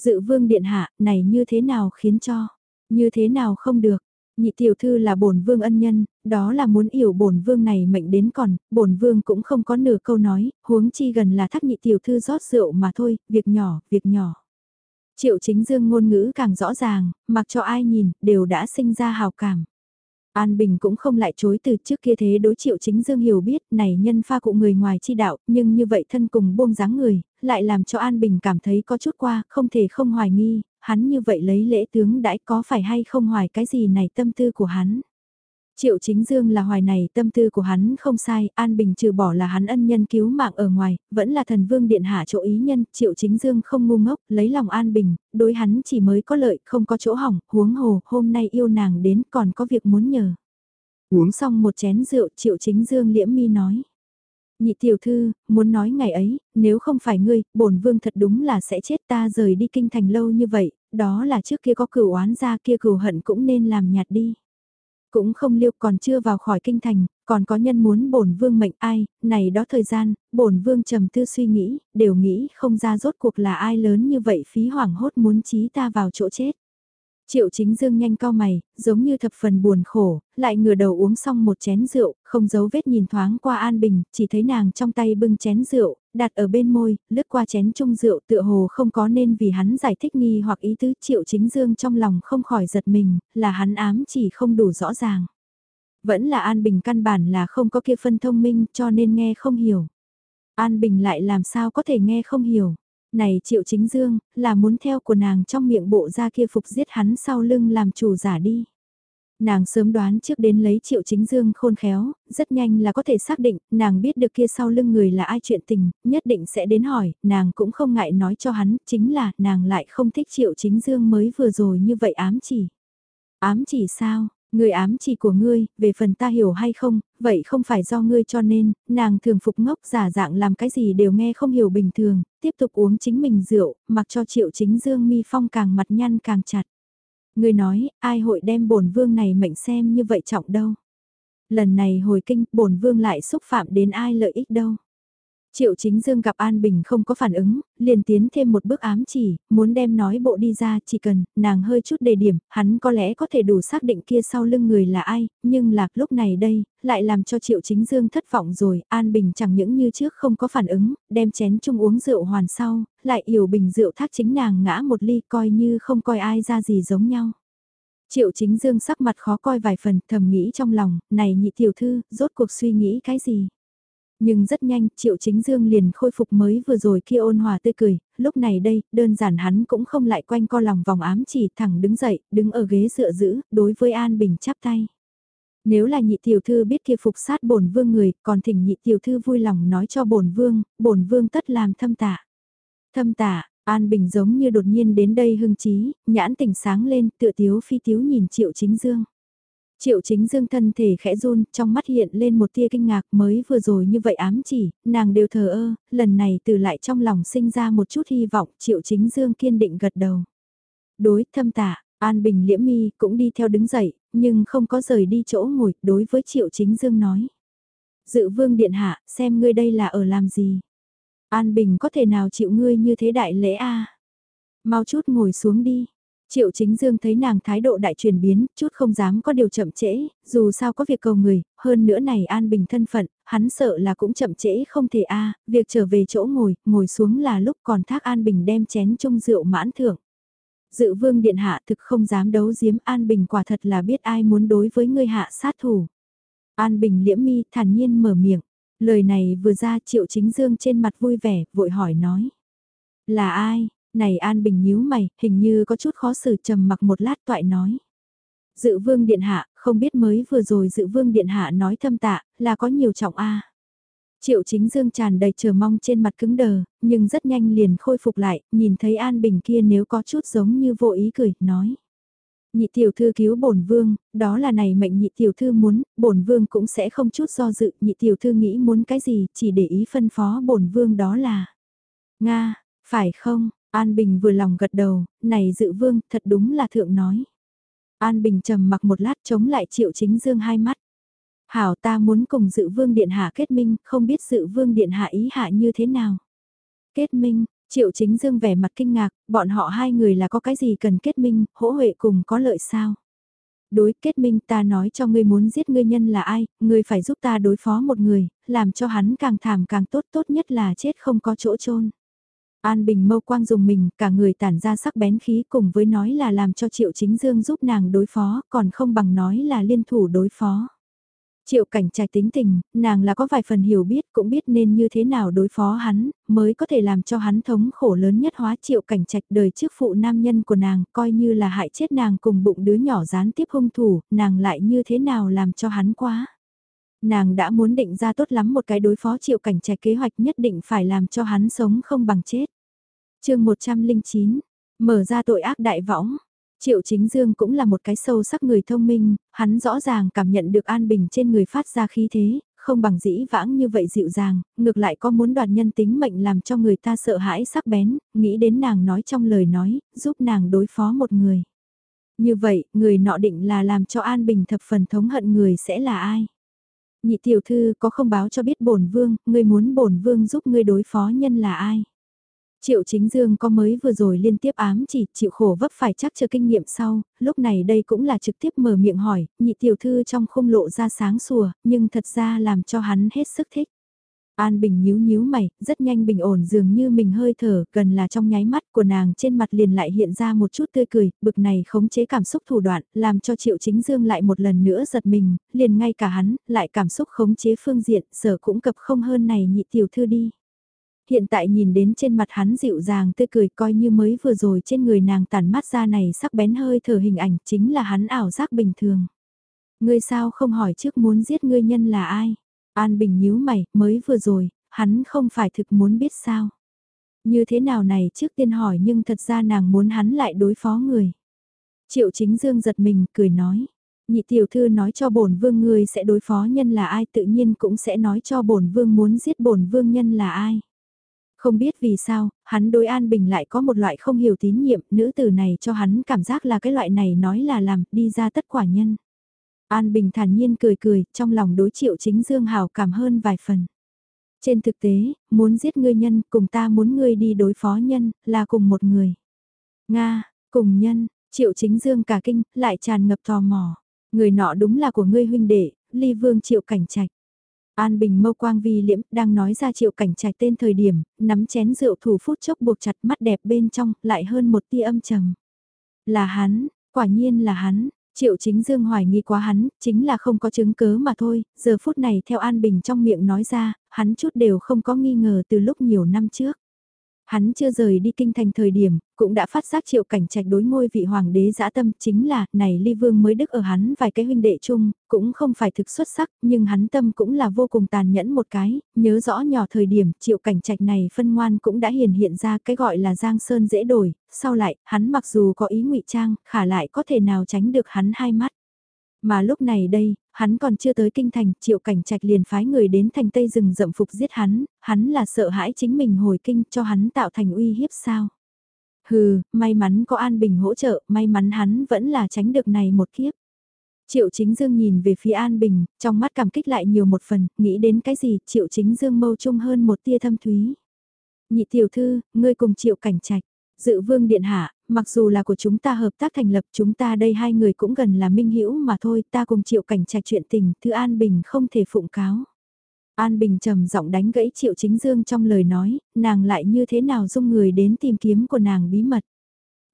Dự vương điện hạ, này như thế nào khiến cho như thế nào không được? Nhị tiểu thư là bổn vương ân nhân, đó là muốn yểu bổn vương này mệnh đến còn, bổn vương cũng không có nửa câu nói, huống chi gần là thắc nhị tiểu thư rót rượu mà thôi, việc nhỏ, việc nhỏ. Triệu chính dương ngôn ngữ càng rõ ràng, mặc cho ai nhìn, đều đã sinh ra hào cảm. An Bình cũng không lại chối từ trước kia thế đối triệu chính dương hiểu biết này nhân pha cụ người ngoài chi đạo, nhưng như vậy thân cùng buông dáng người, lại làm cho An Bình cảm thấy có chút qua, không thể không hoài nghi, hắn như vậy lấy lễ tướng đãi có phải hay không hoài cái gì này tâm tư của hắn. Triệu chính dương là hoài này tâm tư của hắn không sai, An Bình trừ bỏ là hắn ân nhân cứu mạng ở ngoài, vẫn là thần vương điện hạ chỗ ý nhân, triệu chính dương không ngu ngốc, lấy lòng An Bình, đối hắn chỉ mới có lợi, không có chỗ hỏng, huống hồ, hôm nay yêu nàng đến còn có việc muốn nhờ. Uống xong một chén rượu, triệu chính dương liễm mi nói. Nhị tiểu thư, muốn nói ngày ấy, nếu không phải ngươi, bổn vương thật đúng là sẽ chết ta rời đi kinh thành lâu như vậy, đó là trước kia có cửu oán ra kia cửu hận cũng nên làm nhạt đi. Cũng không liêu còn chưa vào khỏi kinh thành, còn có nhân muốn bổn vương mệnh ai, này đó thời gian, bổn vương trầm tư suy nghĩ, đều nghĩ không ra rốt cuộc là ai lớn như vậy phí hoảng hốt muốn chí ta vào chỗ chết. Triệu chính dương nhanh cao mày, giống như thập phần buồn khổ, lại ngửa đầu uống xong một chén rượu, không giấu vết nhìn thoáng qua An Bình, chỉ thấy nàng trong tay bưng chén rượu, đặt ở bên môi, lướt qua chén chung rượu tựa hồ không có nên vì hắn giải thích nghi hoặc ý tứ triệu chính dương trong lòng không khỏi giật mình, là hắn ám chỉ không đủ rõ ràng. Vẫn là An Bình căn bản là không có kia phân thông minh cho nên nghe không hiểu. An Bình lại làm sao có thể nghe không hiểu này triệu chính dương, là muốn theo của nàng trong miệng bộ ra kia phục giết hắn sau lưng làm chủ giả đi. Nàng sớm đoán trước đến lấy triệu chính dương khôn khéo, rất nhanh là có thể xác định, nàng biết được kia sau lưng người là ai chuyện tình, nhất định sẽ đến hỏi, nàng cũng không ngại nói cho hắn, chính là nàng lại không thích triệu chính dương mới vừa rồi như vậy ám chỉ. Ám chỉ sao, Người ám chỉ của ngươi, về phần ta hiểu hay không, vậy không phải do ngươi cho nên, nàng thường phục ngốc giả dạng làm cái gì đều nghe không hiểu bình thường, tiếp tục uống chính mình rượu, mặc cho triệu chính dương mi phong càng mặt nhăn càng chặt. Ngươi nói, ai hội đem bổn vương này mệnh xem như vậy trọng đâu. Lần này hồi kinh, bổn vương lại xúc phạm đến ai lợi ích đâu. Triệu chính dương gặp An Bình không có phản ứng, liền tiến thêm một bước ám chỉ, muốn đem nói bộ đi ra chỉ cần, nàng hơi chút đề điểm, hắn có lẽ có thể đủ xác định kia sau lưng người là ai, nhưng lạc lúc này đây, lại làm cho triệu chính dương thất vọng rồi, An Bình chẳng những như trước không có phản ứng, đem chén chung uống rượu hoàn sau, lại yểu bình rượu thác chính nàng ngã một ly coi như không coi ai ra gì giống nhau. Triệu chính dương sắc mặt khó coi vài phần thầm nghĩ trong lòng, này nhị tiểu thư, rốt cuộc suy nghĩ cái gì? Nhưng rất nhanh, Triệu Chính Dương liền khôi phục mới vừa rồi kia ôn hòa tươi cười, lúc này đây, đơn giản hắn cũng không lại quanh co lòng vòng ám chỉ thẳng đứng dậy, đứng ở ghế dựa giữ, đối với An Bình chắp tay. Nếu là nhị tiểu thư biết kia phục sát bổn vương người, còn thỉnh nhị tiểu thư vui lòng nói cho bổn vương, bổn vương tất làm thâm tạ. Thâm tạ, An Bình giống như đột nhiên đến đây hưng trí, nhãn tỉnh sáng lên, tựa tiếu phi tiếu nhìn Triệu Chính Dương. Triệu Chính Dương thân thể khẽ run, trong mắt hiện lên một tia kinh ngạc mới vừa rồi như vậy ám chỉ, nàng đều thờ ơ, lần này từ lại trong lòng sinh ra một chút hy vọng, Triệu Chính Dương kiên định gật đầu. Đối thâm tạ, An Bình liễm mi cũng đi theo đứng dậy, nhưng không có rời đi chỗ ngồi, đối với Triệu Chính Dương nói. Dự vương điện hạ, xem ngươi đây là ở làm gì? An Bình có thể nào chịu ngươi như thế đại lễ a Mau chút ngồi xuống đi. Triệu chính dương thấy nàng thái độ đại chuyển biến, chút không dám có điều chậm trễ, dù sao có việc cầu người, hơn nữa này an bình thân phận, hắn sợ là cũng chậm trễ không thể a việc trở về chỗ ngồi, ngồi xuống là lúc còn thác an bình đem chén chung rượu mãn thưởng. Dự vương điện hạ thực không dám đấu giếm an bình quả thật là biết ai muốn đối với người hạ sát thủ. An bình liễm mi thản nhiên mở miệng, lời này vừa ra triệu chính dương trên mặt vui vẻ, vội hỏi nói. Là ai, này An Bình nhíu mày, hình như có chút khó xử trầm mặc một lát toại nói. Dự vương điện hạ, không biết mới vừa rồi dự vương điện hạ nói thâm tạ, là có nhiều trọng a Triệu chính dương tràn đầy chờ mong trên mặt cứng đờ, nhưng rất nhanh liền khôi phục lại, nhìn thấy An Bình kia nếu có chút giống như vô ý cười, nói. Nhị tiểu thư cứu bổn vương, đó là này mệnh nhị tiểu thư muốn, bổn vương cũng sẽ không chút do dự, nhị tiểu thư nghĩ muốn cái gì, chỉ để ý phân phó bổn vương đó là. Nga, phải không, An Bình vừa lòng gật đầu, này dự vương, thật đúng là thượng nói. An Bình trầm mặc một lát chống lại triệu chính dương hai mắt. Hảo ta muốn cùng dự vương điện hạ kết minh, không biết dự vương điện hạ ý hạ như thế nào. Kết minh, triệu chính dương vẻ mặt kinh ngạc, bọn họ hai người là có cái gì cần kết minh, hỗ huệ cùng có lợi sao. Đối kết minh ta nói cho ngươi muốn giết ngươi nhân là ai, ngươi phải giúp ta đối phó một người, làm cho hắn càng thảm càng tốt tốt nhất là chết không có chỗ chôn An Bình mâu quang dùng mình, cả người tản ra sắc bén khí cùng với nói là làm cho Triệu Chính Dương giúp nàng đối phó, còn không bằng nói là liên thủ đối phó. Triệu cảnh trạch tính tình, nàng là có vài phần hiểu biết cũng biết nên như thế nào đối phó hắn, mới có thể làm cho hắn thống khổ lớn nhất hóa triệu cảnh trạch đời trước phụ nam nhân của nàng, coi như là hại chết nàng cùng bụng đứa nhỏ gián tiếp hung thủ, nàng lại như thế nào làm cho hắn quá. Nàng đã muốn định ra tốt lắm một cái đối phó triệu cảnh trạch kế hoạch nhất định phải làm cho hắn sống không bằng chết chương 109, mở ra tội ác đại võng. Triệu Chính Dương cũng là một cái sâu sắc người thông minh, hắn rõ ràng cảm nhận được an bình trên người phát ra khí thế, không bằng dĩ vãng như vậy dịu dàng, ngược lại có muốn đoạt nhân tính mệnh làm cho người ta sợ hãi sắc bén, nghĩ đến nàng nói trong lời nói, giúp nàng đối phó một người. Như vậy, người nọ định là làm cho An Bình thập phần thống hận người sẽ là ai? Nhị tiểu thư có không báo cho biết bổn vương, người muốn bổn vương giúp ngươi đối phó nhân là ai? Triệu chính dương có mới vừa rồi liên tiếp ám chỉ chịu khổ vấp phải chắc chờ kinh nghiệm sau, lúc này đây cũng là trực tiếp mở miệng hỏi, nhị tiểu thư trong khung lộ ra sáng sủa, nhưng thật ra làm cho hắn hết sức thích. An Bình nhíu nhíu mày, rất nhanh bình ổn dường như mình hơi thở, gần là trong nháy mắt của nàng trên mặt liền lại hiện ra một chút tươi cười, bực này khống chế cảm xúc thủ đoạn, làm cho Triệu Chính Dương lại một lần nữa giật mình, liền ngay cả hắn, lại cảm xúc khống chế phương diện, sở cũng cập không hơn này nhị tiểu thư đi hiện tại nhìn đến trên mặt hắn dịu dàng tươi cười coi như mới vừa rồi trên người nàng tản mắt ra này sắc bén hơi thở hình ảnh chính là hắn ảo giác bình thường. Ngươi sao không hỏi trước muốn giết ngươi nhân là ai? An Bình nhíu mày, mới vừa rồi, hắn không phải thực muốn biết sao. Như thế nào này trước tiên hỏi nhưng thật ra nàng muốn hắn lại đối phó người. Triệu chính dương giật mình, cười nói. Nhị tiểu thư nói cho bổn vương ngươi sẽ đối phó nhân là ai tự nhiên cũng sẽ nói cho bổn vương muốn giết bổn vương nhân là ai. Không biết vì sao, hắn đối An Bình lại có một loại không hiểu tín nhiệm, nữ tử này cho hắn cảm giác là cái loại này nói là làm, đi ra tất quả nhân. An Bình thản nhiên cười cười, trong lòng đối triệu chính Dương hào cảm hơn vài phần. Trên thực tế, muốn giết ngươi nhân, cùng ta muốn ngươi đi đối phó nhân, là cùng một người. Nga, cùng nhân, triệu chính Dương cả kinh, lại tràn ngập tò mò. Người nọ đúng là của ngươi huynh đệ, ly vương triệu cảnh trạch. An Bình mâu quang vi liễm, đang nói ra triệu cảnh trạch tên thời điểm, nắm chén rượu thủ phút chốc buộc chặt mắt đẹp bên trong, lại hơn một tia âm trầm. Là hắn, quả nhiên là hắn, triệu chính dương hoài nghi quá hắn, chính là không có chứng cớ mà thôi, giờ phút này theo An Bình trong miệng nói ra, hắn chút đều không có nghi ngờ từ lúc nhiều năm trước. Hắn chưa rời đi kinh thành thời điểm, cũng đã phát giác triệu cảnh trạch đối ngôi vị hoàng đế dã tâm chính là, này ly vương mới đức ở hắn vài cái huynh đệ chung, cũng không phải thực xuất sắc, nhưng hắn tâm cũng là vô cùng tàn nhẫn một cái, nhớ rõ nhỏ thời điểm triệu cảnh trạch này phân ngoan cũng đã hiển hiện ra cái gọi là giang sơn dễ đổi, sau lại, hắn mặc dù có ý ngụy trang, khả lại có thể nào tránh được hắn hai mắt. Mà lúc này đây, hắn còn chưa tới kinh thành, triệu cảnh trạch liền phái người đến thành Tây rừng rậm phục giết hắn, hắn là sợ hãi chính mình hồi kinh cho hắn tạo thành uy hiếp sao. Hừ, may mắn có An Bình hỗ trợ, may mắn hắn vẫn là tránh được này một kiếp. Triệu Chính Dương nhìn về phía An Bình, trong mắt cảm kích lại nhiều một phần, nghĩ đến cái gì, Triệu Chính Dương mâu trung hơn một tia thâm thúy. Nhị tiểu thư, ngươi cùng Triệu Cảnh Trạch, Dự vương điện hạ, mặc dù là của chúng ta hợp tác thành lập chúng ta đây hai người cũng gần là minh hữu mà thôi ta cùng triệu cảnh trạch chuyện tình thứ An Bình không thể phụng cáo. An Bình trầm giọng đánh gãy triệu chính dương trong lời nói, nàng lại như thế nào dung người đến tìm kiếm của nàng bí mật.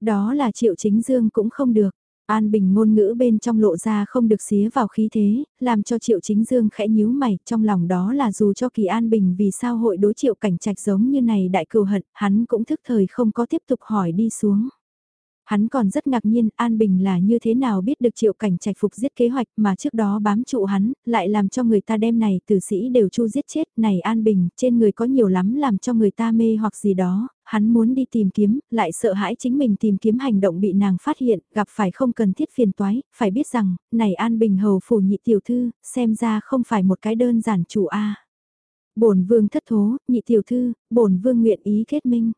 Đó là triệu chính dương cũng không được. An Bình ngôn ngữ bên trong lộ ra không được xía vào khí thế, làm cho Triệu Chính Dương khẽ nhíu mày, trong lòng đó là dù cho Kỳ An Bình vì sao hội đối Triệu Cảnh Trạch giống như này đại cừu hận, hắn cũng thức thời không có tiếp tục hỏi đi xuống. Hắn còn rất ngạc nhiên An Bình là như thế nào biết được triệu cảnh trạch phục giết kế hoạch mà trước đó bám trụ hắn, lại làm cho người ta đem này tử sĩ đều chu giết chết. Này An Bình, trên người có nhiều lắm làm cho người ta mê hoặc gì đó, hắn muốn đi tìm kiếm, lại sợ hãi chính mình tìm kiếm hành động bị nàng phát hiện, gặp phải không cần thiết phiền toái, phải biết rằng, này An Bình hầu phủ nhị tiểu thư, xem ra không phải một cái đơn giản chủ A. bổn vương thất thố, nhị tiểu thư, bổn vương nguyện ý kết minh.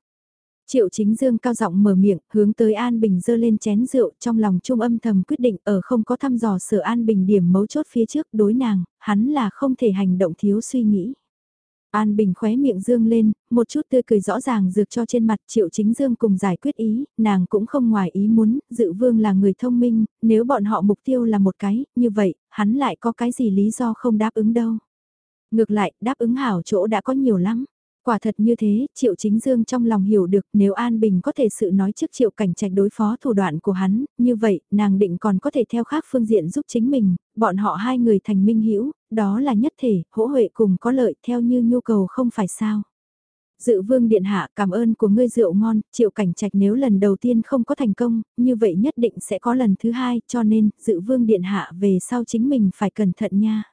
Triệu chính dương cao giọng mở miệng, hướng tới An Bình dơ lên chén rượu trong lòng trung âm thầm quyết định ở không có thăm dò sở An Bình điểm mấu chốt phía trước đối nàng, hắn là không thể hành động thiếu suy nghĩ. An Bình khóe miệng dương lên, một chút tươi cười rõ ràng dược cho trên mặt triệu chính dương cùng giải quyết ý, nàng cũng không ngoài ý muốn, dự vương là người thông minh, nếu bọn họ mục tiêu là một cái, như vậy, hắn lại có cái gì lý do không đáp ứng đâu. Ngược lại, đáp ứng hảo chỗ đã có nhiều lắm. Quả thật như thế, Triệu Chính Dương trong lòng hiểu được nếu An Bình có thể sự nói trước Triệu Cảnh Trạch đối phó thủ đoạn của hắn, như vậy, nàng định còn có thể theo khác phương diện giúp chính mình, bọn họ hai người thành minh hữu đó là nhất thể, hỗ huệ cùng có lợi theo như nhu cầu không phải sao. Dự vương điện hạ cảm ơn của ngươi rượu ngon, Triệu Cảnh Trạch nếu lần đầu tiên không có thành công, như vậy nhất định sẽ có lần thứ hai, cho nên, dự vương điện hạ về sau chính mình phải cẩn thận nha.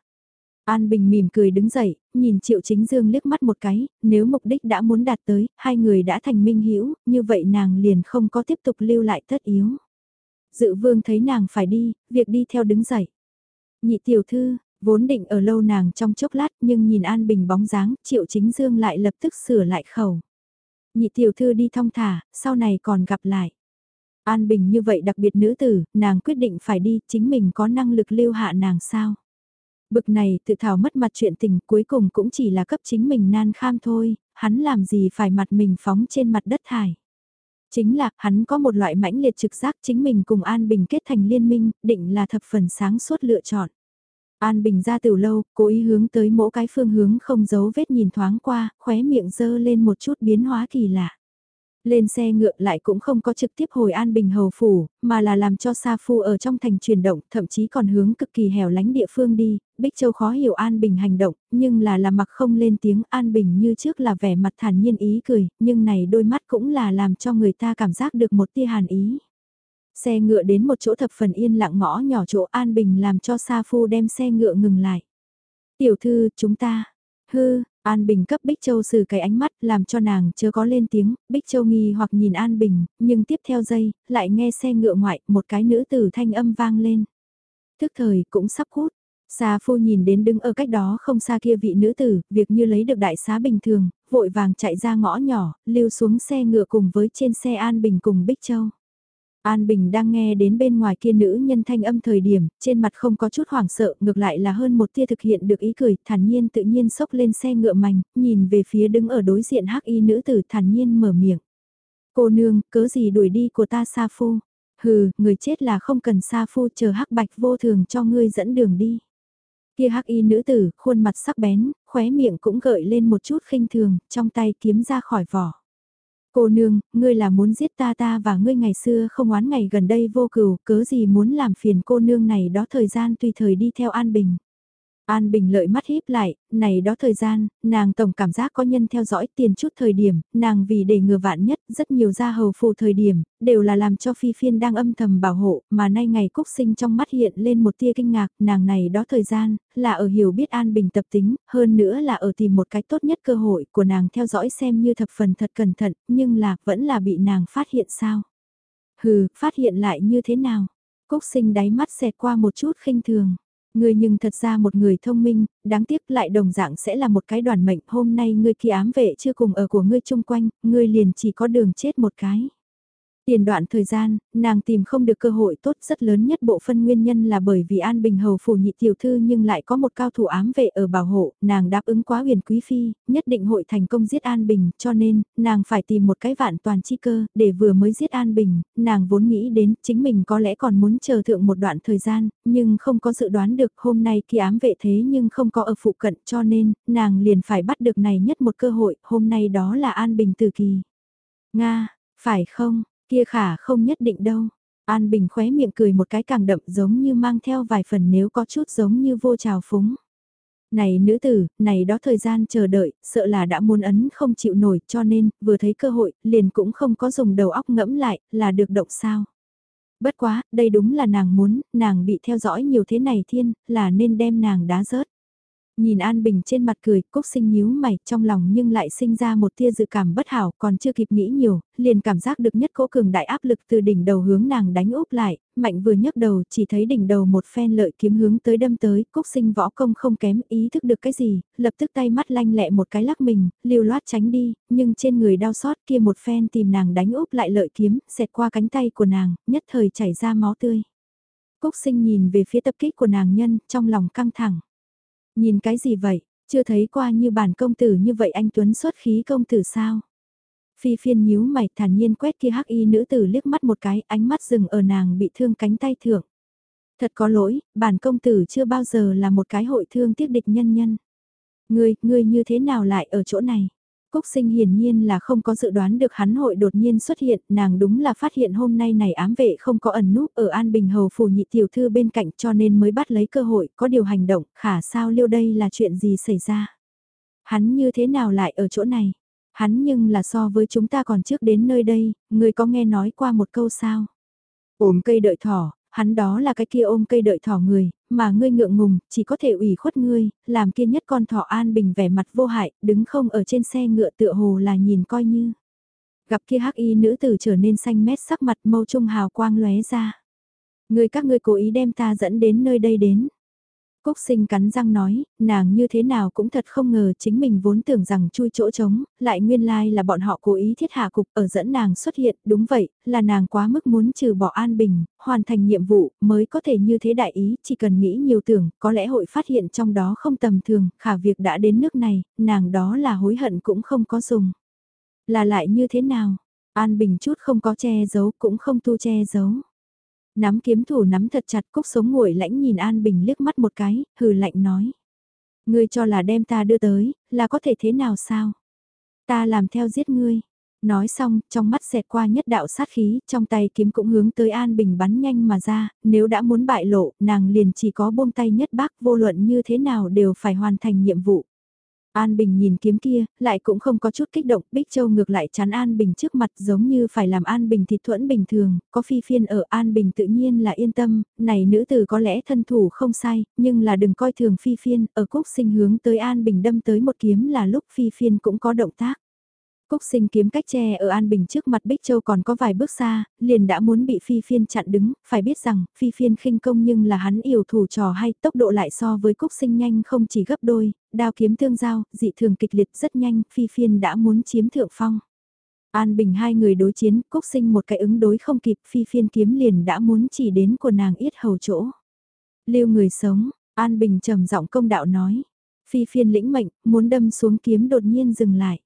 An Bình mỉm cười đứng dậy, nhìn Triệu Chính Dương liếc mắt một cái, nếu mục đích đã muốn đạt tới, hai người đã thành minh hữu như vậy nàng liền không có tiếp tục lưu lại tất yếu. Dự vương thấy nàng phải đi, việc đi theo đứng dậy. Nhị tiểu thư, vốn định ở lâu nàng trong chốc lát nhưng nhìn An Bình bóng dáng, Triệu Chính Dương lại lập tức sửa lại khẩu. Nhị tiểu thư đi thong thả, sau này còn gặp lại. An Bình như vậy đặc biệt nữ tử, nàng quyết định phải đi, chính mình có năng lực lưu hạ nàng sao? Bực này tự thảo mất mặt chuyện tình cuối cùng cũng chỉ là cấp chính mình nan kham thôi, hắn làm gì phải mặt mình phóng trên mặt đất thải. Chính là hắn có một loại mãnh liệt trực giác chính mình cùng An Bình kết thành liên minh, định là thập phần sáng suốt lựa chọn. An Bình ra từ lâu, cố ý hướng tới mỗi cái phương hướng không giấu vết nhìn thoáng qua, khóe miệng dơ lên một chút biến hóa kỳ lạ. Lên xe ngựa lại cũng không có trực tiếp hồi An Bình hầu phủ, mà là làm cho Sa Phu ở trong thành chuyển động, thậm chí còn hướng cực kỳ hẻo lánh địa phương đi, Bích Châu khó hiểu An Bình hành động, nhưng là làm mặc không lên tiếng An Bình như trước là vẻ mặt thản nhiên ý cười, nhưng này đôi mắt cũng là làm cho người ta cảm giác được một tia hàn ý. Xe ngựa đến một chỗ thập phần yên lặng ngõ nhỏ chỗ An Bình làm cho Sa Phu đem xe ngựa ngừng lại. Tiểu thư, chúng ta, hư, An Bình cấp Bích Châu xử cái ánh mắt làm cho nàng chưa có lên tiếng, Bích Châu nghi hoặc nhìn An Bình, nhưng tiếp theo giây, lại nghe xe ngựa ngoại, một cái nữ tử thanh âm vang lên. Thức thời cũng sắp hút, Sa phu nhìn đến đứng ở cách đó không xa kia vị nữ tử, việc như lấy được đại xá bình thường, vội vàng chạy ra ngõ nhỏ, lưu xuống xe ngựa cùng với trên xe An Bình cùng Bích Châu. An Bình đang nghe đến bên ngoài kia nữ nhân thanh âm thời điểm, trên mặt không có chút hoảng sợ, ngược lại là hơn một tia thực hiện được ý cười, thản nhiên tự nhiên sốc lên xe ngựa mảnh, nhìn về phía đứng ở đối diện hắc y nữ tử thản nhiên mở miệng. Cô nương, cớ gì đuổi đi của ta Sa Phu? Hừ, người chết là không cần Sa Phu chờ hắc bạch vô thường cho ngươi dẫn đường đi. Kia hắc y nữ tử, khuôn mặt sắc bén, khóe miệng cũng gợi lên một chút khinh thường, trong tay kiếm ra khỏi vỏ. Cô nương, ngươi là muốn giết ta ta và ngươi ngày xưa không oán ngày gần đây vô cửu, cớ gì muốn làm phiền cô nương này đó thời gian tùy thời đi theo An Bình. An Bình lợi mắt híp lại, này đó thời gian, nàng tổng cảm giác có nhân theo dõi tiền chút thời điểm, nàng vì để ngừa vạn nhất, rất nhiều gia hầu phù thời điểm, đều là làm cho phi phiên đang âm thầm bảo hộ, mà nay ngày cúc sinh trong mắt hiện lên một tia kinh ngạc, nàng này đó thời gian, là ở hiểu biết An Bình tập tính, hơn nữa là ở tìm một cách tốt nhất cơ hội của nàng theo dõi xem như thập phần thật cẩn thận, nhưng là vẫn là bị nàng phát hiện sao. Hừ, phát hiện lại như thế nào? Cúc sinh đáy mắt xẹt qua một chút khinh thường. Ngươi nhưng thật ra một người thông minh, đáng tiếc lại đồng dạng sẽ là một cái đoàn mệnh. Hôm nay ngươi kia ám vệ chưa cùng ở của ngươi chung quanh, ngươi liền chỉ có đường chết một cái. Tiền đoạn thời gian, nàng tìm không được cơ hội tốt rất lớn nhất bộ phân nguyên nhân là bởi vì An Bình Hầu phủ nhị tiểu thư nhưng lại có một cao thủ ám vệ ở bảo hộ, nàng đáp ứng quá huyền quý phi, nhất định hội thành công giết An Bình, cho nên, nàng phải tìm một cái vạn toàn chi cơ, để vừa mới giết An Bình, nàng vốn nghĩ đến chính mình có lẽ còn muốn chờ thượng một đoạn thời gian, nhưng không có dự đoán được hôm nay khi ám vệ thế nhưng không có ở phụ cận cho nên, nàng liền phải bắt được này nhất một cơ hội, hôm nay đó là An Bình từ kỳ. Nga, phải không? Kia khả không nhất định đâu. An Bình khóe miệng cười một cái càng đậm giống như mang theo vài phần nếu có chút giống như vô trào phúng. Này nữ tử, này đó thời gian chờ đợi, sợ là đã muốn ấn không chịu nổi cho nên, vừa thấy cơ hội, liền cũng không có dùng đầu óc ngẫm lại, là được động sao. Bất quá, đây đúng là nàng muốn, nàng bị theo dõi nhiều thế này thiên, là nên đem nàng đá rớt. Nhìn An Bình trên mặt cười, Cúc sinh nhíu mày, trong lòng nhưng lại sinh ra một tia dự cảm bất hảo, còn chưa kịp nghĩ nhiều, liền cảm giác được nhất cỗ cường đại áp lực từ đỉnh đầu hướng nàng đánh úp lại, mạnh vừa nhấc đầu chỉ thấy đỉnh đầu một phen lợi kiếm hướng tới đâm tới, Cúc sinh võ công không kém ý thức được cái gì, lập tức tay mắt lanh lẹ một cái lắc mình, liều loát tránh đi, nhưng trên người đau xót kia một phen tìm nàng đánh úp lại lợi kiếm, xẹt qua cánh tay của nàng, nhất thời chảy ra máu tươi. Cúc sinh nhìn về phía tập kích của nàng nhân, trong lòng căng thẳng. Nhìn cái gì vậy, chưa thấy qua như bản công tử như vậy anh Tuấn xuất khí công tử sao? Phi phiên nhíu mày thản nhiên quét kia hắc y nữ tử liếc mắt một cái, ánh mắt dừng ở nàng bị thương cánh tay thượng. Thật có lỗi, bản công tử chưa bao giờ là một cái hội thương tiếc địch nhân nhân. Ngươi, ngươi như thế nào lại ở chỗ này? Cúc sinh hiển nhiên là không có dự đoán được hắn hội đột nhiên xuất hiện, nàng đúng là phát hiện hôm nay này ám vệ không có ẩn núp ở An Bình Hầu phủ nhị tiểu thư bên cạnh cho nên mới bắt lấy cơ hội, có điều hành động, khả sao liêu đây là chuyện gì xảy ra. Hắn như thế nào lại ở chỗ này? Hắn nhưng là so với chúng ta còn trước đến nơi đây, người có nghe nói qua một câu sao? Ôm cây đợi thỏ, hắn đó là cái kia ôm cây đợi thỏ người, mà ngươi ngượng ngùng, chỉ có thể ủy khuất ngươi, làm kia nhất con thỏ an bình vẻ mặt vô hại, đứng không ở trên xe ngựa tựa hồ là nhìn coi như. Gặp kia hắc y nữ tử trở nên xanh mét sắc mặt mâu trung hào quang lóe ra. Người các ngươi cố ý đem ta dẫn đến nơi đây đến. Cúc sinh cắn răng nói, nàng như thế nào cũng thật không ngờ chính mình vốn tưởng rằng chui chỗ trống, lại nguyên lai là bọn họ cố ý thiết hạ cục ở dẫn nàng xuất hiện, đúng vậy, là nàng quá mức muốn trừ bỏ an bình, hoàn thành nhiệm vụ, mới có thể như thế đại ý, chỉ cần nghĩ nhiều tưởng, có lẽ hội phát hiện trong đó không tầm thường, khả việc đã đến nước này, nàng đó là hối hận cũng không có dùng. Là lại như thế nào? An bình chút không có che giấu cũng không tu che giấu. Nắm kiếm thủ nắm thật chặt cúc sống nguội lãnh nhìn An Bình liếc mắt một cái, hừ lạnh nói. Ngươi cho là đem ta đưa tới, là có thể thế nào sao? Ta làm theo giết ngươi. Nói xong, trong mắt xẹt qua nhất đạo sát khí, trong tay kiếm cũng hướng tới An Bình bắn nhanh mà ra, nếu đã muốn bại lộ, nàng liền chỉ có buông tay nhất bác vô luận như thế nào đều phải hoàn thành nhiệm vụ. An Bình nhìn kiếm kia, lại cũng không có chút kích động, Bích Châu ngược lại chắn An Bình trước mặt giống như phải làm An Bình thịt thuẫn bình thường, có phi phiên ở An Bình tự nhiên là yên tâm, này nữ tử có lẽ thân thủ không sai, nhưng là đừng coi thường phi phiên, ở cúc sinh hướng tới An Bình đâm tới một kiếm là lúc phi phiên cũng có động tác. Cúc sinh kiếm cách tre ở An Bình trước mặt Bích Châu còn có vài bước xa, liền đã muốn bị Phi Phiên chặn đứng, phải biết rằng, Phi Phiên khinh công nhưng là hắn yêu thủ trò hay, tốc độ lại so với Cúc sinh nhanh không chỉ gấp đôi, đao kiếm thương giao, dị thường kịch liệt rất nhanh, Phi Phiên đã muốn chiếm thượng phong. An Bình hai người đối chiến, Cúc sinh một cái ứng đối không kịp, Phi Phiên kiếm liền đã muốn chỉ đến của nàng yết hầu chỗ. Lưu người sống, An Bình trầm giọng công đạo nói. Phi Phiên lĩnh mệnh, muốn đâm xuống kiếm đột nhiên dừng lại.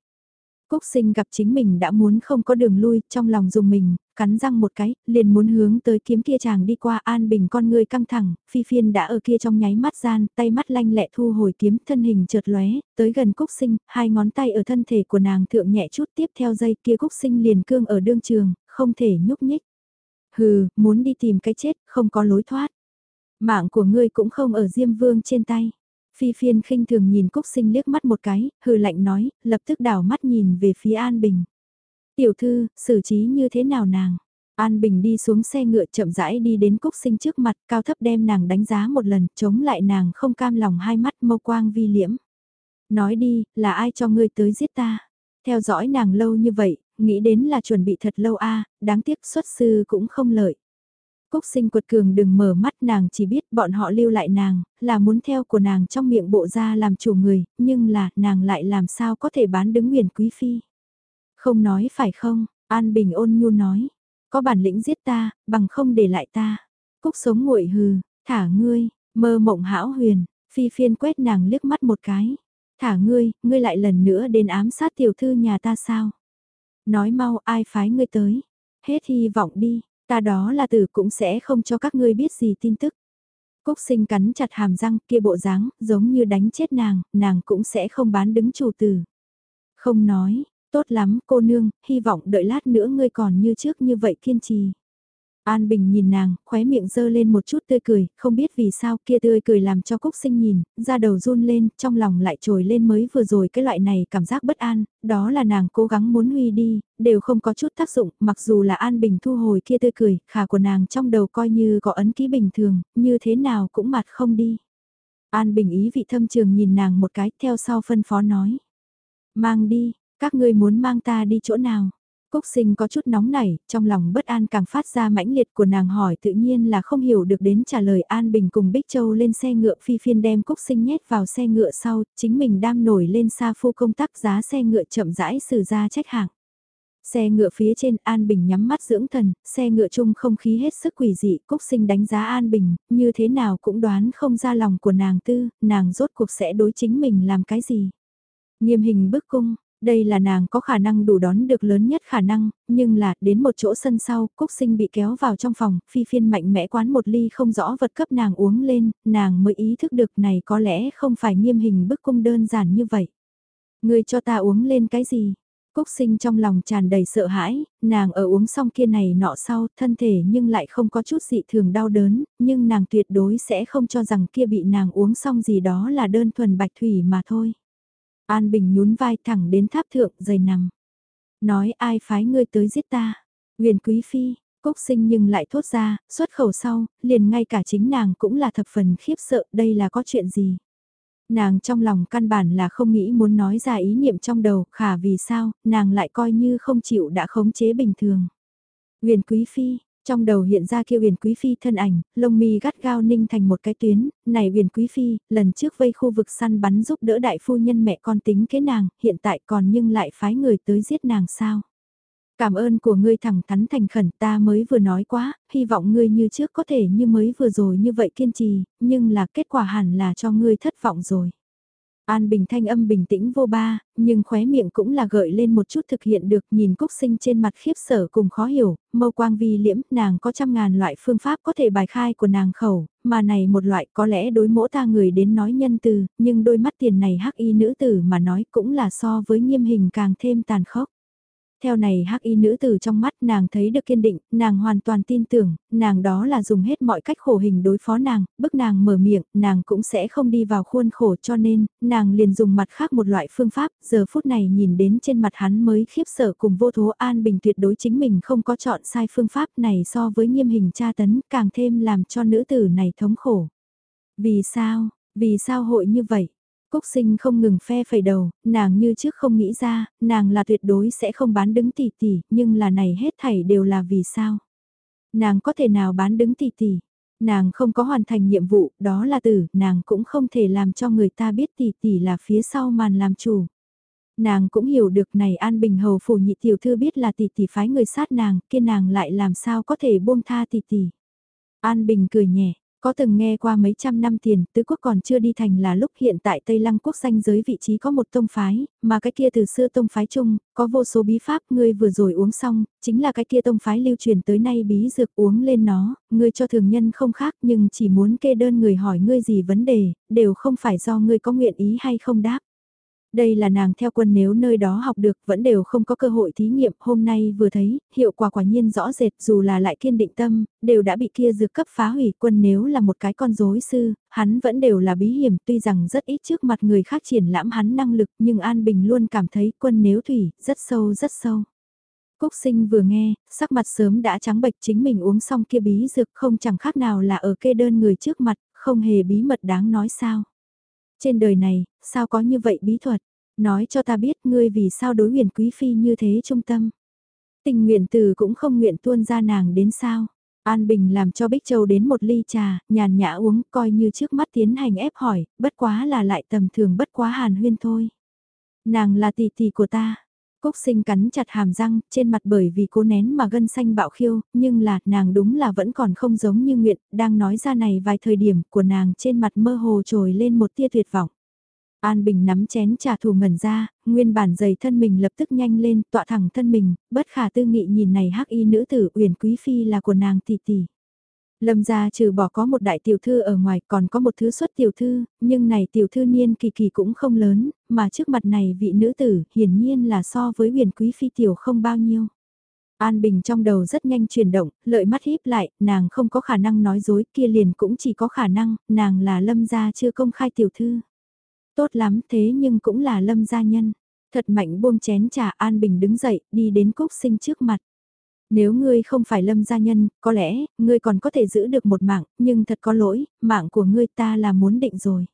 Cúc sinh gặp chính mình đã muốn không có đường lui, trong lòng dùng mình, cắn răng một cái, liền muốn hướng tới kiếm kia chàng đi qua an bình con người căng thẳng, phi phiên đã ở kia trong nháy mắt gian, tay mắt lanh lẹ thu hồi kiếm thân hình trượt lóe, tới gần cúc sinh, hai ngón tay ở thân thể của nàng thượng nhẹ chút tiếp theo dây kia cúc sinh liền cương ở đương trường, không thể nhúc nhích. Hừ, muốn đi tìm cái chết, không có lối thoát. Mạng của ngươi cũng không ở Diêm Vương trên tay. Phi phiên khinh thường nhìn Cúc Sinh liếc mắt một cái, hừ lạnh nói, lập tức đảo mắt nhìn về phía An Bình. Tiểu thư, xử trí như thế nào nàng? An Bình đi xuống xe ngựa chậm rãi đi đến Cúc Sinh trước mặt, cao thấp đem nàng đánh giá một lần, chống lại nàng không cam lòng hai mắt mâu quang vi liễm. Nói đi, là ai cho ngươi tới giết ta? Theo dõi nàng lâu như vậy, nghĩ đến là chuẩn bị thật lâu a đáng tiếc xuất sư cũng không lợi. Cúc sinh quật cường đừng mở mắt nàng chỉ biết bọn họ lưu lại nàng, là muốn theo của nàng trong miệng bộ ra làm chủ người, nhưng là nàng lại làm sao có thể bán đứng nguyền quý phi. Không nói phải không, An Bình ôn nhu nói, có bản lĩnh giết ta, bằng không để lại ta. Cúc sống nguội hừ, thả ngươi, mơ mộng hão huyền, phi phiên quét nàng liếc mắt một cái. Thả ngươi, ngươi lại lần nữa đến ám sát tiểu thư nhà ta sao? Nói mau ai phái ngươi tới? Hết hy vọng đi, ta đó là tử cũng sẽ không cho các ngươi biết gì tin tức. Cúc sinh cắn chặt hàm răng kia bộ dáng, giống như đánh chết nàng, nàng cũng sẽ không bán đứng chủ tử. Không nói, tốt lắm cô nương, hy vọng đợi lát nữa ngươi còn như trước như vậy kiên trì. An Bình nhìn nàng, khóe miệng dơ lên một chút tươi cười, không biết vì sao kia tươi cười làm cho Cúc Sinh nhìn, da đầu run lên, trong lòng lại trồi lên mới vừa rồi cái loại này cảm giác bất an, đó là nàng cố gắng muốn huy đi, đều không có chút tác dụng, mặc dù là An Bình thu hồi kia tươi cười, khả của nàng trong đầu coi như có ấn ký bình thường, như thế nào cũng mặt không đi. An Bình ý vị thâm trường nhìn nàng một cái, theo sau phân phó nói. Mang đi, các ngươi muốn mang ta đi chỗ nào? Cúc sinh có chút nóng nảy, trong lòng bất an càng phát ra mãnh liệt của nàng hỏi tự nhiên là không hiểu được đến trả lời An Bình cùng Bích Châu lên xe ngựa phi phiên đem Cúc sinh nhét vào xe ngựa sau, chính mình đam nổi lên xa phu công tác giá xe ngựa chậm rãi xử ra trách hạng. Xe ngựa phía trên An Bình nhắm mắt dưỡng thần, xe ngựa chung không khí hết sức quỷ dị, Cúc sinh đánh giá An Bình, như thế nào cũng đoán không ra lòng của nàng tư, nàng rốt cuộc sẽ đối chính mình làm cái gì. Nghiêm hình bức cung, đây là nàng có khả năng đủ đón được lớn nhất khả năng, nhưng là đến một chỗ sân sau, Cúc Sinh bị kéo vào trong phòng, phi phiên mạnh mẽ quán một ly không rõ vật cấp nàng uống lên, nàng mới ý thức được này có lẽ không phải nghiêm hình bức cung đơn giản như vậy. Người cho ta uống lên cái gì? Cúc sinh trong lòng tràn đầy sợ hãi, nàng ở uống xong kia này nọ sau, thân thể nhưng lại không có chút dị thường đau đớn, nhưng nàng tuyệt đối sẽ không cho rằng kia bị nàng uống xong gì đó là đơn thuần bạch thủy mà thôi. An Bình nhún vai thẳng đến tháp thượng dày nằm. Nói ai phái ngươi tới giết ta. Huyền Quý Phi, Cúc sinh nhưng lại thốt ra, xuất khẩu sau, liền ngay cả chính nàng cũng là thập phần khiếp sợ đây là có chuyện gì. Nàng trong lòng căn bản là không nghĩ muốn nói ra ý niệm trong đầu, khả vì sao, nàng lại coi như không chịu đã khống chế bình thường. Huyền Quý Phi, trong đầu hiện ra kia huyền quý phi thân ảnh, lông mi gắt gao ninh thành một cái tuyến, này huyền quý phi, lần trước vây khu vực săn bắn giúp đỡ đại phu nhân mẹ con tính kế nàng, hiện tại còn nhưng lại phái người tới giết nàng sao. Cảm ơn của ngươi thẳng thắn thành khẩn ta mới vừa nói quá, hy vọng ngươi như trước có thể như mới vừa rồi như vậy kiên trì, nhưng là kết quả hẳn là cho ngươi thất vọng rồi. An Bình thanh âm bình tĩnh vô ba, nhưng khóe miệng cũng là gợi lên một chút thực hiện được nhìn Cúc Sinh trên mặt khiếp sở cùng khó hiểu, mâu quang vi liễm, nàng có trăm ngàn loại phương pháp có thể bài khai của nàng khẩu, mà này một loại có lẽ đối mỗ ta người đến nói nhân từ, nhưng đôi mắt tiền này hắc y nữ tử mà nói cũng là so với nghiêm hình càng thêm tàn khốc. Theo này hắc y nữ tử trong mắt nàng thấy được kiên định, nàng hoàn toàn tin tưởng, nàng đó là dùng hết mọi cách khổ hình đối phó nàng, bức nàng mở miệng, nàng cũng sẽ không đi vào khuôn khổ cho nên, nàng liền dùng mặt khác một loại phương pháp, giờ phút này nhìn đến trên mặt hắn mới khiếp sợ cùng vô thố an bình tuyệt đối chính mình không có chọn sai phương pháp này so với nghiêm hình tra tấn càng thêm làm cho nữ tử này thống khổ. Vì sao, vì sao hội như vậy? Cúc sinh không ngừng phe phẩy đầu, nàng như trước không nghĩ ra, nàng là tuyệt đối sẽ không bán đứng tỷ tỷ, nhưng là này hết thảy đều là vì sao. Nàng có thể nào bán đứng tỷ tỷ, nàng không có hoàn thành nhiệm vụ, đó là tử, nàng cũng không thể làm cho người ta biết tỷ tỷ là phía sau màn làm chủ. Nàng cũng hiểu được này An Bình Hầu phủ nhị tiểu thư biết là tỷ tỷ phái người sát nàng, kia nàng lại làm sao có thể buông tha tỷ tỷ. An Bình cười nhẹ, có từng nghe qua mấy trăm năm tiền, tứ quốc còn chưa đi thành là lúc hiện tại Tây Lăng quốc danh giới vị trí có một tông phái, mà cái kia từ xưa tông phái chung, có vô số bí pháp, ngươi vừa rồi uống xong, chính là cái kia tông phái lưu truyền tới nay bí dược uống lên nó, ngươi cho thường nhân không khác nhưng chỉ muốn kê đơn người hỏi ngươi gì vấn đề, đều không phải do ngươi có nguyện ý hay không đáp. Đây là nàng theo quân nếu nơi đó học được vẫn đều không có cơ hội thí nghiệm, hôm nay vừa thấy, hiệu quả quả nhiên rõ rệt dù là lại kiên định tâm, đều đã bị kia dược cấp phá hủy quân nếu là một cái con rối sư, hắn vẫn đều là bí hiểm tuy rằng rất ít trước mặt người khác triển lãm hắn năng lực nhưng An Bình luôn cảm thấy quân nếu thủy rất sâu rất sâu. Cúc sinh vừa nghe, sắc mặt sớm đã trắng bệch chính mình uống xong kia bí dược không chẳng khác nào là ở kê đơn người trước mặt, không hề bí mật đáng nói sao. Trên đời này, sao có như vậy bí thuật? Nói cho ta biết ngươi vì sao đối huyền quý phi như thế trung tâm. Tình nguyện từ cũng không nguyện tuôn ra nàng đến sao. An Bình làm cho Bích Châu đến một ly trà, nhàn nhã uống coi như trước mắt tiến hành ép hỏi, bất quá là lại tầm thường bất quá hàn huyên thôi. Nàng là tỷ tỷ của ta. Cúc sinh cắn chặt hàm răng, trên mặt bởi vì cố nén mà gân xanh bạo khiêu, nhưng là, nàng đúng là vẫn còn không giống như nguyện, đang nói ra này vài thời điểm của nàng trên mặt mơ hồ trồi lên một tia tuyệt vọng. An Bình nắm chén trà thù ngẩn ra, nguyên bản dày thân mình lập tức nhanh lên, tọa thẳng thân mình, bất khả tư nghị nhìn này hắc y nữ tử uyển quý phi là của nàng tỷ tỷ. Lâm gia trừ bỏ có một đại tiểu thư ở ngoài còn có một thứ xuất tiểu thư, nhưng này tiểu thư niên kỳ kỳ cũng không lớn, mà trước mặt này vị nữ tử hiển nhiên là so với huyền quý phi tiểu không bao nhiêu. An Bình trong đầu rất nhanh chuyển động, lợi mắt híp lại, nàng không có khả năng nói dối, kia liền cũng chỉ có khả năng, nàng là lâm gia chưa công khai tiểu thư. Tốt lắm thế nhưng cũng là lâm gia nhân. Thật mạnh buông chén trà An Bình đứng dậy, đi đến Cúc Sinh trước mặt. Nếu ngươi không phải lâm gia nhân, có lẽ, ngươi còn có thể giữ được một mạng, nhưng thật có lỗi, mạng của ngươi ta là muốn định rồi.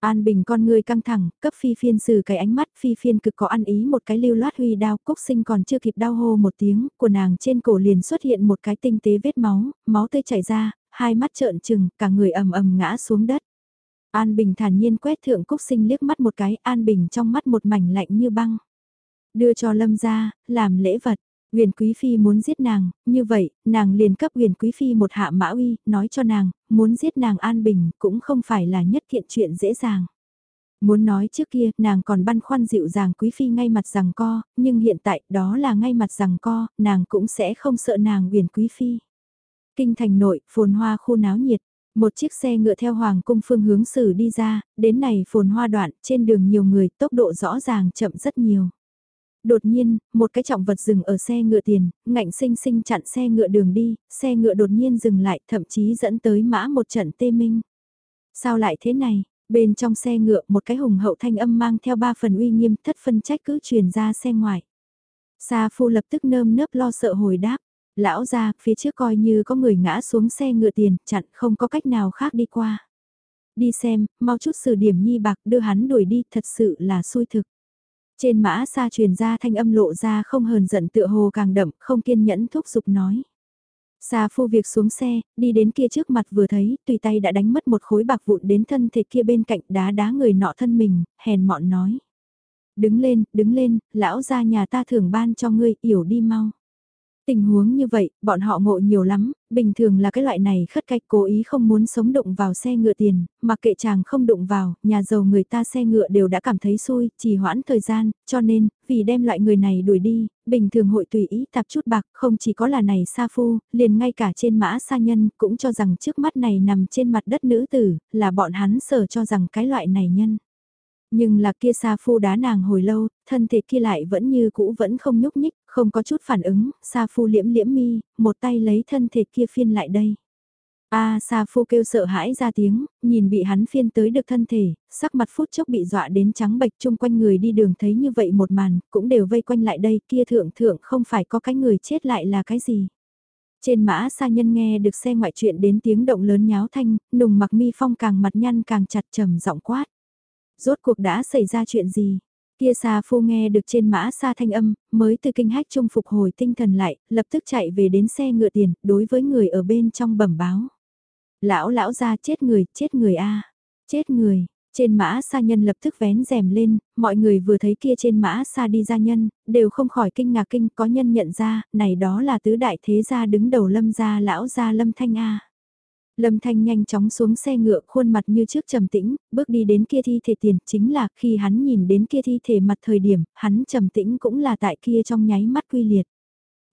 An Bình con ngươi căng thẳng, cấp phi phiên xử cái ánh mắt, phi phiên cực có ăn ý một cái lưu loát huy đao, cúc sinh còn chưa kịp đau hô một tiếng, của nàng trên cổ liền xuất hiện một cái tinh tế vết máu, máu tươi chảy ra, hai mắt trợn trừng, cả người ầm ầm ngã xuống đất. An Bình thản nhiên quét thượng Cúc Sinh liếc mắt một cái, An Bình trong mắt một mảnh lạnh như băng. Đưa cho Lâm ra, làm lễ vật. Huyền Quý Phi muốn giết nàng, như vậy, nàng liền cấp Huyền Quý Phi một hạ mã uy, nói cho nàng, muốn giết nàng An Bình cũng không phải là nhất thiện chuyện dễ dàng. Muốn nói trước kia, nàng còn băn khoăn dịu dàng Quý Phi ngay mặt rằng co, nhưng hiện tại đó là ngay mặt rằng co, nàng cũng sẽ không sợ nàng Huyền Quý Phi. Kinh thành nội, phồn hoa khu náo nhiệt, một chiếc xe ngựa theo hoàng cung phương hướng xử đi ra, đến này phồn hoa đoạn, trên đường nhiều người, tốc độ rõ ràng chậm rất nhiều. Đột nhiên, một cái trọng vật dừng ở xe ngựa tiền, ngạnh sinh sinh chặn xe ngựa đường đi, xe ngựa đột nhiên dừng lại, thậm chí dẫn tới mã một trận tê minh. Sao lại thế này? Bên trong xe ngựa một cái hùng hậu thanh âm mang theo ba phần uy nghiêm thất phân trách cứ truyền ra xe ngoài. Sa phu lập tức nơm nớp lo sợ hồi đáp. Lão ra, phía trước coi như có người ngã xuống xe ngựa tiền, chặn không có cách nào khác đi qua. Đi xem, mau chút xử điểm nhi bạc đưa hắn đuổi đi, thật sự là xui thực. Trên mã xa truyền ra thanh âm lộ ra không hờn giận tựa hồ càng đậm, không kiên nhẫn thúc giục nói. xa phu việc xuống xe, đi đến kia trước mặt vừa thấy, tùy tay đã đánh mất một khối bạc vụn đến thân thể kia bên cạnh đá đá người nọ thân mình, hèn mọn nói. Đứng lên, đứng lên, lão ra nhà ta thường ban cho ngươi, yểu đi mau. Tình huống như vậy, bọn họ ngộ nhiều lắm, bình thường là cái loại này khất cách cố ý không muốn sống đụng vào xe ngựa tiền, mà kệ chàng không đụng vào, nhà giàu người ta xe ngựa đều đã cảm thấy xui, chỉ hoãn thời gian, cho nên, vì đem loại người này đuổi đi, bình thường hội tùy ý tạp chút bạc, không chỉ có là này sa phu, liền ngay cả trên mã sa nhân cũng cho rằng trước mắt này nằm trên mặt đất nữ tử, là bọn hắn sở cho rằng cái loại này nhân. Nhưng là kia Sa Phu đá nàng hồi lâu, thân thể kia lại vẫn như cũ vẫn không nhúc nhích, không có chút phản ứng, Sa Phu liễm liễm mi, một tay lấy thân thể kia phiên lại đây. A Sa Phu kêu sợ hãi ra tiếng, nhìn bị hắn phiên tới được thân thể, sắc mặt phút chốc bị dọa đến trắng bệch chung quanh người đi đường thấy như vậy một màn, cũng đều vây quanh lại đây, kia thượng thượng không phải có cái người chết lại là cái gì. Trên mã sa nhân nghe được xe ngoại chuyện đến tiếng động lớn nháo thanh, nùng mặc mi phong càng mặt nhăn càng chặt trầm giọng quát. Rốt cuộc đã xảy ra chuyện gì? Kia xa phu nghe được trên mã xa thanh âm, mới từ kinh hách trung phục hồi tinh thần lại, lập tức chạy về đến xe ngựa tiền, đối với người ở bên trong bẩm báo. Lão lão ra chết người, chết người a chết người. Trên mã xa nhân lập tức vén rèm lên, mọi người vừa thấy kia trên mã xa đi ra nhân, đều không khỏi kinh ngạc kinh có nhân nhận ra, này đó là tứ đại thế gia đứng đầu lâm gia lão gia lâm thanh A. Lâm Thanh nhanh chóng xuống xe ngựa khuôn mặt như trước trầm tĩnh, bước đi đến kia thi thể tiền, chính là khi hắn nhìn đến kia thi thể mặt thời điểm, hắn trầm tĩnh cũng là tại kia trong nháy mắt quy liệt.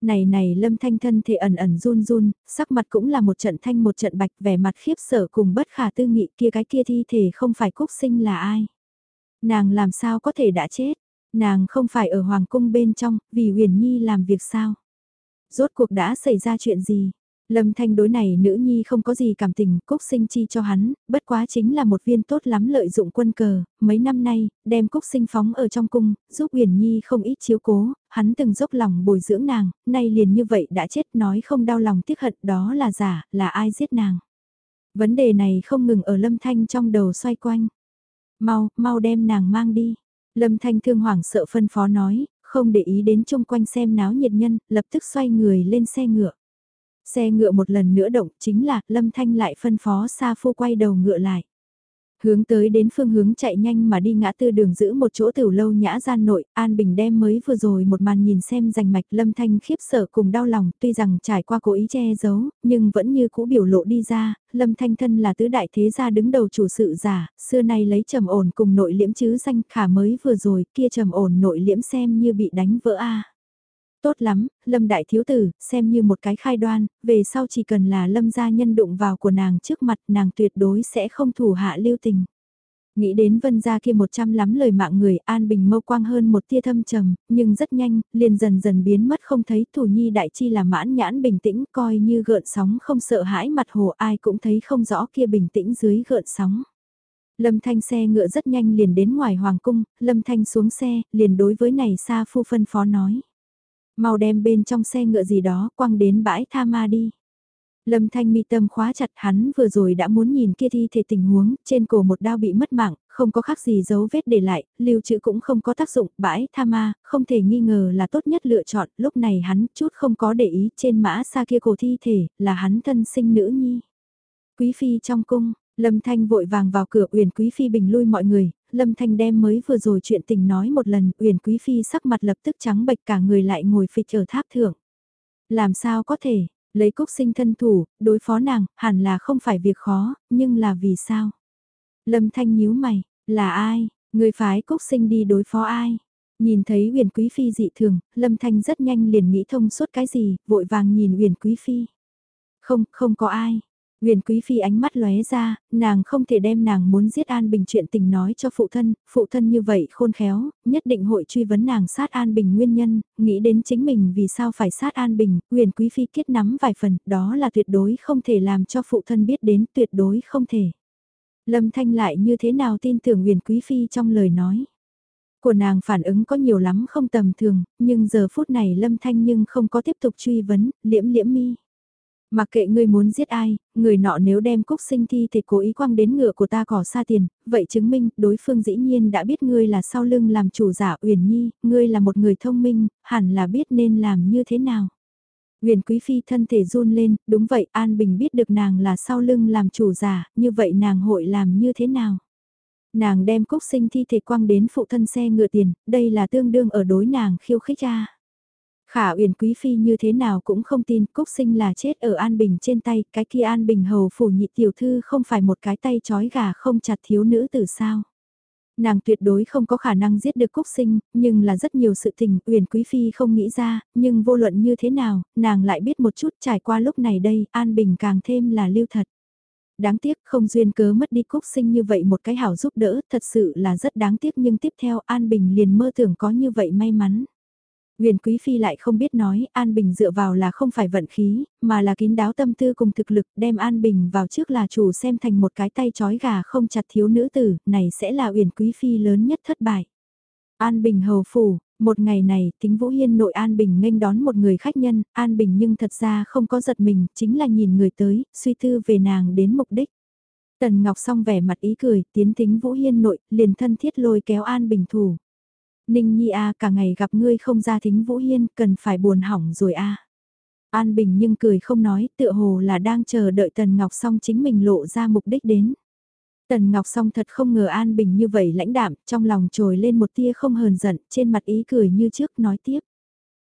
Này này Lâm Thanh thân thể ẩn ẩn run run, sắc mặt cũng là một trận thanh một trận bạch vẻ mặt khiếp sợ cùng bất khả tư nghị kia cái kia thi thể không phải cúc sinh là ai. Nàng làm sao có thể đã chết? Nàng không phải ở Hoàng cung bên trong, vì Huyền Nhi làm việc sao? Rốt cuộc đã xảy ra chuyện gì? Lâm Thanh đối này nữ nhi không có gì cảm tình, Cúc Sinh chi cho hắn, bất quá chính là một viên tốt lắm lợi dụng quân cờ, mấy năm nay, đem Cúc Sinh phóng ở trong cung, giúp uyển Nhi không ít chiếu cố, hắn từng dốc lòng bồi dưỡng nàng, nay liền như vậy đã chết nói không đau lòng tiếc hận đó là giả, là ai giết nàng. Vấn đề này không ngừng ở Lâm Thanh trong đầu xoay quanh. Mau, mau đem nàng mang đi. Lâm Thanh thương hoảng sợ phân phó nói, không để ý đến chung quanh xem náo nhiệt nhân, lập tức xoay người lên xe ngựa. Xe ngựa một lần nữa động chính là Lâm Thanh lại phân phó Sa Phu quay đầu ngựa lại. Hướng tới đến phương hướng chạy nhanh mà đi ngã tư đường giữ một chỗ tiểu lâu nhã gian nội, An Bình đem mới vừa rồi một màn nhìn xem rành mạch lâm thanh khiếp sợ cùng đau lòng, tuy rằng trải qua cố ý che giấu, nhưng vẫn như cũ biểu lộ đi ra, lâm thanh thân là tứ đại thế gia đứng đầu chủ sự giả, xưa nay lấy trầm ổn cùng nội liễm chứ danh khả mới vừa rồi kia trầm ổn nội liễm xem như bị đánh vỡ a Tốt lắm, Lâm Đại Thiếu Tử, xem như một cái khai đoan, về sau chỉ cần là Lâm gia nhân đụng vào của nàng trước mặt nàng tuyệt đối sẽ không thủ hạ lưu tình. Nghĩ đến vân gia kia một trăm lắm lời mạng người an bình mâu quang hơn một tia thâm trầm, nhưng rất nhanh, liền dần dần biến mất không thấy thủ nhi đại chi là mãn nhãn bình tĩnh coi như gợn sóng không sợ hãi mặt hồ ai cũng thấy không rõ kia bình tĩnh dưới gợn sóng. Lâm Thanh xe ngựa rất nhanh liền đến ngoài hoàng cung, Lâm Thanh xuống xe, liền đối với này xa phu phân phó nói mau đem bên trong xe ngựa gì đó quăng đến bãi tha ma đi. Lâm Thanh mi tâm khóa chặt hắn vừa rồi đã muốn nhìn kia thi thể tình huống, trên cổ một đao bị mất mạng, không có khác gì dấu vết để lại, lưu trữ cũng không có tác dụng, bãi tha ma, không thể nghi ngờ là tốt nhất lựa chọn, lúc này hắn chút không có để ý trên mã xa kia cổ thi thể, là hắn thân sinh nữ nhi. Quý phi trong cung, Lâm Thanh vội vàng vào cửa uyển Quý phi bình lui mọi người, Lâm Thanh đem mới vừa rồi chuyện tình nói một lần, Uyển Quý Phi sắc mặt lập tức trắng bệch cả người lại ngồi phịch ở tháp thượng. Làm sao có thể, lấy cúc sinh thân thủ, đối phó nàng, hẳn là không phải việc khó, nhưng là vì sao? Lâm Thanh nhíu mày, là ai, người phái cúc sinh đi đối phó ai? Nhìn thấy Uyển Quý Phi dị thường, Lâm Thanh rất nhanh liền nghĩ thông suốt cái gì, vội vàng nhìn Uyển Quý Phi. Không, không có ai. Huyền Quý Phi ánh mắt lóe ra, nàng không thể đem nàng muốn giết An Bình chuyện tình nói cho phụ thân, phụ thân như vậy khôn khéo, nhất định hội truy vấn nàng sát An Bình nguyên nhân, nghĩ đến chính mình vì sao phải sát An Bình, Huyền Quý Phi kết nắm vài phần, đó là tuyệt đối không thể làm cho phụ thân biết đến, tuyệt đối không thể. Lâm Thanh lại như thế nào tin tưởng Huyền Quý Phi trong lời nói. Của nàng phản ứng có nhiều lắm không tầm thường, nhưng giờ phút này Lâm Thanh nhưng không có tiếp tục truy vấn, liễm liễm mi. Mặc kệ ngươi muốn giết ai, người nọ nếu đem cúc sinh thi thì cố ý quăng đến ngựa của ta cỏ xa tiền, vậy chứng minh đối phương dĩ nhiên đã biết ngươi là sau lưng làm chủ giả Uyển Nhi, ngươi là một người thông minh, hẳn là biết nên làm như thế nào. uyển Quý Phi thân thể run lên, đúng vậy An Bình biết được nàng là sau lưng làm chủ giả, như vậy nàng hội làm như thế nào? Nàng đem cúc sinh thi thể quăng đến phụ thân xe ngựa tiền, đây là tương đương ở đối nàng khiêu khích ra. Khả Uyển Quý Phi như thế nào cũng không tin Cúc Sinh là chết ở An Bình trên tay, cái kia An Bình hầu phủ nhị tiểu thư không phải một cái tay chói gà không chặt thiếu nữ từ sao. Nàng tuyệt đối không có khả năng giết được Cúc Sinh, nhưng là rất nhiều sự tình Uyển Quý Phi không nghĩ ra, nhưng vô luận như thế nào, nàng lại biết một chút trải qua lúc này đây, An Bình càng thêm là lưu thật. Đáng tiếc không duyên cớ mất đi Cúc Sinh như vậy một cái hảo giúp đỡ, thật sự là rất đáng tiếc nhưng tiếp theo An Bình liền mơ tưởng có như vậy may mắn. Huyền Quý Phi lại không biết nói, An Bình dựa vào là không phải vận khí, mà là kín đáo tâm tư cùng thực lực đem An Bình vào trước là chủ xem thành một cái tay chói gà không chặt thiếu nữ tử, này sẽ là Huyền Quý Phi lớn nhất thất bại. An Bình hầu phủ, một ngày này, tính Vũ Hiên nội An Bình nghênh đón một người khách nhân, An Bình nhưng thật ra không có giật mình, chính là nhìn người tới, suy tư về nàng đến mục đích. Tần Ngọc song vẻ mặt ý cười, tiến tính Vũ Hiên nội, liền thân thiết lôi kéo An Bình thủ. Ninh Nhi a cả ngày gặp ngươi không ra thính Vũ Hiên, cần phải buồn hỏng rồi a. An Bình nhưng cười không nói, tựa hồ là đang chờ đợi Tần Ngọc Song chính mình lộ ra mục đích đến. Tần Ngọc Song thật không ngờ An Bình như vậy lãnh đạm, trong lòng trồi lên một tia không hờn giận, trên mặt ý cười như trước nói tiếp.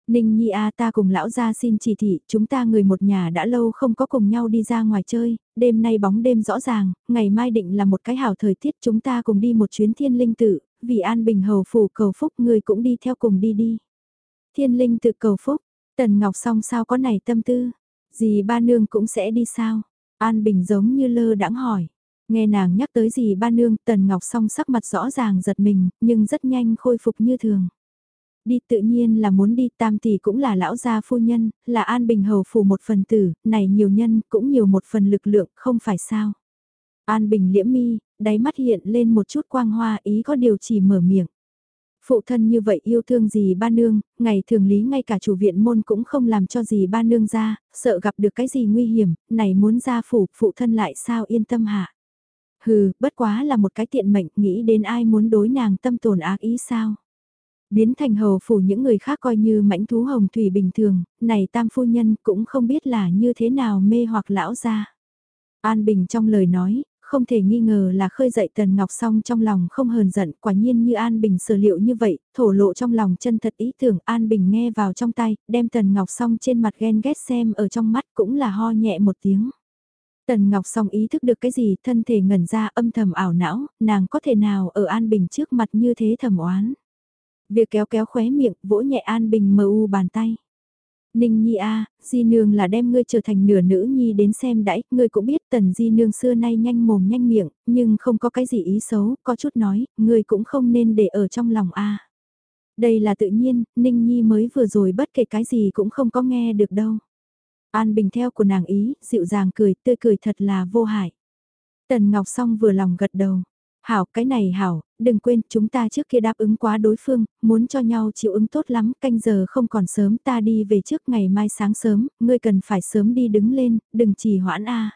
Ninh Nhi A ta cùng lão gia xin chỉ thị, chúng ta người một nhà đã lâu không có cùng nhau đi ra ngoài chơi, đêm nay bóng đêm rõ ràng, ngày mai định là một cái hảo thời tiết chúng ta cùng đi một chuyến thiên linh tự, vì an bình hầu phủ cầu phúc người cũng đi theo cùng đi đi. Thiên linh tự cầu phúc, Tần Ngọc song sao có này tâm tư, gì ba nương cũng sẽ đi sao? An Bình giống như lơ đãng hỏi. Nghe nàng nhắc tới gì ba nương, Tần Ngọc song sắc mặt rõ ràng giật mình, nhưng rất nhanh khôi phục như thường. Đi tự nhiên là muốn đi, tam tỷ cũng là lão gia phu nhân, là an bình hầu phủ một phần tử, này nhiều nhân, cũng nhiều một phần lực lượng, không phải sao. An bình liễm mi, đáy mắt hiện lên một chút quang hoa ý có điều chỉ mở miệng. Phụ thân như vậy yêu thương gì ba nương, ngày thường lý ngay cả chủ viện môn cũng không làm cho gì ba nương ra, sợ gặp được cái gì nguy hiểm, này muốn ra phủ, phụ thân lại sao yên tâm hạ. Hừ, bất quá là một cái tiện mệnh, nghĩ đến ai muốn đối nàng tâm tồn ác ý sao. Biến thành hầu phủ những người khác coi như mãnh thú hồng thủy bình thường, này tam phu nhân cũng không biết là như thế nào mê hoặc lão ra. An Bình trong lời nói, không thể nghi ngờ là khơi dậy Tần Ngọc Song trong lòng không hờn giận, quả nhiên như An Bình sở liệu như vậy, thổ lộ trong lòng chân thật ý tưởng An Bình nghe vào trong tay, đem Tần Ngọc Song trên mặt ghen ghét xem ở trong mắt cũng là ho nhẹ một tiếng. Tần Ngọc Song ý thức được cái gì, thân thể ngẩn ra âm thầm ảo não, nàng có thể nào ở An Bình trước mặt như thế thầm oán. Việc kéo kéo khóe miệng, vỗ nhẹ An Bình mờ u bàn tay. Ninh Nhi a, Di Nương là đem ngươi trở thành nửa nữ nhi đến xem đãi, ngươi cũng biết tần Di Nương xưa nay nhanh mồm nhanh miệng, nhưng không có cái gì ý xấu, có chút nói, ngươi cũng không nên để ở trong lòng a. Đây là tự nhiên, Ninh Nhi mới vừa rồi bất kể cái gì cũng không có nghe được đâu. An Bình theo của nàng ý, dịu dàng cười, tươi cười thật là vô hại. Tần Ngọc Song vừa lòng gật đầu. Hảo, cái này hảo, đừng quên, chúng ta trước kia đáp ứng quá đối phương, muốn cho nhau chịu ứng tốt lắm, canh giờ không còn sớm, ta đi về trước ngày mai sáng sớm, ngươi cần phải sớm đi đứng lên, đừng trì hoãn a.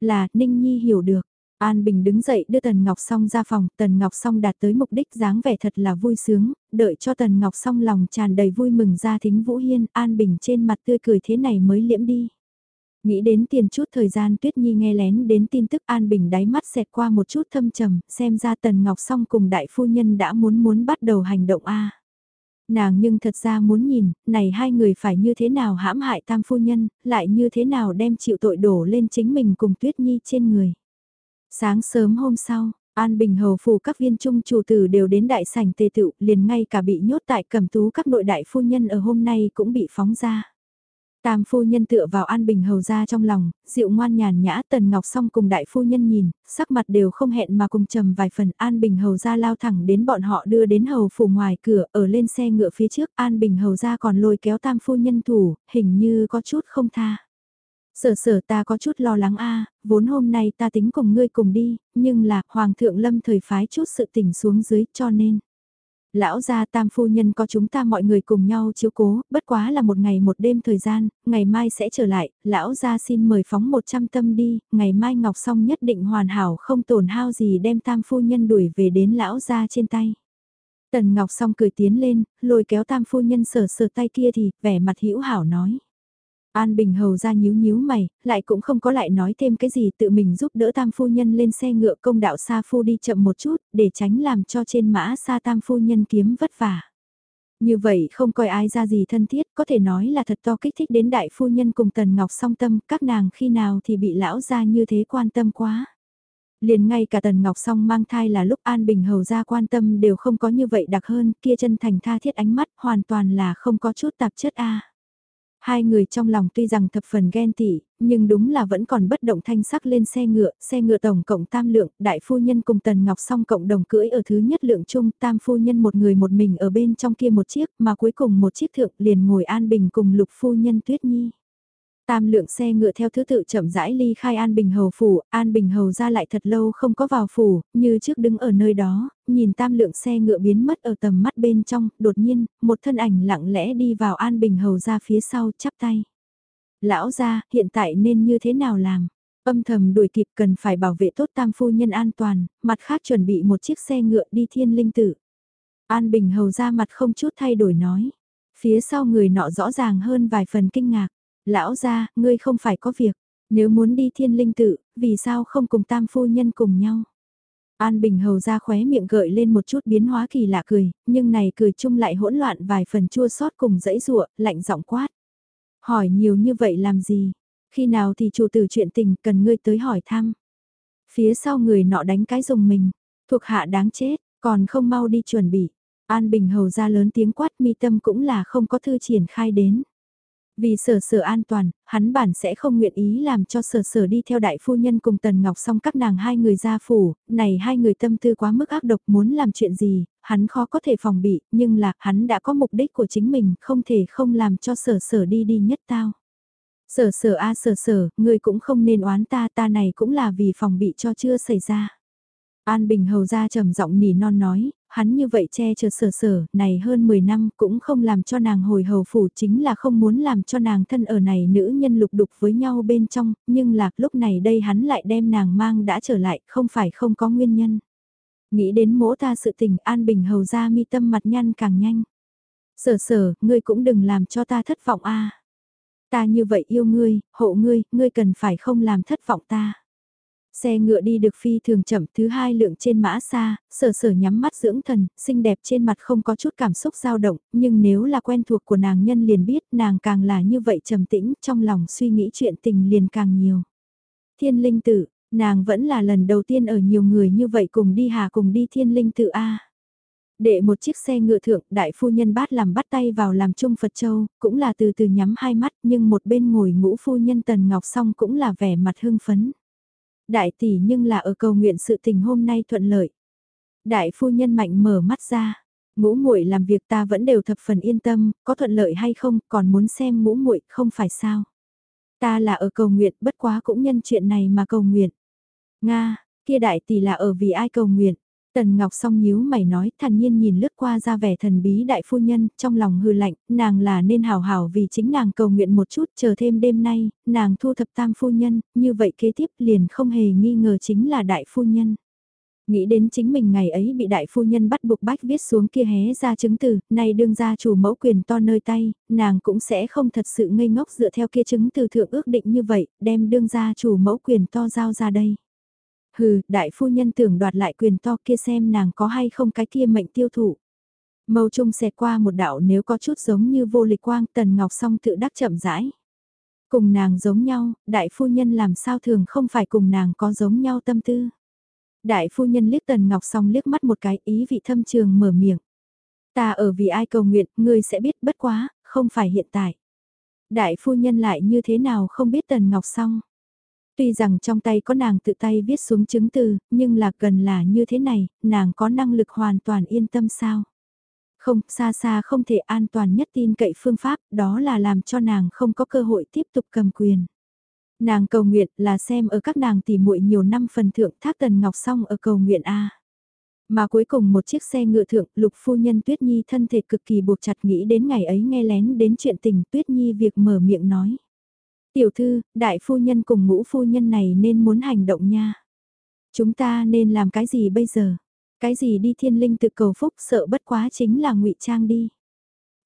Là, Ninh Nhi hiểu được. An Bình đứng dậy đưa Tần Ngọc Song ra phòng, Tần Ngọc Song đạt tới mục đích dáng vẻ thật là vui sướng, đợi cho Tần Ngọc Song lòng tràn đầy vui mừng ra thính Vũ Hiên, An Bình trên mặt tươi cười thế này mới liễm đi. Nghĩ đến tiền chút thời gian Tuyết Nhi nghe lén đến tin tức An Bình đáy mắt xẹt qua một chút thâm trầm, xem ra Tần Ngọc Song cùng đại phu nhân đã muốn muốn bắt đầu hành động a. Nàng nhưng thật ra muốn nhìn, này hai người phải như thế nào hãm hại tam phu nhân, lại như thế nào đem chịu tội đổ lên chính mình cùng Tuyết Nhi trên người. Sáng sớm hôm sau, An Bình hầu phủ các viên trung chủ tử đều đến đại sảnh tề tựu, liền ngay cả bị nhốt tại cẩm tú các nội đại phu nhân ở hôm nay cũng bị phóng ra. Tam phu nhân tựa vào An Bình hầu ra trong lòng, dịu ngoan nhàn nhã Tần Ngọc song cùng đại phu nhân nhìn, sắc mặt đều không hẹn mà cùng trầm vài phần An Bình hầu ra lao thẳng đến bọn họ đưa đến hầu phủ ngoài cửa ở lên xe ngựa phía trước An Bình hầu ra còn lôi kéo tam phu nhân thủ, hình như có chút không tha. Sở sở ta có chút lo lắng a vốn hôm nay ta tính cùng ngươi cùng đi, nhưng là Hoàng thượng lâm thời phái chút sự tình xuống dưới cho nên lão gia tam phu nhân có chúng ta mọi người cùng nhau chiếu cố, bất quá là một ngày một đêm thời gian, ngày mai sẽ trở lại, lão gia xin mời phóng 100 tâm đi, ngày mai Ngọc Song nhất định hoàn hảo không tổn hao gì đem tam phu nhân đuổi về đến lão gia trên tay. Tần Ngọc Song cười tiến lên, lôi kéo tam phu nhân sờ sờ tay kia thì, vẻ mặt hữu hảo nói. An Bình Hầu ra nhíu nhíu mày, lại cũng không có lại nói thêm cái gì tự mình giúp đỡ tam phu nhân lên xe ngựa công đạo Sa Phu đi chậm một chút, để tránh làm cho trên mã Sa tam phu nhân kiếm vất vả. Như vậy không coi ai ra gì thân thiết, có thể nói là thật to kích thích đến đại phu nhân cùng Tần Ngọc song tâm, các nàng khi nào thì bị lão ra như thế quan tâm quá. Liền ngay cả Tần Ngọc Song mang thai là lúc An Bình Hầu ra quan tâm đều không có như vậy đặc hơn, kia chân thành tha thiết ánh mắt hoàn toàn là không có chút tạp chất a. Hai người trong lòng tuy rằng thập phần ghen tị, nhưng đúng là vẫn còn bất động thanh sắc lên xe ngựa, xe ngựa tổng cộng tam lượng, đại phu nhân cùng Tần Ngọc song cộng đồng cưỡi ở thứ nhất lượng chung, tam phu nhân một người một mình ở bên trong kia một chiếc, mà cuối cùng một chiếc thượng liền ngồi an bình cùng lục phu nhân tuyết nhi. Tam lượng xe ngựa theo thứ tự chậm rãi ly khai An Bình Hầu phủ, An Bình Hầu ra lại thật lâu không có vào phủ, như trước đứng ở nơi đó, nhìn tam lượng xe ngựa biến mất ở tầm mắt bên trong, đột nhiên, một thân ảnh lặng lẽ đi vào An Bình Hầu ra phía sau chắp tay. Lão ra, hiện tại nên như thế nào làm? Âm thầm đuổi kịp cần phải bảo vệ tốt tam phu nhân an toàn, mặt khác chuẩn bị một chiếc xe ngựa đi thiên linh tử. An Bình Hầu ra mặt không chút thay đổi nói. Phía sau người nọ rõ ràng hơn vài phần kinh ngạc. Lão gia, ngươi không phải có việc, nếu muốn đi thiên linh tự, vì sao không cùng tam phu nhân cùng nhau? An Bình Hầu ra khóe miệng gợi lên một chút biến hóa kỳ lạ cười, nhưng này cười chung lại hỗn loạn vài phần chua xót cùng dãy rụa, lạnh giọng quát. Hỏi nhiều như vậy làm gì? Khi nào thì chủ tử chuyện tình cần ngươi tới hỏi thăm? Phía sau người nọ đánh cái dùng mình, thuộc hạ đáng chết, còn không mau đi chuẩn bị. An Bình Hầu ra lớn tiếng quát mi tâm cũng là không có thư triển khai đến. Vì sở sở an toàn, hắn bản sẽ không nguyện ý làm cho sở sở đi theo đại phu nhân cùng Tần Ngọc xong các nàng hai người ra phủ, này hai người tâm tư quá mức ác độc muốn làm chuyện gì, hắn khó có thể phòng bị, nhưng là hắn đã có mục đích của chính mình, không thể không làm cho sở sở đi đi nhất tao. Sở sở a sở sở, người cũng không nên oán ta ta này cũng là vì phòng bị cho chưa xảy ra. An Bình hầu ra trầm giọng nỉ non nói, hắn như vậy che chở sở sở, này hơn 10 năm cũng không làm cho nàng hồi hầu phủ chính là không muốn làm cho nàng thân ở này nữ nhân lục đục với nhau bên trong, nhưng lạc lúc này đây hắn lại đem nàng mang đã trở lại, không phải không có nguyên nhân. Nghĩ đến mỗ ta sự tình An Bình hầu ra mi tâm mặt nhăn càng nhanh. Sở sở, ngươi cũng đừng làm cho ta thất vọng a Ta như vậy yêu ngươi, hộ ngươi, ngươi cần phải không làm thất vọng ta. Xe ngựa đi được phi thường chậm thứ hai lượng trên mã xa, sở sở nhắm mắt dưỡng thần, xinh đẹp trên mặt không có chút cảm xúc dao động, nhưng nếu là quen thuộc của nàng nhân liền biết nàng càng là như vậy trầm tĩnh, trong lòng suy nghĩ chuyện tình liền càng nhiều. Thiên linh tử, nàng vẫn là lần đầu tiên ở nhiều người như vậy cùng đi hà cùng đi thiên linh tự A. để một chiếc xe ngựa thượng, đại phu nhân bát làm bắt tay vào làm chung Phật Châu, cũng là từ từ nhắm hai mắt, nhưng một bên ngồi ngũ phu nhân Tần Ngọc Song cũng là vẻ mặt hưng phấn. Đại tỷ nhưng là ở cầu nguyện sự tình hôm nay thuận lợi. Đại phu nhân mạnh mở mắt ra, ngũ muội làm việc ta vẫn đều thập phần yên tâm, có thuận lợi hay không, còn muốn xem ngũ muội không phải sao. Ta là ở cầu nguyện, bất quá cũng nhân chuyện này mà cầu nguyện. Nga, kia đại tỷ là ở vì ai cầu nguyện. Tần Ngọc song nhíu mày nói, thản nhiên nhìn lướt qua ra vẻ thần bí đại phu nhân, trong lòng hư lạnh, nàng là nên hào hào vì chính nàng cầu nguyện một chút, chờ thêm đêm nay, nàng thu thập tam phu nhân, như vậy kế tiếp liền không hề nghi ngờ chính là đại phu nhân. Nghĩ đến chính mình ngày ấy bị đại phu nhân bắt buộc bách viết xuống kia hé ra chứng từ, nay đương ra chủ mẫu quyền to nơi tay, nàng cũng sẽ không thật sự ngây ngốc dựa theo kia chứng từ thượng ước định như vậy, đem đương ra chủ mẫu quyền to giao ra đây. Hừ, đại phu nhân tưởng đoạt lại quyền to kia xem nàng có hay không cái kia mệnh tiêu thụ. Mâu trung xẹt qua một đạo nếu có chút giống như vô lịch quang tần ngọc song tự đắc chậm rãi. Cùng nàng giống nhau, đại phu nhân làm sao thường không phải cùng nàng có giống nhau tâm tư. Đại phu nhân liếc tần ngọc song liếc mắt một cái ý vị thâm trường mở miệng. Ta ở vì ai cầu nguyện, ngươi sẽ biết bất quá, không phải hiện tại. Đại phu nhân lại như thế nào không biết tần ngọc song. Tuy rằng trong tay có nàng tự tay viết xuống chứng từ, nhưng là cần là như thế này, nàng có năng lực hoàn toàn yên tâm sao? Không, xa xa không thể an toàn nhất tin cậy phương pháp, đó là làm cho nàng không có cơ hội tiếp tục cầm quyền. Nàng cầu nguyện là xem ở các nàng tỉ muội nhiều năm phần thượng thác tần ngọc song ở cầu nguyện A. Mà cuối cùng một chiếc xe ngựa thượng, lục phu nhân Tuyết Nhi thân thể cực kỳ buộc chặt nghĩ đến ngày ấy nghe lén đến chuyện tình Tuyết Nhi việc mở miệng nói. Tiểu thư, đại phu nhân cùng ngũ phu nhân này nên muốn hành động nha. Chúng ta nên làm cái gì bây giờ? Cái gì đi thiên linh tự cầu phúc sợ bất quá chính là ngụy trang đi.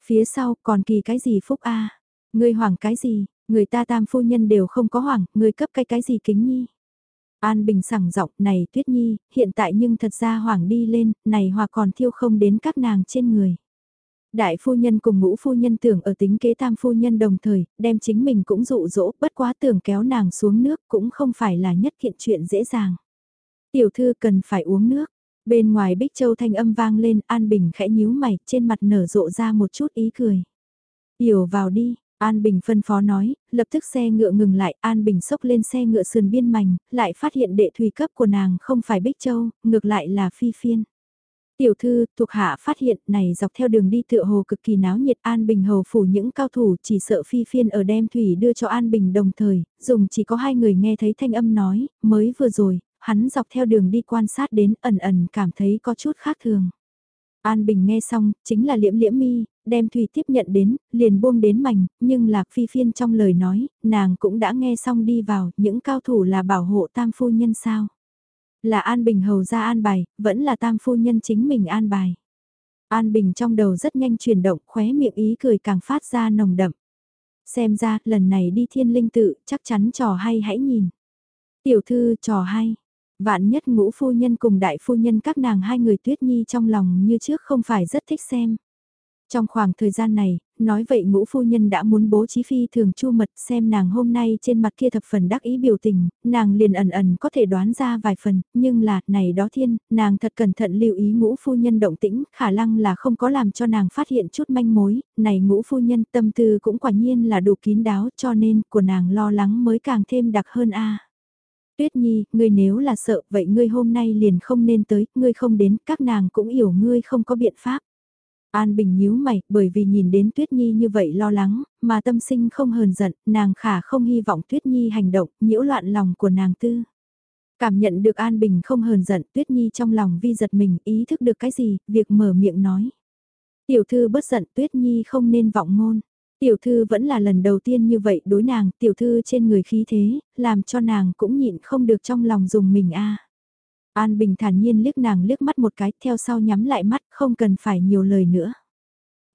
Phía sau còn kỳ cái gì phúc a Người hoảng cái gì, người ta tam phu nhân đều không có hoảng, người cấp cái cái gì kính nhi. An Bình sẳng giọng này Tuyết Nhi, hiện tại nhưng thật ra hoảng đi lên, này hòa còn thiêu không đến các nàng trên người. Đại phu nhân cùng ngũ phu nhân tưởng ở tính kế tam phu nhân đồng thời, đem chính mình cũng dụ dỗ, bất quá tưởng kéo nàng xuống nước cũng không phải là nhất kiện chuyện dễ dàng. Tiểu thư cần phải uống nước. Bên ngoài Bích Châu thanh âm vang lên, An Bình khẽ nhíu mày, trên mặt nở rộ ra một chút ý cười. Yểu vào đi, An Bình phân phó nói, lập tức xe ngựa ngừng lại, An Bình sốc lên xe ngựa sườn biên mảnh, lại phát hiện đệ thủy cấp của nàng không phải Bích Châu, ngược lại là Phi Phiên. Tiểu thư, thuộc hạ phát hiện này dọc theo đường đi tựa hồ cực kỳ náo nhiệt An Bình hầu phủ những cao thủ chỉ sợ phi phiên ở đem thủy đưa cho An Bình đồng thời, dùng chỉ có hai người nghe thấy thanh âm nói, mới vừa rồi, hắn dọc theo đường đi quan sát đến ẩn ẩn cảm thấy có chút khác thường. An Bình nghe xong, chính là liễm liễm mi, đem thủy tiếp nhận đến, liền buông đến mảnh, nhưng lạc phi phiên trong lời nói, nàng cũng đã nghe xong đi vào, những cao thủ là bảo hộ tam phu nhân sao. Là An Bình hầu ra an bài, vẫn là tam phu nhân chính mình an bài. An Bình trong đầu rất nhanh chuyển động, khóe miệng ý cười càng phát ra nồng đậm. Xem ra, lần này đi thiên linh tự, chắc chắn trò hay hãy nhìn. Tiểu thư trò hay. Vạn nhất ngũ phu nhân cùng đại phu nhân các nàng hai người tuyết nhi trong lòng như trước không phải rất thích xem. Trong khoảng thời gian này, nói vậy ngũ phu nhân đã muốn bố trí phi thường chu mật xem nàng hôm nay trên mặt kia thập phần đắc ý biểu tình, nàng liền ẩn ẩn có thể đoán ra vài phần, nhưng là, này đó thiên, nàng thật cẩn thận lưu ý ngũ phu nhân động tĩnh, khả năng là không có làm cho nàng phát hiện chút manh mối, này ngũ phu nhân tâm tư cũng quả nhiên là đủ kín đáo cho nên của nàng lo lắng mới càng thêm đặc hơn a. Tuyết Nhi, ngươi nếu là sợ vậy ngươi hôm nay liền không nên tới, ngươi không đến, các nàng cũng hiểu ngươi không có biện pháp. An Bình nhíu mày, bởi vì nhìn đến Tuyết Nhi như vậy lo lắng, mà tâm sinh không hờn giận, nàng khả không hy vọng Tuyết Nhi hành động, nhiễu loạn lòng của nàng tư. Cảm nhận được An Bình không hờn giận, Tuyết Nhi trong lòng vi giật mình, ý thức được cái gì, việc mở miệng nói. Tiểu thư bất giận Tuyết Nhi không nên vọng ngôn. Tiểu thư vẫn là lần đầu tiên như vậy đối nàng, tiểu thư trên người khí thế, làm cho nàng cũng nhịn không được trong lòng dùng mình a. An Bình thản nhiên liếc nàng liếc mắt một cái, theo sau nhắm lại mắt, không cần phải nhiều lời nữa.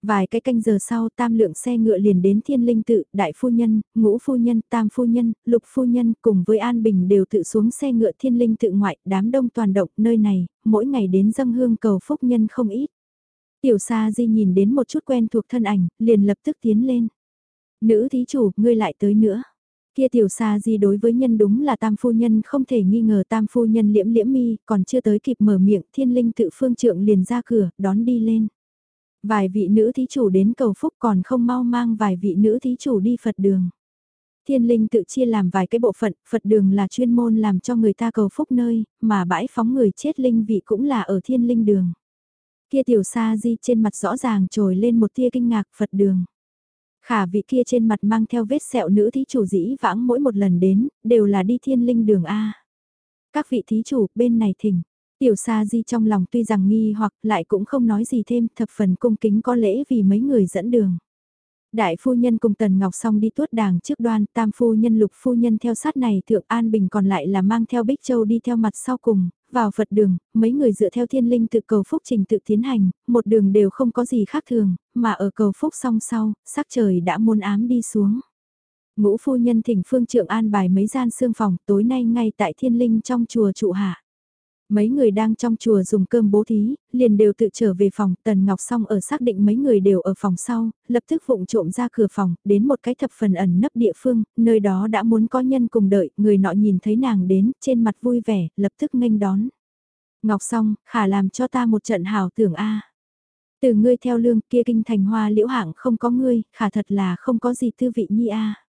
Vài cái canh giờ sau tam lượng xe ngựa liền đến thiên linh tự, đại phu nhân, ngũ phu nhân, tam phu nhân, lục phu nhân cùng với An Bình đều tự xuống xe ngựa thiên linh tự ngoại, đám đông toàn động nơi này, mỗi ngày đến dâng hương cầu phúc nhân không ít. Tiểu Sa Di nhìn đến một chút quen thuộc thân ảnh, liền lập tức tiến lên. Nữ thí chủ, ngươi lại tới nữa. Kia tiểu Sa Di đối với nhân đúng là tam phu nhân không thể nghi ngờ tam phu nhân liễm liễm mi, còn chưa tới kịp mở miệng, thiên linh tự phương trượng liền ra cửa, đón đi lên. Vài vị nữ thí chủ đến cầu phúc còn không mau mang vài vị nữ thí chủ đi Phật đường. Thiên linh tự chia làm vài cái bộ phận, Phật đường là chuyên môn làm cho người ta cầu phúc nơi, mà bãi phóng người chết linh vị cũng là ở thiên linh đường. Kia tiểu sa di trên mặt rõ ràng trồi lên một tia kinh ngạc Phật đường. Khả vị kia trên mặt mang theo vết sẹo nữ thí chủ dĩ vãng mỗi một lần đến, đều là đi thiên linh đường A. Các vị thí chủ bên này thỉnh. Tiểu sa di trong lòng tuy rằng nghi hoặc lại cũng không nói gì thêm thập phần cung kính có lễ vì mấy người dẫn đường. Đại phu nhân cùng Tần Ngọc xong đi tuốt đàng trước đoan, tam phu nhân lục phu nhân theo sát này thượng An Bình còn lại là mang theo Bích Châu đi theo mặt sau cùng, vào Phật đường, mấy người dựa theo thiên linh tự cầu phúc trình tự tiến hành, một đường đều không có gì khác thường, mà ở cầu phúc song sau, sắc trời đã muôn ám đi xuống. Ngũ phu nhân thỉnh phương trượng an bài mấy gian xương phòng tối nay ngay tại thiên linh trong chùa trụ hạ. Mấy người đang trong chùa dùng cơm bố thí, liền đều tự trở về phòng, Tần Ngọc Song ở xác định mấy người đều ở phòng sau, lập tức vụng trộm ra cửa phòng, đến một cái thập phần ẩn nấp địa phương, nơi đó đã muốn có nhân cùng đợi, người nọ nhìn thấy nàng đến, trên mặt vui vẻ, lập tức nghênh đón. Ngọc Song, khả làm cho ta một trận hào tưởng a. Từ ngươi theo lương kia kinh thành hoa liễu hạng không có ngươi, khả thật là không có gì tư vị nhi a.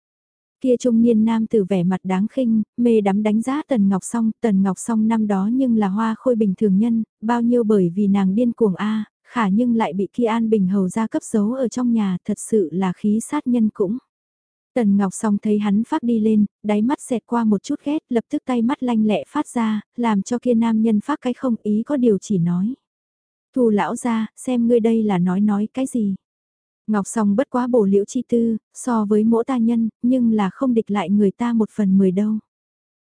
Kia trung niên nam tử vẻ mặt đáng khinh, mê đắm đánh giá Tần Ngọc Song, Tần Ngọc Song năm đó nhưng là hoa khôi bình thường nhân, bao nhiêu bởi vì nàng điên cuồng a, khả nhưng lại bị kia An Bình hầu ra cấp giấu ở trong nhà, thật sự là khí sát nhân cũng. Tần Ngọc Song thấy hắn phát đi lên, đáy mắt xẹt qua một chút ghét, lập tức tay mắt lanh lẹ phát ra, làm cho kia nam nhân phát cái không ý có điều chỉ nói. Thù lão ra, xem ngươi đây là nói nói cái gì. Ngọc Song bất quá bổ liễu chi tư, so với mỗi ta nhân, nhưng là không địch lại người ta một phần mười đâu.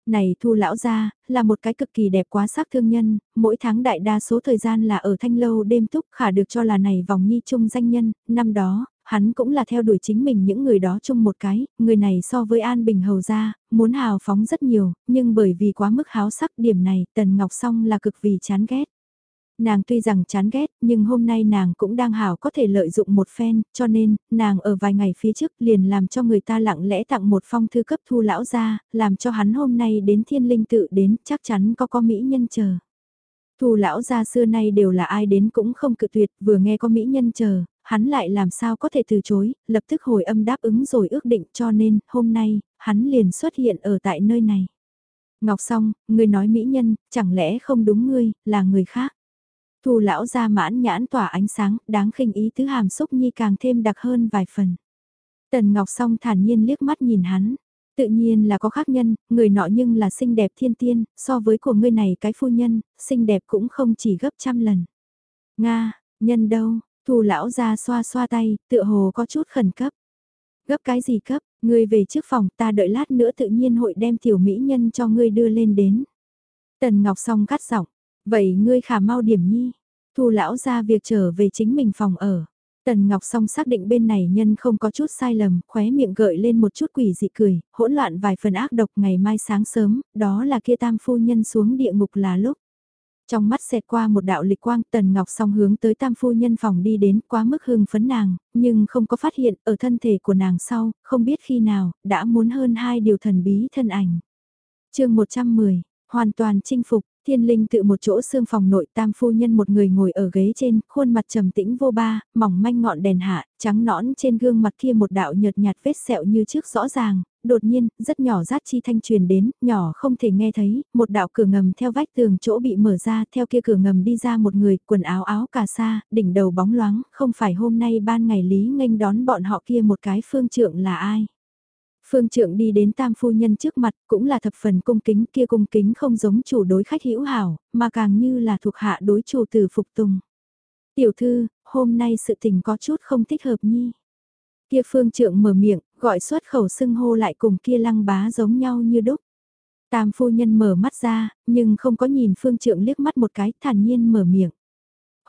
Này thu lão gia, là một cái cực kỳ đẹp quá sắc thương nhân, mỗi tháng đại đa số thời gian là ở thanh lâu đêm túc khả được cho là này vòng nhi chung danh nhân, năm đó, hắn cũng là theo đuổi chính mình những người đó chung một cái, người này so với An Bình Hầu gia, muốn hào phóng rất nhiều, nhưng bởi vì quá mức háo sắc điểm này, Tần Ngọc Song là cực vì chán ghét. Nàng tuy rằng chán ghét, nhưng hôm nay nàng cũng đang hảo có thể lợi dụng một phen, cho nên, nàng ở vài ngày phía trước liền làm cho người ta lặng lẽ tặng một phong thư cấp thu lão ra, làm cho hắn hôm nay đến thiên linh tự đến, chắc chắn có có mỹ nhân chờ. Thu lão gia xưa nay đều là ai đến cũng không cự tuyệt, vừa nghe có mỹ nhân chờ, hắn lại làm sao có thể từ chối, lập tức hồi âm đáp ứng rồi ước định cho nên, hôm nay, hắn liền xuất hiện ở tại nơi này. Ngọc song, người nói mỹ nhân, chẳng lẽ không đúng ngươi, là người khác. Thu lão ra mãn nhãn tỏa ánh sáng, đáng khinh ý tứ hàm xúc nhi càng thêm đặc hơn vài phần. Tần Ngọc song thản nhiên liếc mắt nhìn hắn. Tự nhiên là có khác nhân, người nọ nhưng là xinh đẹp thiên tiên, so với của ngươi này cái phu nhân, xinh đẹp cũng không chỉ gấp trăm lần. Nga, nhân đâu, thu lão ra xoa xoa tay, tựa hồ có chút khẩn cấp. Gấp cái gì cấp, ngươi về trước phòng ta đợi lát nữa tự nhiên hội đem tiểu mỹ nhân cho ngươi đưa lên đến. Tần Ngọc song cắt giọng, Vậy ngươi khả mau điểm nhi, thu lão ra việc trở về chính mình phòng ở. Tần Ngọc Song xác định bên này nhân không có chút sai lầm, khóe miệng gợi lên một chút quỷ dị cười, hỗn loạn vài phần ác độc ngày mai sáng sớm, đó là kia tam phu nhân xuống địa ngục là lúc. Trong mắt xẹt qua một đạo lịch quang tần ngọc song hướng tới tam phu nhân phòng đi đến quá mức hưng phấn nàng, nhưng không có phát hiện ở thân thể của nàng sau, không biết khi nào, đã muốn hơn hai điều thần bí thân ảnh. chương 110, hoàn toàn chinh phục, Thiên linh tự một chỗ xương phòng nội tam phu nhân một người ngồi ở ghế trên, khuôn mặt trầm tĩnh vô ba, mỏng manh ngọn đèn hạ, trắng nõn trên gương mặt kia một đạo nhợt nhạt vết sẹo như trước rõ ràng, đột nhiên, rất nhỏ rát chi thanh truyền đến, nhỏ không thể nghe thấy, một đạo cửa ngầm theo vách tường chỗ bị mở ra, theo kia cửa ngầm đi ra một người, quần áo áo cà sa, đỉnh đầu bóng loáng, không phải hôm nay ban ngày lý nghênh đón bọn họ kia một cái phương trượng là ai. Phương trượng đi đến tam phu nhân trước mặt cũng là thập phần cung kính kia cung kính không giống chủ đối khách hữu hảo, mà càng như là thuộc hạ đối chủ tử phục tùng. Tiểu thư, hôm nay sự tình có chút không thích hợp nhi. Kia phương trượng mở miệng, gọi xuất khẩu xưng hô lại cùng kia lăng bá giống nhau như đúc. Tam phu nhân mở mắt ra, nhưng không có nhìn phương trượng liếc mắt một cái, thản nhiên mở miệng.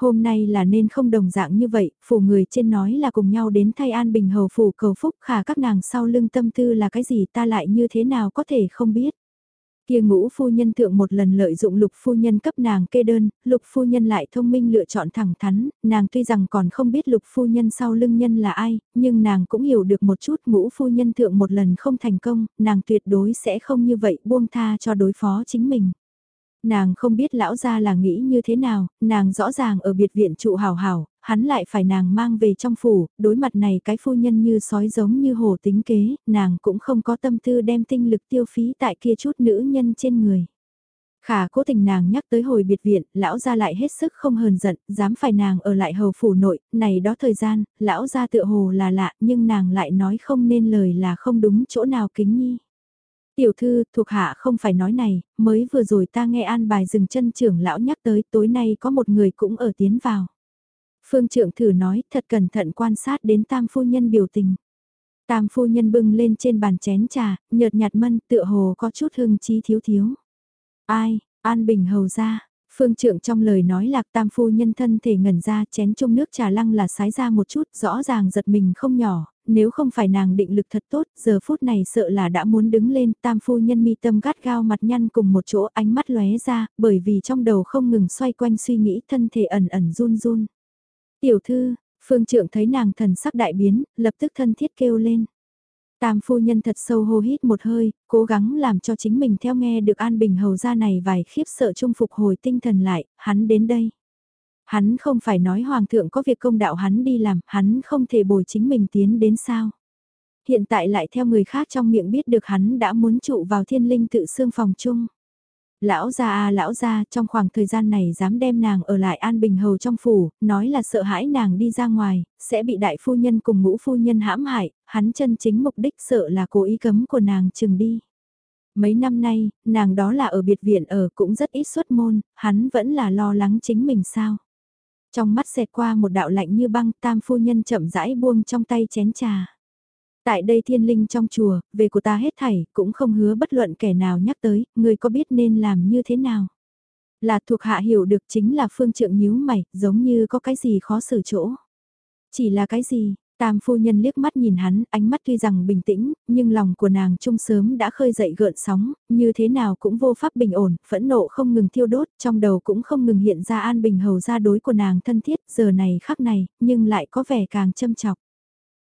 Hôm nay là nên không đồng dạng như vậy, phủ người trên nói là cùng nhau đến thay an bình hầu phủ cầu phúc khả các nàng sau lưng tâm tư là cái gì ta lại như thế nào có thể không biết. Kia ngũ phu nhân thượng một lần lợi dụng lục phu nhân cấp nàng kê đơn, lục phu nhân lại thông minh lựa chọn thẳng thắn, nàng tuy rằng còn không biết lục phu nhân sau lưng nhân là ai, nhưng nàng cũng hiểu được một chút ngũ phu nhân thượng một lần không thành công, nàng tuyệt đối sẽ không như vậy buông tha cho đối phó chính mình. Nàng không biết lão gia là nghĩ như thế nào, nàng rõ ràng ở biệt viện trụ hào hào, hắn lại phải nàng mang về trong phủ, đối mặt này cái phu nhân như sói giống như hổ tính kế, nàng cũng không có tâm tư đem tinh lực tiêu phí tại kia chút nữ nhân trên người. Khả cố tình nàng nhắc tới hồi biệt viện, lão gia lại hết sức không hờn giận, dám phải nàng ở lại hầu phủ nội, này đó thời gian, lão gia tựa hồ là lạ, nhưng nàng lại nói không nên lời là không đúng chỗ nào kính nhi. Tiểu thư, thuộc hạ không phải nói này, mới vừa rồi ta nghe an bài dừng chân trưởng lão nhắc tới tối nay có một người cũng ở tiến vào. Phương trưởng thử nói thật cẩn thận quan sát đến tam phu nhân biểu tình. Tam phu nhân bưng lên trên bàn chén trà, nhợt nhạt mân tựa hồ có chút hương chi thiếu thiếu. Ai, An Bình hầu ra, Phương trưởng trong lời nói lạc tam phu nhân thân thể ngẩn ra chén chung nước trà lăng là sái ra một chút rõ ràng giật mình không nhỏ, nếu không phải nàng định lực thật tốt, giờ phút này sợ là đã muốn đứng lên, tam phu nhân mi tâm gắt gao mặt nhăn cùng một chỗ ánh mắt lóe ra, bởi vì trong đầu không ngừng xoay quanh suy nghĩ thân thể ẩn ẩn run run. Tiểu thư, phương trưởng thấy nàng thần sắc đại biến, lập tức thân thiết kêu lên. Tam phu nhân thật sâu hô hít một hơi, cố gắng làm cho chính mình theo nghe được An Bình hầu ra này vài khiếp sợ chung phục hồi tinh thần lại, hắn đến đây. Hắn không phải nói hoàng thượng có việc công đạo hắn đi làm, hắn không thể bồi chính mình tiến đến sao. Hiện tại lại theo người khác trong miệng biết được hắn đã muốn trụ vào thiên linh tự xương phòng chung. Lão gia à lão gia trong khoảng thời gian này dám đem nàng ở lại an bình hầu trong phủ, nói là sợ hãi nàng đi ra ngoài, sẽ bị đại phu nhân cùng ngũ phu nhân hãm hại, hắn chân chính mục đích sợ là cố ý cấm của nàng chừng đi. Mấy năm nay, nàng đó là ở biệt viện ở cũng rất ít xuất môn, hắn vẫn là lo lắng chính mình sao. Trong mắt xẹt qua một đạo lạnh như băng tam phu nhân chậm rãi buông trong tay chén trà. Tại đây thiên linh trong chùa, về của ta hết thảy, cũng không hứa bất luận kẻ nào nhắc tới, người có biết nên làm như thế nào. Là thuộc hạ hiểu được chính là phương trượng nhíu mày, giống như có cái gì khó xử chỗ. Chỉ là cái gì, Tam phu nhân liếc mắt nhìn hắn, ánh mắt tuy rằng bình tĩnh, nhưng lòng của nàng trung sớm đã khơi dậy gợn sóng, như thế nào cũng vô pháp bình ổn, phẫn nộ không ngừng thiêu đốt, trong đầu cũng không ngừng hiện ra an bình hầu ra đối của nàng thân thiết, giờ này khắc này, nhưng lại có vẻ càng châm chọc.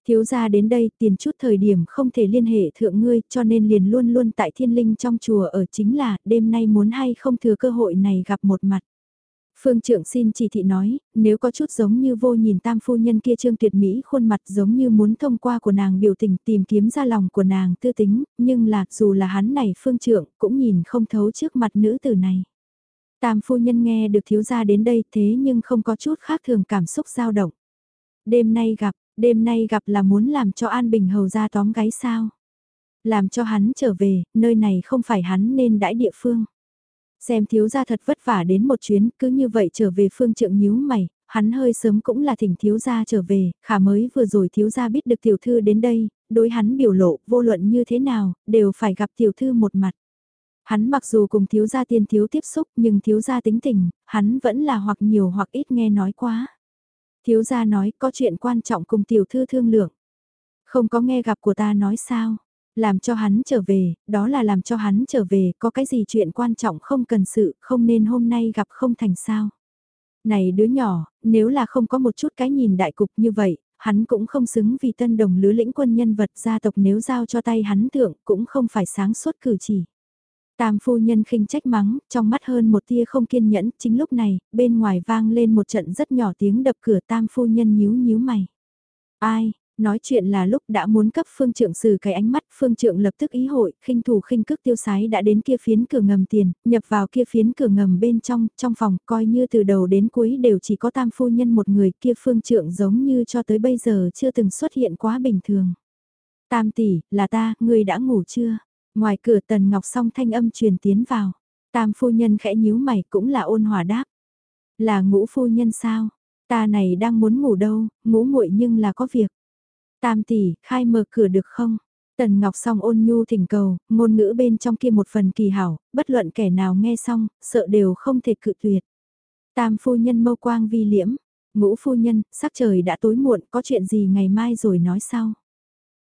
Thiếu gia đến đây tiền chút thời điểm không thể liên hệ thượng ngươi cho nên liền luôn luôn tại thiên linh trong chùa ở chính là đêm nay muốn hay không thừa cơ hội này gặp một mặt. Phương trưởng xin chỉ thị nói, nếu có chút giống như vô nhìn tam phu nhân kia trương tuyệt mỹ khuôn mặt giống như muốn thông qua của nàng biểu tình tìm kiếm ra lòng của nàng tư tính, nhưng là dù là hắn này phương trưởng cũng nhìn không thấu trước mặt nữ tử này. Tam phu nhân nghe được thiếu gia đến đây thế nhưng không có chút khác thường cảm xúc dao động. Đêm nay gặp, đêm nay gặp là muốn làm cho An Bình hầu ra tóm gáy sao. Làm cho hắn trở về, nơi này không phải hắn nên đãi địa phương. Xem thiếu gia thật vất vả đến một chuyến, cứ như vậy trở về phương trượng nhíu mày, hắn hơi sớm cũng là thỉnh thiếu gia trở về, khả mới vừa rồi thiếu gia biết được tiểu thư đến đây, đối hắn biểu lộ, vô luận như thế nào, đều phải gặp tiểu thư một mặt. Hắn mặc dù cùng thiếu gia tiên thiếu tiếp xúc nhưng thiếu gia tính tình, hắn vẫn là hoặc nhiều hoặc ít nghe nói quá. Thiếu gia nói có chuyện quan trọng cùng tiểu thư thương lượng. Không có nghe gặp của ta nói sao. Làm cho hắn trở về, đó là làm cho hắn trở về, có cái gì chuyện quan trọng không cần sự, không nên hôm nay gặp không thành sao. Này đứa nhỏ, nếu là không có một chút cái nhìn đại cục như vậy, hắn cũng không xứng vì tân đồng lứa lĩnh quân nhân vật gia tộc nếu giao cho tay hắn thượng cũng không phải sáng suốt cử chỉ. Tam phu nhân khinh trách mắng, trong mắt hơn một tia không kiên nhẫn, chính lúc này, bên ngoài vang lên một trận rất nhỏ tiếng đập cửa tam phu nhân nhíu nhíu mày. Ai, nói chuyện là lúc đã muốn cấp phương trượng xử cái ánh mắt, phương trượng lập tức ý hội, khinh thủ khinh cước tiêu sái đã đến kia phiến cửa ngầm tiền, nhập vào kia phiến cửa ngầm bên trong, trong phòng, coi như từ đầu đến cuối đều chỉ có tam phu nhân một người kia phương trượng giống như cho tới bây giờ chưa từng xuất hiện quá bình thường. Tam tỷ, là ta, người đã ngủ chưa? Ngoài cửa tần ngọc song thanh âm truyền tiến vào. Tam phu nhân khẽ nhíu mày cũng là ôn hòa đáp. Là ngũ phu nhân sao? Ta này đang muốn ngủ đâu, ngủ muội nhưng là có việc. Tam tỷ, khai mở cửa được không? Tần Ngọc song ôn nhu thỉnh cầu, ngôn ngữ bên trong kia một phần kỳ hảo, bất luận kẻ nào nghe xong, sợ đều không thể cự tuyệt. Tam phu nhân mâu quang vi liễm, ngũ phu nhân, sắc trời đã tối muộn, có chuyện gì ngày mai rồi nói sau.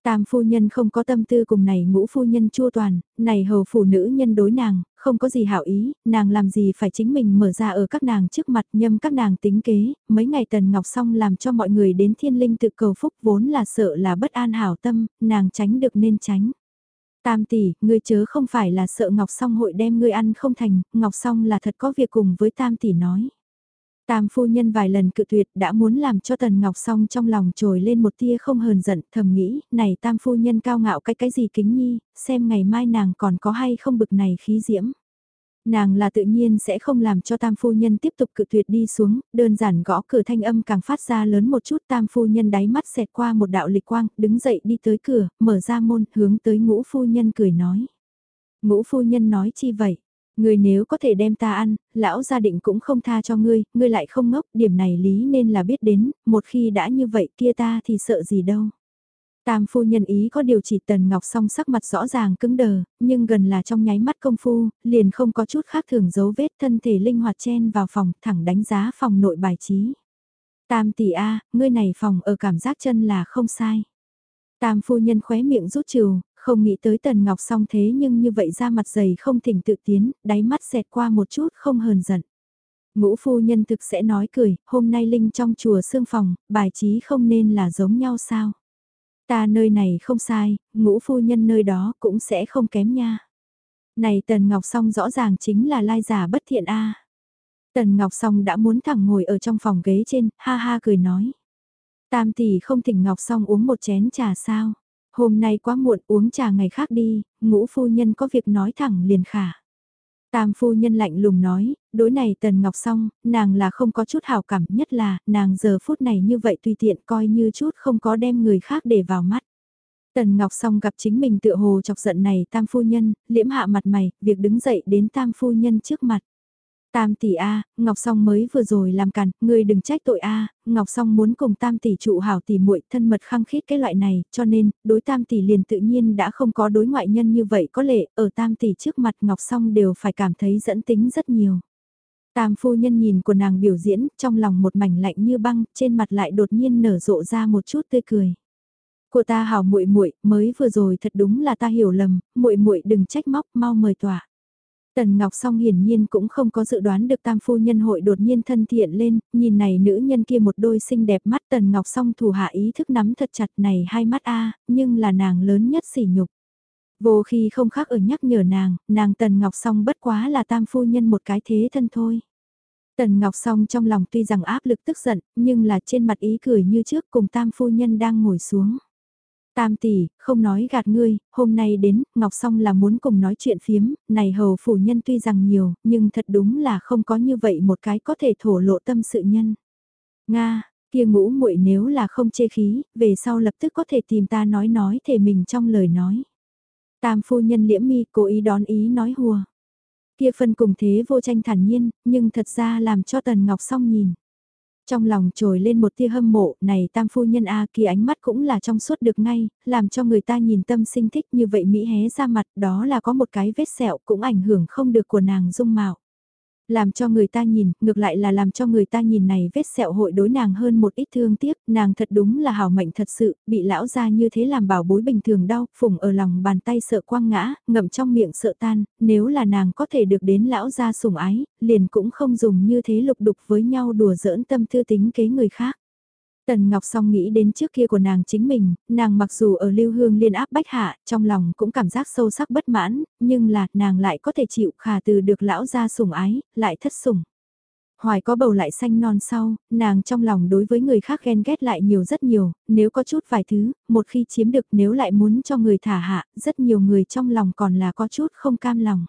Tam phu nhân không có tâm tư cùng này ngũ phu nhân chua toàn, này hầu phụ nữ nhân đối nàng, không có gì hảo ý, nàng làm gì phải chính mình mở ra ở các nàng trước mặt nhâm các nàng tính kế, mấy ngày tần ngọc xong làm cho mọi người đến thiên linh tự cầu phúc vốn là sợ là bất an hảo tâm, nàng tránh được nên tránh. Tam tỷ, ngươi chớ không phải là sợ Ngọc Song hội đem ngươi ăn không thành, Ngọc Song là thật có việc cùng với Tam tỷ nói. Tam phu nhân vài lần cự tuyệt đã muốn làm cho Tần Ngọc song trong lòng trồi lên một tia không hờn giận thầm nghĩ, này tam phu nhân cao ngạo cái cái gì kính nhi, xem ngày mai nàng còn có hay không bực này khí diễm. Nàng là tự nhiên sẽ không làm cho tam phu nhân tiếp tục cự tuyệt đi xuống, đơn giản gõ cửa thanh âm càng phát ra lớn một chút tam phu nhân đáy mắt xẹt qua một đạo lịch quang, đứng dậy đi tới cửa, mở ra môn, hướng tới ngũ phu nhân cười nói. Ngũ phu nhân nói chi vậy? Ngươi nếu có thể đem ta ăn, lão gia định cũng không tha cho ngươi, ngươi lại không ngốc, điểm này lý nên là biết đến, một khi đã như vậy kia ta thì sợ gì đâu. Tam phu nhân ý có điều chỉ tần ngọc song sắc mặt rõ ràng cứng đờ, nhưng gần là trong nháy mắt công phu, liền không có chút khác thường dấu vết thân thể linh hoạt chen vào phòng thẳng đánh giá phòng nội bài trí. Tam tỷ A, ngươi này phòng ở cảm giác chân là không sai. Tam phu nhân khóe miệng rút trừ, không nghĩ tới Tần Ngọc song thế nhưng như vậy ra mặt dày không thỉnh tự tiến, đáy mắt xẹt qua một chút không hờn giận. Ngũ phu nhân thực sẽ nói cười, hôm nay Linh trong chùa xương phòng, bài trí không nên là giống nhau sao. Ta nơi này không sai, ngũ phu nhân nơi đó cũng sẽ không kém nha. Này Tần Ngọc Song rõ ràng chính là lai giả bất thiện a. Tần Ngọc Song đã muốn thẳng ngồi ở trong phòng ghế trên, ha ha cười nói. Tam tỷ không thỉnh Ngọc Song uống một chén trà sao. Hôm nay quá muộn uống trà ngày khác đi, ngũ phu nhân có việc nói thẳng liền khả. Tam phu nhân lạnh lùng nói, đối này Tần Ngọc xong, nàng là không có chút hảo cảm nhất là, nàng giờ phút này như vậy tùy tiện coi như chút không có đem người khác để vào mắt. Tần Ngọc Song gặp chính mình tựa hồ chọc giận này tam phu nhân, liễm hạ mặt mày, việc đứng dậy đến tam phu nhân trước mặt. Tam tỷ A, Ngọc Song mới vừa rồi làm càn, ngươi đừng trách tội A, Ngọc Song muốn cùng Tam tỷ trụ hảo tỷ muội thân mật khăng khít cái loại này, cho nên, đối Tam tỷ liền tự nhiên đã không có đối ngoại nhân như vậy có lệ, ở Tam tỷ trước mặt Ngọc Song đều phải cảm thấy dẫn tính rất nhiều. Tam phu nhân nhìn của nàng biểu diễn, trong lòng một mảnh lạnh như băng, trên mặt lại đột nhiên nở rộ ra một chút tươi cười. Của ta hảo muội muội, mới vừa rồi thật đúng là ta hiểu lầm, muội muội đừng trách móc, mau mời tỏa. Tần Ngọc Song hiển nhiên cũng không có dự đoán được tam phu nhân hội đột nhiên thân thiện lên, nhìn này nữ nhân kia một đôi xinh đẹp mắt Tần Ngọc Song thủ hạ ý thức nắm thật chặt này hai mắt a nhưng là nàng lớn nhất sỉ nhục. Vô khi không khác ở nhắc nhở nàng, nàng Tần Ngọc Song bất quá là tam phu nhân một cái thế thân thôi. Tần Ngọc Song trong lòng tuy rằng áp lực tức giận, nhưng là trên mặt ý cười như trước cùng tam phu nhân đang ngồi xuống. Tam tỷ, không nói gạt ngươi, hôm nay đến, Ngọc Song là muốn cùng nói chuyện phiếm, này hầu phủ nhân tuy rằng nhiều, nhưng thật đúng là không có như vậy một cái có thể thổ lộ tâm sự nhân. Nga, kia ngũ muội nếu là không chê khí, về sau lập tức có thể tìm ta nói nói thể mình trong lời nói. Tam phu nhân liễm mi cố ý đón ý nói hùa. Kia phân cùng thế vô tranh thản nhiên, nhưng thật ra làm cho Tần Ngọc Song nhìn. Trong lòng trồi lên một tia hâm mộ, này tam phu nhân A kia ánh mắt cũng là trong suốt được ngay, làm cho người ta nhìn tâm sinh thích như vậy Mỹ hé ra mặt đó là có một cái vết sẹo cũng ảnh hưởng không được của nàng dung mạo. Làm cho người ta nhìn, ngược lại là làm cho người ta nhìn này vết sẹo hội đối nàng hơn một ít thương tiếc, nàng thật đúng là hảo mệnh thật sự, bị lão ra như thế làm bảo bối bình thường đau, phùng ở lòng bàn tay sợ quăng ngã, ngậm trong miệng sợ tan, nếu là nàng có thể được đến lão ra sủng ái, liền cũng không dùng như thế lục đục với nhau đùa giỡn tâm tư tính kế người khác. Tần Ngọc Song nghĩ đến trước kia của nàng chính mình, nàng mặc dù ở lưu hương liên áp bách hạ, trong lòng cũng cảm giác sâu sắc bất mãn, nhưng là nàng lại có thể chịu khả từ được lão ra sủng ái, lại thất sủng. Hoài có bầu lại xanh non sau, nàng trong lòng đối với người khác ghen ghét lại nhiều rất nhiều, nếu có chút vài thứ, một khi chiếm được nếu lại muốn cho người thả hạ, rất nhiều người trong lòng còn là có chút không cam lòng.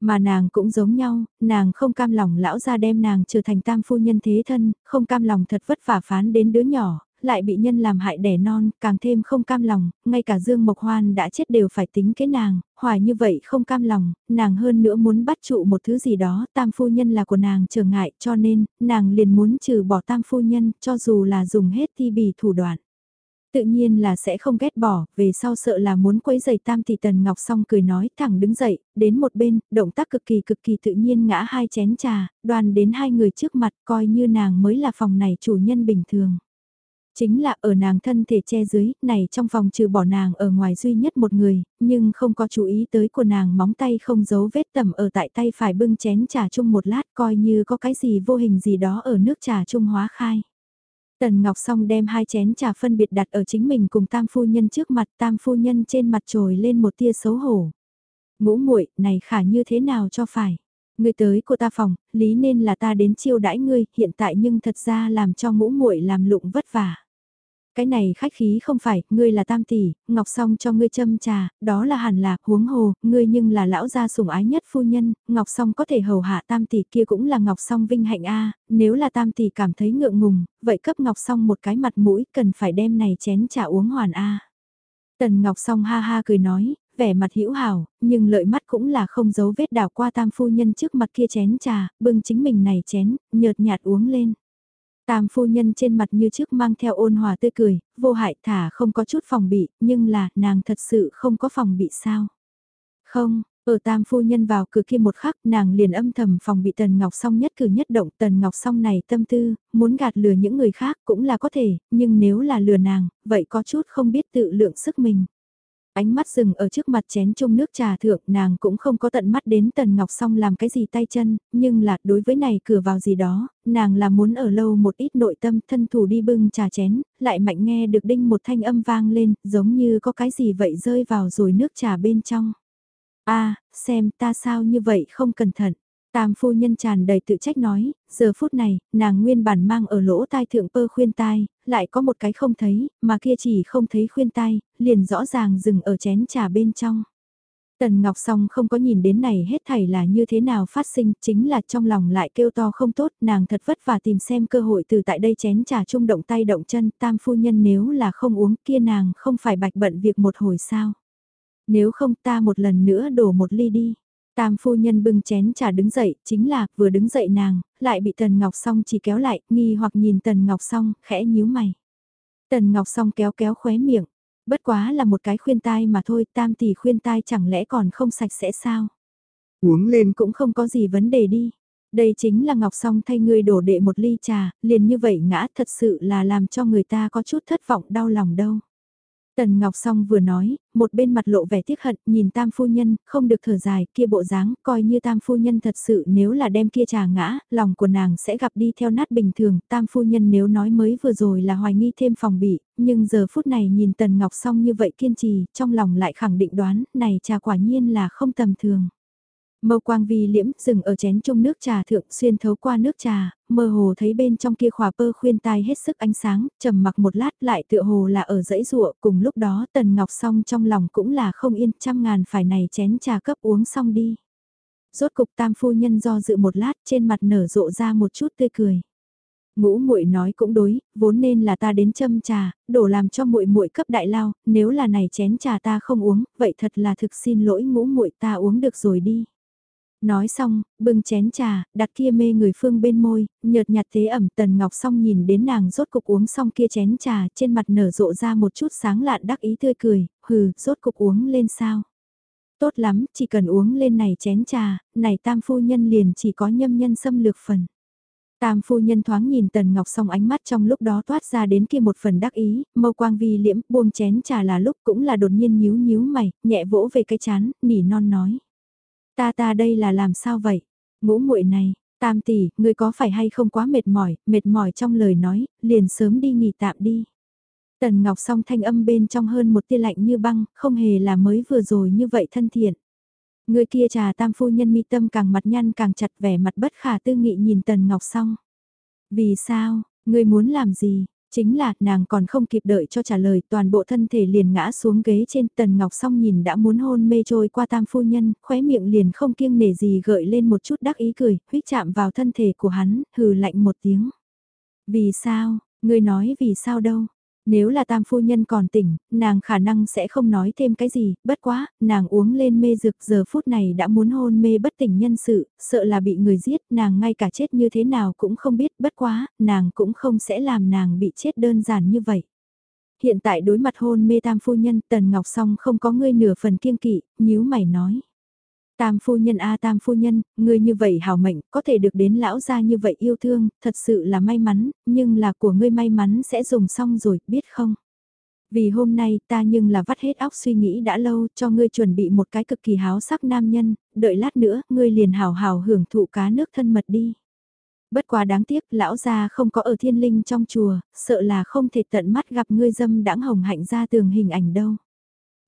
Mà nàng cũng giống nhau, nàng không cam lòng lão ra đem nàng trở thành tam phu nhân thế thân, không cam lòng thật vất vả phán đến đứa nhỏ, lại bị nhân làm hại đẻ non, càng thêm không cam lòng, ngay cả Dương Mộc Hoan đã chết đều phải tính cái nàng, hoài như vậy không cam lòng, nàng hơn nữa muốn bắt trụ một thứ gì đó, tam phu nhân là của nàng trở ngại cho nên, nàng liền muốn trừ bỏ tam phu nhân, cho dù là dùng hết thi bì thủ đoạn tự nhiên là sẽ không ghét bỏ, về sau sợ là muốn quấy giày tam thì tần ngọc xong cười nói thẳng đứng dậy, đến một bên, động tác cực kỳ cực kỳ tự nhiên ngã hai chén trà, đoàn đến hai người trước mặt coi như nàng mới là phòng này chủ nhân bình thường. Chính là ở nàng thân thể che dưới, này trong phòng trừ bỏ nàng ở ngoài duy nhất một người, nhưng không có chú ý tới của nàng móng tay không giấu vết tầm ở tại tay phải bưng chén trà chung một lát coi như có cái gì vô hình gì đó ở nước trà chung hóa khai. Tần Ngọc Song đem hai chén trà phân biệt đặt ở chính mình cùng tam phu nhân trước mặt tam phu nhân trên mặt trồi lên một tia xấu hổ. Ngũ muội này khả như thế nào cho phải. Người tới của ta phòng, lý nên là ta đến chiêu đãi ngươi, hiện tại nhưng thật ra làm cho ngũ muội làm lụng vất vả. Cái này khách khí không phải, ngươi là tam tỷ, ngọc song cho ngươi châm trà, đó là hẳn là, huống hồ, ngươi nhưng là lão gia sủng ái nhất phu nhân, ngọc song có thể hầu hạ tam tỷ kia cũng là ngọc song vinh hạnh a nếu là tam tỷ cảm thấy ngượng ngùng, vậy cấp ngọc song một cái mặt mũi cần phải đem này chén trà uống hoàn a Tần ngọc song ha ha cười nói, vẻ mặt hữu hảo, nhưng lợi mắt cũng là không giấu vết đảo qua tam phu nhân trước mặt kia chén trà, bưng chính mình này chén, nhợt nhạt uống lên. Tam phu nhân trên mặt như trước mang theo ôn hòa tươi cười, vô hại thả không có chút phòng bị, nhưng là nàng thật sự không có phòng bị sao. Không, ở tam phu nhân vào cửa kia một khắc nàng liền âm thầm phòng bị Tần Ngọc Song nhất cử nhất động Tần Ngọc Song này tâm tư, muốn gạt lừa những người khác cũng là có thể, nhưng nếu là lừa nàng, vậy có chút không biết tự lượng sức mình. Ánh mắt dừng ở trước mặt chén chung nước trà thượng nàng cũng không có tận mắt đến Tần Ngọc Song làm cái gì tay chân, nhưng là đối với này cửa vào gì đó, nàng là muốn ở lâu một ít nội tâm thân thủ đi bưng trà chén, lại mạnh nghe được đinh một thanh âm vang lên, giống như có cái gì vậy rơi vào rồi nước trà bên trong. a xem ta sao như vậy không cẩn thận. Tam phu nhân tràn đầy tự trách nói, giờ phút này, nàng nguyên bản mang ở lỗ tai thượng pơ khuyên tai, lại có một cái không thấy, mà kia chỉ không thấy khuyên tai, liền rõ ràng dừng ở chén trà bên trong. Tần Ngọc Song không có nhìn đến này hết thảy là như thế nào phát sinh, chính là trong lòng lại kêu to không tốt, nàng thật vất vả tìm xem cơ hội từ tại đây chén trà chung động tay động chân, tam phu nhân nếu là không uống kia nàng không phải bạch bận việc một hồi sao. Nếu không ta một lần nữa đổ một ly đi. Tam phu nhân bưng chén trà đứng dậy, chính là vừa đứng dậy nàng, lại bị Tần Ngọc Song chỉ kéo lại, nghi hoặc nhìn Tần Ngọc Song, khẽ nhíu mày. Tần Ngọc Song kéo kéo khóe miệng, bất quá là một cái khuyên tai mà thôi, tam tỷ khuyên tai chẳng lẽ còn không sạch sẽ sao? Uống lên cũng không có gì vấn đề đi. Đây chính là Ngọc Song thay người đổ đệ một ly trà, liền như vậy ngã thật sự là làm cho người ta có chút thất vọng đau lòng đâu. Tần Ngọc Song vừa nói, một bên mặt lộ vẻ tiếc hận, nhìn tam phu nhân, không được thở dài, kia bộ dáng, coi như tam phu nhân thật sự nếu là đem kia trà ngã, lòng của nàng sẽ gặp đi theo nát bình thường, tam phu nhân nếu nói mới vừa rồi là hoài nghi thêm phòng bị, nhưng giờ phút này nhìn Tần Ngọc Song như vậy kiên trì, trong lòng lại khẳng định đoán, này trà quả nhiên là không tầm thường. Mâu quang vi liễm dừng ở chén chung nước trà thượng xuyên thấu qua nước trà, mơ hồ thấy bên trong kia khỏa pơ khuyên tai hết sức ánh sáng, trầm mặc một lát lại tựa hồ là ở dãy ruộng cùng lúc đó tần ngọc song trong lòng cũng là không yên trăm ngàn phải này chén trà cấp uống xong đi. Rốt cục tam phu nhân do dự một lát trên mặt nở rộ ra một chút tươi cười. Ngũ muội nói cũng đối, vốn nên là ta đến châm trà, đổ làm cho muội muội cấp đại lao, nếu là này chén trà ta không uống, vậy thật là thực xin lỗi ngũ muội ta uống được rồi đi. Nói xong, bưng chén trà, đặt kia mê người phương bên môi, nhợt nhạt thế ẩm tần ngọc xong nhìn đến nàng rốt cục uống xong kia chén trà trên mặt nở rộ ra một chút sáng lạn đắc ý tươi cười, hừ, rốt cục uống lên sao. Tốt lắm, chỉ cần uống lên này chén trà, này tam phu nhân liền chỉ có nhâm nhân xâm lược phần. Tam phu nhân thoáng nhìn Tần Ngọc xong ánh mắt trong lúc đó toát ra đến kia một phần đắc ý, mâu quang vi liễm, buông chén trà là lúc cũng là đột nhiên nhíu nhíu mày, nhẹ vỗ về cái chán, nỉ non nói. Ta ta đây là làm sao vậy? Ngũ muội này, tam tỷ, người có phải hay không quá mệt mỏi, mệt mỏi trong lời nói, liền sớm đi nghỉ tạm đi. Tần Ngọc song thanh âm bên trong hơn một tia lạnh như băng, không hề là mới vừa rồi như vậy thân thiện. Người kia trà tam phu nhân mi tâm càng mặt nhăn càng chặt vẻ mặt bất khả tư nghị nhìn Tần Ngọc song. Vì sao, người muốn làm gì? Chính là, nàng còn không kịp đợi cho trả lời, toàn bộ thân thể liền ngã xuống ghế trên tần ngọc song nhìn đã muốn hôn mê trôi qua tam phu nhân, khóe miệng liền không kiêng nể gì gợi lên một chút đắc ý cười, huyết chạm vào thân thể của hắn, hừ lạnh một tiếng. Vì sao, người nói vì sao đâu, nếu là tam phu nhân còn tỉnh, nàng khả năng sẽ không nói thêm cái gì, bất quá, nàng uống lên mê dược giờ phút này đã muốn hôn mê bất tỉnh nhân sự, sợ là bị người giết, nàng ngay cả chết như thế nào cũng không biết, bất quá, nàng cũng không sẽ làm nàng bị chết đơn giản như vậy. Hiện tại đối mặt hôn mê tam phu nhân, Tần Ngọc Song không có ngươi nửa phần kiêng kỵ, nhíu mày nói. Tam phu nhân a tam phu nhân, người như vậy hảo mệnh, có thể được đến lão gia như vậy yêu thương, thật sự là may mắn, nhưng là của ngươi may mắn sẽ dùng xong rồi, biết không? Vì hôm nay ta nhưng là vắt hết óc suy nghĩ đã lâu cho ngươi chuẩn bị một cái cực kỳ háo sắc nam nhân, đợi lát nữa ngươi liền hào hào hưởng thụ cá nước thân mật đi. Bất quá đáng tiếc lão gia không có ở thiên linh trong chùa, sợ là không thể tận mắt gặp ngươi dâm đãng hồng hạnh ra tường hình ảnh đâu.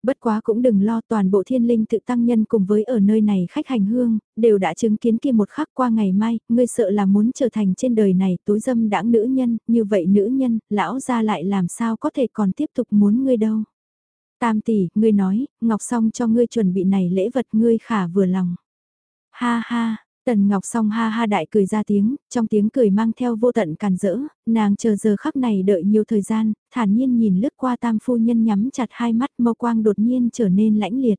Bất quá cũng đừng lo toàn bộ thiên linh tự tăng nhân cùng với ở nơi này khách hành hương, đều đã chứng kiến kia một khắc qua ngày mai, ngươi sợ là muốn trở thành trên đời này tối dâm đãng nữ nhân, như vậy nữ nhân, lão ra lại làm sao có thể còn tiếp tục muốn ngươi đâu. Tam tỷ, ngươi nói, Ngọc Song cho ngươi chuẩn bị này lễ vật ngươi khả vừa lòng. Ha ha, Tần Ngọc song ha ha đại cười ra tiếng, trong tiếng cười mang theo vô tận càn rỡ, nàng chờ giờ khắc này đợi nhiều thời gian, thản nhiên nhìn lướt qua tam phu nhân nhắm chặt hai mắt mâu quang đột nhiên trở nên lãnh liệt.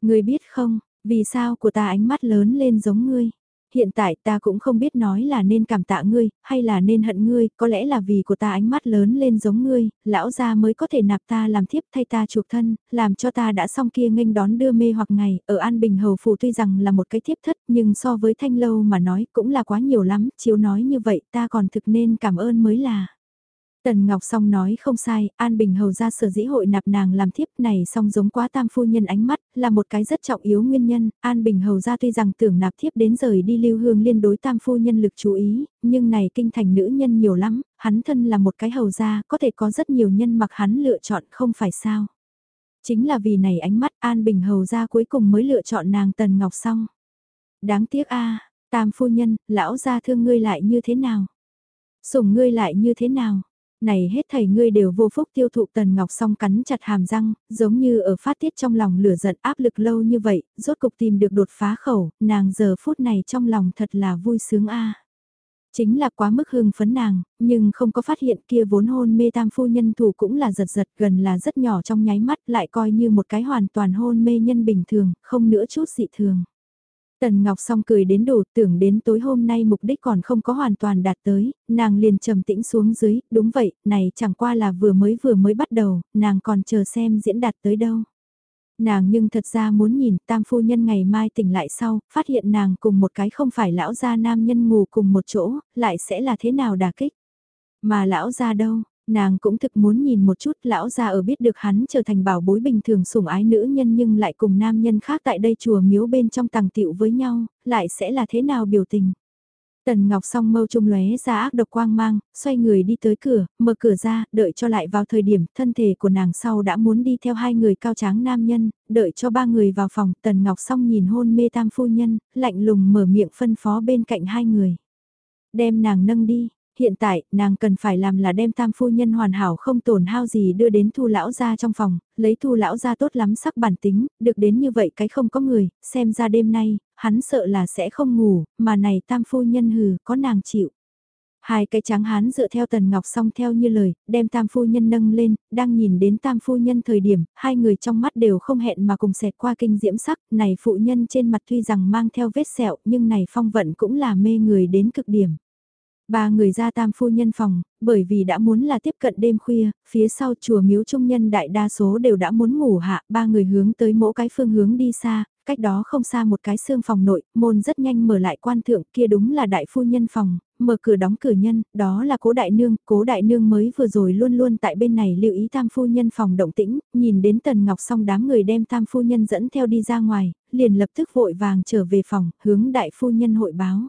Người biết không, vì sao của ta ánh mắt lớn lên giống ngươi? Hiện tại ta cũng không biết nói là nên cảm tạ ngươi, hay là nên hận ngươi, có lẽ là vì của ta ánh mắt lớn lên giống ngươi, lão gia mới có thể nạp ta làm thiếp thay ta chuộc thân, làm cho ta đã xong kia nghênh đón đưa mê hoặc ngày, ở An Bình Hầu Phủ tuy rằng là một cái thiếp thất, nhưng so với thanh lâu mà nói cũng là quá nhiều lắm, chiếu nói như vậy ta còn thực nên cảm ơn mới là. Tần Ngọc Song nói không sai, An Bình Hầu ra sở dĩ hội nạp nàng làm thiếp này song giống quá tam phu nhân ánh mắt, là một cái rất trọng yếu nguyên nhân, An Bình Hầu ra tuy rằng tưởng nạp thiếp đến rời đi lưu hương liên đối tam phu nhân lực chú ý, nhưng này kinh thành nữ nhân nhiều lắm, hắn thân là một cái hầu gia, có thể có rất nhiều nhân mặc hắn lựa chọn không phải sao. Chính là vì này ánh mắt An Bình Hầu ra cuối cùng mới lựa chọn nàng Tần Ngọc Song. Đáng tiếc a tam phu nhân, lão gia thương ngươi lại như thế nào? Sủng ngươi lại như thế nào? Này hết thầy ngươi đều vô phúc tiêu thụ tần ngọc song cắn chặt hàm răng, giống như ở phát tiết trong lòng lửa giận áp lực lâu như vậy, rốt cục tìm được đột phá khẩu, nàng giờ phút này trong lòng thật là vui sướng a. Chính là quá mức hưng phấn nàng, nhưng không có phát hiện kia vốn hôn mê tam phu nhân thủ cũng là giật giật gần là rất nhỏ trong nháy mắt lại coi như một cái hoàn toàn hôn mê nhân bình thường, không nữa chút dị thường. Tần Ngọc song cười đến đủ tưởng đến tối hôm nay mục đích còn không có hoàn toàn đạt tới, nàng liền trầm tĩnh xuống dưới, đúng vậy, này chẳng qua là vừa mới vừa mới bắt đầu, nàng còn chờ xem diễn đạt tới đâu. Nàng nhưng thật ra muốn nhìn tam phu nhân ngày mai tỉnh lại sau, phát hiện nàng cùng một cái không phải lão gia nam nhân ngủ cùng một chỗ, lại sẽ là thế nào đà kích. Mà lão gia đâu, Nàng cũng thực muốn nhìn một chút lão gia ở biết được hắn trở thành bảo bối bình thường sủng ái nữ nhân nhưng lại cùng nam nhân khác tại đây chùa miếu bên trong tàng tiệu với nhau, lại sẽ là thế nào biểu tình. Tần Ngọc song mâu trung lóe ra ác độc quang mang, xoay người đi tới cửa, mở cửa ra, đợi cho lại vào thời điểm thân thể của nàng sau đã muốn đi theo hai người cao tráng nam nhân, đợi cho ba người vào phòng, Tần Ngọc song nhìn hôn mê tam phu nhân, lạnh lùng mở miệng phân phó bên cạnh hai người. Đem nàng nâng đi, Hiện tại, nàng cần phải làm là đem tam phu nhân hoàn hảo không tổn hao gì đưa đến thu lão ra trong phòng, lấy thu lão ra tốt lắm sắc bản tính, được đến như vậy cái không có người, xem ra đêm nay, hắn sợ là sẽ không ngủ, mà này tam phu nhân hừ, có nàng chịu. Hai cái trắng hán dựa theo tần ngọc song theo như lời, đem tam phu nhân nâng lên, đang nhìn đến tam phu nhân thời điểm, hai người trong mắt đều không hẹn mà cùng xẹt qua kinh diễm sắc, này phụ nhân trên mặt tuy rằng mang theo vết sẹo nhưng này phong vận cũng là mê người đến cực điểm. Ba người ra tam phu nhân phòng, bởi vì đã muốn là tiếp cận đêm khuya, phía sau chùa miếu trung nhân đại đa số đều đã muốn ngủ hạ, ba người hướng tới mỗi cái phương hướng đi xa, cách đó không xa một cái xương phòng nội, môn rất nhanh mở lại quan thượng kia đúng là đại phu nhân phòng, mở cửa đóng cửa nhân, đó là cố đại nương, cố đại nương mới vừa rồi luôn luôn tại bên này lưu ý tam phu nhân phòng động tĩnh, nhìn đến tần ngọc xong đám người đem tam phu nhân dẫn theo đi ra ngoài, liền lập tức vội vàng trở về phòng, hướng đại phu nhân hội báo.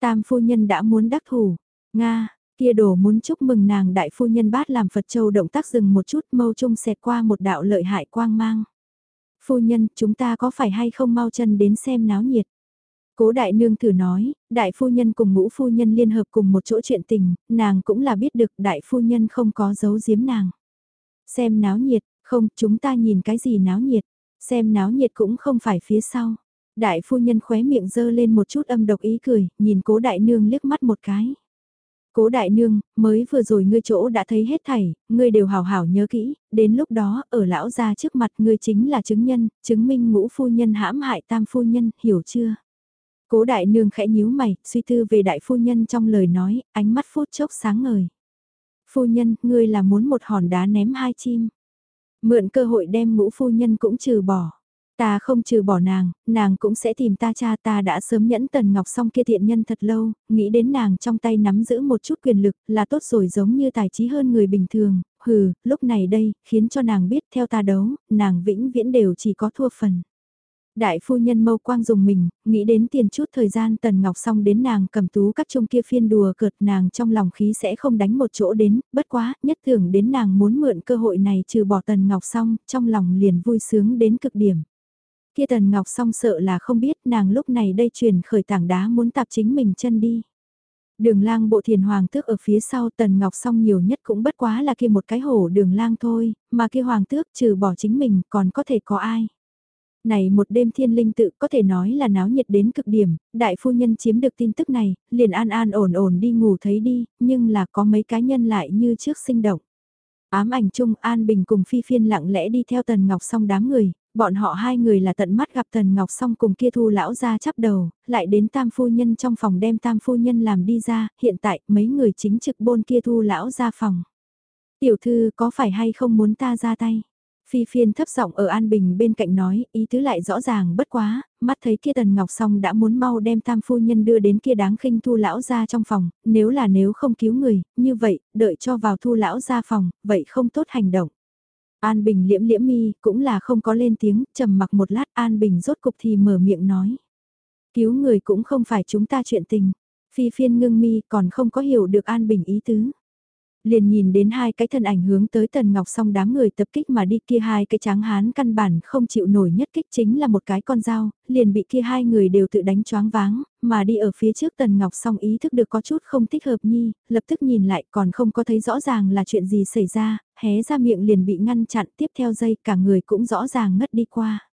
Tam phu nhân đã muốn đắc thủ, Nga, kia đồ muốn chúc mừng nàng đại phu nhân bát làm Phật Châu động tác dừng một chút mâu trung xẹt qua một đạo lợi hại quang mang. Phu nhân, chúng ta có phải hay không mau chân đến xem náo nhiệt? Cố đại nương thử nói, đại phu nhân cùng ngũ phu nhân liên hợp cùng một chỗ chuyện tình, nàng cũng là biết được đại phu nhân không có giấu giếm nàng. Xem náo nhiệt, không, chúng ta nhìn cái gì náo nhiệt, xem náo nhiệt cũng không phải phía sau. Đại phu nhân khóe miệng dơ lên một chút âm độc ý cười, nhìn cố đại nương liếc mắt một cái. Cố đại nương, mới vừa rồi ngươi chỗ đã thấy hết thảy, ngươi đều hào hảo nhớ kỹ, đến lúc đó, ở lão gia trước mặt ngươi chính là chứng nhân, chứng minh ngũ phu nhân hãm hại tam phu nhân, hiểu chưa? Cố đại nương khẽ nhíu mày, suy tư về đại phu nhân trong lời nói, ánh mắt phút chốc sáng ngời. Phu nhân, ngươi là muốn một hòn đá ném hai chim. Mượn cơ hội đem ngũ phu nhân cũng trừ bỏ. Ta không trừ bỏ nàng, nàng cũng sẽ tìm ta cha ta đã sớm nhẫn tần ngọc xong kia thiện nhân thật lâu, nghĩ đến nàng trong tay nắm giữ một chút quyền lực là tốt rồi giống như tài trí hơn người bình thường, hừ, lúc này đây, khiến cho nàng biết theo ta đấu, nàng vĩnh viễn đều chỉ có thua phần. Đại phu nhân mâu quang dùng mình, nghĩ đến tiền chút thời gian tần ngọc xong đến nàng cầm tú các trông kia phiên đùa cợt nàng trong lòng khí sẽ không đánh một chỗ đến, bất quá, nhất tưởng đến nàng muốn mượn cơ hội này trừ bỏ tần ngọc xong, trong lòng liền vui sướng đến cực điểm. Kia Tần Ngọc song sợ là không biết nàng lúc này đây truyền khởi tảng đá muốn tạp chính mình chân đi. Đường lang bộ thiền hoàng tước ở phía sau Tần Ngọc song nhiều nhất cũng bất quá là kia một cái hổ đường lang thôi, mà kia hoàng tước trừ bỏ chính mình còn có thể có ai. Này một đêm thiên linh tự có thể nói là náo nhiệt đến cực điểm, đại phu nhân chiếm được tin tức này, liền an an ổn ổn đi ngủ thấy đi, nhưng là có mấy cá nhân lại như trước sinh động. Ám ảnh chung An Bình cùng Phi Phiên lặng lẽ đi theo Tần Ngọc song đám người, bọn họ hai người là tận mắt gặp Tần Ngọc xong cùng kia thu lão ra chắp đầu, lại đến tam phu nhân trong phòng đem tam phu nhân làm đi ra, hiện tại mấy người chính trực bôn kia thu lão ra phòng. Tiểu thư có phải hay không muốn ta ra tay? Phi phiên thấp giọng ở An Bình bên cạnh nói, ý tứ lại rõ ràng bất quá, mắt thấy kia Tần Ngọc xong đã muốn mau đem tam phu nhân đưa đến kia đáng khinh thu lão ra trong phòng, nếu là nếu không cứu người, như vậy, đợi cho vào thu lão ra phòng, vậy không tốt hành động. An Bình liễm liễm mi, cũng là không có lên tiếng, trầm mặc một lát An Bình rốt cục thì mở miệng nói. Cứu người cũng không phải chúng ta chuyện tình. Phi phiên ngưng mi còn không có hiểu được An Bình ý tứ. Liền nhìn đến hai cái thân ảnh hướng tới Tần Ngọc song đám người tập kích mà đi kia hai cái tráng hán căn bản không chịu nổi nhất kích chính là một cái con dao, liền bị kia hai người đều tự đánh choáng váng, mà đi ở phía trước Tần Ngọc song ý thức được có chút không thích hợp nhi, lập tức nhìn lại còn không có thấy rõ ràng là chuyện gì xảy ra, hé ra miệng liền bị ngăn chặn tiếp theo dây cả người cũng rõ ràng ngất đi qua.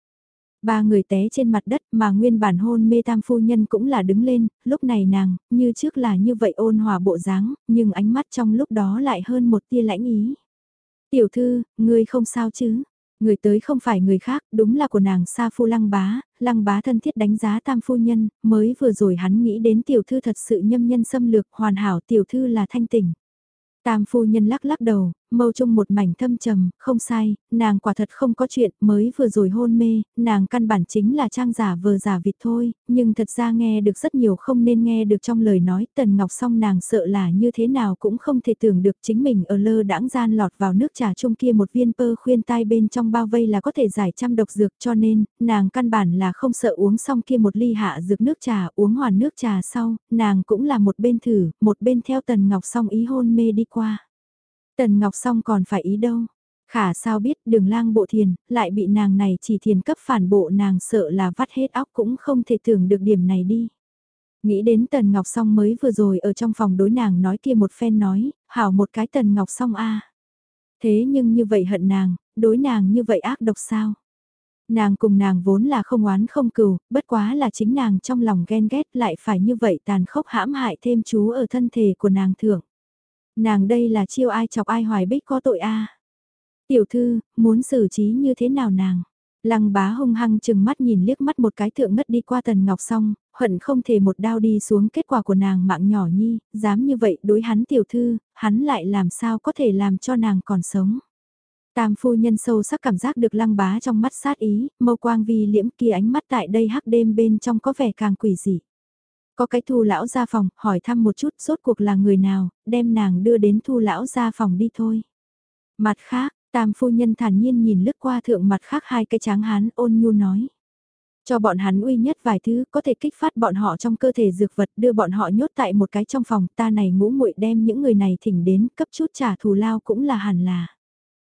Ba người té trên mặt đất mà nguyên bản hôn mê tam phu nhân cũng là đứng lên, lúc này nàng, như trước là như vậy ôn hòa bộ dáng, nhưng ánh mắt trong lúc đó lại hơn một tia lãnh ý. Tiểu thư, ngươi không sao chứ? Người tới không phải người khác, đúng là của nàng Sa Phu Lăng Bá, Lăng Bá thân thiết đánh giá tam phu nhân, mới vừa rồi hắn nghĩ đến tiểu thư thật sự nhâm nhân xâm lược, hoàn hảo tiểu thư là thanh tỉnh. Tam phu nhân lắc lắc đầu, mâu trung một mảnh thâm trầm, không sai, nàng quả thật không có chuyện, mới vừa rồi hôn mê, nàng căn bản chính là trang giả vờ giả vịt thôi, nhưng thật ra nghe được rất nhiều không nên nghe được trong lời nói, tần ngọc song nàng sợ là như thế nào cũng không thể tưởng được chính mình ở lơ đãng gian lọt vào nước trà chung kia một viên pơ khuyên tai bên trong bao vây là có thể giải trăm độc dược cho nên, nàng căn bản là không sợ uống xong kia một ly hạ dược nước trà, uống hoàn nước trà sau, nàng cũng là một bên thử, một bên theo tần ngọc song ý hôn mê đi qua. Tần Ngọc Song còn phải ý đâu. Khả sao biết đường lang bộ thiền, lại bị nàng này chỉ thiền cấp phản bộ nàng sợ là vắt hết óc cũng không thể tưởng được điểm này đi. Nghĩ đến Tần Ngọc Song mới vừa rồi ở trong phòng đối nàng nói kia một phen nói, hảo một cái Tần Ngọc Song a Thế nhưng như vậy hận nàng, đối nàng như vậy ác độc sao? Nàng cùng nàng vốn là không oán không cừu, bất quá là chính nàng trong lòng ghen ghét lại phải như vậy tàn khốc hãm hại thêm chú ở thân thể của nàng thưởng. Nàng đây là chiêu ai chọc ai hoài bích có tội a Tiểu thư, muốn xử trí như thế nào nàng? Lăng bá hung hăng chừng mắt nhìn liếc mắt một cái thượng ngất đi qua tần ngọc xong, hận không thể một đao đi xuống kết quả của nàng mạng nhỏ nhi, dám như vậy đối hắn tiểu thư, hắn lại làm sao có thể làm cho nàng còn sống. Tam phu nhân sâu sắc cảm giác được lăng bá trong mắt sát ý, mâu quang vi liễm kia ánh mắt tại đây hắc đêm bên trong có vẻ càng quỷ dị. Có cái thu lão ra phòng, hỏi thăm một chút rốt cuộc là người nào, đem nàng đưa đến thu lão ra phòng đi thôi. Mặt khác, tam phu nhân thản nhiên nhìn lướt qua thượng mặt khác hai cái tráng hán ôn nhu nói. Cho bọn hắn uy nhất vài thứ có thể kích phát bọn họ trong cơ thể dược vật đưa bọn họ nhốt tại một cái trong phòng ta này ngũ muội đem những người này thỉnh đến cấp chút trả thù lao cũng là hẳn là.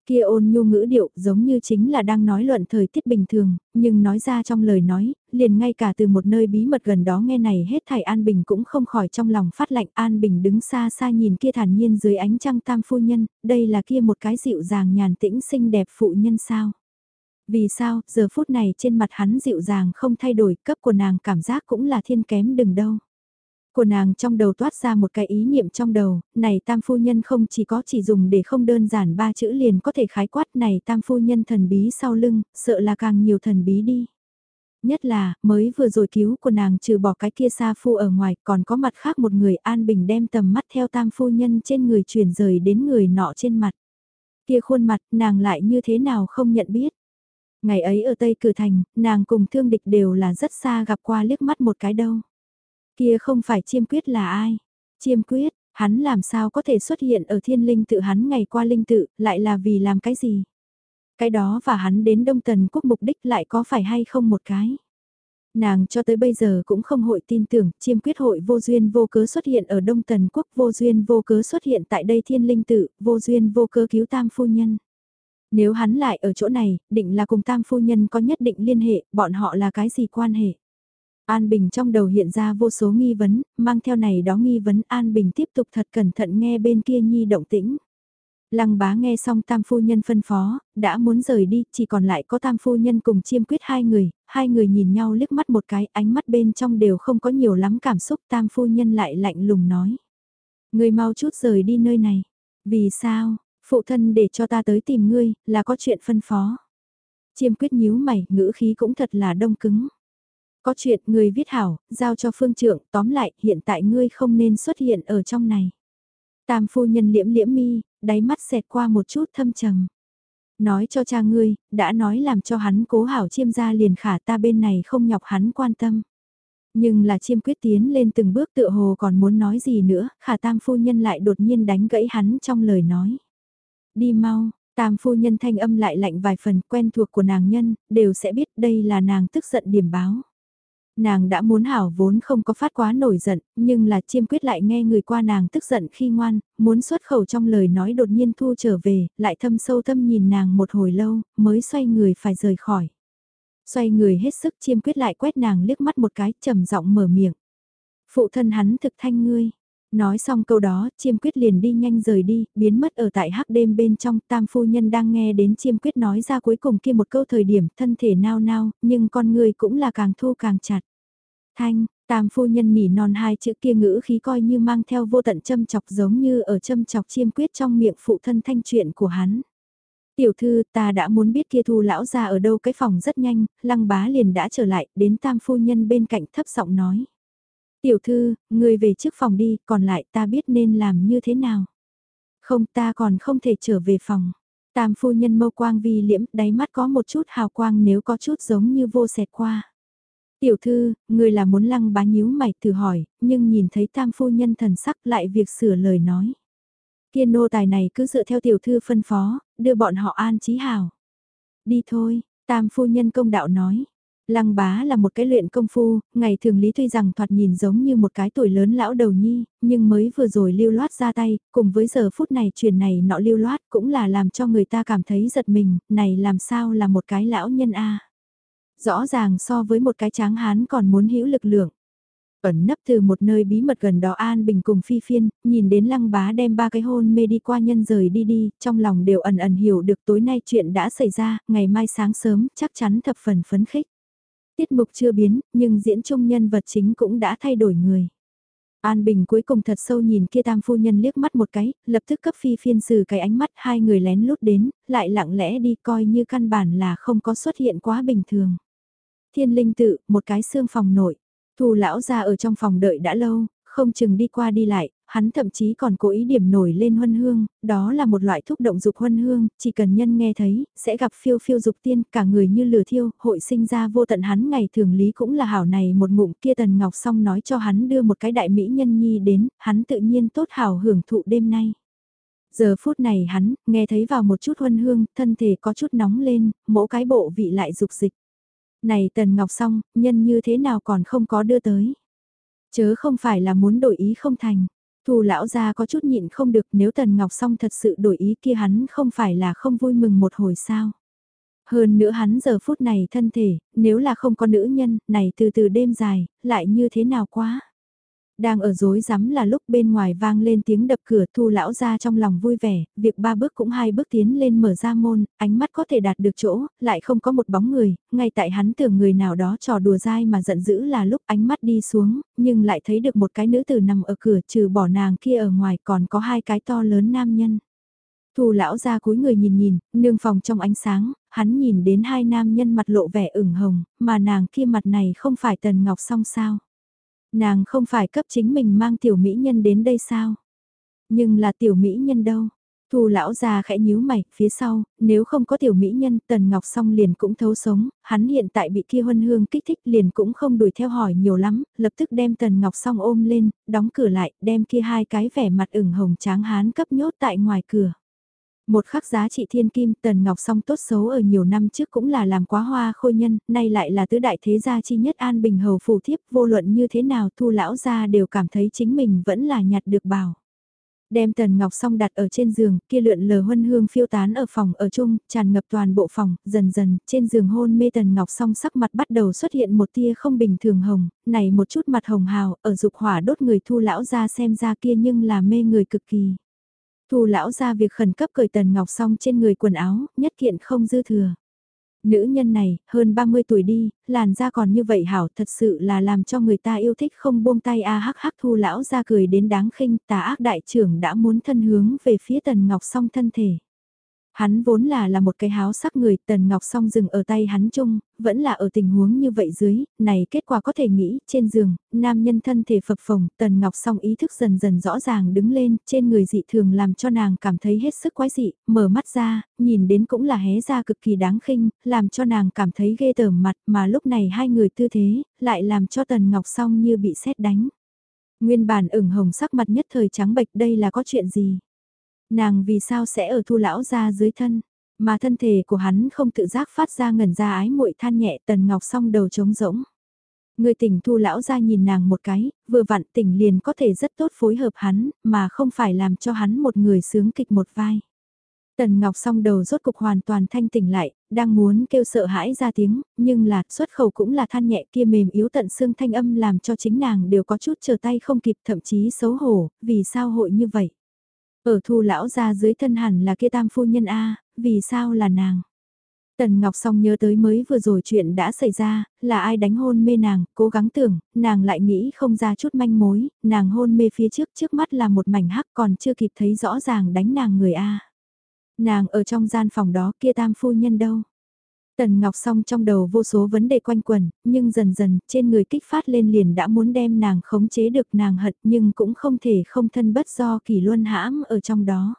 Kia ôn nhu ngữ điệu giống như chính là đang nói luận thời tiết bình thường, nhưng nói ra trong lời nói, liền ngay cả từ một nơi bí mật gần đó nghe này hết thảy An Bình cũng không khỏi trong lòng phát lạnh An Bình đứng xa xa nhìn kia thản nhiên dưới ánh trăng tam phu nhân, đây là kia một cái dịu dàng nhàn tĩnh xinh đẹp phụ nhân sao. Vì sao, giờ phút này trên mặt hắn dịu dàng không thay đổi, cấp của nàng cảm giác cũng là thiên kém đừng đâu của nàng trong đầu toát ra một cái ý niệm trong đầu, này tam phu nhân không chỉ có chỉ dùng để không đơn giản ba chữ liền có thể khái quát này tam phu nhân thần bí sau lưng, sợ là càng nhiều thần bí đi. Nhất là, mới vừa rồi cứu của nàng trừ bỏ cái kia xa phu ở ngoài còn có mặt khác một người an bình đem tầm mắt theo tam phu nhân trên người chuyển rời đến người nọ trên mặt. Kia khuôn mặt nàng lại như thế nào không nhận biết. Ngày ấy ở Tây Cử Thành, nàng cùng thương địch đều là rất xa gặp qua liếc mắt một cái đâu. Kia không phải chiêm quyết là ai? Chiêm quyết, hắn làm sao có thể xuất hiện ở thiên linh tự hắn ngày qua linh tự, lại là vì làm cái gì? Cái đó và hắn đến Đông Tần quốc mục đích lại có phải hay không một cái? Nàng cho tới bây giờ cũng không hội tin tưởng, chiêm quyết hội vô duyên vô cớ xuất hiện ở Đông Tần quốc vô duyên vô cớ xuất hiện tại đây thiên linh tự, vô duyên vô cớ cứu tam phu nhân. Nếu hắn lại ở chỗ này, định là cùng tam phu nhân có nhất định liên hệ, bọn họ là cái gì quan hệ? An Bình trong đầu hiện ra vô số nghi vấn, mang theo này đó nghi vấn An Bình tiếp tục thật cẩn thận nghe bên kia nhi động tĩnh. Lăng bá nghe xong tam phu nhân phân phó, đã muốn rời đi, chỉ còn lại có tam phu nhân cùng chiêm quyết hai người, hai người nhìn nhau liếc mắt một cái, ánh mắt bên trong đều không có nhiều lắm cảm xúc, tam phu nhân lại lạnh lùng nói. Người mau chút rời đi nơi này. Vì sao, phụ thân để cho ta tới tìm ngươi, là có chuyện phân phó. Chiêm quyết nhíu mày, ngữ khí cũng thật là đông cứng. Có chuyện người viết hảo, giao cho phương trưởng, tóm lại, hiện tại ngươi không nên xuất hiện ở trong này. Tam phu nhân liễm liễm mi, đáy mắt xẹt qua một chút thâm trầm. Nói cho cha ngươi, đã nói làm cho hắn cố hảo chiêm ra liền khả ta bên này không nhọc hắn quan tâm. Nhưng là chiêm quyết tiến lên từng bước tựa hồ còn muốn nói gì nữa, khả tam phu nhân lại đột nhiên đánh gãy hắn trong lời nói. Đi mau, tam phu nhân thanh âm lại lạnh vài phần quen thuộc của nàng nhân, đều sẽ biết đây là nàng tức giận điểm báo. Nàng đã muốn hảo vốn không có phát quá nổi giận, nhưng là chiêm quyết lại nghe người qua nàng tức giận khi ngoan, muốn xuất khẩu trong lời nói đột nhiên thu trở về, lại thâm sâu thâm nhìn nàng một hồi lâu, mới xoay người phải rời khỏi. Xoay người hết sức chiêm quyết lại quét nàng liếc mắt một cái, trầm giọng mở miệng. Phụ thân hắn thực thanh ngươi. Nói xong câu đó, chiêm quyết liền đi nhanh rời đi, biến mất ở tại hắc đêm bên trong, tam phu nhân đang nghe đến chiêm quyết nói ra cuối cùng kia một câu thời điểm thân thể nao nao, nhưng con người cũng là càng thu càng chặt. Thanh, tam phu nhân nỉ non hai chữ kia ngữ khí coi như mang theo vô tận châm chọc giống như ở châm chọc chiêm quyết trong miệng phụ thân thanh chuyện của hắn. Tiểu thư ta đã muốn biết kia thu lão ra ở đâu cái phòng rất nhanh, lăng bá liền đã trở lại, đến tam phu nhân bên cạnh thấp giọng nói. Tiểu thư, người về trước phòng đi, còn lại ta biết nên làm như thế nào. Không ta còn không thể trở về phòng. Tam phu nhân mâu quang vi liễm, đáy mắt có một chút hào quang nếu có chút giống như vô xẹt qua. Tiểu thư, người là muốn lăng bá nhíu mày thử hỏi, nhưng nhìn thấy tam phu nhân thần sắc lại việc sửa lời nói. Kia nô tài này cứ dựa theo tiểu thư phân phó, đưa bọn họ an trí hào. Đi thôi, tam phu nhân công đạo nói. Lăng bá là một cái luyện công phu, ngày thường lý tuy rằng thoạt nhìn giống như một cái tuổi lớn lão đầu nhi, nhưng mới vừa rồi lưu loát ra tay, cùng với giờ phút này truyền này nọ lưu loát cũng là làm cho người ta cảm thấy giật mình, này làm sao là một cái lão nhân a Rõ ràng so với một cái tráng hán còn muốn hữu lực lượng. Ẩn nấp từ một nơi bí mật gần đó An Bình cùng Phi Phiên, nhìn đến lăng bá đem ba cái hôn mê đi qua nhân rời đi đi, trong lòng đều ẩn ẩn hiểu được tối nay chuyện đã xảy ra, ngày mai sáng sớm chắc chắn thập phần phấn khích. Tiết mục chưa biến, nhưng diễn chung nhân vật chính cũng đã thay đổi người. An Bình cuối cùng thật sâu nhìn kia tam phu nhân liếc mắt một cái, lập tức cấp phi phiên xử cái ánh mắt hai người lén lút đến, lại lặng lẽ đi coi như căn bản là không có xuất hiện quá bình thường. Thiên linh tự, một cái xương phòng nội. Thù lão ra ở trong phòng đợi đã lâu, không chừng đi qua đi lại, hắn thậm chí còn cố ý điểm nổi lên huân hương, đó là một loại thúc động dục huân hương, chỉ cần nhân nghe thấy, sẽ gặp phiêu phiêu dục tiên, cả người như lửa thiêu, hội sinh ra vô tận hắn ngày thường lý cũng là hảo này một ngụm kia tần ngọc xong nói cho hắn đưa một cái đại mỹ nhân nhi đến, hắn tự nhiên tốt hảo hưởng thụ đêm nay. Giờ phút này hắn, nghe thấy vào một chút huân hương, thân thể có chút nóng lên, mỗi cái bộ vị lại dục dịch. Này tần ngọc xong, nhân như thế nào còn không có đưa tới. Chớ không phải là muốn đổi ý không thành. Thù lão gia có chút nhịn không được nếu Tần Ngọc Song thật sự đổi ý kia hắn không phải là không vui mừng một hồi sao. Hơn nữa hắn giờ phút này thân thể, nếu là không có nữ nhân, này từ từ đêm dài, lại như thế nào quá. Đang ở dối rắm là lúc bên ngoài vang lên tiếng đập cửa thu lão ra trong lòng vui vẻ, việc ba bước cũng hai bước tiến lên mở ra môn, ánh mắt có thể đạt được chỗ, lại không có một bóng người, ngay tại hắn tưởng người nào đó trò đùa dai mà giận dữ là lúc ánh mắt đi xuống, nhưng lại thấy được một cái nữ tử nằm ở cửa trừ bỏ nàng kia ở ngoài còn có hai cái to lớn nam nhân. Thu lão ra cúi người nhìn nhìn, nương phòng trong ánh sáng, hắn nhìn đến hai nam nhân mặt lộ vẻ ửng hồng, mà nàng kia mặt này không phải tần ngọc song sao. Nàng không phải cấp chính mình mang tiểu mỹ nhân đến đây sao? Nhưng là tiểu mỹ nhân đâu? Thu lão già khẽ nhíu mày, phía sau, nếu không có tiểu mỹ nhân, Tần Ngọc Song liền cũng thấu sống, hắn hiện tại bị kia huân hương kích thích liền cũng không đuổi theo hỏi nhiều lắm, lập tức đem Tần Ngọc Song ôm lên, đóng cửa lại, đem kia hai cái vẻ mặt ửng hồng tráng hán cấp nhốt tại ngoài cửa. Một khắc giá trị thiên kim tần ngọc song tốt xấu ở nhiều năm trước cũng là làm quá hoa khôi nhân, nay lại là tứ đại thế gia chi nhất an bình hầu phù thiếp vô luận như thế nào thu lão gia đều cảm thấy chính mình vẫn là nhặt được bảo. Đem tần ngọc song đặt ở trên giường, kia lượn lờ huân hương phiêu tán ở phòng ở chung, tràn ngập toàn bộ phòng, dần dần, trên giường hôn mê tần ngọc song sắc mặt bắt đầu xuất hiện một tia không bình thường hồng, này một chút mặt hồng hào, ở dục hỏa đốt người thu lão ra xem ra kia nhưng là mê người cực kỳ. Thu lão ra việc khẩn cấp cởi tần ngọc xong trên người quần áo, nhất kiện không dư thừa. Nữ nhân này, hơn 30 tuổi đi, làn da còn như vậy hảo thật sự là làm cho người ta yêu thích không buông tay a hắc hắc thu lão ra cười đến đáng khinh tà ác đại trưởng đã muốn thân hướng về phía tần ngọc song thân thể. Hắn vốn là là một cái háo sắc người, Tần Ngọc song dừng ở tay hắn chung, vẫn là ở tình huống như vậy dưới, này kết quả có thể nghĩ, trên giường, nam nhân thân thể phập phồng, Tần Ngọc song ý thức dần dần rõ ràng đứng lên, trên người dị thường làm cho nàng cảm thấy hết sức quái dị, mở mắt ra, nhìn đến cũng là hé ra cực kỳ đáng khinh, làm cho nàng cảm thấy ghê tởm mặt mà lúc này hai người tư thế, lại làm cho Tần Ngọc song như bị xét đánh. Nguyên bản ửng hồng sắc mặt nhất thời trắng bệch đây là có chuyện gì? Nàng vì sao sẽ ở thu lão ra dưới thân, mà thân thể của hắn không tự giác phát ra ngẩn ra ái muội than nhẹ tần ngọc song đầu trống rỗng. Người tỉnh thu lão ra nhìn nàng một cái, vừa vặn tỉnh liền có thể rất tốt phối hợp hắn, mà không phải làm cho hắn một người sướng kịch một vai. Tần Ngọc song đầu rốt cục hoàn toàn thanh tỉnh lại, đang muốn kêu sợ hãi ra tiếng, nhưng là xuất khẩu cũng là than nhẹ kia mềm yếu tận xương thanh âm làm cho chính nàng đều có chút chờ tay không kịp thậm chí xấu hổ, vì sao hội như vậy. Ở thu lão ra dưới thân hẳn là kia tam phu nhân A, vì sao là nàng? Tần Ngọc Song nhớ tới mới vừa rồi chuyện đã xảy ra, là ai đánh hôn mê nàng, cố gắng tưởng, nàng lại nghĩ không ra chút manh mối, nàng hôn mê phía trước trước mắt là một mảnh hắc còn chưa kịp thấy rõ ràng đánh nàng người A. Nàng ở trong gian phòng đó kia tam phu nhân đâu? Tần Ngọc Song trong đầu vô số vấn đề quanh quẩn, nhưng dần dần, trên người kích phát lên liền đã muốn đem nàng khống chế được nàng hận nhưng cũng không thể không thân bất do kỳ luân hãm ở trong đó.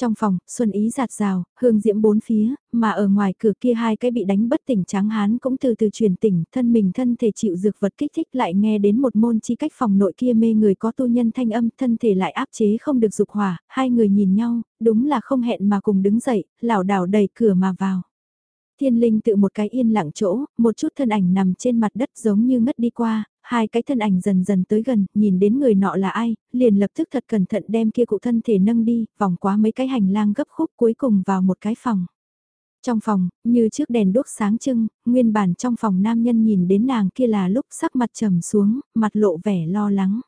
Trong phòng, xuân ý giạt rào, hương diễm bốn phía, mà ở ngoài cửa kia hai cái bị đánh bất tỉnh tráng hán cũng từ từ truyền tỉnh, thân mình thân thể chịu dược vật kích thích lại nghe đến một môn chi cách phòng nội kia mê người có tu nhân thanh âm, thân thể lại áp chế không được dục hỏa, hai người nhìn nhau, đúng là không hẹn mà cùng đứng dậy, lảo đảo đẩy cửa mà vào. Thiên linh tự một cái yên lặng chỗ, một chút thân ảnh nằm trên mặt đất giống như ngất đi qua, hai cái thân ảnh dần dần tới gần, nhìn đến người nọ là ai, liền lập tức thật cẩn thận đem kia cụ thân thể nâng đi, vòng qua mấy cái hành lang gấp khúc cuối cùng vào một cái phòng. Trong phòng, như trước đèn đốt sáng trưng, nguyên bản trong phòng nam nhân nhìn đến nàng kia là lúc sắc mặt trầm xuống, mặt lộ vẻ lo lắng.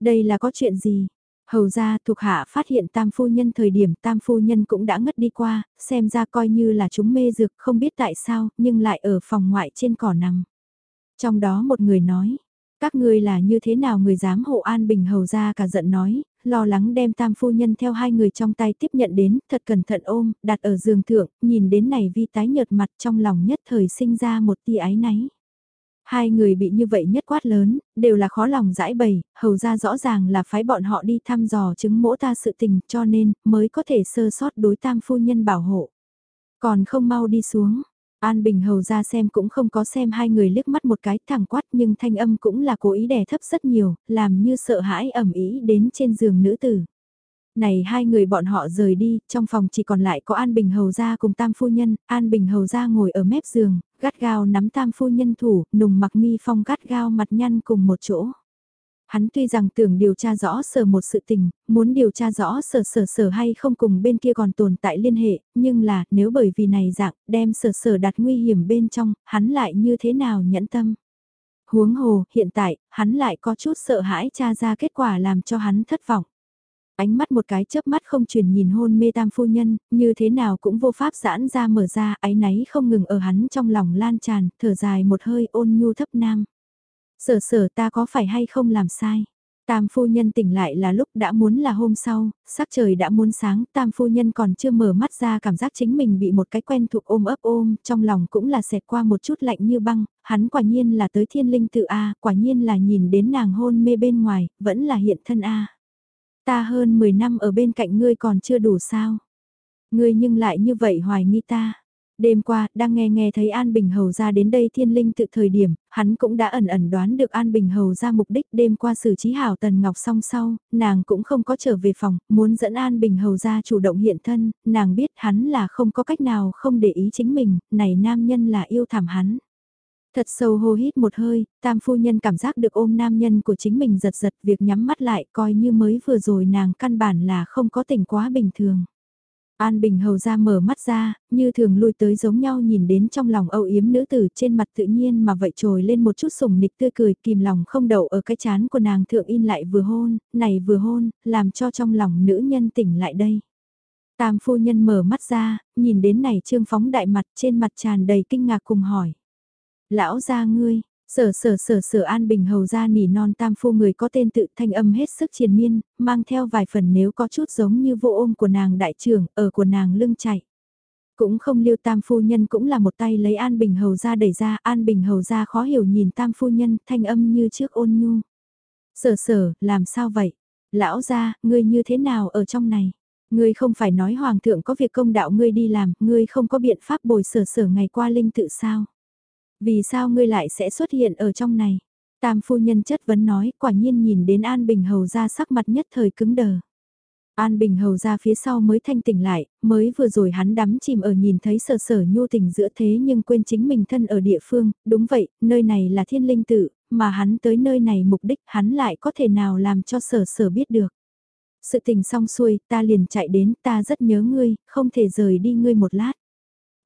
Đây là có chuyện gì? Hầu ra thuộc hạ phát hiện tam phu nhân thời điểm tam phu nhân cũng đã ngất đi qua, xem ra coi như là chúng mê dược không biết tại sao nhưng lại ở phòng ngoại trên cỏ nằm. Trong đó một người nói, Các ngươi là như thế nào người dám hộ An Bình hầu ra cả giận nói, lo lắng đem tam phu nhân theo hai người trong tay tiếp nhận đến, thật cẩn thận ôm, đặt ở giường thượng, nhìn đến này vi tái nhợt mặt trong lòng nhất thời sinh ra một tia ái náy. Hai người bị như vậy nhất quát lớn, đều là khó lòng giải bày, hầu ra rõ ràng là phái bọn họ đi thăm dò chứng mỗ ta sự tình cho nên mới có thể sơ sót đối tam phu nhân bảo hộ. Còn không mau đi xuống, An Bình hầu ra xem cũng không có xem hai người liếc mắt một cái thẳng quát nhưng thanh âm cũng là cố ý đè thấp rất nhiều, làm như sợ hãi ẩm ý đến trên giường nữ tử. Này hai người bọn họ rời đi, trong phòng chỉ còn lại có An Bình hầu ra cùng tam phu nhân, An Bình hầu ra ngồi ở mép giường, gắt gao nắm tam phu nhân thủ, nùng mặc mi phong gắt gao mặt nhăn cùng một chỗ. Hắn tuy rằng tưởng điều tra rõ sở một sự tình, muốn điều tra rõ sở sở sở hay không cùng bên kia còn tồn tại liên hệ, nhưng là nếu bởi vì này dạng đem sở sở đặt nguy hiểm bên trong, hắn lại như thế nào nhẫn tâm. Huống hồ, hiện tại, hắn lại có chút sợ hãi tra ra kết quả làm cho hắn thất vọng. Ánh mắt một cái chớp mắt không truyền nhìn hôn mê tam phu nhân, như thế nào cũng vô pháp giãn ra mở ra, áy náy không ngừng ở hắn trong lòng lan tràn, thở dài một hơi ôn nhu thấp nam. Sở sở ta có phải hay không làm sai? Tam phu nhân tỉnh lại là lúc đã muốn là hôm sau, sắc trời đã muốn sáng, tam phu nhân còn chưa mở mắt ra cảm giác chính mình bị một cái quen thuộc ôm ấp ôm, trong lòng cũng là xẹt qua một chút lạnh như băng, hắn quả nhiên là tới thiên linh tự A, quả nhiên là nhìn đến nàng hôn mê bên ngoài, vẫn là hiện thân A. Ta hơn 10 năm ở bên cạnh ngươi còn chưa đủ sao? Ngươi nhưng lại như vậy hoài nghi ta. Đêm qua, đang nghe nghe thấy An Bình Hầu ra đến đây thiên linh tự thời điểm, hắn cũng đã ẩn ẩn đoán được An Bình Hầu ra mục đích đêm qua xử trí hảo Tần Ngọc song sau, nàng cũng không có trở về phòng, muốn dẫn An Bình Hầu ra chủ động hiện thân, nàng biết hắn là không có cách nào không để ý chính mình, này nam nhân là yêu thảm hắn. Thật sâu hô hít một hơi, tam phu nhân cảm giác được ôm nam nhân của chính mình giật giật việc nhắm mắt lại coi như mới vừa rồi nàng căn bản là không có tỉnh quá bình thường. An Bình hầu ra mở mắt ra, như thường lui tới giống nhau nhìn đến trong lòng âu yếm nữ tử trên mặt tự nhiên mà vậy trồi lên một chút sủng nịch tươi cười kìm lòng không đậu ở cái chán của nàng thượng in lại vừa hôn, này vừa hôn, làm cho trong lòng nữ nhân tỉnh lại đây. Tam phu nhân mở mắt ra, nhìn đến này trương phóng đại mặt trên mặt tràn đầy kinh ngạc cùng hỏi. Lão gia ngươi, Sở sở sở sở an bình hầu ra nỉ non tam phu người có tên tự thanh âm hết sức triền miên, mang theo vài phần nếu có chút giống như vô ôm của nàng đại trưởng, ở của nàng lưng chạy. Cũng không liêu tam phu nhân cũng là một tay lấy an bình hầu ra đẩy ra, an bình hầu ra khó hiểu nhìn tam phu nhân, thanh âm như trước ôn nhu. Sở sở, làm sao vậy? Lão ra, ngươi như thế nào ở trong này? Ngươi không phải nói hoàng thượng có việc công đạo ngươi đi làm, ngươi không có biện pháp bồi sở sở ngày qua linh tự sao? Vì sao ngươi lại sẽ xuất hiện ở trong này? Tam phu nhân chất vấn nói, quả nhiên nhìn đến An Bình Hầu ra sắc mặt nhất thời cứng đờ. An Bình Hầu ra phía sau mới thanh tỉnh lại, mới vừa rồi hắn đắm chìm ở nhìn thấy sở sở nhu tình giữa thế nhưng quên chính mình thân ở địa phương, đúng vậy, nơi này là thiên linh tự, mà hắn tới nơi này mục đích hắn lại có thể nào làm cho sở sở biết được. Sự tình xong xuôi, ta liền chạy đến, ta rất nhớ ngươi, không thể rời đi ngươi một lát.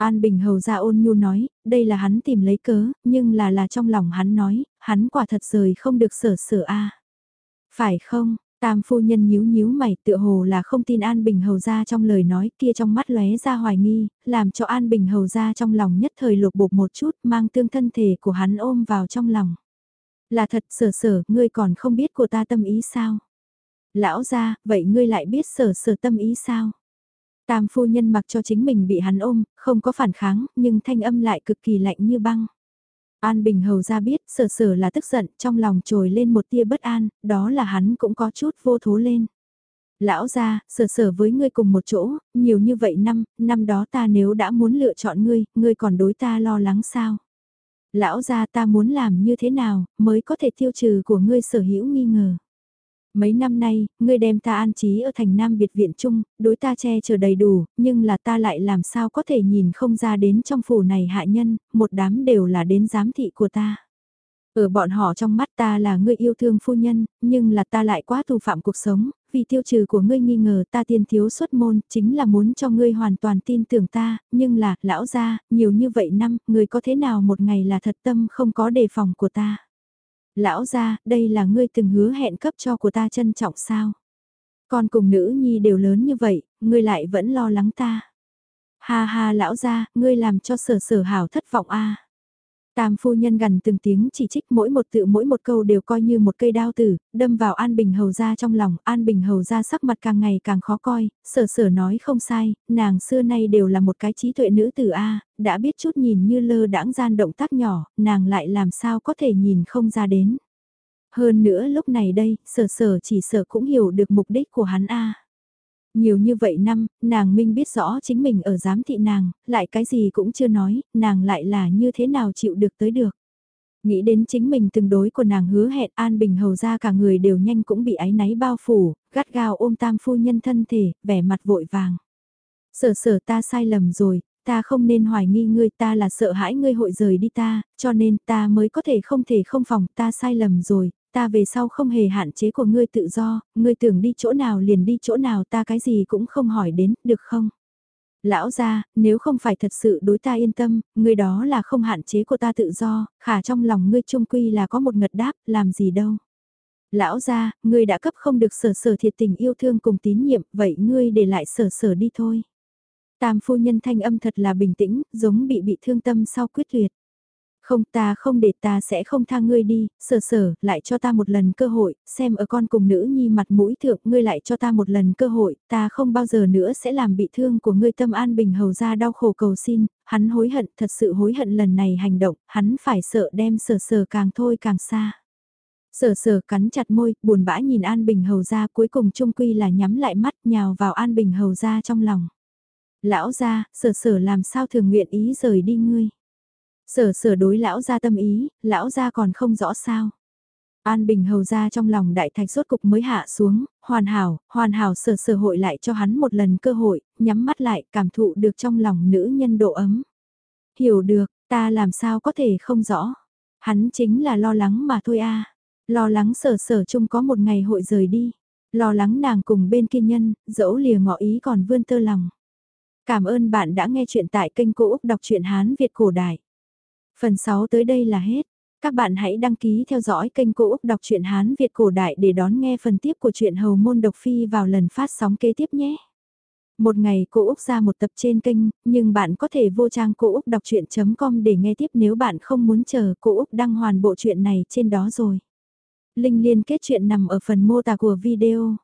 An Bình Hầu ra ôn nhu nói, đây là hắn tìm lấy cớ, nhưng là là trong lòng hắn nói, hắn quả thật rời không được sở sở a. Phải không? Tam phu nhân nhíu nhíu mày tựa hồ là không tin An Bình Hầu ra trong lời nói kia trong mắt lóe ra hoài nghi, làm cho An Bình Hầu ra trong lòng nhất thời lục bột một chút mang tương thân thể của hắn ôm vào trong lòng. Là thật sở sở, ngươi còn không biết của ta tâm ý sao? Lão ra, vậy ngươi lại biết sở sở tâm ý sao? Tam phu nhân mặc cho chính mình bị hắn ôm, không có phản kháng, nhưng thanh âm lại cực kỳ lạnh như băng. An Bình Hầu ra biết, sở sở là tức giận, trong lòng trồi lên một tia bất an, đó là hắn cũng có chút vô thố lên. Lão ra, sở sở với ngươi cùng một chỗ, nhiều như vậy năm, năm đó ta nếu đã muốn lựa chọn ngươi, ngươi còn đối ta lo lắng sao? Lão ra ta muốn làm như thế nào, mới có thể tiêu trừ của ngươi sở hữu nghi ngờ. Mấy năm nay, ngươi đem ta an trí ở thành Nam Biệt Viện Trung, đối ta che chở đầy đủ, nhưng là ta lại làm sao có thể nhìn không ra đến trong phủ này hạ nhân, một đám đều là đến giám thị của ta. Ở bọn họ trong mắt ta là ngươi yêu thương phu nhân, nhưng là ta lại quá tù phạm cuộc sống, vì tiêu trừ của ngươi nghi ngờ ta tiên thiếu xuất môn, chính là muốn cho ngươi hoàn toàn tin tưởng ta, nhưng là, lão gia, nhiều như vậy năm, ngươi có thế nào một ngày là thật tâm không có đề phòng của ta. Lão gia, đây là ngươi từng hứa hẹn cấp cho của ta trân trọng sao? Con cùng nữ nhi đều lớn như vậy, ngươi lại vẫn lo lắng ta. Ha ha lão gia, ngươi làm cho sở sở hảo thất vọng a. Tam phu nhân gần từng tiếng chỉ trích mỗi một tự mỗi một câu đều coi như một cây đao tử, đâm vào An Bình Hầu ra trong lòng, An Bình Hầu ra sắc mặt càng ngày càng khó coi, sở sở nói không sai, nàng xưa nay đều là một cái trí tuệ nữ tử A, đã biết chút nhìn như lơ đãng gian động tác nhỏ, nàng lại làm sao có thể nhìn không ra đến. Hơn nữa lúc này đây, sở sở chỉ sở cũng hiểu được mục đích của hắn A. Nhiều như vậy năm, nàng minh biết rõ chính mình ở giám thị nàng, lại cái gì cũng chưa nói, nàng lại là như thế nào chịu được tới được. Nghĩ đến chính mình từng đối của nàng hứa hẹn An Bình hầu ra cả người đều nhanh cũng bị áy náy bao phủ, gắt gao ôm tam phu nhân thân thể, vẻ mặt vội vàng. Sở sở ta sai lầm rồi, ta không nên hoài nghi ngươi ta là sợ hãi ngươi hội rời đi ta, cho nên ta mới có thể không thể không phòng ta sai lầm rồi, ta về sau không hề hạn chế của ngươi tự do, ngươi tưởng đi chỗ nào liền đi chỗ nào ta cái gì cũng không hỏi đến, được không? Lão gia, nếu không phải thật sự đối ta yên tâm, ngươi đó là không hạn chế của ta tự do, khả trong lòng ngươi trung quy là có một ngật đáp, làm gì đâu. Lão gia, ngươi đã cấp không được sở sở thiệt tình yêu thương cùng tín nhiệm, vậy ngươi để lại sở sở đi thôi. Tam phu nhân thanh âm thật là bình tĩnh, giống bị bị thương tâm sau quyết tuyệt. Không ta không để ta sẽ không tha ngươi đi, sở sở, lại cho ta một lần cơ hội, xem ở con cùng nữ nhi mặt mũi thượng, ngươi lại cho ta một lần cơ hội, ta không bao giờ nữa sẽ làm bị thương của ngươi tâm an bình hầu ra đau khổ cầu xin, hắn hối hận, thật sự hối hận lần này hành động, hắn phải sợ đem sở sở càng thôi càng xa. Sở sở cắn chặt môi, buồn bã nhìn An Bình Hầu ra cuối cùng trung quy là nhắm lại mắt nhào vào An Bình Hầu ra trong lòng. Lão ra, sở sở làm sao thường nguyện ý rời đi ngươi. Sở sở đối lão gia tâm ý, lão gia còn không rõ sao. An Bình hầu ra trong lòng đại thạch rốt cục mới hạ xuống, hoàn hảo, hoàn hảo sở sở hội lại cho hắn một lần cơ hội, nhắm mắt lại cảm thụ được trong lòng nữ nhân độ ấm. Hiểu được, ta làm sao có thể không rõ. Hắn chính là lo lắng mà thôi a Lo lắng sở sở chung có một ngày hội rời đi. Lo lắng nàng cùng bên kia nhân, dẫu lìa ngọ ý còn vươn tơ lòng. Cảm ơn bạn đã nghe chuyện tại kênh Cô Úc Đọc truyện Hán Việt Cổ Đại. Phần 6 tới đây là hết. Các bạn hãy đăng ký theo dõi kênh Cô Úc Đọc truyện Hán Việt Cổ Đại để đón nghe phần tiếp của truyện Hầu Môn Độc Phi vào lần phát sóng kế tiếp nhé. Một ngày cô Úc ra một tập trên kênh, nhưng bạn có thể vô trang cô Úc đọc chuyện.com để nghe tiếp nếu bạn không muốn chờ cô Úc đăng hoàn bộ truyện này trên đó rồi. Linh liên kết chuyện nằm ở phần mô tả của video.